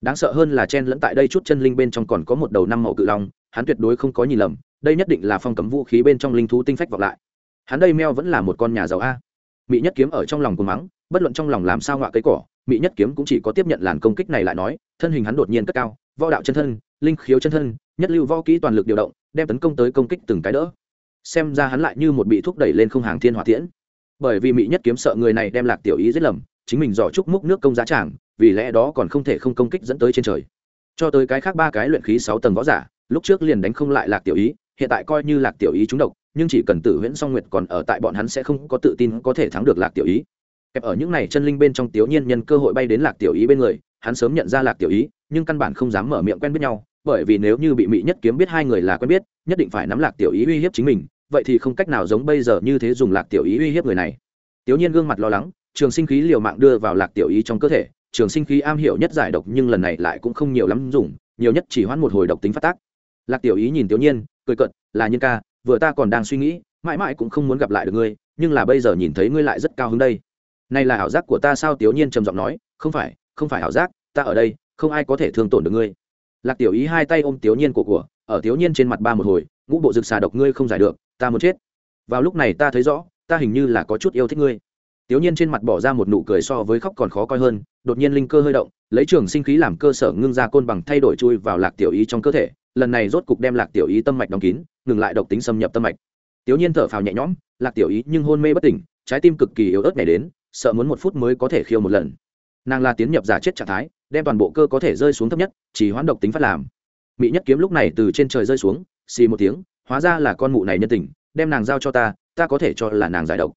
đáng sợ hơn là chen lẫn tại đây chút chân linh bên trong còn có một đầu năm màu cự long, hắn tuyệt đối không có nhìn lầm, đây nhất định là phong cấm vũ khí bên trong linh thú tinh phách vọng lại. Hắn đây meo vẫn là một con nhà giàu a. Mỹ nhất kiếm ở trong lòng cùng mắng, bất luận trong lòng làm sao ngọa cây cỏ mỹ nhất kiếm cũng chỉ có tiếp nhận làn công kích này lại nói, thân hình hắn đột nhiên cất cao, võ đạo chân thân, linh khiếu chân thân, nhất lưu võ kỹ toàn lực điều động, đem tấn công tới công kích từng cái đỡ. Xem ra hắn lại như một bị thúc đẩy lên không hàng thiên hỏa tiễn. Bởi vì mỹ nhất kiếm sợ người này đem lạc tiểu ý giết lầm, chính mình dò chúc múc nước công giá tràng vì lẽ đó còn không thể không công kích dẫn tới trên trời. Cho tới cái khác ba cái luyện khí sáu tầng võ giả, lúc trước liền đánh không lại lạc tiểu ý, hiện tại coi như lạc tiểu ý trúng độc, nhưng chỉ cần tử huyễn song nguyệt còn ở tại bọn hắn sẽ không có tự tin có thể thắng được lạc tiểu ý. Kẹp ở những này chân linh bên trong tiểu nhiên nhân cơ hội bay đến lạc tiểu ý bên người, hắn sớm nhận ra lạc tiểu ý, nhưng căn bản không dám mở miệng quen biết nhau, bởi vì nếu như bị mỹ nhất kiếm biết hai người là quen biết, nhất định phải nắm lạc tiểu ý uy hiếp chính mình, vậy thì không cách nào giống bây giờ như thế dùng lạc tiểu ý uy hiếp người này. Tiểu nhiên gương mặt lo lắng, trường sinh khí liều mạng đưa vào lạc tiểu ý trong cơ thể trường sinh khí am hiểu nhất giải độc nhưng lần này lại cũng không nhiều lắm dùng, nhiều nhất chỉ hoãn một hồi độc tính phát tác. Lạc tiểu ý nhìn tiểu nhiên, cười cận là nhân ca, vừa ta còn đang suy nghĩ, mãi mãi cũng không muốn gặp lại được ngươi, nhưng là bây giờ nhìn thấy ngươi lại rất cao hứng đây. Này là ảo giác của ta sao? Tiểu nhiên trầm giọng nói, không phải không phải ảo giác, ta ở đây, không ai có thể thương tổn được ngươi. Lạc tiểu ý hai tay ôm tiểu nhiên của của, ở tiểu nhiên trên mặt ba một hồi, ngũ bộ rực xà độc ngươi không giải được, ta muốn chết. Vào lúc này ta thấy rõ, ta hình như là có chút yêu thích ngươi tiểu nhiên trên mặt bỏ ra một nụ cười so với khóc còn khó coi hơn, đột nhiên linh cơ hơi động, lấy trường sinh khí làm cơ sở ngưng ra côn bằng thay đổi chui vào lạc tiểu ý trong cơ thể, lần này rốt cục đem lạc tiểu ý tâm mạch đóng kín, ngừng lại độc tính xâm nhập tâm mạch. Tiểu nhiên thở phào nhẹ nhõm, lạc tiểu ý nhưng hôn mê bất tỉnh, trái tim cực kỳ yếu ớt này đến, sợ muốn một phút mới có thể khiêu một lần. Nàng là tiến nhập giả chết trạng thái, đem toàn bộ cơ có thể rơi xuống thấp nhất chỉ hoãn độc tính phát làm. Mị nhất kiếm lúc này từ trên trời rơi xuống, xì một tiếng, hóa ra là con mụ này nhân tình, đem nàng giao cho ta ta có thể cho là nàng giải độc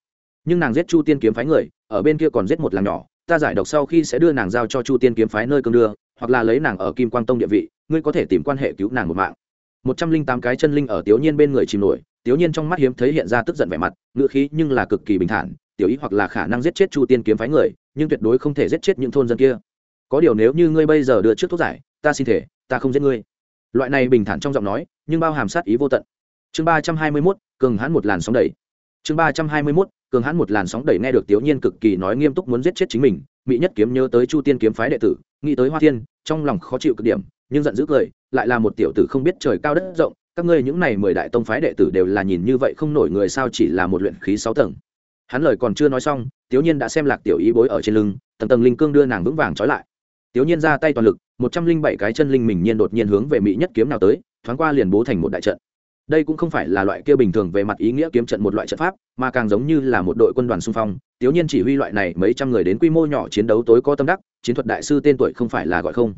nhưng nàng giết chu tiên kiếm phái người, ở bên kia còn giết một làng nhỏ, ta giải độc sau khi sẽ đưa nàng giao cho chu tiên kiếm phái nơi cương đưa, hoặc là lấy nàng ở kim quang tông địa vị, ngươi có thể tìm quan hệ cứu nàng một mạng. Một trăm linh tám cái chân linh ở tiểu nhiên bên người chìm nổi tiểu nhiên trong mắt hiếm thấy hiện ra tức giận vẻ mặt ngựa khí nhưng là cực kỳ bình thản, tiểu ý hoặc là khả năng giết chết chu tiên kiếm phái người, nhưng tuyệt đối không thể giết chết những thôn dân kia. Có điều nếu như ngươi bây giờ đưa trước thuốc giải, ta xin thể, ta không giết ngươi. Loại này bình thản trong giọng nói, nhưng bao hàm sát ý vô tận. Chương ba trăm hai mươi mốt, cường hãn một làn sóng đẩy chương ba trăm hai mươi mốt, cường hãn một làn sóng đẩy nghe được tiểu nhiên cực kỳ nói nghiêm túc muốn giết chết chính mình, mỹ nhất kiếm nhớ tới chu tiên kiếm phái đệ tử, nghĩ tới hoa thiên, trong lòng khó chịu cực điểm, nhưng giận dữ cười, lại là một tiểu tử không biết trời cao đất rộng, các ngươi những này mười đại tông phái đệ tử đều là nhìn như vậy không nổi người sao chỉ là một luyện khí sáu tầng. Hắn lời còn chưa nói xong tiểu nhiên đã xem lạc tiểu ý bối ở trên lưng, tầng tầng linh cương đưa nàng vững vàng trói lại. Tiểu nhiên ra tay toàn lực, một trăm linh bảy cái chân linh mình nhiên đột nhiên hướng về mỹ nhất kiếm nào tới, thoáng qua liền bố thành một đại trận đây cũng không phải là loại kia bình thường về mặt ý nghĩa kiếm trận một loại trận pháp, mà càng giống như là một đội quân đoàn xung phong. Tiểu nhiên chỉ huy loại này mấy trăm người đến quy mô nhỏ chiến đấu tối có tâm đắc, chiến thuật đại sư tên tuổi không phải là gọi không.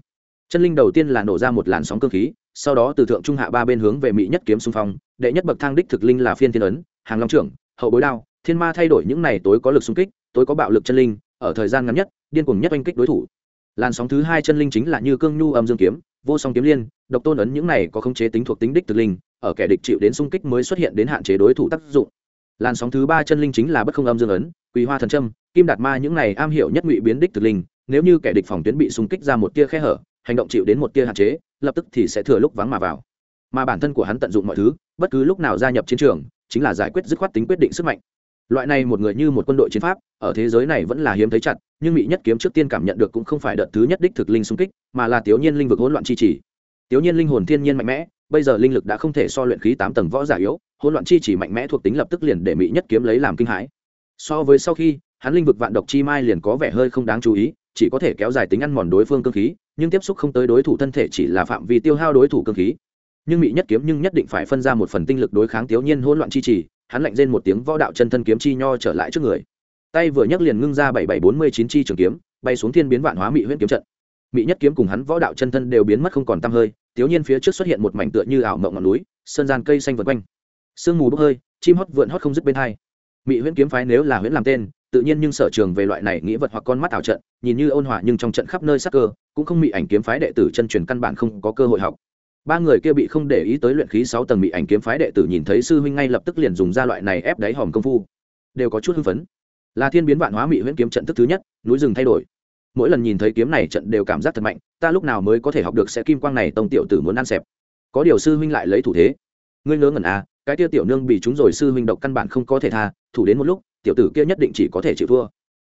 Chân linh đầu tiên là nổ ra một làn sóng cơ khí, sau đó từ thượng trung hạ ba bên hướng về mỹ nhất kiếm xung phong, đệ nhất bậc thang đích thực linh là phiên thiên ấn, hàng long trưởng, hậu bối đao, thiên ma thay đổi những này tối có lực xung kích, tối có bạo lực chân linh, ở thời gian ngắn nhất, điên cuồng nhất oanh kích đối thủ. Làn sóng thứ hai chân linh chính là như cương nhu âm dương kiếm, vô song kiếm liên, độc tôn ấn những này có khống chế tính thuộc tính đích thực linh ở kẻ địch chịu đến xung kích mới xuất hiện đến hạn chế đối thủ tác dụng. Làn sóng thứ ba chân linh chính là bất không âm dương ấn, quỳ hoa thần trâm kim đạt ma những này am hiểu nhất ngụy biến đích thực linh, nếu như kẻ địch phòng tuyến bị xung kích ra một tia khe hở, hành động chịu đến một tia hạn chế, lập tức thì sẽ thừa lúc vắng mà vào. Mà bản thân của hắn tận dụng mọi thứ, bất cứ lúc nào gia nhập chiến trường, chính là giải quyết dứt khoát tính quyết định sức mạnh. Loại này một người như một quân đội chiến pháp, ở thế giới này vẫn là hiếm thấy chặt, nhưng mỹ nhất kiếm trước tiên cảm nhận được cũng không phải đợt thứ nhất đích thực linh xung kích, mà là tiểu nhiên linh vực hỗn loạn chi trì tiểu nhiên linh hồn thiên nhiên mạnh mẽ bây giờ linh lực đã không thể so luyện khí tám tầng võ giả yếu, hỗn loạn chi chỉ mạnh mẽ thuộc tính lập tức liền để mỹ nhất kiếm lấy làm kinh hãi. So với sau khi, hắn linh vực vạn độc chi mai liền có vẻ hơi không đáng chú ý, chỉ có thể kéo dài tính ăn mòn đối phương cơ khí, nhưng tiếp xúc không tới đối thủ thân thể chỉ là phạm vi tiêu hao đối thủ cơ khí. Nhưng mỹ nhất kiếm nhưng nhất định phải phân ra một phần tinh lực đối kháng thiếu nhiên hỗn loạn chi trì hắn lạnh rên một tiếng võ đạo chân thân kiếm chi nho trở lại trước người. Tay vừa nhấc liền ngưng ra bảy bảy bốn mươi chín chi trường kiếm, bay xuống thiên biến vạn hóa mỹ huyễn kiếm trận. Mỹ nhất kiếm cùng hắn võ đạo chân thân đều biến mất không còn tăm hơi thiếu nhiên phía trước xuất hiện một mảnh tựa như ảo mộng ngọn núi, sơn gian cây xanh vượt quanh. Sương mù bốc hơi, chim hót vượn hót không dứt bên hai. Mỹ huyễn kiếm phái nếu là huyễn làm tên, tự nhiên nhưng sở trường về loại này nghĩ vật hoặc con mắt ảo trận, nhìn như ôn hòa nhưng trong trận khắp nơi sắc cơ, cũng không mị ảnh kiếm phái đệ tử chân truyền căn bản không có cơ hội học. Ba người kia bị không để ý tới luyện khí sáu tầng mị ảnh kiếm phái đệ tử nhìn thấy sư huynh ngay lập tức liền dùng ra loại này ép đáy hòm công phu. Đều có chút hưng phấn. Là thiên biến vạn hóa mỹ huyễn kiếm trận thức thứ nhất, núi rừng thay đổi mỗi lần nhìn thấy kiếm này trận đều cảm giác thật mạnh, ta lúc nào mới có thể học được sẽ kim quang này, tông tiểu tử muốn ăn xẹp. Có điều sư huynh lại lấy thủ thế. Ngươi ngớ ngẩn à cái kia tiểu nương bị chúng rồi sư huynh độc căn bản không có thể tha, thủ đến một lúc, tiểu tử kia nhất định chỉ có thể chịu thua.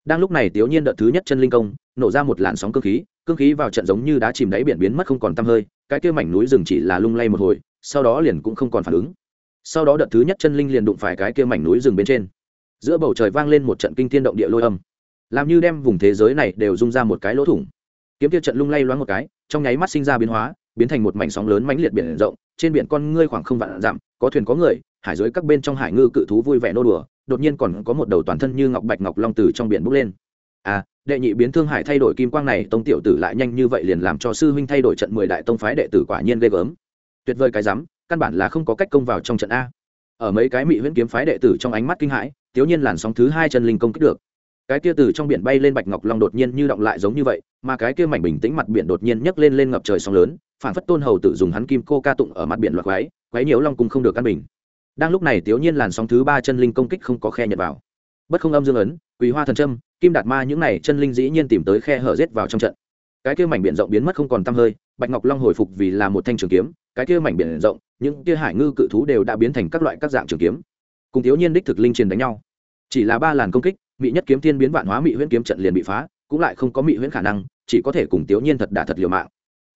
Đang lúc này tiểu nhiên đợt thứ nhất chân linh công, nổ ra một làn sóng cơ khí cơ khí vào trận giống như đá chìm đáy biển biến mất không còn tăm hơi, cái kia mảnh núi rừng chỉ là lung lay một hồi, sau đó liền cũng không còn phản ứng. Sau đó đợt thứ nhất chân linh liền đụng phải cái kia mảnh núi rừng bên trên. Giữa bầu trời vang lên một trận kinh thiên động địa lôi âm làm như đem vùng thế giới này đều rung ra một cái lỗ thủng. Kiếm tiêu trận lung lay loáng một cái, trong nháy mắt sinh ra biến hóa, biến thành một mảnh sóng lớn mãnh liệt biển rộng, trên biển con ngươi khoảng không vạn dặm, có thuyền có người, hải dưới các bên trong hải ngư cự thú vui vẻ nô đùa, đột nhiên còn có một đầu toàn thân như ngọc bạch ngọc long từ trong biển bốc lên. À đệ nhị biến thương hải thay đổi kim quang này, tông tiểu tử lại nhanh như vậy liền làm cho sư huynh thay đổi trận mười đại tông phái đệ tử quả nhiên ghê gớm. Tuyệt vời cái rắm, căn bản là không có cách công vào trong trận a. Ở mấy cái mị huyễn kiếm phái đệ tử trong ánh mắt kinh hãi, thiếu nhiên làn sóng thứ hai chân linh công kích được cái kia từ trong biển bay lên bạch ngọc long đột nhiên như động lại giống như vậy, mà cái kia mảnh bình tĩnh mặt biển đột nhiên nhấc lên lên ngập trời sóng lớn, phản phất tôn hầu tự dùng hắn kim cô ca tụng ở mặt biển loạt quái quái nhiễu long cùng không được căn bình. Đang lúc này tiểu nhiên làn sóng thứ ba chân linh công kích không có khe nhật vào. Bất không âm dương ấn quý hoa thần trâm kim đạt ma những này chân linh dĩ nhiên tìm tới khe hở rết vào trong trận. Cái kia mảnh biển rộng biến mất không còn tăm hơi, bạch ngọc long hồi phục vì là một thanh trường kiếm, cái kia mảnh biển rộng, những kia hải ngư cự thú đều đã biến thành các loại các dạng trường kiếm. Cùng thiếu nhiên đích thực linh truyền đánh nhau. Chỉ là ba làn công kích mỹ nhất kiếm tiên biến vạn hóa mỹ huyễn kiếm trận liền bị phá, cũng lại không có mỹ huyễn khả năng, chỉ có thể cùng tiểu nhiên thật đả thật liều mạng.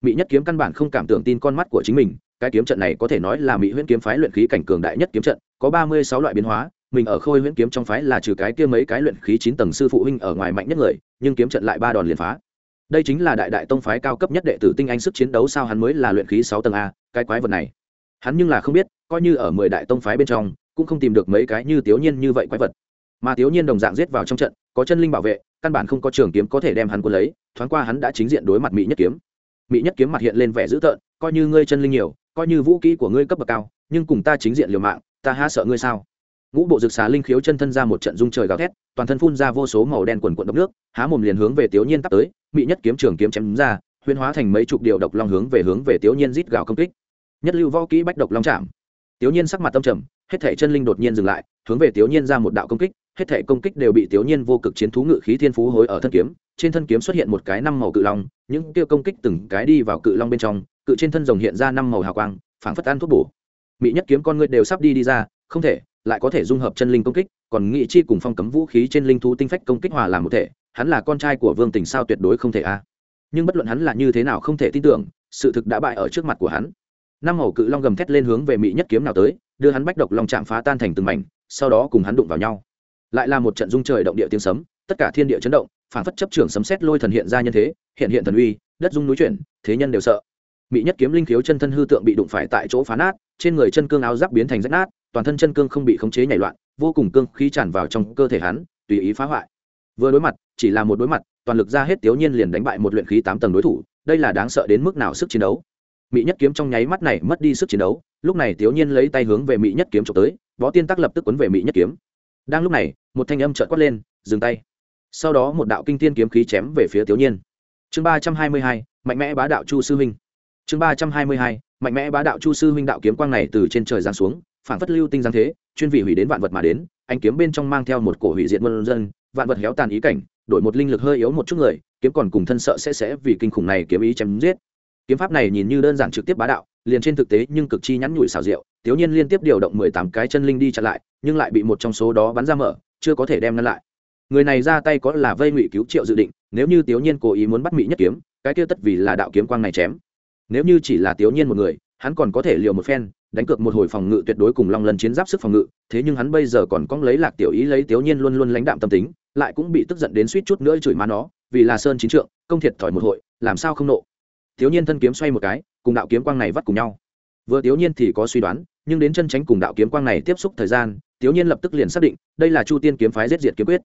Mỹ nhất kiếm căn bản không cảm tưởng tin con mắt của chính mình, cái kiếm trận này có thể nói là mỹ huyễn kiếm phái luyện khí cảnh cường đại nhất kiếm trận, có ba mươi sáu loại biến hóa, mình ở khôi huyễn kiếm trong phái là trừ cái kia mấy cái luyện khí chín tầng sư phụ huynh ở ngoài mạnh nhất người, nhưng kiếm trận lại ba đòn liền phá. Đây chính là đại đại tông phái cao cấp nhất đệ tử tinh anh sức chiến đấu sao hắn mới là luyện khí sáu tầng a, cái quái vật này. Hắn nhưng là không biết, coi như ở mười đại tông phái bên trong, cũng không tìm được mấy cái như tiểu nhiên như vậy quái vật mà thiếu nhiên đồng dạng giết vào trong trận, có chân linh bảo vệ, căn bản không có trường kiếm có thể đem hắn quân lấy, thoáng qua hắn đã chính diện đối mặt mỹ nhất kiếm. Mỹ nhất kiếm mặt hiện lên vẻ dữ tợn, coi như ngươi chân linh nhiều, coi như vũ kỹ của ngươi cấp bậc cao, nhưng cùng ta chính diện liều mạng, ta há sợ ngươi sao? Ngũ bộ rực xà linh khiếu chân thân ra một trận dung trời gào thét, toàn thân phun ra vô số màu đen quần quận độc nước, há mồm liền hướng về tiểu nhiên tắt tới mỹ nhất kiếm trường kiếm chém ra huyên hóa thành mấy chục điệu độc long hướng về hướng về tiểu nhiên rít gào công kích. Nhất lưu võ kỹ bách độc long chạm. Tiểu nhiên sắc mặt tâm trầm, hết thể chân linh đột nhiên dừng lại, hướng về tiểu nhiên ra một đạo công kích hết thể công kích đều bị tiểu nhiên vô cực chiến thú ngự khí thiên phú hối ở thân kiếm, trên thân kiếm xuất hiện một cái năm màu cự long, những tiêu công kích từng cái đi vào cự long bên trong, cự trên thân rồng hiện ra năm màu hào quang, phảng phất ăn thuốc bổ. Mỹ nhất kiếm con ngươi đều sắp đi đi ra, không thể, lại có thể dung hợp chân linh công kích, còn nghị chi cùng phong cấm vũ khí trên linh thú tinh phách công kích hòa làm một thể, hắn là con trai của vương tình sao tuyệt đối không thể a. Nhưng bất luận hắn là như thế nào không thể tin tưởng, sự thực đã bại ở trước mặt của hắn. Năm màu cự long gầm thét lên hướng về mỹ nhất kiếm nào tới, đưa hắn bách độc long chạm phá tan thành từng mảnh, sau đó cùng hắn đụng vào nhau lại là một trận dung trời động địa tiếng sấm, tất cả thiên địa chấn động phản phất chấp trưởng sấm xét lôi thần hiện ra nhân thế, hiện hiện thần uy, đất dung núi chuyển, thế nhân đều sợ. Mỹ nhất kiếm linh khiếu chân thân hư tượng bị đụng phải tại chỗ phá nát, trên người chân cương áo giáp biến thành rách nát, toàn thân chân cương không bị khống chế nhảy loạn, vô cùng cương khí tràn vào trong cơ thể hắn, tùy ý phá hoại. Vừa đối mặt, chỉ là một đối mặt, toàn lực ra hết tiểu nhiên liền đánh bại một luyện khí tám tầng đối thủ, đây là đáng sợ đến mức nào sức chiến đấu. Mỹ nhất kiếm trong nháy mắt này mất đi sức chiến đấu, lúc này tiểu nhiên lấy tay hướng về mỹ nhất kiếm trộm tới, võ tiên tắc lập tức quấn về mỹ nhất kiếm đang lúc này, một thanh âm trợn quát lên, dừng tay. Sau đó một đạo kinh thiên kiếm khí chém về phía tiểu nhiên. Chương ba trăm hai mươi hai, mạnh mẽ bá đạo chu sư huynh. Chương ba trăm hai mươi hai, mạnh mẽ bá đạo chu sư huynh đạo kiếm quang này từ trên trời giáng xuống phản phất lưu tinh giáng thế, chuyên vị hủy đến vạn vật mà đến anh kiếm bên trong mang theo một cổ hủy diệt muôn dân, vạn vật héo tàn ý cảnh, đổi một linh lực hơi yếu một chút người, kiếm còn cùng thân sợ sẽ sẽ vì kinh khủng này kiếm ý chém giết. Kiếm pháp này nhìn như đơn giản trực tiếp bá đạo, liền trên thực tế nhưng cực chi nhắn nhủi xào rượu tiểu nhiên liên tiếp điều động mười tám cái chân linh đi chặn lại, nhưng lại bị một trong số đó bắn ra mở, chưa có thể đem ngăn lại. Người này ra tay có là vây ngụy cứu triệu dự định, nếu như tiểu nhiên cố ý muốn bắt mỹ nhất kiếm, cái kia tất vì là đạo kiếm quang này chém. Nếu như chỉ là tiểu nhiên một người, hắn còn có thể liều một phen, đánh cược một hồi phòng ngự tuyệt đối cùng long lần chiến giáp sức phòng ngự, thế nhưng hắn bây giờ còn cóng lấy lạc tiểu ý lấy tiểu nhiên luôn luôn lãnh đạm tâm tính, lại cũng bị tức giận đến suýt chút nữa chửi má nó, vì là sơn chính trượng, công thiệt thỏi một hội, làm sao không nộ. Tiểu nhiên thân kiếm xoay một cái, cùng đạo kiếm quang này vắt cùng nhau vừa tiểu nhiên thì có suy đoán, nhưng đến chân tránh cùng đạo kiếm quang này tiếp xúc thời gian tiểu nhiên lập tức liền xác định, đây là chu tiên kiếm phái giết diệt kiếm quyết.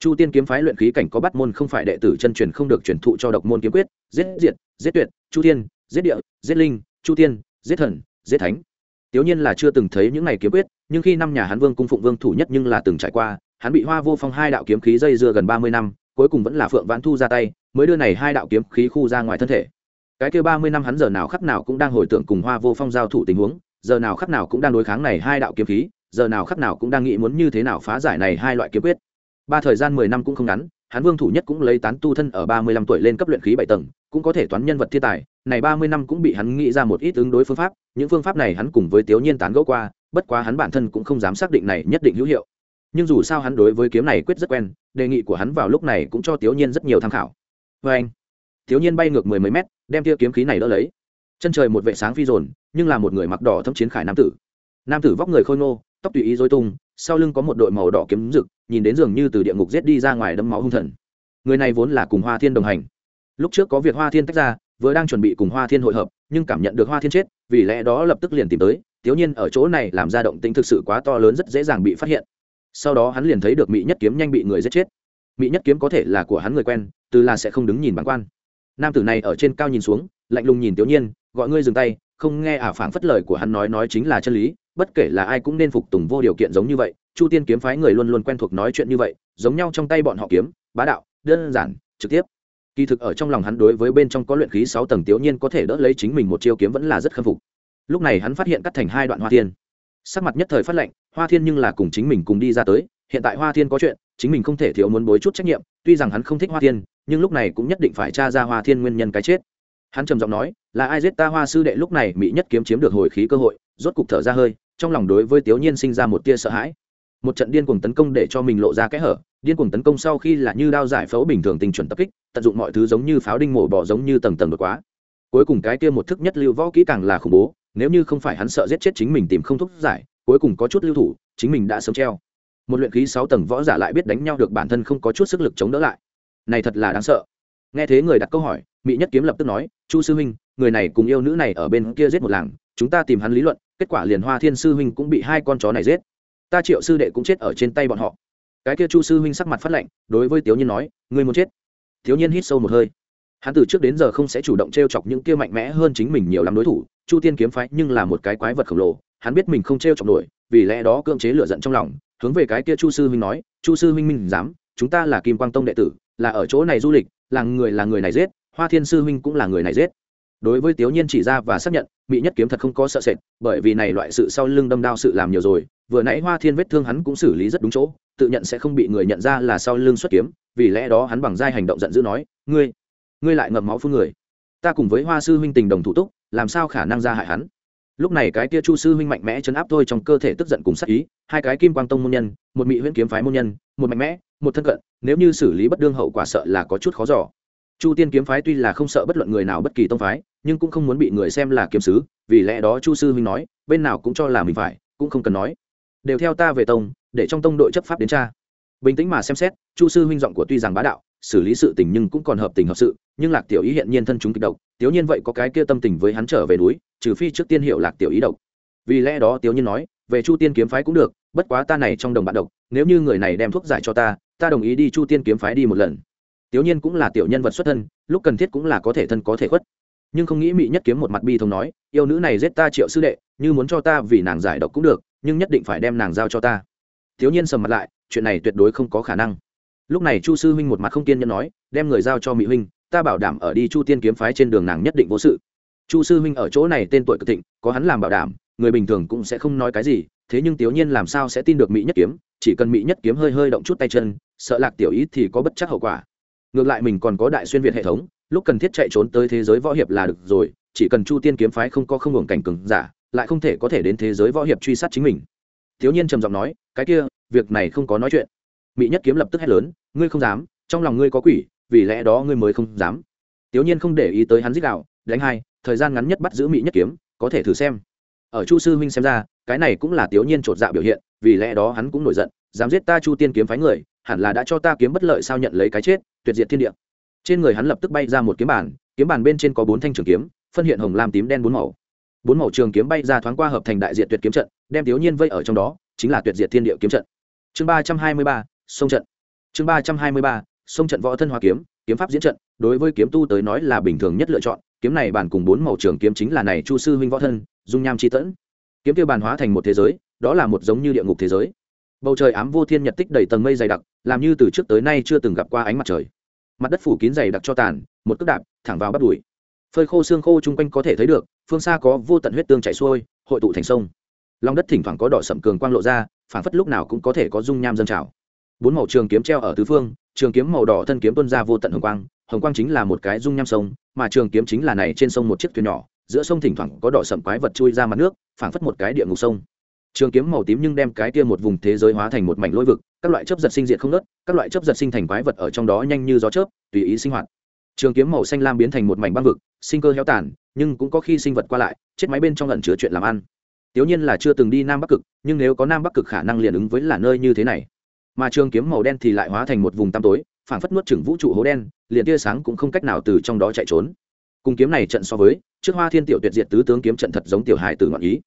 Chu tiên kiếm phái luyện khí cảnh có bắt môn không phải đệ tử chân truyền không được truyền thụ cho độc môn kiếm quyết, giết diệt, giết tuyệt, chu tiên, giết địa, giết linh, chu tiên, giết thần, giết thánh. Tiểu nhiên là chưa từng thấy những này kiếm quyết, nhưng khi năm nhà Hán vương cung phụng vương thủ nhất nhưng là từng trải qua, hắn bị hoa vô phong hai đạo kiếm khí dây dưa gần ba mươi năm, cuối cùng vẫn là phượng vãn thu ra tay, mới đưa này hai đạo kiếm khí khu ra ngoài thân thể cái kia ba mươi năm hắn giờ nào khắc nào cũng đang hồi tưởng cùng hoa vô phong giao thủ tình huống, giờ nào khắc nào cũng đang đối kháng này hai đạo kiếm khí, giờ nào khắc nào cũng đang nghĩ muốn như thế nào phá giải này hai loại kiếm quyết. Ba thời gian mười năm cũng không ngắn, hắn vương thủ nhất cũng lấy tán tu thân ở ba mươi lăm tuổi lên cấp luyện khí bảy tầng, cũng có thể toán nhân vật thiên tài. Này ba mươi năm cũng bị hắn nghĩ ra một ít ứng đối phương pháp, những phương pháp này hắn cùng với tiểu nhiên tán gẫu qua, bất quá hắn bản thân cũng không dám xác định này nhất định hữu hiệu. Nhưng dù sao hắn đối với kiếm này quyết rất quen, đề nghị của hắn vào lúc này cũng cho tiểu nhiên rất nhiều tham khảo. Vê anh. Tiểu nhiên bay ngược mười mấy mét đem tia kiếm khí này đỡ lấy. Chân trời một vệ sáng phi dồn, nhưng là một người mặc đỏ thâm chiến khải nam tử. Nam tử vóc người khôi ngô, tóc tùy ý dối tung, sau lưng có một đội màu đỏ kiếm rực, nhìn đến dường như từ địa ngục giết đi ra ngoài đâm máu hung thần. Người này vốn là cùng hoa thiên đồng hành. Lúc trước có việc hoa thiên tách ra, vừa đang chuẩn bị cùng hoa thiên hội hợp, nhưng cảm nhận được hoa thiên chết, vì lẽ đó lập tức liền tìm tới, thiếu nhiên ở chỗ này làm ra động tĩnh thực sự quá to lớn rất dễ dàng bị phát hiện. Sau đó hắn liền thấy được mỹ nhất kiếm nhanh bị người giết chết. Mỹ nhất kiếm có thể là của hắn người quen, từ là sẽ không đứng nhìn bản quan nam tử này ở trên cao nhìn xuống, lạnh lùng nhìn tiểu nhiên, gọi ngươi dừng tay, không nghe ả phảng phất lời của hắn nói nói chính là chân lý, bất kể là ai cũng nên phục tùng vô điều kiện giống như vậy, chu tiên kiếm phái người luôn luôn quen thuộc nói chuyện như vậy, giống nhau trong tay bọn họ kiếm, bá đạo, đơn giản, trực tiếp. Kỳ thực ở trong lòng hắn đối với bên trong có luyện khí sáu tầng tiểu nhiên có thể đỡ lấy chính mình một chiêu kiếm vẫn là rất khâm phục. Lúc này hắn phát hiện cắt thành hai đoạn hoa thiên. Sắc mặt nhất thời phát lệnh hoa thiên nhưng là cùng chính mình cùng đi ra tới, hiện tại hoa thiên có chuyện, chính mình không thể thiếu muốn bối chút trách nhiệm, tuy rằng hắn không thích hoa thiên nhưng lúc này cũng nhất định phải tra ra hoa thiên nguyên nhân cái chết. Hắn trầm giọng nói, là ai giết ta hoa sư đệ lúc này mỹ nhất kiếm chiếm được hồi khí cơ hội, rốt cục thở ra hơi, trong lòng đối với tiểu nhiên sinh ra một tia sợ hãi. Một trận điên cuồng tấn công để cho mình lộ ra kẽ hở, điên cuồng tấn công sau khi là như đao giải phẫu bình thường tình chuẩn tập kích, tận dụng mọi thứ giống như pháo đinh mổ bỏ giống như tầng tầng đột quá. Cuối cùng cái kia một thức nhất lưu võ kỹ càng là khủng bố, nếu như không phải hắn sợ giết chết chính mình tìm không thuốc giải, cuối cùng có chút lưu thủ, chính mình đã sớm treo. Một luyện khí sáu tầng võ giả lại biết đánh nhau được bản thân không có chút sức lực chống đỡ lại này thật là đáng sợ. Nghe thế người đặt câu hỏi mỹ nhất kiếm lập tức nói, chu sư huynh, người này cùng yêu nữ này ở bên kia giết một làng, chúng ta tìm hắn lý luận, kết quả liền hoa thiên sư huynh cũng bị hai con chó này giết. Ta triệu sư đệ cũng chết ở trên tay bọn họ. Cái kia chu sư huynh sắc mặt phát lạnh, đối với tiểu nhiên nói, ngươi muốn chết? Thiếu nhiên hít sâu một hơi. Hắn từ trước đến giờ không sẽ chủ động t r e o chọc những kia mạnh mẽ hơn chính mình nhiều lắm đối thủ, chu tiên kiếm phái nhưng là một cái quái vật khổng lồ, hắn biết mình không t r e o chọc nổi, vì lẽ đó cưỡng chế lựa giận trong lòng, hướng về cái kia chu sư huynh nói, chu sư huynh minh dám chúng ta là kim quang tông đệ tử là ở chỗ này du lịch là người là người này giết, hoa thiên sư huynh cũng là người này giết. Đối với tiểu nhiên chỉ ra và xác nhận mỹ nhất kiếm thật không có sợ sệt, bởi vì này loại sự sau lưng đâm đao sự làm nhiều rồi, vừa nãy hoa thiên vết thương hắn cũng xử lý rất đúng chỗ, tự nhận sẽ không bị người nhận ra là sau lưng xuất kiếm, vì lẽ đó hắn bằng giai hành động giận dữ nói, ngươi ngươi lại ngậm máu phun người. Ta cùng với hoa sư huynh tình đồng thủ túc, làm sao khả năng ra hại hắn? Lúc này cái kia chu sư huynh mạnh mẽ chấn áp thôi trong cơ thể tức giận cùng sắc ý, hai cái kim quang tông môn nhân, một mỹ huyễn kiếm phái môn nhân, một mạnh mẽ một thân cận, nếu như xử lý bất đương hậu quả sợ là có chút khó giỏ chu tiên kiếm phái tuy là không sợ bất luận người nào bất kỳ tông phái, nhưng cũng không muốn bị người xem là kiếm sứ, vì lẽ đó chu sư huynh nói, bên nào cũng cho là mình phải, cũng không cần nói. Đều theo ta về tông, để trong tông đội chấp pháp đến cha. Bình tĩnh mà xem xét, chu sư huynh giọng của tuy rằng bá đạo, xử lý sự tình nhưng cũng còn hợp tình hợp sự, nhưng lạc tiểu ý hiện nhiên thân chúng kịch độc, tiểu nhiên vậy có cái kia tâm tình với hắn trở về núi, trừ phi trước tiên hiệu lạc tiểu ý độc. Vì lẽ đó tiểu nhiên nói, về chu tiên kiếm phái cũng được, bất quá ta này trong đồng bạn độc, nếu như người này đem thuốc giải cho ta ta đồng ý đi chu tiên kiếm phái đi một lần. Tiểu nhiên cũng là tiểu nhân vật xuất thân, lúc cần thiết cũng là có thể thân có thể khuất. Nhưng không nghĩ mỹ nhất kiếm một mặt bi thông nói, yêu nữ này giết ta triệu sư đệ, như muốn cho ta vì nàng giải độc cũng được, nhưng nhất định phải đem nàng giao cho ta. Thiếu nhiên sầm mặt lại, chuyện này tuyệt đối không có khả năng. Lúc này chu sư huynh một mặt không kiên nhẫn nói, đem người giao cho mỹ huynh, ta bảo đảm ở đi chu tiên kiếm phái trên đường nàng nhất định vô sự. Chu sư huynh ở chỗ này tên tuổi cực thịnh, có hắn làm bảo đảm, người bình thường cũng sẽ không nói cái gì, thế nhưng tiểu nhiên làm sao sẽ tin được mỹ nhất kiếm, chỉ cần mỹ nhất kiếm hơi hơi động chút tay chân sợ lạc tiểu ý thì có bất chắc hậu quả. Ngược lại mình còn có đại xuyên việt hệ thống, lúc cần thiết chạy trốn tới thế giới võ hiệp là được rồi, chỉ cần chu tiên kiếm phái không có không hưởng cảnh cừng giả, lại không thể có thể đến thế giới võ hiệp truy sát chính mình. Thiếu nhiên trầm giọng nói, cái kia, việc này không có nói chuyện. Mỹ nhất kiếm lập tức hét lớn, ngươi không dám, trong lòng ngươi có quỷ, vì lẽ đó ngươi mới không dám. Thiếu nhiên không để ý tới hắn giết đạo, đánh hai, thời gian ngắn nhất bắt giữ mỹ nhất kiếm, có thể thử xem. Ở chu sư huynh xem ra, cái này cũng là thiếu nhiên trột dạ biểu hiện, vì lẽ đó hắn cũng nổi giận, dám giết ta chu tiên kiếm phái người hẳn là đã cho ta kiếm bất lợi sao nhận lấy cái chết, tuyệt diệt thiên địa. Trên người hắn lập tức bay ra một kiếm bản kiếm bản bên trên có bốn thanh trường kiếm, phân hiện hồng, lam, tím, đen bốn màu. Bốn màu trường kiếm bay ra thoáng qua hợp thành đại diện tuyệt kiếm trận, đem thiếu nhiên vây ở trong đó, chính là tuyệt diệt thiên địa kiếm trận. Chương ba trăm hai mươi ba, sông trận. Chương ba trăm hai mươi ba, sông trận võ thân hoa kiếm kiếm pháp diễn trận, đối với kiếm tu tới nói là bình thường nhất lựa chọn, kiếm này bản cùng bốn màu trường kiếm chính là này chu sư huynh võ thân, dung nham c tẫn. Kiếm kia bàn hóa thành một thế giới, đó là một giống như địa ngục thế giới bầu trời ám vô thiên nhật tích đầy tầng mây dày đặc, làm như từ trước tới nay chưa từng gặp qua ánh mặt trời. Mặt đất phủ kín dày đặc cho tàn, một cước đạp, thẳng vào bắt đùi phơi khô xương khô chung quanh có thể thấy được, phương xa có vô tận huyết tương chảy xuôi, hội tụ thành sông. Lòng đất thỉnh thoảng có đỏ sậm cường quang lộ ra, phảng phất lúc nào cũng có thể có dung nham dân trào. Bốn màu trường kiếm treo ở tứ phương, trường kiếm màu đỏ thân kiếm tuân ra vô tận hồng quang hồng quang chính là một cái dung nham sông, mà trường kiếm chính là này trên sông một chiếc thuyền nhỏ, giữa sông thỉnh thoảng có đỏ sậm quái vật chui ra mặt nước, phảng phất một cái địa ngục sông trường kiếm màu tím nhưng đem cái kia một vùng thế giới hóa thành một mảnh lôi vực các loại chớp giật sinh diệt không nớt các loại chớp giật sinh thành quái vật ở trong đó nhanh như gió chớp tùy ý sinh hoạt trường kiếm màu xanh lam biến thành một mảnh băng vực sinh cơ héo tàn nhưng cũng có khi sinh vật qua lại chết máy bên trong lần chứa chuyện làm ăn Tiểu nhiên là chưa từng đi Nam Bắc Cực, nhưng nếu có Nam Bắc Cực khả năng liền ứng với là nơi như thế này. Mà trường kiếm màu đen thì lại hóa thành một vùng tăm tối, phảng phất nuốt chửng vũ trụ hố đen, liền tia sáng cũng không cách nào từ trong đó chạy trốn. Cùng kiếm này trận so với, trước Hoa Thiên tiểu tuyệt diệt tứ tướng kiếm trận thật giống tiểu hài tử ngọn ý.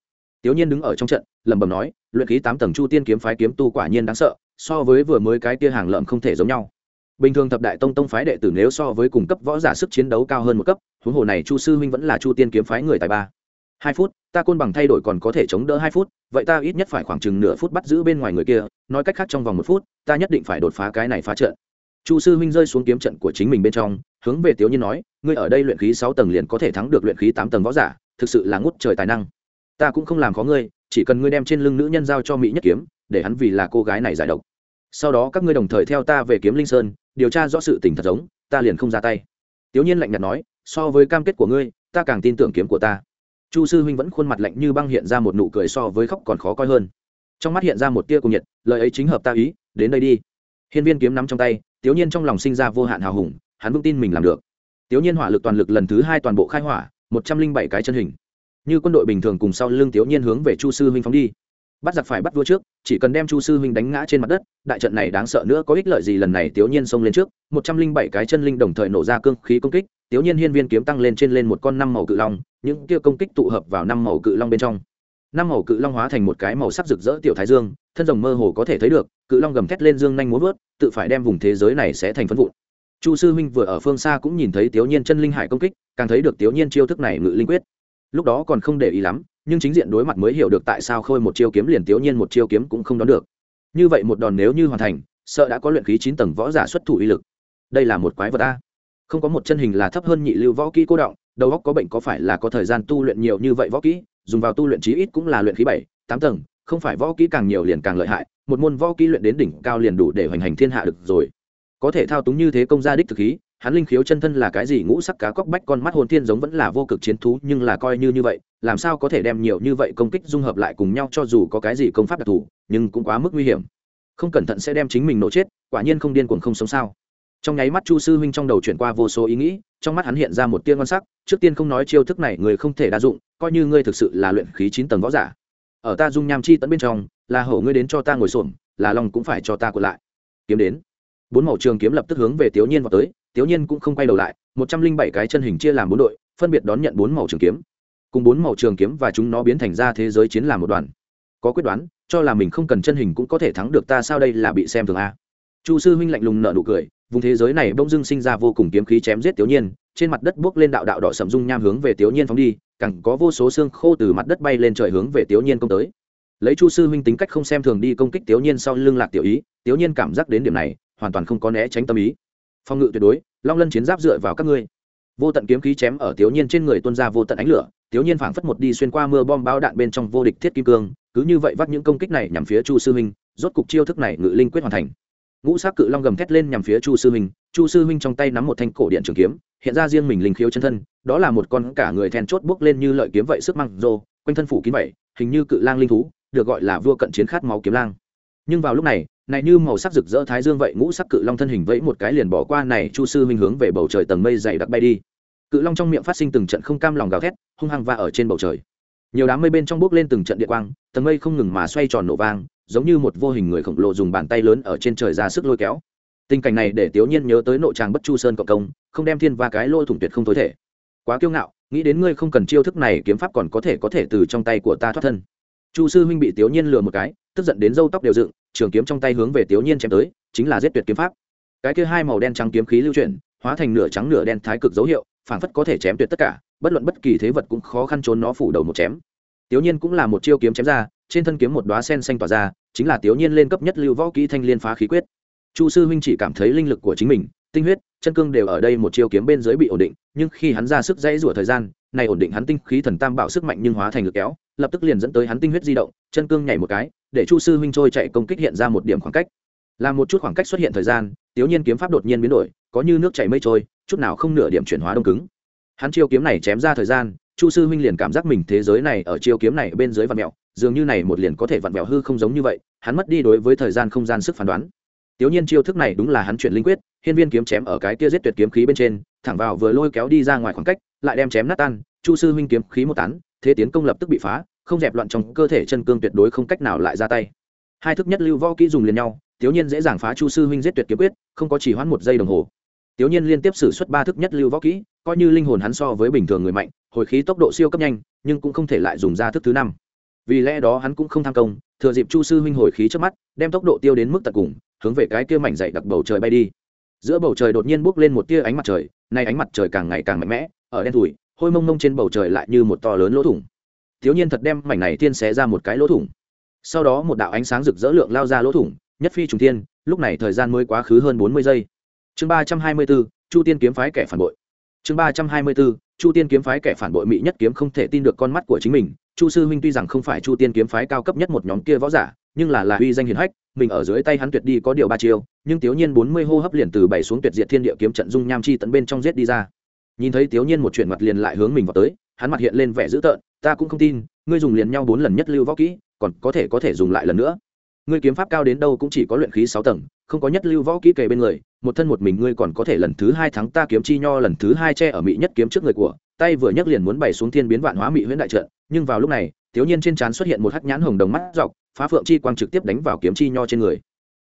Tiểu nhiên đứng ở trong trận, lẩm bẩm nói, luyện khí tám tầng Chu Tiên kiếm phái kiếm tu quả nhiên đáng sợ, so với vừa mới cái kia hàng lợm không thể giống nhau. Bình thường thập đại tông tông phái đệ tử nếu so với cùng cấp võ giả sức chiến đấu cao hơn một cấp, huống hồ này Chu sư huynh vẫn là Chu Tiên kiếm phái người tài ba. Hai phút ta côn bằng thay đổi còn có thể chống đỡ hai phút vậy ta ít nhất phải khoảng chừng nửa phút bắt giữ bên ngoài người kia nói cách khác trong vòng một phút ta nhất định phải đột phá cái này phá trận. Chu sư huynh rơi xuống kiếm trận của chính mình bên trong hướng về tiểu nhiên nói ngươi ở đây luyện khí sáu tầng liền có thể thắng được luyện khí tám tầng võ giả thực sự là ngút trời tài năng ta cũng không làm khó ngươi, chỉ cần ngươi đem trên lưng nữ nhân giao cho mỹ nhất kiếm, để hắn vì là cô gái này giải độc. Sau đó các ngươi đồng thời theo ta về kiếm linh sơn, điều tra rõ sự tình thật giống, ta liền không ra tay. Tiểu nhiên lạnh nhạt nói, so với cam kết của ngươi, ta càng tin tưởng kiếm của ta. Chu sư huynh vẫn khuôn mặt lạnh như băng hiện ra một nụ cười so với khóc còn khó coi hơn. Trong mắt hiện ra một tia cùng nhiệt, lời ấy chính hợp ta ý, đến đây đi. Hiên viên kiếm nắm trong tay, tiểu nhiên trong lòng sinh ra vô hạn hào hùng, hắn vững tin mình làm được. Tiểu nhiên hỏa lực toàn lực lần thứ hai toàn bộ khai hỏa, một trăm linh bảy cái chân hình như quân đội bình thường cùng sau lưng tiểu nhiên hướng về chu sư huynh phóng đi. Bắt giặc phải bắt vua trước, chỉ cần đem chu sư huynh đánh ngã trên mặt đất, đại trận này đáng sợ nữa, có ích lợi gì lần này tiểu nhiên xông lên trước, một trăm linh bảy cái chân linh đồng thời nổ ra cương khí công kích tiểu nhiên hiên viên kiếm tăng lên trên lên một con năm màu cự long, những kia công kích tụ hợp vào năm màu cự long bên trong. Năm màu cự long hóa thành một cái màu sắc rực rỡ tiểu thái dương, thân rồng mơ hồ có thể thấy được, cự long gầm thét lên dương nhanh muốn vớt, tự phải đem vùng thế giới này sẽ thành phân vụn. Chu sư huynh vừa ở phương xa cũng nhìn thấy tiểu nhiên chân linh hải công kích, càng thấy được tiểu nhiên chiêu thức này ngự linh quyết lúc đó còn không để ý lắm, nhưng chính diện đối mặt mới hiểu được tại sao khôi một chiêu kiếm liền tiểu nhiên một chiêu kiếm cũng không đón được. Như vậy một đòn nếu như hoàn thành, sợ đã có luyện khí chín tầng võ giả xuất thủ uy lực. Đây là một quái vật a. Không có một chân hình là thấp hơn nhị lưu võ kỹ cô động, đầu óc có bệnh có phải là có thời gian tu luyện nhiều như vậy võ kỹ, dùng vào tu luyện chí ít cũng là luyện khí bảy, tám tầng, không phải võ kỹ càng nhiều liền càng lợi hại, một môn võ kỹ luyện đến đỉnh cao liền đủ để hoành hành thiên hạ được rồi có thể thao túng như thế công gia đích thực khí, hắn linh khiếu chân thân là cái gì ngũ sắc cá cóc bách con mắt hồn thiên giống vẫn là vô cực chiến thú, nhưng là coi như như vậy, làm sao có thể đem nhiều như vậy công kích dung hợp lại cùng nhau cho dù có cái gì công pháp đặc thù, nhưng cũng quá mức nguy hiểm. Không cẩn thận sẽ đem chính mình nổ chết, quả nhiên không điên cuồng không sống sao. Trong nháy mắt chu sư huynh trong đầu chuyển qua vô số ý nghĩ, trong mắt hắn hiện ra một tiên ngon sắc, trước tiên không nói chiêu thức này người không thể đa dụng, coi như ngươi thực sự là luyện khí chín tầng võ giả. Ở ta dung nham chi tận bên trong, là hổ ngươi đến cho ta ngồi xổm, là lòng cũng phải cho ta quật lại. Kiếm đến bốn màu trường kiếm lập tức hướng về tiểu nhiên vào tới tiểu nhiên cũng không quay đầu lại, một trăm linh bảy cái chân hình chia làm bốn đội, phân biệt đón nhận bốn màu trường kiếm. Cùng bốn màu trường kiếm và chúng nó biến thành ra thế giới chiến làm một đoàn. Có quyết đoán, cho là mình không cần chân hình cũng có thể thắng được ta sao đây là bị xem thường a? Chu sư huynh lạnh lùng nở nụ cười, vùng thế giới này bỗng dưng sinh ra vô cùng kiếm khí chém giết tiểu nhiên, trên mặt đất bước lên đạo đạo đỏ sầm dung nham hướng về tiểu nhiên phóng đi cẳng có vô số xương khô từ mặt đất bay lên trời hướng về tiểu nhiên công tới. Lấy chu sư huynh tính cách không xem thường đi công kích tiểu nhiên sau lưng lạc tiểu ý tiểu nhiên cảm giác đến điểm này hoàn toàn không có né tránh tâm ý. Phong ngự tuyệt đối, long lân chiến giáp dựa vào các ngươi. Vô tận kiếm khí chém ở tiểu nhiên trên người tuôn ra vô tận ánh lửa tiểu nhiên phảng phất một đi xuyên qua mưa bom bao đạn bên trong vô địch thiết kim cương, cứ như vậy vắt những công kích này nhằm phía chu sư huynh rốt cục chiêu thức này ngự linh quyết hoàn thành. Ngũ sắc cự long gầm thét lên nhằm phía chu sư huynh chu sư huynh trong tay nắm một thanh cổ điện trường kiếm, hiện ra riêng mình linh khiếu chân thân, đó là một con cả người then chốt bước lên như lợi kiếm vậy sức măng rô quanh thân phủ kín vậy, hình như cự lang linh thú, được gọi là vua cận chiến khát máu kiếm lang. Nhưng vào lúc này này như màu sắc rực rỡ thái dương vậy ngũ sắc cự long thân hình vẫy một cái liền bỏ qua này chu sư huynh hướng về bầu trời tầng mây dày đặc bay đi. Cự long trong miệng phát sinh từng trận không cam lòng gào thét, hung hăng va ở trên bầu trời. Nhiều đám mây bên trong bước lên từng trận địa quang, tầng mây không ngừng mà xoay tròn nổ vang, giống như một vô hình người khổng lồ dùng bàn tay lớn ở trên trời ra sức lôi kéo. Tình cảnh này để tiểu nhiên nhớ tới nội tràng bất chu sơn cộng công, không đem thiên va cái lôi thủng tuyệt không tối thể. Quá kiêu ngạo, nghĩ đến ngươi không cần chiêu thức này kiếm pháp còn có thể có thể từ trong tay của ta thoát thân. Chu sư huynh bị tiểu nhiên lừa một cái tức giận đến râu tóc đều dựng, trường kiếm trong tay hướng về tiểu nhiên chém tới, chính là giết tuyệt kiếm pháp. Cái kia hai màu đen trắng kiếm khí lưu chuyển, hóa thành nửa trắng nửa đen thái cực dấu hiệu, phảng phất có thể chém tuyệt tất cả, bất luận bất kỳ thế vật cũng khó khăn trốn nó phủ đầu một chém. Tiểu nhiên cũng là một chiêu kiếm chém ra, trên thân kiếm một đóa sen xanh tỏa ra, chính là tiểu nhiên lên cấp nhất lưu võ kỹ thanh liên phá khí quyết. Chu sư huynh chỉ cảm thấy linh lực của chính mình, tinh huyết, chân cương đều ở đây một chiêu kiếm bên dưới bị ổn định, nhưng khi hắn ra sức dãy rủa thời gian, này ổn định hắn tinh khí thần tam bảo sức mạnh nhưng hóa thành lực kéo lập tức liền dẫn tới hắn tinh huyết di động, chân cương nhảy một cái, để chu sư huynh trôi chạy công kích hiện ra một điểm khoảng cách. Làm một chút khoảng cách xuất hiện thời gian tiểu nhiên kiếm pháp đột nhiên biến đổi, có như nước chảy mây trôi, chút nào không nửa điểm chuyển hóa đông cứng. Hắn chiêu kiếm này chém ra thời gian, chu sư huynh liền cảm giác mình thế giới này ở chiêu kiếm này bên dưới vạn mẹo dường như này một liền có thể vặn vẹo hư không giống như vậy, hắn mất đi đối với thời gian không gian sức phán đoán. Tiểu nhiên chiêu thức này đúng là hắn chuyển linh quyết, hiên viên kiếm chém ở cái kia giết tuyệt kiếm khí bên trên, thẳng vào vừa lôi kéo đi ra ngoài khoảng cách, lại đem chém nát tan, chu sư huynh kiếm khí một tán thế tiến công lập tức bị phá, không dẹp loạn trong cơ thể chân cương tuyệt đối không cách nào lại ra tay. Hai thức nhất lưu võ kỹ dùng liền nhau thiếu nhiên dễ dàng phá chu sư huynh giết tuyệt kiếm quyết, không có chỉ hoãn một giây đồng hồ. Thiếu nhiên liên tiếp xử suất ba thức nhất lưu võ kỹ, coi như linh hồn hắn so với bình thường người mạnh, hồi khí tốc độ siêu cấp nhanh, nhưng cũng không thể lại dùng ra thức thứ năm. Vì lẽ đó hắn cũng không tham công, thừa dịp chu sư huynh hồi khí trước mắt, đem tốc độ tiêu đến mức tận cùng, hướng về cái kia mảnh dậy đặc bầu trời bay đi. Giữa bầu trời đột nhiên bốc lên một tia ánh mặt trời, nay ánh mặt trời càng ngày càng mạnh mẽ, ở đen thủi hôi mông mông trên bầu trời lại như một to lớn lỗ thủng. Thiếu nhiên thật đem mảnh này tiên xé ra một cái lỗ thủng. Sau đó một đạo ánh sáng rực rỡ lượng lao ra lỗ thủng, nhất phi trùng tiên lúc này thời gian mới quá khứ hơn bốn mươi giây. Chương ba trăm hai mươi bốn, chu tiên kiếm phái kẻ phản bội. Chương ba trăm hai mươi bốn, chu tiên kiếm phái kẻ phản bội mỹ nhất kiếm không thể tin được con mắt của chính mình. Chu sư huynh tuy rằng không phải chu tiên kiếm phái cao cấp nhất một nhóm kia võ giả, nhưng là là uy danh hiền hách, mình ở dưới tay hắn tuyệt đi có điều ba chiêu, nhưng thiếu nhiên bốn mươi hô hấp liền từ bảy xuống tuyệt diệt thiên địa kiếm trận dung nham chi tận bên trong giết đi ra nhìn thấy tiểu nhiên một chuyện mặt liền lại hướng mình vào tới, hắn mặt hiện lên vẻ dữ tợn, ta cũng không tin, ngươi dùng liền nhau bốn lần nhất lưu võ kỹ, còn có thể có thể dùng lại lần nữa. Ngươi kiếm pháp cao đến đâu cũng chỉ có luyện khí sáu tầng, không có nhất lưu võ kỹ kề bên người, một thân một mình ngươi còn có thể lần thứ hai thắng ta kiếm chi nho, lần thứ hai che ở mỹ nhất kiếm trước người của, tay vừa nhấc liền muốn bày xuống thiên biến vạn hóa mỹ huyễn đại trận. Nhưng vào lúc này thiếu nhiên trên trán xuất hiện một hắc nhãn hồng đồng mắt dọc, phá phượng chi quang trực tiếp đánh vào kiếm chi nho trên người.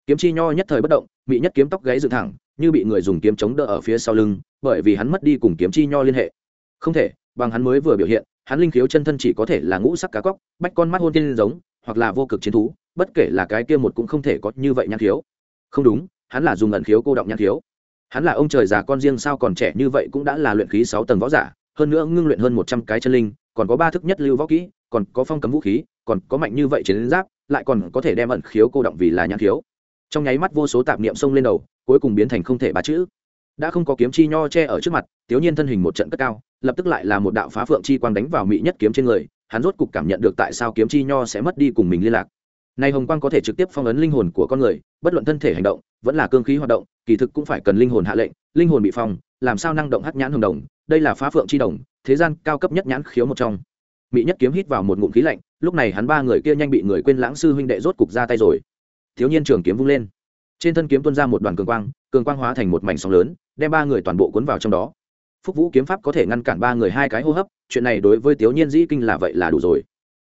Kiếm chi nho nhất thời bất động mỹ nhất kiếm tóc gáy dựng thẳng như bị người dùng kiếm chống đỡ ở phía sau lưng, bởi vì hắn mất đi cùng kiếm chi nho liên hệ. Không thể, bằng hắn mới vừa biểu hiện, hắn linh khiếu chân thân chỉ có thể là ngũ sắc cá cóc, bách con mắt hôn tiên giống, hoặc là vô cực chiến thú, bất kể là cái kia một cũng không thể có như vậy nhãn khiếu. Không đúng, hắn là dùng ẩn khiếu cô động nhãn khiếu. Hắn là ông trời già con riêng sao còn trẻ như vậy cũng đã là luyện khí sáu tầng võ giả, hơn nữa ngưng luyện hơn một trăm cái chân linh, còn có ba thức nhất lưu võ kỹ, còn có phong cấm vũ khí, còn có mạnh như vậy chiến giáp, lại còn có thể đem ẩn khiếu cô động vì là nhãn khiếu. Trong nháy mắt vô số tạp niệm xông lên đầu cuối cùng biến thành không thể ba chữ. Đã không có kiếm chi nho che ở trước mặt, tiếu nhiên thân hình một trận cất cao, lập tức lại là một đạo phá phượng chi quang đánh vào mỹ nhất kiếm trên người, hắn rốt cục cảm nhận được tại sao kiếm chi nho sẽ mất đi cùng mình liên lạc. Này hồng quang có thể trực tiếp phong ấn linh hồn của con người, bất luận thân thể hành động, vẫn là cương khí hoạt động, kỳ thực cũng phải cần linh hồn hạ lệnh, linh hồn bị phong, làm sao năng động hắc nhãn hồng đồng, đây là phá phượng chi đồng, thế gian cao cấp nhất nhãn khiếu một trong. Mỹ nhất kiếm hít vào một ngụm khí lạnh, lúc này hắn ba người kia nhanh bị người quên lãng sư huynh đệ rốt cục ra tay rồi. Thiếu nhiên trường kiếm vung lên trên thân kiếm tuôn ra một đoàn cường quang cường quang hóa thành một mảnh sóng lớn, đem ba người toàn bộ cuốn vào trong đó. Phúc vũ kiếm pháp có thể ngăn cản ba người hai cái hô hấp, chuyện này đối với tiểu nhiên dĩ kinh là vậy là đủ rồi.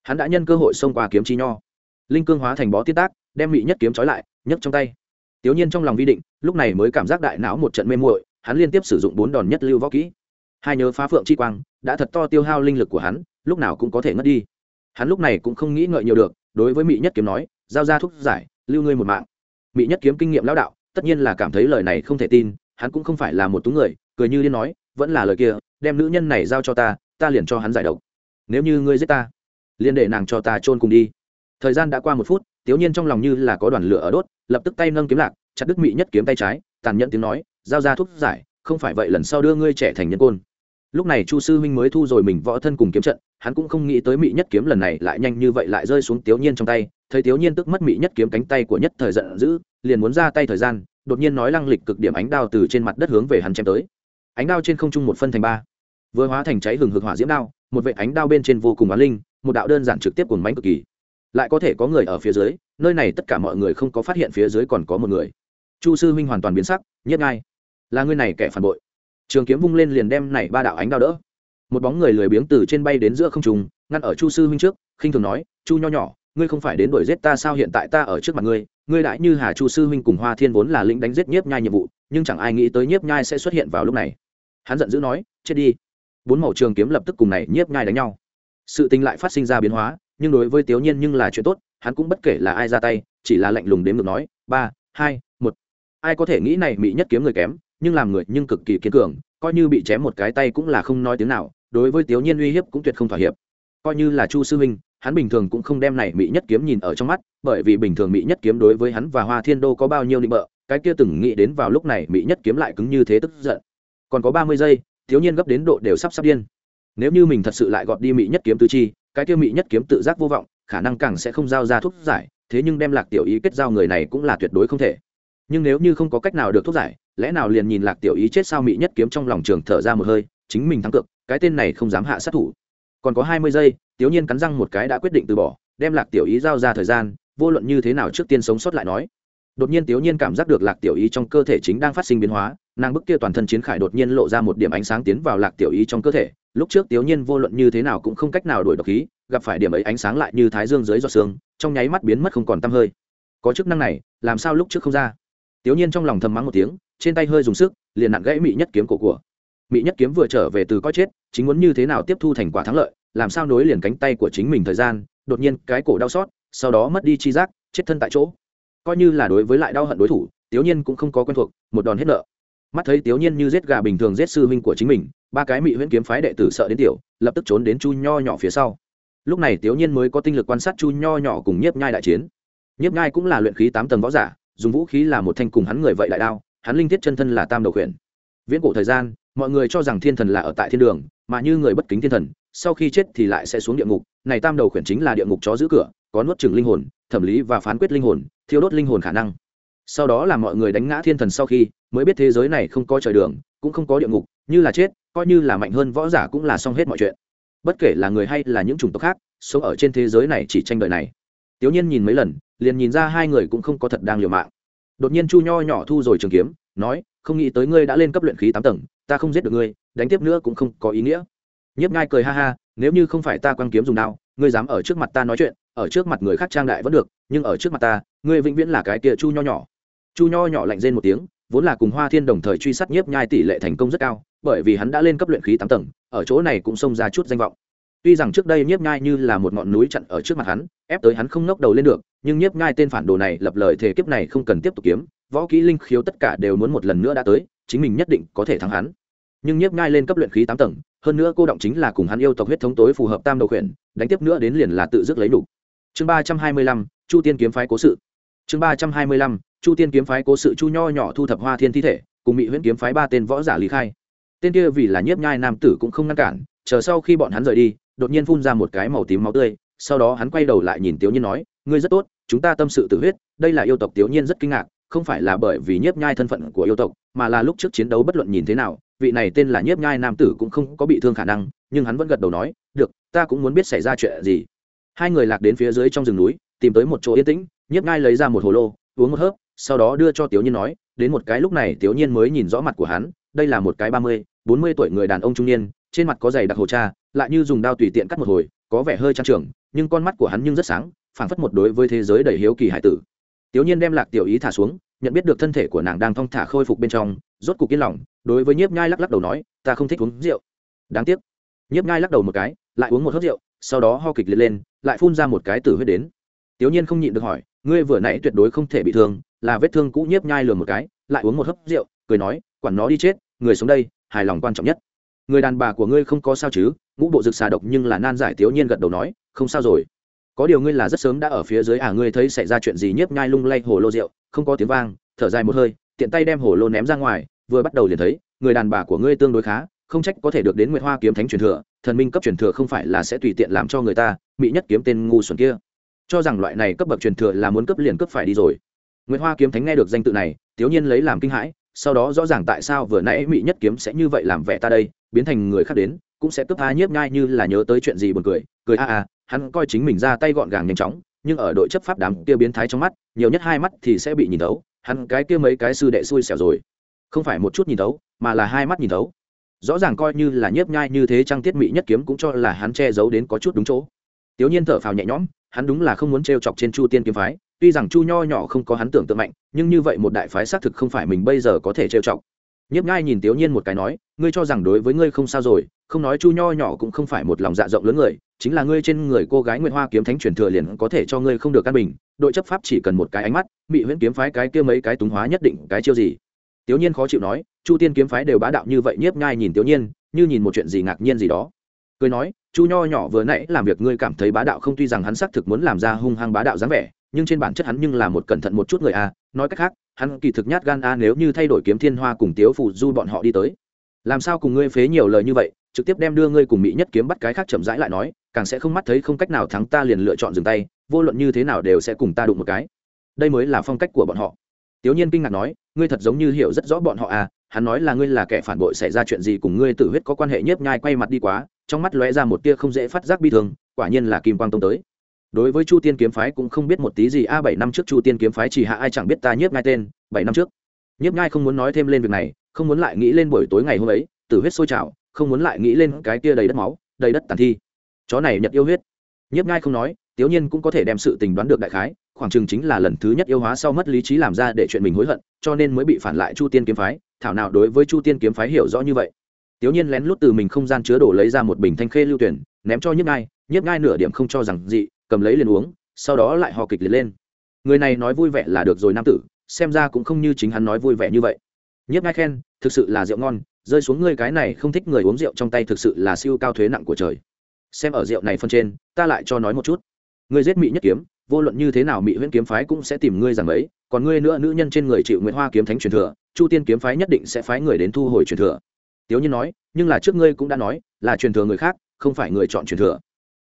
Hắn đã nhân cơ hội xông qua kiếm chi nho. Linh cương hóa thành bó tiết tác, đem mỹ nhất kiếm trói lại, nhấc trong tay. Tiểu nhiên trong lòng vi định, lúc này mới cảm giác đại não một trận mê muội, hắn liên tiếp sử dụng bốn đòn nhất lưu võ kỹ. Hai nhớ phá phượng chi quang, đã thật to tiêu hao linh lực của hắn, lúc nào cũng có thể ngất đi. Hắn lúc này cũng không nghĩ ngợi nhiều được, đối với mỹ nhất kiếm nói, giao ra thuốc giải, lưu ngươi một mạng mỹ nhất kiếm kinh nghiệm lão đạo, tất nhiên là cảm thấy lời này không thể tin, hắn cũng không phải là một túng người, cười như liên nói, vẫn là lời kia, đem nữ nhân này giao cho ta ta liền cho hắn giải độc. Nếu như ngươi giết ta, liền để nàng cho ta chôn cùng đi. Thời gian đã qua một phút, tiểu nhiên trong lòng như là có đoàn lửa ở đốt, lập tức tay nâng kiếm lạc, chặt đứt mỹ nhất kiếm tay trái, tàn nhẫn tiếng nói, giao ra thuốc giải, không phải vậy lần sau đưa ngươi trẻ thành nhân côn lúc này chu sư huynh mới thu rồi mình võ thân cùng kiếm trận, hắn cũng không nghĩ tới mỹ nhất kiếm lần này lại nhanh như vậy lại rơi xuống tiểu nhiên trong tay. Thấy tiểu nhiên tức mất mỹ nhất kiếm cánh tay của nhất thời giận dữ, liền muốn ra tay thời gian, đột nhiên nói lăng lịch cực điểm ánh đao từ trên mặt đất hướng về hắn chém tới. Ánh đao trên không trung một phân thành ba. Vừa hóa thành cháy hừng hực hỏa diễm đao, một vệ ánh đao bên trên vô cùng á linh, một đạo đơn giản trực tiếp cùng mánh cực kỳ. Lại có thể có người ở phía dưới, nơi này tất cả mọi người không có phát hiện phía dưới còn có một người. Chu sư huynh hoàn toàn biến sắc, nhất ngay là người này kẻ phản bội trường kiếm vung lên liền đem này ba đạo ánh đao đỡ. Một bóng người lười biếng từ trên bay đến giữa không trùng ngăn ở chu sư huynh trước, khinh thường nói, chu nho nhỏ, ngươi không phải đến đuổi giết ta sao? Hiện tại ta ở trước mặt ngươi ngươi đãi như hà chu sư huynh cùng hoa thiên vốn là lĩnh đánh giết nhiếp nhai nhiệm vụ, nhưng chẳng ai nghĩ tới nhiếp nhai sẽ xuất hiện vào lúc này. Hắn giận dữ nói, chết đi. Bốn màu trường kiếm lập tức cùng này nhiếp nhai đánh nhau. Sự tình lại phát sinh ra biến hóa, nhưng đối với tiểu nhiên nhưng là chuyện tốt, hắn cũng bất kể là ai ra tay, chỉ là lạnh lùng đếm được nói, ba, hai, một. Ai có thể nghĩ này mỹ nhất kiếm người kém nhưng làm người nhưng cực kỳ kiên cường, coi như bị chém một cái tay cũng là không nói tiếng nào, đối với tiểu nhiên uy hiếp cũng tuyệt không thỏa hiệp. Coi như là chu sư huynh hắn bình thường cũng không đem này mỹ nhất kiếm nhìn ở trong mắt, bởi vì bình thường mỹ nhất kiếm đối với hắn và hoa thiên đô có bao nhiêu định bợ, cái kia từng nghĩ đến vào lúc này mỹ nhất kiếm lại cứng như thế tức giận. Còn có ba mươi giây thiếu nhiên gấp đến độ đều sắp sắp điên. Nếu như mình thật sự lại gọt đi mỹ nhất kiếm tứ chi, cái kia mỹ nhất kiếm tự giác vô vọng, khả năng càng sẽ không giao ra thuốc giải, thế nhưng đem lạc tiểu ý kết giao người này cũng là tuyệt đối không thể. Nhưng nếu như không có cách nào được thuốc giải lẽ nào liền nhìn lạc tiểu ý chết sao mỹ nhất kiếm trong lòng trường thở ra một hơi, chính mình thắng cược, cái tên này không dám hạ sát thủ. Còn có hai mươi giây, tiểu nhiên cắn răng một cái đã quyết định từ bỏ, đem lạc tiểu ý giao ra thời gian, vô luận như thế nào trước tiên sống sót lại nói. Đột nhiên tiểu nhiên cảm giác được lạc tiểu ý trong cơ thể chính đang phát sinh biến hóa, nàng bức kia toàn thân chiến khải đột nhiên lộ ra một điểm ánh sáng tiến vào lạc tiểu ý trong cơ thể. Lúc trước tiểu nhiên vô luận như thế nào cũng không cách nào đuổi độc khí, gặp phải điểm ấy ánh sáng lại như thái dương dưới giọt sương, trong nháy mắt biến mất không còn tăm hơi. Có chức năng này, làm sao lúc trước không ra? Tiểu nhiên trong lòng thầm mắng một tiếng trên tay hơi dùng sức, liền nặng gãy mị nhất kiếm cổ của. Mị nhất kiếm vừa trở về từ coi chết, chính muốn như thế nào tiếp thu thành quả thắng lợi, làm sao nối liền cánh tay của chính mình thời gian, đột nhiên cái cổ đau xót, sau đó mất đi chi giác, chết thân tại chỗ. Coi như là đối với lại đau hận đối thủ tiểu nhiên cũng không có quen thuộc, một đòn hết nợ. Mắt thấy tiểu nhiên như giết gà bình thường giết sư huynh của chính mình, ba cái mị huyễn kiếm phái đệ tử sợ đến tiểu, lập tức trốn đến chu nho nhỏ phía sau. Lúc này tiểu nhiên mới có tinh lực quan sát chu nho nhỏ cùng nhiếp nhai đại chiến. Nhiếp nhai cũng là luyện khí tám tầng võ giả, dùng vũ khí là một thanh cùng hắn người vậy đại đao hắn linh thiết chân thân là tam đầu khuyển. Viễn cổ thời gian, mọi người cho rằng thiên thần là ở tại thiên đường, mà như người bất kính thiên thần, sau khi chết thì lại sẽ xuống địa ngục. Này tam đầu khuyển chính là địa ngục chó giữ cửa, có nuốt chừng linh hồn, thẩm lý và phán quyết linh hồn, thiêu đốt linh hồn khả năng. Sau đó là mọi người đánh ngã thiên thần sau khi, mới biết thế giới này không có trời đường, cũng không có địa ngục, như là chết, coi như là mạnh hơn võ giả cũng là xong hết mọi chuyện. Bất kể là người hay là những chủng tộc khác, sống ở trên thế giới này chỉ tranh đợi này. Tiểu nhiên nhìn mấy lần, liền nhìn ra hai người cũng không có thật đang liều mạng đột nhiên chu nho nhỏ thu rồi trường kiếm, nói, không nghĩ tới ngươi đã lên cấp luyện khí tám tầng, ta không giết được ngươi, đánh tiếp nữa cũng không có ý nghĩa. Nhiếp ngai cười ha ha, nếu như không phải ta quăng kiếm dùng đao, ngươi dám ở trước mặt ta nói chuyện, ở trước mặt người khác trang đại vẫn được, nhưng ở trước mặt ta, ngươi vĩnh viễn là cái kia chu nho nhỏ. Chu nho nhỏ lạnh rên một tiếng, vốn là cùng hoa thiên đồng thời truy sát nhiếp nhai tỷ lệ thành công rất cao, bởi vì hắn đã lên cấp luyện khí tám tầng, ở chỗ này cũng xông ra chút danh vọng tuy rằng trước đây nhiếp nhai như là một ngọn núi chặn ở trước mặt hắn, ép tới hắn không ngóc đầu lên được, nhưng nhiếp nhai tên phản đồ này lập lời thể kiếp này không cần tiếp tục kiếm. Võ kỹ linh khiếu tất cả đều muốn một lần nữa đã tới, chính mình nhất định có thể thắng hắn. Nhưng nhiếp nhai lên cấp luyện khí tám tầng, hơn nữa cô động chính là cùng hắn yêu tộc huyết thống tối phù hợp tam đầu khuyển, đánh tiếp nữa đến liền là tự dứt lấy đủ. Chương ba trăm hai mươi lăm, chu tiên kiếm phái cố sự. Chương ba trăm hai mươi lăm, chu tiên kiếm phái cố sự chu nho nhỏ thu thập hoa thiên thi thể, cùng bị huyễn kiếm phái ba tên võ giả lý khai. Tên kia vì là nhiếp nhai nam tử cũng không ngăn cản, chờ sau khi bọn hắn rời đi đột nhiên phun ra một cái màu tím máu tươi, sau đó hắn quay đầu lại nhìn tiểu nhiên nói, ngươi rất tốt, chúng ta tâm sự tự huyết, đây là yêu tộc. Tiểu nhiên rất kinh ngạc, không phải là bởi vì nhiếp nhai thân phận của yêu tộc, mà là lúc trước chiến đấu bất luận nhìn thế nào, vị này tên là nhiếp nhai nam tử cũng không có bị thương khả năng, nhưng hắn vẫn gật đầu nói, được, ta cũng muốn biết xảy ra chuyện gì. Hai người lạc đến phía dưới trong rừng núi, tìm tới một chỗ yên tĩnh, nhiếp nhai lấy ra một hồ lô, uống một hớp, sau đó đưa cho tiểu nhiên nói, đến một cái lúc này tiểu nhiên mới nhìn rõ mặt của hắn, đây là một cái ba mươi, bốn mươi tuổi người đàn ông trung niên trên mặt có giày đặc hồ cha, lại như dùng đao tùy tiện cắt một hồi, có vẻ hơi trang trưởng, nhưng con mắt của hắn nhưng rất sáng, phảng phất một đối với thế giới đầy hiếu kỳ hải tử. Tiểu nhiên đem lạc tiểu ý thả xuống, nhận biết được thân thể của nàng đang thong thả khôi phục bên trong, rốt cục yên lòng, đối với nhiếp nhai lắc lắc đầu nói, ta không thích uống rượu. Đáng tiếc. Nhiếp nhai lắc đầu một cái, lại uống một hớp rượu, sau đó ho kịch liệt lên, lại phun ra một cái tử huyết đến. Tiểu nhiên không nhịn được hỏi, ngươi vừa nãy tuyệt đối không thể bị thương, là vết thương cũ nhiếp nhai lừa một cái, lại uống một hớp rượu, cười nói, quản nó đi chết, người sống đây, hài lòng quan trọng nhất người đàn bà của ngươi không có sao chứ? Ngũ bộ rực xà độc nhưng là nan giải Thiếu nhiên gật đầu nói, không sao rồi. Có điều ngươi là rất sớm đã ở phía dưới à ngươi thấy xảy ra chuyện gì nhiếp nhai lung lay hồ lô rượu, không có tiếng vang, thở dài một hơi, tiện tay đem hồ lô ném ra ngoài, vừa bắt đầu liền thấy, người đàn bà của ngươi tương đối khá, không trách có thể được đến nguyệt hoa kiếm thánh truyền thừa, thần minh cấp truyền thừa không phải là sẽ tùy tiện làm cho người ta bị nhất kiếm tên ngu xuẩn kia. Cho rằng loại này cấp bậc truyền thừa là muốn cấp liền cấp phải đi rồi. Nguyệt hoa kiếm thánh nghe được danh tự này, thiếu nhiên lấy làm kinh hãi sau đó rõ ràng tại sao vừa nãy mỹ nhất kiếm sẽ như vậy làm vẻ ta đây, biến thành người khác đến, cũng sẽ cướp a nhiếp nhai như là nhớ tới chuyện gì buồn cười cười a a, hắn coi chính mình ra tay gọn gàng nhanh chóng, nhưng ở đội chấp pháp đám kia biến thái trong mắt, nhiều nhất hai mắt thì sẽ bị nhìn thấu, hắn cái kia mấy cái sư đệ xui xẻo rồi. Không phải một chút nhìn thấu, mà là hai mắt nhìn thấu. Rõ ràng coi như là nhiếp nhai như thế trang tiết mỹ nhất kiếm cũng cho là hắn che giấu đến có chút đúng chỗ. Tiểu nhiên thở phào nhẹ nhõm, hắn đúng là không muốn trêu chọc trên chu tiên kiếm phái tuy rằng chu nho nhỏ không có hắn tưởng tượng mạnh, nhưng như vậy một đại phái xác thực không phải mình bây giờ có thể trêu chọc. Nhiếp ngai nhìn tiểu nhiên một cái nói, ngươi cho rằng đối với ngươi không sao rồi, không nói chu nho nhỏ cũng không phải một lòng dạ rộng lớn người, chính là ngươi trên người cô gái nguyệt hoa kiếm thánh truyền thừa liền có thể cho ngươi không được căn bình, đội chấp pháp chỉ cần một cái ánh mắt bị huyễn kiếm phái cái kia mấy cái túng hóa nhất định cái chiêu gì? Tiểu nhiên khó chịu nói, chu tiên kiếm phái đều bá đạo như vậy. Nhiếp ngai nhìn tiểu nhiên, như nhìn một chuyện gì ngạc nhiên gì đó. Cười nói, chu nho nhỏ vừa nãy làm việc ngươi cảm thấy bá đạo không, tuy rằng hắn xác thực muốn làm ra hung hăng bá đạo dáng vẻ nhưng trên bản chất hắn nhưng là một cẩn thận một chút người a, nói cách khác, hắn kỳ thực nhát gan a nếu như thay đổi kiếm thiên hoa cùng tiếu phụ du bọn họ đi tới. Làm sao cùng ngươi phế nhiều lời như vậy, trực tiếp đem đưa ngươi cùng mỹ nhất kiếm bắt cái khác chậm rãi lại nói, càng sẽ không mắt thấy không cách nào thắng ta liền lựa chọn dừng tay, vô luận như thế nào đều sẽ cùng ta đụng một cái. Đây mới là phong cách của bọn họ. Tiểu nhiên kinh ngạc nói, ngươi thật giống như hiểu rất rõ bọn họ à hắn nói là ngươi là kẻ phản bội xảy ra chuyện gì cùng ngươi tử huyết có quan hệ nhiếp nhai quay mặt đi quá, trong mắt lóe ra một tia không dễ phát giác bi thương, quả nhiên là kim quang tông tới đối với chu tiên kiếm phái cũng không biết một tí gì a bảy năm trước chu tiên kiếm phái chỉ hạ ai chẳng biết ta nhiếp ngai tên, bảy năm trước. Nhiếp ngai không muốn nói thêm lên việc này, không muốn lại nghĩ lên buổi tối ngày hôm ấy, tử huyết sôi trào, không muốn lại nghĩ lên cái kia đầy đất máu, đầy đất tàn thi. Chó này nhật yêu huyết. Nhiếp ngai không nói, Tiếu nhiên cũng có thể đem sự tình đoán được đại khái, khoảng chừng chính là lần thứ nhất yêu hóa sau mất lý trí làm ra để chuyện mình hối hận, cho nên mới bị phản lại chu tiên kiếm phái, thảo nào đối với chu tiên kiếm phái hiểu rõ như vậy. Tiếu nhiên lén lút từ mình không gian chứa đổ lấy ra một bình thanh khê lưu tuyển, ném cho nhiếp ngai nhiếp ngai nửa điểm không cho rằng dị cầm lấy liền uống, sau đó lại hò kịch liệt lên. Người này nói vui vẻ là được rồi nam tử, xem ra cũng không như chính hắn nói vui vẻ như vậy. Nhiếp ngai khen, thực sự là rượu ngon, rơi xuống ngươi cái này không thích người uống rượu trong tay thực sự là siêu cao thuế nặng của trời. Xem ở rượu này phân trên, ta lại cho nói một chút. Ngươi giết mỹ nhất kiếm, vô luận như thế nào mỹ huyễn kiếm phái cũng sẽ tìm ngươi rằng ấy, còn ngươi nữa nữ nhân trên người chịu nguyễn hoa kiếm thánh truyền thừa, chu tiên kiếm phái nhất định sẽ phái người đến thu hồi truyền thừa. Tiếu nhiên nói, nhưng là trước ngươi cũng đã nói, là truyền thừa người khác, không phải người chọn truyền thừa.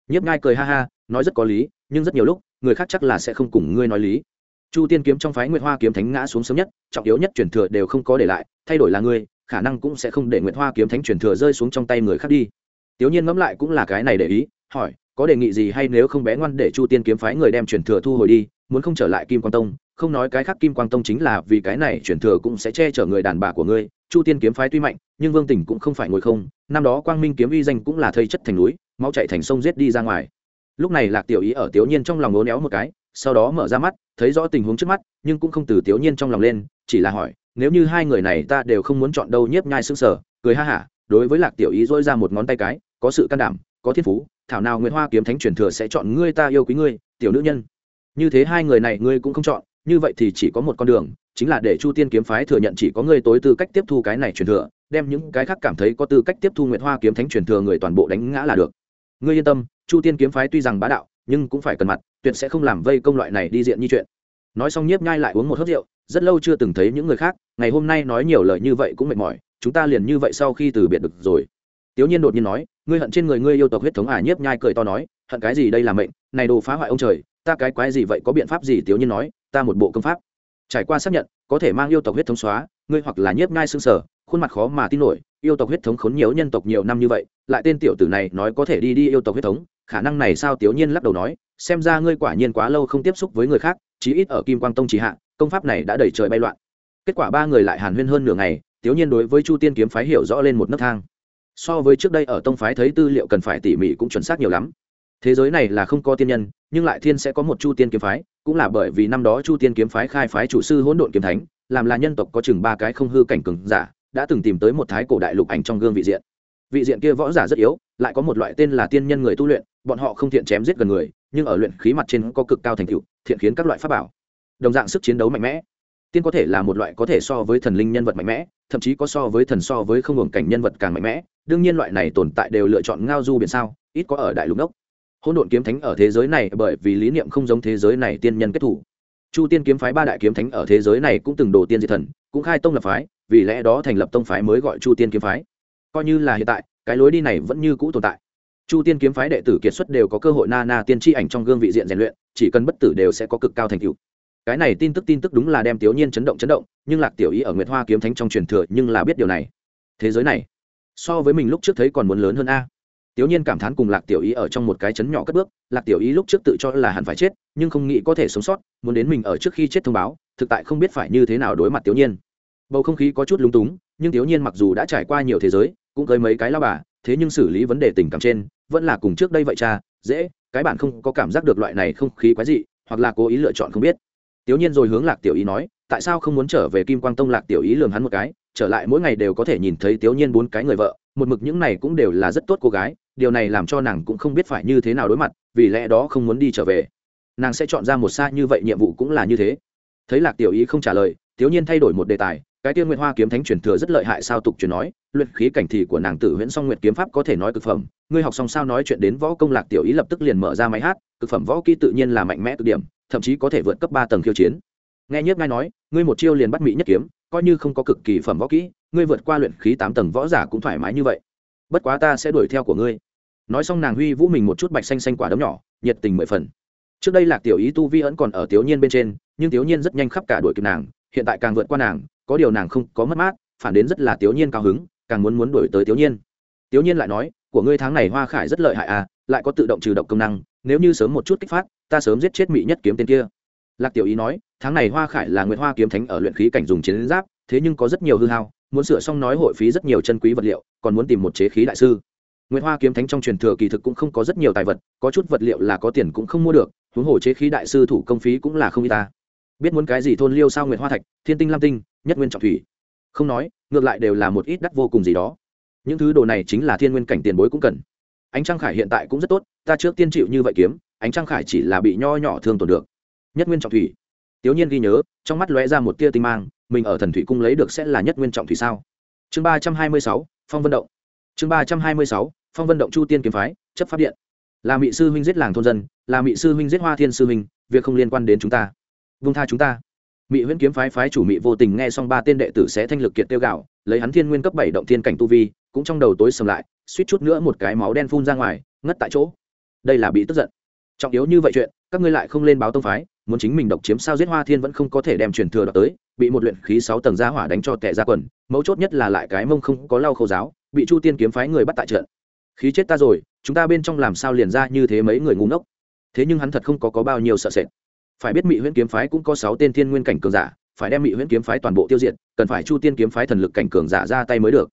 Nhiếp ngai cười ha ha nói rất có lý, nhưng rất nhiều lúc, người khác chắc là sẽ không cùng ngươi nói lý. Chu tiên kiếm trong phái nguyệt hoa kiếm thánh ngã xuống sớm nhất, trọng yếu nhất truyền thừa đều không có để lại, thay đổi là ngươi, khả năng cũng sẽ không để nguyệt hoa kiếm thánh truyền thừa rơi xuống trong tay người khác đi. Tiểu nhiên ngẫm lại cũng là cái này để ý, hỏi, có đề nghị gì hay nếu không bé ngoan để chu tiên kiếm phái người đem truyền thừa thu hồi đi, muốn không trở lại kim quang tông, không nói cái khác kim quang tông chính là vì cái này truyền thừa cũng sẽ che chở người đàn bà của ngươi. Chu tiên kiếm phái tuy mạnh, nhưng vương Tỉnh cũng không phải ngồi không, năm đó quang minh kiếm uy danh cũng là thây chất thành núi, máu chạy thành sông giết đi ra ngoài lúc này lạc tiểu ý ở tiểu nhiên trong lòng ngố néo một cái, sau đó mở ra mắt, thấy rõ tình huống trước mắt, nhưng cũng không từ tiểu nhiên trong lòng lên, chỉ là hỏi, nếu như hai người này ta đều không muốn chọn đâu nhiếp nhai sững sờ? Cười ha hả, đối với lạc tiểu ý dỗi ra một ngón tay cái, có sự can đảm, có thiên phú, thảo nào nguyễn hoa kiếm thánh truyền thừa sẽ chọn ngươi ta yêu quý ngươi, tiểu nữ nhân. Như thế hai người này ngươi cũng không chọn, như vậy thì chỉ có một con đường, chính là để chu tiên kiếm phái thừa nhận chỉ có ngươi tối tư cách tiếp thu cái này truyền thừa, đem những cái khác cảm thấy có tư cách tiếp thu nguyệt hoa kiếm thánh truyền thừa người toàn bộ đánh ngã là được. Ngươi yên tâm chu tiên kiếm phái tuy rằng bá đạo, nhưng cũng phải cần mặt, tuyệt sẽ không làm vây công loại này đi diện như chuyện. Nói xong nhiếp nhai lại uống một hớt rượu, rất lâu chưa từng thấy những người khác, ngày hôm nay nói nhiều lời như vậy cũng mệt mỏi, chúng ta liền như vậy sau khi từ biệt được rồi. Tiểu nhiên đột nhiên nói, ngươi hận trên người ngươi yêu tộc huyết thống à nhiếp nhai cười to nói, hận cái gì đây là mệnh, này đồ phá hoại ông trời, ta cái quái gì vậy, có biện pháp gì? Tiểu nhiên nói, ta một bộ công pháp. Trải qua xác nhận, có thể mang yêu tộc huyết thống xóa, ngươi hoặc là nhiếp nhai xương sở, khuôn mặt khó mà tin nổi yêu tộc huyết thống khốn nhiều nhân tộc nhiều năm như vậy, lại tên tiểu tử này nói có thể đi đi yêu tộc huyết thống, khả năng này sao tiểu nhiên lắc đầu nói, xem ra ngươi quả nhiên quá lâu không tiếp xúc với người khác, chí ít ở kim quang tông chỉ hạ, công pháp này đã đẩy trời bay loạn. Kết quả ba người lại hàn huyên hơn nửa ngày, tiểu nhiên đối với chu tiên kiếm phái hiểu rõ lên một nấc thang. So với trước đây ở tông phái thấy tư liệu cần phải tỉ mỉ cũng chuẩn xác nhiều lắm. Thế giới này là không có tiên nhân, nhưng lại thiên sẽ có một chu tiên kiếm phái, cũng là bởi vì năm đó chu tiên kiếm phái khai phái chủ sư hỗn độn kiếm thánh, làm là nhân tộc có chừng ba cái không hư cảnh cường giả đã từng tìm tới một thái cổ đại lục ảnh trong gương vị diện. Vị diện kia võ giả rất yếu, lại có một loại tên là tiên nhân người tu luyện, bọn họ không thiện chém giết gần người, nhưng ở luyện khí mặt trên có cực cao thành tựu, thiện khiến các loại pháp bảo. Đồng dạng sức chiến đấu mạnh mẽ. Tiên có thể là một loại có thể so với thần linh nhân vật mạnh mẽ, thậm chí có so với thần so với không hưởng cảnh nhân vật càng mạnh mẽ, đương nhiên loại này tồn tại đều lựa chọn ngao du biển sao, ít có ở đại lục đốc. Hỗn độn kiếm thánh ở thế giới này bởi vì lý niệm không giống thế giới này tiên nhân kết thủ. Chu tiên kiếm phái ba đại kiếm thánh ở thế giới này cũng từng đồ tiên diệt thần, cũng khai tông lập phái vì lẽ đó thành lập tông phái mới gọi chu tiên kiếm phái. Coi như là hiện tại, cái lối đi này vẫn như cũ tồn tại. Chu tiên kiếm phái đệ tử kiệt xuất đều có cơ hội na na tiên tri ảnh trong gương vị diện rèn luyện, chỉ cần bất tử đều sẽ có cực cao thành tựu. Cái này tin tức tin tức đúng là đem tiểu nhiên chấn động chấn động, nhưng lạc tiểu ý ở nguyệt hoa kiếm thánh trong truyền thừa nhưng là biết điều này. Thế giới này, so với mình lúc trước thấy còn muốn lớn hơn a. Tiểu nhiên cảm thán cùng lạc tiểu ý ở trong một cái chấn nhỏ cất bước, lạc tiểu ý lúc trước tự cho là hẳn phải chết, nhưng không nghĩ có thể sống sót, muốn đến mình ở trước khi chết thông báo, thực tại không biết phải như thế nào đối mặt tiểu nhiên bầu không khí có chút lúng túng, nhưng thiếu nhiên mặc dù đã trải qua nhiều thế giới, cũng cưới mấy cái lao bà, thế nhưng xử lý vấn đề tình cảm trên, vẫn là cùng trước đây vậy cha, dễ, cái bạn không có cảm giác được loại này không khí quái dị, hoặc là cố ý lựa chọn không biết. Tiểu nhiên rồi hướng lạc tiểu ý nói, tại sao không muốn trở về kim quang tông lạc tiểu ý lường hắn một cái, trở lại mỗi ngày đều có thể nhìn thấy tiểu nhiên bốn cái người vợ, một mực những này cũng đều là rất tốt cô gái, điều này làm cho nàng cũng không biết phải như thế nào đối mặt, vì lẽ đó không muốn đi trở về. Nàng sẽ chọn ra một xa như vậy, nhiệm vụ cũng là như thế. Thấy lạc tiểu ý không trả lời tiểu nhiên thay đổi một đề tài cái tiên nguyệt hoa kiếm thánh truyền thừa rất lợi hại sao tục truyền nói, luyện khí cảnh thì của nàng tử huyễn song nguyệt kiếm pháp có thể nói cực phẩm. Ngươi học xong sao nói chuyện đến võ công lạc tiểu ý lập tức liền mở ra máy hát, cực phẩm võ kỹ tự nhiên là mạnh mẽ cực điểm, thậm chí có thể vượt cấp ba tầng khiêu chiến. Nghe nhiếp ngay nói, ngươi một chiêu liền bắt mỹ nhất kiếm, coi như không có cực kỳ phẩm võ kỹ, ngươi vượt qua luyện khí tám tầng võ giả cũng thoải mái như vậy. Bất quá ta sẽ đuổi theo của ngươi. Nói xong nàng huy vũ mình một chút bạch xanh xanh quả đấm nhỏ, nhiệt tình mười phần. Trước đây lạc tiểu ý tu vi ẩn còn ở tiểu nhiên bên trên, nhưng tiểu nhiên rất nhanh khắp cả đuổi kịp nàng hiện tại càng vượt qua nàng, có điều nàng không có mất mát, phản đến rất là tiểu nhiên cao hứng, càng muốn muốn đuổi tới tiểu nhiên. Tiểu nhiên lại nói, của ngươi tháng này hoa khải rất lợi hại à lại có tự động trừ độc công năng, nếu như sớm một chút kích phát, ta sớm giết chết mỹ nhất kiếm tên kia. Lạc tiểu ý nói, tháng này hoa khải là nguyệt hoa kiếm thánh ở luyện khí cảnh dùng chiến giáp, thế nhưng có rất nhiều hư hao, muốn sửa xong nói hội phí rất nhiều chân quý vật liệu, còn muốn tìm một chế khí đại sư. Nguyệt hoa kiếm thánh trong truyền thừa kỳ thực cũng không có rất nhiều tài vật, có chút vật liệu là có tiền cũng không mua được, huống hồ chế khí đại sư thủ công phí cũng là không y ta biết muốn cái gì thôn liêu sao nguyệt hoa thạch, thiên tinh lam tinh, nhất nguyên trọng thủy. Không nói, ngược lại đều là một ít đắt vô cùng gì đó. Những thứ đồ này chính là thiên nguyên cảnh tiền bối cũng cần. Ánh trăng khải hiện tại cũng rất tốt, ta trước tiên chịu như vậy kiếm, ánh trăng khải chỉ là bị nho nhỏ thương tổn được. Nhất nguyên trọng thủy. Tiểu nhiên ghi nhớ, trong mắt lóe ra một tia tinh mang, mình ở thần thủy cung lấy được sẽ là nhất nguyên trọng thủy sao? Chương ba trăm hai mươi sáu, phong vân động. Chương ba trăm hai mươi sáu, phong vân động chu tiên kiếm phái, chấp pháp điện. Là mỹ sư huynh giết làng thôn dân, là mỹ sư huynh giết hoa thiên sư huynh, việc không liên quan đến chúng ta vung tha chúng ta. Mỹ huyễn kiếm phái phái chủ mỹ vô tình nghe xong ba tên đệ tử sẽ thanh lực kiệt tiêu gạo lấy hắn thiên nguyên cấp bảy động thiên cảnh tu vi cũng trong đầu tối sầm lại suýt chút nữa một cái máu đen phun ra ngoài ngất tại chỗ. Đây là bị tức giận. Trọng yếu như vậy chuyện các ngươi lại không lên báo tông phái muốn chính mình độc chiếm sao giết hoa thiên vẫn không có thể đem truyền thừa đọc tới bị một luyện khí sáu tầng gia hỏa đánh cho tệ ra quần mấu chốt nhất là lại cái mông không có lau khâu giáo bị chu tiên kiếm phái người bắt tại trận. Khí chết ta rồi chúng ta bên trong làm sao liền ra như thế mấy người ngu ngốc. Thế nhưng hắn thật không có, có bao nhiêu sợ sệt phải biết Mị huyễn kiếm phái cũng có sáu tên thiên nguyên cảnh cường giả, phải đem Mị huyễn kiếm phái toàn bộ tiêu diệt, cần phải chu tiên kiếm phái thần lực cảnh cường giả ra tay mới được.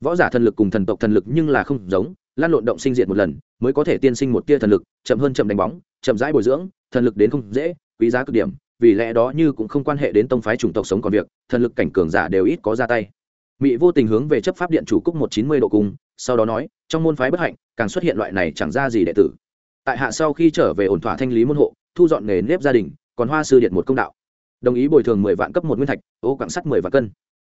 Võ giả thần lực cùng thần tộc thần lực nhưng là không giống, lan lộn động sinh diệt một lần, mới có thể tiên sinh một tia thần lực, chậm hơn chậm đánh bóng, chậm rãi bồi dưỡng, thần lực đến không dễ, quý giá cực điểm, vì lẽ đó như cũng không quan hệ đến tông phái chủng tộc sống còn việc, thần lực cảnh cường giả đều ít có ra tay. Mỹ vô tình hướng về chấp pháp điện chủ cúc một chín mươi độ cung, sau đó nói, trong môn phái bất hạnh, càng xuất hiện loại này chẳng ra gì đệ tử. Tại hạ sau khi trở về ổn thỏa thanh lý môn hộ thu dọn nghề nếp gia đình, còn hoa sư điện một công đạo. Đồng ý bồi thường mười vạn cấp một nguyên thạch, ô quảng sắt mười vạn cân.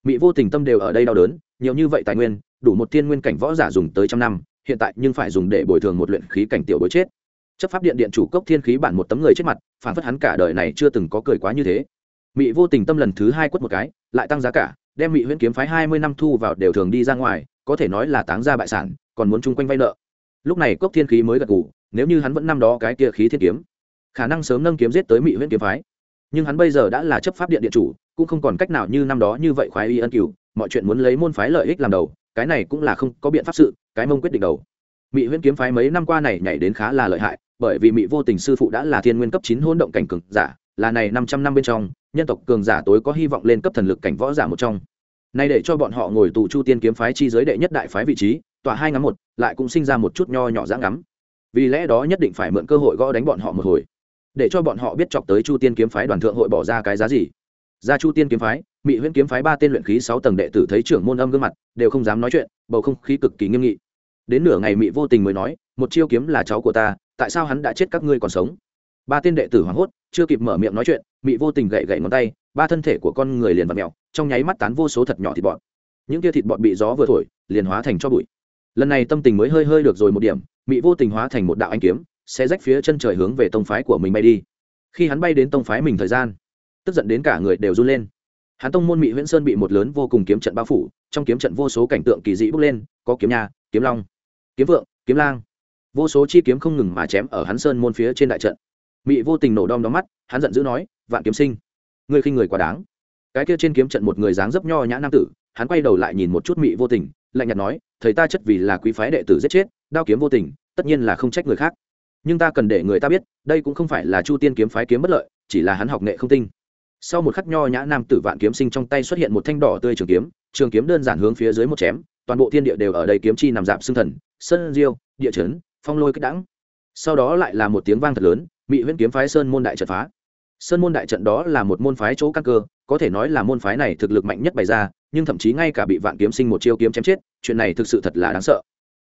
Mỹ vô tình tâm đều ở đây đau đớn, nhiều như vậy tài nguyên, đủ một thiên nguyên cảnh võ giả dùng tới trăm năm, hiện tại nhưng phải dùng để bồi thường một luyện khí cảnh tiểu bối chết. Chấp pháp điện điện chủ cốc thiên khí bản một tấm người chết mặt phản phất hắn cả đời này chưa từng có cười quá như thế. Mỹ vô tình tâm lần thứ hai quất một cái, lại tăng giá cả, đem mỹ huyễn kiếm phái hai mươi năm thu vào đều thường đi ra ngoài, có thể nói là táng ra bại sản, còn muốn chung quanh vay nợ. Lúc này cốc thiên khí mới gật ngủ nếu như hắn vẫn năm đó cái kia khí thiên kiếm khả năng sớm nâng kiếm giết tới mỹ huyễn kiếm phái. Nhưng hắn bây giờ đã là chấp pháp điện điện chủ, cũng không còn cách nào như năm đó như vậy khoái y ân cửu, mọi chuyện muốn lấy môn phái lợi ích làm đầu, cái này cũng là không có biện pháp sự, cái mông quyết định đầu. Mỹ huyễn kiếm phái mấy năm qua này nhảy đến khá là lợi hại, bởi vì mỹ vô tình sư phụ đã là thiên nguyên cấp chín hôn động cảnh cường giả, là này năm trăm năm bên trong, nhân tộc cường giả tối có hy vọng lên cấp thần lực cảnh võ giả một trong. Nay để cho bọn họ ngồi tù chu tiên kiếm phái chi giới đệ nhất đại phái vị trí, tòa hai ngắm một, lại cũng sinh ra một chút nho nhỏ giã ngắm. Vì lẽ đó nhất định phải mượn cơ hội gõ đánh bọn họ một hồi để cho bọn họ biết chọc tới chu tiên kiếm phái đoàn thượng hội bỏ ra cái giá gì. Ra chu tiên kiếm phái mỹ huyễn kiếm phái ba tên luyện khí sáu tầng đệ tử thấy trưởng môn âm gương mặt, đều không dám nói chuyện, bầu không khí cực kỳ nghiêm nghị. Đến nửa ngày mỹ vô tình mới nói, một chiêu kiếm là cháu của ta, tại sao hắn đã chết các ngươi còn sống? Ba tên đệ tử hoảng hốt, chưa kịp mở miệng nói chuyện mỹ vô tình gậy gậy ngón tay, ba thân thể của con người liền vặt mèo, trong nháy mắt tán vô số thật nhỏ thịt bọt. Những kia thịt bọt bị gió vừa thổi, liền hóa thành cho bụi. Lần này tâm tình mới hơi hơi được rồi một điểm mỹ vô tình hóa thành một đạo anh kiếm sẽ rách phía chân trời hướng về tông phái của mình bay đi. Khi hắn bay đến tông phái mình thời gian, tức giận đến cả người đều run lên. Hắn tông môn mỹ huyễn sơn bị một lớn vô cùng kiếm trận bao phủ, trong kiếm trận vô số cảnh tượng kỳ dị bốc lên, có kiếm nhà kiếm long, kiếm vượng, kiếm lang. Vô số chi kiếm không ngừng mà chém ở hắn sơn môn phía trên đại trận. Mỹ vô tình nổ đom đóm mắt, hắn giận dữ nói, vạn kiếm sinh, ngươi khi người quá đáng. Cái kia trên kiếm trận một người dáng dấp nho nhã nam tử, hắn quay đầu lại nhìn một chút mỹ vô tình, lạnh nhạt nói, thầy ta chất vì là quý phái đệ tử giết chết, đao kiếm vô tình, tất nhiên là không trách người khác nhưng ta cần để người ta biết, đây cũng không phải là chu tiên kiếm phái kiếm bất lợi, chỉ là hắn học nghệ không tinh. Sau một khắc nho nhã nam tử vạn kiếm sinh trong tay xuất hiện một thanh đỏ tươi trường kiếm trường kiếm đơn giản hướng phía dưới một chém, toàn bộ thiên địa đều ở đây kiếm chi nằm dạp xương thần sân diêu, địa chấn, phong lôi kích đẳng. Sau đó lại là một tiếng vang thật lớn mỹ huyễn kiếm phái sơn môn đại trận phá. Sơn môn đại trận đó là một môn phái chỗ căn cơ, có thể nói là môn phái này thực lực mạnh nhất bày ra, nhưng thậm chí ngay cả bị vạn kiếm sinh một chiêu kiếm chém chết, chuyện này thực sự thật là đáng sợ.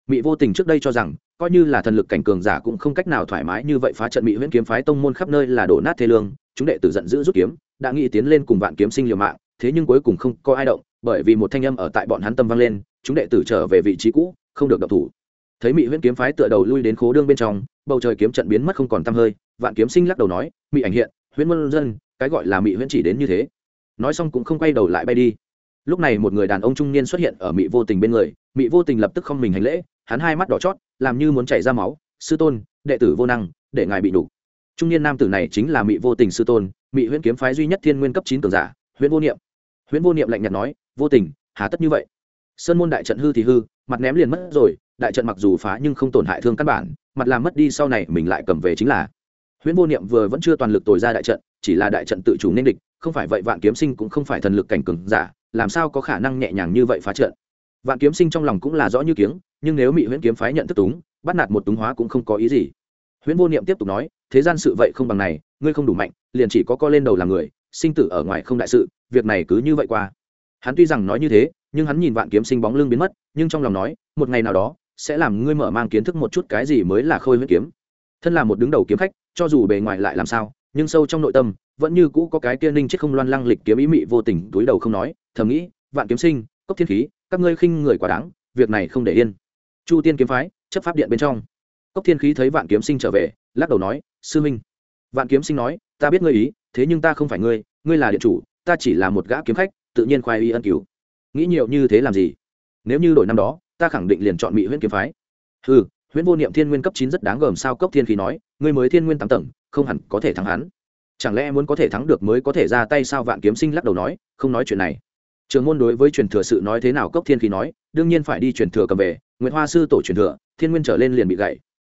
Mỹ vô tình trước đây cho rằng coi như là thần lực cảnh cường giả cũng không cách nào thoải mái như vậy phá trận mỹ huyễn kiếm phái tông môn khắp nơi là đổ nát thê lương, chúng đệ tử giận dữ rút kiếm, đã nghĩ tiến lên cùng vạn kiếm sinh liều mạng, thế nhưng cuối cùng không có ai động, bởi vì một thanh âm ở tại bọn hắn tâm vang lên, chúng đệ tử trở về vị trí cũ, không được động thủ. Thấy mỹ huyễn kiếm phái tựa đầu lui đến khố đương bên trong, bầu trời kiếm trận biến mất không còn tăm hơi, vạn kiếm sinh lắc đầu nói mỹ ảnh hiện, huyễn môn dân, cái gọi là mỹ huyễn chỉ đến như thế. Nói xong cũng không quay đầu lại bay đi lúc này một người đàn ông trung niên xuất hiện ở mỹ vô tình bên người. Mỹ vô tình lập tức không mình hành lễ, hắn hai mắt đỏ chót, làm như muốn chảy ra máu. Sư tôn, đệ tử vô năng, để ngài bị đủ trung niên nam tử này chính là mỹ vô tình sư tôn mỹ huyễn kiếm phái duy nhất thiên nguyên cấp chín cường giả, huyễn vô niệm. Huyễn vô niệm lạnh nhạt nói, vô tình, hà tất như vậy. Sơn môn đại trận hư thì hư, mặt ném liền mất rồi, đại trận mặc dù phá nhưng không tổn hại thương căn bản, mặt làm mất đi sau này mình lại cầm về chính là. Huyễn vô niệm vừa vẫn chưa toàn lực tồi ra đại trận, chỉ là đại trận tự chủ nên địch, không phải vậy vạn kiếm sinh cũng không phải thần lực cảnh cường giả làm sao có khả năng nhẹ nhàng như vậy phá trận? Vạn kiếm sinh trong lòng cũng là rõ như kiếng, nhưng nếu mỹ huyễn kiếm phái nhận thức túng, bắt nạt một túng hóa cũng không có ý gì. Huyễn vô niệm tiếp tục nói, thế gian sự vậy không bằng này, ngươi không đủ mạnh, liền chỉ có co lên đầu làm người, sinh tử ở ngoài không đại sự, việc này cứ như vậy qua. Hắn tuy rằng nói như thế, nhưng hắn nhìn vạn kiếm sinh bóng lưng biến mất, nhưng trong lòng nói, một ngày nào đó, sẽ làm ngươi mở mang kiến thức một chút cái gì mới là khôi huyết kiếm. Thân là một đứng đầu kiếm khách, cho dù bề ngoài lại làm sao, nhưng sâu trong nội tâm vẫn như cũ có cái kia ninh chết không loan lăng lịch kiếm ý mị vô tình túi đầu không nói, thầm nghĩ, vạn kiếm sinh, cốc thiên khí, các ngươi khinh người quá đáng, việc này không để yên. Chu tiên kiếm phái, chấp pháp điện bên trong. Cốc thiên khí thấy vạn kiếm sinh trở về, lắc đầu nói, sư minh. Vạn kiếm sinh nói, ta biết ngươi ý, thế nhưng ta không phải ngươi ngươi là điện chủ, ta chỉ là một gã kiếm khách, tự nhiên khoai y ân cứu. Nghĩ nhiều như thế làm gì? Nếu như đổi năm đó, ta khẳng định liền chọn mỹ huyễn kiếm phái. Ừ huyễn vô niệm thiên nguyên cấp chín rất đáng gờm sao cốc thiên khí nói, ngươi mới thiên nguyên tám tầng, không hẳn có thể thắng hắn chẳng lẽ muốn có thể thắng được mới có thể ra tay sao? Vạn kiếm sinh lắc đầu nói, không nói chuyện này. Trường môn đối với truyền thừa sự nói thế nào? Cốc thiên khí nói, đương nhiên phải đi truyền thừa cầm về. Nguyễn hoa sư tổ truyền thừa, thiên nguyên trở lên liền bị gãy.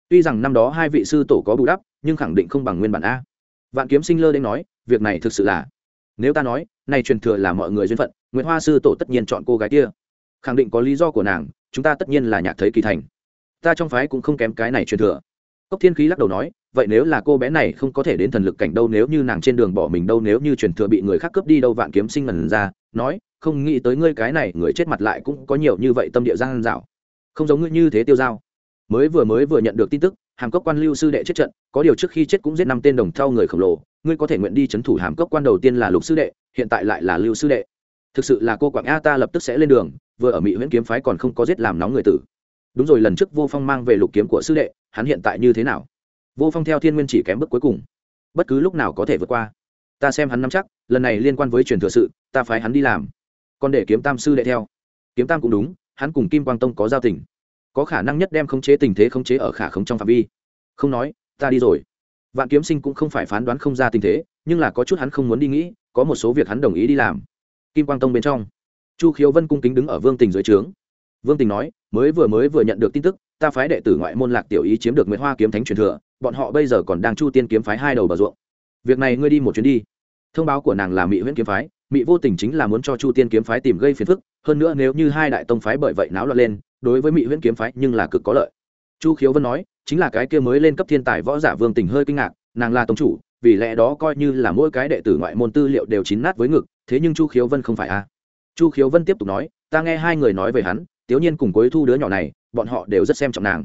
Tuy rằng năm đó hai vị sư tổ có bù đắp, nhưng khẳng định không bằng nguyên bản a. Vạn kiếm sinh lơ đến nói, việc này thực sự là, nếu ta nói này truyền thừa là mọi người duyên phận nguyễn hoa sư tổ tất nhiên chọn cô gái kia. Khẳng định có lý do của nàng, chúng ta tất nhiên là nhạc thấy kỳ thành. Ta trong phái cũng không kém cái này truyền thừa. Cốc thiên khí lắc đầu nói vậy nếu là cô bé này không có thể đến thần lực cảnh đâu, nếu như nàng trên đường bỏ mình đâu, nếu như truyền thừa bị người khác cướp đi đâu, vạn kiếm sinh ngần ra, nói, không nghĩ tới ngươi cái này, người chết mặt lại cũng có nhiều như vậy tâm địa giang dạo. Không giống ngươi như thế tiêu dao. Mới vừa mới vừa nhận được tin tức, hàm cốc quan lưu sư đệ chết trận, có điều trước khi chết cũng giết năm tên đồng thau người khổng lồ. Ngươi có thể nguyện đi c h ấ n thủ hàm cốc quan đầu tiên là lục sư đệ, hiện tại lại là lưu sư đệ. Thực sự là cô quảng a ta lập tức sẽ lên đường, vừa ở mỹ nguyễn kiếm phái còn không có giết làm nóng người tử. Đúng rồi, lần trước vô phong mang về lục kiếm của sư đệ, hắn hiện tại như thế nào? Vô phong theo thiên nguyên chỉ kém bước cuối cùng. Bất cứ lúc nào có thể vượt qua. Ta xem hắn nắm chắc, lần này liên quan với truyền thừa sự, ta phái hắn đi làm. Còn để kiếm tam sư đệ theo. Kiếm tam cũng đúng, hắn cùng kim quang tông có giao tình. Có khả năng nhất đem khống chế tình thế khống chế ở khả khống trong phạm vi. Không nói, ta đi rồi. Vạn kiếm sinh cũng không phải phán đoán không ra tình thế, nhưng là có chút hắn không muốn đi nghĩ, có một số việc hắn đồng ý đi làm. Kim quang tông bên trong, chu khiếu vân cung kính đứng ở vương tình dưới trướng. Vương tình nói, mới vừa mới vừa nhận được tin tức, ta phái đệ tử ngoại môn lạc tiểu ý chiếm được nguyễn hoa kiếm thánh truyền thừa bọn họ bây giờ còn đang chu tiên kiếm phái hai đầu bờ ruộng. Việc này ngươi đi một chuyến đi. Thông báo của nàng là mỹ huyễn kiếm phái. Mỹ vô tình chính là muốn cho chu tiên kiếm phái tìm gây phiền phức, hơn nữa nếu như hai đại tông phái bởi vậy náo loạn lên, đối với mỹ huyễn kiếm phái nhưng là cực có lợi. Chu khiếu vân nói, chính là cái kia mới lên cấp thiên tài võ giả vương tình hơi kinh ngạc, nàng là tông chủ, vì lẽ đó coi như là mỗi cái đệ tử ngoại môn tư liệu đều chín nát với ngực, thế nhưng chu khiếu vân không phải a chu khiếu vân tiếp tục nói, ta nghe hai người nói về hắn tiếu nhiên cùng cuối thu đứa nhỏ này, bọn họ đều rất xem trọng nàng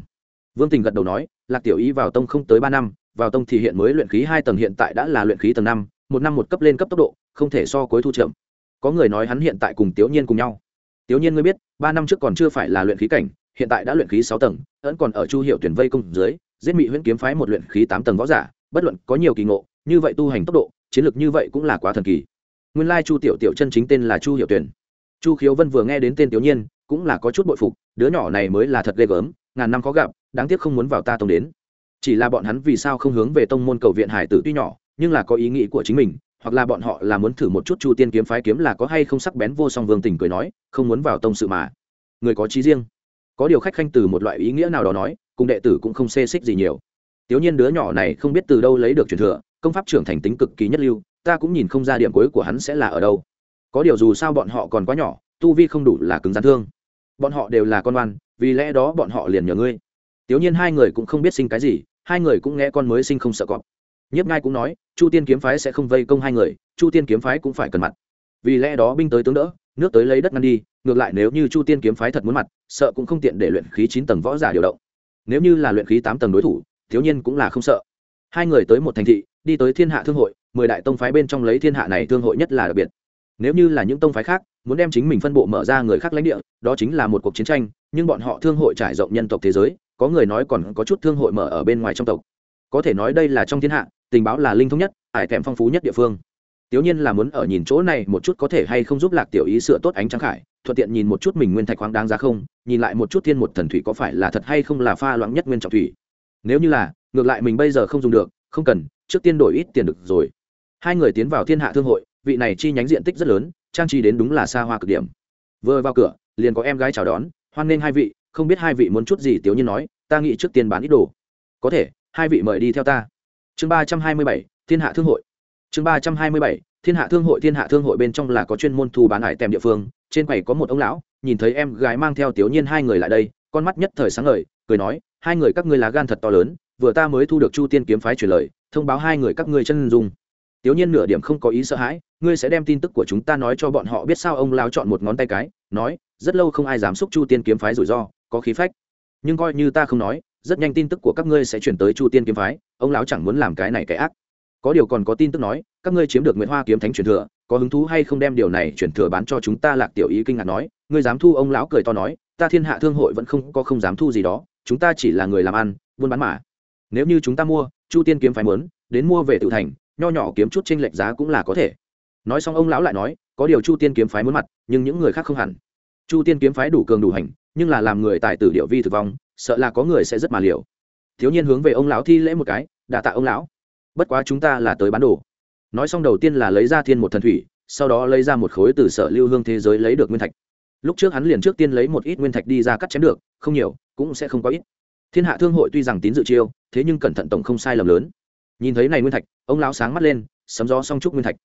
vương tình gật đầu nói, lạc tiểu Y vào tông không tới ba năm, vào tông thì hiện mới luyện khí hai tầng hiện tại đã là luyện khí tầng năm, một năm một cấp lên cấp tốc độ, không thể so cuối thu chậm. Có người nói hắn hiện tại cùng tiếu nhiên cùng nhau. Tiếu nhiên ngươi biết, ba năm trước còn chưa phải là luyện khí cảnh, hiện tại đã luyện khí sáu tầng vẫn còn ở chu hiệu tuyển vây công dưới, giết mị huyễn kiếm phái một luyện khí tám tầng võ giả, bất luận có nhiều kỳ ngộ, như vậy tu hành tốc độ, chiến lược như vậy cũng là quá thần kỳ. Nguyên lai chu tiểu tiểu chân chính tên là chu hiệu tuyển. Chu khiếu vân vừa nghe đến tên tiểu nhiên, cũng là có chút bội phục, đứa nhỏ này mới là thật ghê gớm, ngàn năm khó gặp đáng tiếc không muốn vào ta tông đến. Chỉ là bọn hắn vì sao không hướng về tông môn cầu viện hải tử tuy nhỏ, nhưng là có ý nghĩ của chính mình, hoặc là bọn họ là muốn thử một chút chu tiên kiếm phái kiếm là có hay không sắc bén vô song vương tình cười nói, không muốn vào tông sự mà. Người có trí riêng. Có điều khách khanh từ một loại ý nghĩa nào đó nói, cùng đệ tử cũng không xê xích gì nhiều. Tiểu nhiên đứa nhỏ này không biết từ đâu lấy được truyền thừa, công pháp trưởng thành tính cực kỳ nhất lưu, ta cũng nhìn không ra điểm cuối của hắn sẽ là ở đâu. Có điều dù sao bọn họ còn quá nhỏ, tu vi không đủ là cứng rắn thương. Bọn họ đều là con oan, vì lẽ đó bọn họ liền nhờ ngươi tiểu nhiên hai người cũng không biết sinh cái gì, hai người cũng nghe con mới sinh không sợ cọp. Nhiếp ngai cũng nói, chu tiên kiếm phái sẽ không vây công hai người, chu tiên kiếm phái cũng phải cần mặt. Vì lẽ đó binh tới tướng đỡ, nước tới lấy đất ngăn đi, ngược lại nếu như chu tiên kiếm phái thật muốn mặt, sợ cũng không tiện để luyện khí chín tầng võ giả điều động. Nếu như là luyện khí tám tầng đối thủ thiếu nhiên cũng là không sợ. Hai người tới một thành thị, đi tới thiên hạ thương hội, mười đại tông phái bên trong lấy thiên hạ này thương hội nhất là đặc biệt. Nếu như là những tông phái khác, muốn đem chính mình phân bộ mở ra người khác lãnh địa, đó chính là một cuộc chiến tranh, nhưng bọn họ thương hội trải rộng nhân tộc thế giới có người nói còn có chút thương hội mở ở bên ngoài trong tộc. Có thể nói đây là trong thiên hạ, tình báo là linh thông nhất, ải thèm phong phú nhất địa phương. Tiểu nhiên là muốn ở nhìn chỗ này một chút có thể hay không giúp lạc tiểu ý sửa tốt ánh trắng khải, thuận tiện nhìn một chút mình nguyên thạch khoáng đáng giá không, nhìn lại một chút thiên một thần thủy có phải là thật hay không là pha loãng nhất nguyên trọng thủy. Nếu như là, ngược lại mình bây giờ không dùng được, không cần, trước tiên đổi ít tiền được rồi. Hai người tiến vào thiên hạ thương hội, vị này chi nhánh diện tích rất lớn, trang trí đến đúng là xa hoa cực điểm. Vừa vào cửa, liền có em gái chào đón, hoan nghênh hai vị không biết hai vị muốn chút gì tiểu nhiên nói, ta nghĩ trước tiên bán ít đồ. Có thể, hai vị mời đi theo ta. Chương ba trăm hai mươi bảy, thiên hạ thương hội. Chương ba trăm hai mươi bảy, thiên hạ thương hội, thiên hạ thương hội bên trong là có chuyên môn thu bán hải tèm địa phương, trên quầy có một ông lão, nhìn thấy em gái mang theo tiểu nhiên hai người lại đây, con mắt nhất thời sáng ngời, cười nói, hai người các ngươi lá gan thật to lớn, vừa ta mới thu được chu tiên kiếm phái truyền lời, thông báo hai người các ngươi chân dung. Tiểu nhiên nửa điểm không có ý sợ hãi, ngươi sẽ đem tin tức của chúng ta nói cho bọn họ biết sao ông lão chọn một ngón tay cái, nói, rất lâu không ai dám xúc chu tiên kiếm phái rủi ro có khí phách. Nhưng coi như ta không nói, rất nhanh tin tức của các ngươi sẽ chuyển tới chu tiên kiếm phái, ông lão chẳng muốn làm cái này cái ác. Có điều còn có tin tức nói, các ngươi chiếm được nguyễn hoa kiếm thánh truyền thừa, có hứng thú hay không đem điều này chuyển thừa bán cho chúng ta lạc tiểu ý kinh ngạc nói, ngươi dám thu ông lão cười to nói, ta thiên hạ thương hội vẫn không có không dám thu gì đó, chúng ta chỉ là người làm ăn, buôn bán mà. Nếu như chúng ta mua, chu tiên kiếm phái muốn, đến mua về tự thành, nho nhỏ kiếm chút tranh lệch giá cũng là có thể. Nói xong ông lão lại nói, có điều chu tiên kiếm phái muốn mặt, nhưng những người khác không hẳn chu tiên kiếm phái đủ cường đủ hành, nhưng là làm người tài tử điệu vi thực vong, sợ là có người sẽ rất mà liều. Thiếu nhiên hướng về ông lão thi lễ một cái đà tạ ông lão. Bất quá chúng ta là tới bán đồ. Nói xong đầu tiên là lấy ra thiên một thần thủy, sau đó lấy ra một khối từ sở lưu hương thế giới lấy được nguyên thạch. Lúc trước hắn liền trước tiên lấy một ít nguyên thạch đi ra cắt chém được, không nhiều, cũng sẽ không có ít. Thiên hạ thương hội tuy rằng tín dự chiêu, thế nhưng cẩn thận tổng không sai lầm lớn. Nhìn thấy này nguyên thạch, ông lão sáng mắt lên, sấm gió xong chúc nguyên thạch.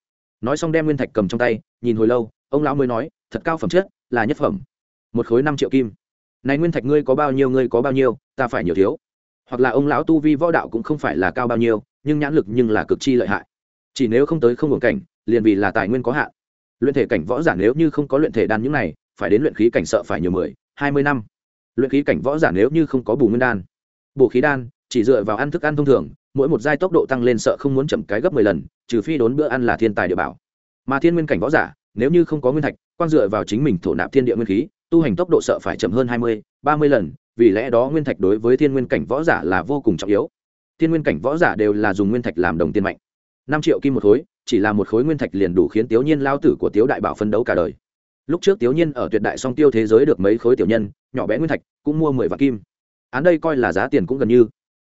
Nói xong đem nguyên thạch cầm trong tay, nhìn hồi lâu, ông lão mới nói, thật cao phẩm chất là nhất phẩm. Một khối năm triệu kim. Này nguyên thạch ngươi có bao nhiêu, ngươi có bao nhiêu, ta phải nhiều thiếu. Hoặc là ông lão tu vi võ đạo cũng không phải là cao bao nhiêu, nhưng nhãn lực nhưng là cực chi lợi hại. Chỉ nếu không tới không hưởng cảnh, liền vì là tài nguyên có hạn. Luyện thể cảnh võ giả nếu như không có luyện thể đan những này, phải đến luyện khí cảnh sợ phải nhiều mười, hai mươi năm. Luyện khí cảnh võ giả nếu như không có bù nguyên đan, bù khí đan, chỉ dựa vào ăn thức ăn thông thường, mỗi một giai tốc độ tăng lên sợ không muốn chậm cái gấp mười lần, trừ phi đốn bữa ăn là thiên tài địa bảo. Mà thiên nguyên cảnh võ giả nếu như không có nguyên thạch quan dựa vào chính mình thổ nạp thiên địa nguyên khí, tu hành tốc độ sợ phải chậm hơn hai mươi, ba mươi lần, vì lẽ đó nguyên thạch đối với thiên nguyên cảnh võ giả là vô cùng trọng yếu. Thiên nguyên cảnh võ giả đều là dùng nguyên thạch làm đồng tiền mạnh. Năm triệu kim một khối, chỉ là một khối nguyên thạch liền đủ khiến tiểu nhiên lao tử của tiếu đại bảo phân đấu cả đời. Lúc trước tiểu nhiên ở tuyệt đại song tiêu thế giới được mấy khối tiểu nhân, nhỏ bé nguyên thạch, cũng mua mười vạn kim. Án đây coi là giá tiền cũng gần như.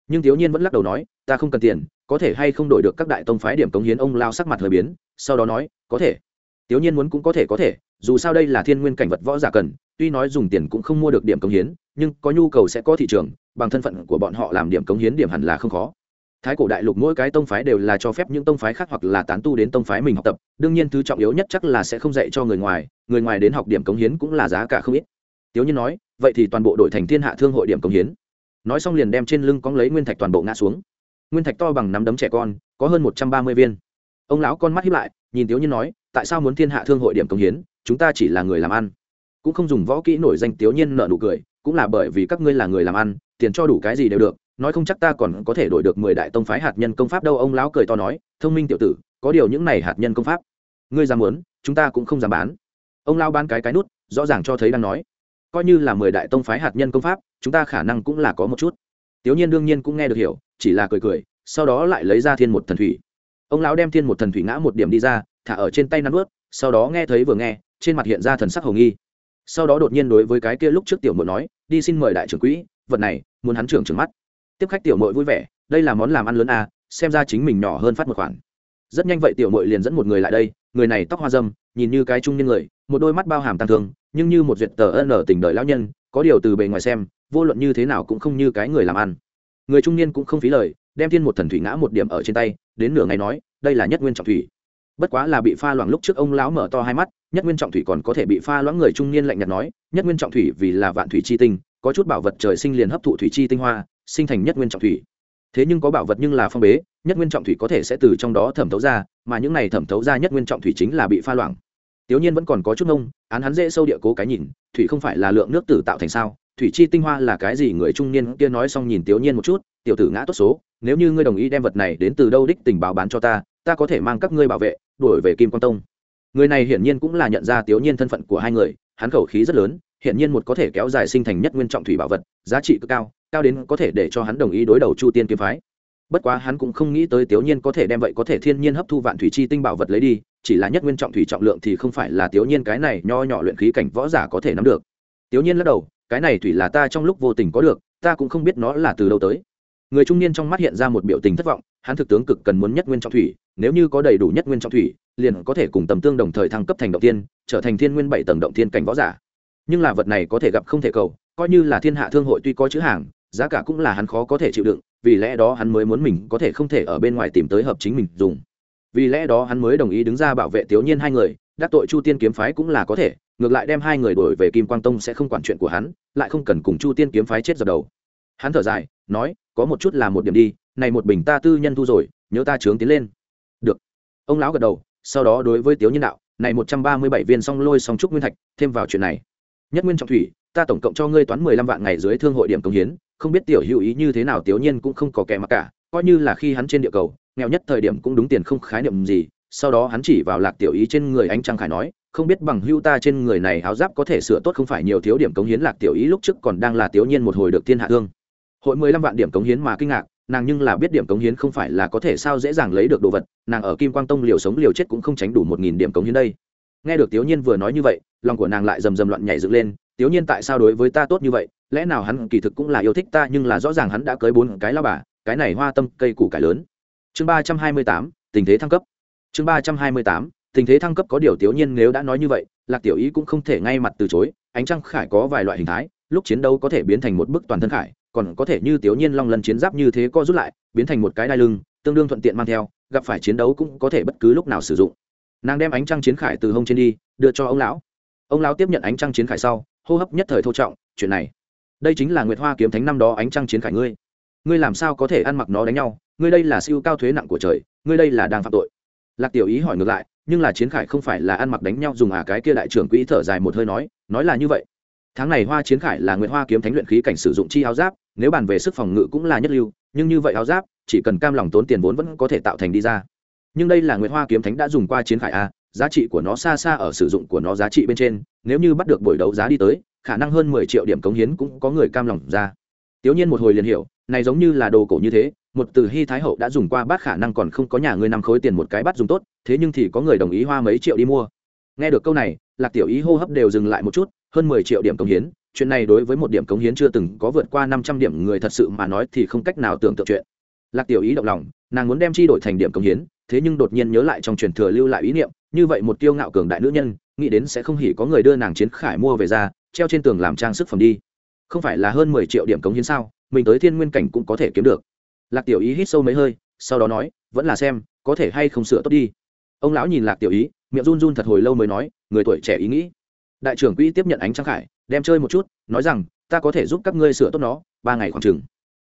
Nhưng tiểu nhiên vẫn lắc đầu nói, ta không cần tiền, có thể hay không đổi được các đại tông phái điểm cống hiến? Ông lao sắc mặt hơi biến, sau đó nói, có thể tiểu nhiên muốn cũng có thể có thể, dù sao đây là thiên nguyên cảnh vật võ giả cần, tuy nói dùng tiền cũng không mua được điểm cống hiến, nhưng có nhu cầu sẽ có thị trường, bằng thân phận của bọn họ làm điểm cống hiến điểm hẳn là không khó. Thái cổ đại lục mỗi cái tông phái đều là cho phép những tông phái khác hoặc là tán tu đến tông phái mình học tập, đương nhiên thứ trọng yếu nhất chắc là sẽ không dạy cho người ngoài người ngoài đến học điểm cống hiến cũng là giá cả không ít. Tiểu nhiên nói, vậy thì toàn bộ đổi thành thiên hạ thương hội điểm cống hiến. Nói xong liền đem trên lưng cóng lấy nguyên thạch toàn bộ ngã xuống. Nguyên thạch to bằng nắm đấm trẻ con, có hơn một trăm ba mươi viên. Ông lão con mắt híp lại, nhìn tiểu nhiên nói tại sao muốn thiên hạ thương hội điểm công hiến, chúng ta chỉ là người làm ăn. Cũng không dùng võ kỹ nổi danh tiếu nhiên nợ nụ cười, cũng là bởi vì các ngươi là người làm ăn, tiền cho đủ cái gì đều được, nói không chắc ta còn có thể đổi được mười đại tông phái hạt nhân công pháp đâu, ông lão cười to nói, thông minh tiểu tử, có điều những này hạt nhân công pháp, ngươi dám muốn, chúng ta cũng không dám bán. Ông lão bán cái cái nút, rõ ràng cho thấy đang nói, coi như là mười đại tông phái hạt nhân công pháp, chúng ta khả năng cũng là có một chút. Tiểu nhiên đương nhiên cũng nghe được hiểu, chỉ là cười cười, sau đó lại lấy ra thiên một thần thủy. Ông lão đem thiên một thần thủy ngã một điểm đi ra thả ở trên tay nắn ướt, sau đó nghe thấy vừa nghe, trên mặt hiện ra thần sắc hồng nghi. Sau đó đột nhiên đối với cái kia lúc trước tiểu mội nói, đi xin mời đại trưởng quỹ, vật này, muốn hắn trưởng trừng mắt. Tiếp khách tiểu mội vui vẻ, đây là món làm ăn lớn à xem ra chính mình nhỏ hơn phát một khoản. Rất nhanh vậy tiểu mội liền dẫn một người lại đây, người này tóc hoa dâm, nhìn như cái trung niên người, một đôi mắt bao hàm tăng thương, nhưng như một duyệt tờ ân ở tình đời lão nhân, có điều từ bề ngoài xem, vô luận như thế nào cũng không như cái người làm ăn. Người trung niên cũng không phí lời, đem thiên một thần thủy ngã một điểm ở trên tay, đến nửa ngày nói, đây là nhất nguyên trọng thủy bất quá là bị pha loãng lúc trước ông lão mở to hai mắt, nhất nguyên trọng thủy còn có thể bị pha loãng người trung niên lạnh nhạt nói, nhất nguyên trọng thủy vì là vạn thủy chi tinh, có chút bảo vật trời sinh liền hấp thụ thủy chi tinh hoa, sinh thành nhất nguyên trọng thủy. Thế nhưng có bảo vật nhưng là phong bế, nhất nguyên trọng thủy có thể sẽ từ trong đó thẩm thấu ra, mà những này thẩm thấu ra nhất nguyên trọng thủy chính là bị pha loãng. Tiểu nhiên vẫn còn có chút nông án hắn dễ sâu địa cố cái nhìn, thủy không phải là lượng nước tử tạo thành sao? Thủy chi tinh hoa là cái gì? Người trung niên kia nói xong nhìn tiểu nhiên một chút, tiểu tử ngã tốt số, nếu như ngươi đồng ý đem vật này đến từ đâu đích tình báo bán cho ta ta có thể mang các ngươi bảo vệ đuổi về kim quan tông. Người này hiển nhiên cũng là nhận ra tiểu nhiên thân phận của hai người, hắn khẩu khí rất lớn, hiển nhiên một có thể kéo dài sinh thành nhất nguyên trọng thủy bảo vật, giá trị cực cao cao đến có thể để cho hắn đồng ý đối đầu chu tiên kiếm phái. Bất quá hắn cũng không nghĩ tới tiểu nhiên có thể đem vậy có thể thiên nhiên hấp thu vạn thủy chi tinh bảo vật lấy đi, chỉ là nhất nguyên trọng thủy trọng lượng thì không phải là tiểu nhiên cái này nho nhỏ luyện khí cảnh võ giả có thể nắm được. Tiểu nhiên lắc đầu, cái này thủy là ta trong lúc vô tình có được, ta cũng không biết nó là từ đâu tới người trung niên trong mắt hiện ra một biểu tình thất vọng, hắn thực tướng cực cần muốn nhất nguyên trọng thủy, nếu như có đầy đủ nhất nguyên trọng thủy, liền có thể cùng tầm tương đồng thời thăng cấp thành động tiên, trở thành thiên nguyên bảy tầng động tiên cảnh võ giả. Nhưng là vật này có thể gặp không thể cầu, coi như là thiên hạ thương hội tuy có chữ hàng, giá cả cũng là hắn khó có thể chịu đựng, vì lẽ đó hắn mới muốn mình có thể không thể ở bên ngoài tìm tới hợp chính mình dùng. Vì lẽ đó hắn mới đồng ý đứng ra bảo vệ thiếu niên hai người, đắc tội chu tiên kiếm phái cũng là có thể, ngược lại đem hai người đổi về kim quang tông sẽ không quản chuyện của hắn, lại không cần cùng chu tiên kiếm phái chết dập đầu hắn thở dài, nói, có một chút là một điểm đi, này một bình ta tư nhân thu rồi, nhớ ta trướng tiến lên. Được. Ông lão gật đầu, sau đó đối với tiếu nhân đạo, này một trăm ba mươi bảy viên song lôi song trúc nguyên thạch, thêm vào chuyện này. Nhất nguyên trọng thủy, ta tổng cộng cho ngươi toán mười lăm vạn ngày dưới thương hội điểm công hiến, không biết tiểu hữu ý như thế nào tiểu nhiên cũng không có kẻ mặc cả, coi như là khi hắn trên địa cầu, nghèo nhất thời điểm cũng đúng tiền không khái niệm gì, sau đó hắn chỉ vào lạc tiểu ý trên người anh trang khải nói, không biết bằng hưu ta trên người này áo giáp có thể sửa tốt không phải nhiều thiếu điểm cống hiến lạc tiểu ý lúc trước còn đang là tiểu nhiên một hồi được thiên hạ thương hội mười lăm vạn điểm cống hiến mà kinh ngạc, nàng nhưng là biết điểm cống hiến không phải là có thể sao dễ dàng lấy được đồ vật, nàng ở kim quang tông liều sống liều chết cũng không tránh đủ một nghìn điểm cống hiến đây. Nghe được tiểu nhiên vừa nói như vậy, lòng của nàng lại rầm rầm loạn nhảy dựng lên tiểu nhiên tại sao đối với ta tốt như vậy? Lẽ nào hắn kỳ thực cũng là yêu thích ta, nhưng là rõ ràng hắn đã cưới bốn cái lao bà, cái này hoa tâm cây củ cải lớn. Chương ba trăm hai mươi tám, tình thế thăng cấp. Chương ba trăm hai mươi tám, tình thế thăng cấp có điều tiểu nhiên nếu đã nói như vậy, lạc tiểu ý cũng không thể ngay mặt từ chối, ánh trăng khải có vài loại hình thái, lúc chiến đấu có thể biến thành một bức toàn thân khải còn có thể như tiểu nhiên long lần chiến giáp như thế co rút lại, biến thành một cái đai lưng, tương đương thuận tiện mang theo, gặp phải chiến đấu cũng có thể bất cứ lúc nào sử dụng. Nàng đem ánh trăng chiến khải từ hông trên đi, đưa cho ông lão. Ông lão tiếp nhận ánh trăng chiến khải sau, hô hấp nhất thời thô trọng, chuyện này, đây chính là nguyệt hoa kiếm thánh năm đó ánh trăng chiến khải ngươi. Ngươi làm sao có thể ăn mặc nó đánh nhau? Ngươi đây là siêu cao thuế nặng của trời, ngươi đây là đang phạm tội. Lạc tiểu ý hỏi ngược lại, nhưng là chiến khải không phải là ăn mặc đánh nhau dùng à? Cái kia đại trưởng quỹ thở dài một hơi nói nói là như vậy. Tháng này hoa chiến khải là nguyệt hoa kiếm thánh luyện khí cảnh sử dụng chi áo giáp nếu bàn về sức phòng ngự cũng là nhất lưu, nhưng như vậy áo giáp, chỉ cần cam lòng tốn tiền vốn vẫn có thể tạo thành đi ra. Nhưng đây là nguyệt hoa kiếm thánh đã dùng qua chiến khải a, giá trị của nó xa xa ở sử dụng của nó giá trị bên trên, nếu như bắt được buổi đấu giá đi tới, khả năng hơn mười triệu điểm cống hiến cũng có người cam lòng ra. Tiểu nhiên một hồi liền hiểu, này giống như là đồ cổ như thế, một từ hy thái hậu đã dùng qua bát khả năng còn không có nhà ngươi năm khối tiền một cái bát dùng tốt, thế nhưng thì có người đồng ý hoa mấy triệu đi mua. Nghe được câu này, lạc tiểu ý hô hấp đều dừng lại một chút, hơn mười triệu điểm cống hiến chuyện này đối với một điểm cống hiến chưa từng có vượt qua năm trăm điểm người thật sự mà nói thì không cách nào tưởng tượng chuyện. Lạc tiểu ý động lòng, nàng muốn đem chi đổi thành điểm cống hiến, thế nhưng đột nhiên nhớ lại trong truyền thừa lưu lại ý niệm, như vậy một tiêu ngạo cường đại nữ nhân, nghĩ đến sẽ không hỉ có người đưa nàng chiến khải mua về ra, treo trên tường làm trang sức phẩm đi. Không phải là hơn mười triệu điểm cống hiến sao, mình tới thiên nguyên cảnh cũng có thể kiếm được. Lạc tiểu ý hít sâu mấy hơi, sau đó nói, vẫn là xem, có thể hay không sửa tốt đi. Ông lão nhìn lạc tiểu ý, miệng run run thật hồi lâu mới nói, người tuổi trẻ ý nghĩ. Đại trưởng quỹ tiếp nhận ánh trăng khải đem chơi một chút, nói rằng, ta có thể giúp các ngươi sửa tốt nó, ba ngày khoảng chừng.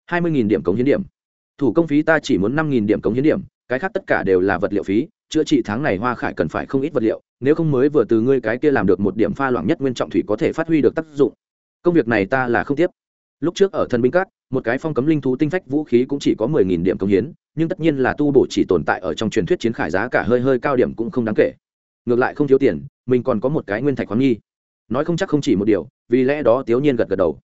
Hai mươi điểm cống hiến điểm. Thủ công phí ta chỉ muốn năm điểm cống hiến điểm, cái khác tất cả đều là vật liệu phí, chữa trị tháng này hoa khải cần phải không ít vật liệu, nếu không mới vừa từ ngươi cái kia làm được một điểm pha loãng nhất nguyên trọng thủy có thể phát huy được tác dụng. Công việc này ta là không tiếp. Lúc trước ở thần binh cát một cái phong cấm linh thú tinh phách vũ khí cũng chỉ có mười nghìn điểm công hiến, nhưng tất nhiên là tu bổ chỉ tồn tại ở trong truyền thuyết chiến khải giá cả hơi hơi cao điểm cũng không đáng kể. Ngược lại không thiếu tiền, mình còn có một cái nguyên thạch khoáng nghi nói không chắc không chỉ một điều vì lẽ đó tiểu nhiên gật gật đầu.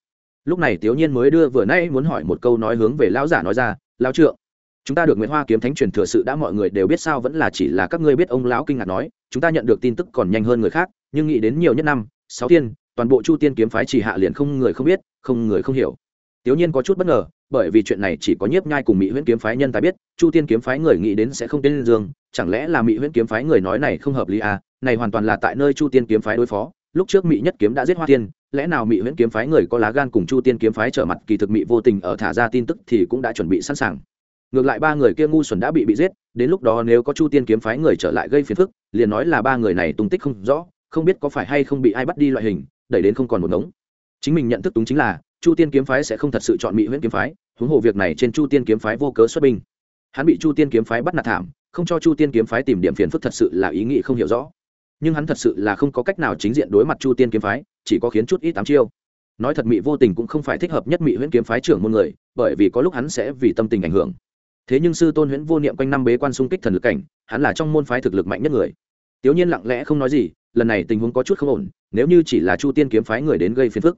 Lúc này tiểu nhiên mới đưa vừa nay muốn hỏi một câu nói hướng về lão giả nói ra lão trượng chúng ta được nguyễn hoa kiếm thánh truyền thừa sự đã mọi người đều biết sao vẫn là chỉ là các ngươi biết ông lão kinh ngạc nói chúng ta nhận được tin tức còn nhanh hơn người khác nhưng nghĩ đến nhiều nhất năm sáu tiên, toàn bộ chu tiên kiếm phái chỉ hạ liền không người không biết không người không hiểu. Tiểu nhiên có chút bất ngờ bởi vì chuyện này chỉ có nhiếp nhai cùng mỹ huyễn kiếm phái nhân tài biết chu tiên kiếm phái người nghĩ đến sẽ không tên dương chẳng lẽ là mỹ huyễn kiếm phái người nói này không hợp lý à? Này hoàn toàn là tại nơi chu tiên kiếm phái đối phó lúc trước mỹ nhất kiếm đã giết hoa tiên lẽ nào mỹ huyễn kiếm phái người có lá gan cùng chu tiên kiếm phái trở mặt kỳ thực mỹ vô tình ở thả ra tin tức thì cũng đã chuẩn bị sẵn sàng. Ngược lại ba người kia ngu xuẩn đã bị bị giết, đến lúc đó nếu có chu tiên kiếm phái người trở lại gây phiền phức, liền nói là ba người này tung tích không rõ, không biết có phải hay không bị ai bắt đi loại hình, đẩy đến không còn một ngống. Chính mình nhận thức đúng chính là, chu tiên kiếm phái sẽ không thật sự chọn mỹ huyễn kiếm phái, huống hồ việc này trên chu tiên kiếm phái vô cớ xuất binh. Hắn bị chu tiên kiếm phái bắt nạt thảm, không cho chu tiên kiếm phái tìm điểm phiền phức thật sự là ý nghĩ không hiểu rõ nhưng hắn thật sự là không có cách nào chính diện đối mặt chu tiên kiếm phái, chỉ có khiến chút ít tám chiêu. Nói thật Mị vô tình cũng không phải thích hợp nhất Mị huyễn kiếm phái trưởng môn người, bởi vì có lúc hắn sẽ vì tâm tình ảnh hưởng. Thế nhưng sư tôn huyễn vô niệm quanh năm bế quan xung kích thần lực cảnh, hắn là trong môn phái thực lực mạnh nhất người. Tiểu nhiên lặng lẽ không nói gì, lần này tình huống có chút không ổn, nếu như chỉ là chu tiên kiếm phái người đến gây phiền phức.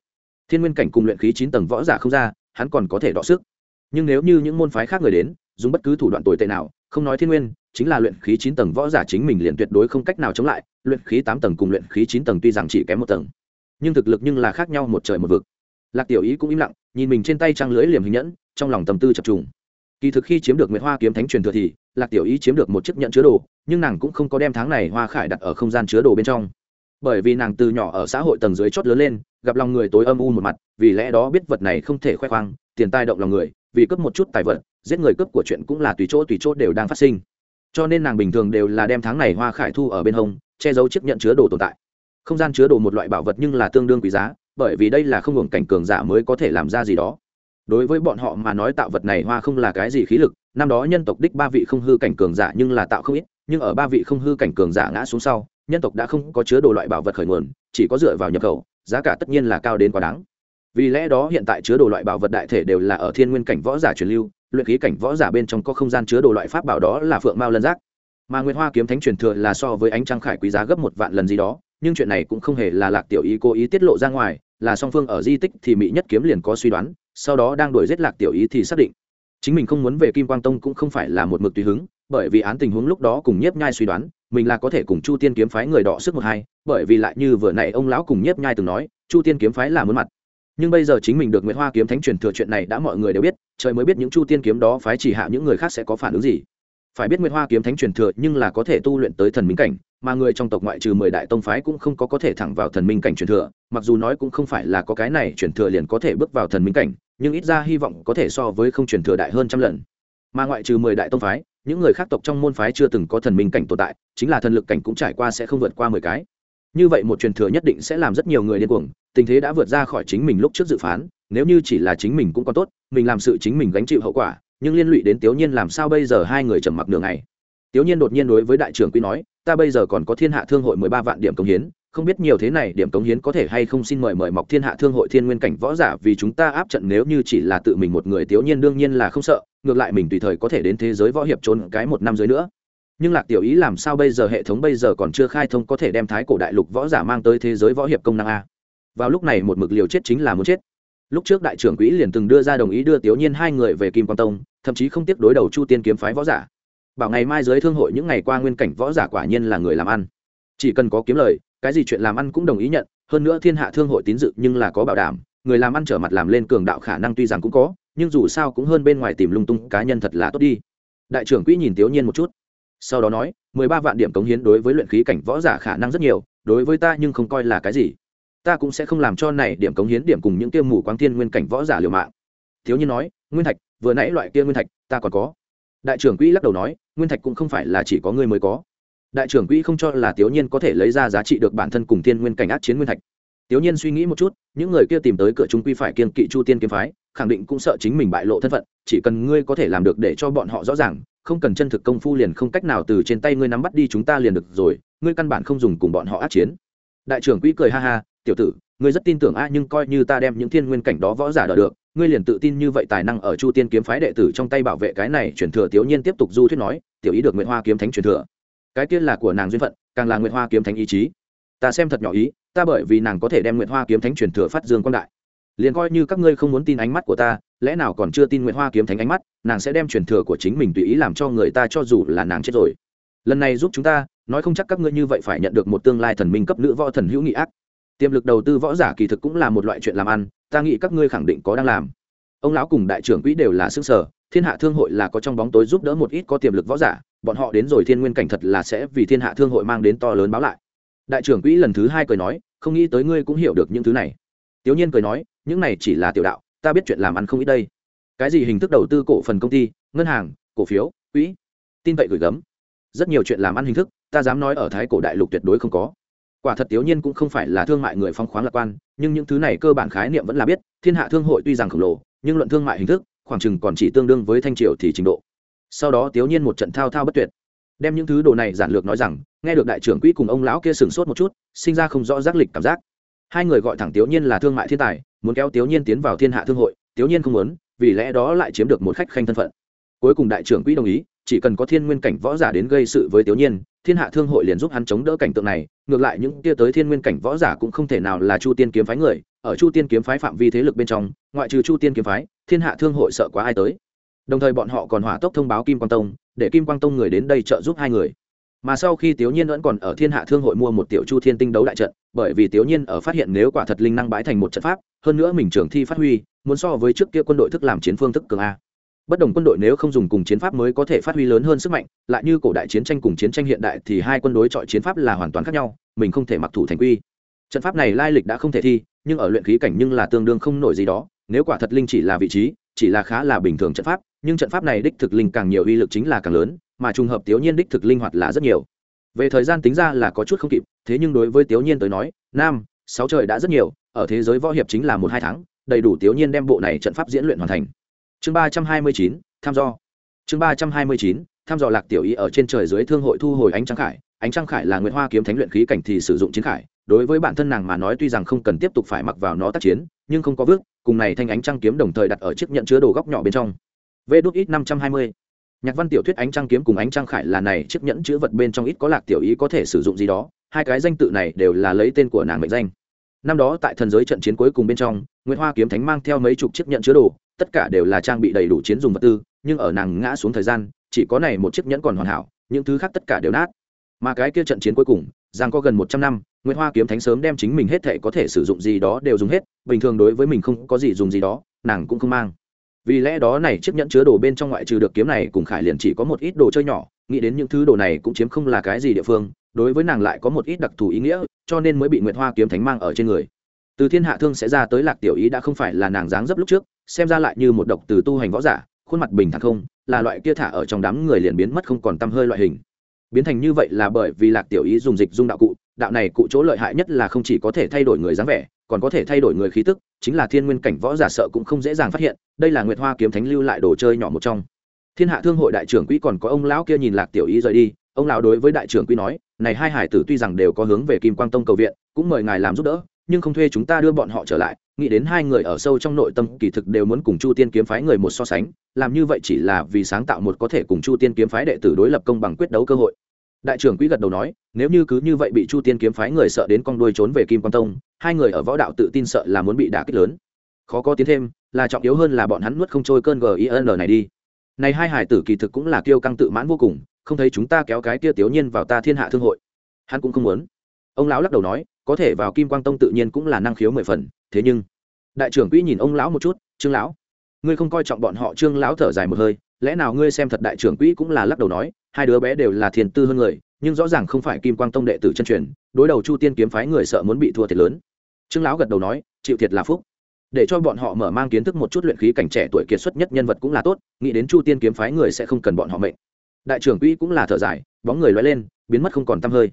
Thiên nguyên cảnh cùng luyện khí chín tầng võ giả không ra, hắn còn có thể đọ sức. Nhưng nếu như những môn phái khác người đến, dùng bất cứ thủ đoạn tồi tệ nào, không nói thiên nguyên chính là luyện khí chín tầng võ giả chính mình liền tuyệt đối không cách nào chống lại, luyện khí tám tầng cùng luyện khí chín tầng tuy rằng chỉ kém một tầng, nhưng thực lực nhưng là khác nhau một trời một vực. Lạc tiểu ý cũng im lặng, nhìn mình trên tay trang lưới liềm hình nhẫn, trong lòng tâm tư chập trùng. Kỳ thực khi chiếm được nguyệt hoa kiếm thánh truyền thừa thì, lạc tiểu ý chiếm được một chiếc nhẫn chứa đồ, nhưng nàng cũng không có đem tháng này hoa khải đặt ở không gian chứa đồ bên trong. Bởi vì nàng từ nhỏ ở xã hội tầng dưới chót lớn lên, gặp lòng người tối âm u một mặt, vì lẽ đó biết vật này không thể khoe khoang, tiền tai động lòng người, vì cướp một chút tài vật, giết người cướp của chuyện cũng là tùy chỗ tùy chỗ đều đang phát sinh cho nên nàng bình thường đều là đem tháng này hoa khải thu ở bên hông, che giấu chiếc nhận chứa đồ tồn tại. Không gian chứa đồ một loại bảo vật nhưng là tương đương quý giá, bởi vì đây là không hưởng cảnh cường giả mới có thể làm ra gì đó. Đối với bọn họ mà nói tạo vật này hoa không là cái gì khí lực, năm đó nhân tộc đích ba vị không hư cảnh cường giả nhưng là tạo không ít, nhưng ở ba vị không hư cảnh cường giả ngã xuống sau, nhân tộc đã không có chứa đồ loại bảo vật khởi nguồn, chỉ có dựa vào nhập khẩu, giá cả tất nhiên là cao đến quá đáng. Vì lẽ đó hiện tại chứa đồ loại bảo vật đại thể đều là ở thiên nguyên cảnh võ giả truyền lưu luyện khí cảnh võ giả bên trong có không gian chứa đồ loại pháp bảo đó là phượng mao lân giác. Mà nguyệt hoa kiếm thánh truyền thừa là so với ánh trăng khải quý giá gấp một vạn lần gì đó, nhưng chuyện này cũng không hề là lạc tiểu ý cố ý tiết lộ ra ngoài, là song phương ở di tích thì mỹ nhất kiếm liền có suy đoán, sau đó đang đuổi giết lạc tiểu ý thì xác định. Chính mình không muốn về kim quang tông cũng không phải là một mực tùy hứng, bởi vì án tình huống lúc đó cùng nhiếp nhai suy đoán, mình là có thể cùng chu tiên kiếm phái người đọ sức một hai, bởi vì lại như vừa nãy ông lão cùng nhiếp nhai từng nói, chu tiên kiếm phái là muốn mặt nhưng bây giờ chính mình được nguyễn hoa kiếm thánh truyền thừa chuyện này đã mọi người đều biết, trời mới biết những chu tiên kiếm đó phái chỉ hạ những người khác sẽ có phản ứng gì. Phải biết nguyễn hoa kiếm thánh truyền thừa nhưng là có thể tu luyện tới thần minh cảnh, mà người trong tộc ngoại trừ mười đại tông phái cũng không có có thể thẳng vào thần minh cảnh truyền thừa, mặc dù nói cũng không phải là có cái này truyền thừa liền có thể bước vào thần minh cảnh, nhưng ít ra hy vọng có thể so với không truyền thừa đại hơn trăm lần. Mà ngoại trừ mười đại tông phái, những người khác tộc trong môn phái chưa từng có thần minh cảnh tồn tại, chính là thần lực cảnh cũng trải qua sẽ không vượt qua mười cái như vậy một truyền thừa nhất định sẽ làm rất nhiều người điên cuồng, tình thế đã vượt ra khỏi chính mình lúc trước dự phán, nếu như chỉ là chính mình cũng còn tốt, mình làm sự chính mình gánh chịu hậu quả, nhưng liên lụy đến tiểu nhiên làm sao bây giờ hai người trầm mặc đường này tiểu nhiên đột nhiên đối với đại trưởng Quy nói, ta bây giờ còn có thiên hạ thương hội mười ba vạn điểm công hiến, không biết nhiều thế này điểm cống hiến có thể hay không xin mời mời mọc thiên hạ thương hội thiên nguyên cảnh võ giả vì chúng ta áp trận nếu như chỉ là tự mình một người. Tiểu nhiên đương nhiên là không sợ, ngược lại mình tùy thời có thể đến thế giới võ hiệp trốn cái một năm dưới nữa nhưng lạc tiểu ý làm sao bây giờ, hệ thống bây giờ còn chưa khai thông có thể đem thái cổ đại lục võ giả mang tới thế giới võ hiệp công năng a. Vào lúc này một mực liều chết chính là muốn chết. Lúc trước đại trưởng quỹ liền từng đưa ra đồng ý đưa tiểu nhiên hai người về kim quan tông, thậm chí không tiếp đối đầu chu tiên kiếm phái võ giả. Bảo ngày mai giới thương hội những ngày qua nguyên cảnh võ giả quả nhiên là người làm ăn. Chỉ cần có kiếm lời, cái gì chuyện làm ăn cũng đồng ý nhận, hơn nữa thiên hạ thương hội tín dự nhưng là có bảo đảm, người làm ăn trở mặt làm lên cường đạo khả năng tuy rằng cũng có, nhưng dù sao cũng hơn bên ngoài tìm lung tung cá nhân thật là tốt đi. Đại trưởng quỹ nhìn tiểu nhiên một chút sau đó nói, mười ba vạn điểm cống hiến đối với luyện khí cảnh võ giả khả năng rất nhiều, đối với ta nhưng không coi là cái gì. Ta cũng sẽ không làm cho này điểm cống hiến điểm cùng những tiêu mù quáng thiên nguyên cảnh võ giả liều mạng. Thiếu nhiên nói, nguyên thạch, vừa nãy loại kia nguyên thạch, ta còn có. Đại trưởng quỹ lắc đầu nói, nguyên thạch cũng không phải là chỉ có ngươi mới có. Đại trưởng quỹ không cho là thiếu nhiên có thể lấy ra giá trị được bản thân cùng thiên nguyên cảnh át chiến nguyên thạch. Thiếu nhiên suy nghĩ một chút, những người kia tìm tới cửa trung quy phải kiên kỵ chu tiên kiếm phái, khẳng định cũng sợ chính mình bại lộ thân phận, chỉ cần ngươi có thể làm được để cho bọn họ rõ ràng không cần chân thực công phu liền không cách nào từ trên tay ngươi nắm bắt đi chúng ta liền được rồi, ngươi căn bản không dùng cùng bọn họ át chiến. Đại trưởng quỹ cười ha ha, tiểu tử, ngươi rất tin tưởng a, nhưng coi như ta đem những thiên nguyên cảnh đó võ giả đỡ được, ngươi liền tự tin như vậy tài năng ở chu tiên kiếm phái đệ tử trong tay bảo vệ cái này truyền thừa tiểu nhiên tiếp tục du thuyết nói, tiểu ý được nguyễn hoa kiếm thánh truyền thừa. Cái kia là của nàng duyên phận, càng là nguyễn hoa kiếm thánh ý chí. Ta xem thật nhỏ ý, ta bởi vì nàng có thể đem nguyễn hoa kiếm thánh truyền thừa phát dương quang đại. Liền coi như các ngươi không muốn tin ánh mắt của ta lẽ nào còn chưa tin nguyễn hoa kiếm thánh ánh mắt, nàng sẽ đem truyền thừa của chính mình tùy ý làm cho người ta cho dù là nàng chết rồi. Lần này giúp chúng ta, nói không chắc các ngươi như vậy phải nhận được một tương lai thần minh cấp nữ võ thần hữu nghị ác. Tiềm lực đầu tư võ giả kỳ thực cũng là một loại chuyện làm ăn, ta nghĩ các ngươi khẳng định có đang làm. Ông lão cùng đại trưởng quỹ đều là xương sở, thiên hạ thương hội là có trong bóng tối giúp đỡ một ít có tiềm lực võ giả, bọn họ đến rồi thiên nguyên cảnh thật là sẽ vì thiên hạ thương hội mang đến to lớn báo lại. Đại trưởng quỹ lần thứ hai cười nói, không nghĩ tới ngươi cũng hiểu được những thứ này. Tiểu nhiên cười nói, những này chỉ là tiểu đạo ta biết chuyện làm ăn không ít đây. Cái gì hình thức đầu tư cổ phần công ty, ngân hàng, cổ phiếu, quỹ? Tin cậy gửi gấm rất nhiều chuyện làm ăn hình thức, ta dám nói ở thái cổ đại lục tuyệt đối không có. Quả thật tiểu nhiên cũng không phải là thương mại người phong khoáng lạc quan, nhưng những thứ này cơ bản khái niệm vẫn là biết, thiên hạ thương hội tuy rằng khổng lồ, nhưng luận thương mại hình thức, khoảng chừng còn chỉ tương đương với thanh triều thì trình độ. Sau đó tiểu nhiên một trận thao thao bất tuyệt. Đem những thứ đồ này giản lược nói rằng, nghe được đại trưởng quỹ cùng ông lão kia sửng sốt một chút, sinh ra không rõ giác lịch cảm giác. Hai người gọi thẳng tiểu nhiên là thương mại thiên tài muốn kéo tiểu nhiên tiến vào thiên hạ thương hội tiểu nhiên không muốn, vì lẽ đó lại chiếm được một khách khanh thân phận. Cuối cùng đại trưởng quỹ đồng ý, chỉ cần có thiên nguyên cảnh võ giả đến gây sự với tiểu nhiên, thiên hạ thương hội liền giúp hắn chống đỡ cảnh tượng này. Ngược lại những kia tới thiên nguyên cảnh võ giả cũng không thể nào là chu tiên kiếm phái người, ở chu tiên kiếm phái phạm vi thế lực bên trong, ngoại trừ chu tiên kiếm phái, thiên hạ thương hội sợ quá ai tới. Đồng thời bọn họ còn hỏa tốc thông báo kim quang tông, để kim quang tông người đến đây trợ giúp hai người mà sau khi tiểu nhiên vẫn còn ở thiên hạ thương hội mua một tiểu chu thiên tinh đấu đại trận, bởi vì tiểu nhiên ở phát hiện nếu quả thật linh năng bãi thành một trận pháp, hơn nữa mình trưởng thi phát huy, muốn so với trước kia quân đội thức làm chiến phương thức cường a. Bất đồng quân đội nếu không dùng cùng chiến pháp mới có thể phát huy lớn hơn sức mạnh, lại như cổ đại chiến tranh cùng chiến tranh hiện đại thì hai quân đối chọi chiến pháp là hoàn toàn khác nhau, mình không thể mặc thủ thành quy. Trận pháp này lai lịch đã không thể thi, nhưng ở luyện khí cảnh nhưng là tương đương không nổi gì đó, nếu quả thật linh chỉ là vị trí, chỉ là khá là bình thường trận pháp, nhưng trận pháp này đích thực linh càng nhiều uy lực chính là càng lớn mà trùng hợp tiểu nhiên đích thực linh hoạt là rất nhiều. Về thời gian tính ra là có chút không kịp, thế nhưng đối với tiểu nhiên tới nói, nam, sáu trời đã rất nhiều, ở thế giới võ hiệp chính là một hai tháng, đầy đủ tiểu nhiên đem bộ này trận pháp diễn luyện hoàn thành. Chương ba trăm hai mươi chín, tham do. Chương ba trăm hai mươi chín, tham dò lạc tiểu y ở trên trời dưới thương hội thu hồi ánh trăng khải. Ánh trăng khải là nguyễn hoa kiếm thánh luyện khí cảnh thì sử dụng chiến khải. Đối với bản thân nàng mà nói tuy rằng không cần tiếp tục phải mặc vào nó tác chiến, nhưng không có vước, cùng này thanh ánh trăng kiếm đồng thời đặt ở chiếc nhận chứa đồ góc nhỏ bên trong. Vê đút ít năm trăm hai mươi nhạc văn tiểu thuyết ánh trăng kiếm cùng ánh trăng khải là này chiếc nhẫn chứa vật bên trong ít có lạc tiểu ý có thể sử dụng gì đó, hai cái danh tự này đều là lấy tên của nàng mệnh danh. Năm đó tại thần giới trận chiến cuối cùng bên trong nguyễn hoa kiếm thánh mang theo mấy chục chiếc nhẫn chứa đồ, tất cả đều là trang bị đầy đủ chiến dùng vật tư, nhưng ở nàng ngã xuống thời gian, chỉ có này một chiếc nhẫn còn hoàn hảo, những thứ khác tất cả đều nát. Mà cái kia trận chiến cuối cùng giang có gần một trăm năm nguyễn hoa kiếm thánh sớm đem chính mình hết thể có thể sử dụng gì đó đều dùng hết, bình thường đối với mình không có gì dùng gì đó, nàng cũng không mang vì lẽ đó này chiếc nhẫn chứa đồ bên trong ngoại trừ được kiếm này cùng khải liền chỉ có một ít đồ chơi nhỏ, nghĩ đến những thứ đồ này cũng chiếm không là cái gì địa phương, đối với nàng lại có một ít đặc thù ý nghĩa, cho nên mới bị nguyệt hoa kiếm thánh mang ở trên người. Từ thiên hạ thương sẽ ra tới lạc tiểu ý đã không phải là nàng dáng dấp lúc trước, xem ra lại như một độc từ tu hành võ giả, khuôn mặt bình thản không, là loại kia thả ở trong đám người liền biến mất không còn tăm hơi loại hình. Biến thành như vậy là bởi vì lạc tiểu ý dùng dịch dung đạo cụ, đạo này cụ chỗ lợi hại nhất là không chỉ có thể thay đổi người dáng vẻ còn có thể thay đổi người khí tức, chính là thiên nguyên cảnh võ giả sợ cũng không dễ dàng phát hiện, đây là nguyệt hoa kiếm thánh lưu lại đồ chơi nhỏ một trong. Thiên hạ thương hội đại trưởng quỹ còn có ông lão kia nhìn lạc tiểu ý rời đi, ông lão đối với đại trưởng quỹ nói, này hai hải tử tuy rằng đều có hướng về kim quang tông cầu viện, cũng mời ngài làm giúp đỡ, nhưng không thuê chúng ta đưa bọn họ trở lại, nghĩ đến hai người ở sâu trong nội tâm kỳ thực đều muốn cùng chu tiên kiếm phái người một so sánh, làm như vậy chỉ là vì sáng tạo một có thể cùng chu tiên kiếm phái đệ tử đối lập công bằng quyết đấu cơ hội đại trưởng quỹ gật đầu nói, nếu như cứ như vậy bị chu tiên kiếm phái người sợ đến con đuôi trốn về kim quan tông, hai người ở võ đạo tự tin sợ là muốn bị đả kích lớn. Khó có tiến thêm, là trọng yếu hơn là bọn hắn nuốt không trôi cơn gin này đi. Này hai hải tử kỳ thực cũng là kiêu căng tự mãn vô cùng, không thấy chúng ta kéo cái kia tiểu nhiên vào ta thiên hạ thương hội. Hắn cũng không muốn. Ông lão lắc đầu nói, có thể vào kim quang tông tự nhiên cũng là năng khiếu mười phần, thế nhưng, đại trưởng quỹ nhìn ông lão một chút, trương lão, ngươi không coi trọng bọn họ? Trương lão thở dài một hơi lẽ nào ngươi xem thật đại trưởng quỹ cũng là lắc đầu nói, hai đứa bé đều là thiền tư hơn người, nhưng rõ ràng không phải kim quang tông đệ tử chân truyền, đối đầu chu tiên kiếm phái người sợ muốn bị thua thiệt lớn. Trương lão gật đầu nói, chịu thiệt là phúc. Để cho bọn họ mở mang kiến thức một chút luyện khí cảnh trẻ tuổi kiệt xuất nhất nhân vật cũng là tốt, nghĩ đến chu tiên kiếm phái người sẽ không cần bọn họ mệnh. Đại trưởng quỹ cũng là thở dài, bóng người loay lên, biến mất không còn t hơi.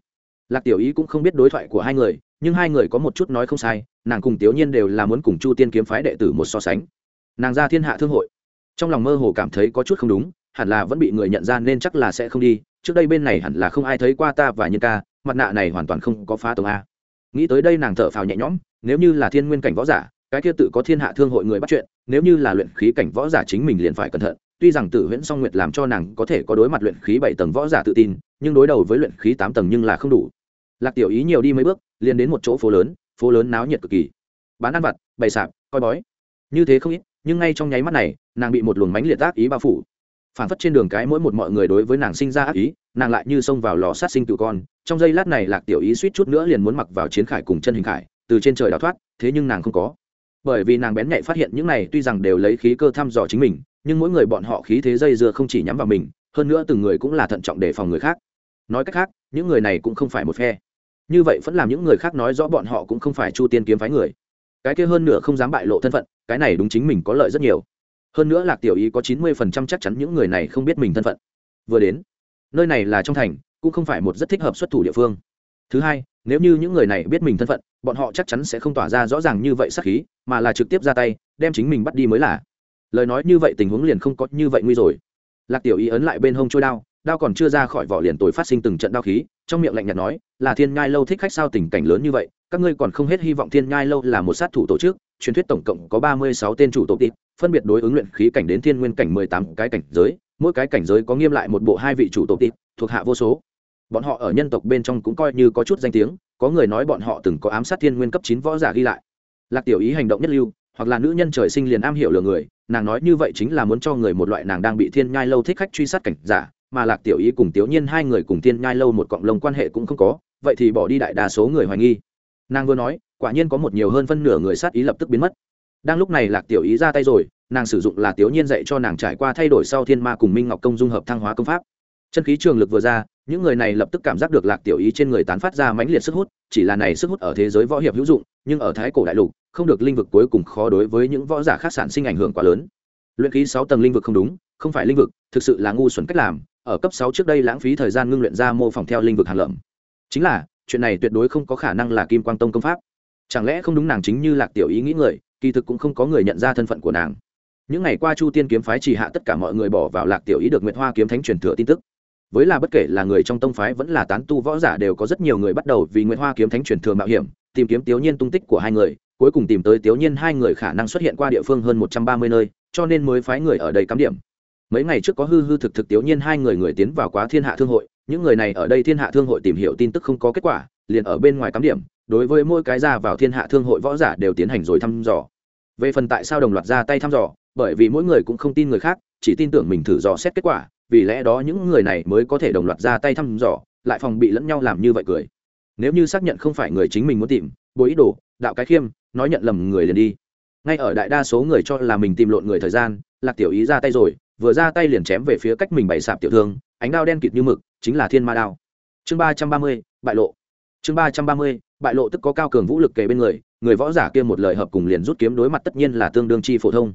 Lạc tiểu ý cũng không biết đối thoại của hai người, nhưng hai người có một chút nói không sai, nàng cùng tiểu nhiên đều là muốn cùng chu tiên kiếm phái đệ tử một so sánh. Nàng ra thiên hạ thương hội trong lòng mơ hồ cảm thấy có chút không đúng, hẳn là vẫn bị người nhận ra nên chắc là sẽ không đi, trước đây bên này hẳn là không ai thấy qua ta và nhân ca, mặt nạ này hoàn toàn không có phá tông a. Nghĩ tới đây nàng thở phào nhẹ nhõm, nếu như là thiên nguyên cảnh võ giả, cái kia tự có thiên hạ thương hội người bắt chuyện, nếu như là luyện khí cảnh võ giả chính mình liền phải cẩn thận, tuy rằng tử huyễn song nguyệt làm cho nàng có thể có đối mặt luyện khí bảy tầng võ giả tự tin, nhưng đối đầu với luyện khí tám tầng nhưng là không đủ. Lạc tiểu ý nhiều đi mấy bước, liền đến một chỗ phố lớn phố lớn náo nhiệt cực kỳ. Bán ăn vặt, bày sạp, coi bói. Như thế không ít, nhưng ngay trong nháy mắt này nàng bị một luồng mánh liệt ác ý bao phủ. Phản phất trên đường cái mỗi một mọi người đối với nàng sinh ra ác ý, nàng lại như xông vào lò sát sinh tự con. Trong giây lát này lạc tiểu ý suýt chút nữa liền muốn mặc vào chiến khải cùng chân hình khải, từ trên trời đào thoát, thế nhưng nàng không có. Bởi vì nàng bén nhạy phát hiện những này tuy rằng đều lấy khí cơ thăm dò chính mình, nhưng mỗi người bọn họ khí thế dây dưa không chỉ nhắm vào mình, hơn nữa từng người cũng là thận trọng đề phòng người khác. Nói cách khác, những người này cũng không phải một phe. Như vậy vẫn làm những người khác nói rõ bọn họ cũng không phải chu tiên kiếm phái người. Cái kia hơn nửa không dám bại lộ thân phận, cái này đúng chính mình có lợi rất nhiều hơn nữa lạc tiểu ý có chín mươi phần trăm chắc chắn những người này không biết mình thân phận. Vừa đến, nơi này là trong thành, cũng không phải một rất thích hợp xuất thủ địa phương. Thứ hai, nếu như những người này biết mình thân phận, bọn họ chắc chắn sẽ không tỏa ra rõ ràng như vậy sắc khí, mà là trực tiếp ra tay, đem chính mình bắt đi mới là. Lời nói như vậy tình huống liền không có như vậy nguy rồi. Lạc tiểu ý ấn lại bên hông trôi đao đao còn chưa ra khỏi vỏ liền tối phát sinh từng trận đao khí, trong miệng lạnh nhạt nói, là thiên nhai lâu thích khách sao tình cảnh lớn như vậy, các ngươi còn không hết hy vọng thiên nhai lâu là một sát thủ tổ chức, truyền thuyết tổng cộng có ba mươi sáu tên chủ tổ tịp phân biệt đối ứng luyện khí cảnh đến thiên nguyên cảnh mười tám cái cảnh giới, mỗi cái cảnh giới có nghiêm lại một bộ hai vị chủ tổ tịp thuộc hạ vô số. Bọn họ ở nhân tộc bên trong cũng coi như có chút danh tiếng, có người nói bọn họ từng có ám sát thiên nguyên cấp chín võ giả ghi lại. Lạc tiểu ý hành động nhất lưu, hoặc là nữ nhân trời sinh liền am hiểu lừa người, nàng nói như vậy chính là muốn cho người một loại nàng đang bị thiên nhai lâu thích khách truy sát cảnh giả, mà lạc tiểu ý cùng tiểu nhiên hai người cùng thiên nhai lâu một cọng lông quan hệ cũng không có, vậy thì bỏ đi đại đa số người hoài nghi. Nàng vừa nói, quả nhiên có một nhiều hơn phân nửa người sát ý lập tức biến mất đang lúc này lạc tiểu ý ra tay rồi, nàng sử dụng là tiểu nhiên dạy cho nàng trải qua thay đổi sau thiên ma cùng minh ngọc công dung hợp thăng hóa công pháp. Chân khí trường lực vừa ra, những người này lập tức cảm giác được lạc tiểu ý trên người tán phát ra mãnh liệt sức hút, chỉ là này sức hút ở thế giới võ hiệp hữu dụng, nhưng ở thái cổ đại lục, không được linh vực cuối cùng khó đối với những võ giả khác sản sinh ảnh hưởng quá lớn. Luyện khí sáu tầng linh vực không đúng, không phải linh vực, thực sự là ngu xuẩn cách làm, ở cấp sáu trước đây lãng phí thời gian ngưng luyện ra mô phỏng theo linh vực hàn lậm chính là, chuyện này tuyệt đối không có khả năng là kim quang tông công pháp. Chẳng lẽ không đúng nàng chính như lạc tiểu ý nghĩ người kỳ thực cũng không có người nhận ra thân phận của nàng. Những ngày qua chu tiên kiếm phái chỉ hạ tất cả mọi người bỏ vào lạc tiểu ý được nguyệt hoa kiếm thánh truyền thừa tin tức. Với là bất kể là người trong tông phái vẫn là tán tu võ giả đều có rất nhiều người bắt đầu vì nguyệt hoa kiếm thánh truyền thừa mạo hiểm, tìm kiếm tiểu nhiên tung tích của hai người, cuối cùng tìm tới tiểu nhiên hai người khả năng xuất hiện qua địa phương hơn một trăm ba mươi nơi, cho nên mới phái người ở đây cắm điểm. Mấy ngày trước có hư hư thực thực tiểu nhiên hai người người tiến vào quá thiên hạ thương hội, những người này ở đây thiên hạ thương hội tìm hiểu tin tức không có kết quả, liền ở bên ngoài cắm điểm đối với mỗi cái ra vào thiên hạ thương hội võ giả đều tiến hành rồi thăm dò. Về phần tại sao đồng loạt ra tay thăm dò, bởi vì mỗi người cũng không tin người khác, chỉ tin tưởng mình thử dò xét kết quả, vì lẽ đó những người này mới có thể đồng loạt ra tay thăm dò, lại phòng bị lẫn nhau làm như vậy cười. Nếu như xác nhận không phải người chính mình muốn tìm bố ý đồ, đạo cái khiêm, nói nhận lầm người liền đi. Ngay ở đại đa số người cho là mình tìm lộn người thời gian, lạc tiểu ý ra tay rồi, vừa ra tay liền chém về phía cách mình bày sạp tiểu thương, ánh đao đen kịt như mực, chính là thiên ma đao. Chương ba trăm ba mươi, bại lộ. Chương ba trăm ba mươi bại lộ tức có cao cường vũ lực kề bên người người võ giả kia một lời hợp cùng liền rút kiếm đối mặt tất nhiên là tương đương chi phổ thông.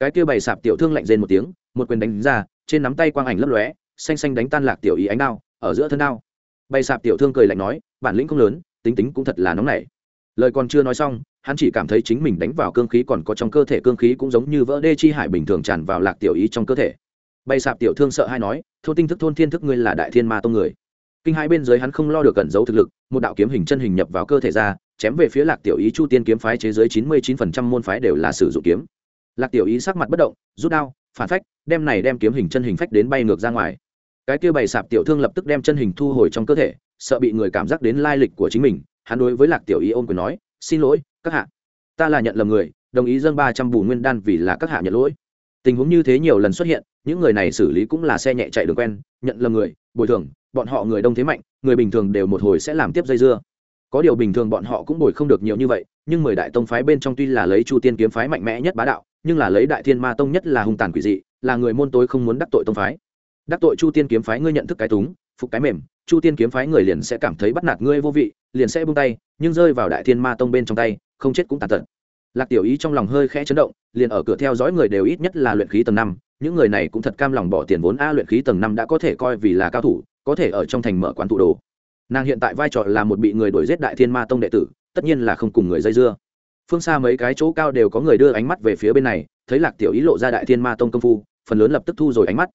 Cái kia bày sạp tiểu thương lạnh rên một tiếng, một quyền đánh ra, trên nắm tay quang ảnh lấp lóe, xanh xanh đánh tan lạc tiểu ý ánh đao, ở giữa thân đao. Bày sạp tiểu thương cười lạnh nói, bản lĩnh không lớn, tính tính cũng thật là nóng nảy. Lời còn chưa nói xong, hắn chỉ cảm thấy chính mình đánh vào cương khí còn có trong cơ thể cương khí cũng giống như vỡ đê chi hải bình thường tràn vào lạc tiểu ý trong cơ thể. Bày sạp tiểu thương sợ hay nói thôn tinh thức thôn thiên thức ngươi là đại thiên ma tông người kinh hai bên dưới hắn không lo được cẩn giấu thực lực, một đạo kiếm hình chân hình nhập vào cơ thể ra, chém về phía lạc tiểu ý chu tiên kiếm phái chế giới chín mươi chín phần trăm môn phái đều là sử dụng kiếm. Lạc tiểu ý sắc mặt bất động, rút đao, phản phách, đem này đem kiếm hình chân hình phách đến bay ngược ra ngoài. Cái kia bày sạp tiểu thương lập tức đem chân hình thu hồi trong cơ thể, sợ bị người cảm giác đến lai lịch của chính mình, hắn đối với lạc tiểu ý ôm quyền nói, xin lỗi, các hạ. Ta là nhận lầm người, đồng ý dâng ba trăm bù nguyên đan vì là các hạ nhận lỗi. Tình huống như thế nhiều lần xuất hiện, những người này xử lý cũng là xe nhẹ chạy đường quen, nhận lầm người, bồi thường bọn họ người đông thế mạnh, người bình thường đều một hồi sẽ làm tiếp dây dưa. Có điều bình thường bọn họ cũng bồi không được nhiều như vậy, nhưng mười đại tông phái bên trong tuy là lấy chu tiên kiếm phái mạnh mẽ nhất bá đạo, nhưng là lấy đại thiên ma tông nhất là hung tàn quỷ dị, là người môn tối không muốn đắc tội tông phái. Đắc tội chu tiên kiếm phái ngươi nhận thức cái túng, phục cái mềm, chu tiên kiếm phái người liền sẽ cảm thấy bắt nạt ngươi vô vị, liền sẽ buông tay, nhưng rơi vào đại thiên ma tông bên trong tay, không chết cũng tàn tật. Lạc tiểu ý trong lòng hơi khẽ chấn động, liền ở cửa theo dõi người đều ít nhất là luyện khí tầng năm, những người này cũng thật cam lòng bỏ tiền vốn a luyện khí tầng năm đã có thể coi vì là cao thủ có thể ở trong thành mở quán tụ đồ. Nàng hiện tại vai trò là một bị người đuổi giết đại thiên ma tông đệ tử, tất nhiên là không cùng người dây dưa. Phương xa mấy cái chỗ cao đều có người đưa ánh mắt về phía bên này, thấy lạc tiểu ý lộ ra đại thiên ma tông công phu, phần lớn lập tức thu rồi ánh mắt.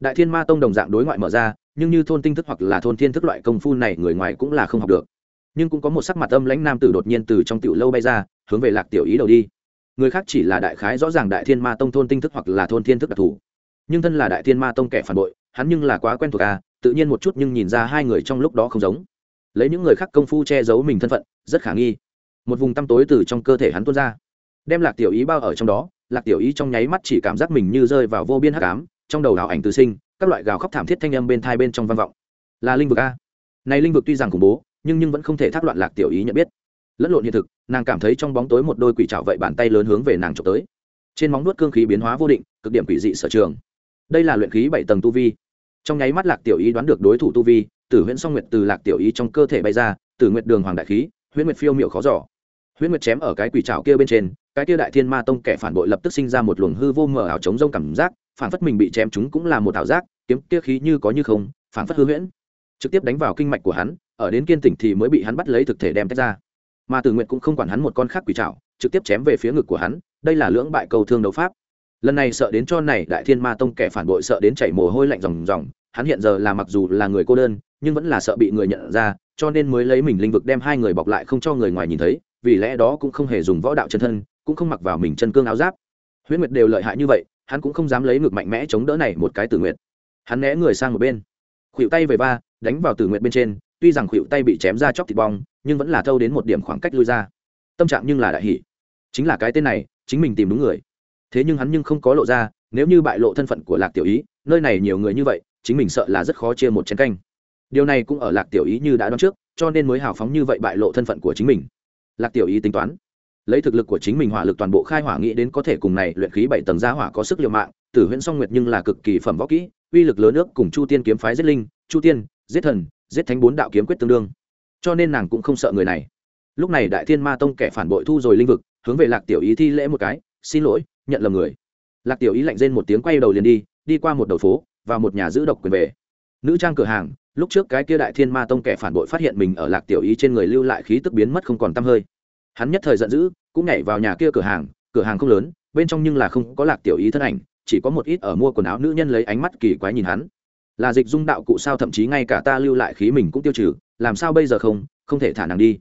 Đại thiên ma tông đồng dạng đối ngoại mở ra, nhưng như thôn tinh thức hoặc là thôn thiên thức loại công phu này người ngoài cũng là không học được. Nhưng cũng có một sắc mặt âm lãnh nam tử đột nhiên từ trong tiểu lâu bay ra, hướng về lạc tiểu ý đầu đi. Người khác chỉ là đại khái rõ ràng đại thiên ma tông thôn tinh thức hoặc là thôn thiên thức đặc thù. Nhưng thân là đại thiên ma tông kẻ phản bội, hắn nhưng là quá quen thuộc à tự nhiên một chút nhưng nhìn ra hai người trong lúc đó không giống. Lấy những người khác công phu che giấu mình thân phận, rất khả nghi. Một vùng tăm tối từ trong cơ thể hắn tuôn ra. Đem lạc tiểu ý bao ở trong đó, lạc tiểu ý trong nháy mắt chỉ cảm giác mình như rơi vào vô biên hắc ám, trong đầu đảo ảnh từ sinh, các loại gào khóc thảm thiết thanh âm bên thai bên trong vang vọng. Là linh vực a. Này linh vực tuy rằng khủng bố, nhưng nhưng vẫn không thể thác loạn lạc tiểu ý nhận biết. Lẫn lộn hiện thực, nàng cảm thấy trong bóng tối một đôi quỷ trào vậy bàn tay lớn hướng về nàng trộm tới. Trên móng nuốt cương khí biến hóa vô định, cực điểm quỷ dị sở trường. Đây là luyện khí bảy tầng tu vi trong nháy mắt lạc tiểu ý đoán được đối thủ tu vi, tử huyễn song nguyệt từ lạc tiểu ý trong cơ thể bay ra, tử nguyệt đường hoàng đại khí, huyễn nguyệt phiêu miệu khó giỏ. Huyễn nguyệt chém ở cái quỷ trào kia bên trên, cái kia đại thiên ma tông kẻ phản bội lập tức sinh ra một luồng hư vô mờ ảo chống rông cảm giác, phản phất mình bị chém chúng cũng là một ảo giác, kiếm kia khí như có như không, phản phất hư huyễn. Trực tiếp đánh vào kinh mạch của hắn, ở đến kiên tỉnh thì mới bị hắn bắt lấy thực thể đem tách ra. Mà tử nguyệt cũng không quản hắn một con khác quỷ trào trực tiếp chém về phía ngực của hắn, đây là lưỡng bại cầu thương đấu pháp lần này sợ đến cho này đại thiên ma tông kẻ phản bội sợ đến chảy mồ hôi lạnh ròng ròng, hắn hiện giờ là mặc dù là người cô đơn, nhưng vẫn là sợ bị người nhận ra, cho nên mới lấy mình linh vực đem hai người bọc lại không cho người ngoài nhìn thấy, vì lẽ đó cũng không hề dùng võ đạo chân thân, cũng không mặc vào mình chân cương áo giáp. Huyễn nguyệt đều lợi hại như vậy, hắn cũng không dám lấy ngực mạnh mẽ chống đỡ này một cái tử nguyệt. Hắn né người sang một bên. Khuỵu tay về ba đánh vào tử nguyệt bên trên, tuy rằng khuỵu tay bị chém ra chóc thịt bong, nhưng vẫn là thâu đến một điểm khoảng cách lui ra. Tâm trạng nhưng là đại hỷ chính là cái tên này, chính mình tìm đúng người thế nhưng hắn nhưng không có lộ ra, nếu như bại lộ thân phận của lạc tiểu ý, nơi này nhiều người như vậy, chính mình sợ là rất khó chia một chén canh. Điều này cũng ở lạc tiểu ý như đã đoán trước, cho nên mới hào phóng như vậy bại lộ thân phận của chính mình. Lạc tiểu ý tính toán, lấy thực lực của chính mình hỏa lực toàn bộ khai hỏa nghĩ đến có thể cùng này luyện khí bảy tầng gia hỏa có sức liều mạng, tử huyễn song nguyệt nhưng là cực kỳ phẩm võ kỹ, uy lực lớn nước cùng chu tiên kiếm phái giết linh, chu tiên, giết thần, giết thánh bốn đạo kiếm quyết tương đương. Cho nên nàng cũng không sợ người này. Lúc này đại thiên ma tông kẻ phản bội thu rồi linh vực, hướng về lạc tiểu ý thi lễ một cái, xin lỗi nhận lầm người. Lạc tiểu ý lạnh rên một tiếng quay đầu liền đi đi qua một đầu phố và một nhà giữ độc quyền về. Nữ trang cửa hàng, lúc trước cái kia đại thiên ma tông kẻ phản bội phát hiện mình ở lạc tiểu ý trên người lưu lại khí tức biến mất không còn t hơi. Hắn nhất thời giận dữ, cũng nhảy vào nhà kia cửa hàng cửa hàng không lớn, bên trong nhưng là không có lạc tiểu ý thân ảnh, chỉ có một ít ở mua quần áo nữ nhân lấy ánh mắt kỳ quái nhìn hắn. Là dịch dung đạo cụ sao thậm chí ngay cả ta lưu lại khí mình cũng tiêu trừ, làm sao bây giờ không không thể thả nàng đi.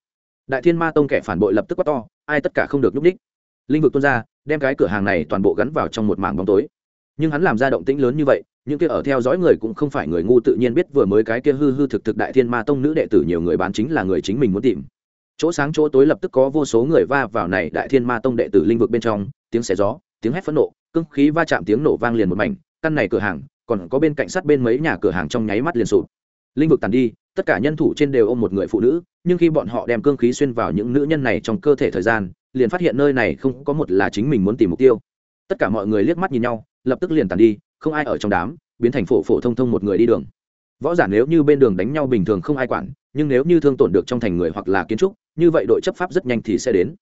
Đại thiên ma tông kẻ phản bội lập tức quát to, ai tất cả không được nhúc ních linh vực tuôn ra đem cái cửa hàng này toàn bộ gắn vào trong một mảng bóng tối. Nhưng hắn làm ra động tĩnh lớn như vậy, những kia ở theo dõi người cũng không phải người ngu tự nhiên biết vừa mới cái kia hư hư thực thực đại thiên ma tông nữ đệ tử nhiều người bán chính là người chính mình muốn tìm. Chỗ sáng chỗ tối lập tức có vô số người va vào này đại thiên ma tông đệ tử linh vực bên trong, tiếng xé gió, tiếng hét phẫn nộ cưng khí va chạm tiếng nổ vang liền một mảnh, căn này cửa hàng, còn có bên cạnh sát bên mấy nhà cửa hàng trong nháy mắt liền sụp. Linh vực tàn đi, tất cả nhân thủ trên đều ôm một người phụ nữ, nhưng khi bọn họ đem cương khí xuyên vào những nữ nhân này trong cơ thể thời gian liền phát hiện nơi này không có một là chính mình muốn tìm mục tiêu. Tất cả mọi người liếc mắt nhìn nhau, lập tức liền tàn đi, không ai ở trong đám, biến thành phổ phổ thông thông một người đi đường. Võ giả nếu như bên đường đánh nhau bình thường không ai quản, nhưng nếu như thương tổn được trong thành người hoặc là kiến trúc, như vậy đội chấp pháp rất nhanh thì sẽ đến.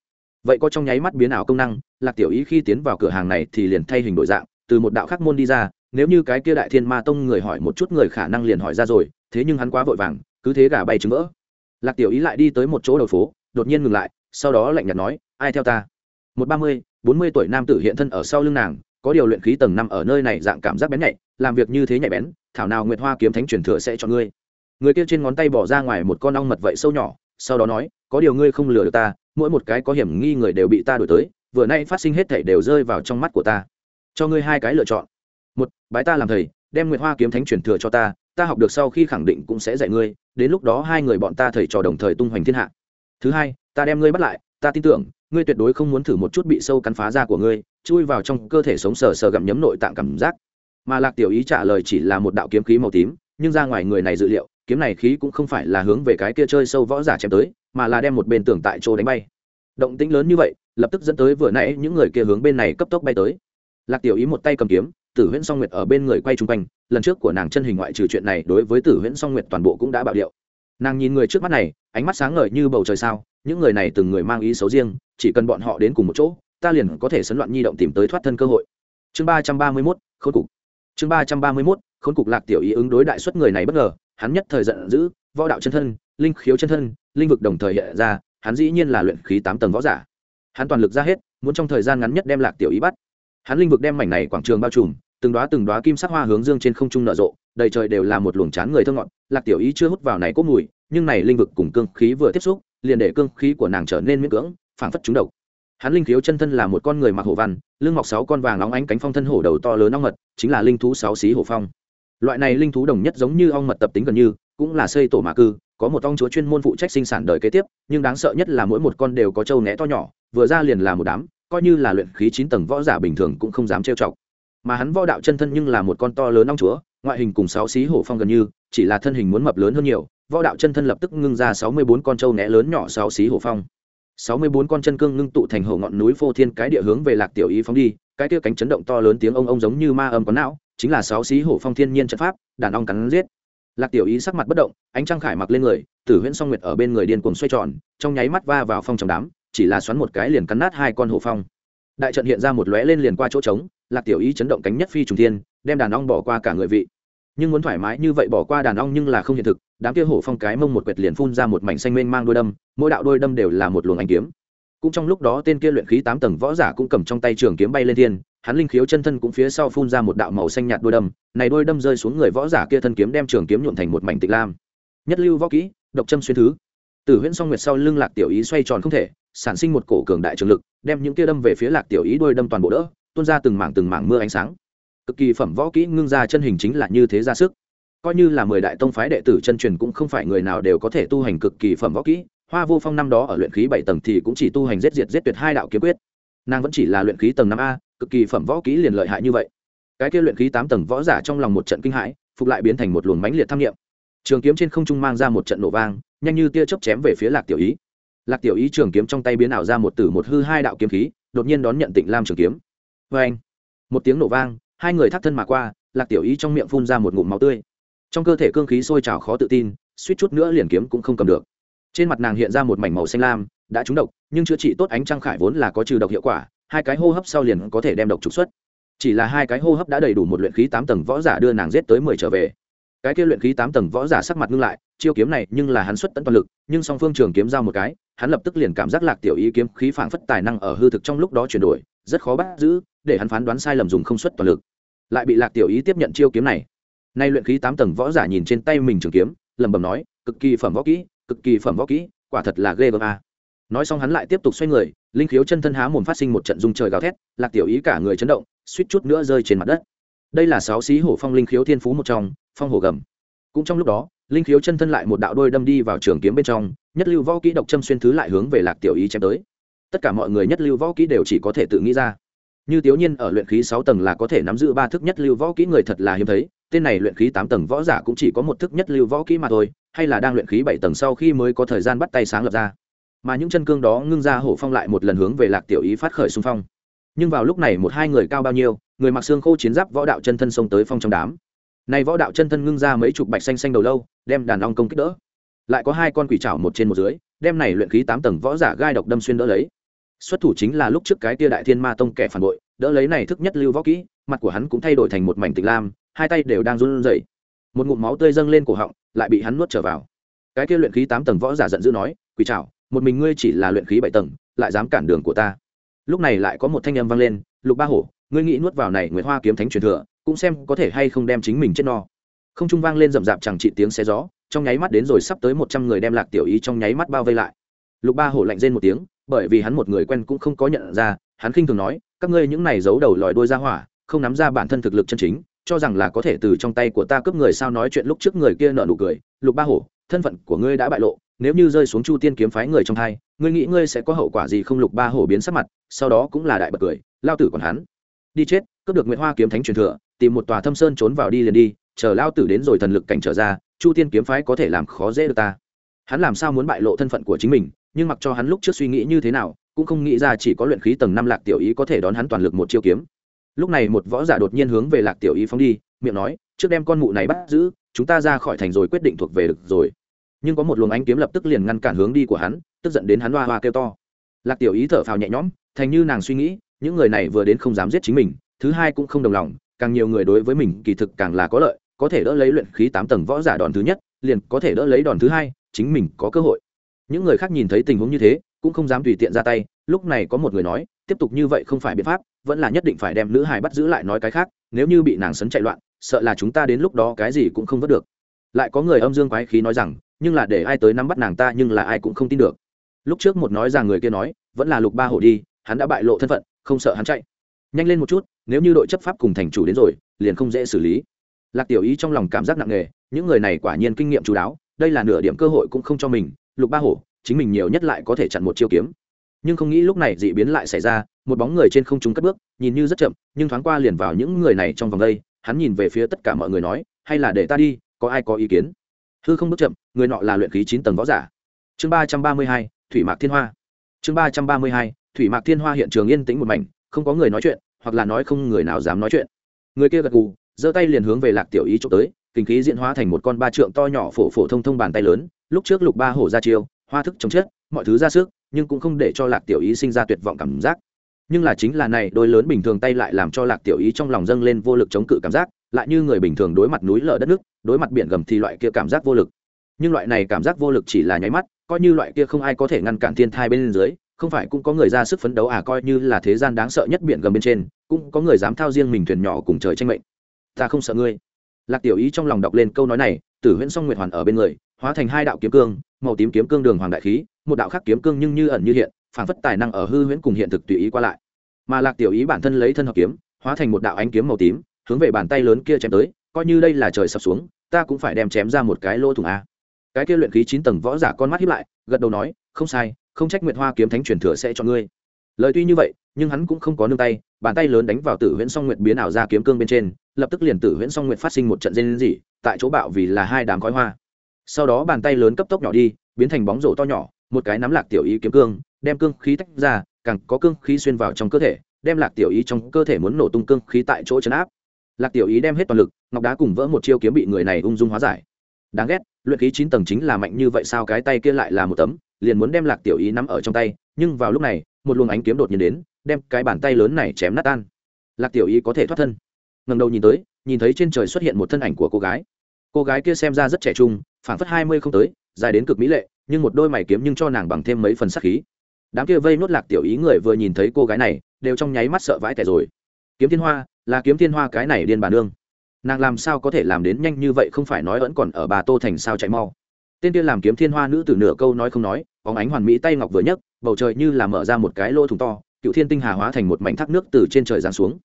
Vậy có trong nháy mắt biến ảo công năng, lạc tiểu ý khi tiến vào cửa hàng này thì liền thay hình đổi dạng, từ một đạo khắc môn đi ra, nếu như cái kia đại thiên ma tông người hỏi một chút người khả năng liền hỏi ra rồi, thế nhưng hắn quá vội vàng, cứ thế gà bay trứng vỡ. Lạc tiểu ý lại đi tới một chỗ đầu phố, đột nhiên ngừng lại sau đó lạnh nhạt nói, ai theo ta? Một ba mươi, bốn mươi tuổi nam tử hiện thân ở sau lưng nàng, có điều luyện khí tầng năm ở nơi này dạng cảm giác bén nhạy, làm việc như thế nhạy bén, thảo nào nguyệt hoa kiếm thánh truyền thừa sẽ cho ngươi. Người kia trên ngón tay bỏ ra ngoài một con ong mật vậy sâu nhỏ, sau đó nói, có điều ngươi không lừa được ta, mỗi một cái có hiểm nghi người đều bị ta đổi tới, vừa nay phát sinh hết thảy đều rơi vào trong mắt của ta. Cho ngươi hai cái lựa chọn. Một, bái ta làm thầy, đem nguyệt hoa kiếm thánh truyền thừa cho ta ta học được sau khi khẳng định cũng sẽ dạy ngươi, đến lúc đó hai người bọn ta thầy trò đồng thời tung hoành thiên hạ. Thứ hai ta đem ngươi bắt lại, ta tin tưởng, ngươi tuyệt đối không muốn thử một chút bị sâu cắn phá da của ngươi, chui vào trong cơ thể sống sờ sờ gặm nhấm nội tạng cảm giác. Mà lạc tiểu ý trả lời chỉ là một đạo kiếm khí màu tím, nhưng ra ngoài người này dự liệu, kiếm này khí cũng không phải là hướng về cái kia chơi sâu võ giả chém tới, mà là đem một bên tường tại chỗ đánh bay. Động tĩnh lớn như vậy, lập tức dẫn tới vừa nãy những người kia hướng bên này cấp tốc bay tới. Lạc tiểu ý một tay cầm kiếm, tử huyễn song nguyệt ở bên người quay chung quanh, lần trước của nàng chân hình ngoại trừ chuyện này đối với tử huyễn song nguyệt toàn bộ cũng đã bạo điệu. Nàng nhìn người trước mắt này, ánh mắt sáng ngời như bầu trời sao những người này từng người mang ý xấu riêng, chỉ cần bọn họ đến cùng một chỗ, ta liền có thể sấn loạn nhi động tìm tới thoát thân cơ hội. Chương ba trăm ba mươi mốt khôn cục. Chương ba trăm ba mươi mốt khôn cục lạc tiểu ý ứng đối đại suất người này bất ngờ, hắn nhất thời giận dữ, võ đạo chân thân, linh khiếu chân thân, linh vực đồng thời hiện ra, hắn dĩ nhiên là luyện khí tám tầng võ giả. Hắn toàn lực ra hết, muốn trong thời gian ngắn nhất đem lạc tiểu ý bắt. Hắn linh vực đem mảnh này quảng trường bao trùm, từng đoá từng đoá kim sắc hoa hướng dương trên không trung nở rộ, đầy trời đều là một luồng chán người thơ ngọt, lạc tiểu ý chưa hút vào này cốt mùi, nhưng này linh vực cùng cương khí vừa tiếp xúc liền để cương khí của nàng trở nên miễn cưỡng, phảng phất trúng độc. Hắn linh khiếu chân thân là một con người mặc hổ văn, lưng mọc sáu con vàng óng ánh cánh phong thân hổ đầu to lớn ong mật, chính là linh thú sáu xí hổ phong. Loại này linh thú đồng nhất giống như ong mật tập tính gần như, cũng là xây tổ mạ cư, có một ong chúa chuyên môn phụ trách sinh sản đời kế tiếp, nhưng đáng sợ nhất là mỗi một con đều có trâu né to nhỏ, vừa ra liền là một đám, coi như là luyện khí chín tầng võ giả bình thường cũng không dám trêu chọc. Mà hắn võ đạo chân thân nhưng là một con to lớn ong chúa, ngoại hình cùng sáu xí hổ phong gần như, chỉ là thân hình muốn mập lớn hơn nhiều võ đạo chân thân lập tức ngưng ra sáu mươi bốn con trâu né lớn nhỏ sáu xí hổ phong. sáu mươi bốn con chân cương ngưng tụ thành hổ ngọn núi phô thiên cái địa hướng về lạc tiểu ý phóng đi, cái kia cánh chấn động to lớn tiếng ông ông giống như ma âm có não, chính là sáu xí hổ phong thiên nhiên trận pháp, đàn ong cắn giết. Lạc tiểu ý sắc mặt bất động, ánh trăng khải mặc lên người, tử huyễn song nguyệt ở bên người điên cuồng xoay tròn, trong nháy mắt va vào phong trong đám, chỉ là xoắn một cái liền cắn nát hai con hổ phong. Đại trận hiện ra một lóe lên liền qua chỗ trống, lạc tiểu ý chấn động cánh nhất phi trùng thiên, đem đàn ong bỏ qua cả người vị. Nhưng muốn thoải mái như vậy bỏ qua đàn ong nhưng là không hiện thực đám kia hổ phong cái mông một quệt liền phun ra một mảnh xanh mênh mang đôi đâm, mỗi đạo đôi đâm đều là một luồng ánh kiếm. Cũng trong lúc đó tên kia luyện khí tám tầng võ giả cũng cầm trong tay trường kiếm bay lên thiên, hắn linh khiếu chân thân cũng phía sau phun ra một đạo màu xanh nhạt đôi đâm, này đôi đâm rơi xuống người võ giả kia thân kiếm đem trường kiếm nhuộn thành một mảnh tịch lam. Nhất lưu võ kỹ, độc châm xuyên thứ. Tử huyễn song nguyệt sau lưng lạc tiểu ý xoay tròn không thể, sản sinh một cổ cường đại trường lực, đem những kia đâm về phía lạc tiểu ý đôi đâm toàn bộ đỡ, tuôn ra từng mảng từng mảng mưa ánh sáng. Cực kỳ phẩm võ kỹ ngưng ra chân hình chính là như thế ra sức coi như là mười đại tông phái đệ tử chân truyền cũng không phải người nào đều có thể tu hành cực kỳ phẩm võ kỹ. Hoa vô phong năm đó ở luyện khí bảy tầng thì cũng chỉ tu hành giết diệt giết tuyệt hai đạo kiếm quyết. Nàng vẫn chỉ là luyện khí tầng năm a, cực kỳ phẩm võ kỹ liền lợi hại như vậy. Cái kia luyện khí tám tầng võ giả trong lòng một trận kinh hãi, phục lại biến thành một luồng mãnh liệt tham nghiệm trường kiếm trên không trung mang ra một trận nổ vang, nhanh như tia chớp chém về phía lạc tiểu ý. Lạc tiểu ý trường kiếm trong tay biến ảo ra một tử một hư hai đạo kiếm khí, đột nhiên đón nhận tịnh lam trường kiếm. Vê anh một tiếng nổ vang, hai người thắt thân mà qua, lạc tiểu ý trong miệng phun ra một ngụm máu tươi trong cơ thể cương khí sôi trào khó tự tin, suýt chút nữa liền kiếm cũng không cầm được. Trên mặt nàng hiện ra một mảnh màu xanh lam, đã trúng độc, nhưng chữa trị tốt ánh trăng khải vốn là có trừ độc hiệu quả, hai cái hô hấp sau liền có thể đem độc trục xuất. Chỉ là hai cái hô hấp đã đầy đủ một luyện khí tám tầng võ giả đưa nàng giết tới mười trở về. Cái kia luyện khí tám tầng võ giả sắc mặt ngưng lại, chiêu kiếm này nhưng là hắn xuất tận toàn lực, nhưng song phương trường kiếm giao một cái, hắn lập tức liền cảm giác lạc tiểu ý kiếm khí phảng phất tài năng ở hư thực trong lúc đó chuyển đổi, rất khó bắt giữ, để hắn phán đoán sai lầm dùng không xuất toàn lực. Lại bị lạc tiểu ý tiếp nhận chiêu kiếm này nay luyện khí tám tầng võ giả nhìn trên tay mình trường kiếm, lẩm bẩm nói, cực kỳ phẩm võ kỹ, cực kỳ phẩm võ kỹ, quả thật là ghê gớm a. Nói xong hắn lại tiếp tục xoay người, linh khiếu chân thân há mồm phát sinh một trận dung trời gào thét, lạc tiểu ý cả người chấn động, suýt chút nữa rơi trên mặt đất. Đây là sáu xí hổ phong linh khiếu thiên phú một trong, phong hổ gầm. Cũng trong lúc đó, linh khiếu chân thân lại một đạo đôi đâm đi vào trường kiếm bên trong, nhất lưu võ kỹ độc châm xuyên thứ lại hướng về lạc tiểu ý chém tới. Tất cả mọi người nhất lưu võ kỹ đều chỉ có thể tự nghĩ ra. Như tiểu nhiên ở luyện khí sáu tầng là có thể nắm giữ ba thức nhất lưu võ kỹ người thật là hiếm thấy tên này luyện khí tám tầng võ giả cũng chỉ có một thức nhất lưu võ kỹ mà thôi, hay là đang luyện khí bảy tầng sau khi mới có thời gian bắt tay sáng lập ra. Mà những chân cương đó ngưng ra hổ phong lại một lần hướng về lạc tiểu ý phát khởi xung phong. Nhưng vào lúc này một hai người cao bao nhiêu, người mặc xương khô chiến giáp võ đạo chân thân xông tới phong trong đám. Này võ đạo chân thân ngưng ra mấy chục bạch xanh xanh đầu lâu, đem đàn ong công kích đỡ. Lại có hai con quỷ trảo một trên một dưới, đem này luyện khí tám tầng võ giả gai độc đâm xuyên đỡ lấy. Xuất thủ chính là lúc trước cái tia đại thiên ma tông kẻ phản bội đỡ lấy này thức nhất lưu võ kỹ, mặt của hắn cũng thay đổi thành một mảnh tịch lam, hai tay đều đang run rẩy. Một ngụm máu tươi dâng lên cổ họng, lại bị hắn nuốt trở vào. Cái kia luyện khí tám tầng võ giả giận dữ nói, quỷ trảo, một mình ngươi chỉ là luyện khí bảy tầng, lại dám cản đường của ta. Lúc này lại có một thanh âm vang lên, lục ba hổ, ngươi nghĩ nuốt vào này nguyệt hoa kiếm thánh truyền thừa, cũng xem có thể hay không đem chính mình chết no. Không trung vang lên rậm rạp chẳng trị tiếng xe gió, trong nháy mắt đến rồi sắp tới một trăm người đem lạc tiểu ý trong nháy mắt bao vây lại. Lục ba hổ lạnh rên một tiếng, bởi vì hắn một người quen cũng không có nhận ra hắn khinh thường nói, các ngươi những này giấu đầu lòi đuôi ra hỏa, không nắm ra bản thân thực lực chân chính, cho rằng là có thể từ trong tay của ta cướp người sao? Nói chuyện lúc trước người kia nợ nụ cười, lục ba hổ, thân phận của ngươi đã bại lộ, nếu như rơi xuống chu tiên kiếm phái người trong hai ngươi nghĩ ngươi sẽ có hậu quả gì không? Lục ba hổ biến sắc mặt, sau đó cũng là đại bật cười, lao tử còn hắn, đi chết, cướp được nguyễn hoa kiếm thánh truyền thừa, tìm một tòa thâm sơn trốn vào đi liền đi, chờ lao tử đến rồi thần lực cảnh trở ra, chu tiên kiếm phái có thể làm khó dễ được ta. Hắn làm sao muốn bại lộ thân phận của chính mình, nhưng mặc cho hắn lúc trước suy nghĩ như thế nào cũng không nghĩ ra chỉ có luyện khí tầng năm lạc tiểu ý có thể đón hắn toàn lực một chiêu kiếm. Lúc này một võ giả đột nhiên hướng về lạc tiểu ý phóng đi, miệng nói, trước đem con mụ này bắt giữ, chúng ta ra khỏi thành rồi quyết định thuộc về được rồi. Nhưng có một luồng ánh kiếm lập tức liền ngăn cản hướng đi của hắn, tức giận đến hắn hoa hoa kêu to. Lạc tiểu ý thở phào nhẹ nhõm, thành như nàng suy nghĩ, những người này vừa đến không dám giết chính mình, thứ hai cũng không đồng lòng, càng nhiều người đối với mình kỳ thực càng là có lợi, có thể đỡ lấy luyện khí tám tầng võ giả đòn thứ nhất, liền có thể đỡ lấy đòn thứ hai, chính mình có cơ hội. Những người khác nhìn thấy tình huống như thế cũng không dám tùy tiện ra tay, lúc này có một người nói, tiếp tục như vậy không phải biện pháp, vẫn là nhất định phải đem nữ hài bắt giữ lại nói cái khác, nếu như bị nàng sấn chạy loạn, sợ là chúng ta đến lúc đó cái gì cũng không vớt được. Lại có người âm dương quái khí nói rằng, nhưng là để ai tới nắm bắt nàng ta nhưng là ai cũng không tin được. Lúc trước một nói rằng người kia nói, vẫn là lục ba hổ đi, hắn đã bại lộ thân phận, không sợ hắn chạy. Nhanh lên một chút, nếu như đội chấp pháp cùng thành chủ đến rồi, liền không dễ xử lý. Lạc tiểu ý trong lòng cảm giác nặng nề, những người này quả nhiên kinh nghiệm chú đáo, đây là nửa điểm cơ hội cũng không cho mình, lục ba hổ chính mình nhiều nhất lại có thể chặn một chiêu kiếm. Nhưng không nghĩ lúc này dị biến lại xảy ra, một bóng người trên không trung cất bước, nhìn như rất chậm, nhưng thoáng qua liền vào những người này trong vòng đây, hắn nhìn về phía tất cả mọi người nói, hay là để ta đi, có ai có ý kiến? Hư không bước chậm, người nọ là luyện khí chín tầng võ giả. Chương ba trăm ba mươi hai, thủy mạc thiên hoa. Chương ba trăm ba mươi hai, thủy mạc thiên hoa hiện trường yên tĩnh một mảnh, không có người nói chuyện, hoặc là nói không người nào dám nói chuyện. Người kia gật gù, giơ tay liền hướng về lạc tiểu ý trộm tới, kinh khí diễn hóa thành một con ba trượng to nhỏ phổ phổ thông thông bàn tay lớn, lúc trước lục ba hổ ra chiêu hoa thức trồng chết mọi thứ ra sức, nhưng cũng không để cho lạc tiểu ý sinh ra tuyệt vọng cảm giác. Nhưng là chính là này, đôi lớn bình thường tay lại làm cho lạc tiểu ý trong lòng dâng lên vô lực chống cự cảm giác, lại như người bình thường đối mặt núi lở đất nước, đối mặt biển gầm thì loại kia cảm giác vô lực. Nhưng loại này cảm giác vô lực chỉ là nháy mắt, coi như loại kia không ai có thể ngăn cản thiên thai bên dưới, không phải cũng có người ra sức phấn đấu à coi như là thế gian đáng sợ nhất biển gầm bên trên, cũng có người dám thao riêng mình thuyền nhỏ cùng trời tranh mệnh. Ta không sợ ngươi. Lạc tiểu ý trong lòng đọc lên câu nói này tử huyễn song nguyệt hoàn ở bên người, hóa thành hai đạo kiếm cương, màu tím kiếm cương đường hoàng đại khí, một đạo khác kiếm cương nhưng như ẩn như hiện, phản phất tài năng ở hư huyễn cùng hiện thực tùy ý qua lại. Mà lạc tiểu ý bản thân lấy thân hợp kiếm, hóa thành một đạo ánh kiếm màu tím, hướng về bàn tay lớn kia chém tới, coi như đây là trời sập xuống, ta cũng phải đem chém ra một cái lỗ thủng a. Cái kia luyện khí chín tầng võ giả con mắt hiếp lại, gật đầu nói, không sai, không trách nguyệt hoa kiếm thánh truyền thừa sẽ cho ngươi. Lời tuy như vậy, nhưng hắn cũng không có nương tay, bàn tay lớn đánh vào tử huyễn song nguyệt biến ảo ra kiếm cương bên trên lập tức liền tử huyễn song nguyệt phát sinh một trận dên dị tại chỗ bạo vì là hai đám khói hoa. Sau đó bàn tay lớn cấp tốc nhỏ đi, biến thành bóng rổ to nhỏ, một cái nắm lạc tiểu ý kiếm cương, đem cương khí tách ra, càng có cương khí xuyên vào trong cơ thể, đem lạc tiểu ý trong cơ thể muốn nổ tung cương khí tại chỗ chấn áp. Lạc tiểu ý đem hết toàn lực, ngọc đá cùng vỡ một chiêu kiếm bị người này ung dung hóa giải. Đáng ghét, luyện khí chín tầng chính là mạnh như vậy sao cái tay kia lại là một tấm, liền muốn đem lạc tiểu ý nắm ở trong tay, nhưng vào lúc này, một luồng ánh kiếm đột nhiên đến, đem cái bàn tay lớn này chém nát tan. Lạc tiểu ý có thể thoát thân ngầm đầu nhìn tới, nhìn thấy trên trời xuất hiện một thân ảnh của cô gái. Cô gái kia xem ra rất trẻ trung, phảng phất hai mươi không tới, dài đến cực mỹ lệ, nhưng một đôi mày kiếm nhưng cho nàng bằng thêm mấy phần sắc khí. Đám kia vây nốt lạc tiểu ý người vừa nhìn thấy cô gái này, đều trong nháy mắt sợ vãi tẻ rồi. Kiếm thiên hoa, là kiếm thiên hoa cái này điên bà nương. Nàng làm sao có thể làm đến nhanh như vậy không phải nói vẫn còn ở bà tô thành sao chạy mau. Tên kia làm kiếm thiên hoa nữ từ nửa câu nói không nói, bóng ánh hoàn mỹ tay ngọc vừa nhấc, bầu trời như là mở ra một cái lỗ thủng to, cựu thiên tinh hà hóa thành một mảnh thác nước từ trên trời giáng xuống.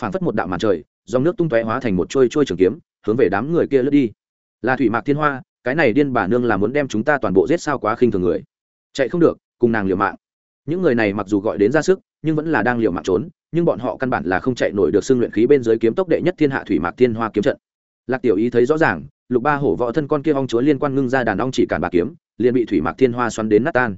Phảng phất một đạo màn trời dòng nước tung tóe hóa thành một trôi trôi trường kiếm, hướng về đám người kia lướt đi. Là thủy mạc thiên hoa, cái này điên bà nương là muốn đem chúng ta toàn bộ giết sao quá khinh thường người. Chạy không được, cùng nàng liều mạng. Những người này mặc dù gọi đến ra sức, nhưng vẫn là đang liều mạng trốn, nhưng bọn họ căn bản là không chạy nổi được xương luyện khí bên dưới kiếm tốc đệ nhất thiên hạ thủy mạc thiên hoa kiếm trận. Lạc tiểu ý thấy rõ ràng, lục ba hổ võ thân con kia ong chúa liên quan ngưng ra đàn ong chỉ cản bà kiếm, liền bị thủy mạc thiên hoa xoắn đến nát tan.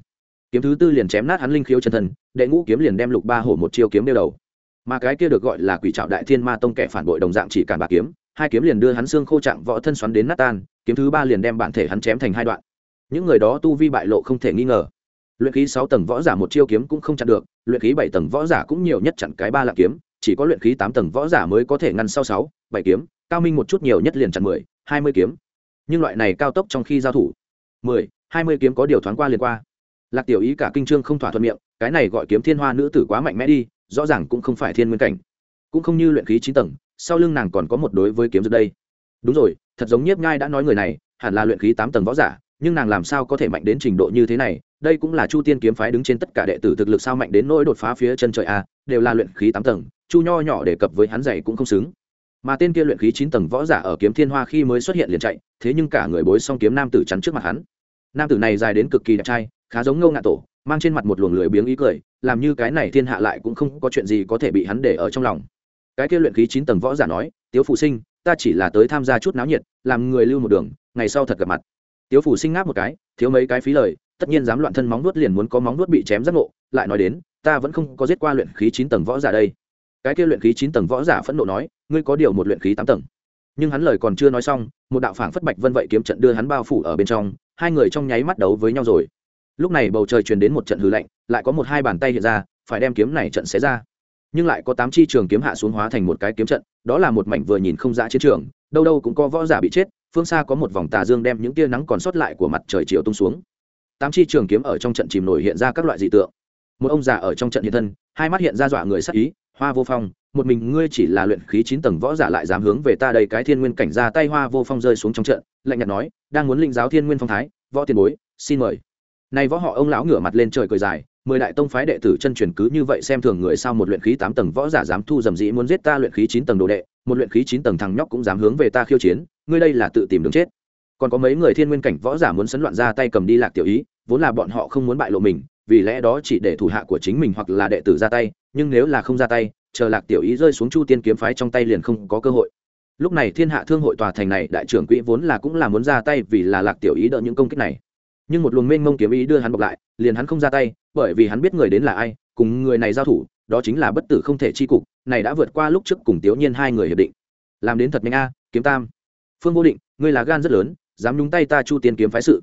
Kiếm thứ tư liền chém nát hắn linh khiếu chân thân, đệ ngũ kiếm liền đem lục ba hổ một chiêu kiếm đeo đầu mà cái kia được gọi là quỷ trạo đại thiên ma tông kẻ phản bội đồng dạng chỉ cản bà kiếm, hai kiếm liền đưa hắn xương khô trạng võ thân xoắn đến nát tan, kiếm thứ ba liền đem bản thể hắn chém thành hai đoạn. Những người đó tu vi bại lộ không thể nghi ngờ. Luyện khí sáu tầng võ giả một chiêu kiếm cũng không chặn được, luyện khí bảy tầng võ giả cũng nhiều nhất chặn cái ba lạc kiếm, chỉ có luyện khí tám tầng võ giả mới có thể ngăn sau sáu, bảy kiếm, cao minh một chút nhiều nhất liền chặn mười, hai mươi kiếm. Nhưng loại này cao tốc trong khi giao thủ, mười, hai mươi kiếm có điều thoáng qua liền qua. Lạc tiểu ý cả kinh trương không thỏa thuận miệng, cái này gọi kiếm thiên hoa nữ tử quá mạnh mẽ đi rõ ràng cũng không phải thiên nguyên cảnh. Cũng không như luyện khí chín tầng, sau lưng nàng còn có một đối với kiếm dược đây. Đúng rồi, thật giống nhiếp nhai đã nói người này, hẳn là luyện khí tám tầng võ giả, nhưng nàng làm sao có thể mạnh đến trình độ như thế này? Đây cũng là chu tiên kiếm phái đứng trên tất cả đệ tử thực lực sao mạnh đến nỗi đột phá phía chân trời a đều là luyện khí tám tầng, chu nho nhỏ đề cập với hắn dạy cũng không xứng. Mà tên kia luyện khí chín tầng võ giả ở kiếm thiên hoa khi mới xuất hiện liền chạy, thế nhưng cả người bối song kiếm nam tử chắn trước mặt hắn. Nam tử này dài đến cực kỳ đẹp trai, khá giống ngâu ngạ tổ, mang trên mặt một luồng lười biếng ý cười làm như cái này thiên hạ lại cũng không có chuyện gì có thể bị hắn để ở trong lòng. Cái kia luyện khí chín tầng võ giả nói, tiếu phụ sinh, ta chỉ là tới tham gia chút náo nhiệt, làm người lưu một đường, ngày sau thật gặp mặt. Tiếu phủ sinh ngáp một cái, thiếu mấy cái phí lời, tất nhiên dám loạn thân móng nuốt liền muốn có móng nuốt bị chém giác ngộ, lại nói đến, ta vẫn không có giết qua luyện khí chín tầng võ giả đây. Cái kia luyện khí chín tầng võ giả phẫn nộ nói, ngươi có điều một luyện khí tám tầng. Nhưng hắn lời còn chưa nói xong, một đạo phảng phất bạch vân vậy kiếm trận đưa hắn bao phủ ở bên trong, hai người trong nháy mắt đấu với nhau rồi lúc này bầu trời truyền đến một trận hư lạnh, lại có một hai bàn tay hiện ra, phải đem kiếm này trận xé ra. Nhưng lại có tám chi trường kiếm hạ xuống hóa thành một cái kiếm trận, đó là một mảnh vừa nhìn không dã chiến trường, đâu đâu cũng có võ giả bị chết, phương xa có một vòng tà dương đem những tia nắng còn sót lại của mặt trời chiều tung xuống. Tám chi trường kiếm ở trong trận chìm nổi hiện ra các loại dị tượng. Một ông già ở trong trận hiện thân, hai mắt hiện ra dọa người sắc ý, hoa vô phong, một mình ngươi chỉ là luyện khí chín tầng võ giả lại dám hướng về ta đây cái thiên nguyên cảnh ra tay, hoa vô phong rơi xuống trong trận, lạnh nhạt nói, đang muốn linh giáo thiên nguyên phong thái, võ tiền bối, xin mời nay võ họ ông lão ngửa mặt lên trời cười dài, mười đại tông phái đệ tử chân truyền cứ như vậy xem thường người sao một luyện khí tám tầng võ giả dám thu dầm dĩ muốn giết ta luyện khí chín tầng đồ đệ, một luyện khí chín tầng thằng nhóc cũng dám hướng về ta khiêu chiến, ngươi đây là tự tìm đường chết. Còn có mấy người thiên nguyên cảnh võ giả muốn sấn loạn ra tay cầm đi lạc tiểu ý, vốn là bọn họ không muốn bại lộ mình, vì lẽ đó chỉ để thủ hạ của chính mình hoặc là đệ tử ra tay, nhưng nếu là không ra tay, chờ lạc tiểu ý rơi xuống chu tiên kiếm phái trong tay liền không có cơ hội. Lúc này thiên hạ thương hội tòa thành này, đại trưởng quỹ vốn là cũng là muốn ra tay vì là lạc tiểu ý đỡ những công kích này nhưng một luồng mênh mông kiếm ý đưa hắn bọc lại, liền hắn không ra tay, bởi vì hắn biết người đến là ai, cùng người này giao thủ, đó chính là bất tử không thể chi cục, này đã vượt qua lúc trước cùng tiểu nhiên hai người hiệp định. Làm đến thật nhanh a, kiếm tam. Phương vô định, ngươi là gan rất lớn, dám nhúng tay ta chu tiên kiếm phái sự.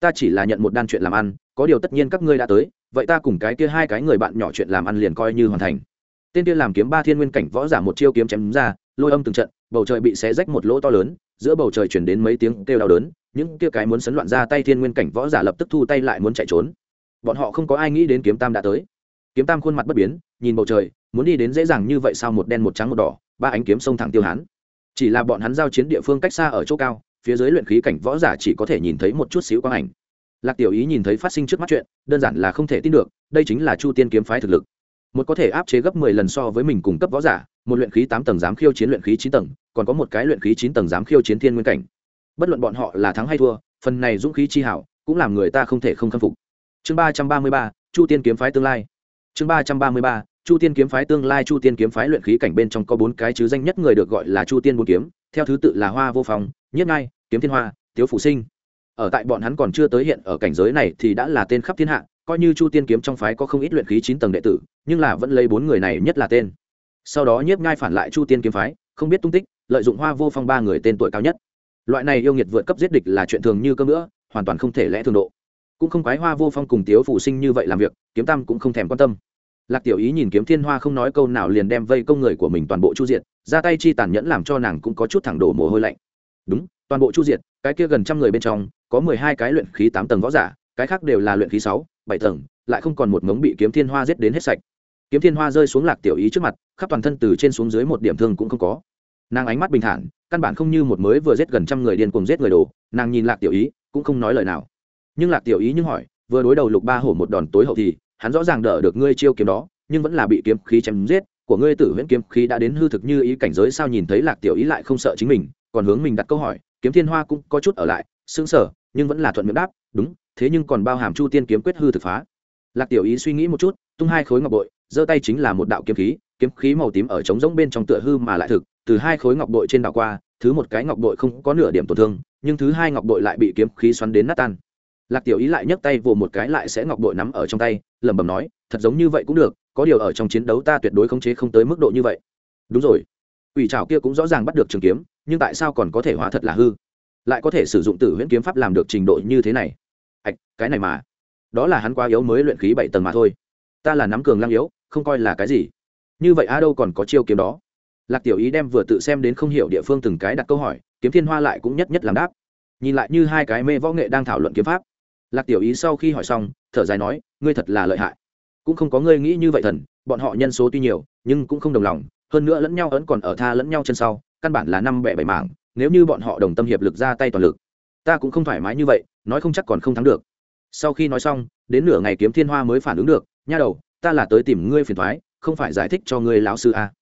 Ta chỉ là nhận một đan chuyện làm ăn, có điều tất nhiên các ngươi đã tới, vậy ta cùng cái kia hai cái người bạn nhỏ chuyện làm ăn liền coi như hoàn thành. Tên kia làm kiếm ba thiên nguyên cảnh võ giả một chiêu kiếm chém ra, lôi âm từng trận, bầu trời bị xé rách một lỗ to lớn, giữa bầu trời chuyển đến mấy tiếng kêu đau đớn những kia cái muốn sấn loạn ra tay thiên nguyên cảnh võ giả lập tức thu tay lại muốn chạy trốn. Bọn họ không có ai nghĩ đến kiếm tam đã tới. Kiếm tam khuôn mặt bất biến, nhìn bầu trời, muốn đi đến dễ dàng như vậy sao một đen một trắng một đỏ, ba ánh kiếm sông thẳng tiêu hán. Chỉ là bọn hắn giao chiến địa phương cách xa ở chỗ cao, phía dưới luyện khí cảnh võ giả chỉ có thể nhìn thấy một chút xíu quang ảnh. Lạc tiểu ý nhìn thấy phát sinh trước mắt chuyện, đơn giản là không thể tin được, đây chính là chu tiên kiếm phái thực lực. Một có thể áp chế gấp mười lần so với mình cùng cấp võ giả, một luyện khí tám tầng dám khiêu chiến luyện khí chín tầng, còn có một cái luyện khí chín tầng dám khiêu chiến thiên nguyên cảnh bất luận bọn họ là thắng hay thua, phần này dũng khí chi hảo cũng làm người ta không thể không khâm phục. Chương ba trăm ba mươi ba, chu tiên kiếm phái tương lai. Chương ba trăm ba mươi ba, chu tiên kiếm phái tương lai, chu tiên kiếm phái luyện khí cảnh bên trong có bốn cái chứ danh nhất người được gọi là chu tiên bốn kiếm, theo thứ tự là hoa vô phòng nhất ngai, kiếm thiên hoa, tiếu phủ sinh. Ở tại bọn hắn còn chưa tới hiện ở cảnh giới này thì đã là tên khắp thiên hạ, coi như chu tiên kiếm trong phái có không ít luyện khí chín tầng đệ tử, nhưng là vẫn lấy bốn người này nhất là tên. Sau đó nhiếp ngai phản lại chu tiên kiếm phái, không biết tung tích, lợi dụng hoa vô phong ba người tên tuổi cao nhất loại này yêu nghiệt vượt cấp giết địch là chuyện thường như cơm nữa hoàn toàn không thể lẽ thường độ. Cũng không quái hoa vô phong cùng tiếu phủ sinh như vậy làm việc, kiếm tam cũng không thèm quan tâm. Lạc tiểu ý nhìn kiếm thiên hoa không nói câu nào liền đem vây công người của mình toàn bộ chu diện ra tay chi tàn nhẫn làm cho nàng cũng có chút thẳng đổ mồ hôi lạnh. Đúng, toàn bộ chu diệt, cái kia gần trăm người bên trong, có mười hai cái luyện khí tám tầng võ giả, cái khác đều là luyện khí sáu, bảy tầng, lại không còn một mống bị kiếm thiên hoa giết đến hết sạch. Kiếm thiên hoa rơi xuống lạc tiểu ý trước mặt, khắp toàn thân từ trên xuống dưới một điểm thương cũng không có nàng ánh mắt bình thản, căn bản không như một mới vừa giết gần trăm người điên cùng giết người đồ, nàng nhìn lạc tiểu ý, cũng không nói lời nào. Nhưng lạc tiểu ý nhưng hỏi, vừa đối đầu lục ba hổ một đòn tối hậu thì, hắn rõ ràng đỡ được ngươi chiêu kiếm đó, nhưng vẫn là bị kiếm khí chém giết, của ngươi tử huyễn kiếm khí đã đến hư thực như ý cảnh giới sao nhìn thấy lạc tiểu ý lại không sợ chính mình, còn hướng mình đặt câu hỏi, kiếm thiên hoa cũng có chút ở lại, sững sờ, nhưng vẫn là thuận miệng đáp, đúng, thế nhưng còn bao hàm chu tiên kiếm quyết hư thực phá. Lạc tiểu ý suy nghĩ một chút, tung hai khối ngọc bội, giơ tay chính là một đạo kiếm khí kiếm khí màu tím ở trống rỗng bên trong tựa hư mà lại thực từ hai khối ngọc bội trên đảo qua, thứ một cái ngọc bội không có nửa điểm tổn thương, nhưng thứ hai ngọc bội lại bị kiếm khí xoắn đến nát tan. Lạc tiểu ý lại nhấc tay vồ một cái lại sẽ ngọc bội nắm ở trong tay, lẩm bẩm nói, thật giống như vậy cũng được, có điều ở trong chiến đấu ta tuyệt đối khống chế không tới mức độ như vậy. Đúng rồi. Ủy trào kia cũng rõ ràng bắt được trường kiếm, nhưng tại sao còn có thể hóa thật là hư? Lại có thể sử dụng tử huyễn kiếm pháp làm được trình độ như thế này? Ạch, cái này mà. Đó là hắn quá yếu mới luyện khí bảy tầng mà thôi. Ta là nắm cường lăng yếu, không coi là cái gì. Như vậy a đâu còn có chiêu kiếm đó lạc tiểu ý đem vừa tự xem đến không hiểu địa phương từng cái đặt câu hỏi, kiếm thiên hoa lại cũng nhất nhất làm đáp. Nhìn lại như hai cái mê võ nghệ đang thảo luận kiếm pháp. Lạc tiểu ý sau khi hỏi xong, thở dài nói, ngươi thật là lợi hại. Cũng không có ngươi nghĩ như vậy thần, bọn họ nhân số tuy nhiều, nhưng cũng không đồng lòng, hơn nữa lẫn nhau vẫn còn ở tha lẫn nhau chân sau, căn bản là năm bẻ bảy mảng, nếu như bọn họ đồng tâm hiệp lực ra tay toàn lực, ta cũng không thoải mái như vậy, nói không chắc còn không thắng được. Sau khi nói xong, đến nửa ngày kiếm thiên hoa mới phản ứng được, nha đầu, ta là tới tìm ngươi phiền thoái, không phải giải thích cho ngươi lão sư a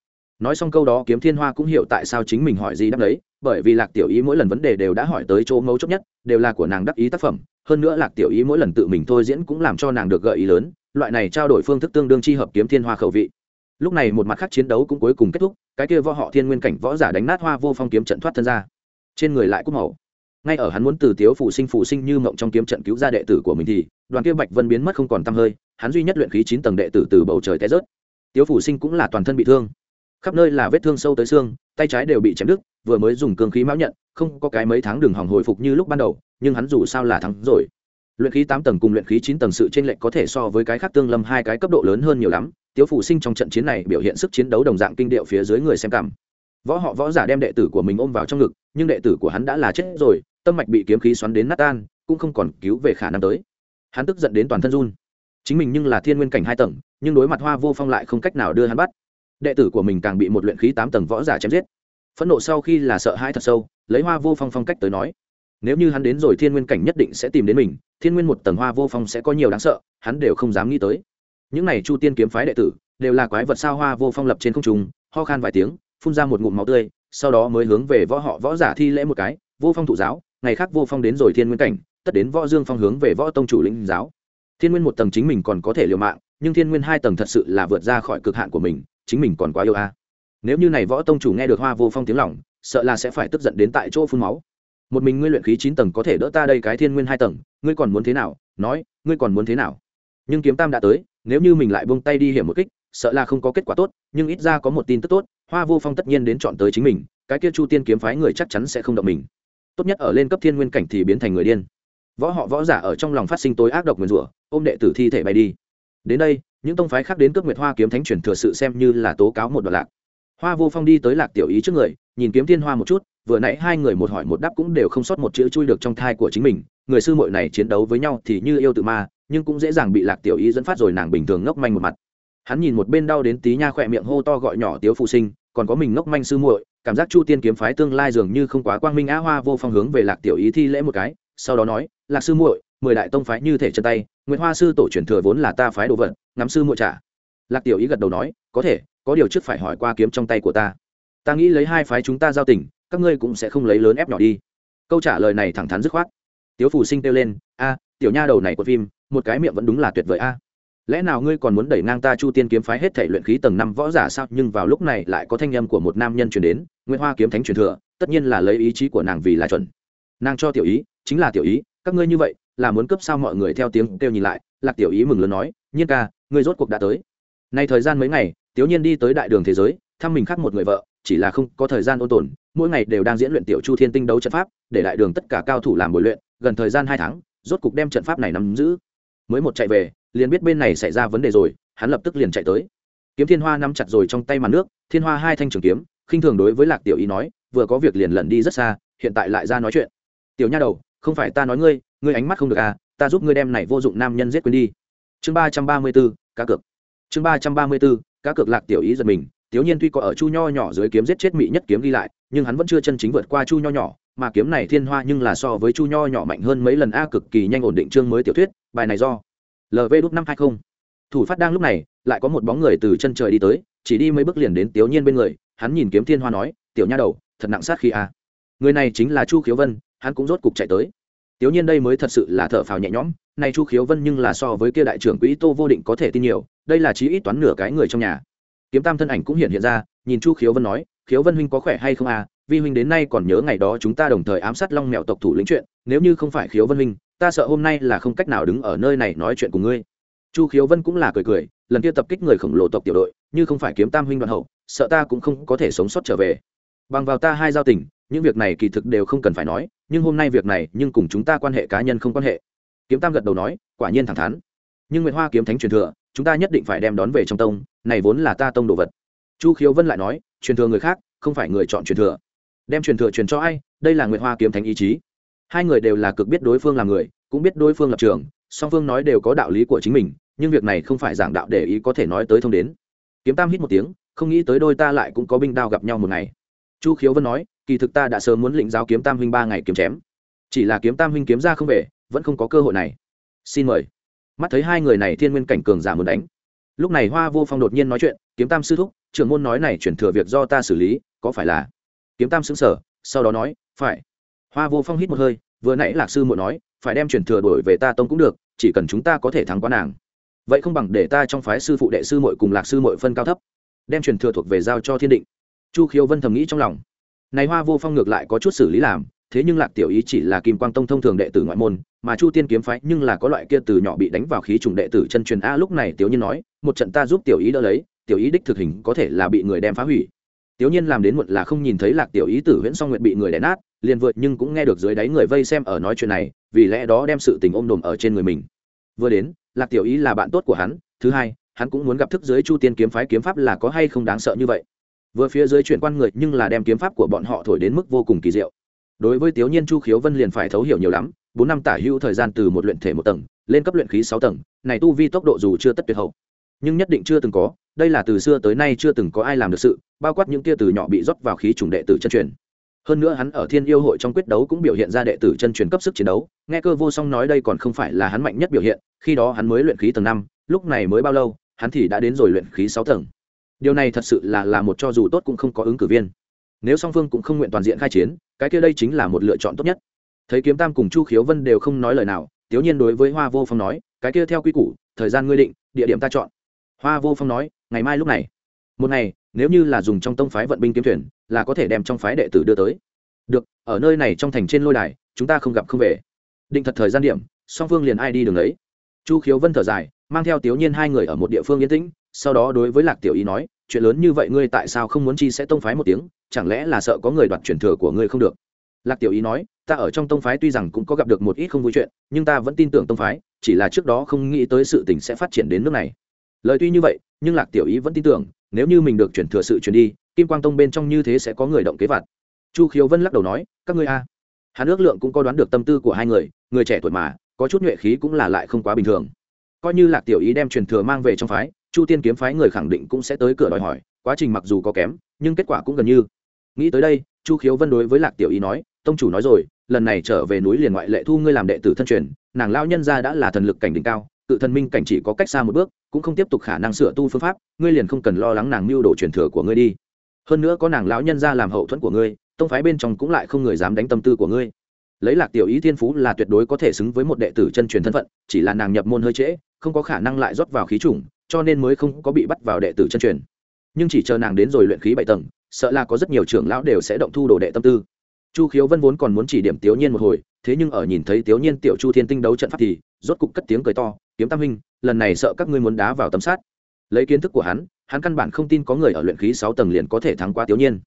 nói xong câu đó kiếm thiên hoa cũng hiểu tại sao chính mình hỏi gì đáp đấy, bởi vì lạc tiểu ý mỗi lần vấn đề đều đã hỏi tới chỗ mấu chốt nhất, đều là của nàng đắc ý tác phẩm. Hơn nữa lạc tiểu ý mỗi lần tự mình thôi diễn cũng làm cho nàng được gợi ý lớn, loại này trao đổi phương thức tương đương chi hợp kiếm thiên hoa khẩu vị. Lúc này một mặt khác chiến đấu cũng cuối cùng kết thúc, cái kia võ họ thiên nguyên cảnh võ giả đánh nát hoa vô phong kiếm trận thoát thân ra. Trên người lại cúc màu. Ngay ở hắn muốn từ tiếu phụ sinh phụ sinh như mộng trong kiếm trận cứu ra đệ tử của mình thì, đoàn kia bạch vân biến mất không còn tăm hơi, hắn duy nhất luyện khí chín tầng đệ tử từ bầu trời té rớt. Tiếu phụ sinh cũng là toàn thân bị thương khắp nơi là vết thương sâu tới xương, tay trái đều bị chém đứt, vừa mới dùng cương khí mão nhận, không có cái mấy tháng đường hỏng hồi phục như lúc ban đầu, nhưng hắn dù sao là thắng rồi. Luyện khí tám tầng cùng luyện khí chín tầng sự chênh lệch có thể so với cái khác tương lâm hai cái cấp độ lớn hơn nhiều lắm, tiếu phủ sinh trong trận chiến này biểu hiện sức chiến đấu đồng dạng kinh điệu phía dưới người xem cảm. Võ họ võ giả đem đệ tử của mình ôm vào trong ngực, nhưng đệ tử của hắn đã là chết rồi, tâm mạch bị kiếm khí xoắn đến nát tan, cũng không còn cứu về khả năng tới. Hắn tức giận đến toàn thân run. Chính mình nhưng là thiên nguyên cảnh hai tầng, nhưng đối mặt hoa vô phong lại không cách nào đưa hắn bắt đệ tử của mình càng bị một luyện khí tám tầng võ giả chém giết. Phẫn nộ sau khi là sợ hãi thật sâu, lấy hoa vô phong phong cách tới nói, nếu như hắn đến rồi thiên nguyên cảnh nhất định sẽ tìm đến mình, thiên nguyên một tầng hoa vô phong sẽ có nhiều đáng sợ, hắn đều không dám nghĩ tới. Những này chu tiên kiếm phái đệ tử, đều là quái vật sao hoa vô phong lập trên không trung, ho khan vài tiếng, phun ra một ngụm máu tươi, sau đó mới hướng về võ họ võ giả thi lễ một cái, vô phong thụ giáo, ngày khác vô phong đến rồi thiên nguyên cảnh, tất đến võ dương phong hướng về võ tông chủ lĩnh giáo. Thiên nguyên một tầng chính mình còn có thể liều mạng, nhưng thiên nguyên hai tầng thật sự là vượt ra khỏi cực hạn của mình chính mình còn quá yêu a. À. Nếu như này võ tông chủ nghe được hoa vô phong tiếng lòng, sợ là sẽ phải tức giận đến tại chỗ phun máu. Một mình ngươi luyện khí chín tầng có thể đỡ ta đây cái thiên nguyên hai tầng, ngươi còn muốn thế nào? Nói, ngươi còn muốn thế nào? Nhưng kiếm tam đã tới, nếu như mình lại buông tay đi hiểm một kích, sợ là không có kết quả tốt, nhưng ít ra có một tin tức tốt, hoa vô phong tất nhiên đến chọn tới chính mình, cái kia chu tiên kiếm phái người chắc chắn sẽ không động mình. Tốt nhất ở lên cấp thiên nguyên cảnh thì biến thành người điên. Võ họ võ giả ở trong lòng phát sinh tối ác độc nguyền rủa, ôm đệ tử thi thể bay đi. Đến đây những tông phái khác đến cướp nguyệt hoa kiếm thánh truyền thừa sự xem như là tố cáo một đoạn lạc. Hoa vô phong đi tới lạc tiểu ý trước người, nhìn kiếm thiên hoa một chút, vừa nãy hai người một hỏi một đáp cũng đều không sót một chữ chui được trong thai của chính mình, người sư muội này chiến đấu với nhau thì như yêu tự ma, nhưng cũng dễ dàng bị lạc tiểu ý dẫn phát rồi nàng bình thường ngốc manh một mặt. Hắn nhìn một bên đau đến tí nha khỏe miệng hô to gọi nhỏ tiếu phụ sinh, còn có mình ngốc manh sư muội, cảm giác chu tiên kiếm phái tương lai dường như không quá quang minh á hoa vô phong hướng về lạc tiểu ý thi lễ một cái, sau đó nói, lạc sư muội mười đại tông phái như thể chân tay nguyễn hoa sư tổ truyền thừa vốn là ta phái đồ vật, ngắm sư muội trả. Lạc tiểu ý gật đầu nói, có thể, có điều trước phải hỏi qua kiếm trong tay của ta. Ta nghĩ lấy hai phái chúng ta giao tình, các ngươi cũng sẽ không lấy lớn ép nhỏ đi. Câu trả lời này thẳng thắn dứt khoát. Tiếu Phù sinh kêu lên, a, tiểu nha đầu này của phim, một cái miệng vẫn đúng là tuyệt vời a. Lẽ nào ngươi còn muốn đẩy ngang ta chu tiên kiếm phái hết thể luyện khí tầng năm võ giả sao? Nhưng vào lúc này lại có thanh âm của một nam nhân truyền đến nguyễn hoa kiếm thánh truyền thừa, tất nhiên là lấy ý chí của nàng vì là chuẩn. Nàng cho tiểu ý, chính là tiểu ý, các ngươi như vậy là muốn cấp sao mọi người theo tiếng kêu nhìn lại, lạc tiểu ý mừng lớn nói, nhiên ca, ngươi rốt cuộc đã tới. Nay thời gian mấy ngày tiểu nhiên đi tới đại đường thế giới, thăm mình khác một người vợ, chỉ là không có thời gian ôn tồn, mỗi ngày đều đang diễn luyện tiểu chu thiên tinh đấu trận pháp, để đại đường tất cả cao thủ làm buổi luyện, gần thời gian hai tháng, rốt cục đem trận pháp này nắm giữ. Mới một chạy về, liền biết bên này xảy ra vấn đề rồi, hắn lập tức liền chạy tới. Kiếm thiên hoa nắm chặt rồi trong tay màn nước, thiên hoa hai thanh trường kiếm, khinh thường đối với lạc tiểu ý nói, vừa có việc liền lẩn đi rất xa, hiện tại lại ra nói chuyện. Tiểu nha đầu, không phải ta nói ngươi ngươi ánh mắt không được à ta giúp ngươi đem này vô dụng nam nhân giết quên đi. Chương ba trăm ba mươi b ố cá cược. Chương ba trăm ba mươi b ố cá cược lạc tiểu ý giật mình, tiểu nhiên tuy có ở chu nho nhỏ dưới kiếm giết chết mỹ nhất kiếm ghi lại, nhưng hắn vẫn chưa chân chính vượt qua chu nho nhỏ, mà kiếm này thiên hoa nhưng là so với chu nho nhỏ mạnh hơn mấy lần a cực kỳ nhanh ổn định chương mới tiểu thuyết, bài này do lv đút năm hai mươi thủ phát đang lúc này, lại có một bóng người từ chân trời đi tới, chỉ đi mấy bước liền đến tiểu nhiên bên người, hắn nhìn kiếm thiên hoa nói, tiểu nha đầu, thật nặng sát khi a. Người này chính là chu khiếu vân, hắn cũng rốt cục chạy tới tiểu nhiên đây mới thật sự là thở phào nhẹ nhõm, nay chu khiếu vân nhưng là so với kia đại trưởng quỹ tô vô định có thể tin nhiều, đây là chí ít toán nửa cái người trong nhà. Kiếm tam thân ảnh cũng hiện hiện ra, nhìn chu khiếu vân nói, khiếu vân huynh có khỏe hay không à? Vi huynh đến nay còn nhớ ngày đó chúng ta đồng thời ám sát long mèo tộc thủ lĩnh chuyện, nếu như không phải khiếu vân huynh, ta sợ hôm nay là không cách nào đứng ở nơi này nói chuyện cùng ngươi. Chu khiếu vân cũng là cười cười, lần kia tập kích người khổng lồ tộc tiểu đội, như không phải kiếm tam huynh đoạn hậu, sợ ta cũng không có thể sống sót trở về. Bằng vào ta hai giao tình, những việc này kỳ thực đều không cần phải nói nhưng hôm nay việc này nhưng cùng chúng ta quan hệ cá nhân không quan hệ. Kiếm tam gật đầu nói, quả nhiên thẳng thắn. Nhưng nguyễn hoa kiếm thánh truyền thừa, chúng ta nhất định phải đem đón về trong tông, này vốn là ta tông đồ vật. Chu khiếu vân lại nói, truyền thừa người khác, không phải người chọn truyền thừa. Đem truyền thừa truyền cho ai, đây là nguyễn hoa kiếm thánh ý chí. Hai người đều là cực biết đối phương là người, cũng biết đối phương lập trường, song phương nói đều có đạo lý của chính mình, nhưng việc này không phải giảng đạo để ý có thể nói tới thông đến. Kiếm tam hít một tiếng, không nghĩ tới đôi ta lại cũng có binh đao gặp nhau một ngày. Chu khiếu vân nói kỳ thực ta đã sớm muốn lĩnh giáo kiếm tam huynh ba ngày kiếm chém. Chỉ là kiếm tam huynh kiếm ra không về, vẫn không có cơ hội này. Xin mời. Mắt thấy hai người này thiên nguyên cảnh cường giả muốn đánh. Lúc này hoa vô phong đột nhiên nói chuyện, kiếm tam sư thúc, trưởng môn nói này chuyển thừa việc do ta xử lý, có phải là? Kiếm tam xứng sở sau đó nói, phải. Hoa vô phong hít một hơi, vừa nãy lạc sư muội nói, phải đem chuyển thừa đổi về ta tông cũng được, chỉ cần chúng ta có thể thắng quá nàng. Vậy không bằng để ta trong phái sư phụ đệ sư muội cùng lạc sư muội phân cao thấp, đem truyền thừa thuộc về giao cho thiên định. Chu khiêu vân thầm nghĩ trong lòng này hoa vô phong ngược lại có chút xử lý làm, thế nhưng lạc tiểu ý chỉ là kim quang tông thông thường đệ tử ngoại môn, mà chu tiên kiếm phái nhưng là có loại kia từ nhỏ bị đánh vào khí trùng đệ tử chân truyền a lúc này tiểu nhiên nói, một trận ta giúp tiểu ý đỡ lấy, tiểu ý đích thực hình có thể là bị người đem phá hủy. Tiểu nhiên làm đến muộn là không nhìn thấy lạc tiểu ý tử huyễn song nguyện bị người đè nát, liền vượt nhưng cũng nghe được dưới đáy người vây xem ở nói chuyện này, vì lẽ đó đem sự tình ôm đồm ở trên người mình. Vừa đến, lạc tiểu ý là bạn tốt của hắn, thứ hai, hắn cũng muốn gặp thức dưới chu tiên kiếm phái kiếm pháp là có hay không đáng sợ như vậy vừa phía dưới chuyển quan người nhưng là đem kiếm pháp của bọn họ thổi đến mức vô cùng kỳ diệu. Đối với tiểu nhiên chu khiếu vân liền phải thấu hiểu nhiều lắm, bốn năm tả hữu thời gian từ một luyện thể một tầng, lên cấp luyện khí sáu tầng, này tu vi tốc độ dù chưa tất tuyệt hậu. Nhưng nhất định chưa từng có, đây là từ xưa tới nay chưa từng có ai làm được sự, bao quát những kia từ nhỏ bị rót vào khí trùng đệ tử chân truyền. Hơn nữa hắn ở thiên yêu hội trong quyết đấu cũng biểu hiện ra đệ tử chân truyền cấp sức chiến đấu, nghe cơ vô song nói đây còn không phải là hắn mạnh nhất biểu hiện, khi đó hắn mới luyện khí tầng năm, lúc này mới bao lâu, hắn thì đã đến rồi luyện khí sáu tầng điều này thật sự là là một cho dù tốt cũng không có ứng cử viên. Nếu song phương cũng không nguyện toàn diện khai chiến, cái kia đây chính là một lựa chọn tốt nhất. Thấy kiếm tam cùng chu khiếu vân đều không nói lời nào, tiếu nhiên đối với hoa vô phong nói, cái kia theo quy củ, thời gian ngươi định, địa điểm ta chọn. Hoa vô phong nói, ngày mai lúc này. Một ngày, nếu như là dùng trong tông phái vận binh kiếm thuyền, là có thể đem trong phái đệ tử đưa tới. Được, ở nơi này trong thành trên lôi đài, chúng ta không gặp không về. Định thật thời gian điểm, song phương liền ai đi đường ấy. Chu khiếu vân thở dài, mang theo tiểu nhiên hai người ở một địa phương yên tĩnh sau đó đối với lạc tiểu ý nói, chuyện lớn như vậy ngươi tại sao không muốn chi sẽ tông phái một tiếng, chẳng lẽ là sợ có người đoạt truyền thừa của ngươi không được? Lạc tiểu ý nói, ta ở trong tông phái tuy rằng cũng có gặp được một ít không vui chuyện, nhưng ta vẫn tin tưởng tông phái, chỉ là trước đó không nghĩ tới sự tình sẽ phát triển đến nước này. Lời tuy như vậy, nhưng lạc tiểu ý vẫn tin tưởng, nếu như mình được chuyển thừa sự chuyển đi, kim quang tông bên trong như thế sẽ có người động kế vặt. Chu khiếu vân lắc đầu nói, các ngươi a. Hắn ước lượng cũng có đoán được tâm tư của hai người người trẻ tuổi mà, có chút nhuệ khí cũng là lại không quá bình thường. Coi như lạc tiểu ý đem truyền thừa mang về trong phái chu tiên kiếm phái người khẳng định cũng sẽ tới cửa đòi hỏi, quá trình mặc dù có kém, nhưng kết quả cũng gần như. Nghĩ tới đây, chu khiếu vân đối với lạc tiểu ý nói, tông chủ nói rồi, lần này trở về núi liền ngoại lệ thu ngươi làm đệ tử thân truyền, nàng lao nhân ra đã là thần lực cảnh đỉnh cao, tự thần minh cảnh chỉ có cách xa một bước, cũng không tiếp tục khả năng sửa tu phương pháp, ngươi liền không cần lo lắng nàng mưu đồ truyền thừa của ngươi đi. Hơn nữa có nàng lão nhân ra làm hậu thuẫn của ngươi, tông phái bên trong cũng lại không người dám đánh tâm tư của ngươi. Lấy lạc tiểu ý thiên phú là tuyệt đối có thể xứng với một đệ tử chân truyền thân phận, chỉ là nàng nhập môn hơi trễ, không có khả năng lại rót vào khí chủng cho nên mới không có bị bắt vào đệ tử chân truyền. Nhưng chỉ chờ nàng đến rồi luyện khí bảy tầng, sợ là có rất nhiều trưởng lão đều sẽ động thu đồ đệ tâm tư. Chu khiếu vân vốn còn muốn chỉ điểm tiểu nhiên một hồi, thế nhưng ở nhìn thấy tiểu nhiên tiểu chu thiên tinh đấu trận pháp thì, rốt cục cất tiếng cười to, kiếm tam huynh, lần này sợ các ngươi muốn đá vào tấm sát lấy kiến thức của hắn hắn căn bản không tin có người ở luyện khí sáu tầng liền có thể thắng qua tiểu nhiên.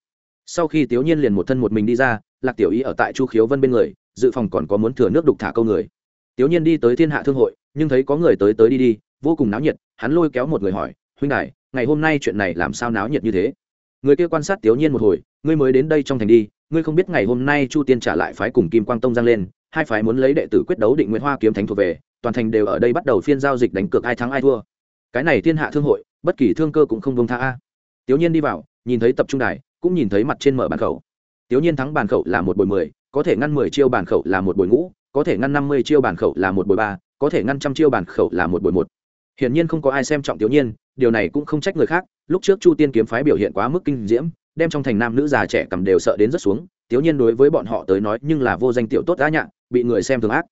Sau khi tiểu nhiên liền một thân một mình đi ra, lạc tiểu Y ở tại chu khiếu vân bên người, dự phòng còn có muốn thừa nước đục thả câu người. Tiểu nhiên đi tới thiên hạ thương hội, nhưng thấy có người tới tới đi đi, vô cùng náo nhiệt hắn lôi kéo một người hỏi, huynh đại ngày hôm nay chuyện này làm sao náo nhiệt như thế? Người kia quan sát tiểu nhiên một hồi, ngươi mới đến đây trong thành đi, ngươi không biết ngày hôm nay chu tiên trả lại phái cùng kim quang tông giang lên, hai phái muốn lấy đệ tử quyết đấu định nguyễn hoa kiếm thánh thuộc về, toàn thành đều ở đây bắt đầu phiên giao dịch đánh cược ai thắng ai thua. Cái này thiên hạ thương hội, bất kỳ thương cơ cũng không bông tha a. Tiểu nhiên đi vào, nhìn thấy tập trung đài, cũng nhìn thấy mặt trên mở bàn khẩu. Tiểu nhiên thắng bàn khẩu là một bồi mười, có thể ngăn mười chiêu bàn khẩu là một bồi ngũ, có thể ngăn năm mươi chiêu bàn khẩu là một bồi ba, có thể ngăn trăm chiêu bàn khẩu là một bồi một hiển nhiên không có ai xem trọng tiểu nhiên, điều này cũng không trách người khác, lúc trước chu tiên kiếm phái biểu hiện quá mức kinh diễm, đem trong thành nam nữ già trẻ cầm đều sợ đến rất xuống, tiểu nhiên đối với bọn họ tới nói nhưng là vô danh tiểu tốt đã nhạn bị người xem thường ác.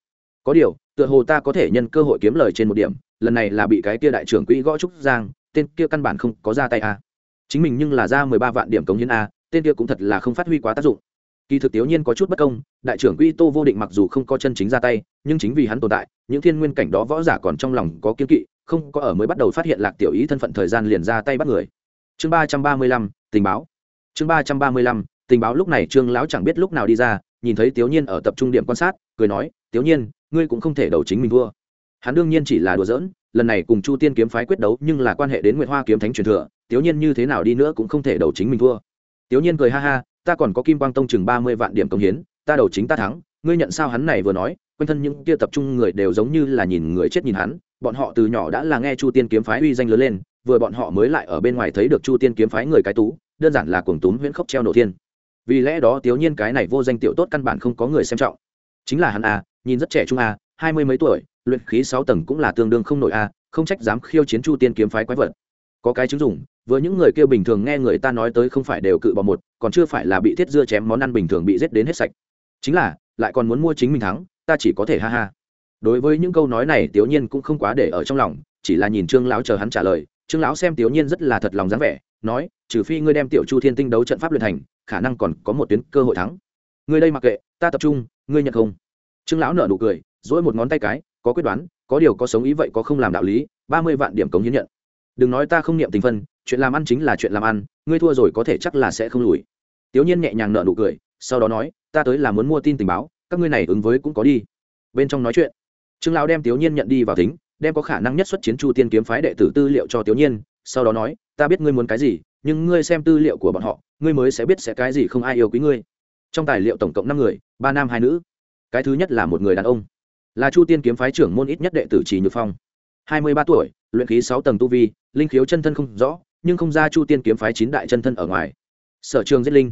Có điều, tựa hồ ta có thể nhân cơ hội kiếm lời trên một điểm, lần này là bị cái kia đại trưởng quỹ gõ trúc giang, tên kia căn bản không có ra tay a chính mình nhưng là ra mười ba vạn điểm cống hiến a tên kia cũng thật là không phát huy quá tác dụng. Kỳ thực tiểu nhiên có chút bất công, đại trưởng quỹ tô vô định mặc dù không có chân chính ra tay, nhưng chính vì hắn tồn tại, những thiên nguyên cảnh đó võ giả còn trong lòng có kiên kỵ không có ở mới bắt đầu phát hiện lạc tiểu ý thân phận thời gian liền ra tay bắt người. Chương ba trăm ba mươi lăm, tình báo. Chương ba trăm ba mươi lăm, tình báo lúc này trương lão chẳng biết lúc nào đi ra, nhìn thấy tiểu nhiên ở tập trung điểm quan sát, cười nói tiểu nhiên, ngươi cũng không thể đầu chính mình thua. Hắn đương nhiên chỉ là đùa giỡn, lần này cùng chu tiên kiếm phái quyết đấu nhưng là quan hệ đến nguyệt hoa kiếm thánh truyền thừa tiểu nhiên như thế nào đi nữa cũng không thể đầu chính mình thua. Tiểu nhiên cười ha ha, ta còn có kim quang tông chừng ba mươi vạn điểm công hiến, ta đầu chính ta thắng, ngươi nhận sao hắn này vừa nói, quanh thân những kia tập trung người đều giống như là nhìn người chết nhìn hắn bọn họ từ nhỏ đã là nghe chu tiên kiếm phái uy danh lớn lên vừa bọn họ mới lại ở bên ngoài thấy được chu tiên kiếm phái người cái tú đơn giản là cuồng túm huyễn khốc treo nổ thiên. Vì lẽ đó tiểu nhiên cái này vô danh tiểu tốt căn bản không có người xem trọng. Chính là hắn a nhìn rất trẻ trung a hai mươi mấy tuổi luyện khí sáu tầng cũng là tương đương không nổi a không trách dám khiêu chiến chu tiên kiếm phái quái vật. Có cái chứng dùng, với những người kia bình thường nghe người ta nói tới không phải đều cự bỏ một còn chưa phải là bị thiết dưa chém món ăn bình thường bị giết đến hết sạch. Chính là lại còn muốn mua chính mình thắng ta chỉ có thể ha ha đối với những câu nói này tiểu nhiên cũng không quá để ở trong lòng, chỉ là nhìn trương lão chờ hắn trả lời. Trương lão xem tiểu nhiên rất là thật lòng dáng vẻ, nói, trừ phi ngươi đem tiểu chu thiên tinh đấu trận pháp luyện thành, khả năng còn có một tuyến cơ hội thắng. Ngươi đây mặc kệ, ta tập trung, ngươi nhận không? Trương lão nở nụ cười dỗi một ngón tay cái, có quyết đoán, có điều có sống ý vậy có không làm đạo lý, ba mươi vạn điểm cống hiến nhận. Đừng nói ta không niệm tình phân, chuyện làm ăn chính là chuyện làm ăn, ngươi thua rồi có thể chắc là sẽ không lùi. Tiểu nhiên nhẹ nhàng nở nụ cười, sau đó nói, ta tới là muốn mua tin tình báo, các ngươi này ứng với cũng có đi. Bên trong nói chuyện trương lão đem tiểu nhiên nhận đi vào thính, đem có khả năng nhất xuất chiến chu tiên kiếm phái đệ tử tư liệu cho tiểu nhiên, sau đó nói, ta biết ngươi muốn cái gì, nhưng ngươi xem tư liệu của bọn họ, ngươi mới sẽ biết sẽ cái gì không ai yêu quý ngươi. Trong tài liệu tổng cộng năm người, ba nam hai nữ. Cái thứ nhất là một người đàn ông, là chu tiên kiếm phái trưởng môn ít nhất đệ tử trì nhược phong. Hai mươi ba tuổi, luyện khí sáu tầng tu vi, linh khiếu chân thân không rõ, nhưng không ra chu tiên kiếm phái chín đại chân thân ở ngoài. Sở trường giết linh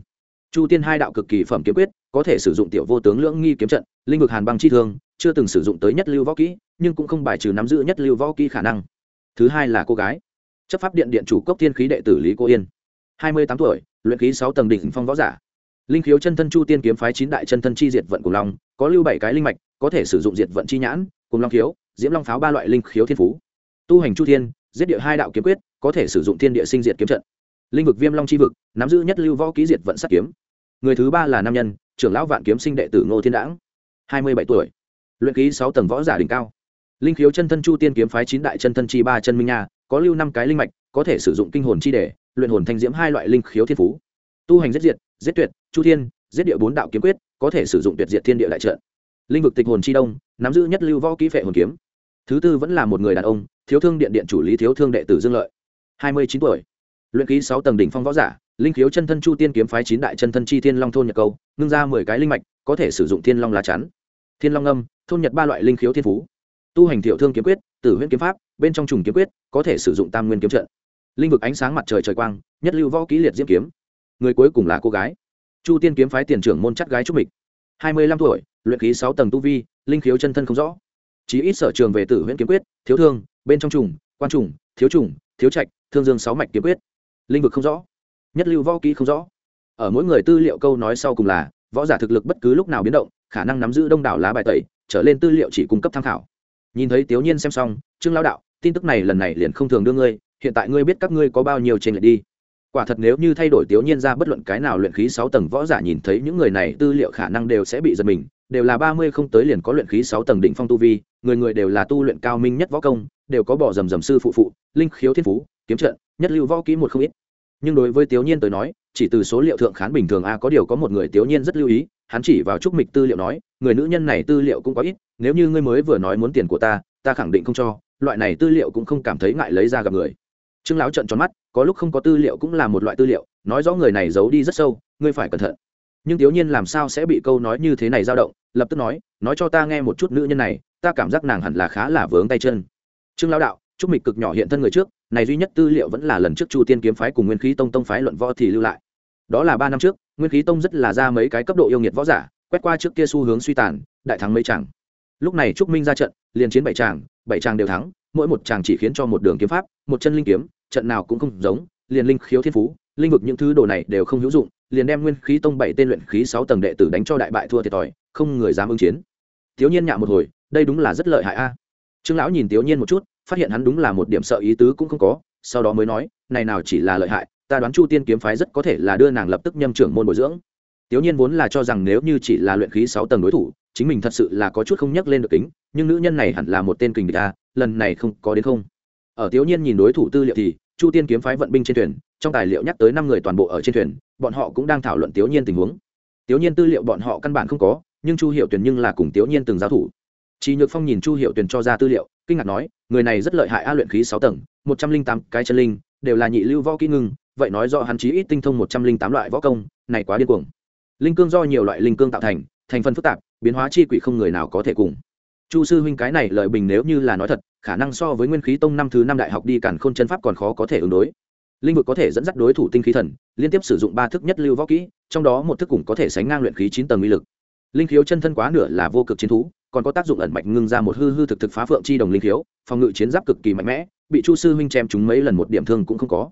chu tiên hai đạo cực kỳ phẩm kiếm quyết, có thể sử dụng tiểu vô tướng lưỡng nghi kiếm trận, linh vực hàn băng chi thương, chưa từng sử dụng tới nhất lưu võ kỹ, nhưng cũng không bài trừ nắm giữ nhất lưu võ kỹ khả năng. Thứ hai là cô gái. Chấp pháp điện điện chủ cốc tiên khí đệ tử lý cô yên. Hai mươi tám tuổi, luyện khí sáu tầng đỉnh phong võ giả. Linh khiếu chân thân chu tiên kiếm phái chín đại chân thân chi diệt vận cùng long, có lưu bảy cái linh mạch, có thể sử dụng diệt vận chi nhãn, cùng long khiếu, diễm long pháo ba loại linh khiếu thiên phú. Tu hành chu thiên, giết địa hai đạo kiếm quyết, có thể sử dụng thiên địa sinh diệt kiếm trận linh vực viêm long chi vực, nắm giữ nhất lưu võ ký diệt vận sát kiếm. Người thứ ba là nam nhân, trưởng lão vạn kiếm sinh đệ tử ngô thiên đãng, hai mươi bảy tuổi. Luyện ký sáu tầng võ giả đỉnh cao. Linh khiếu chân thân chu tiên kiếm phái chín đại chân thân chi ba chân minh nha, có lưu năm cái linh mạch, có thể sử dụng kinh hồn chi để, luyện hồn thanh diễm hai loại linh khiếu thiên phú. Tu hành giết diệt, giết tuyệt, chu thiên, giết địa bốn đạo kiếm quyết, có thể sử dụng tuyệt diệt thiên địa đại trận. Linh vực tịch hồn chi đông, nắm giữ nhất lưu võ kỹ phệ hồn kiếm. Thứ tư vẫn là một người đàn ông, thiếu thương điện điện chủ lý thiếu thương đệ tử dương lợi, hai mươi chín tuổi luyện ký sáu tầng đỉnh phong võ giả, linh khiếu chân thân chu tiên kiếm phái chín đại chân thân chi thiên long thôn nhật câu, ngưng ra mười cái linh mạch, có thể sử dụng thiên long lá chắn. Thiên long âm, thôn nhật ba loại linh khiếu thiên phú. Tu hành thiệu thương kiếm quyết, tử huyễn kiếm pháp, bên trong trùng kiếm quyết, có thể sử dụng tam nguyên kiếm trận. Linh vực ánh sáng mặt trời trời quang, nhất lưu võ kỹ liệt diễm kiếm. Người cuối cùng là cô gái. Chu tiên kiếm phái tiền trưởng môn chắc gái trúc mịch. Hai mươi lăm tuổi, luyện khí sáu tầng tu vi, linh khiếu chân thân không rõ. Chí ít sở trường về tử huyễn kiếm quyết, thiếu thương, bên trong trùng, quan trùng, thiếu trùng, thiếu trạch, thương dương sáu mạch kiếm quyết linh vực không rõ, nhất lưu võ kỹ không rõ. Ở mỗi người tư liệu câu nói sau cùng là, võ giả thực lực bất cứ lúc nào biến động, khả năng nắm giữ đông đảo lá bài tẩy, trở lên tư liệu chỉ cung cấp tham khảo. Nhìn thấy tiểu nhiên xem xong, trương lao đạo, tin tức này lần này liền không thường đưa ngươi, hiện tại ngươi biết các ngươi có bao nhiêu trên lệch đi. Quả thật nếu như thay đổi tiểu nhiên ra bất luận cái nào luyện khí sáu tầng võ giả nhìn thấy những người này, tư liệu khả năng đều sẽ bị giật mình, đều là ba mươi không tới liền có luyện khí sáu tầng đỉnh phong tu vi, người người đều là tu luyện cao minh nhất võ công, đều có bỏ rầm rầm sư phụ phụ, linh khiếu thiên phú, kiếm trận, nhất lưu võ kỹ một không ít nhưng đối với tiểu nhiên tới nói, chỉ từ số liệu thượng khán bình thường a có điều có một người tiểu nhiên rất lưu ý, hắn chỉ vào trúc mịch tư liệu nói, người nữ nhân này tư liệu cũng có ít, nếu như ngươi mới vừa nói muốn tiền của ta ta khẳng định không cho, loại này tư liệu cũng không cảm thấy ngại lấy ra gặp người. Trương lão trận tròn mắt, có lúc không có tư liệu cũng là một loại tư liệu, nói rõ người này giấu đi rất sâu, ngươi phải cẩn thận. Nhưng tiểu nhiên làm sao sẽ bị câu nói như thế này dao động, lập tức nói nói cho ta nghe một chút nữ nhân này, ta cảm giác nàng hẳn là khá là vướng tay chân. Trương lão đạo, trúc mịch cực nhỏ hiện thân người trước này duy nhất tư liệu vẫn là lần trước chu tiên kiếm phái cùng nguyên khí tông tông phái luận võ thì lưu lại. Đó là ba năm trước, nguyên khí tông rất là ra mấy cái cấp độ yêu nghiệt võ giả, quét qua trước kia xu hướng suy tàn, đại thắng mấy chàng. Lúc này trúc minh ra trận, liền chiến bảy chàng bảy chàng đều thắng, mỗi một chàng chỉ khiến cho một đường kiếm pháp, một chân linh kiếm, trận nào cũng không giống, liền linh khiếu thiên phú, linh vực những thứ đồ này đều không hữu dụng, liền đem nguyên khí tông bảy tên luyện khí sáu tầng đệ tử đánh cho đại bại thua thiệt thòi, không người dám ứng chiến. Thiếu nhiên nhạ một hồi, đây đúng là rất lợi hại a. Trương lão nhìn thiếu nhiên một chút phát hiện hắn đúng là một điểm sợ ý tứ cũng không có sau đó mới nói này nào chỉ là lợi hại ta đoán chu tiên kiếm phái rất có thể là đưa nàng lập tức nhâm trưởng môn bồi dưỡng. Tiểu Nhiên vốn là cho rằng nếu như chỉ là luyện khí sáu tầng đối thủ, chính mình thật sự là có chút không nhắc lên được tính, nhưng nữ nhân này hẳn là một tên kình địch a, lần này không có đến không. Ở Tiểu Nhiên nhìn đối thủ tư liệu thì, chu tiên kiếm phái vận binh trên thuyền trong tài liệu nhắc tới năm người toàn bộ ở trên thuyền bọn họ cũng đang thảo luận tiểu nhiên tình huống. Tiểu nhiên tư liệu bọn họ căn bản không có nhưng chu hiệu tuyển nhưng là cùng tiểu nhiên từng giáo thủ. Chỉ nhược phong nhìn chu hiệu tuyển cho ra tư liệu kinh ngạc nói, người này rất lợi hại a luyện khí sáu tầng, một trăm linh tám cái chân linh, đều là nhị lưu võ kỹ ngưng, vậy nói rõ hắn chí ít tinh thông một trăm linh tám loại võ công, này quá điên cuồng. Linh cương do nhiều loại linh cương tạo thành thành phần phức tạp, biến hóa chi quỷ không người nào có thể cùng. Chu sư huynh cái này lợi bình nếu như là nói thật, khả năng so với nguyên khí tông năm thứ năm đại học đi cản khôn chân pháp còn khó có thể ứng đối. Linh vực có thể dẫn dắt đối thủ tinh khí thần, liên tiếp sử dụng ba thức nhất lưu võ kỹ, trong đó một thức cũng có thể sánh ngang luyện khí chín tầng uy lực. Linh khiếu chân thân quá nửa là vô cực chiến thú còn có tác dụng ẩn mạch ngưng ra một hư hư thực thực phá phượng chi đồng linh khiếu, phòng ngự chiến giáp cực kỳ mạnh mẽ, bị chu sư huynh chém chúng mấy lần một điểm thương cũng không có.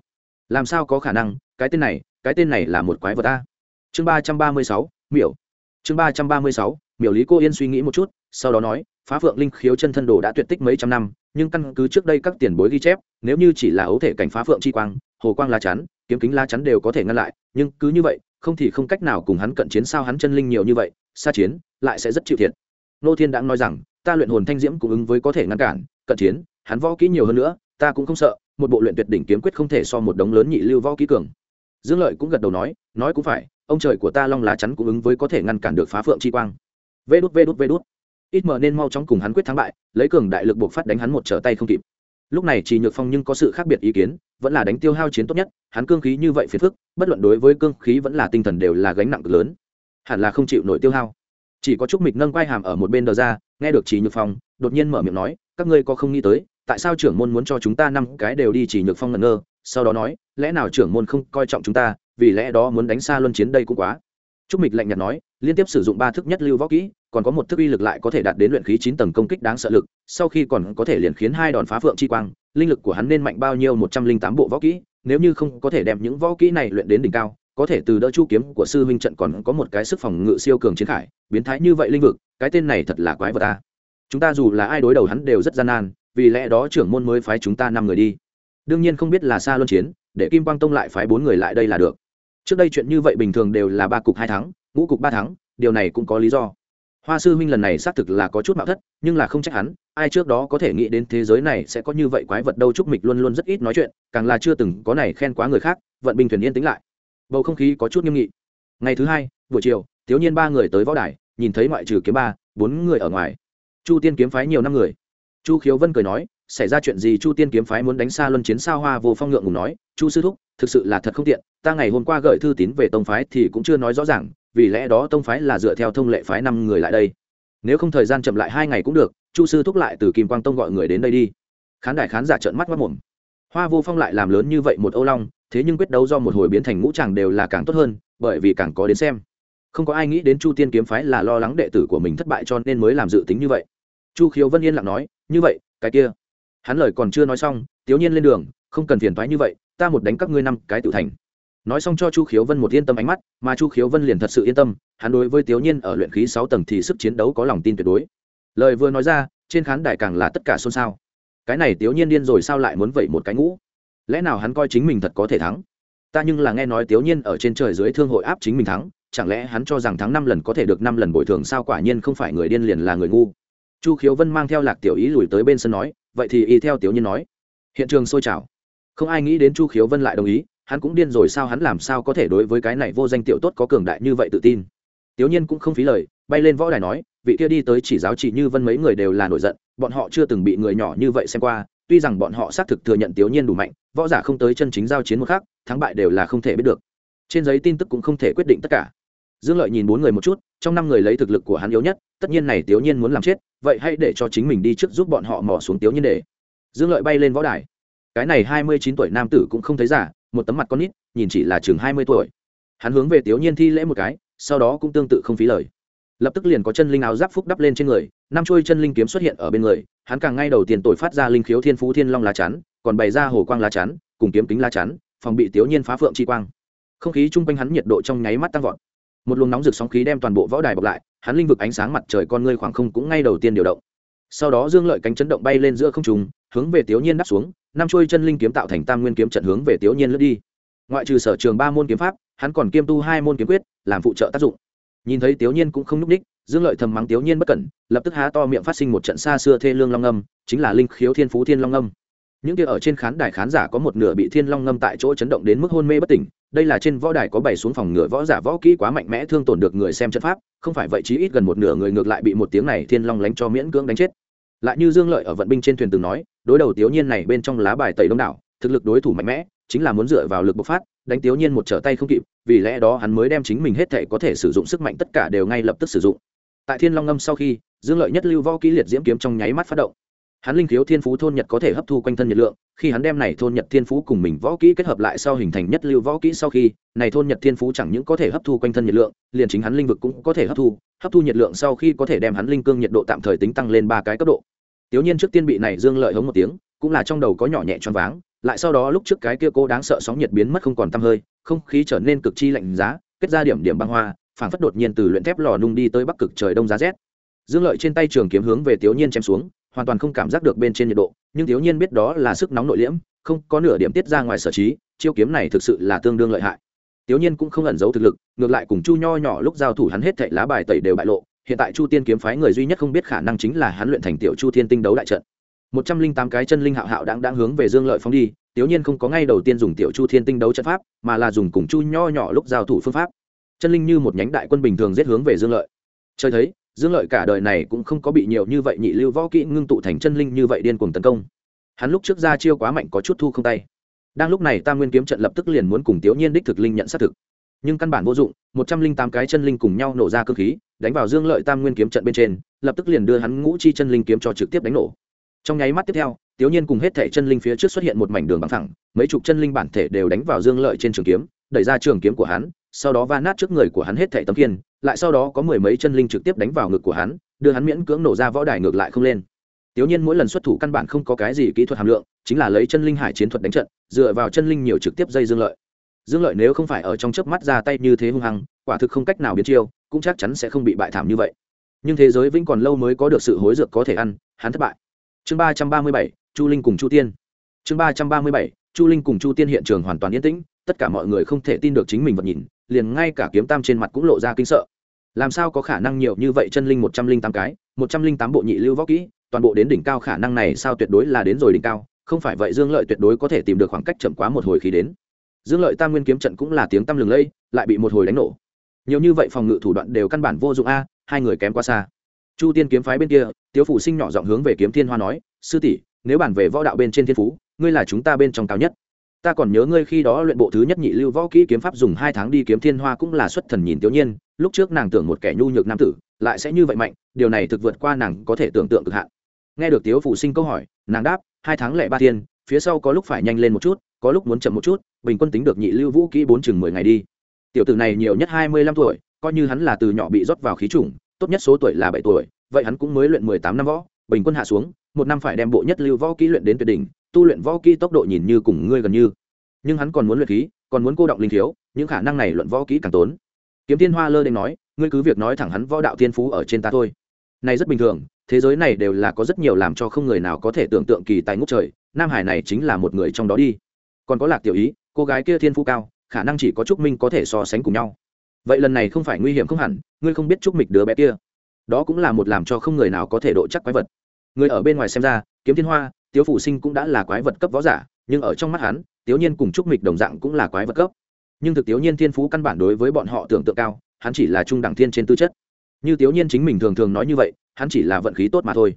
Làm sao có khả năng? Cái tên này, cái tên này là một quái vật ta. Chương ba trăm ba mươi sáu, miểu. Chương ba trăm ba mươi sáu, miểu lý cô yên suy nghĩ một chút, sau đó nói, phá phượng linh khiếu chân thân đồ đã tuyệt tích mấy trăm năm, nhưng căn cứ trước đây các tiền bối ghi chép, nếu như chỉ là ấu thể cảnh phá phượng chi quang, hồ quang lá chắn, kiếm kính lá chắn đều có thể ngăn lại, nhưng cứ như vậy, không thì không cách nào cùng hắn cận chiến sao hắn chân linh nhiều như vậy xa chiến, lại sẽ rất chịu thiệt nô thiên đã nói rằng, ta luyện hồn thanh diễm cũng ứng với có thể ngăn cản, cận chiến, hắn võ kỹ nhiều hơn nữa, ta cũng không sợ, một bộ luyện tuyệt đỉnh kiếm quyết không thể so một đống lớn nhị lưu võ kỹ cường. Dương lợi cũng gật đầu nói nói cũng phải, ông trời của ta long lá chắn cũng ứng với có thể ngăn cản được phá phượng chi quang. Vê đút vê đút vê đút. Ít mờ nên mau chóng cùng hắn quyết thắng bại, lấy cường đại lực buộc phát đánh hắn một trở tay không kịp. Lúc này chỉ nhược phong nhưng có sự khác biệt ý kiến, vẫn là đánh tiêu hao chiến tốt nhất, hắn cương khí như vậy phiền phức, bất luận đối với cương khí vẫn là tinh thần đều là gánh nặng cực lớn. Hẳn là không chịu nổi tiêu hao chỉ có trúc mịch nâng quai hàm ở một bên đờ ra, nghe được chỉ nhược phong, đột nhiên mở miệng nói, các ngươi có không nghĩ tới, tại sao trưởng môn muốn cho chúng ta năm cái đều đi chỉ nhược phong ngẩn ngơ? Sau đó nói, lẽ nào trưởng môn không coi trọng chúng ta, vì lẽ đó muốn đánh xa luân chiến đây cũng quá. Trúc mịch lạnh nhạt nói, liên tiếp sử dụng ba thức nhất lưu võ kỹ, còn có một thức uy lực lại có thể đạt đến luyện khí chín tầng công kích đáng sợ lực, sau khi còn có thể liền khiến hai đòn phá phượng chi quang, linh lực của hắn nên mạnh bao nhiêu một trăm linh tám bộ võ kỹ, nếu như không có thể đem những võ kỹ này luyện đến đỉnh cao có thể từ đỡ chu kiếm của sư huynh trận còn có một cái sức phòng ngự siêu cường chiến khải, biến thái như vậy linh vực, cái tên này thật là quái vật ta chúng ta dù là ai đối đầu hắn đều rất gian nan, vì lẽ đó trưởng môn mới phái chúng ta năm người đi. Đương nhiên không biết là xa luân chiến, để kim quang tông lại phái bốn người lại đây là được. Trước đây chuyện như vậy bình thường đều là ba cục hai tháng ngũ cục ba tháng điều này cũng có lý do. Hoa sư huynh lần này xác thực là có chút mạo thất, nhưng là không trách hắn, ai trước đó có thể nghĩ đến thế giới này sẽ có như vậy quái vật đâu trúc mịch luôn luôn rất ít nói chuyện, càng là chưa từng có này khen quá người khác, vận bình thuyền yên tĩnh lại bầu không khí có chút nghiêm nghị. Ngày thứ hai, buổi chiều, thiếu nhiên ba người tới võ đài, nhìn thấy ngoại trừ kiếm ba, bốn người ở ngoài. Chu tiên kiếm phái nhiều năm người. Chu khiếu vân cười nói, xảy ra chuyện gì chu tiên kiếm phái muốn đánh xa luân chiến sao hoa vô phong ngượng ngùng nói, chu sư thúc, thực sự là thật không tiện, ta ngày hôm qua gửi thư tín về tông phái thì cũng chưa nói rõ ràng, vì lẽ đó tông phái là dựa theo thông lệ phái năm người lại đây. Nếu không thời gian chậm lại hai ngày cũng được, chu sư thúc lại từ kim quang tông gọi người đến đây đi. Khán đài khán giả trợn mắt mất mồm hoa vô phong lại làm lớn như vậy một âu long, thế nhưng quyết đấu do một hồi biến thành ngũ tràng đều là càng tốt hơn, bởi vì càng có đến xem. Không có ai nghĩ đến chu tiên kiếm phái là lo lắng đệ tử của mình thất bại cho nên mới làm dự tính như vậy. Chu khiếu vân yên lặng nói, như vậy, cái kia. Hắn lời còn chưa nói xong, tiếu nhiên lên đường, không cần phiền thoái như vậy, ta một đánh các ngươi năm cái tự thành. Nói xong cho chu khiếu vân một yên tâm ánh mắt, mà chu khiếu vân liền thật sự yên tâm, hắn đối với tiếu nhiên ở luyện khí sáu tầng thì sức chiến đấu có lòng tin tuyệt đối. Lời vừa nói ra, trên khán đài càng là tất cả xôn xao cái này tiếu nhiên điên rồi sao lại muốn vậy một cái ngũ? Lẽ nào hắn coi chính mình thật có thể thắng? Ta nhưng là nghe nói tiếu nhiên ở trên trời dưới thương hội áp chính mình thắng, chẳng lẽ hắn cho rằng thắng năm lần có thể được năm lần bồi thường sao quả nhiên không phải người điên liền là người ngu? Chu khiếu vân mang theo lạc tiểu ý lùi tới bên sân nói, vậy thì y theo tiểu nhiên nói. Hiện trường sôi trào. Không ai nghĩ đến chu khiếu vân lại đồng ý, hắn cũng điên rồi sao hắn làm sao có thể đối với cái này vô danh tiểu tốt có cường đại như vậy tự tin? Tiểu nhiên cũng không phí lời, bay lên võ đài nói, vị kia đi tới chỉ giáo chỉ như vân mấy người đều là nổi giận bọn họ chưa từng bị người nhỏ như vậy xem qua, tuy rằng bọn họ xác thực thừa nhận tiểu nhiên đủ mạnh, võ giả không tới chân chính giao chiến một khác thắng bại đều là không thể biết được. Trên giấy tin tức cũng không thể quyết định tất cả. Dương lợi nhìn bốn người một chút, trong năm người lấy thực lực của hắn yếu nhất, tất nhiên này tiểu nhiên muốn làm chết, vậy hãy để cho chính mình đi trước giúp bọn họ mò xuống tiểu nhiên để. Dương lợi bay lên võ đài. Cái này hai mươi chín tuổi nam tử cũng không thấy giả một tấm mặt con nít, nhìn chỉ là chừng hai mươi tuổi. Hắn hướng về tiểu nhiên thi lễ một cái, sau đó cũng tương tự không phí lời lập tức liền có chân linh áo giáp phúc đắp lên trên người, năm chuôi chân linh kiếm xuất hiện ở bên người, hắn càng ngay đầu tiên tội phát ra linh khiếu thiên phú thiên long lá chắn, còn bày ra hồ quang lá chắn, cùng kiếm kính lá chắn, phòng bị tiểu nhiên phá phượng chi quang. Không khí chung quanh hắn nhiệt độ trong nháy mắt tăng vọt. Một luồng nóng rực sóng khí đem toàn bộ võ đài bọc lại, hắn linh vực ánh sáng mặt trời con ngươi khoảng không cũng ngay đầu tiên điều động. Sau đó dương lợi cánh chấn động bay lên giữa không trùng hướng về tiểu nhiên đáp xuống, năm chuôi chân linh kiếm tạo thành tam nguyên kiếm trận hướng về tiểu nhiên lướt đi. Ngoại trừ sở trường ba môn kiếm pháp, hắn còn kiêm tu hai môn kiếm quyết, làm phụ trợ tác dụng nhìn thấy tiểu nhiên cũng không n ú c ních, dương lợi thầm mắng tiểu nhiên bất cẩn, lập tức há to miệng phát sinh một trận xa xưa thê lương long âm, chính là linh khiếu thiên phú thiên long âm. Những kia ở trên khán đài khán giả có một nửa bị thiên long ngâm tại chỗ chấn động đến mức hôn mê bất tỉnh, đây là trên võ đài có bày xuống phòng ngựa võ giả võ kỹ quá mạnh mẽ thương tổn được người xem trận pháp, không phải vậy chí ít gần một nửa người ngược lại bị một tiếng này thiên long lánh cho miễn cưỡng đánh chết. Lại như dương lợi ở vận binh trên thuyền từng nói, đối đầu tiểu nhiên này bên trong lá bài tẩy đông đảo, thực lực đối thủ mạnh mẽ chính là muốn dựa vào lực bộc phát, đánh tiểu nhiên một trở tay không kịp, vì lẽ đó hắn mới đem chính mình hết thể có thể sử dụng sức mạnh tất cả đều ngay lập tức sử dụng. Tại thiên long ngâm sau khi, dương lợi nhất lưu võ kỹ liệt diễm kiếm trong nháy mắt phát động. Hắn linh khiếu thiên phú thôn nhật có thể hấp thu quanh thân nhiệt lượng, khi hắn đem này thôn nhật thiên phú cùng mình võ kỹ kết hợp lại sau hình thành nhất lưu võ kỹ sau khi, này thôn nhật thiên phú chẳng những có thể hấp thu quanh thân nhiệt lượng, liền chính hắn linh vực cũng có thể hấp thu hấp thu nhiệt lượng sau khi có thể đem hắn linh cương nhiệt độ tạm thời tính tăng lên ba cái cấp độ. Tiểu nhiên trước tiên bị này dương lợi hống một tiếng, cũng là trong đầu có nhỏ nhẹ choáng váng lại sau đó lúc trước cái kia cô đáng sợ sóng nhiệt biến mất không còn tăm hơi, không khí trở nên cực chi lạnh giá, kết ra điểm điểm băng hoa, phảng phất đột nhiên từ luyện thép lò nung đi tới bắc cực trời đông giá rét. Dương lợi trên tay trường kiếm hướng về tiểu nhiên chém xuống, hoàn toàn không cảm giác được bên trên nhiệt độ, nhưng tiểu nhiên biết đó là sức nóng nội liễm, không có nửa điểm tiết ra ngoài sở trí, chiêu kiếm này thực sự là tương đương lợi hại. Tiểu nhiên cũng không ẩn giấu thực lực, ngược lại cùng chu nho nhỏ lúc giao thủ hắn hết thảy lá bài tẩy đều bại lộ, hiện tại chu tiên kiếm phái người duy nhất không biết khả năng chính là hắn luyện thành tiểu chu thiên tinh đấu đại trận một trăm linh tám cái chân linh hạo hạo đang đang hướng về dương lợi phóng đi tiểu nhiên không có ngay đầu tiên dùng tiểu chu thiên tinh đấu trận pháp, mà là dùng cùng chu nho nhỏ lúc giao thủ phương pháp. Chân linh như một nhánh đại quân bình thường giết hướng về dương lợi. Chơi thấy, dương lợi cả đời này cũng không có bị nhiều như vậy nhị lưu võ kỹ ngưng tụ thành chân linh như vậy điên cuồng tấn công. Hắn lúc trước ra chiêu quá mạnh có chút thu không tay. Đang lúc này tam nguyên kiếm trận lập tức liền muốn cùng tiểu nhiên đích thực linh nhận xác thực. Nhưng căn bản vô dụng, một trăm linh tám cái chân linh cùng nhau nổ ra cơ khí, đánh vào dương lợi tam nguyên kiếm trận bên trên, lập tức liền đưa hắn ngũ chi chân linh kiếm cho trực tiếp đánh nổ trong nháy mắt tiếp theo tiểu nhiên cùng hết thể chân linh phía trước xuất hiện một mảnh đường bằng thẳng, mấy chục chân linh bản thể đều đánh vào dương lợi trên trường kiếm, đẩy ra trường kiếm của hắn, sau đó va nát trước người của hắn hết thể tấm kiên lại sau đó có mười mấy chân linh trực tiếp đánh vào ngực của hắn, đưa hắn miễn cưỡng nổ ra võ đài ngược lại không lên. Tiểu nhiên mỗi lần xuất thủ căn bản không có cái gì kỹ thuật hàm lượng, chính là lấy chân linh hải chiến thuật đánh trận, dựa vào chân linh nhiều trực tiếp dây dương lợi. Dương lợi nếu không phải ở trong chớp mắt ra tay như thế hung hăng, quả thực không cách nào biến chiêu, cũng chắc chắn sẽ không bị bại thảm như vậy. Nhưng thế giới vĩnh còn lâu mới có được sự hối dược có thể ăn, hắn thất bại chương ba trăm ba mươi bảy, chu linh cùng chu tiên. Chương ba trăm ba mươi bảy, chu linh cùng chu tiên hiện trường hoàn toàn yên tĩnh, tất cả mọi người không thể tin được chính mình vật nhìn, liền ngay cả kiếm tam trên mặt cũng lộ ra kinh sợ. Làm sao có khả năng nhiều như vậy chân linh một trăm linh tám cái, một trăm linh tám bộ nhị lưu võ kỹ, toàn bộ đến đỉnh cao khả năng này sao tuyệt đối là đến rồi đỉnh cao, không phải vậy dương lợi tuyệt đối có thể tìm được khoảng cách chậm quá một hồi khi đến. Dương lợi tam nguyên kiếm trận cũng là tiếng tăm lừng lây, lại bị một hồi đánh nổ. Nhiều như vậy phòng ngự thủ đoạn đều căn bản vô dụng a, hai người kém quá xa chu tiên kiếm phái bên kia, tiếu phủ sinh nhỏ giọng hướng về kiếm thiên hoa nói, sư tỷ, nếu bản về võ đạo bên trên thiên phú, ngươi là chúng ta bên trong cao nhất. Ta còn nhớ ngươi khi đó luyện bộ thứ nhất nhị lưu võ kỹ kiếm pháp dùng hai tháng đi kiếm thiên hoa cũng là xuất thần nhìn tiểu nhiên, lúc trước nàng tưởng một kẻ nhu nhược nam tử, lại sẽ như vậy mạnh, điều này thực vượt qua nàng có thể tưởng tượng cực hạn. Nghe được tiếu Phủ sinh câu hỏi, nàng đáp, hai tháng lẻ ba thiên, phía sau có lúc phải nhanh lên một chút, có lúc muốn chậm một chút, bình quân tính được nhị lưu vũ kỹ bốn chừng mười ngày đi. Tiểu tử này nhiều nhất hai mươi lăm tuổi, coi như hắn là từ nhỏ bị rót vào khí trùng tốt nhất số tuổi là bảy tuổi, vậy hắn cũng mới luyện mười tám năm võ, bình quân hạ xuống, một năm phải đem bộ nhất lưu võ kỹ luyện đến tuyệt đỉnh, tu luyện võ kỹ tốc độ nhìn như cùng ngươi gần như. Nhưng hắn còn muốn luyện khí, còn muốn cô động linh thiếu, những khả năng này luận võ kỹ càng tốn. Kiếm tiên hoa lơ đ nói, ngươi cứ việc nói thẳng hắn võ đạo tiên phú ở trên ta thôi. Này rất bình thường, thế giới này đều là có rất nhiều làm cho không người nào có thể tưởng tượng kỳ tài ngút trời, nam hải này chính là một người trong đó đi. Còn có lạc tiểu ý, cô gái kia thiên phú cao, khả năng chỉ có trúc minh có thể so sánh cùng nhau vậy lần này không phải nguy hiểm không hẳn, ngươi không biết trúc mịch đứa bé kia. Đó cũng là một làm cho không người nào có thể độ chắc quái vật. Người ở bên ngoài xem ra, kiếm thiên hoa, tiếu phụ sinh cũng đã là quái vật cấp võ giả, nhưng ở trong mắt hắn, tiếu nhiên cùng trúc mịch đồng dạng cũng là quái vật cấp. Nhưng thực tiếu nhiên thiên phú căn bản đối với bọn họ tưởng tượng cao, hắn chỉ là trung đẳng thiên trên tư chất. Như tiếu nhiên chính mình thường thường nói như vậy, hắn chỉ là vận khí tốt mà thôi.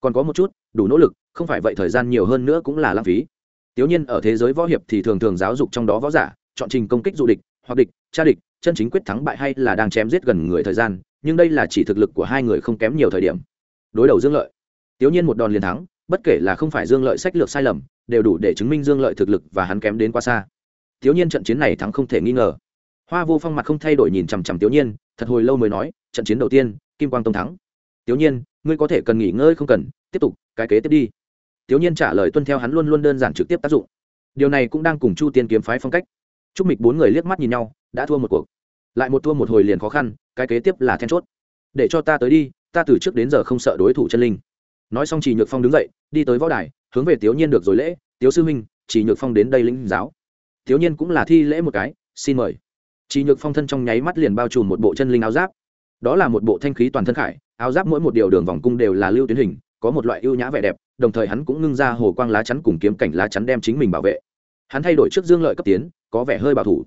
Còn có một chút, đủ nỗ lực, không phải vậy thời gian nhiều hơn nữa cũng là lãng phí. Tiếu nhiên ở thế giới võ hiệp thì thường thường giáo dục trong đó võ giả, chọn trình công kích du địch, hoặc địch, tra địch chân chính quyết thắng bại hay là đang chém giết gần người thời gian, nhưng đây là chỉ thực lực của hai người không kém nhiều thời điểm. Đối đầu dương lợi, tiếu nhiên một đòn liền thắng, bất kể là không phải dương lợi sách lược sai lầm, đều đủ để chứng minh dương lợi thực lực và hắn kém đến quá xa. Tiếu nhiên trận chiến này thắng không thể nghi ngờ. Hoa vô phong mặt không thay đổi nhìn chằm chằm tiếu nhiên, thật hồi lâu mới nói, trận chiến đầu tiên, kim quang tông thắng. Tiếu nhiên, ngươi có thể cần nghỉ ngơi không cần, tiếp tục, cái kế tiếp đi. Tiếu nhiên trả lời tuân theo hắn luôn luôn đơn giản trực tiếp tác dụng. Điều này cũng đang cùng chu tiên kiếm phái phong cách. Chúc mịch bốn người liếc mắt nhìn nhau, đã thua một cuộc lại một thua một hồi liền khó khăn cái kế tiếp là then chốt. Để cho ta tới đi ta từ trước đến giờ không sợ đối thủ chân linh. Nói xong chỉ nhược phong đứng dậy đi tới võ đài hướng về tiểu nhiên được rồi lễ tiểu sư huynh, chỉ nhược phong đến đây lĩnh giáo. Tiểu nhiên cũng là thi lễ một cái xin mời. Chỉ nhược phong thân trong nháy mắt liền bao trùm một bộ chân linh áo giáp. Đó là một bộ thanh khí toàn thân khải áo giáp mỗi một điều đường vòng cung đều là lưu tuyến hình có một loại ưu nhã vẻ đẹp đồng thời hắn cũng ngưng ra hồ quang lá chắn cùng kiếm cảnh lá chắn đem chính mình bảo vệ. Hắn thay đổi trước dương lợi cấp tiến có vẻ hơi bảo thủ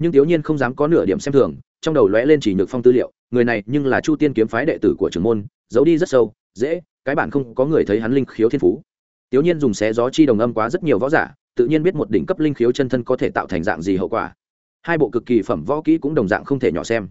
nhưng thiếu nhiên không dám có nửa điểm xem thường, trong đầu lóe lên chỉ nhược phong tư liệu, người này nhưng là chu tiên kiếm phái đệ tử của trưởng môn, giấu đi rất sâu, dễ, cái bản không có người thấy hắn linh khiếu thiên phú. Thiếu nhiên dùng xé gió chi đồng âm quá rất nhiều võ giả, tự nhiên biết một đỉnh cấp linh khiếu chân thân có thể tạo thành dạng gì hậu quả. Hai bộ cực kỳ phẩm võ kỹ cũng đồng dạng không thể nhỏ xem.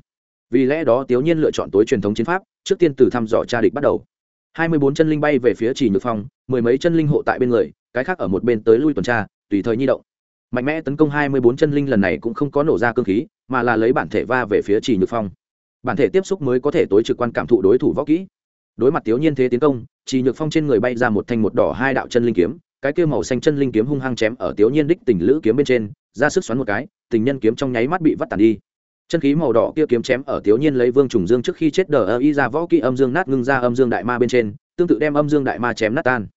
Vì lẽ đó thiếu nhiên lựa chọn tối truyền thống chiến pháp, trước tiên từ thăm dò tra địch bắt đầu. Hai mươi bốn chân linh bay về phía chỉ nhược phong, mười mấy chân linh hộ tại bên người, cái khác ở một bên tới lui tuần tra, tùy thời nhi động mạnh mẽ tấn công hai mươi bốn chân linh lần này cũng không có nổ ra cơ khí, mà là lấy bản thể va về phía chỉ nhược phong. Bản thể tiếp xúc mới có thể tối trực quan cảm thụ đối thủ võ kỹ. Đối mặt tiểu nhiên thế tiến công chỉ nhược phong trên người bay ra một thanh một đỏ hai đạo chân linh kiếm, cái kia màu xanh chân linh kiếm hung hăng chém ở tiểu nhiên đích tình lữ kiếm bên trên, ra sức xoắn một cái, tình nhân kiếm trong nháy mắt bị vắt tàn đi. Chân khí màu đỏ kia kiếm chém ở tiểu nhiên lấy vương trùng dương trước khi chết đờ ơ y ra võ kỹ âm dương nát ngưng ra âm dương đại ma bên trên, tương tự đem âm dương đại ma chém nát tan.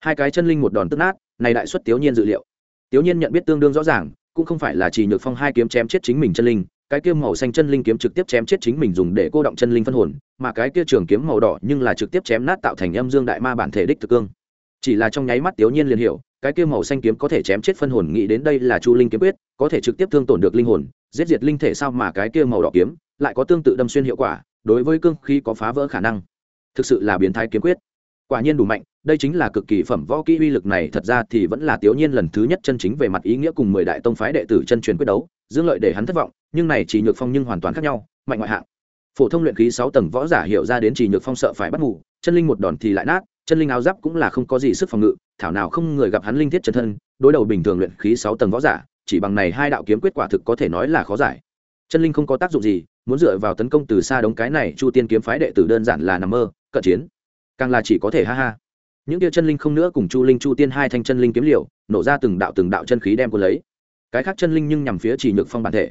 Hai cái chân linh một đòn tức nát, này đại xuất tiểu nhiên dự liệu tiểu nhiên nhận biết tương đương rõ ràng, cũng không phải là chỉ nhược phong hai kiếm chém chết chính mình chân linh, cái kia màu xanh chân linh kiếm trực tiếp chém chết chính mình dùng để cô động chân linh phân hồn, mà cái kia trường kiếm màu đỏ nhưng là trực tiếp chém nát tạo thành âm dương đại ma bản thể đích thực cương. Chỉ là trong nháy mắt tiểu nhiên liền hiểu, cái kia màu xanh kiếm có thể chém chết phân hồn nghĩ đến đây là chu linh kiếm quyết, có thể trực tiếp thương tổn được linh hồn, giết diệt linh thể sao mà cái kia màu đỏ kiếm lại có tương tự đâm xuyên hiệu quả, đối với cương khí có phá vỡ khả năng. Thực sự là biến thái kiếm quyết quả nhiên đủ mạnh, đây chính là cực kỳ phẩm võ kỹ uy lực này, thật ra thì vẫn là tiểu nhiên lần thứ nhất chân chính về mặt ý nghĩa cùng mười đại tông phái đệ tử chân truyền quyết đấu, dương lợi để hắn thất vọng, nhưng này chỉ nhược phong nhưng hoàn toàn khác nhau, mạnh ngoại hạng. Phổ thông luyện khí sáu tầng võ giả hiểu ra đến chỉ nhược phong sợ phải bắt ngủ, chân linh một đòn thì lại nát, chân linh áo giáp cũng là không có gì sức phòng ngự, thảo nào không người gặp hắn linh thiết chân thân, đối đầu bình thường luyện khí sáu tầng võ giả, chỉ bằng này hai đạo kiếm quyết quả thực có thể nói là khó giải. Chân linh không có tác dụng gì, muốn dựa vào tấn công từ xa đống cái này, chu tiên kiếm phái đệ tử đơn giản là nằm mơ, cận chiến càng là chỉ có thể ha ha. Những tia chân linh không nữa cùng chu linh, chu tiên hai thanh chân linh kiếm liều, nổ ra từng đạo từng đạo chân khí đem quân lấy. Cái khác chân linh nhưng nhằm phía chỉ nhược phong bản thể.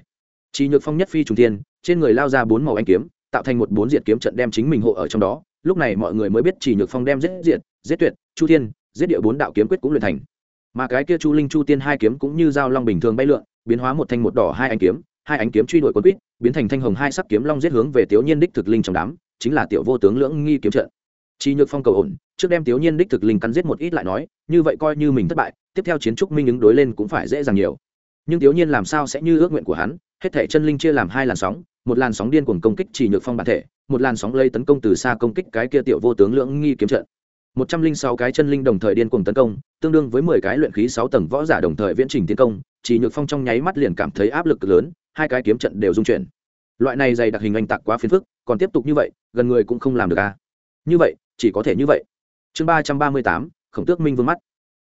Chỉ nhược phong nhất phi trùng tiên trên người lao ra bốn màu anh kiếm, tạo thành một bốn diệt kiếm trận đem chính mình hộ ở trong đó. Lúc này mọi người mới biết chỉ nhược phong đem giết diệt, giết tuyệt, chu tiên, giết địa bốn đạo kiếm quyết cũng luyện thành. Mà cái kia chu linh, chu tiên hai kiếm cũng như dao long bình thường bay lượn, biến hóa một thanh một đỏ hai anh kiếm, hai ánh kiếm truy đuổi quân quýt, biến thành thanh hồng hai sắc kiếm long giết hướng về tiểu nhiên đích thực linh trong đám, chính là tiểu vô tướng lưỡng nghi kiếm trận chỉ nhược phong cầu ổn, trước đem Tiếu nhiên đích thực linh cắn giết một ít lại nói, như vậy coi như mình thất bại, tiếp theo chiến trúc minh ứng đối lên cũng phải dễ dàng nhiều. Nhưng Tiếu nhiên làm sao sẽ như ước nguyện của hắn, hết thảy chân linh chia làm hai làn sóng, một làn sóng điên cuồng công kích chỉ nhược phong bản thể, một làn sóng lây tấn công từ xa công kích cái kia tiểu vô tướng lưỡng nghi kiếm trận. Một trăm linh sáu cái chân linh đồng thời điên cuồng tấn công, tương đương với mười cái luyện khí sáu tầng võ giả đồng thời viễn trình tiến công chỉ nhược phong trong nháy mắt liền cảm thấy áp lực lớn, hai cái kiếm trận đều rung chuyển. Loại này dày đặc hình anh tạc quá phiền phức, còn tiếp tục như vậy, gần người cũng không làm được à. Như vậy chỉ có thể như vậy. Chương ba trăm ba mươi tám, khổng tước minh vương mắt.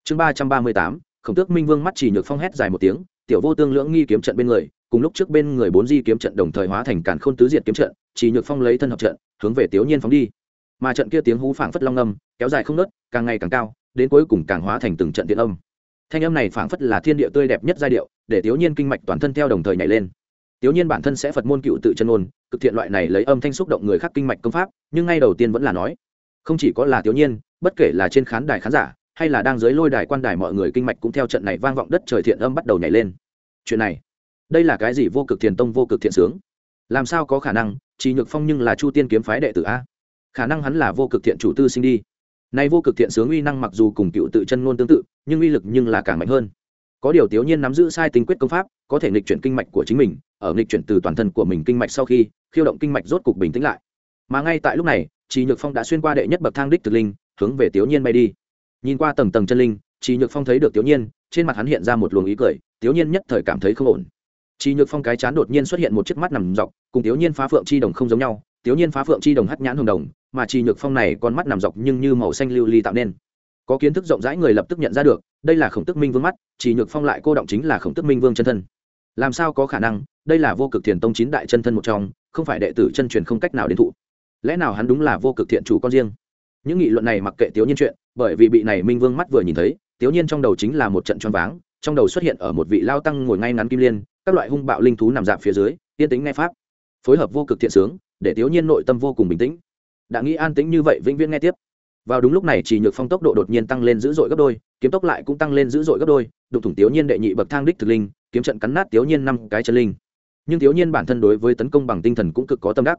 Chương ba trăm ba mươi tám, khổng tước minh vương mắt chỉ nhược phong hét dài một tiếng, tiểu vô tương lưỡng nghi kiếm trận bên người, cùng lúc trước bên người bốn di kiếm trận đồng thời hóa thành cản khôn tứ diệt kiếm trận, chỉ nhược phong lấy thân hợp trận, hướng về tiểu nhiên phóng đi. Mà trận kia tiếng hú phảng phất long âm, kéo dài không nớt, càng ngày càng cao, đến cuối cùng càng hóa thành từng trận điện âm. Thanh âm này phảng phất là thiên địa tươi đẹp nhất giai điệu, để tiểu nhiên kinh mạch toàn thân theo đồng thời nhảy lên. Tiểu nhiên bản thân sẽ phật môn cựu tự chân ngôn cực thiện loại này lấy âm thanh xúc động người khác kinh mạch công pháp, nhưng ngay đầu tiên vẫn là nói không chỉ có là tiểu nhiên, bất kể là trên khán đài khán giả, hay là đang dưới lôi đài quan đài mọi người kinh mạch cũng theo trận này vang vọng đất trời thiện âm bắt đầu nhảy lên. Chuyện này, đây là cái gì vô cực thiền tông vô cực thiện sướng? Làm sao có khả năng chỉ nhược phong nhưng là chu tiên kiếm phái đệ tử a? Khả năng hắn là vô cực thiện chủ tư sinh đi. Nay vô cực thiện sướng uy năng mặc dù cùng cựu tự chân ngôn tương tự, nhưng uy lực nhưng là càng mạnh hơn. Có điều tiểu nhiên nắm giữ sai tính quyết công pháp, có thể nghịch chuyển kinh mạch của chính mình, ở nghịch chuyển từ toàn thân của mình kinh mạch sau khi, khiêu động kinh mạch rốt cục bình tĩnh lại mà ngay tại lúc này trí nhược phong đã xuyên qua đệ nhất bậc thang đích thực linh, hướng về tiểu nhiên bay đi. Nhìn qua tầng tầng chân linh trí nhược phong thấy được tiểu nhiên, trên mặt hắn hiện ra một luồng ý cười tiểu nhiên nhất thời cảm thấy không ổn. Trí nhược phong cái chán đột nhiên xuất hiện một chiếc mắt nằm dọc, cùng tiểu nhiên phá phượng chi đồng không giống nhau tiểu nhiên phá phượng chi đồng hắt nhãn hồng đồng, mà trí nhược phong này con mắt nằm dọc nhưng như màu xanh lưu ly tạo nên. Có kiến thức rộng rãi người lập tức nhận ra được, đây là khổng tức minh vương mắt trí nhược phong lại cô động chính là khổng tức minh vương chân thân. Làm sao có khả năng, đây là vô cực thiền tông chín đại chân thân một trong, không phải đệ tử chân truyền không cách nào đến thụ lẽ nào hắn đúng là vô cực thiện chủ con riêng? Những nghị luận này mặc kệ tiểu nhiên chuyện, bởi vì bị này minh vương mắt vừa nhìn thấy tiểu nhiên trong đầu chính là một trận choáng váng, trong đầu xuất hiện ở một vị lao tăng ngồi ngay ngắn kim liên, các loại hung bạo linh thú nằm dạp phía dưới, yên tĩnh nghe pháp. Phối hợp vô cực thiện sướng, để tiểu nhiên nội tâm vô cùng bình tĩnh. Đã nghĩ an tĩnh như vậy vĩnh viễn nghe tiếp. Vào đúng lúc này, chỉ nhược phong tốc độ đột nhiên tăng lên dữ dội gấp đôi, kiếm tốc lại cũng tăng lên dữ dội gấp đôi, đụng thủng tiểu nhiên đệ nhị bậc thang đích thực linh, kiếm trận cắn nát tiểu nhiên năm cái chân linh. Nhưng tiểu nhiên bản thân đối với tấn công bằng tinh thần cũng cực có tâm đắc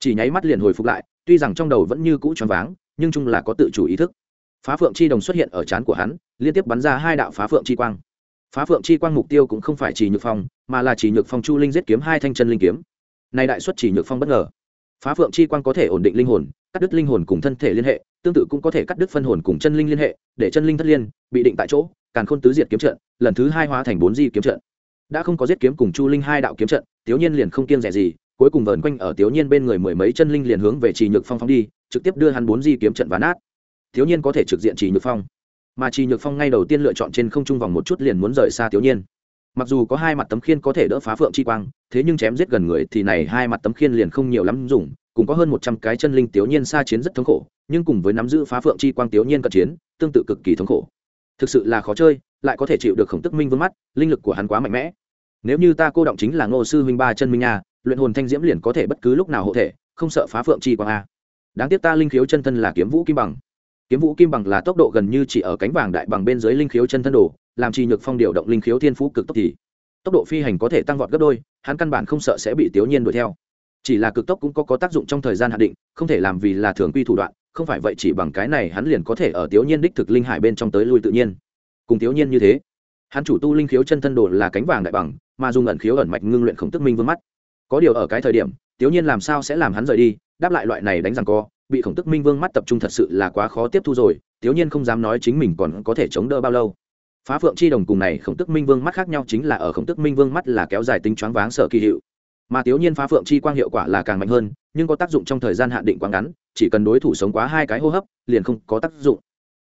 chỉ nháy mắt liền hồi phục lại, tuy rằng trong đầu vẫn như cũ choáng váng, nhưng chung là có tự chủ ý thức. Phá phượng chi đồng xuất hiện ở trán của hắn, liên tiếp bắn ra hai đạo phá phượng chi quang. Phá phượng chi quang mục tiêu cũng không phải chỉ nhược phong, mà là chỉ nhược phong chu linh giết kiếm hai thanh chân linh kiếm. Nay đại xuất chỉ nhược phong bất ngờ. Phá phượng chi quang có thể ổn định linh hồn, cắt đứt linh hồn cùng thân thể liên hệ, tương tự cũng có thể cắt đứt phân hồn cùng chân linh liên hệ, để chân linh thất liên, bị định tại chỗ, càn khôn tứ diệt kiếm trận, lần thứ hai hóa thành bốn di kiếm trận. Đã không có giết kiếm cùng chu linh hai đạo kiếm trận, thiếu nhiên liền không kiêng rẻ gì cuối cùng vờn quanh ở tiểu nhiên bên người mười mấy chân linh liền hướng về trì nhược phong phong đi, trực tiếp đưa hắn bốn di kiếm trận ván át tiểu nhiên có thể trực diện trì nhược phong, mà trì nhược phong ngay đầu tiên lựa chọn trên không trung vòng một chút liền muốn rời xa tiểu nhiên. Mặc dù có hai mặt tấm khiên có thể đỡ phá phượng chi quang, thế nhưng chém giết gần người thì này hai mặt tấm khiên liền không nhiều lắm dùng cùng có hơn một trăm cái chân linh tiểu nhiên xa chiến rất thống khổ, nhưng cùng với nắm giữ phá phượng chi quang tiểu nhiên cận chiến, tương tự cực kỳ thống khổ. Thực sự là khó chơi, lại có thể chịu được khổng tức minh vương mắt, linh lực của hắn quá mạnh mẽ. Nếu như ta cô động chính là ngô sư huynh ba chân minh nha luyện hồn thanh diễm liền có thể bất cứ lúc nào hộ thể không sợ phá phượng chi quang a. Đáng tiếc ta linh khiếu chân thân là kiếm vũ kim bằng. Kiếm vũ kim bằng là tốc độ gần như chỉ ở cánh vàng đại bằng bên dưới linh khiếu chân thân đồ làm trì nhược phong điều động linh khiếu thiên phú cực tốc thì tốc độ phi hành có thể tăng vọt gấp đôi hắn căn bản không sợ sẽ bị tiểu nhiên đuổi theo. Chỉ là cực tốc cũng có, có tác dụng trong thời gian hạn định không thể làm vì là thường quy thủ đoạn không phải vậy chỉ bằng cái này hắn liền có thể ở tiểu nhiên đích thực linh hải bên trong tới lui tự nhiên. Cùng tiểu nhiên như thế hắn chủ tu linh khiếu chân thân đồ là cánh vàng đại bằng mà dùng ẩn khiếu ẩn mạch ngưng luyện khổng tức minh vương mắt có điều ở cái thời điểm tiểu nhiên làm sao sẽ làm hắn rời đi, đáp lại loại này đánh rằng co, bị khổng tức minh vương mắt tập trung thật sự là quá khó tiếp thu rồi tiểu nhiên không dám nói chính mình còn có thể chống đỡ bao lâu. Phá phượng chi đồng cùng này khổng tức minh vương mắt khác nhau chính là ở khổng tức minh vương mắt là kéo dài tính choáng váng sợ kỳ hiệu. Mà tiểu nhiên phá phượng chi quang hiệu quả là càng mạnh hơn, nhưng có tác dụng trong thời gian hạn định quá ngắn, chỉ cần đối thủ sống quá hai cái hô hấp, liền không có tác dụng.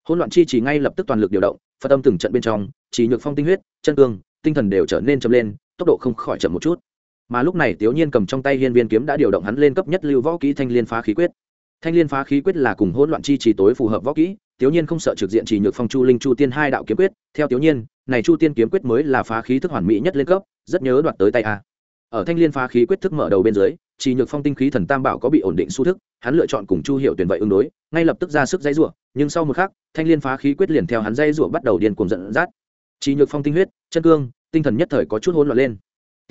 Hỗn loạn chi chỉ ngay lập tức toàn lực điều động, phật âm từng trận bên trong, chỉ nhược phong tinh huyết, chân cương, tinh thần đều trở nên chậm lên, tốc độ không khỏi chậm một chút mà lúc này tiểu nhiên cầm trong tay hiên viên kiếm đã điều động hắn lên cấp nhất lưu võ kỹ thanh liên phá khí quyết. Thanh liên phá khí quyết là cùng hỗn loạn chi trì tối phù hợp võ kỹ tiểu nhiên không sợ trực diện chỉ nhược phong chu linh chu tiên hai đạo kiếm quyết. Theo tiểu nhiên, này chu tiên kiếm quyết mới là phá khí thức hoàn mỹ nhất lên cấp, rất nhớ đoạt tới tay a. Ở thanh liên phá khí quyết thức mở đầu bên dưới, chỉ nhược phong tinh khí thần tam bảo có bị ổn định xu thức, hắn lựa chọn cùng chu hiệu tuyển vậy ứng đối, ngay lập tức ra sức dây rủa, nhưng sau một khắc, thanh liên phá khí quyết liền theo hắn dây rủa bắt đầu điên cuồng giận dắt. Chỉ nhược phong tinh huyết, chân cương, tinh thần nhất thời có chút hỗn loạn lên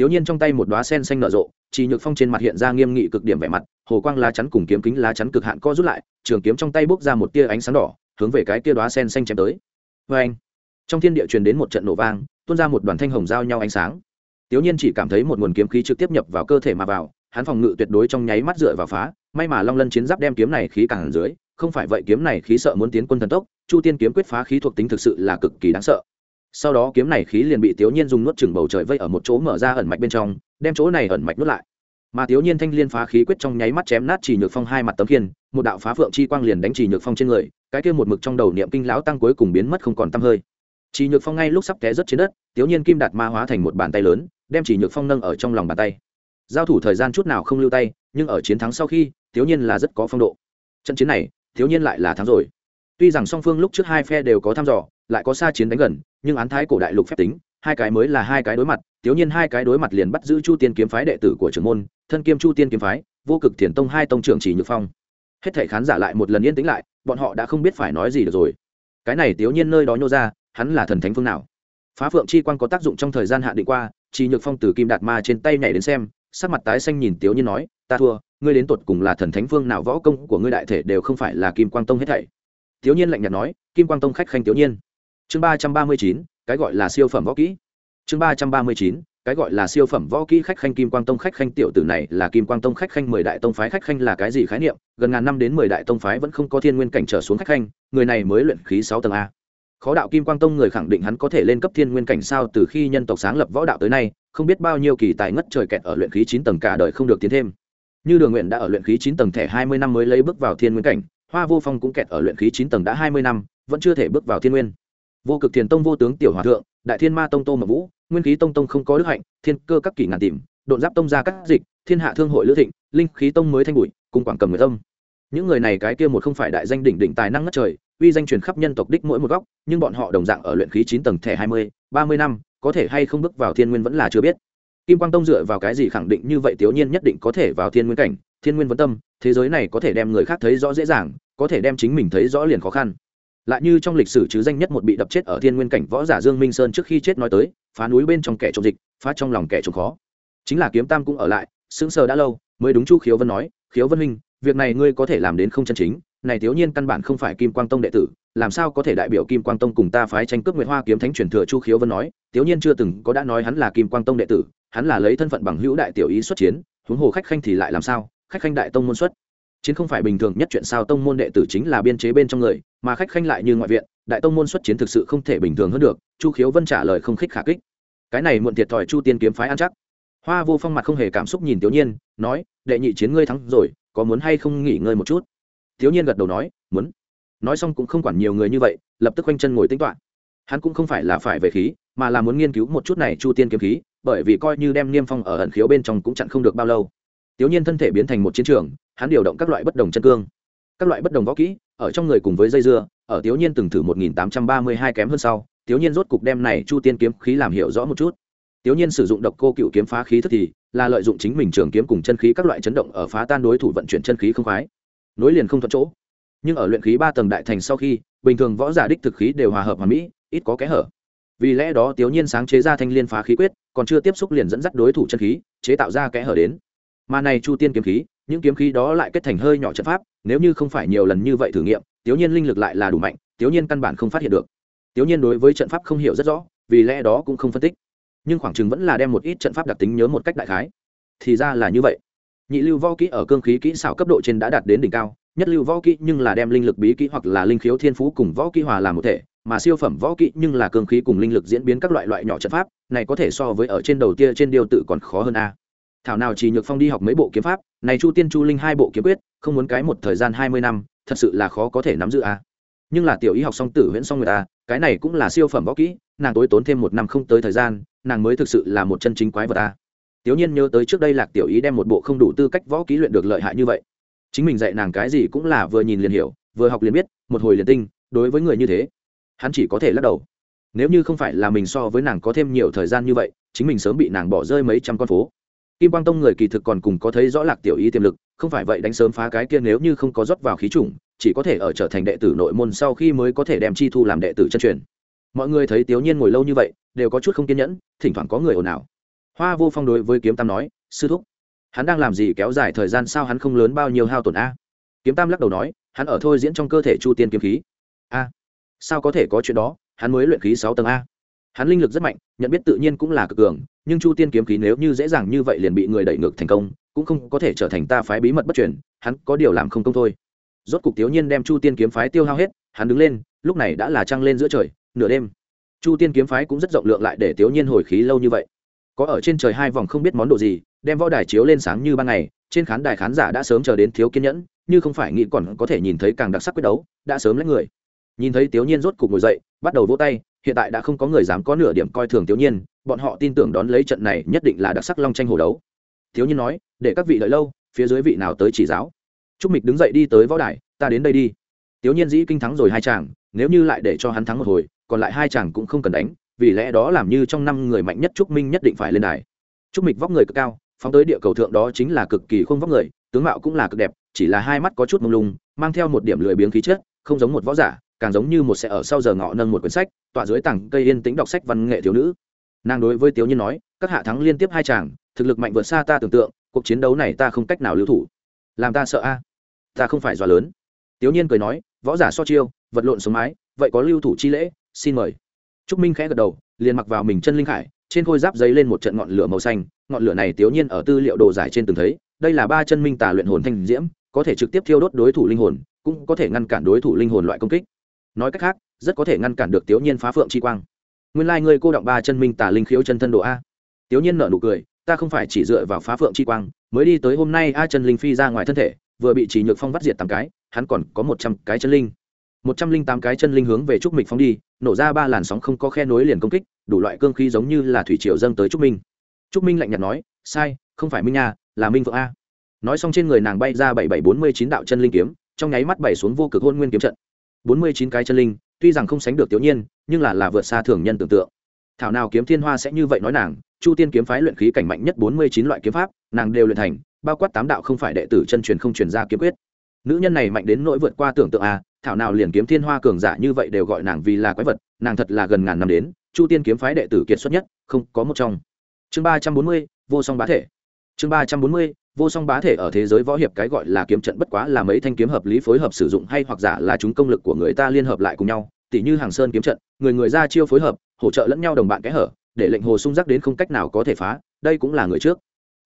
tiểu nhiên trong tay một đóa sen xanh nở rộ chỉ nhược phong trên mặt hiện ra nghiêm nghị cực điểm vẻ mặt, hồ quang lá chắn cùng kiếm kính lá chắn cực hạn co rút lại, trường kiếm trong tay bốc ra một tia ánh sáng đỏ, hướng về cái tia đóa sen xanh chém tới. Oeng! trong thiên địa truyền đến một trận nổ vang, tuôn ra một đoàn thanh hồng giao nhau ánh sáng. Tiểu nhiên chỉ cảm thấy một nguồn kiếm khí trực tiếp nhập vào cơ thể mà vào, hắn phòng ngự tuyệt đối trong nháy mắt dựa vào phá, may mà long lân chiến giáp đem kiếm này khí cản dưới, không phải vậy kiếm này khí sợ muốn tiến quân thần tốc, chu tiên kiếm quyết phá khí thuộc tính thực sự là cực kỳ đáng sợ sau đó kiếm này khí liền bị tiểu nhiên dùng nuốt chừng bầu trời vây ở một chỗ mở ra ẩn mạch bên trong, đem chỗ này ẩn mạch nuốt lại. Mà tiểu nhiên thanh liên phá khí quyết trong nháy mắt chém nát chỉ nhược phong hai mặt tấm khiên, một đạo phá phượng chi quang liền đánh chỉ nhược phong trên người, cái kia một mực trong đầu niệm kinh lão tăng cuối cùng biến mất không còn tăm hơi. Chỉ nhược phong ngay lúc sắp té rất trên đất tiểu nhiên kim đạt ma hóa thành một bàn tay lớn, đem chỉ nhược phong nâng ở trong lòng bàn tay. Giao thủ thời gian chút nào không lưu tay, nhưng ở chiến thắng sau khi thiếu nhiên là rất có phong độ. Trận chiến này thiếu nhiên lại là thắng rồi tuy rằng song phương lúc trước hai phe đều có thăm dò, lại có xa chiến đánh gần, nhưng án thái cổ đại lục phép tính, hai cái mới là hai cái đối mặt thiếu nhiên hai cái đối mặt liền bắt giữ chu tiên kiếm phái đệ tử của trưởng môn, thân kiêm chu tiên kiếm phái, vô cực thiền tông hai tông trưởng chỉ nhược phong. Hết thể khán giả lại một lần yên tĩnh lại, bọn họ đã không biết phải nói gì được rồi. Cái này thiếu nhiên nơi đó nhô ra, hắn là thần thánh phương nào? Phá phượng chi quan có tác dụng trong thời gian hạn định qua, chỉ nhược phong từ kim đạt ma trên tay nhảy đến xem, sắc mặt tái xanh nhìn tiếu nhiên nói, ta thua, ngươi đến tột cùng là thần thánh phương nào, võ công của ngươi đại thể đều không phải là kim quang tông hết thảy thiếu nhiên lạnh nhạt nói, kim quang tông khách khanh thiếu nhiên chương ba trăm ba mươi chín, cái gọi là siêu phẩm võ kỹ. Chương ba trăm ba mươi chín, cái gọi là siêu phẩm võ kỹ khách khanh kim quang tông khách khanh tiểu tử này là kim quang tông khách khanh mười đại tông phái khách khanh là cái gì khái niệm? Gần ngàn năm đến mười đại tông phái vẫn không có thiên nguyên cảnh trở xuống khách khanh, người này mới luyện khí sáu tầng a. Khó đạo kim quang tông người khẳng định hắn có thể lên cấp thiên nguyên cảnh sao từ khi nhân tộc sáng lập võ đạo tới nay, không biết bao nhiêu kỳ tài ngất trời kẹt ở luyện khí chín tầng cả đời không được tiến thêm. Như đường nguyện đã ở luyện khí chín tầng thẻ hai mươi năm mới lấy bước vào thiên nguyên cảnh hoa vô phong cũng kẹt ở luyện khí chín tầng đã hai mươi năm, vẫn chưa thể bước vào thiên nguyên. Vô cực thiền tông vô tướng tiểu hòa thượng, đại thiên ma tông tô mậu vũ, nguyên khí tông tông không có đức hạnh, thiên cơ các kỷ ngàn tìm, độn giáp tông ra các dịch, thiên hạ thương hội lữ thịnh, linh khí tông mới thanh bụi, cùng quảng cầm người tâm những người này cái kia một không phải đại danh đỉnh đỉnh tài năng ngất trời, uy danh truyền khắp nhân tộc đích mỗi một góc, nhưng bọn họ đồng dạng ở luyện khí chín tầng thẻ hai mươi, ba mươi năm, có thể hay không bước vào thiên nguyên vẫn là chưa biết. Kim quang tông dựa vào cái gì khẳng định như vậy, tiểu nhiên nhất định có thể vào thiên nguyên cảnh thiên nguyên vấn tâm, thế giới này có thể đem người khác thấy rõ dễ dàng, có thể đem chính mình thấy rõ liền khó khăn. Lại như trong lịch sử chứ danh nhất một bị đập chết ở thiên nguyên cảnh võ giả dương minh sơn trước khi chết nói tới, phá núi bên trong kẻ trộm dịch, phá trong lòng kẻ trộm khó. Chính là kiếm tam cũng ở lại, sững sờ đã lâu, mới đúng chu khiếu vân nói, khiếu vân minh việc này ngươi có thể làm đến không chân chính, này thiếu nhiên căn bản không phải kim quang tông đệ tử, làm sao có thể đại biểu kim quang tông cùng ta phái tranh cướp nguyệt hoa kiếm thánh truyền thừa? Chu khiếu vân nói, thiếu nhiên chưa từng có đã nói hắn là kim quang tông đệ tử, hắn là lấy thân phận bằng hữu đại tiểu ý xuất chiến, huống hồ khách khanh thì lại làm sao? Khách khanh đại tông môn xuất. Chiến không phải bình thường nhất chuyện sao tông môn đệ tử chính là biên chế bên trong người, mà khách khanh lại như ngoại viện, đại tông môn xuất chiến thực sự không thể bình thường hơn được, chu khiếu vân trả lời không khích khả kích. Cái này muộn thiệt thòi chu tiên kiếm phái ăn chắc. Hoa vô phong mặt không hề cảm xúc nhìn tiểu nhiên, nói, đệ nhị chiến ngươi thắng rồi, có muốn hay không nghỉ ngơi một chút? Tiểu nhiên gật đầu nói, muốn. Nói xong cũng không quản nhiều người như vậy, lập tức quanh chân ngồi tính toán hắn cũng không phải là phải về khí, mà là muốn nghiên cứu một chút này chu tiên kiếm khí, bởi vì coi như đem niêm phong ở ẩn khiếu bên trong cũng chặn không được bao lâu tiểu nhiên thân thể biến thành một chiến trường, hắn điều động các loại bất đồng chân cương. Các loại bất đồng võ kỹ, ở trong người cùng với dây dưa, ở tiểu nhiên từng thử một nghìn tám trăm ba mươi hai kém hơn sau, tiểu nhiên rốt cục đem này chu tiên kiếm khí làm hiểu rõ một chút. Tiểu nhiên sử dụng độc cô cựu kiếm phá khí thức thì, là lợi dụng chính mình trường kiếm cùng chân khí các loại chấn động ở phá tan đối thủ vận chuyển chân khí không khoái. Nối liền không thuận chỗ. Nhưng ở luyện khí ba tầng đại thành sau khi, bình thường võ giả đích thực khí đều hòa hợp hòa mỹ, ít có kẽ hở. Vì lẽ đó tiểu nhiên sáng chế ra thanh liên phá khí quyết, còn chưa tiếp xúc liền dẫn dắt đối thủ chân khí, chế tạo ra kẽ hở đến mà này chu tiên kiếm khí, những kiếm khí đó lại kết thành hơi nhỏ trận pháp, nếu như không phải nhiều lần như vậy thử nghiệm, tiểu nhiên linh lực lại là đủ mạnh, tiểu nhiên căn bản không phát hiện được. Tiểu nhiên đối với trận pháp không hiểu rất rõ, vì lẽ đó cũng không phân tích. Nhưng khoảng chừng vẫn là đem một ít trận pháp đặc tính nhớ một cách đại khái. Thì ra là như vậy. Nhị lưu võ kỹ ở cương khí kỹ xảo cấp độ trên đã đạt đến đỉnh cao, nhất lưu võ kỹ nhưng là đem linh lực bí kỹ hoặc là linh khiếu thiên phú cùng võ kỹ hòa làm một thể, mà siêu phẩm võ kỹ nhưng là cương khí cùng linh lực diễn biến các loại loại nhỏ trận pháp, này có thể so với ở trên đầu tia trên điều tự còn khó hơn a thảo nào chỉ nhược phong đi học mấy bộ kiếm pháp, này chu tiên chu linh hai bộ kiếm quyết, không muốn cái một thời gian hai mươi năm, thật sự là khó có thể nắm giữ a nhưng là tiểu y học song tử huyễn song người ta à, cái này cũng là siêu phẩm võ kỹ, nàng tối tốn thêm một năm không tới thời gian, nàng mới thực sự là một chân chính quái vật ta tiểu nhiên nhớ tới trước đây lạc tiểu ý đem một bộ không đủ tư cách võ kỹ luyện được lợi hại như vậy. Chính mình dạy nàng cái gì cũng là vừa nhìn liền hiểu, vừa học liền biết, một hồi liền tinh, đối với người như thế, hắn chỉ có thể lắc đầu. Nếu như không phải là mình so với nàng có thêm nhiều thời gian như vậy, chính mình sớm bị nàng bỏ rơi mấy trăm con phố kim quang tông người kỳ thực còn cùng có thấy rõ lạc tiểu ý tiềm lực, không phải vậy đánh sớm phá cái kia nếu như không có rót vào khí chủng, chỉ có thể ở trở thành đệ tử nội môn sau khi mới có thể đem chi thu làm đệ tử chân truyền. Mọi người thấy tiểu nhiên ngồi lâu như vậy, đều có chút không kiên nhẫn, thỉnh thoảng có người ồn ào. Hoa vô phong đối với kiếm tam nói, sư thúc, hắn đang làm gì kéo dài thời gian sao hắn không lớn bao nhiêu hao tổn a? Kiếm tam lắc đầu nói, hắn ở thôi diễn trong cơ thể chu tiên kiếm khí. A, sao có thể có chuyện đó? Hắn mới luyện khí sáu tầng a hắn linh lực rất mạnh, nhận biết tự nhiên cũng là cực cường, nhưng chu tiên kiếm khí nếu như dễ dàng như vậy liền bị người đẩy ngược thành công, cũng không có thể trở thành ta phái bí mật bất truyền, hắn có điều làm không công thôi. Rốt cục tiểu nhiên đem chu tiên kiếm phái tiêu hao hết, hắn đứng lên, lúc này đã là trăng lên giữa trời, nửa đêm. Chu tiên kiếm phái cũng rất rộng lượng lại để tiểu nhiên hồi khí lâu như vậy. Có ở trên trời hai vòng không biết món đồ gì, đem võ đài chiếu lên sáng như ban ngày, trên khán đài khán giả đã sớm chờ đến thiếu kiên nhẫn, như không phải nghĩ còn có thể nhìn thấy càng đặc sắc quyết đấu, đã sớm lấy người. Nhìn thấy tiểu nhiên rốt cục ngồi dậy, bắt đầu vỗ tay hiện tại đã không có người dám có nửa điểm coi thường thiếu nhiên, bọn họ tin tưởng đón lấy trận này nhất định là đặc sắc long tranh hồ đấu. Thiếu nhiên nói, để các vị đợi lâu, phía dưới vị nào tới chỉ giáo. Trúc mịch đứng dậy đi tới võ đài, ta đến đây đi. Thiếu nhiên dĩ kinh thắng rồi hai chàng, nếu như lại để cho hắn thắng một hồi, còn lại hai chàng cũng không cần đánh, vì lẽ đó làm như trong năm người mạnh nhất trúc minh nhất định phải lên đài. Trúc mịch vóc người cực cao, phóng tới địa cầu thượng đó chính là cực kỳ không vóc người, tướng mạo cũng là cực đẹp, chỉ là hai mắt có chút mông lung, mang theo một điểm lười biếng khí chất, không giống một võ giả, càng giống như một sẽ ở sau giờ ngọ nâng một quyển sách tọa dưới tảng cây yên tĩnh đọc sách văn nghệ thiếu nữ. Nàng đối với tiểu nhiên nói, các hạ thắng liên tiếp hai chàng, thực lực mạnh vượt xa ta tưởng tượng, cuộc chiến đấu này ta không cách nào lưu thủ. Làm ta sợ a? Ta không phải dọa lớn. Tiểu nhiên cười nói, võ giả so chiêu, vật lộn sống mái, vậy có lưu thủ chi lễ, xin mời. Trúc minh khẽ gật đầu, liền mặc vào mình chân linh khải, trên khôi giáp giấy lên một trận ngọn lửa màu xanh. Ngọn lửa này tiểu nhiên ở tư liệu đồ giải trên từng thấy, đây là ba chân minh tà luyện hồn thanh diễm, có thể trực tiếp thiêu đốt đối thủ linh hồn, cũng có thể ngăn cản đối thủ linh hồn loại công kích. Nói cách khác rất có thể ngăn cản được tiểu nhiên phá phượng chi quang. Nguyên lai ngươi cô động ba chân minh tà linh khiếu chân thân độ a. Tiểu nhiên nở nụ cười, ta không phải chỉ dựa vào phá phượng chi quang, mới đi tới hôm nay a chân linh phi ra ngoài thân thể, vừa bị chỉ nhược phong vắt diệt tám cái, hắn còn có một trăm cái chân linh. Một trăm linh tám cái chân linh hướng về trúc mịch Phong đi, nổ ra ba làn sóng không có khe nối liền công kích, đủ loại cương khí giống như là thủy triều dâng tới trúc minh. Trúc minh lạnh nhạt nói, sai, không phải minh nha, là minh vượng a. Nói xong trên người nàng bay ra bảy bảy bốn mươi chín đạo chân linh kiếm, trong nháy mắt bảy xuống vô cực hôn nguyên kiếm trận. Bốn mươi chín cái chân linh tuy rằng không sánh được tiểu nhiên, nhưng là là vượt xa thường nhân tưởng tượng. Thảo nào kiếm thiên hoa sẽ như vậy nói nàng, chu tiên kiếm phái luyện khí cảnh mạnh nhất bốn mươi chín loại kiếm pháp, nàng đều luyện thành, bao quát tám đạo không phải đệ tử chân truyền không truyền ra kiếm quyết. Nữ nhân này mạnh đến nỗi vượt qua tưởng tượng a, thảo nào liền kiếm thiên hoa cường giả như vậy đều gọi nàng vì là quái vật, nàng thật là gần ngàn năm đến, chu tiên kiếm phái đệ tử kiệt xuất nhất, không có một trong. Chương ba trăm bốn mươi, vô song bá thể. Chương ba trăm bốn mươi vô song bá thể ở thế giới võ hiệp cái gọi là kiếm trận bất quá là mấy thanh kiếm hợp lý phối hợp sử dụng hay hoặc giả là chúng công lực của người ta liên hợp lại cùng nhau, tỉ như hàng sơn kiếm trận, người người ra chiêu phối hợp, hỗ trợ lẫn nhau đồng bạn kẽ hở, để lệnh hồ sung giác đến không cách nào có thể phá, đây cũng là người trước.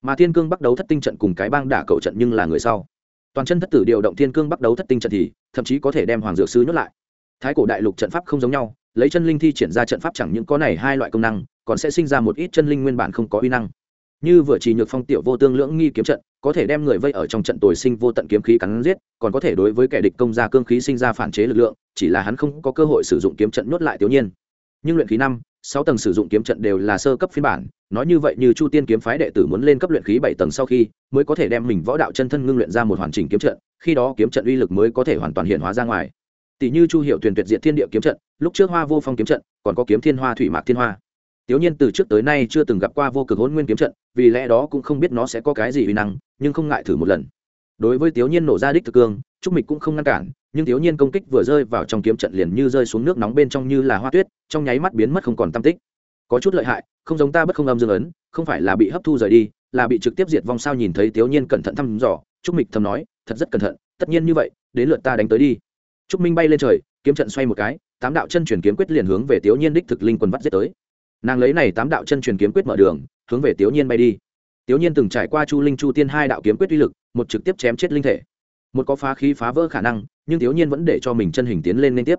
Mà thiên cương bắt đấu thất tinh trận cùng cái bang đả cầu trận nhưng là người sau. Toàn chân thất tử điều động thiên cương bắt đấu thất tinh trận thì, thậm chí có thể đem hoàng dược sư nhốt lại. Thái cổ đại lục trận pháp không giống nhau, lấy chân linh thi triển ra trận pháp chẳng những có này hai loại công năng, còn sẽ sinh ra một ít chân linh nguyên bản không có uy năng như vừa chỉ nhược phong tiểu vô tương lưỡng nghi kiếm trận, có thể đem người vây ở trong trận tồi sinh vô tận kiếm khí cắn giết, còn có thể đối với kẻ địch công ra cương khí sinh ra phản chế lực lượng, chỉ là hắn không có cơ hội sử dụng kiếm trận nhốt lại tiểu nhiên. Nhưng luyện khí năm, sáu tầng sử dụng kiếm trận đều là sơ cấp phiên bản, nói như vậy như chu tiên kiếm phái đệ tử muốn lên cấp luyện khí bảy tầng sau khi, mới có thể đem mình võ đạo chân thân ngưng luyện ra một hoàn chỉnh kiếm trận, khi đó kiếm trận uy lực mới có thể hoàn toàn hiện hóa ra ngoài. Tỷ như chu hiệu tuyển tuyệt diện thiên địa kiếm trận, lúc trước hoa vô phong kiếm trận, còn có kiếm thiên hoa thủy mạc thiên hoa. Tiểu Nhiên từ trước tới nay chưa từng gặp qua vô cực hỗn nguyên kiếm trận, vì lẽ đó cũng không biết nó sẽ có cái gì uy năng, nhưng không ngại thử một lần. Đối với Tiểu Nhiên nổ ra đích thực cương, Trúc Mịch cũng không ngăn cản, nhưng Tiểu Nhiên công kích vừa rơi vào trong kiếm trận liền như rơi xuống nước nóng bên trong như là hoa tuyết, trong nháy mắt biến mất không còn tăm tích. Có chút lợi hại, không giống ta bất không âm dương ấn, không phải là bị hấp thu rời đi, là bị trực tiếp diệt vong sao nhìn thấy Tiểu Nhiên cẩn thận thăm dò, Trúc Mịch thầm nói, thật rất cẩn thận, tất nhiên như vậy, đến lượt ta đánh tới đi. Trúc Minh bay lên trời, kiếm trận xoay một cái, tám đạo chân truyền kiếm quyết liền hướng về Tiểu Nhiên đích thực linh quân vắt giết tới nàng lấy này tám đạo chân truyền kiếm quyết mở đường, hướng về tiểu nhiên bay đi. Tiểu nhiên từng trải qua chu linh chu tiên hai đạo kiếm quyết uy lực, một trực tiếp chém chết linh thể. Một có phá khí phá vỡ khả năng, nhưng tiểu nhiên vẫn để cho mình chân hình tiến lên liên tiếp.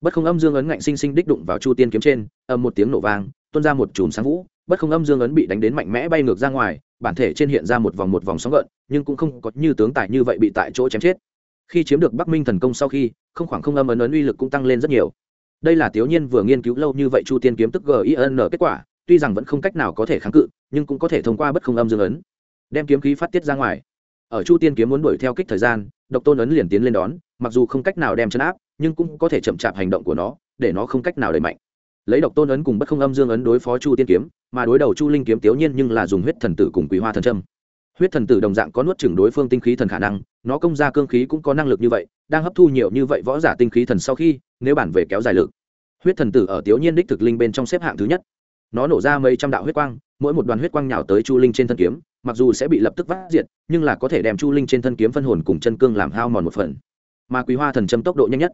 Bất không âm dương ấn ngạnh sinh sinh đích đụng vào chu tiên kiếm trên âm một tiếng nổ vang, tuôn ra một chùm sáng vũ, bất không âm dương ấn bị đánh đến mạnh mẽ bay ngược ra ngoài, bản thể trên hiện ra một vòng một vòng sóng gợn, nhưng cũng không có như tướng tài như vậy bị tại chỗ chém chết. Khi chiếm được bắc minh thần công sau khi, không khoảng không âm ấn ấn uy lực cũng tăng lên rất nhiều đây là tiểu nhiên vừa nghiên cứu lâu như vậy chu tiên kiếm tức gin kết quả, tuy rằng vẫn không cách nào có thể kháng cự, nhưng cũng có thể thông qua bất không âm dương ấn, đem kiếm khí phát tiết ra ngoài. Ở chu tiên kiếm muốn đuổi theo kích thời gian, độc tôn ấn liền tiến lên đón, mặc dù không cách nào đem chấn áp, nhưng cũng có thể chậm chạp hành động của nó, để nó không cách nào đẩy mạnh. Lấy độc tôn ấn cùng bất không âm dương ấn đối phó chu tiên kiếm, mà đối đầu chu linh kiếm tiểu nhiên nhưng là dùng huyết thần tử cùng quý hoa thần trâm huyết thần tử đồng dạng có nuốt chửng đối phương tinh khí thần khả năng, nó công ra cương khí cũng có năng lực như vậy, đang hấp thu nhiều như vậy võ giả tinh khí thần sau khi, nếu bản về kéo dài lực, huyết thần tử ở tiểu nhiên đích thực linh bên trong xếp hạng thứ nhất. Nó nổ ra mấy trăm đạo huyết quang, mỗi một đoàn huyết quang nhào tới chu linh trên thân kiếm, mặc dù sẽ bị lập tức vắt diệt, nhưng là có thể đem chu linh trên thân kiếm phân hồn cùng chân cương làm hao mòn một phần. Mà quý hoa thần châm tốc độ nhanh nhất,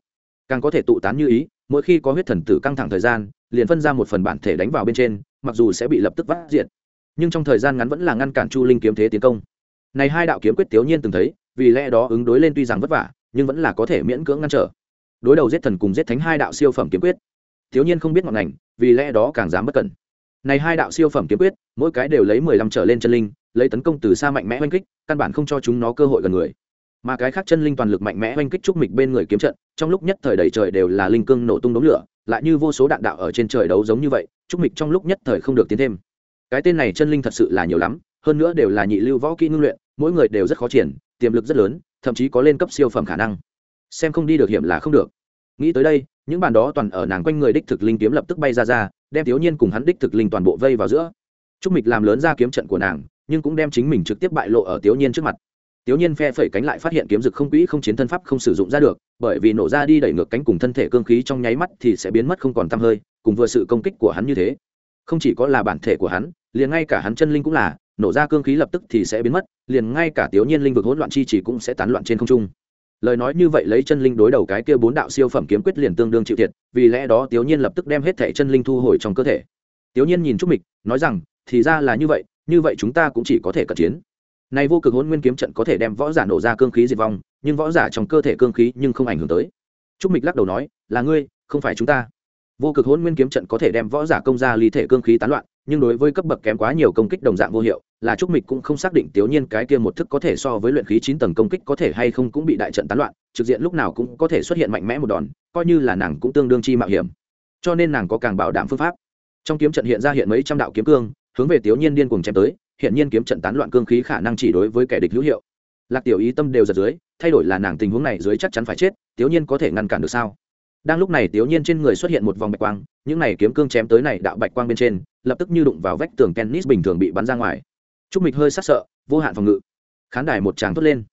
càng có thể tụ tán như ý, mỗi khi có huyết thần tử căng thẳng thời gian, liền phân ra một phần bản thể đánh vào bên trên, mặc dù sẽ bị lập tức vắt diệt nhưng trong thời gian ngắn vẫn là ngăn cản chu linh kiếm thế tiến công. Này hai đạo kiếm quyết tiểu nhiên từng thấy, vì lẽ đó ứng đối lên tuy rằng vất vả, nhưng vẫn là có thể miễn cưỡng ngăn trở. Đối đầu giết thần cùng giết thánh hai đạo siêu phẩm kiếm quyết thiếu nhiên không biết ngọn ngành, vì lẽ đó càng dám bất cẩn. Này hai đạo siêu phẩm kiếm quyết, mỗi cái đều lấy mười lăm trở lên chân linh, lấy tấn công từ xa mạnh mẽ oanh kích, căn bản không cho chúng nó cơ hội gần người. Mà cái khác chân linh toàn lực mạnh mẽ oanh kích trúc mịch bên người kiếm trận, trong lúc nhất thời đầy trời đều là linh cương nổ tung đống lửa, lại như vô số đạn đạo ở trên trời đấu giống như vậy, trúc mịch trong lúc nhất thời không được tiến thêm cái tên này chân linh thật sự là nhiều lắm, hơn nữa đều là nhị lưu võ kỹ ngưng luyện, mỗi người đều rất khó triển, tiềm lực rất lớn, thậm chí có lên cấp siêu phẩm khả năng. Xem không đi được hiểm là không được. Nghĩ tới đây, những bàn đó toàn ở nàng quanh người đích thực linh kiếm lập tức bay ra ra, đem thiếu niên cùng hắn đích thực linh toàn bộ vây vào giữa. Trúc mịch làm lớn ra kiếm trận của nàng, nhưng cũng đem chính mình trực tiếp bại lộ ở thiếu niên trước mặt. Thiếu niên phe phẩy cánh lại phát hiện kiếm dực không quỹ, không chiến thân pháp không sử dụng ra được, bởi vì nổ ra đi đẩy ngược cánh cùng thân thể cương khí trong nháy mắt thì sẽ biến mất không còn t hơi, cùng vừa sự công kích của hắn như thế. Không chỉ có là bản thể của hắn liền ngay cả hắn chân linh cũng là, nổ ra cương khí lập tức thì sẽ biến mất, liền ngay cả tiểu nhiên linh vực hỗn loạn chi chỉ cũng sẽ tán loạn trên không trung. Lời nói như vậy lấy chân linh đối đầu cái kia bốn đạo siêu phẩm kiếm quyết liền tương đương chịu thiệt, vì lẽ đó tiểu nhiên lập tức đem hết thẻ chân linh thu hồi trong cơ thể. Tiểu nhiên nhìn trúc mịch, nói rằng, thì ra là như vậy như vậy chúng ta cũng chỉ có thể cận chiến. Nay vô cực hỗn nguyên kiếm trận có thể đem võ giả nổ ra cương khí diệt vong, nhưng võ giả trong cơ thể cương khí nhưng không ảnh hưởng tới. Trúc mịch lắc đầu nói, là ngươi, không phải chúng ta. Vô cực hỗn nguyên kiếm trận có thể đem võ giả công ra ly thể cương khí tán loạn nhưng đối với cấp bậc kém quá nhiều công kích đồng dạng vô hiệu, là trúc mịch cũng không xác định tiểu nhiên cái kia một thức có thể so với luyện khí chín tầng công kích có thể hay không cũng bị đại trận tán loạn, trực diện lúc nào cũng có thể xuất hiện mạnh mẽ một đòn, coi như là nàng cũng tương đương chi mạo hiểm. Cho nên nàng có càng bảo đảm phương pháp. Trong kiếm trận hiện ra hiện mấy trăm đạo kiếm cương, hướng về tiểu nhiên điên cuồng chém tới, hiện nhiên kiếm trận tán loạn cương khí khả năng chỉ đối với kẻ địch hữu hiệu. Lạc tiểu ý tâm đều giật dưới, thay đổi là nàng tình huống này dưới chắc chắn phải chết tiểu nhiên có thể ngăn cản được sao? Đang lúc này tiểu nhiên trên người xuất hiện một vòng bạch quang, những này kiếm cương chém tới này đạo bạch quang bên trên, lập tức như đụng vào vách tường tennis bình thường bị bắn ra ngoài. Trúc mịch hơi sắc sợ, vô hạn phòng ngự. Khán đài một tràng thốt lên.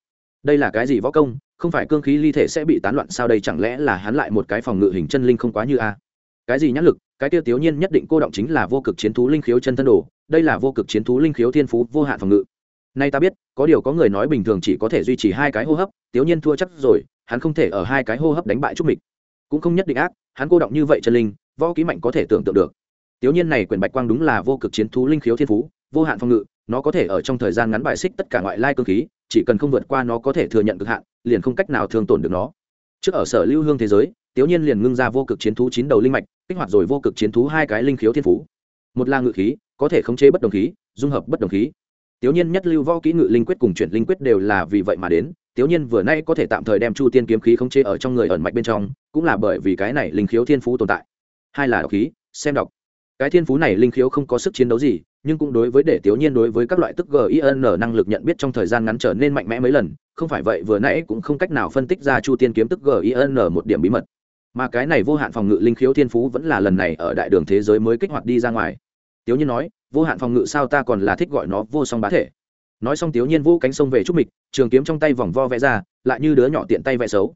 Đây là cái gì võ công? Không phải cương khí ly thể sẽ bị tán loạn sao đây? Chẳng lẽ là hắn lại một cái phòng ngự hình chân linh không quá như a? Cái gì nhãn lực? Cái tiêu tiểu nhiên nhất định cô động chính là vô cực chiến thú linh khiếu chân thân đồ. Đây là vô cực chiến thú linh khiếu thiên phú, vô hạn phòng ngự. Nay ta biết, có điều có người nói bình thường chỉ có thể duy trì hai cái hô hấp, tiểu nhiên thua chắc rồi, hắn không thể ở hai cái hô hấp đánh bại trúc mịch cũng không nhất định ác, hắn cô động như vậy chân linh, võ ký mạnh có thể tưởng tượng được. Tiểu nhiên này quyền bạch quang đúng là vô cực chiến thú linh khiếu thiên phú, vô hạn phong ngự, nó có thể ở trong thời gian ngắn bài xích tất cả ngoại lai cơ khí, chỉ cần không vượt qua nó có thể thừa nhận cực hạn, liền không cách nào thương tổn được nó. Trước ở sở lưu hương thế giới, tiểu nhiên liền ngưng ra vô cực chiến thú chín đầu linh mạch, kích hoạt rồi vô cực chiến thú hai cái linh khiếu thiên phú. Một là ngự khí, có thể khống chế bất đồng khí, dung hợp bất đồng khí tiểu nhiên nhất lưu võ kỹ ngự linh quyết cùng chuyển linh quyết đều là vì vậy mà đến. Tiểu nhiên vừa nay có thể tạm thời đem chu tiên kiếm khí khống chế ở trong người ẩn mạch bên trong, cũng là bởi vì cái này linh khiếu thiên phú tồn tại. Hai là đọc khí, xem đọc cái thiên phú này linh khiếu không có sức chiến đấu gì, nhưng cũng đối với để tiểu nhiên đối với các loại tức gin năng lực nhận biết trong thời gian ngắn trở nên mạnh mẽ mấy lần, không phải vậy vừa nãy cũng không cách nào phân tích ra chu tiên kiếm tức gin một điểm bí mật. Mà cái này vô hạn phòng ngự linh khiếu thiên phú vẫn là lần này ở đại đường thế giới mới kích hoạt đi ra ngoài. Tiểu nhiên nói vô hạn phòng ngự sao ta còn là thích gọi nó vô song bá thể. Nói xong tiểu nhiên vũ cánh sông về trúc mịch, trường kiếm trong tay vòng vo vẽ ra, lại như đứa nhỏ tiện tay vẽ xấu.